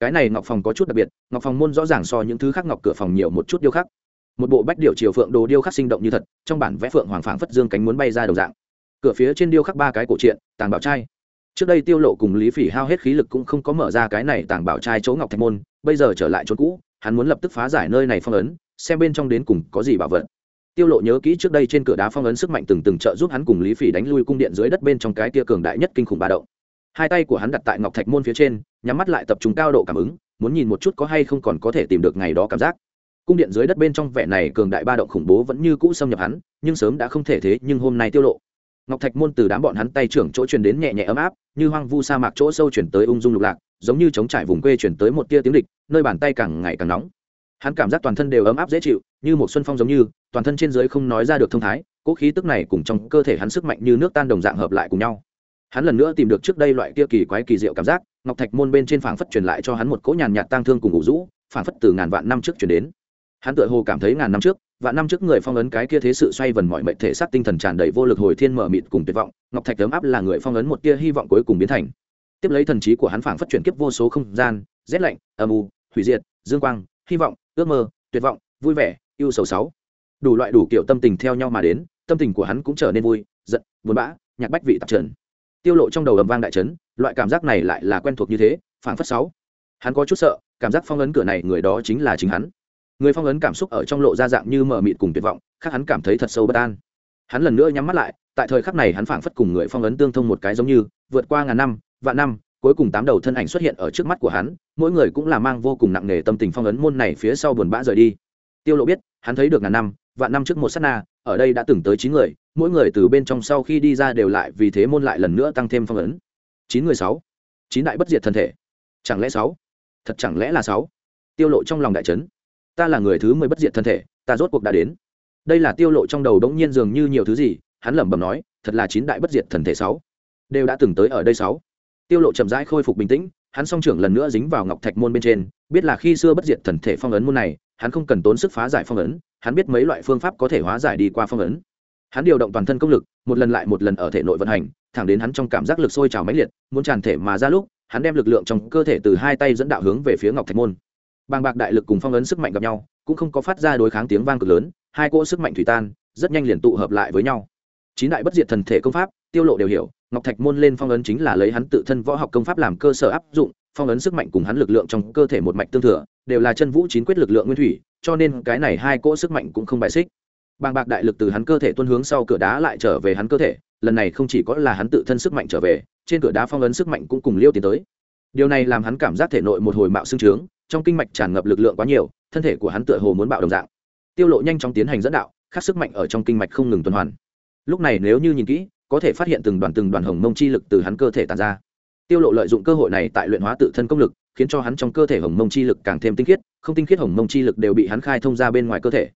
Speaker 1: Cái này ngọc phòng có chút đặc biệt, ngọc phòng môn rõ ràng so những thứ khác ngọc cửa phòng nhiều một chút điêu khắc một bộ bách điệu chiều phượng đồ điêu khắc sinh động như thật, trong bản vẽ phượng hoàng phảng phất dương cánh muốn bay ra đồng dạng. Cửa phía trên điêu khắc ba cái cổ truyện, tàng bảo trai. Trước đây tiêu lộ cùng lý phỉ hao hết khí lực cũng không có mở ra cái này tàng bảo trai chỗ ngọc thạch môn, bây giờ trở lại chỗ cũ, hắn muốn lập tức phá giải nơi này phong ấn, xem bên trong đến cùng có gì bảo vật. Tiêu lộ nhớ kỹ trước đây trên cửa đá phong ấn sức mạnh từng từng trợ giúp hắn cùng lý phỉ đánh lui cung điện dưới đất bên trong cái tia cường đại nhất kinh khủng ba động. Hai tay của hắn đặt tại ngọc thạch môn phía trên, nhắm mắt lại tập trung cao độ cảm ứng, muốn nhìn một chút có hay không còn có thể tìm được ngày đó cảm giác cung điện dưới đất bên trong vẻ này cường đại ba động khủng bố vẫn như cũ xâm nhập hắn, nhưng sớm đã không thể thế, nhưng hôm nay tiêu lộ. Ngọc thạch môn từ đám bọn hắn tay trưởng chỗ truyền đến nhẹ nhẹ ấm áp, như hoang vu sa mạc chỗ sâu chuyển tới ung dung lục lạc, giống như chống trải vùng quê chuyển tới một tia tiếng địch, nơi bàn tay càng ngày càng nóng. Hắn cảm giác toàn thân đều ấm áp dễ chịu, như một xuân phong giống như, toàn thân trên dưới không nói ra được thông thái cỗ khí tức này cùng trong cơ thể hắn sức mạnh như nước tan đồng dạng hợp lại cùng nhau. Hắn lần nữa tìm được trước đây loại kia kỳ quái kỳ diệu cảm giác, ngọc thạch môn bên trên phảng phất truyền lại cho hắn một cỗ nhàn nhạt tang thương cùng ngủ rũ, phảng phất từ ngàn vạn năm trước truyền đến hắn tựa hồ cảm thấy ngàn năm trước, vạn năm trước người phong ấn cái kia thế sự xoay vần mọi mệnh thể xác tinh thần tràn đầy vô lực hồi thiên mở mịt cùng tuyệt vọng, ngọc thạch ấm áp là người phong ấn một tia hy vọng cuối cùng biến thành. Tiếp lấy thần trí của hắn phảng phát chuyển kiếp vô số không gian, rét lạnh, âm u, hủy diệt, dương quang, hy vọng, ước mơ, tuyệt vọng, vui vẻ yêu sầu sáu. Đủ loại đủ kiểu tâm tình theo nhau mà đến, tâm tình của hắn cũng trở nên vui, giận, buồn bã, nhạc bách vị tạp trần. Tiêu lộ trong đầu ầm vang đại trấn loại cảm giác này lại là quen thuộc như thế, phảng phất sáu. Hắn có chút sợ, cảm giác phong ấn cửa này người đó chính là chính hắn người phong ấn cảm xúc ở trong lộ ra dạng như mở mịt cùng tuyệt vọng, khác hắn cảm thấy thật sâu bất an. Hắn lần nữa nhắm mắt lại, tại thời khắc này hắn phảng phất cùng người phong ấn tương thông một cái giống như, vượt qua ngàn năm, vạn năm, cuối cùng tám đầu thân ảnh xuất hiện ở trước mắt của hắn, mỗi người cũng là mang vô cùng nặng nề tâm tình phong ấn môn này phía sau buồn bã rời đi. Tiêu lộ biết, hắn thấy được ngàn năm, vạn năm trước một sát na, ở đây đã từng tới chín người, mỗi người từ bên trong sau khi đi ra đều lại vì thế môn lại lần nữa tăng thêm phong ấn. Chín người sáu. Chín đại bất diệt thân thể. Chẳng lẽ sáu? Thật chẳng lẽ là sáu? Tiêu lộ trong lòng đại chấn ta là người thứ mười bất diệt thân thể, ta rốt cuộc đã đến. Đây là tiêu lộ trong đầu đống nhiên dường như nhiều thứ gì, hắn lẩm bẩm nói, thật là chín đại bất diệt thần thể sáu. Đều đã từng tới ở đây sáu. Tiêu lộ chậm rãi khôi phục bình tĩnh, hắn song trưởng lần nữa dính vào ngọc thạch môn bên trên, biết là khi xưa bất diệt thần thể phong ấn môn này, hắn không cần tốn sức phá giải phong ấn, hắn biết mấy loại phương pháp có thể hóa giải đi qua phong ấn. Hắn điều động toàn thân công lực, một lần lại một lần ở thể nội vận hành, thẳng đến hắn trong cảm giác lực sôi trào mãnh liệt, muốn tràn thể mà ra lúc, hắn đem lực lượng trong cơ thể từ hai tay dẫn đạo hướng về phía ngọc thạch môn bàng bạc đại lực cùng phong ấn sức mạnh gặp nhau, cũng không có phát ra đối kháng tiếng vang cực lớn, hai cỗ sức mạnh thủy tan, rất nhanh liền tụ hợp lại với nhau. Chín đại bất diệt thần thể công pháp, tiêu lộ đều hiểu, ngọc thạch môn lên phong ấn chính là lấy hắn tự thân võ học công pháp làm cơ sở áp dụng, phong ấn sức mạnh cùng hắn lực lượng trong cơ thể một mạch tương thừa, đều là chân vũ chín quyết lực lượng nguyên thủy, cho nên cái này hai cỗ sức mạnh cũng không bài xích. Bàng bạc đại lực từ hắn cơ thể tuôn hướng sau cửa đá lại trở về hắn cơ thể, lần này không chỉ có là hắn tự thân sức mạnh trở về, trên cửa đá phong ấn sức mạnh cũng cùng liêu tiến tới. Điều này làm hắn cảm giác thể nội một hồi mạo xương trướng trong kinh mạch tràn ngập lực lượng quá nhiều, thân thể của hắn tựa hồ muốn bạo đồng dạng. Tiêu lộ nhanh chóng tiến hành dẫn đạo, khắc sức mạnh ở trong kinh mạch không ngừng tuần hoàn. Lúc này nếu như nhìn kỹ, có thể phát hiện từng đoàn từng đoàn hồng mông chi lực từ hắn cơ thể tàn ra. Tiêu lộ lợi dụng cơ hội này tại luyện hóa tự thân công lực, khiến cho hắn trong cơ thể hồng mông chi lực càng thêm tinh khiết, không tinh khiết hồng mông chi lực đều bị hắn khai thông ra bên ngoài cơ thể.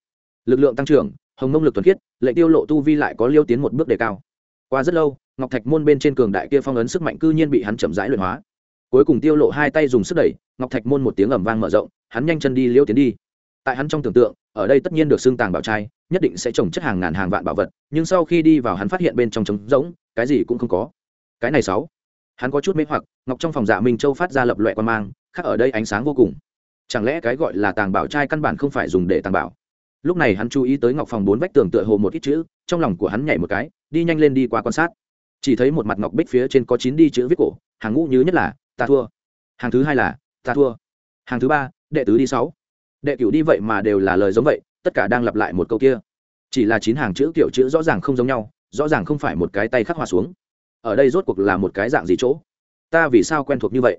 Speaker 1: Lực lượng tăng trưởng, hồng mông lực thuần khiết, lệnh tiêu lộ tu vi lại có liêu tiến một bước đề cao. Qua rất lâu, ngọc thạch môn bên trên cường đại kia phong ấn sức mạnh cư nhiên bị hắn chậm rãi luyện hóa cuối cùng tiêu lộ hai tay dùng sức đẩy, ngọc thạch môn một tiếng ầm vang mở rộng, hắn nhanh chân đi liêu tiến đi. Tại hắn trong tưởng tượng, ở đây tất nhiên được xương tàng bảo trai, nhất định sẽ trồng chất hàng ngàn hàng vạn bảo vật, nhưng sau khi đi vào hắn phát hiện bên trong trống rỗng, cái gì cũng không có. Cái này sáu. Hắn có chút mê hoặc, ngọc trong phòng dạ minh châu phát ra lập loại quan mang khác ở đây ánh sáng vô cùng. Chẳng lẽ cái gọi là tàng bảo trai căn bản không phải dùng để tàng bảo? Lúc này hắn chú ý tới ngọc phòng bốn vách tường tựa hồ một ít chữ, trong lòng của hắn nhảy một cái, đi nhanh lên đi qua quan sát. Chỉ thấy một mặt ngọc bích phía trên có chín đi chữ viết cổ, hàng ngũ như nhất là ta thua. Hàng thứ hai là, ta thua. Hàng thứ ba, đệ tứ đi sáu. Đệ cửu đi vậy mà đều là lời giống vậy, tất cả đang lặp lại một câu kia. Chỉ là chín hàng chữ kiểu chữ rõ ràng không giống nhau, rõ ràng không phải một cái tay khắc hòa xuống. Ở đây rốt cuộc là một cái dạng gì chỗ? Ta vì sao quen thuộc như vậy?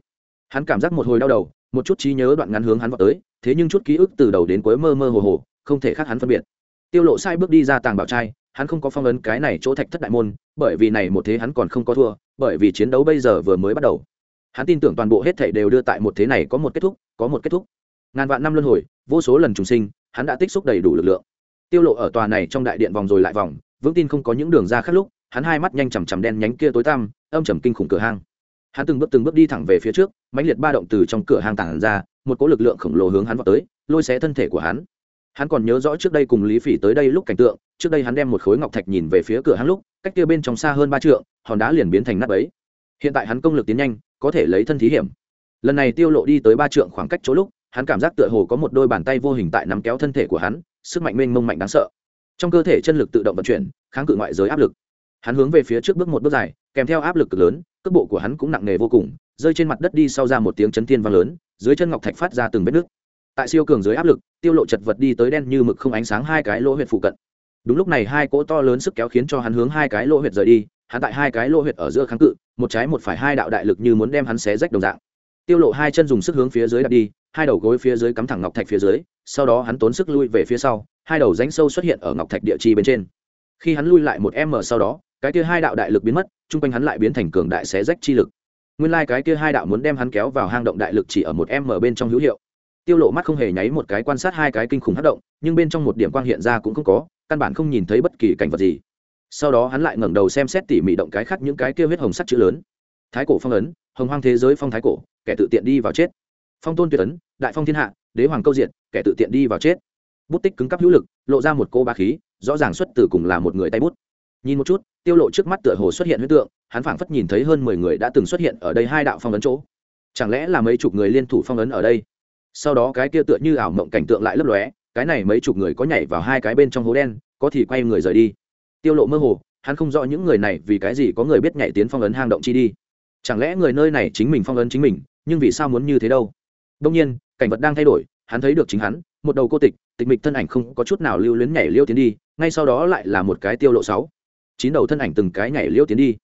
Speaker 1: Hắn cảm giác một hồi đau đầu, một chút trí nhớ đoạn ngắn hướng hắn vào tới, thế nhưng chút ký ức từ đầu đến cuối mơ mơ hồ hồ, không thể khác hắn phân biệt. Tiêu lộ sai bước đi ra tàng bảo trai, hắn không có phong ấn cái này chỗ thạch thất đại môn, bởi vì này một thế hắn còn không có thua, bởi vì chiến đấu bây giờ vừa mới bắt đầu hắn tin tưởng toàn bộ hết thảy đều đưa tại một thế này có một kết thúc, có một kết thúc. Ngàn vạn năm luân hồi, vô số lần trùng sinh, hắn đã tích xúc đầy đủ lực lượng. Tiêu lộ ở tòa này trong đại điện vòng rồi lại vòng, vững tin không có những đường ra khác lúc, hắn hai mắt nhanh chằm chằm đen nhánh kia tối tăm, âm trầm kinh khủng cửa hang. Hắn từng bước từng bước đi thẳng về phía trước, mãnh liệt ba động từ trong cửa hang tàng ra, một cỗ lực lượng khổng lồ hướng hắn vào tới, lôi xé thân thể của hắn. Hắn còn nhớ rõ trước đây cùng lý phỉ tới đây lúc cảnh tượng, trước đây hắn đem một khối ngọc thạch nhìn về phía cửa hang lúc, cách kia bên trong xa hơn ba trượng, hòn đá liền biến thành nắp ấy hiện tại hắn công lực tiến nhanh có thể lấy thân thí hiểm. Lần này tiêu lộ đi tới ba trượng khoảng cách chỗ lúc, hắn cảm giác tựa hồ có một đôi bàn tay vô hình tại nắm kéo thân thể của hắn, sức mạnh mênh mông mạnh đáng sợ. Trong cơ thể chân lực tự động vận chuyển, kháng cự ngoại giới áp lực. Hắn hướng về phía trước bước một bước dài, kèm theo áp lực cực lớn, cước bộ của hắn cũng nặng nề vô cùng, rơi trên mặt đất đi sau ra một tiếng chấn thiên vang lớn, dưới chân ngọc thạch phát ra từng vết nước tại siêu cường dưới áp lực, tiêu lộ chật vật đi tới đen như mực không ánh sáng hai cái lỗ huyệt phụ cận. Đúng lúc này hai cỗ to lớn sức kéo khiến cho hắn hướng hai cái lỗ huyệt rời đi hắn tại hai cái lỗ huyệt ở giữa kháng cự, một trái một phải hai đạo đại lực như muốn đem hắn xé rách đồng dạng. Tiêu lộ hai chân dùng sức hướng phía dưới đặt đi, hai đầu gối phía dưới cắm thẳng ngọc thạch phía dưới, sau đó hắn tốn sức lui về phía sau, hai đầu rãnh sâu xuất hiện ở ngọc thạch địa chi bên trên. Khi hắn lui lại một m sau đó, cái kia hai đạo đại lực biến mất, chung quanh hắn lại biến thành cường đại xé rách chi lực. Nguyên lai cái kia hai đạo muốn đem hắn kéo vào hang động đại lực chỉ ở một m bên trong hữu hiệu. Tiêu lộ mắt không hề nháy một cái quan sát hai cái kinh khủng hất động, nhưng bên trong một điểm quang hiện ra cũng không có, căn bản không nhìn thấy bất kỳ cảnh vật gì sau đó hắn lại ngẩng đầu xem xét tỉ mỉ động cái khác những cái kia huyết hồng sắt chữ lớn. Thái cổ phong ấn, hồng hoang thế giới phong thái cổ, kẻ tự tiện đi vào chết. Phong tôn tuyệt ấn, đại phong thiên hạ, đế hoàng câu diện kẻ tự tiện đi vào chết. Bút tích cứng cắp hữu lực, lộ ra một cô ba khí, rõ ràng xuất từ cùng là một người tay bút. Nhìn một chút, tiêu lộ trước mắt tựa hồ xuất hiện huyết tượng, hắn phảng phất nhìn thấy hơn mười người đã từng xuất hiện ở đây hai đạo phong ấn chỗ. Chẳng lẽ là mấy chục người liên thủ phong ấn ở đây? Sau đó cái kia tựa như ảo mộng cảnh tượng lại lấp lóe, cái này mấy chục người có nhảy vào hai cái bên trong hố đen, có thì quay người rời đi tiêu lộ mơ hồ, hắn không rõ những người này vì cái gì có người biết nhảy tiến phong ấn hang động chi đi. Chẳng lẽ người nơi này chính mình phong ấn chính mình, nhưng vì sao muốn như thế đâu? Đông nhiên, cảnh vật đang thay đổi, hắn thấy được chính hắn, một đầu cô tịch tịch mịch thân ảnh không có chút nào lưu luyến nhảy liêu tiến đi, ngay sau đó lại là một cái tiêu lộ sáu. Chín đầu thân ảnh từng cái nhảy liêu tiến đi.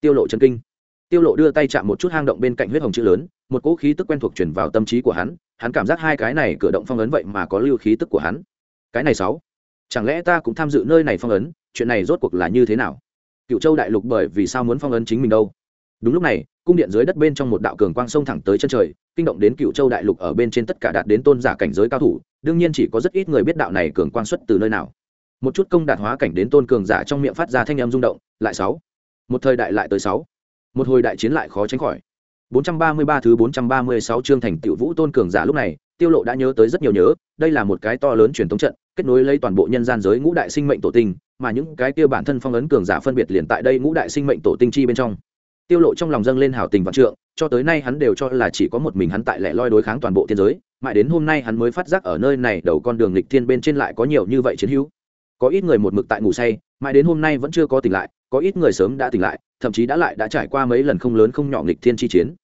Speaker 1: Tiêu lộ chân kinh. Tiêu lộ đưa tay chạm một chút hang động bên cạnh huyết hồng chữ lớn, một cỗ khí tức quen thuộc truyền vào tâm trí của hắn hắn cảm giác hai cái này cử động phong ấn vậy mà có lưu khí tức của hắn. Cái này sáu, chẳng lẽ ta cũng tham dự nơi này phong ấn chuyện này rốt cuộc là như thế nào? Cựu châu đại lục bởi vì sao muốn phong ấn chính mình đâu? Đúng lúc này, cung điện dưới đất bên trong một đạo cường quang sông thẳng tới chân trời, kinh động đến cựu châu đại lục ở bên trên tất cả đạt đến tôn giả cảnh giới cao thủ, đương nhiên chỉ có rất ít người biết đạo này cường quang xuất từ nơi nào. Một chút công đạt hóa cảnh đến tôn cường giả trong miệng phát ra thanh âm rung động, lại sáu. Một thời đại lại tới sáu. Một hồi đại chiến lại khó tránh khỏi. 433 thứ 436 chương thành tiểu vũ tôn cường giả lúc này, tiêu lộ đã nhớ tới rất nhiều nhớ, đây là một cái to lớn truyền thống trận kết nối lấy toàn bộ nhân gian giới ngũ đại sinh mệnh tổ tinh, mà những cái kia bản thân phong ấn cường giả phân biệt liền tại đây ngũ đại sinh mệnh tổ tinh chi bên trong. Tiêu lộ trong lòng dâng lên hảo tình vạn trượng, cho tới nay hắn đều cho là chỉ có một mình hắn tại lẻ loi đối kháng toàn bộ thiên giới, mãi đến hôm nay hắn mới phát giác ở nơi này đầu con đường lịch thiên bên trên lại có nhiều như vậy chiến hữu. Có ít người một mực tại ngủ say, mãi đến hôm nay vẫn chưa có tỉnh lại, có ít người sớm đã tỉnh lại, thậm chí đã lại đã trải qua mấy lần không lớn không nhỏ nghịch thiên chi chiến.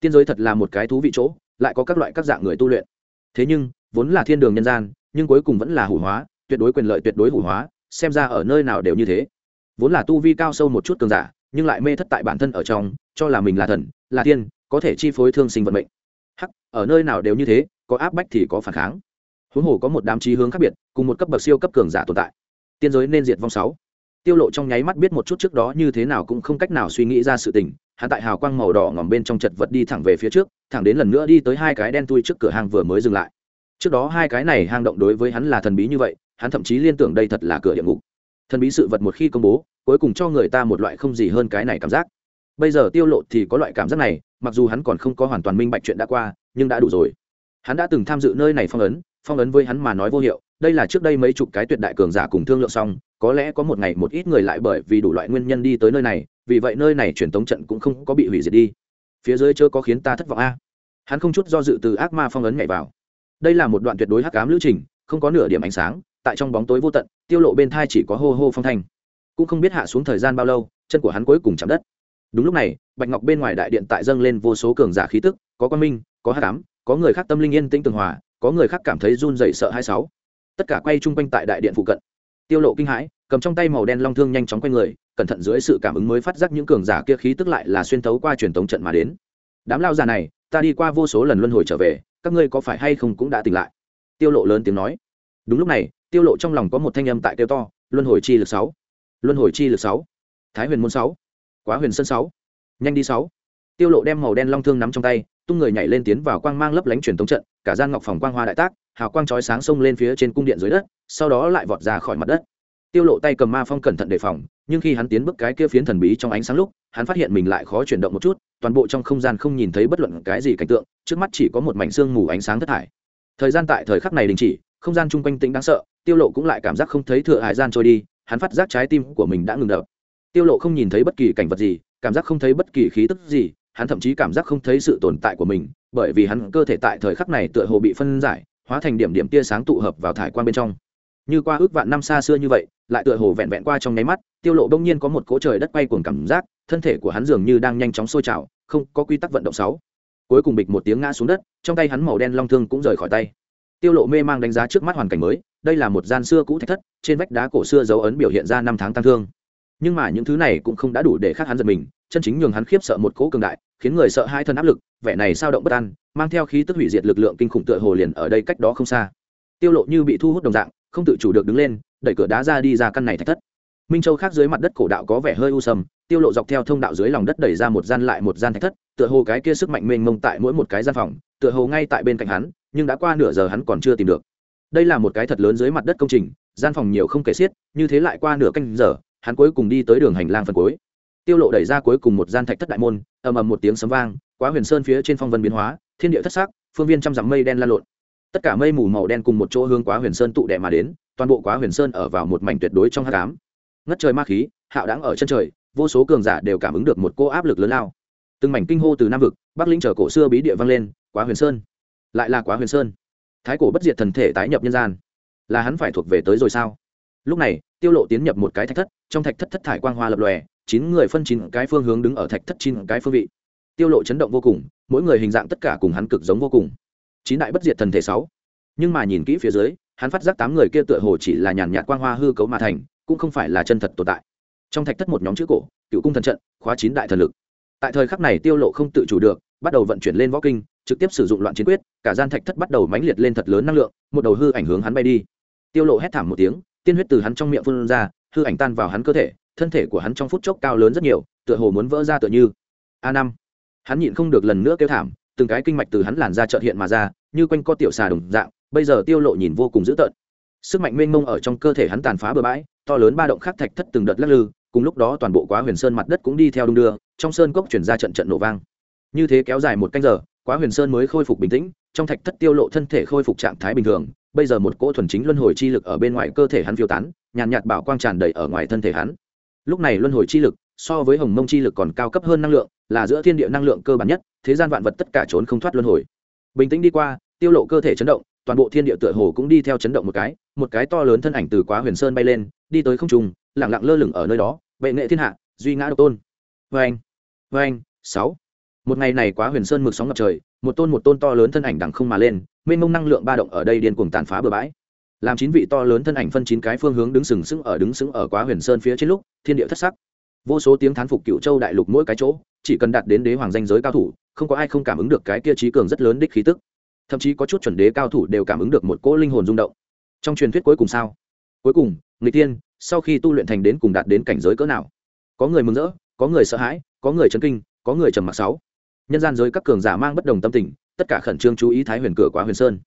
Speaker 1: Tiên giới thật là một cái thú vị chỗ, lại có các loại các dạng người tu luyện. Thế nhưng, vốn là thiên đường nhân gian nhưng cuối cùng vẫn là hủ hóa, tuyệt đối quyền lợi tuyệt đối hủ hóa, xem ra ở nơi nào đều như thế. Vốn là tu vi cao sâu một chút cường giả, nhưng lại mê thất tại bản thân ở trong, cho là mình là thần, là tiên, có thể chi phối thương sinh vận mệnh. Hắc, ở nơi nào đều như thế, có áp bách thì có phản kháng. Huống hồ có một đám trí hướng khác biệt, cùng một cấp bậc siêu cấp cường giả tồn tại. Tiên giới nên diệt vong sáu. Tiêu lộ trong nháy mắt biết một chút trước đó như thế nào cũng không cách nào suy nghĩ ra sự tình, hắn tại hào quang màu đỏ ngòm bên trong chật vật đi thẳng về phía trước, thẳng đến lần nữa đi tới hai cái đen tui trước cửa hàng vừa mới dừng lại trước đó hai cái này hang động đối với hắn là thần bí như vậy, hắn thậm chí liên tưởng đây thật là cửa địa ngục. Thần bí sự vật một khi công bố, cuối cùng cho người ta một loại không gì hơn cái này cảm giác. Bây giờ tiêu lộ thì có loại cảm giác này, mặc dù hắn còn không có hoàn toàn minh bạch chuyện đã qua, nhưng đã đủ rồi. Hắn đã từng tham dự nơi này phong ấn phong ấn với hắn mà nói vô hiệu, đây là trước đây mấy chục cái tuyệt đại cường giả cùng thương lượng xong, có lẽ có một ngày một ít người lại bởi vì đủ loại nguyên nhân đi tới nơi này, vì vậy nơi này truyền tống trận cũng không có bị hủy diệt đi. Phía dưới chưa có khiến ta thất vọng a. Hắn không chút do dự từ ác ma phong ấn nhảy vào đây là một đoạn tuyệt đối hắc ám lữ trình, không có nửa điểm ánh sáng, tại trong bóng tối vô tận, tiêu lộ bên thai chỉ có hô hô phong thanh. Cũng không biết hạ xuống thời gian bao lâu, chân của hắn cuối cùng chạm đất. Đúng lúc này, bạch ngọc bên ngoài đại điện tại dâng lên vô số cường giả khí tức, có quan minh, có hắc ám, có người khác tâm linh yên tĩnh tường hòa, có người khác cảm thấy run rẩy sợ hai sáu. Tất cả quay chung quanh tại đại điện phụ cận. Tiêu lộ kinh hãi, cầm trong tay màu đen long thương nhanh chóng quay người, cẩn thận dưới sự cảm ứng mới phát giác những cường giả kia khí tức lại là xuyên thấu qua truyền thống trận mà đến. Đám lao già này, ta đi qua vô số lần luân hồi trở về các ngươi có phải hay không cũng đã tỉnh lại? Tiêu lộ lớn tiếng nói. Đúng lúc này, tiêu lộ trong lòng có một thanh âm tại tiêu to, luân hồi chi lực sáu. Luân hồi chi lực sáu. Thái huyền môn sáu. Quá huyền sân sáu. Nhanh đi sáu. Tiêu lộ đem màu đen long thương nắm trong tay, tung người nhảy lên tiến vào quang mang lấp lánh truyền tống trận, cả gian ngọc phòng quang hoa đại tác, hào quang chói sáng xông lên phía trên cung điện dưới đất, sau đó lại vọt ra khỏi mặt đất. Tiêu lộ tay cầm ma phong cẩn thận đề phòng, nhưng khi hắn tiến bước cái kia phiến thần bí trong ánh sáng lúc hắn phát hiện mình lại khó chuyển động một chút, toàn bộ trong không gian không nhìn thấy bất luận cái gì cảnh tượng, trước mắt chỉ có một mảnh xương mù ánh sáng thất thải. Thời gian tại thời khắc này đình chỉ, không gian chung quanh tĩnh đáng sợ, tiêu lộ cũng lại cảm giác không thấy thừa hải gian trôi đi, hắn phát giác trái tim của mình đã ngừng đập. Tiêu lộ không nhìn thấy bất kỳ cảnh vật gì, cảm giác không thấy bất kỳ khí tức gì, hắn thậm chí cảm giác không thấy sự tồn tại của mình, bởi vì hắn cơ thể tại thời khắc này tựa hồ bị phân giải, hóa thành điểm điểm tia sáng tụ hợp vào thải quan bên trong. Như qua ước vạn năm xa xưa như vậy, lại tựa hồ vẹn vẹn qua trong nháy mắt, tiêu lộ đông nhiên có một cỗ trời đất quay cuồng cảm giác thân thể của hắn dường như đang nhanh chóng sôi trào, không có quy tắc vận động sáu. Cuối cùng bịch một tiếng ngã xuống đất, trong tay hắn màu đen long thương cũng rời khỏi tay. Tiêu lộ mê mang đánh giá trước mắt hoàn cảnh mới, đây là một gian xưa cũ thạch thất, trên vách đá cổ xưa dấu ấn biểu hiện ra năm tháng tăng thương. Nhưng mà những thứ này cũng không đã đủ để khác hắn giật mình, chân chính nhường hắn khiếp sợ một cỗ cường đại, khiến người sợ hai thân áp lực, vẻ này sao động bất an, mang theo khí tức hủy diệt lực lượng kinh khủng tựa hồ liền ở đây cách đó không xa. Tiêu lộ như bị thu hút đồng dạng, không tự chủ được đứng lên, đẩy cửa đá ra đi ra căn này thạch thất. Minh châu khác dưới mặt đất cổ đạo có vẻ hơi u sầm tiêu lộ dọc theo thông đạo dưới lòng đất đẩy ra một gian lại một gian thạch thất tựa hồ cái kia sức mạnh mênh mông tại mỗi một cái gian phòng tựa hồ ngay tại bên cạnh hắn nhưng đã qua nửa giờ hắn còn chưa tìm được. Đây là một cái thật lớn dưới mặt đất công trình gian phòng nhiều không kể xiết như thế lại qua nửa canh giờ hắn cuối cùng đi tới đường hành lang phần cuối. Tiêu lộ đẩy ra cuối cùng một gian thạch thất đại môn ầm ầm một tiếng sấm vang quá huyền sơn phía trên phong vân biến hóa thiên địa thất sắc phương viên trăm dặm mây đen lan lộn. Tất cả mây mù màu đen cùng một chỗ hướng quá huyền sơn tụ đẻ mà đến toàn bộ quá huyền sơn ở vào một mảnh tuyệt đối trong hắc ám, ngất trời ma khí hạo đáng ở chân trời vô số cường giả đều cảm ứng được một cô áp lực lớn lao. Từng mảnh kinh hô từ nam vực, bắc lĩnh trở cổ xưa bí địa vang lên, quá huyền sơn. Lại là quá huyền sơn. Thái cổ bất diệt thần thể tái nhập nhân gian. Là hắn phải thuộc về tới rồi sao? Lúc này, tiêu lộ tiến nhập một cái thạch thất, trong thạch thất thất thải quang hoa lập lòe, chín người phân chín cái phương hướng đứng ở thạch thất chín cái phương vị. Tiêu lộ chấn động vô cùng, mỗi người hình dạng tất cả cùng hắn cực giống vô cùng. Chín đại bất diệt thần thể sáu. Nhưng mà nhìn kỹ phía dưới, hắn phát giác tám người kia tựa hồ chỉ là nhàn nhạt quang hoa hư cấu mà thành, cũng không phải là chân thật tồn tại trong thạch thất một nhóm chữ cổ, cựu cung thần trận, khóa chín đại thần lực. Tại thời khắc này tiêu lộ không tự chủ được, bắt đầu vận chuyển lên võ kinh, trực tiếp sử dụng loạn chiến quyết, cả gian thạch thất bắt đầu mãnh liệt lên thật lớn năng lượng, một đầu hư ảnh hướng hắn bay đi. Tiêu lộ hét thảm một tiếng, tiên huyết từ hắn trong miệng phun ra, hư ảnh tan vào hắn cơ thể, thân thể của hắn trong phút chốc cao lớn rất nhiều, tựa hồ muốn vỡ ra tựa như. A năm. Hắn nhịn không được lần nữa kêu thảm, từng cái kinh mạch từ hắn làn ra chợt hiện mà ra, như quanh co tiểu xà đồng dạng, bây giờ tiêu lộ nhìn vô cùng dữ tợn. Sức mạnh mênh mông ở trong cơ thể hắn tàn phá bừa bãi, to lớn ba động khắc thạch thất từng đợt lắc lư cùng lúc đó toàn bộ quá huyền sơn mặt đất cũng đi theo đung đưa, trong sơn cốc chuyển ra trận trận nổ vang. Như thế kéo dài một canh giờ, quá huyền sơn mới khôi phục bình tĩnh, trong thạch thất tiêu lộ thân thể khôi phục trạng thái bình thường, bây giờ một cỗ thuần chính luân hồi chi lực ở bên ngoài cơ thể hắn phiêu tán, nhàn nhạt bảo quang tràn đầy ở ngoài thân thể hắn. Lúc này luân hồi chi lực so với hồng mông chi lực còn cao cấp hơn năng lượng, là giữa thiên địa năng lượng cơ bản nhất, thế gian vạn vật tất cả trốn không thoát luân hồi. Bình tĩnh đi qua, tiêu lộ cơ thể chấn động, toàn bộ thiên địa tựa hồ cũng đi theo chấn động một cái một cái to lớn thân ảnh từ quá huyền sơn bay lên, đi tới không trung lặng lặng lơ lửng ở nơi đó, bệ nghệ thiên hạ, duy ngã độc tôn. Vê anh vê anh sáu. Một ngày này quá huyền sơn mực sóng ngập trời, một tôn một tôn to lớn thân ảnh đằng không mà lên, mênh mông năng lượng ba động ở đây điên cuồng tàn phá bừa bãi. Làm chín vị to lớn thân ảnh phân chín cái phương hướng đứng sừng sững ở đứng sững ở quá huyền sơn phía trên lúc, thiên địa thất sắc. Vô số tiếng thán phục cựu châu đại lục mỗi cái chỗ, chỉ cần đạt đến đế hoàng danh giới cao thủ, không có ai không cảm ứng được cái kia trí cường rất lớn đích khí tức. Thậm chí có chút chuẩn đế cao thủ đều cảm ứng được một cỗ linh hồn rung động. Trong truyền thuyết cuối cùng sao? Cuối cùng người tiên sau khi tu luyện thành đến cùng đạt đến cảnh giới cỡ nào? Có người mừng rỡ, có người sợ hãi, có người chấn kinh, có người trầm mặc sáu. Nhân gian giới các cường giả mang bất đồng tâm tình, tất cả khẩn trương chú ý thái huyền cửa quá huyền sơn.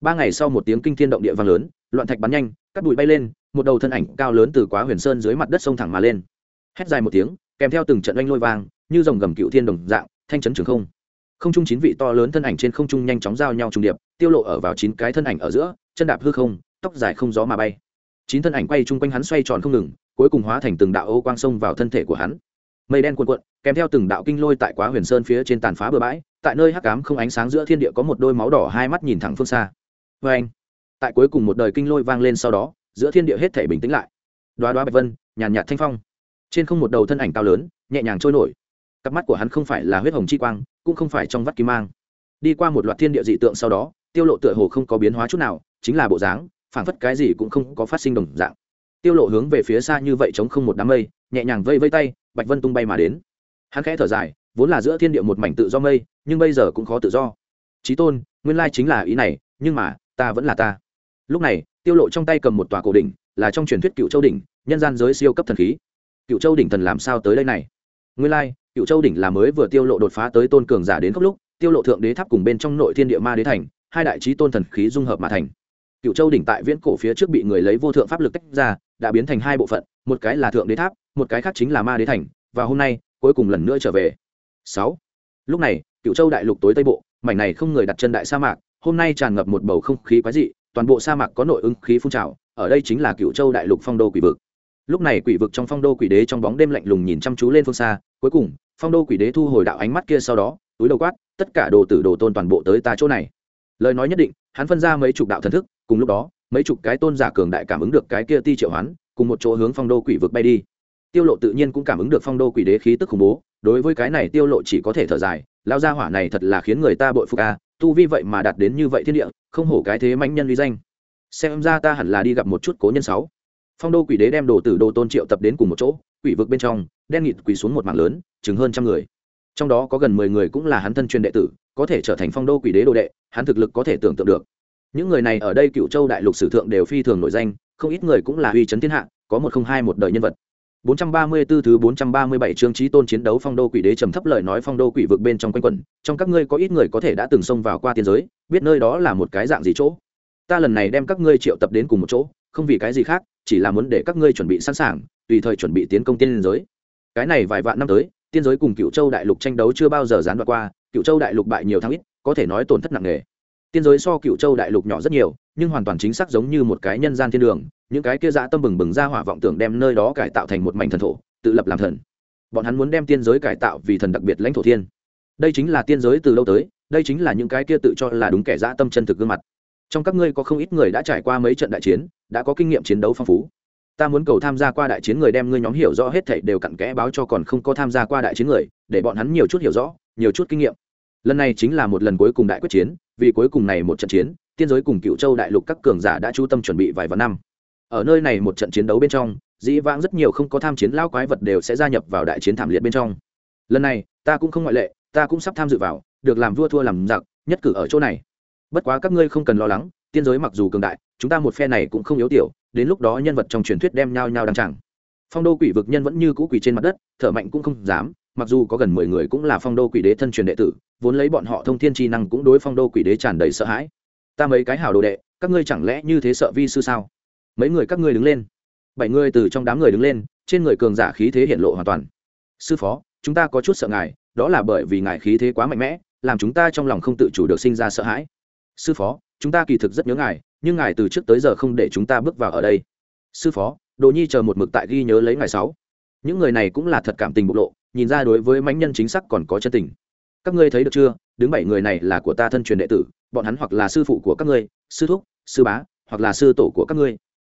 Speaker 1: Ba ngày sau một tiếng kinh thiên động địa vang lớn, loạn thạch bắn nhanh cắt bụi bay lên, một đầu thân ảnh cao lớn từ quá huyền sơn dưới mặt đất sông thẳng mà lên. Hét dài một tiếng, kèm theo từng trận oanh lôi vang, như dòng gầm cựu thiên đồng dạng, thanh chấn trường không. Không trung chín vị to lớn thân ảnh trên không trung nhanh chóng giao nhau trùng điệp, tiêu lộ ở vào chín cái thân ảnh ở giữa, chân đạp hư không, tóc dài không gió mà bay chín thân ảnh quay chung quanh hắn xoay tròn không ngừng, cuối cùng hóa thành từng đạo ô quang sông vào thân thể của hắn. Mây đen cuộn cuộn, kèm theo từng đạo kinh lôi tại quá huyền sơn phía trên tàn phá bờ bãi, tại nơi hắc ám không ánh sáng giữa thiên địa có một đôi máu đỏ hai mắt nhìn thẳng phương xa. Vê anh, tại cuối cùng một đời kinh lôi vang lên sau đó, giữa thiên địa hết thể bình tĩnh lại. Đoá đoá bạch vân, nhàn nhạt thanh phong. Trên không một đầu thân ảnh cao lớn, nhẹ nhàng trôi nổi. Cặp mắt của hắn không phải là huyết hồng chi quang, cũng không phải trong vắt kim mang. Đi qua một loạt thiên địa dị tượng sau đó, tiêu lộ tựa hồ không có biến hóa chút nào, chính là bộ dáng phảng phất cái gì cũng không có phát sinh đồng dạng. Tiêu lộ hướng về phía xa như vậy chống không một đám mây, nhẹ nhàng vây vây tay, bạch vân tung bay mà đến. Hắn khẽ thở dài, vốn là giữa thiên địa một mảnh tự do mây, nhưng bây giờ cũng khó tự do. Trí tôn, nguyên lai chính là ý này, nhưng mà, ta vẫn là ta. Lúc này, tiêu lộ trong tay cầm một tòa cổ đỉnh, là trong truyền thuyết cựu châu đỉnh, nhân gian giới siêu cấp thần khí. Cựu châu đỉnh thần làm sao tới đây này? Nguyên lai, cựu châu đỉnh là mới vừa tiêu lộ đột phá tới tôn cường giả đến cấp lúc, tiêu lộ thượng đế tháp cùng bên trong nội thiên địa ma đế thành, hai đại trí tôn thần khí dung hợp mà thành cựu châu đỉnh tại viễn cổ phía trước bị người lấy vô thượng pháp lực tách ra, đã biến thành hai bộ phận, một cái là thượng đế tháp, một cái khác chính là ma đế thành, và hôm nay, cuối cùng lần nữa trở về. Sáu. Lúc này cựu châu đại lục tối tây bộ, mảnh này không người đặt chân đại sa mạc, hôm nay tràn ngập một bầu không khí quái dị, toàn bộ sa mạc có nội ứng khí phun trào, ở đây chính là cựu châu đại lục phong đô quỷ vực. Lúc này quỷ vực trong phong đô quỷ đế trong bóng đêm lạnh lùng nhìn chăm chú lên phương xa, cuối cùng, phong đô quỷ đế thu hồi đạo ánh mắt kia sau đó, túi đầu quát, tất cả đồ tử đồ tôn toàn bộ tới ta chỗ này lời nói nhất định, hắn phân ra mấy chục đạo thần thức, cùng lúc đó, mấy chục cái tôn giả cường đại cảm ứng được cái kia ti triệu hoán, cùng một chỗ hướng phong đô quỷ vực bay đi. Tiêu lộ tự nhiên cũng cảm ứng được phong đô quỷ đế khí tức khủng bố, đối với cái này tiêu lộ chỉ có thể thở dài lao ra hỏa này thật là khiến người ta bội phục a, tu vi vậy mà đạt đến như vậy thiên địa, không hổ cái thế mãnh nhân uy danh. Xem ra ta hẳn là đi gặp một chút cố nhân sáu. Phong đô quỷ đế đem đồ tử đồ tôn triệu tập đến cùng một chỗ, quỷ vực bên trong, đen nghịt quỳ xuống một mảng lớn, chừng hơn trăm người. Trong đó có gần mười người cũng là hắn thân truyền đệ tử có thể trở thành phong đô quỷ đế đồ đệ hắn thực lực có thể tưởng tượng được những người này ở đây cựu châu đại lục sử thượng đều phi thường nổi danh không ít người cũng là uy chấn thiên hạ có một không hai một đời nhân vật 434 thứ 437 chương trí tôn chiến đấu phong đô quỷ đế trầm thấp lời nói phong đô quỷ vực bên trong quanh quẩn, trong các ngươi có ít người có thể đã từng xông vào qua tiên giới, biết nơi đó là một cái dạng gì chỗ. Ta lần này đem các ngươi triệu tập đến cùng một chỗ, không vì cái gì khác, chỉ là muốn để các ngươi chuẩn bị sẵn sàng, tùy thời chuẩn bị tiến công tiên giới. Cái này vài vạn năm tới, tiên giới cùng Cựu Châu đại lục tranh đấu chưa bao giờ gián đoạn qua, Cựu Châu đại lục bại nhiều thắng ít, có thể nói tổn thất nặng nề. tiên giới so cựu châu đại lục nhỏ rất nhiều nhưng hoàn toàn chính xác giống như một cái nhân gian thiên đường những cái kia dã tâm bừng bừng ra hỏa vọng tưởng đem nơi đó cải tạo thành một mảnh thần thổ tự lập làm thần. Bọn hắn muốn đem tiên giới cải tạo vì thần đặc biệt lãnh thổ thiên. Đây chính là tiên giới từ lâu tới đây chính là những cái kia tự cho là đúng kẻ dã tâm chân thực gương mặt. Trong các ngươi có không ít người đã trải qua mấy trận đại chiến đã có kinh nghiệm chiến đấu phong phú. Ta muốn cầu tham gia qua đại chiến người đem ngươi nhóm hiểu rõ hết thảy đều cặn kẽ báo cho còn không có tham gia qua đại chiến người để bọn hắn nhiều chút hiểu rõ nhiều chút kinh nghiệm. Lần này chính là một lần cuối cùng đại quyết chiến, vì cuối cùng này một trận chiến, tiên giới cùng cựu châu đại lục các cường giả đã chú tâm chuẩn bị vài vạn năm. Ở nơi này một trận chiến đấu bên trong, dĩ vãng rất nhiều không có tham chiến lao quái vật đều sẽ gia nhập vào đại chiến thảm liệt bên trong. Lần này, ta cũng không ngoại lệ, ta cũng sắp tham dự vào, được làm vua thua làm giặc, nhất cử ở chỗ này. Bất quá các ngươi không cần lo lắng, tiên giới mặc dù cường đại, chúng ta một phe này cũng không yếu tiểu, đến lúc đó nhân vật trong truyền thuyết đem nhau nhau đăng chẳng phong đô quỷ vực nhân vẫn như cũ quỷ trên mặt đất, thở mạnh cũng không dám mặc dù có gần mười người cũng là phong đô quỷ đế thân truyền đệ tử, vốn lấy bọn họ thông thiên chi năng cũng đối phong đô quỷ đế tràn đầy sợ hãi. Ta mấy cái hảo đồ đệ, các ngươi chẳng lẽ như thế sợ vi sư sao? Mấy người các ngươi đứng lên. Bảy người từ trong đám người đứng lên, trên người cường giả khí thế hiện lộ hoàn toàn. Sư phó, chúng ta có chút sợ ngài, đó là bởi vì ngài khí thế quá mạnh mẽ, làm chúng ta trong lòng không tự chủ được sinh ra sợ hãi. Sư phó, chúng ta kỳ thực rất nhớ ngài, nhưng ngài từ trước tới giờ không để chúng ta bước vào ở đây. Sư phó, đồ nhi chờ một mực tại ghi nhớ lấy ngài sáu những người này cũng là thật cảm tình bộc lộ, nhìn ra đối với mãnh nhân chính xác còn có chân tình. Các ngươi thấy được chưa? Đứng bảy người này là của ta thân truyền đệ tử, bọn hắn hoặc là sư phụ của các ngươi, sư thúc, sư bá, hoặc là sư tổ của các ngươi.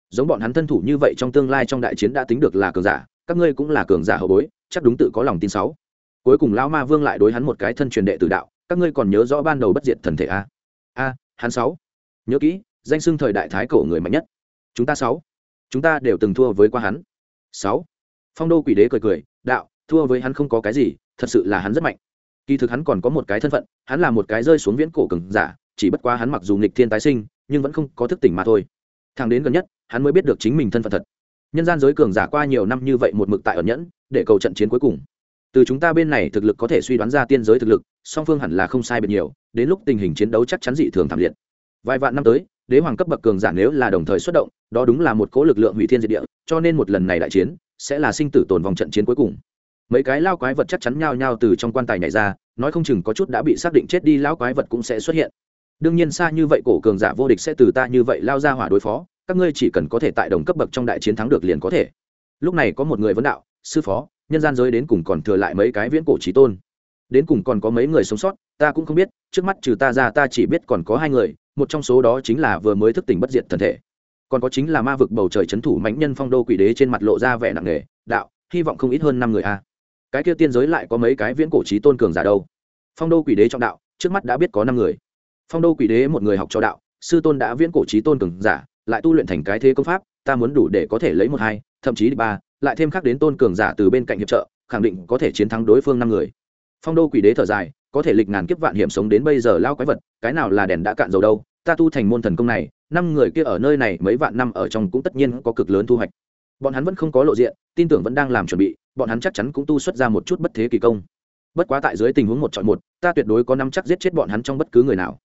Speaker 1: Giống bọn hắn thân thủ như vậy trong tương lai trong đại chiến đã tính được là cường giả, các ngươi cũng là cường giả hậu bối, chắc đúng tự có lòng tin sáu. Cuối cùng lão ma vương lại đối hắn một cái thân truyền đệ tử đạo, các ngươi còn nhớ rõ ban đầu bất diệt thần thể a a, hắn sáu. Nhớ kỹ, danh xưng thời đại thái cổ người mạnh nhất. Chúng ta sáu. Chúng ta đều từng thua với qua hắn. Sáu phong đô quỷ đế cười cười, đạo, thua với hắn không có cái gì, thật sự là hắn rất mạnh. Kỳ thực hắn còn có một cái thân phận, hắn là một cái rơi xuống viễn cổ cường giả, chỉ bất quá hắn mặc dù nghịch thiên tái sinh, nhưng vẫn không có thức tỉnh mà thôi. Thằng đến gần nhất, hắn mới biết được chính mình thân phận thật. Nhân gian giới cường giả qua nhiều năm như vậy một mực tại ẩn nhẫn, để cầu trận chiến cuối cùng. Từ chúng ta bên này thực lực có thể suy đoán ra tiên giới thực lực, song phương hẳn là không sai biệt nhiều, đến lúc tình hình chiến đấu chắc chắn dị thường thảm liệt. Vài vạn năm tới, đế hoàng cấp bậc cường giả nếu là đồng thời xuất động, đó đúng là một cố lực lượng hủy thiên diệt địa, cho nên một lần này đại chiến sẽ là sinh tử tồn vòng trận chiến cuối cùng. Mấy cái lao quái vật chắc chắn nhao nhao từ trong quan tài nhảy ra, nói không chừng có chút đã bị xác định chết đi, lao quái vật cũng sẽ xuất hiện. Đương nhiên xa như vậy cổ cường giả vô địch sẽ từ ta như vậy lao ra hỏa đối phó, các ngươi chỉ cần có thể tại đồng cấp bậc trong đại chiến thắng được liền có thể. Lúc này có một người vấn đạo, sư phó, nhân gian giới đến cùng còn thừa lại mấy cái viễn cổ trí tôn? Đến cùng còn có mấy người sống sót, ta cũng không biết, trước mắt trừ ta ra ta chỉ biết còn có hai người, một trong số đó chính là vừa mới thức tỉnh bất diệt thần thể còn có chính là ma vực bầu trời c h ấ n thủ mãnh nhân phong đô quỷ đế trên mặt lộ ra vẻ nặng nề, đạo, hy vọng không ít hơn năm người a. Cái kia tiên giới lại có mấy cái viễn cổ trí tôn cường giả đâu? Phong đô quỷ đế trong đạo, trước mắt đã biết có năm người. Phong đô quỷ đế một người học cho đạo, sư tôn đã viễn cổ trí tôn cường giả, lại tu luyện thành cái thế công pháp, ta muốn đủ để có thể lấy một hai, thậm chí ba, lại thêm khác đến tôn cường giả từ bên cạnh hiệp trợ, khẳng định có thể chiến thắng đối phương năm người. Phong đô quỷ đế thở dài, có thể lịch ngàn kiếp vạn hiểm sống đến bây giờ lao quái vật, cái nào là đèn đã cạn dầu đâu? Ta tu thành môn thần công này, năm người kia ở nơi này mấy vạn năm ở trong cũng tất nhiên có cực lớn thu hoạch. Bọn hắn vẫn không có lộ diện, tin tưởng vẫn đang làm chuẩn bị, bọn hắn chắc chắn cũng tu xuất ra một chút bất thế kỳ công. Bất quá tại dưới tình huống một chọn một, ta tuyệt đối có năm chắc giết chết bọn hắn trong bất cứ người nào.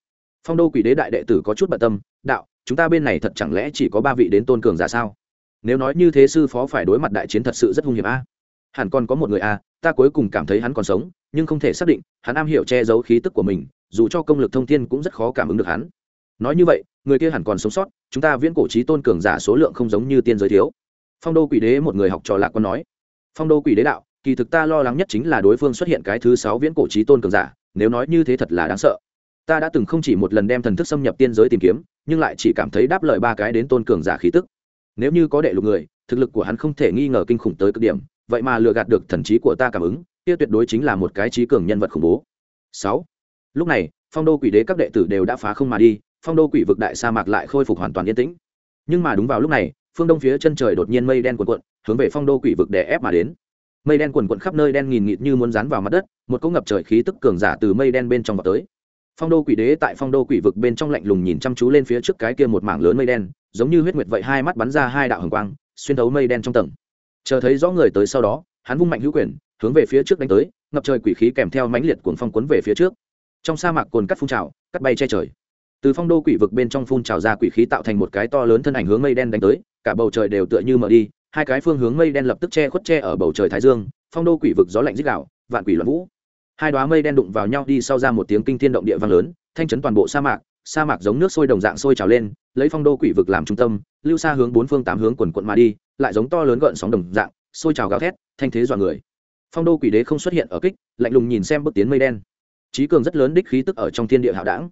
Speaker 1: Phong đô quỷ đế đại đệ tử có chút bận tâm, đạo, chúng ta bên này thật chẳng lẽ chỉ có ba vị đến tôn cường giả sao? Nếu nói như thế sư phó phải đối mặt đại chiến thật sự rất hung hiểm a. Hẳn còn có một người a, ta cuối cùng cảm thấy hắn còn sống, nhưng không thể xác định, hắn am hiểu che giấu khí tức của mình, dù cho công lực thông thiên cũng rất khó cảm ứng được hắn nói như vậy, người kia hẳn còn sống sót, chúng ta viễn cổ trí tôn cường giả số lượng không giống như tiên giới thiếu. Phong đô quỷ đế một người học trò lạc còn nói. Phong đô quỷ đế đạo, kỳ thực ta lo lắng nhất chính là đối phương xuất hiện cái thứ sáu viễn cổ trí tôn cường giả, nếu nói như thế thật là đáng sợ. Ta đã từng không chỉ một lần đem thần thức xâm nhập tiên giới tìm kiếm, nhưng lại chỉ cảm thấy đáp lời ba cái đến tôn cường giả khí tức. Nếu như có đệ lục người, thực lực của hắn không thể nghi ngờ kinh khủng tới cực điểm, vậy mà lừa gạt được thần trí của ta cảm ứng, kia tuyệt đối chính là một cái trí cường nhân vật khủng bố. Sáu. Lúc này phong đô quỷ đế các đệ tử đều đã phá không mà đi, phong đô quỷ vực đại sa mạc lại khôi phục hoàn toàn yên tĩnh. Nhưng mà đúng vào lúc này, phương đông phía chân trời đột nhiên mây đen cuồn cuộn, hướng về phong đô quỷ vực đè ép mà đến. Mây đen cuồn cuộn khắp nơi đen nghìn nghịt như muốn dán vào mặt đất, một cỗ ngập trời khí tức cường giả từ mây đen bên trong vào tới. Phong đô quỷ đế tại phong đô quỷ vực bên trong lạnh lùng nhìn chăm chú lên phía trước cái kia một mảng lớn mây đen, giống như huyết nguyệt vậy hai mắt bắn ra hai đạo hồng quang, xuyên thấu mây đen trong tầng. Chờ thấy rõ người tới sau đó, hắn vung mạnh hữu quyền, hướng về phía trước đánh tới, ngập trời quỷ khí kèm theo mãnh liệt cuồng phong cuốn về phía trước trong sa mạc cồn cắt phun trào, cắt bay che trời. Từ phong đô quỷ vực bên trong phun trào ra quỷ khí tạo thành một cái to lớn thân ảnh hướng mây đen đánh tới, cả bầu trời đều tựa như mở đi, hai cái phương hướng mây đen lập tức che khuất che ở bầu trời thái dương, phong đô quỷ vực gió lạnh dích đạo vạn quỷ loạn vũ. Hai đoá mây đen đụng vào nhau đi sau ra một tiếng kinh thiên động địa vang lớn, thanh chấn toàn bộ sa mạc sa mạc giống nước sôi đồng dạng sôi trào lên, lấy phong đô quỷ vực làm trung tâm, lưu xa hướng bốn phương tám hướng quần quận mà đi, lại giống to lớn gợn sóng đồng dạng, sôi trào gào thét, thanh thế dọa người. Phong đô quỷ đế không xuất hiện ở kích, lạnh lùng nhìn xem bước tiến mây đen trí cường rất lớn đích khí tức ở trong thiên địa hạo đảng.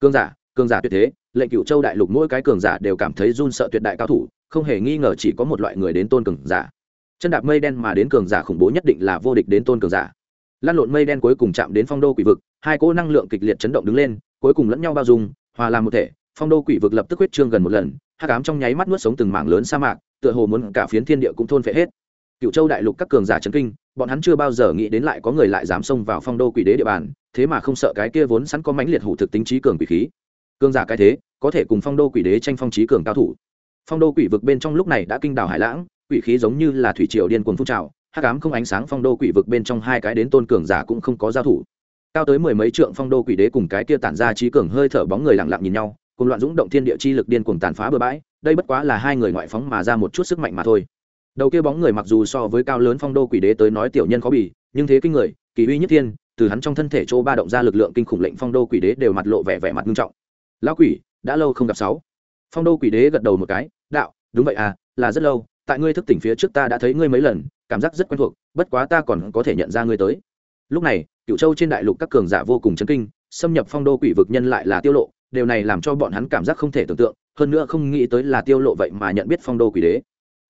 Speaker 1: Cường giả cường giả tuyệt thế, lệnh cựu châu đại lục mỗi cái cường giả đều cảm thấy run sợ tuyệt đại cao thủ, không hề nghi ngờ chỉ có một loại người đến tôn cường giả. Chân đạp mây đen mà đến cường giả khủng bố nhất định là vô địch đến tôn cường giả. Lan lộn mây đen cuối cùng chạm đến phong đô quỷ vực, hai cỗ năng lượng kịch liệt chấn động đứng lên, cuối cùng lẫn nhau bao dung, hòa làm một thể, phong đô quỷ vực lập tức huyết trương gần một lần hát cám trong nháy mắt nuốt sống từng mảng lớn sa mạc, tựa hồ muốn cả phiến thiên địa cũng thôn phệ hết cựu châu đại lục các cường giả trấn kinh, bọn hắn chưa bao giờ nghĩ đến lại có người lại dám xông vào phong đô quỷ đế địa bàn, thế mà không sợ cái kia vốn sẵn có mãnh liệt hủ thực tính trí cường quỷ khí. Cường giả cái thế, có thể cùng phong đô quỷ đế tranh phong trí cường cao thủ. Phong đô quỷ vực bên trong lúc này đã kinh đảo hải lãng, quỷ khí giống như là thủy triều điên cuồng phun trào, hắc ám không ánh sáng phong đô quỷ vực bên trong hai cái đến tôn cường giả cũng không có giao thủ. Cao tới mười mấy trượng phong đô quỷ đế cùng cái kia tản ra trí cường hơi thở bóng người lặng lặng nhìn nhau, cùng loạn dũng động thiên địa chi lực điên cuồng tàn phá bừa bãi, đây bất quá là hai người ngoại phóng mà ra một chút sức mạnh mà thôi đầu kia bóng người mặc dù so với cao lớn phong đô quỷ đế tới nói tiểu nhân khó bì, nhưng thế kinh người, kỳ uy nhất thiên, từ hắn trong thân thể chỗ ba động ra lực lượng kinh khủng lệnh phong đô quỷ đế đều mặt lộ vẻ vẻ mặt nghiêm trọng. Lão quỷ, đã lâu không gặp sáu. Phong đô quỷ đế gật đầu một cái, đạo, đúng vậy à là rất lâu, tại ngươi thức tỉnh phía trước ta đã thấy ngươi mấy lần, cảm giác rất quen thuộc, bất quá ta còn có thể nhận ra ngươi tới. Lúc này cựu châu trên đại lục các cường giả vô cùng chấn kinh, xâm nhập phong đô quỷ vực nhân lại là tiêu lộ, điều này làm cho bọn hắn cảm giác không thể tưởng tượng, hơn nữa không nghĩ tới là tiêu lộ vậy mà nhận biết phong đô quỷ đế.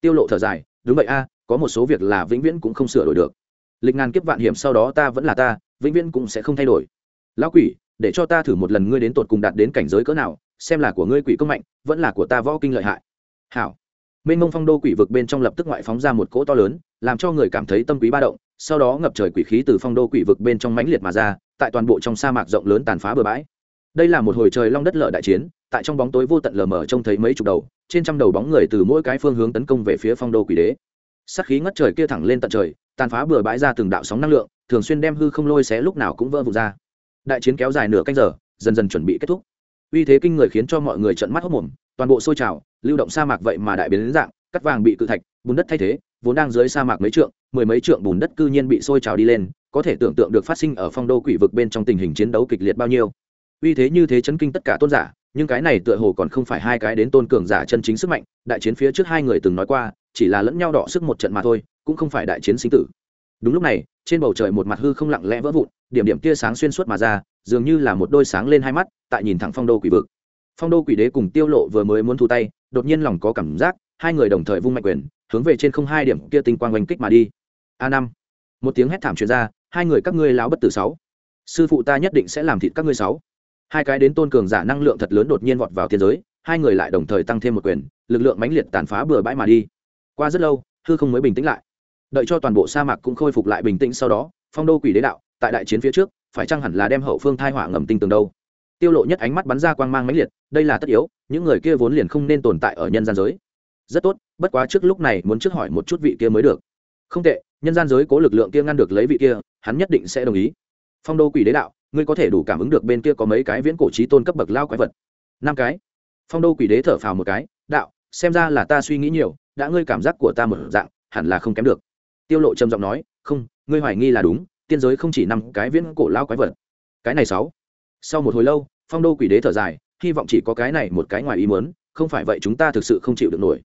Speaker 1: Tiêu lộ thở dài đúng vậy a, có một số việc là vĩnh viễn cũng không sửa đổi được. Lịch ngàn kiếp vạn hiểm sau đó ta vẫn là ta, vĩnh viễn cũng sẽ không thay đổi. Lão quỷ, để cho ta thử một lần ngươi đến tột cùng đạt đến cảnh giới cỡ nào, xem là của ngươi quỷ công mạnh, vẫn là của ta võ kinh lợi hại. Hảo. Mênh mông phong đô quỷ vực bên trong lập tức ngoại phóng ra một cỗ to lớn, làm cho người cảm thấy tâm quý ba động, sau đó ngập trời quỷ khí từ phong đô quỷ vực bên trong mãnh liệt mà ra, tại toàn bộ trong sa mạc rộng lớn tàn phá bừa bãi. Đây là một hồi trời long đất lở đại chiến, tại trong bóng tối vô tận lờ mờ trông thấy mấy chục đầu trên trăm đầu bóng người từ mỗi cái phương hướng tấn công về phía phong đô quỷ đế. Sắc khí ngất trời kia thẳng lên tận trời, tàn phá bừa bãi ra từng đạo sóng năng lượng, thường xuyên đem hư không lôi xé lúc nào cũng vỡ vụt ra. Đại chiến kéo dài nửa canh giờ, dần dần chuẩn bị kết thúc. Uy thế kinh người khiến cho mọi người trợn mắt hốc mồm, toàn bộ sôi trào, lưu động sa mạc vậy mà đại biến dạng, cắt vàng bị cự thạch, bùn đất thay thế, vốn đang dưới sa mạc mấy trượng, mười mấy trượng bùn đất cư nhiên bị sôi trào đi lên, có thể tưởng tượng được phát sinh ở phong đô quỷ vực bên trong tình hình chiến đấu kịch liệt bao nhiêu. Uy thế như thế chấn kinh tất cả tôn giả nhưng cái này tựa hồ còn không phải hai cái đến tôn cường giả chân chính sức mạnh, đại chiến phía trước hai người từng nói qua, chỉ là lẫn nhau đọ sức một trận mà thôi, cũng không phải đại chiến sinh tử. Đúng lúc này, trên bầu trời một mặt hư không lặng lẽ vỡ vụn, điểm điểm tia sáng xuyên suốt mà ra, dường như là một đôi sáng lên hai mắt, tại nhìn thẳng phong đô quỷ vực. Phong đô quỷ đế cùng tiêu lộ vừa mới muốn thu tay, đột nhiên lòng có cảm giác, hai người đồng thời vung mạnh quyền, hướng về trên không hai điểm kia tinh quang oanh kích mà đi. A năm. Một tiếng hét thảm truyền ra, hai người các ngươi láo bất tử sáu. Sư phụ ta nhất định sẽ làm thịt các ngươi sáu hai cái đến tôn cường giả năng lượng thật lớn đột nhiên vọt vào thiên giới, hai người lại đồng thời tăng thêm một quyền, lực lượng mãnh liệt tàn phá bừa bãi mà đi. Qua rất lâu, hư không mới bình tĩnh lại. Đợi cho toàn bộ sa mạc cũng khôi phục lại bình tĩnh sau đó, phong đô quỷ đế đạo, tại đại chiến phía trước, phải chăng hẳn là đem hậu phương thai hỏa ngầm tinh tường đâu? Tiêu lộ nhất ánh mắt bắn ra quang mang mãnh liệt, đây là tất yếu, những người kia vốn liền không nên tồn tại ở nhân gian giới. Rất tốt, bất quá trước lúc này muốn trước hỏi một chút vị kia mới được. Không tệ, nhân gian giới cố lực lượng kia ngăn được lấy vị kia, hắn nhất định sẽ đồng ý. Phong đô quỷ đế đạo ngươi có thể đủ cảm ứng được bên kia có mấy cái viễn cổ trí tôn cấp bậc lao quái vật. Năm cái. Phong đô quỷ đế thở phào một cái, đạo, xem ra là ta suy nghĩ nhiều, đã ngươi cảm giác của ta một dạng, hẳn là không kém được. Tiêu lộ trầm giọng nói, không, ngươi hoài nghi là đúng, tiên giới không chỉ năm cái viễn cổ lao quái vật. Cái này sáu. Sau một hồi lâu, phong đô quỷ đế thở dài, hy vọng chỉ có cái này một cái ngoài ý muốn, không phải vậy chúng ta thực sự không chịu được nổi.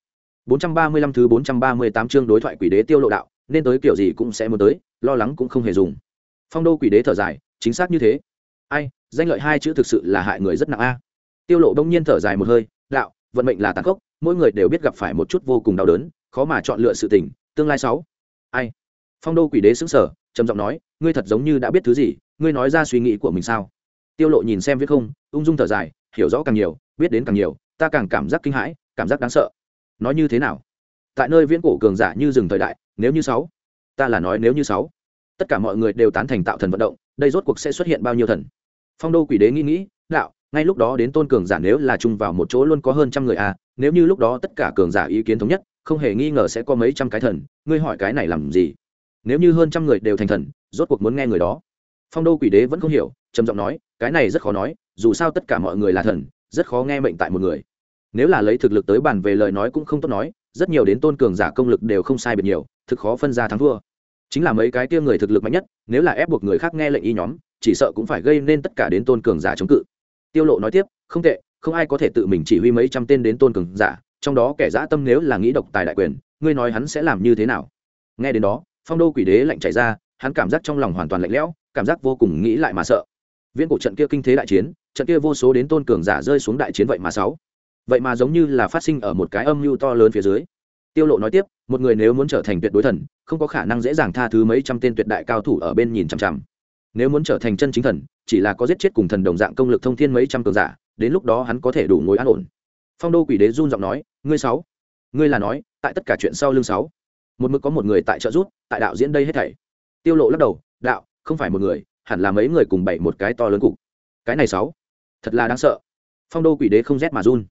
Speaker 1: 435 thứ 438 chương đối thoại quỷ đế tiêu lộ đạo, nên tới kiểu gì cũng sẽ muốn tới, lo lắng cũng không hề dùng. Phong đô quỷ đế thở dài chính xác như thế. Ai, danh lợi hai chữ thực sự là hại người rất nặng a. Tiêu lộ đông nhiên thở dài một hơi, đạo, vận mệnh là tàn khốc, mỗi người đều biết gặp phải một chút vô cùng đau đớn, khó mà chọn lựa sự tình, tương lai sáu. Ai? Phong đô quỷ đế sững sờ, trầm giọng nói, ngươi thật giống như đã biết thứ gì, ngươi nói ra suy nghĩ của mình sao? Tiêu lộ nhìn xem viết không, ung dung thở dài, hiểu rõ càng nhiều, biết đến càng nhiều, ta càng cảm giác kinh hãi, cảm giác đáng sợ. Nói như thế nào? Tại nơi viễn cổ cường giả như rừng thời đại, nếu như sáu, ta là nói nếu như sáu tất cả mọi người đều tán thành tạo thần vận động, đây rốt cuộc sẽ xuất hiện bao nhiêu thần? Phong đô quỷ đế nghĩ nghĩ, đạo, ngay lúc đó đến tôn cường giả nếu là chung vào một chỗ luôn có hơn trăm người à nếu như lúc đó tất cả cường giả ý kiến thống nhất, không hề nghi ngờ sẽ có mấy trăm cái thần, ngươi hỏi cái này làm gì? Nếu như hơn trăm người đều thành thần, rốt cuộc muốn nghe người đó. Phong đô quỷ đế vẫn không hiểu, trầm giọng nói, cái này rất khó nói, dù sao tất cả mọi người là thần, rất khó nghe mệnh tại một người. Nếu là lấy thực lực tới bàn về lời nói cũng không tốt nói, rất nhiều đến tôn cường giả công lực đều không sai biệt nhiều, thực khó phân ra thắng thua chính là mấy cái tia người thực lực mạnh nhất, nếu là ép buộc người khác nghe lệnh y nhóm, chỉ sợ cũng phải gây nên tất cả đến tôn cường giả chống cự. Tiêu lộ nói tiếp, không tệ, không ai có thể tự mình chỉ huy mấy trăm tên đến tôn cường giả, trong đó kẻ dã tâm nếu là nghĩ độc tài đại quyền, ngươi nói hắn sẽ làm như thế nào? Nghe đến đó, phong đô quỷ đế lạnh chảy ra, hắn cảm giác trong lòng hoàn toàn lạnh lẽo, cảm giác vô cùng nghĩ lại mà sợ. Viễn cổ trận kia kinh thế đại chiến, trận kia vô số đến tôn cường giả rơi xuống đại chiến vậy mà sáu. Vậy mà giống như là phát sinh ở một cái âm mưu to lớn phía dưới tiêu lộ nói tiếp, một người nếu muốn trở thành tuyệt đối thần, không có khả năng dễ dàng tha thứ mấy trăm tên tuyệt đại cao thủ ở bên nhìn chằm chằm. Nếu muốn trở thành chân chính thần, chỉ là có giết chết cùng thần đồng dạng công lực thông thiên mấy trăm cường giả, đến lúc đó hắn có thể đủ ngồi an ổn. Phong đô quỷ đế run giọng nói, ngươi sáu, ngươi là nói, tại tất cả chuyện sau lưng sáu, một mực có một người tại trợ rút tại đạo diễn đây hết thảy. Tiêu lộ lắc đầu, đạo, không phải một người, hẳn là mấy người cùng bảy một cái to lớn cục. Cái này sáu, thật là đáng sợ. Phong đô quỷ đế không rét mà run.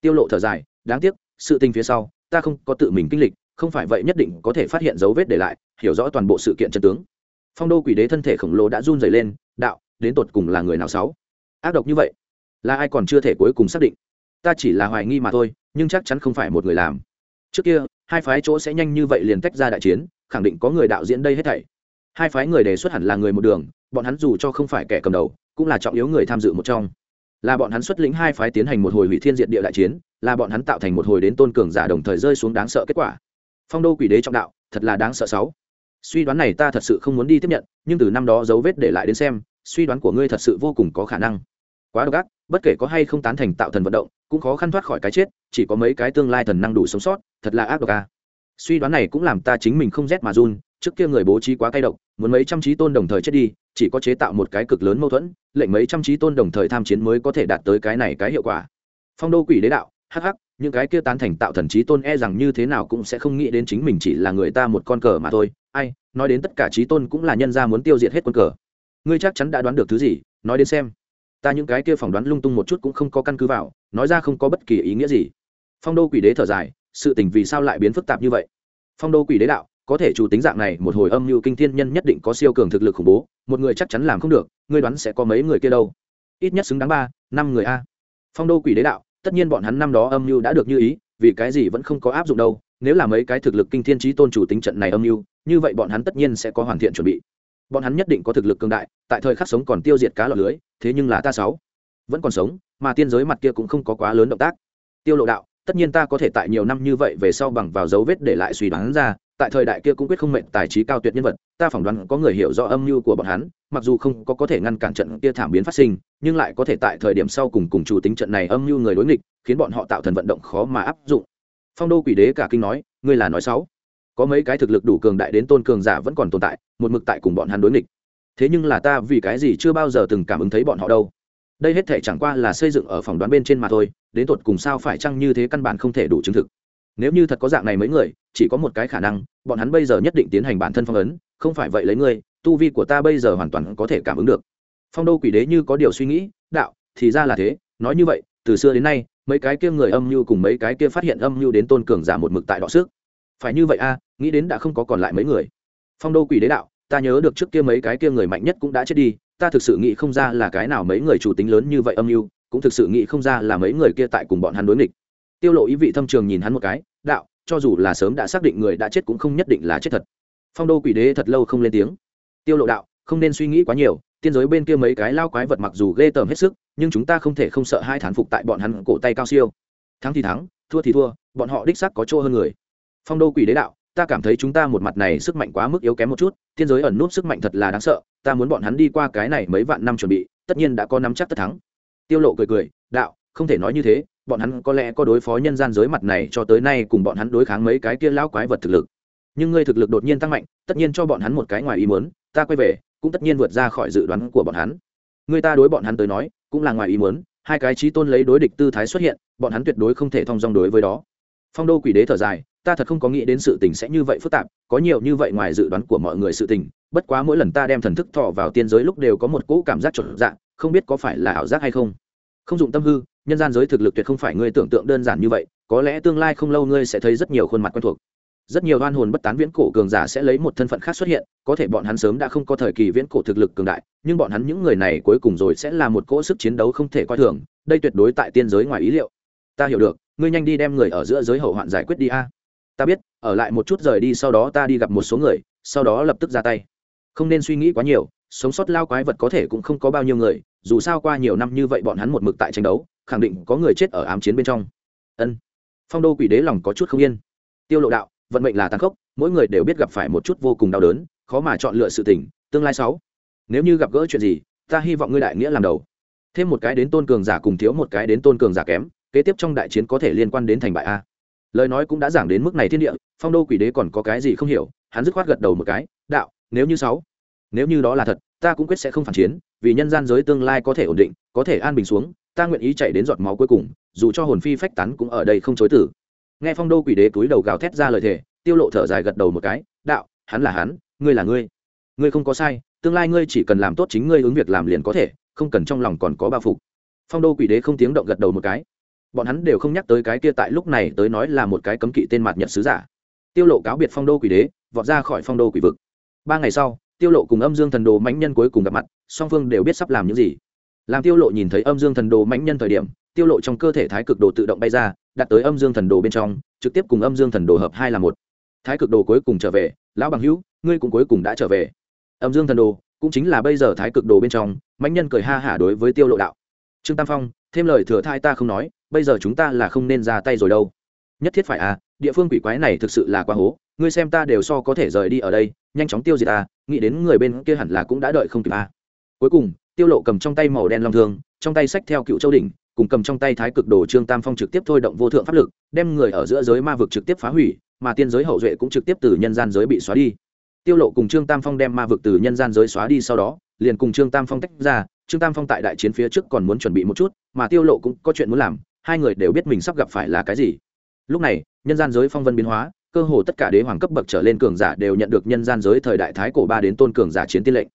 Speaker 1: Tiêu lộ thở dài, đáng tiếc, sự tình phía sau ta không có tự mình kinh lịch, không phải vậy nhất định có thể phát hiện dấu vết để lại, hiểu rõ toàn bộ sự kiện chân tướng. Phong đô quỷ đế thân thể khổng lồ đã run rẩy lên, đạo, đến tột cùng là người nào sáu? Ác độc như vậy, là ai còn chưa thể cuối cùng xác định? Ta chỉ là hoài nghi mà thôi, nhưng chắc chắn không phải một người làm. Trước kia, hai phái chỗ sẽ nhanh như vậy liền tách ra đại chiến, khẳng định có người đạo diễn đây hết thảy. Hai phái người đề xuất hẳn là người một đường, bọn hắn dù cho không phải kẻ cầm đầu, cũng là trọng yếu người tham dự một trong. Là bọn hắn xuất lĩnh hai phái tiến hành một hồi hủy thiên diện địa đại chiến là bọn hắn tạo thành một hồi đến tôn cường giả đồng thời rơi xuống đáng sợ kết quả. Phong đô quỷ đế trọng đạo, thật là đáng sợ sáu. Suy đoán này ta thật sự không muốn đi tiếp nhận, nhưng từ năm đó dấu vết để lại đến xem, suy đoán của ngươi thật sự vô cùng có khả năng. Quá độc ác, bất kể có hay không tán thành tạo thần vận động, cũng khó khăn thoát khỏi cái chết, chỉ có mấy cái tương lai thần năng đủ sống sót, thật là ác độc a. Suy đoán này cũng làm ta chính mình không rét mà run, trước kia người bố trí quá cay độc, muốn mấy trăm trí tôn đồng thời chết đi, chỉ có chế tạo một cái cực lớn mâu thuẫn, lệnh mấy trăm trí tôn đồng thời tham chiến mới có thể đạt tới cái này cái hiệu quả. Phong đô quỷ đế đạo hắc hắc, những cái kia tán thành tạo thần trí tôn e rằng như thế nào cũng sẽ không nghĩ đến chính mình chỉ là người ta một con cờ mà thôi. Ai, nói đến tất cả trí tôn cũng là nhân gia muốn tiêu diệt hết quân cờ. Ngươi chắc chắn đã đoán được thứ gì, nói đến xem. Ta những cái kia phỏng đoán lung tung một chút cũng không có căn cứ vào, nói ra không có bất kỳ ý nghĩa gì. Phong đô quỷ đế thở dài, sự tình vì sao lại biến phức tạp như vậy? Phong đô quỷ đế đạo, có thể chủ tính dạng này một hồi âm mưu kinh thiên nhân nhất định có siêu cường thực lực khủng bố, một người chắc chắn làm không được, ngươi đoán sẽ có mấy người kia đâu? Ít nhất xứng đáng ba, năm người a. Phong đô quỷ đế đạo tất nhiên bọn hắn năm đó âm mưu đã được như ý, vì cái gì vẫn không có áp dụng đâu, nếu là mấy cái thực lực kinh thiên trí tôn chủ tính trận này âm mưu, như vậy bọn hắn tất nhiên sẽ có hoàn thiện chuẩn bị. Bọn hắn nhất định có thực lực cường đại, tại thời khắc sống còn tiêu diệt cá lọt lưới, thế nhưng là ta sáu vẫn còn sống, mà tiên giới mặt kia cũng không có quá lớn động tác. Tiêu lộ đạo tất nhiên ta có thể tại nhiều năm như vậy về sau bằng vào dấu vết để lại suy đoán ra, tại thời đại kia cũng quyết không mệnh tài trí cao tuyệt nhân vật, ta phỏng đoán có người hiểu rõ âm mưu của bọn hắn, mặc dù không có có thể ngăn cản trận kia thảm biến phát sinh, nhưng lại có thể tại thời điểm sau cùng cùng chủ tính trận này âm mưu người đối nghịch, khiến bọn họ tạo thần vận động khó mà áp dụng. Phong đô quỷ đế cả kinh nói, ngươi là nói sáu có mấy cái thực lực đủ cường đại đến tôn cường giả vẫn còn tồn tại, một mực tại cùng bọn hắn đối nghịch. Thế nhưng là ta vì cái gì chưa bao giờ từng cảm ứng thấy bọn họ đâu? Đây hết thể chẳng qua là xây dựng ở phòng đoán bên trên mà thôi, đến tột cùng sao phải chăng như thế căn bản không thể đủ chứng thực. Nếu như thật có dạng này mấy người, chỉ có một cái khả năng, bọn hắn bây giờ nhất định tiến hành bản thân phong ấn, không phải vậy lấy ngươi, tu vi của ta bây giờ hoàn toàn có thể cảm ứng được. Phong đô quỷ đế như có điều suy nghĩ, đạo, thì ra là thế, nói như vậy, từ xưa đến nay, mấy cái kia người âm mưu cùng mấy cái kia phát hiện âm mưu đến tôn cường giả một mực tại đọ sức. Phải như vậy a, nghĩ đến đã không có còn lại mấy người. Phong đô quỷ đế đạo, ta nhớ được trước kia mấy cái kia người mạnh nhất cũng đã chết đi ta thực sự nghĩ không ra là cái nào mấy người chủ tính lớn như vậy âm mưu, cũng thực sự nghĩ không ra là mấy người kia tại cùng bọn hắn đối nghịch. Tiêu lộ ý vị thâm trường nhìn hắn một cái, đạo, cho dù là sớm đã xác định người đã chết cũng không nhất định là chết thật. Phong đô quỷ đế thật lâu không lên tiếng. Tiêu lộ đạo, không nên suy nghĩ quá nhiều, tiên giới bên kia mấy cái lao quái vật mặc dù ghê tởm hết sức, nhưng chúng ta không thể không sợ hai thán phục tại bọn hắn cổ tay cao siêu. Thắng thì thắng, thua thì thua, bọn họ đích xác có chỗ hơn người. Phong đô quỷ đế đạo ta cảm thấy chúng ta một mặt này sức mạnh quá mức yếu kém một chút thiên giới ẩn nút sức mạnh thật là đáng sợ, ta muốn bọn hắn đi qua cái này mấy vạn năm chuẩn bị, tất nhiên đã có nắm chắc tất thắng. Tiêu lộ cười cười, đạo, không thể nói như thế, bọn hắn có lẽ có đối phó nhân gian giới mặt này cho tới nay cùng bọn hắn đối kháng mấy cái kia lão quái vật thực lực. Nhưng ngươi thực lực đột nhiên tăng mạnh, tất nhiên cho bọn hắn một cái ngoài ý muốn, ta quay về, cũng tất nhiên vượt ra khỏi dự đoán của bọn hắn. Người ta đối bọn hắn tới nói, cũng là ngoài ý muốn, hai cái trí tôn lấy đối địch tư thái xuất hiện, bọn hắn tuyệt đối không thể thông dong đối với đó. Phong đô quỷ đế thở dài ta thật không có nghĩ đến sự tình sẽ như vậy phức tạp, có nhiều như vậy ngoài dự đoán của mọi người sự tình, bất quá mỗi lần ta đem thần thức thọ vào tiên giới lúc đều có một cỗ cảm giác trộn dạng không biết có phải là ảo giác hay không. Không dụng tâm hư, nhân gian giới thực lực tuyệt không phải ngươi tưởng tượng đơn giản như vậy, có lẽ tương lai không lâu ngươi sẽ thấy rất nhiều khuôn mặt quen thuộc. Rất nhiều oan hồn bất tán viễn cổ cường giả sẽ lấy một thân phận khác xuất hiện, có thể bọn hắn sớm đã không có thời kỳ viễn cổ thực lực cường đại, nhưng bọn hắn những người này cuối cùng rồi sẽ là một cỗ sức chiến đấu không thể coi thường, đây tuyệt đối tại tiên giới ngoài ý liệu. Ta hiểu được, ngươi nhanh đi đem người ở giữa giới hậu hoạn giải quyết đi a ta biết, ở lại một chút rời đi sau đó ta đi gặp một số người, sau đó lập tức ra tay. Không nên suy nghĩ quá nhiều, sống sót lao quái vật có thể cũng không có bao nhiêu người, dù sao qua nhiều năm như vậy bọn hắn một mực tại tranh đấu, khẳng định có người chết ở ám chiến bên trong. Ân. Phong đô quỷ đế lòng có chút không yên. Tiêu lộ đạo, vận mệnh là tàn khốc, mỗi người đều biết gặp phải một chút vô cùng đau đớn, khó mà chọn lựa sự tình, tương lai sáu. Nếu như gặp gỡ chuyện gì, ta hy vọng ngươi đại nghĩa làm đầu. Thêm một cái đến tôn cường giả cùng thiếu một cái đến tôn cường giả kém, kế tiếp trong đại chiến có thể liên quan đến thành bại a lời nói cũng đã giảng đến mức này thiên địa, phong đô quỷ đế còn có cái gì không hiểu, hắn dứt khoát gật đầu một cái, đạo, nếu như sáu, nếu như đó là thật, ta cũng quyết sẽ không phản chiến, vì nhân gian giới tương lai có thể ổn định, có thể an bình xuống, ta nguyện ý chạy đến giọt máu cuối cùng, dù cho hồn phi phách tán cũng ở đây không chối tử nghe phong đô quỷ đế túi đầu gào thét ra lời thề, tiêu lộ thở dài gật đầu một cái, đạo, hắn là hắn, ngươi là ngươi. Ngươi không có sai, tương lai ngươi chỉ cần làm tốt chính ngươi ứng việc làm liền có thể, không cần trong lòng còn có bao phục. Phong đô quỷ đế không tiếng động gật đầu một cái bọn hắn đều không nhắc tới cái kia tại lúc này tới nói là một cái cấm kỵ tên mặt nhật sứ giả. Tiêu lộ cáo biệt phong đô quỷ đế, vọt ra khỏi phong đô quỷ vực. Ba ngày sau, tiêu lộ cùng âm dương thần đồ mãnh nhân cuối cùng gặp mặt, song phương đều biết sắp làm những gì. Làm tiêu lộ nhìn thấy âm dương thần đồ mãnh nhân thời điểm, tiêu lộ trong cơ thể thái cực đồ tự động bay ra, đặt tới âm dương thần đồ bên trong, trực tiếp cùng âm dương thần đồ hợp hai là một. Thái cực đồ cuối cùng trở về, lão bằng hữu, ngươi cũng cuối cùng đã trở về. Âm dương thần đồ, cũng chính là bây giờ thái cực đồ bên trong, mãnh nhân cười ha hả đối với tiêu lộ đạo. Trương tam phong, thêm lời thừa thai ta không nói bây giờ chúng ta là không nên ra tay rồi đâu nhất thiết phải à địa phương quỷ quái này thực sự là quá hố, ngươi xem ta đều so có thể rời đi ở đây, nhanh chóng tiêu diệt ta, nghĩ đến người bên kia hẳn là cũng đã đợi không kịp à. cuối cùng, tiêu lộ cầm trong tay màu đen long thương, trong tay sách theo cựu châu đỉnh, cùng cầm trong tay thái cực đồ trương tam phong trực tiếp thôi động vô thượng pháp lực, đem người ở giữa giới ma vực trực tiếp phá hủy, mà tiên giới hậu duệ cũng trực tiếp từ nhân gian giới bị xóa đi tiêu lộ cùng trương tam phong đem ma vực từ nhân gian giới xóa đi sau đó, liền cùng trương tam phong tách ra, trương tam phong tại đại chiến phía trước còn muốn chuẩn bị một chút, mà tiêu lộ cũng có chuyện muốn làm hai người đều biết mình sắp gặp phải là cái gì. Lúc này, nhân gian giới phong vân biến hóa, cơ hồ tất cả đế hoàng cấp bậc trở lên cường giả đều nhận được nhân gian giới thời đại thái cổ ba đến tôn cường giả chiến tiên lệnh.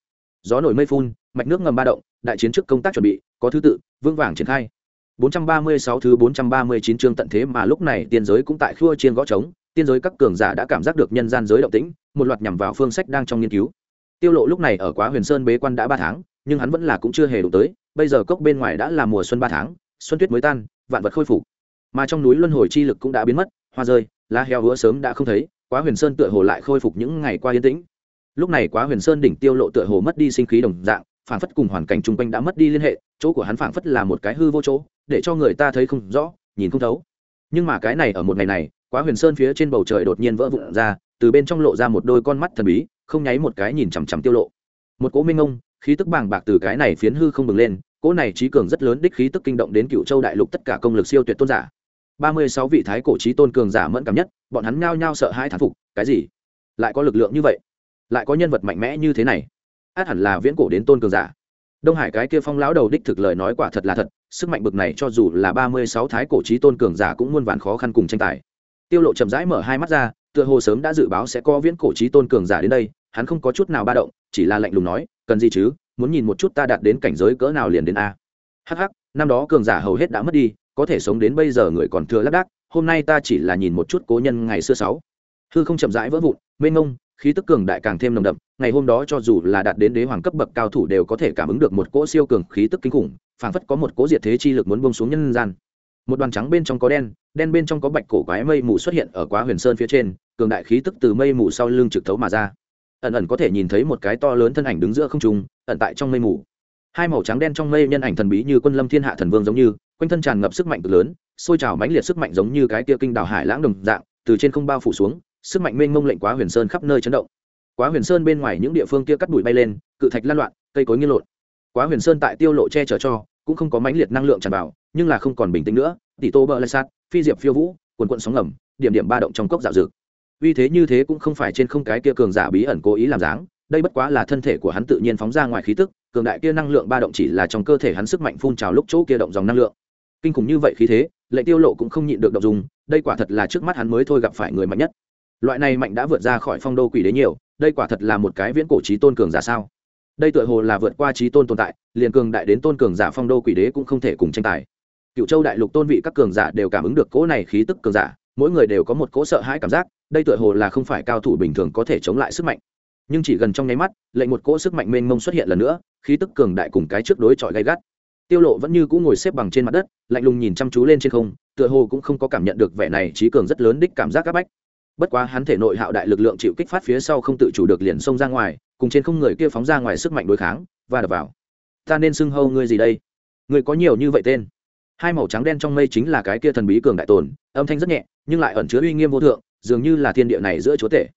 Speaker 1: Gió nổi mây phun, mạch nước ngầm ba động, đại chiến trước công tác chuẩn bị, có thứ tự, vương vàng triển khai. 436 thứ 439 chương tận thế mà lúc này tiên giới cũng tại khua chiên gõ trống, tiên giới các cường giả đã cảm giác được nhân gian giới động tĩnh, một loạt nhằm vào phương sách đang trong nghiên cứu. Tiêu lộ lúc này ở quá huyền sơn bế quan đã ba tháng, nhưng hắn vẫn là cũng chưa hề đủ tới, bây giờ cốc bên ngoài đã là mùa xuân ba tháng, xuân tuyết mới tan vạn vật khôi phục. Mà trong núi luân hồi chi lực cũng đã biến mất, hoa rơi, lá heo hứa sớm đã không thấy, quá huyền sơn tựa hồ lại khôi phục những ngày qua yên tĩnh. Lúc này quá huyền sơn đỉnh tiêu lộ tựa hồ mất đi sinh khí đồng dạng, phảng phất cùng hoàn cảnh chung quanh đã mất đi liên hệ, chỗ của hắn phảng phất là một cái hư vô chỗ, để cho người ta thấy không rõ, nhìn không thấu. Nhưng mà cái này ở một ngày này, quá huyền sơn phía trên bầu trời đột nhiên vỡ vụn ra, từ bên trong lộ ra một đôi con mắt thần bí, không nháy một cái nhìn chằm chằm tiêu lộ. Một cỗ minh ông khí tức bàng bạc từ cái này phiến hư không bừng lên cỗ này trí cường rất lớn đích khí tức kinh động đến cựu châu đại lục tất cả công lực siêu tuyệt tôn giả. Ba mươi sáu vị thái cổ trí tôn cường giả mẫn cảm nhất, bọn hắn nhao nhao sợ hai thán phục, cái gì? Lại có lực lượng như vậy? Lại có nhân vật mạnh mẽ như thế này? Át hẳn là viễn cổ đến tôn cường giả. Đông hải cái kia phong lão đầu đích thực lời nói quả thật là thật, sức mạnh bực này cho dù là ba mươi sáu thái cổ trí tôn cường giả cũng muôn vàn khó khăn cùng tranh tài. Tiêu lộ chậm rãi mở hai mắt ra, tựa hồ sớm đã dự báo sẽ có viễn cổ trí tôn cường giả đến đây, hắn không có chút nào ba động, chỉ là lạnh lùng nói, cần gì chứ? Muốn nhìn một chút ta đạt đến cảnh giới cỡ nào liền đến a. Hh năm đó cường giả hầu hết đã mất đi, có thể sống đến bây giờ người còn thừa lác đác, hôm nay ta chỉ là nhìn một chút cố nhân ngày xưa sáu. Hư không chậm rãi vỡ vụn, mênh ngông khí tức cường đại càng thêm nồng đậm, ngày hôm đó cho dù là đạt đến đế hoàng cấp bậc cao thủ đều có thể cảm ứng được một cỗ siêu cường khí tức kinh khủng, phảng phất có một cỗ diệt thế chi lực muốn bông xuống nhân gian. Một đoàn trắng bên trong có đen đen bên trong có bạch cổ quái mây mù xuất hiện ở quá huyền sơn phía trên, cường đại khí tức từ mây mù sau lưng trực thấu mà ra ẩn ẩn có thể nhìn thấy một cái to lớn thân ảnh đứng giữa không trung, ẩn tại trong mây mù. Hai màu trắng đen trong mây nhân ảnh thần bí như quân lâm thiên hạ thần vương giống như, quanh thân tràn ngập sức mạnh cực lớn xôi trào mãnh liệt sức mạnh giống như cái kia kinh đảo hải lãng đồng dạng, từ trên không bao phủ xuống, sức mạnh mênh mông lệnh quá huyền sơn khắp nơi chấn động. Quá huyền sơn bên ngoài những địa phương kia cắt bụi bay lên, cự thạch lan loạn, cây cối nghiêng lộn. Quá huyền sơn tại tiêu lộ che chở cho, cũng không có mãnh liệt năng lượng tràn vào, nhưng là không còn bình tĩnh nữa. Tỷ tô bờ lê sát, phi diệp phiêu vũ, quần quận sóng ngầm, điểm điểm ba động trong cốc dạo dược vì thế như thế cũng không phải trên không cái kia cường giả bí ẩn cố ý làm dáng, đây bất quá là thân thể của hắn tự nhiên phóng ra ngoài khí tức, cường đại kia năng lượng ba động chỉ là trong cơ thể hắn sức mạnh phun trào lúc chỗ kia động dòng năng lượng. Kinh khủng như vậy khí thế lệ tiêu lộ cũng không nhịn được động dùng đây quả thật là trước mắt hắn mới thôi gặp phải người mạnh nhất. Loại này mạnh đã vượt ra khỏi phong đô quỷ đế nhiều, đây quả thật là một cái viễn cổ trí tôn cường giả sao? Đây tựa hồ là vượt qua trí tôn tồn tại, liền cường đại đến tôn cường giả phong đô quỷ đế cũng không thể cùng tranh tài. Cựu châu đại lục tôn vị các cường giả đều cảm ứng được cỗ này khí tức cường giả, mỗi người đều có một cỗ sợ hãi cảm giác đây tựa hồ là không phải cao thủ bình thường có thể chống lại sức mạnh. Nhưng chỉ gần trong nháy mắt, lệnh một cỗ sức mạnh mênh mông xuất hiện lần nữa, khí tức cường đại cùng cái trước đối chọi gay gắt. Tiêu lộ vẫn như cũ ngồi xếp bằng trên mặt đất, lạnh lùng nhìn chăm chú lên trên không, tựa hồ cũng không có cảm nhận được vẻ này trí cường rất lớn đích cảm giác các bách. Bất quá hắn thể nội hạo đại lực lượng chịu kích phát phía sau không tự chủ được liền xông ra ngoài, cùng trên không người kia phóng ra ngoài sức mạnh đối kháng và đập vào. Ta nên xưng hâu ngươi gì đây? Ngươi có nhiều như vậy tên? Hai màu trắng đen trong mây chính là cái kia thần bí cường đại tồn, âm thanh rất nhẹ, nhưng lại ẩn chứa uy nghiêm vô thượng dường như là thiên địa này giữa chúa tể.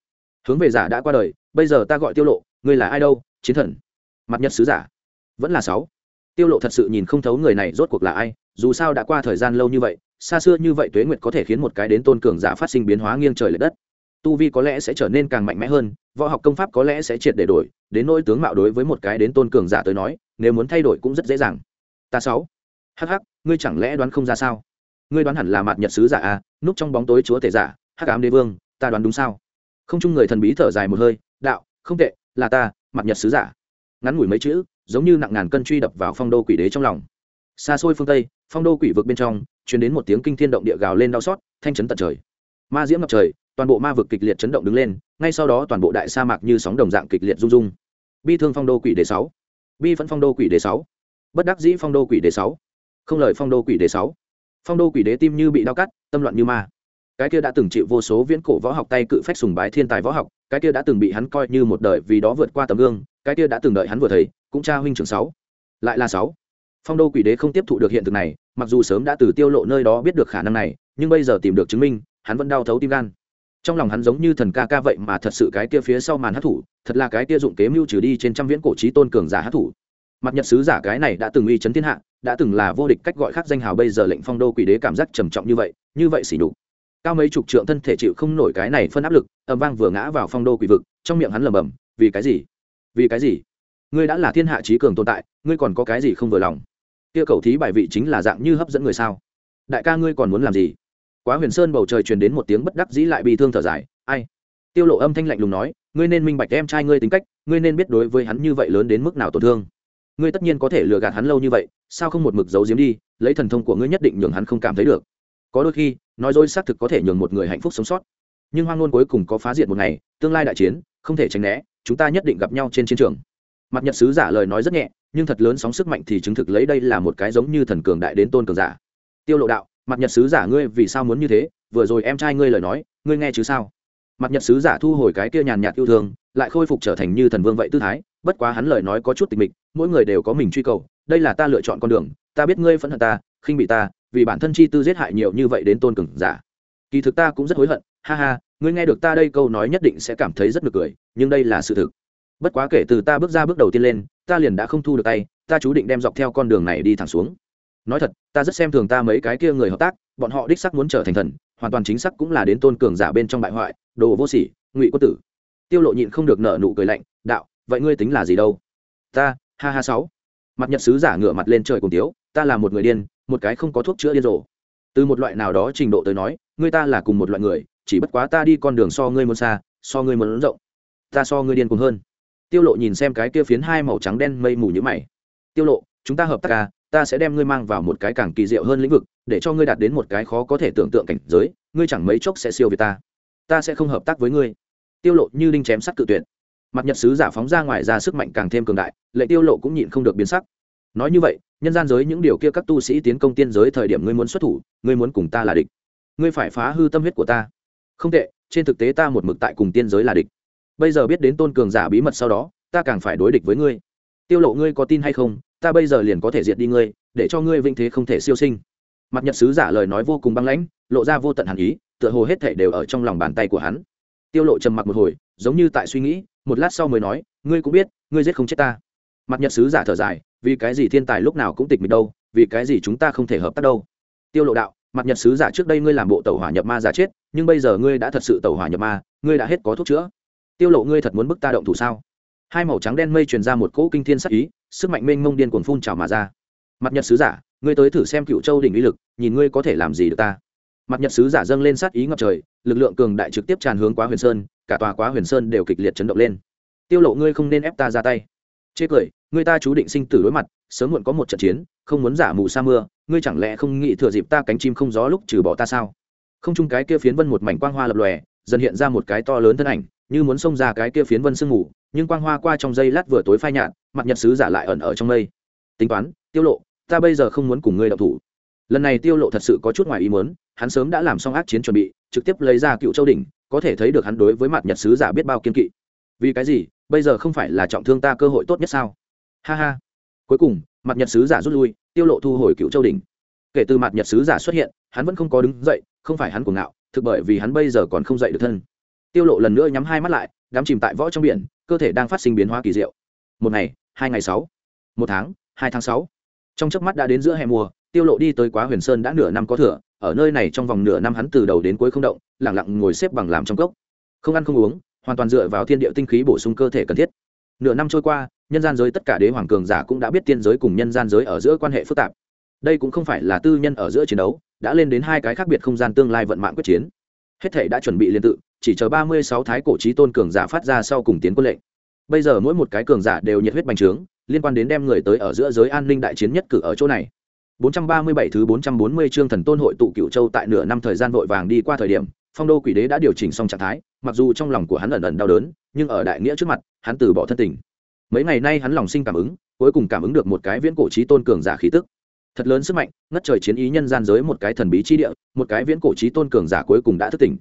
Speaker 1: Hướng về giả đã qua đời, bây giờ ta gọi tiêu lộ, ngươi là ai đâu, chiến thần? Mặt nhật sứ giả. Vẫn là sáu. Tiêu lộ thật sự nhìn không thấu người này rốt cuộc là ai, dù sao đã qua thời gian lâu như vậy, xa xưa như vậy tuế nguyệt có thể khiến một cái đến tôn cường giả phát sinh biến hóa nghiêng trời lệch đất. Tu vi có lẽ sẽ trở nên càng mạnh mẽ hơn, võ học công pháp có lẽ sẽ triệt để đổi, đến nỗi tướng mạo đối với một cái đến tôn cường giả tới nói, nếu muốn thay đổi cũng rất dễ dàng. Ta sáu. Hắc hắc, ngươi chẳng lẽ đoán không ra sao? Ngươi đoán hẳn là mặt nhật sứ giả à núp trong bóng tối chúa thể giả hắc ám đế vương, ta đoán đúng sao? Không chung người thần bí thở dài một hơi, đạo, không tệ, là ta, mặt nhật sứ giả. Ngắn ngủi mấy chữ, giống như nặng ngàn cân truy đập vào phong đô quỷ đế trong lòng. Xa xôi phương tây, phong đô quỷ vực bên trong chuyển đến một tiếng kinh thiên động địa gào lên đau xót, thanh chấn tận trời. Ma diễm ngập trời, toàn bộ ma vực kịch liệt chấn động đứng lên, ngay sau đó toàn bộ đại sa mạc như sóng đồng dạng kịch liệt rung rung. Bi thương phong đô quỷ đế sáu. Bi phẫn phong đô quỷ đế sáu. Bất đắc dĩ phong đô quỷ đế sáu. Không lời phong đô quỷ đế sáu. Phong đô quỷ đế tim như bị đau cắt, tâm loạn như ma cái kia đã từng chịu vô số viễn cổ võ học tay cự phách sùng bái thiên tài võ học, cái kia đã từng bị hắn coi như một đời vì đó vượt qua tấm gương, cái kia đã từng đợi hắn vừa thấy cũng cha huynh trưởng sáu. Lại là sáu. Phong đô quỷ đế không tiếp thụ được hiện thực này, mặc dù sớm đã từ tiêu lộ nơi đó biết được khả năng này, nhưng bây giờ tìm được chứng minh, hắn vẫn đau thấu tim gan. Trong lòng hắn giống như thần ca ca vậy mà thật sự cái kia phía sau màn hát thủ, thật là cái kia dụng kế mưu trừ đi trên trăm viễn cổ trí tôn cường giả hát thủ. Mặt nhật sứ giả cái này đã từng uy chấn thiên hạ, đã từng là vô địch cách gọi khác danh hào bây giờ lệnh phong đô quỷ đế cảm giác trầm trọng như vậy như vậy xỉ nhục cao mấy chục trượng thân thể chịu không nổi cái này phân áp lực ầm vang vừa ngã vào phong đô quỷ vực, trong miệng hắn lẩm bẩm, vì cái gì? Vì cái gì? Ngươi đã là thiên hạ trí cường tồn tại, ngươi còn có cái gì không vừa lòng? Kia cầu thí bài vị chính là dạng như hấp dẫn người sao? Đại ca ngươi còn muốn làm gì? Quá huyền sơn bầu trời truyền đến một tiếng bất đắc dĩ lại bị thương thở dài, ai? Tiêu lộ âm thanh lạnh lùng nói, ngươi nên minh bạch em trai ngươi tính cách, ngươi nên biết đối với hắn như vậy lớn đến mức nào tổn thương. Ngươi tất nhiên có thể lừa gạt hắn lâu như vậy, sao không một mực giấu giếm đi, lấy thần thông của ngươi nhất định nhường hắn không cảm thấy được có đôi khi, nói dối xác thực có thể nhường một người hạnh phúc sống sót. Nhưng hoang ngôn cuối cùng có phá diệt một ngày, tương lai đại chiến, không thể tránh né, chúng ta nhất định gặp nhau trên chiến trường. Mặt nhật sứ giả lời nói rất nhẹ, nhưng thật lớn sóng sức mạnh thì chứng thực lấy đây là một cái giống như thần cường đại đến tôn cường giả. Tiêu lộ đạo, mặt nhật sứ giả ngươi vì sao muốn như thế? Vừa rồi em trai ngươi lời nói, ngươi nghe chứ sao? Mặt nhật sứ giả thu hồi cái kia nhàn nhạt yêu thương, lại khôi phục trở thành như thần vương vậy tư thái, bất quá hắn lời nói có chút tịch mịch, mỗi người đều có mình truy cầu, đây là ta lựa chọn con đường, ta biết ngươi phẫn hận ta, khinh bị ta vì bản thân chi tư giết hại nhiều như vậy đến tôn cường giả. Kỳ thực ta cũng rất hối hận, ha ha, ngươi nghe được ta đây câu nói nhất định sẽ cảm thấy rất nực cười, nhưng đây là sự thực. Bất quá kể từ ta bước ra bước đầu tiên lên, ta liền đã không thu được tay, ta chú định đem dọc theo con đường này đi thẳng xuống. Nói thật, ta rất xem thường ta mấy cái kia người hợp tác, bọn họ đích sắc muốn trở thành thần, hoàn toàn chính xác cũng là đến tôn cường giả bên trong bại hoại, đồ vô sỉ, ngụy quân tử. Tiêu lộ nhịn không được nở nụ cười lạnh, đạo, vậy ngươi tính là gì đâu? Ta, ha ha sáu. Mặt nhật sứ giả ngửa mặt lên trời cùng tiếu, ta là một người điên một cái không có thuốc chữa điên rồ. Từ một loại nào đó trình độ tới nói người ta là cùng một loại người, chỉ bất quá ta đi con đường so ngươi muốn xa, so ngươi muốn rộng. Ta so ngươi điên cuồng hơn. Tiêu lộ nhìn xem cái kia phiến hai màu trắng đen mây mù như mày. Tiêu lộ, chúng ta hợp tác à ta sẽ đem ngươi mang vào một cái càng kỳ diệu hơn lĩnh vực, để cho ngươi đạt đến một cái khó có thể tưởng tượng cảnh giới, ngươi chẳng mấy chốc sẽ siêu việt ta. Ta sẽ không hợp tác với ngươi. Tiêu lộ như đinh chém sắt cự tuyệt. Mặt nhật sứ giả phóng ra ngoài ra sức mạnh càng thêm cường đại, lệ tiêu lộ cũng nhịn không được biến sắc nói như vậy, nhân gian giới những điều kia các tu sĩ tiến công tiên giới thời điểm ngươi muốn xuất thủ, ngươi muốn cùng ta là địch. Ngươi phải phá hư tâm huyết của ta. Không tệ, trên thực tế ta một mực tại cùng tiên giới là địch. Bây giờ biết đến tôn cường giả bí mật sau đó, ta càng phải đối địch với ngươi. Tiêu lộ ngươi có tin hay không? Ta bây giờ liền có thể diệt đi ngươi, để cho ngươi vinh thế không thể siêu sinh. Mặt nhật sứ giả lời nói vô cùng băng lãnh, lộ ra vô tận hàn ý, tựa hồ hết thể đều ở trong lòng bàn tay của hắn. Tiêu lộ trầm mặc một hồi, giống như tại suy nghĩ, một lát sau mới nói, ngươi cũng biết, ngươi giết không chết ta. Mặt nhật sứ giả thở dài vì cái gì thiên tài lúc nào cũng tịch mịch đâu, vì cái gì chúng ta không thể hợp tác đâu. Tiêu lộ đạo, mặt nhật sứ giả trước đây ngươi làm bộ tẩu hỏa nhập ma giả chết, nhưng bây giờ ngươi đã thật sự tẩu hỏa nhập ma, ngươi đã hết có thuốc chữa. Tiêu lộ ngươi thật muốn bức ta động thủ sao? Hai màu trắng đen mây truyền ra một cỗ kinh thiên sắc ý, sức mạnh mênh mông điên cuồng phun trào mà ra. Mặt nhật sứ giả, ngươi tới thử xem cựu châu đỉnh uy lực, nhìn ngươi có thể làm gì được ta. Mặt nhật sứ giả dâng lên sát ý ngập trời, lực lượng cường đại trực tiếp tràn hướng quá huyền sơn, cả tòa quá huyền sơn đều kịch liệt chấn động lên. Tiêu lộ ngươi không nên ép ta ra tay chê cười, người ta chú định sinh tử đối mặt, sớm muộn có một trận chiến, không muốn giả mù sa mưa, ngươi chẳng lẽ không nghĩ thừa dịp ta cánh chim không gió lúc trừ bỏ ta sao? Không chung cái kia phiến vân một mảnh quang hoa lập lòe, dần hiện ra một cái to lớn thân ảnh, như muốn xông ra cái kia phiến vân sương ngủ nhưng quang hoa qua trong giây lát vừa tối phai nhạt, mặt nhật sứ giả lại ẩn ở trong mây. Tính toán, tiêu lộ, ta bây giờ không muốn cùng ngươi động thủ. Lần này tiêu lộ thật sự có chút ngoài ý muốn, hắn sớm đã làm xong ác chiến chuẩn bị, trực tiếp lấy ra cựu châu đỉnh, có thể thấy được hắn đối với mặt nhật sứ giả biết bao kiên kỵ vì cái gì? Bây giờ không phải là trọng thương ta cơ hội tốt nhất sao? Ha ha. Cuối cùng, mặt nhật sứ giả rút lui, tiêu lộ thu hồi cựu châu đỉnh. Kể từ mặt nhật sứ giả xuất hiện, hắn vẫn không có đứng dậy, không phải hắn cuồng ngạo, thực bởi vì hắn bây giờ còn không dậy được thân. Tiêu lộ lần nữa nhắm hai mắt lại, đắm chìm tại võ trong biển, cơ thể đang phát sinh biến hóa kỳ diệu. Một ngày, hai ngày sáu, một tháng, hai tháng sáu. Trong chớp mắt đã đến giữa hè mùa, tiêu lộ đi tới quá huyền sơn đã nửa năm có thừa, ở nơi này trong vòng nửa năm hắn từ đầu đến cuối không động, lặng lặng ngồi xếp bằng làm trong cốc. Không ăn không uống hoàn toàn dựa vào thiên địa tinh khí bổ sung cơ thể cần thiết. Nửa năm trôi qua, nhân gian giới tất cả đế hoàng cường giả cũng đã biết tiên giới cùng nhân gian giới ở giữa quan hệ phức tạp. Đây cũng không phải là tư nhân ở giữa chiến đấu, đã lên đến hai cái khác biệt không gian tương lai vận mạng quyết chiến. Hết thể đã chuẩn bị liên tự, chỉ chờ ba mươi sáu thái cổ trí tôn cường giả phát ra sau cùng tiến quân lệnh. Bây giờ mỗi một cái cường giả đều nhiệt huyết bành trướng, liên quan đến đem người tới ở giữa giới an ninh đại chiến nhất cử ở chỗ này. 437 thứ 440 chương thần tôn hội tụ cựu châu tại nửa năm thời gian vội vàng đi qua thời điểm, phong đô quỷ đế đã điều chỉnh xong trạng thái mặc dù trong lòng của hắn ẩn ẩn đau đớn, nhưng ở đại nghĩa trước mặt, hắn từ bỏ thân tình. Mấy ngày nay hắn lòng sinh cảm ứng, cuối cùng cảm ứng được một cái viễn cổ trí tôn cường giả khí tức. Thật lớn sức mạnh, ngất trời chiến ý nhân gian giới một cái thần bí chi địa, một cái viễn cổ trí tôn cường giả cuối cùng đã thức tỉnh.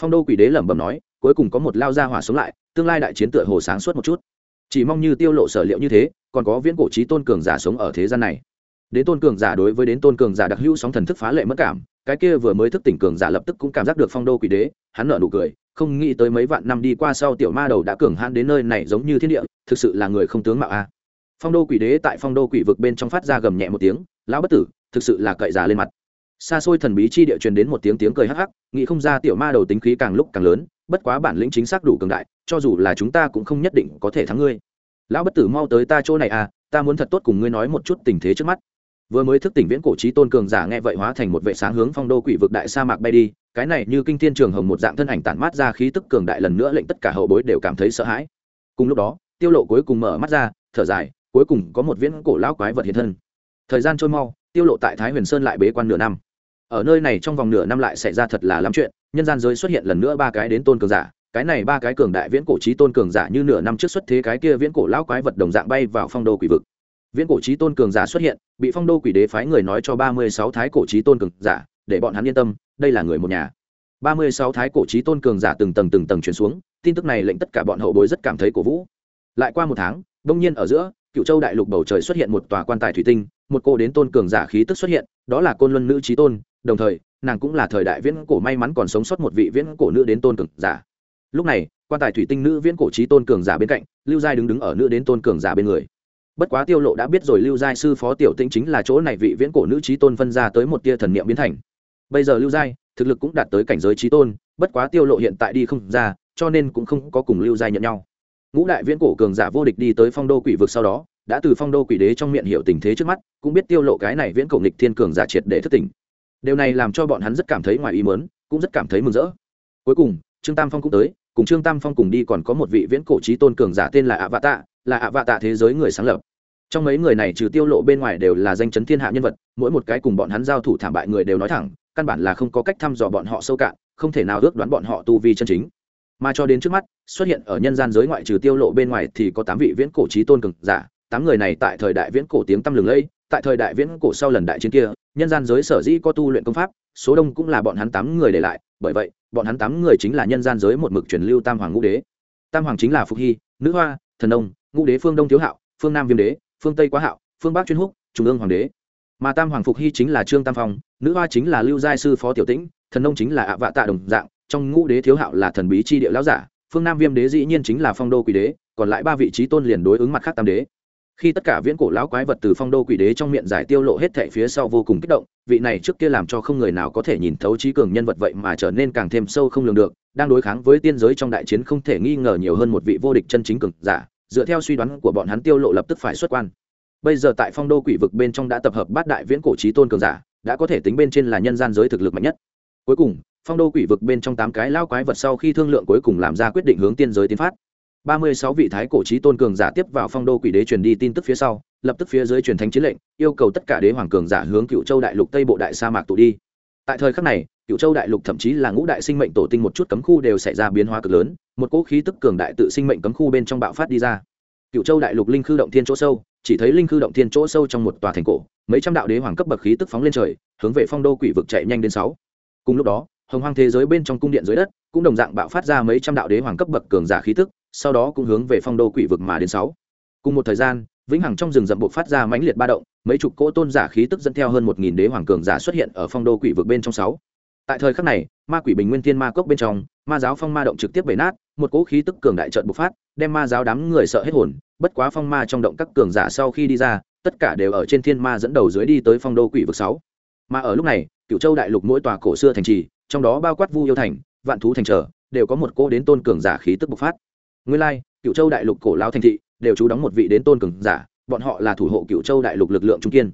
Speaker 1: Phong đô quỷ đế lẩm bẩm nói, cuối cùng có một lao ra hỏa sống lại, tương lai đại chiến tựa hồ sáng suốt một chút. Chỉ mong như tiêu lộ sở liệu như thế, còn có viễn cổ trí tôn cường giả sống ở thế gian này đến tôn cường giả đối với đến tôn cường giả đặc hữu sóng thần thức phá lệ mất cảm, cái kia vừa mới thức tỉnh cường giả lập tức cũng cảm giác được phong đô quỷ đế, hắn nở nụ cười, không nghĩ tới mấy vạn năm đi qua sau tiểu ma đầu đã cường hãn đến nơi này giống như thiên địa, thực sự là người không tướng mạo a. Phong đô quỷ đế tại phong đô quỷ vực bên trong phát ra gầm nhẹ một tiếng, lão bất tử, thực sự là cậy giả lên mặt. Xa xôi thần bí chi địa truyền đến một tiếng tiếng cười hắc hắc, nghĩ không ra tiểu ma đầu tính khí càng lúc càng lớn, bất quá bản lĩnh chính xác đủ cường đại, cho dù là chúng ta cũng không nhất định có thể thắng ngươi. Lão bất tử mau tới ta chỗ này à ta muốn thật tốt cùng ngươi nói một chút tình thế trước mắt vừa mới thức tỉnh viễn cổ trí tôn cường giả nghe vậy hóa thành một vệ sáng hướng phong đô quỷ vực đại sa mạc bay đi, cái này như kinh thiên trường hồng một dạng thân ảnh tản mát ra khí tức cường đại lần nữa lệnh tất cả hậu bối đều cảm thấy sợ hãi. Cùng lúc đó, tiêu lộ cuối cùng mở mắt ra, thở dài, cuối cùng có một viễn cổ lão quái vật hiện thân. Thời gian trôi mau, tiêu lộ tại thái huyền sơn lại bế quan nửa năm. Ở nơi này trong vòng nửa năm lại xảy ra thật là lắm chuyện, nhân gian giới xuất hiện lần nữa ba cái đến tôn cường giả, cái này ba cái cường đại viễn cổ trí tôn cường giả như nửa năm trước xuất thế cái kia viễn cổ lão quái vật đồng dạng bay vào phong đô quỷ vực viễn cổ trí tôn cường giả xuất hiện, bị phong đô quỷ đế phái người nói cho ba mươi sáu thái cổ trí tôn cường giả, để bọn hắn yên tâm, đây là người một nhà. ba mươi sáu thái cổ trí tôn cường giả từng tầng từng tầng chuyển xuống, tin tức này lệnh tất cả bọn hậu bối rất cảm thấy cổ vũ. Lại qua một tháng, đông nhiên ở giữa, cựu châu đại lục bầu trời xuất hiện một tòa quan tài thủy tinh, một cô đến tôn cường giả khí tức xuất hiện, đó là côn luân nữ trí tôn, đồng thời, nàng cũng là thời đại viễn cổ may mắn còn sống sót một vị viễn cổ nữ đến tôn cường giả. Lúc này, quan tài thủy tinh nữ viễn cổ trí tôn cường giả bên cạnh, lưu giai đứng đứng ở nữ đến tôn cường giả bên người bất quá tiêu lộ đã biết rồi lưu giai sư phó tiểu tĩnh chính là chỗ này vị viễn cổ nữ trí tôn phân ra tới một tia thần niệm biến thành. Bây giờ lưu giai, thực lực cũng đạt tới cảnh giới trí tôn, bất quá tiêu lộ hiện tại đi không ra, cho nên cũng không có cùng lưu giai nhận nhau. Ngũ đại viễn cổ cường giả vô địch đi tới phong đô quỷ vực sau đó, đã từ phong đô quỷ đế trong miệng hiểu tình thế trước mắt, cũng biết tiêu lộ cái này viễn cổ nghịch thiên cường giả triệt để thất tình. điều này làm cho bọn hắn rất cảm thấy ngoài ý muốn, cũng rất cảm thấy mừng rỡ. Cuối cùng, trương tam phong cũng tới cùng trương tam phong cùng đi còn có một vị viễn cổ trí tôn cường giả tên là ạ vạ tạ là ạ vạ tạ thế giới người sáng lập. Trong mấy người này trừ tiêu lộ bên ngoài đều là danh chấn thiên hạ nhân vật, mỗi một cái cùng bọn hắn giao thủ thảm bại người đều nói thẳng, căn bản là không có cách thăm dò bọn họ sâu cạn, không thể nào ước đoán bọn họ tu vi chân chính. Mà cho đến trước mắt, xuất hiện ở nhân gian giới ngoại trừ tiêu lộ bên ngoài thì có tám vị viễn cổ trí tôn cường giả, tám người này tại thời đại viễn cổ tiếng tăm lừng lây tại thời đại viễn cổ sau lần đại chiến kia, nhân gian giới sở dĩ có tu luyện công pháp, số đông cũng là bọn hắn tám người để lại, bởi vậy bọn hắn tám người chính là nhân gian giới một mực truyền lưu tam hoàng ngũ đế. Tam hoàng chính là phục hy, nữ hoa, thần ông ngũ đế phương đông thiếu hạo, phương nam viêm đế, phương tây quá hạo, phương bắc chuyên húc, trung ương hoàng đế. Mà tam hoàng phục hy chính là trương tam phong, nữ hoa chính là lưu giai sư phó tiểu tĩnh, thần ông chính là ạ vạ tạ đồng dạng, trong ngũ đế thiếu hạo là thần bí chi địa lão giả, phương nam viêm đế dĩ nhiên chính là phong đô quỷ đế, còn lại ba vị trí tôn liền đối ứng mặt khác tam đế khi tất cả viễn cổ lão quái vật từ phong đô quỷ đế trong miệng giải tiêu lộ hết thệ phía sau vô cùng kích động, vị này trước kia làm cho không người nào có thể nhìn thấu trí cường nhân vật vậy mà trở nên càng thêm sâu không lường được, đang đối kháng với tiên giới trong đại chiến không thể nghi ngờ nhiều hơn một vị vô địch chân chính cường giả, dựa theo suy đoán của bọn hắn tiêu lộ lập tức phải xuất quan. Bây giờ tại phong đô quỷ vực bên trong đã tập hợp bát đại viễn cổ trí tôn cường giả, đã có thể tính bên trên là nhân gian giới thực lực mạnh nhất. Cuối cùng, phong đô quỷ vực bên trong tám cái lao quái vật sau khi thương lượng cuối cùng làm ra quyết định hướng tiên giới tiến phát ba mươi sáu vị thái cổ trí tôn cường giả tiếp vào phong đô quỷ đế truyền đi tin tức phía sau, lập tức phía dưới truyền thánh chiến lệnh, yêu cầu tất cả đế hoàng cường giả hướng cựu châu đại lục tây bộ đại sa mạc tụ đi. Tại thời khắc này, cựu châu đại lục thậm chí là ngũ đại sinh mệnh tổ tinh một chút cấm khu đều xảy ra biến hóa cực lớn, một cỗ khí tức cường đại tự sinh mệnh cấm khu bên trong bạo phát đi ra. Cựu châu đại lục linh khư động thiên chỗ sâu, chỉ thấy linh khư động thiên chỗ sâu trong một tòa thành cổ, mấy trăm đạo đế hoàng cấp bậc khí tức phóng lên trời, hướng về phong đô quỷ vực chạy nhanh đến sáu. Cùng lúc đó hồng hoang thế giới bên trong cung điện dưới đất cũng đồng dạng bạo phát ra mấy trăm đạo đế hoàng cấp bậc cường giả khí tức, sau đó cũng hướng về phong đô quỷ vực mà đến sáu. Cùng một thời gian, vĩnh hằng trong rừng rậm buộc phát ra mãnh liệt ba động, mấy chục cỗ tôn giả khí tức dẫn theo hơn một nghìn đế hoàng cường giả xuất hiện ở phong đô quỷ vực bên trong sáu. Tại thời khắc này, ma quỷ bình nguyên thiên ma cốc bên trong, ma giáo phong ma động trực tiếp bể nát, một cỗ khí tức cường đại trợn bộc phát, đem ma giáo đám người sợ hết hồn, bất quá phong ma trong động các cường giả sau khi đi ra, tất cả đều ở trên thiên ma dẫn đầu dưới đi tới phong đô quỷ vực sáu. Mà ở lúc này cựu châu đại lục mỗi tòa cổ xưa thành trì trong đó bao quát vu yêu thành, vạn thú thành trở, đều có một cô đến tôn cường giả khí tức bộc phát. Nguyên lai, cựu châu đại lục cổ lao thành thị, đều trú đóng một vị đến tôn cường giả, bọn họ là thủ hộ cựu châu đại lục lực lượng trung kiên.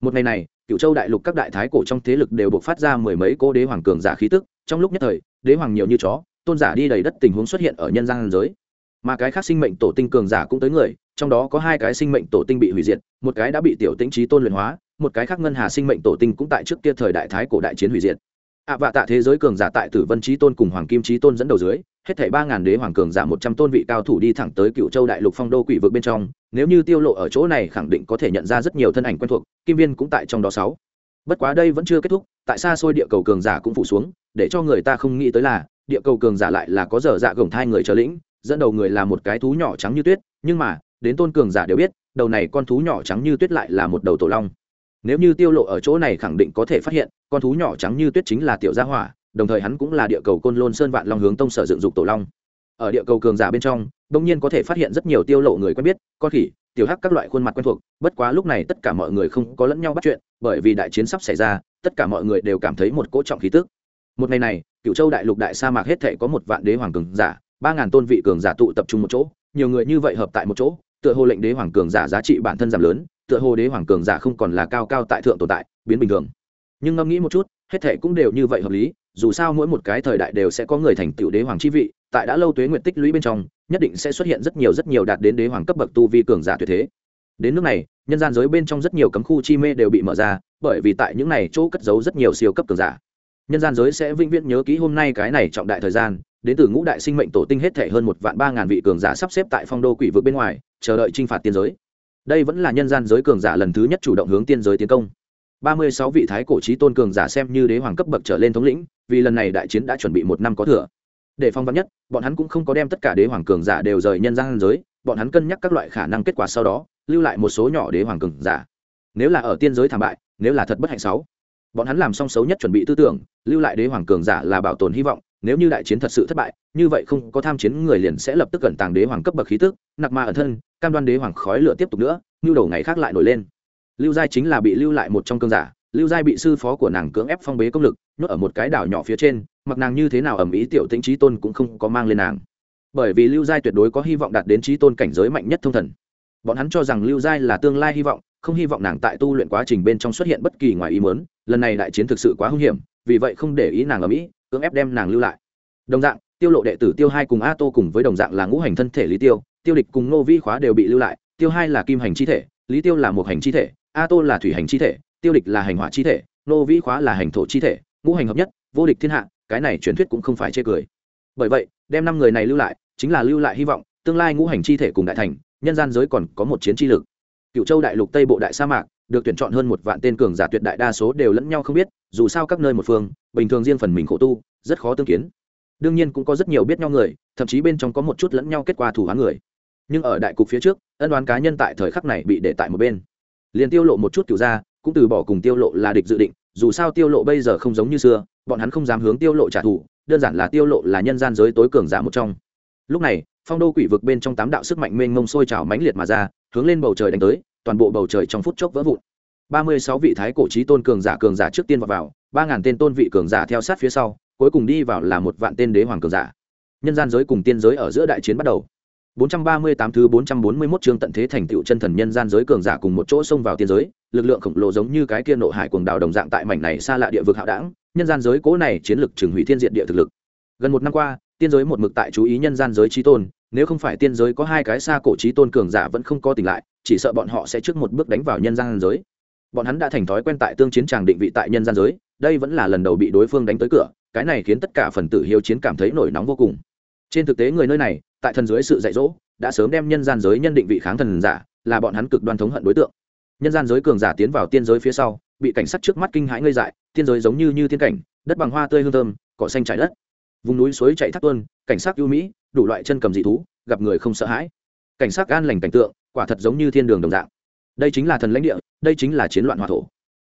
Speaker 1: Một ngày này, cựu châu đại lục các đại thái cổ trong thế lực đều bộc phát ra mười mấy cô đế hoàng cường giả khí tức, trong lúc nhất thời, đế hoàng nhiều như chó, tôn giả đi đầy đất tình huống xuất hiện ở nhân gian giới. Mà cái khác sinh mệnh tổ tinh cường giả cũng tới người, trong đó có hai cái sinh mệnh tổ tinh bị hủy diệt, một cái đã bị tiểu tĩnh trí tôn luyện hóa, một cái khác ngân hà sinh mệnh tổ tinh cũng tại trước kia thời đại thái cổ đại chiến hủy diệt ạ vạ tạ thế giới cường giả tại tử vân trí tôn cùng hoàng kim trí tôn dẫn đầu dưới, hết thảy ba ngàn đế hoàng cường giả một trăm tôn vị cao thủ đi thẳng tới cựu châu đại lục phong đô quỷ vực bên trong. Nếu như tiêu lộ ở chỗ này khẳng định có thể nhận ra rất nhiều thân ảnh quen thuộc, kim viên cũng tại trong đó sáu. Bất quá đây vẫn chưa kết thúc, tại xa xôi địa cầu cường giả cũng phủ xuống, để cho người ta không nghĩ tới là, địa cầu cường giả lại là có dở dạ gồng thai người trở lĩnh, dẫn đầu người là một cái thú nhỏ trắng như tuyết, nhưng mà, đến tôn cường giả đều biết, đầu này con thú nhỏ trắng như tuyết lại là một đầu tổ long. Nếu như tiêu lộ ở chỗ này khẳng định có thể phát hiện con thú nhỏ trắng như tuyết chính là tiểu gia hỏa, đồng thời hắn cũng là địa cầu côn lôn sơn vạn long hướng tông sở dựng dục tổ long. Ở địa cầu cường giả bên trong đông nhiên có thể phát hiện rất nhiều tiêu lộ người quen biết, con khỉ, tiểu hắc các loại khuôn mặt quen thuộc, bất quá lúc này tất cả mọi người không có lẫn nhau bắt chuyện, bởi vì đại chiến sắp xảy ra, tất cả mọi người đều cảm thấy một cỗ trọng khí tức. Một ngày này cựu châu đại lục đại sa mạc hết thể có một vạn đế hoàng cường giả, ba ngàn tôn vị cường giả tụ tập trung một chỗ, nhiều người như vậy hợp tại một chỗ, tựa hồ lệnh đế hoàng cường giả giá trị bản thân giảm lớn, tựa hồ đế hoàng cường giả không còn là cao cao tại thượng tồn tại, biến bình thường nhưng ngẫm nghĩ một chút, hết thệ cũng đều như vậy hợp lý, dù sao mỗi một cái thời đại đều sẽ có người thành tựu đế hoàng chi vị, tại đã lâu tuế nguyện tích lũy bên trong, nhất định sẽ xuất hiện rất nhiều rất nhiều đạt đến đế hoàng cấp bậc tu vi cường giả tuyệt thế. Đến nước này, nhân gian giới bên trong rất nhiều cấm khu chi mê đều bị mở ra, bởi vì tại những này chỗ cất giấu rất nhiều siêu cấp cường giả. Nhân gian giới sẽ vĩnh viễn nhớ kỹ hôm nay cái này trọng đại thời gian, đến từ ngũ đại sinh mệnh tổ tinh hết thể hơn một vạn ba ngàn vị cường giả sắp xếp tại phong đô quỷ vực bên ngoài, chờ đợi t r i n h phạt tiên giới. Đây vẫn là nhân gian giới cường giả lần thứ nhất chủ động hướng tiên giới tiến công ba mươi sáu vị thái cổ trí tôn cường giả xem như đế hoàng cấp bậc trở lên thống lĩnh, vì lần này đại chiến đã chuẩn bị một năm có thừa. Để phong vắn nhất, bọn hắn cũng không có đem tất cả đế hoàng cường giả đều rời nhân gian giới, bọn hắn cân nhắc các loại khả năng kết quả sau đó, lưu lại một số nhỏ đế hoàng cường giả. Nếu là ở tiên giới thảm bại, nếu là thật bất hạnh sáu bọn hắn làm xong xấu nhất chuẩn bị tư tưởng, lưu lại đế hoàng cường giả là bảo tồn hy vọng, nếu như đại chiến thật sự thất bại, như vậy không có tham chiến người liền sẽ lập tức cẩn tàng đế hoàng cấp bậc khí tức, nặc ma ở thân, cam đoan đế hoàng khói lửa tiếp tục nữa như đầu ngày khác lại nổi lên lưu giai chính là bị lưu lại một trong cương giả, lưu giai bị sư phó của nàng cưỡng ép phong bế công lực, nhốt ở một cái đảo nhỏ phía trên, mặc nàng như thế nào ẩm ý tiểu tĩnh trí tôn cũng không có mang lên nàng. Bởi vì lưu giai tuyệt đối có hy vọng đạt đến trí tôn cảnh giới mạnh nhất thông thần. Bọn hắn cho rằng lưu giai là tương lai hy vọng, không hy vọng nàng tại tu luyện quá trình bên trong xuất hiện bất kỳ ngoài ý muốn, lần này đại chiến thực sự quá hung hiểm, vì vậy không để ý nàng ở mỹ cưỡng ép đem nàng lưu lại. Đồng dạng, tiêu lộ đệ tử tiêu hai cùng a tô cùng với đồng dạng là ngũ hành thân thể lý tiêu tiêu địch cùng nô vi khóa đều bị lưu lại, tiêu hai là kim hành chi thể, lý tiêu là một hành chi thể a tô là thủy hành chi thể, tiêu địch là hành hỏa chi thể, nô vĩ khóa là hành thổ chi thể, ngũ hành hợp nhất, vô địch thiên hạ, cái này truyền thuyết cũng không phải chê cười. Bởi vậy, đem năm người này lưu lại, chính là lưu lại hy vọng, tương lai ngũ hành chi thể cùng đại thành, nhân gian giới còn có một chiến chi lực. Cựu châu đại lục tây bộ đại sa mạc, được tuyển chọn hơn một vạn tên cường giả tuyệt đại đa số đều lẫn nhau không biết, dù sao các nơi một phương, bình thường riêng phần mình khổ tu, rất khó tương kiến. Đương nhiên cũng có rất nhiều biết nhau người, thậm chí bên trong có một chút lẫn nhau kết quả thủ hóa người. Nhưng ở đại cục phía trước, ân đoán cá nhân tại thời khắc này bị để tại một bên liền tiêu lộ một chút cựu ra cũng từ bỏ cùng tiêu lộ là địch dự định, dù sao tiêu lộ bây giờ không giống như xưa, bọn hắn không dám hướng tiêu lộ trả thù, đơn giản là tiêu lộ là nhân gian giới tối cường giả một trong. Lúc này, phong đô quỷ vực bên trong tám đạo sức mạnh mênh mông sôi trào mãnh liệt mà ra, hướng lên bầu trời đánh tới, toàn bộ bầu trời trong phút chốc vỡ vụn. Ba mươi sáu vị thái cổ chí tôn cường giả cường giả trước tiên vào vào, ba ngàn tên tôn vị cường giả theo sát phía sau, cuối cùng đi vào là một vạn tên đế hoàng cường giả. Nhân gian giới cùng tiên giới ở giữa đại chiến bắt đầu. 438 thứ 441 chương tận thế thành tựu chân thần nhân gian giới cường giả cùng một chỗ xông vào tiên giới, lực lượng khổng lồ giống như cái kia nộ hải cuồng đảo đồng dạng tại mảnh này xa lạ địa vực hạo đảng, nhân gian giới cố này chiến lực trừng hủy thiên diệt địa thực lực. Gần một năm qua, tiên giới một mực tại chú ý nhân gian giới chí tôn, nếu không phải tiên giới có hai cái xa cổ chí tôn cường giả vẫn không có tỉnh lại, chỉ sợ bọn họ sẽ trước một bước đánh vào nhân gian giới. Bọn hắn đã thành thói quen tại tương chiến tràng định vị tại nhân gian giới, đây vẫn là lần đầu bị đối phương đánh tới cửa, cái này khiến tất cả phần tử hiếu chiến cảm thấy nổi nóng vô cùng trên thực tế người nơi này, tại thần dưới sự dạy dỗ, đã sớm đem nhân gian giới nhân định vị kháng thần giả, là bọn hắn cực đoan thống hận đối tượng. Nhân gian giới cường giả tiến vào tiên giới phía sau, bị cảnh sát trước mắt kinh hãi ngây dại, tiên giới giống như như tiên cảnh, đất bằng hoa tươi hương thơm, cỏ xanh trải đất. Vùng núi suối chạy thác tuân cảnh sát ưu mỹ, đủ loại chân cầm dị thú, gặp người không sợ hãi. Cảnh sát an lành cảnh tượng, quả thật giống như thiên đường đồng dạng. Đây chính là thần lãnh địa, đây chính là chiến loạn hòa thổ.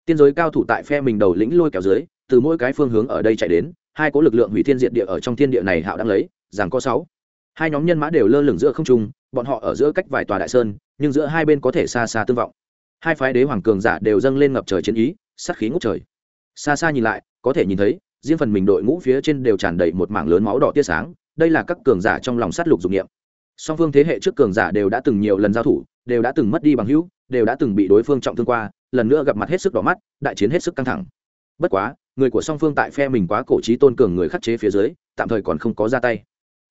Speaker 1: Tiên giới cao thủ tại phe mình đầu lĩnh lôi kéo dưới, từ mỗi cái phương hướng ở đây chạy đến, hai có lực lượng hủy thiên diệt địa ở trong thiên địa này hạo đang lấy rằng có sáu. Hai nhóm nhân mã đều lơ lửng giữa không trung, bọn họ ở giữa cách vài tòa đại sơn, nhưng giữa hai bên có thể xa xa tương vọng. Hai phái đế hoàng cường giả đều dâng lên ngập trời chiến ý, sát khí ngút trời. Xa xa nhìn lại, có thể nhìn thấy, riêng phần mình đội ngũ phía trên đều tràn đầy một mảng lớn máu đỏ tia sáng, đây là các cường giả trong lòng sát lục dụng nghiệm song phương thế hệ trước cường giả đều đã từng nhiều lần giao thủ, đều đã từng mất đi bằng hữu, đều đã từng bị đối phương trọng thương qua, lần nữa gặp mặt hết sức đỏ mắt, đại chiến hết sức căng thẳng. Bất quá, người của song phương tại phe mình quá cổ trí tôn cường người khắc chế phía dưới, tạm thời còn không có ra tay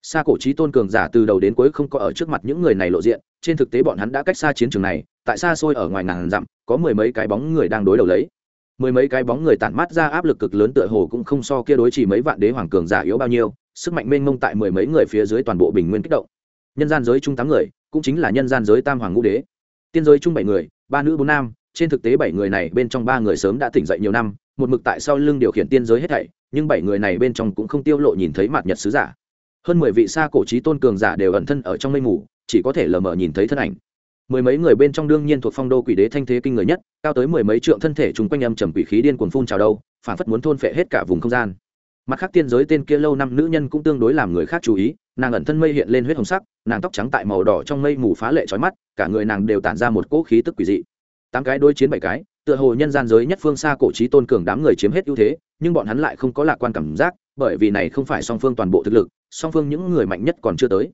Speaker 1: xa cổ trí tôn cường giả từ đầu đến cuối không có ở trước mặt những người này lộ diện, trên thực tế bọn hắn đã cách xa chiến trường này, tại xa xôi ở ngoài ngàn dặm, có mười mấy cái bóng người đang đối đầu lấy. Mười mấy cái bóng người tản mát ra áp lực cực lớn tựa hồ cũng không so kia đối chỉ mấy vạn đế hoàng cường giả yếu bao nhiêu, sức mạnh mênh mông tại mười mấy người phía dưới toàn bộ bình nguyên kích động. Nhân gian giới chung tám người, cũng chính là nhân gian giới tam hoàng ngũ đế. Tiên giới chung bảy người, ba nữ bốn nam, trên thực tế bảy người này bên trong ba người sớm đã tỉnh dậy nhiều năm, một mực tại sau lưng điều khiển tiên giới hết thảy, nhưng bảy người này bên trong cũng không tiêu lộ nhìn thấy mặt nhật sứ giả hơn mười vị xa cổ trí tôn cường giả đều ẩn thân ở trong mây mù, chỉ có thể lờ mờ nhìn thấy thân ảnh. Mười mấy người bên trong đương nhiên thuộc phong đô quỷ đế thanh thế kinh người nhất, cao tới mười mấy trượng thân thể chúng quanh âm trầm quỷ khí điên cuồng phun trào đâu, phản phất muốn thôn phệ hết cả vùng không gian. Mặt khác tiên giới tên kia lâu năm nữ nhân cũng tương đối làm người khác chú ý, nàng ẩn thân mây hiện lên huyết hồng sắc, nàng tóc trắng tại màu đỏ trong mây mù phá lệ trói mắt, cả người nàng đều tản ra một cỗ khí tức quỷ dị. Tám cái đối chiến bảy cái, tựa hồ nhân gian giới nhất phương xa cổ trí tôn cường đám người chiếm hết ưu thế, nhưng bọn hắn lại không có lạc quan cảm giác, bởi vì này không phải song phương toàn bộ thực lực song phương những người mạnh nhất còn chưa tới.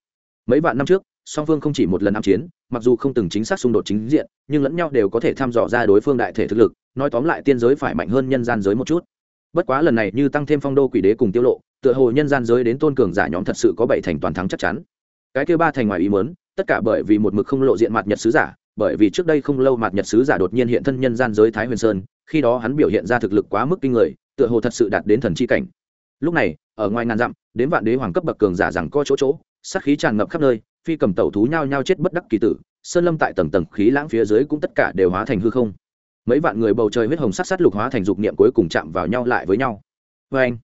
Speaker 1: Mấy vạn năm trước, song phương không chỉ một lần ám chiến, mặc dù không từng chính xác xung đột chính diện, nhưng lẫn nhau đều có thể thăm dò ra đối phương đại thể thực lực, nói tóm lại tiên giới phải mạnh hơn nhân gian giới một chút. Bất quá lần này như tăng thêm phong đô quỷ đế cùng tiêu lộ, tựa hồ nhân gian giới đến tôn cường giả nhóm thật sự có bảy thành toàn thắng chắc chắn. Cái kêu ba thành ngoài ý mớn tất cả bởi vì một mực không lộ diện mặt nhật sứ giả, bởi vì trước đây không lâu mặt nhật sứ giả đột nhiên hiện thân nhân gian giới thái huyền sơn, khi đó hắn biểu hiện ra thực lực quá mức kinh người, tựa hồ thật sự đạt đến thần chi cảnh. Lúc này ở ngoài ngàn dặm, đến vạn đế hoàng cấp bậc cường giả rằng co chỗ chỗ, sát khí tràn ngập khắp nơi, phi cầm tẩu thú nhao nhao chết bất đắc kỳ tử, sơn lâm tại tầng tầng khí lãng phía dưới cũng tất cả đều hóa thành hư không. Mấy vạn người bầu trời huyết hồng sát sát lục hóa thành dục niệm cuối cùng chạm vào nhau lại với nhau. Vê anh,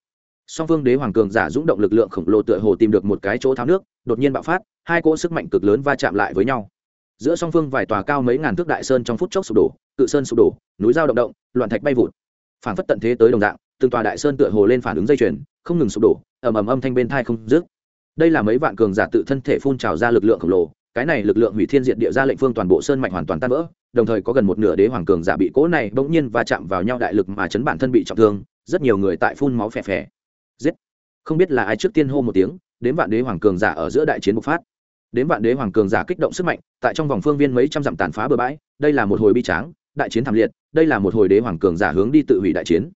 Speaker 1: song phương đế hoàng cường giả dũng động lực lượng khổng lồ tựa hồ tìm được một cái chỗ tháo nước, đột nhiên bạo phát, hai cỗ sức mạnh cực lớn va chạm lại với nhau. Giữa song phương vài tòa cao mấy ngàn thước đại sơn trong phút chốc sụp đổ, cự sơn sụp đổ, núi dao động động, loạn thạch bay vụt. Phản phất tận thế tới đồng dạng, từng tòa đại sơn tựa hồ lên phản ứng dây chuyền không ngừng sụp đổ, ầm ầm âm thanh bên thai không dứt. Đây là mấy vạn cường giả tự thân thể phun trào ra lực lượng khổng lồ, cái này lực lượng hủy thiên diện địa ra lệnh phương toàn bộ sơn mạnh hoàn toàn tan vỡ, đồng thời có gần một nửa đế hoàng cường giả bị cỗ này bỗng nhiên va chạm vào nhau đại lực mà chấn bản thân bị trọng thương, rất nhiều người tại phun máu phè phè. Giết. Không biết là ai trước tiên hô một tiếng đến vạn đế hoàng cường giả ở giữa đại chiến bộc phát. Đến vạn đế hoàng cường giả kích động sức mạnh, tại trong vòng phương viên mấy trăm dặm tàn phá bờ bãi, đây là một hồi bi tráng, đại chiến thảm liệt, đây là một hồi đế hoàng cường giả hướng đi tự hủy đại chiến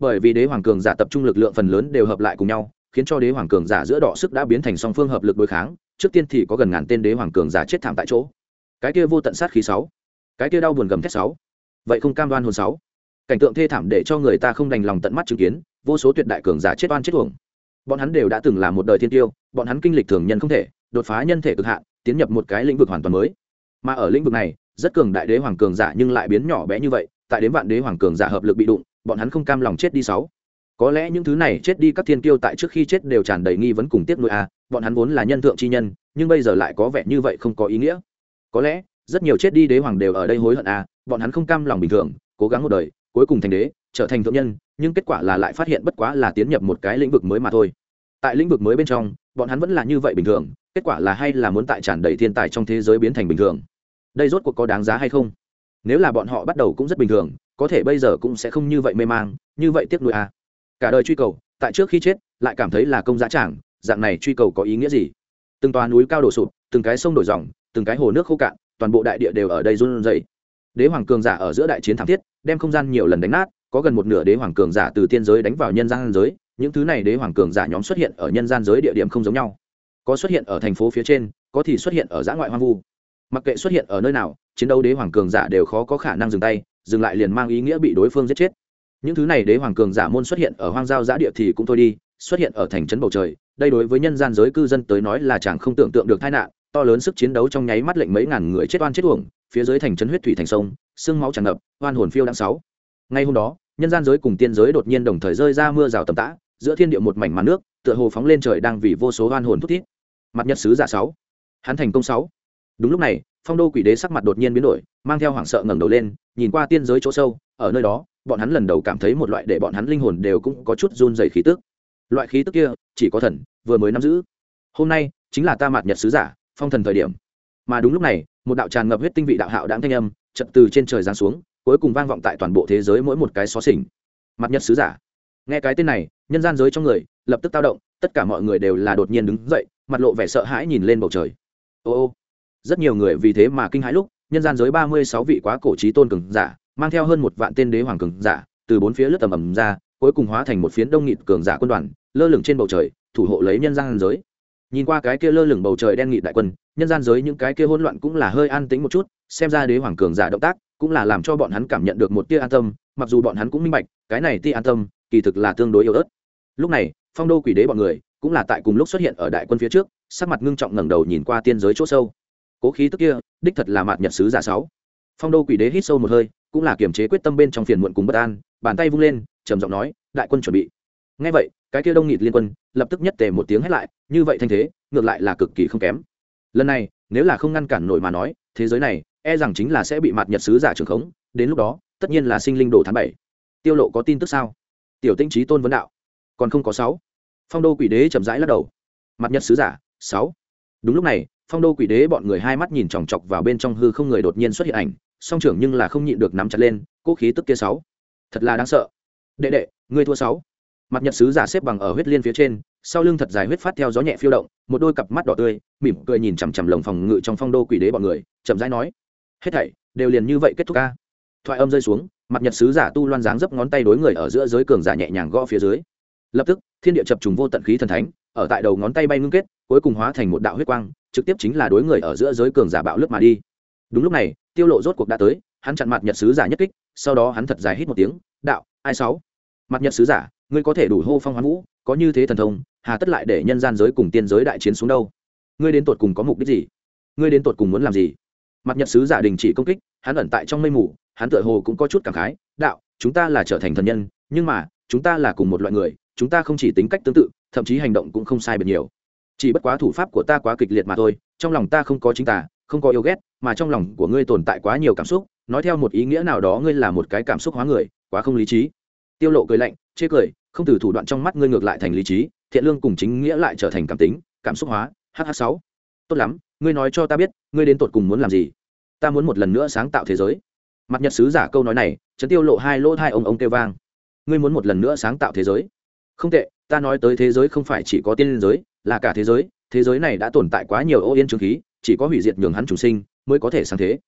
Speaker 1: bởi vì đế hoàng cường giả tập trung lực lượng phần lớn đều hợp lại cùng nhau, khiến cho đế hoàng cường giả giữa đỏ sức đã biến thành song phương hợp lực đối kháng, trước tiên thì có gần ngàn tên đế hoàng cường giả chết thảm tại chỗ. Cái kia vô tận sát khí sáu, cái kia đau buồn gầm thét sáu. Vậy không cam đoan hồn sáu. Cảnh tượng thê thảm để cho người ta không đành lòng tận mắt chứng kiến, vô số tuyệt đại cường giả chết oan chết uổng. Bọn hắn đều đã từng là một đời thiên tiêu, bọn hắn kinh lịch thường nhân không thể, đột phá nhân thể cực hạn, tiến nhập một cái lĩnh vực hoàn toàn mới. Mà ở lĩnh vực này, rất cường đại đế hoàng cường giả nhưng lại biến nhỏ bé như vậy, tại đến vạn đế hoàng cường giả hợp lực bị đụng bọn hắn không cam lòng chết đi sáu. Có lẽ những thứ này chết đi các thiên kiêu tại trước khi chết đều tràn đầy nghi vấn cùng tiếc nuôi a à, bọn hắn vốn là nhân thượng chi nhân nhưng bây giờ lại có vẻ như vậy không có ý nghĩa. Có lẽ rất nhiều chết đi đế hoàng đều ở đây hối hận a à, bọn hắn không cam lòng bình thường cố gắng một đời cuối cùng thành đế trở thành thượng nhân nhưng kết quả là lại phát hiện bất quá là tiến nhập một cái lĩnh vực mới mà thôi. Tại lĩnh vực mới bên trong bọn hắn vẫn là như vậy bình thường kết quả là hay là muốn tại tràn đầy thiên tài trong thế giới biến thành bình thường. Đây rốt cuộc có đáng giá hay không? Nếu là bọn họ bắt đầu cũng rất bình thường có thể bây giờ cũng sẽ không như vậy mê mang, như vậy tiếc nuôi à. Cả đời truy cầu, tại trước khi chết, lại cảm thấy là công giá trảng dạng này truy cầu có ý nghĩa gì? Từng toà núi cao đổ sụp, từng cái sông đổi dòng, từng cái hồ nước khô cạn, toàn bộ đại địa đều ở đây run rẩy. Đế hoàng cường giả ở giữa đại chiến thảm thiết, đem không gian nhiều lần đánh nát, có gần một nửa đế hoàng cường giả từ tiên giới đánh vào nhân gian giới, những thứ này đế hoàng cường giả nhóm xuất hiện ở nhân gian giới địa điểm không giống nhau. Có xuất hiện ở thành phố phía trên, có thì xuất hiện ở giã ngoại hoang vu. Mặc kệ xuất hiện ở nơi nào, chiến đấu đế hoàng cường giả đều khó có khả năng dừng tay dừng lại liền mang ý nghĩa bị đối phương giết chết. Những thứ này đế hoàng cường giả môn xuất hiện ở hoang giao giã địa thì cũng thôi đi, xuất hiện ở thành trấn bầu trời, đây đối với nhân gian giới cư dân tới nói là chẳng không tưởng tượng được tai nạn, to lớn sức chiến đấu trong nháy mắt lệnh mấy ngàn người chết oan chết uổng, phía dưới thành trấn huyết thủy thành sông sương máu tràn ngập, oan hồn phiêu đang sáu. Ngay hôm đó, nhân gian giới cùng tiên giới đột nhiên đồng thời rơi ra mưa rào tầm tã, giữa thiên địa một mảnh màn nước, tựa hồ phóng lên trời đang vì vô số oan hồn thút thít. Mặt nhật sứ giả sáu. Hắn thành công sáu đúng lúc này, phong đô quỷ đế sắc mặt đột nhiên biến đổi, mang theo hoảng sợ ngẩng đầu lên, nhìn qua tiên giới chỗ sâu, ở nơi đó, bọn hắn lần đầu cảm thấy một loại để bọn hắn linh hồn đều cũng có chút run dày khí tức. Loại khí tức kia, chỉ có thần, vừa mới nắm giữ. Hôm nay, chính là ta mặt nhật sứ giả, phong thần thời điểm. Mà đúng lúc này, một đạo tràn ngập huyết tinh vị đạo hạo đáng thanh âm, chật từ trên trời giáng xuống, cuối cùng vang vọng tại toàn bộ thế giới mỗi một cái xó xỉnh. Mặt nhật sứ giả. Nghe cái tên này, nhân gian giới trong người, lập tức tao động, tất cả mọi người đều là đột nhiên đứng dậy, mặt lộ vẻ sợ hãi nhìn lên bầu trời. Ô ô rất nhiều người vì thế mà kinh hãi lúc, nhân gian giới ba mươi sáu vị quá cổ trí tôn cường giả, mang theo hơn một vạn tên đế hoàng cường giả, từ bốn phía lướt tầm ầm ra, cuối cùng hóa thành một phiến đông nghịt cường giả quân đoàn, lơ lửng trên bầu trời, thủ hộ lấy nhân gian giới. Nhìn qua cái kia lơ lửng bầu trời đen nghịt đại quân, nhân gian giới những cái kia hỗn loạn cũng là hơi an tĩnh một chút, xem ra đế hoàng cường giả động tác cũng là làm cho bọn hắn cảm nhận được một tia an tâm, mặc dù bọn hắn cũng minh bạch, cái này tia an tâm kỳ thực là tương đối yếu ớt. Lúc này, phong đô quỷ đế bọn người cũng là tại cùng lúc xuất hiện ở đại quân phía trước, sắc mặt ngưng trọng ngẩng đầu nhìn qua tiên giới chỗ sâu cố khí tức kia, đích thật là mạt nhật sứ giả sáu. Phong đô quỷ đế hít sâu một hơi, cũng là kiềm chế quyết tâm bên trong phiền muộn cùng bất an, bàn tay vung lên, trầm giọng nói, đại quân chuẩn bị. Ngay vậy, cái kia đông nghịt liên quân lập tức nhất tề một tiếng hét lại, như vậy thanh thế, ngược lại là cực kỳ không kém. Lần này, nếu là không ngăn cản nổi mà nói, thế giới này e rằng chính là sẽ bị mạt nhật sứ giả trường khống, đến lúc đó, tất nhiên là sinh linh đồ tháng bảy. Tiêu lộ có tin tức sao? Tiểu tinh trí tôn vấn đạo. Còn không có sáu. Phong đô quỷ đế chậm rãi lắc đầu. Mặt nhật sứ giả, sáu. Đúng lúc này phong đô quỷ đế bọn người hai mắt nhìn chòng chọc vào bên trong hư không người đột nhiên xuất hiện ảnh, song trưởng nhưng là không nhịn được nắm chặt lên cố khí tức kia sáu. Thật là đáng sợ. Đệ đệ, ngươi thua sáu. Mặt nhật sứ giả xếp bằng ở huyết liên phía trên, sau lưng thật dài huyết phát theo gió nhẹ phiêu động, một đôi cặp mắt đỏ tươi, mỉm cười nhìn chằm chằm lồng phòng ngự trong phong đô quỷ đế bọn người, chậm rãi nói. Hết thảy, đều liền như vậy kết thúc ca. Thoại âm rơi xuống, mặt nhật sứ giả tu loan dáng dấp ngón tay đối người ở giữa giới cường giả nhẹ nhàng gõ phía dưới. Lập tức, thiên địa chập trùng vô tận khí thần thánh ở tại đầu ngón tay bay ngưng kết, cuối cùng hóa thành một đạo huyết quang, trực tiếp chính là đối người ở giữa giới cường giả bạo lướt mà đi. Đúng lúc này, tiêu lộ rốt cuộc đã tới, hắn chặn mặt nhật sứ giả nhất kích, sau đó hắn thật dài hít một tiếng, đạo, ai sáu? Mặt nhật sứ giả, ngươi có thể đủ hô phong hoán vũ, có như thế thần thông, hà tất lại để nhân gian giới cùng tiên giới đại chiến xuống đâu? Ngươi đến tột cùng có mục đích gì? Ngươi đến tột cùng muốn làm gì? Mặt nhật sứ giả đình chỉ công kích, hắn ẩn tại trong mây mù, hắn tựa hồ cũng có chút cảm khái, đạo, chúng ta là trở thành thần nhân, nhưng mà, chúng ta là cùng một loại người, chúng ta không chỉ tính cách tương tự thậm chí hành động cũng không sai biệt nhiều. Chỉ bất quá thủ pháp của ta quá kịch liệt mà thôi, trong lòng ta không có chính tà, không có yêu ghét, mà trong lòng của ngươi tồn tại quá nhiều cảm xúc, nói theo một ý nghĩa nào đó ngươi là một cái cảm xúc hóa người, quá không lý trí. Tiêu lộ cười lạnh, chê cười, không từ thủ đoạn trong mắt ngươi ngược lại thành lý trí, thiện lương cùng chính nghĩa lại trở thành cảm tính, cảm xúc hóa hh sáu. Tốt lắm, ngươi nói cho ta biết, ngươi đến tột cùng muốn làm gì? Ta muốn một lần nữa sáng tạo thế giới. Mặt nhật sứ giả câu nói này, chấn tiêu lộ hai lỗ hai ông ông kêu vang. Ngươi muốn một lần nữa sáng tạo thế giới? Không tệ, ta nói tới thế giới không phải chỉ có tiên giới, là cả thế giới thế giới này đã tồn tại quá nhiều ô yên trường khí, chỉ có hủy diệt nhường hắn chủ sinh mới có thể sáng thế.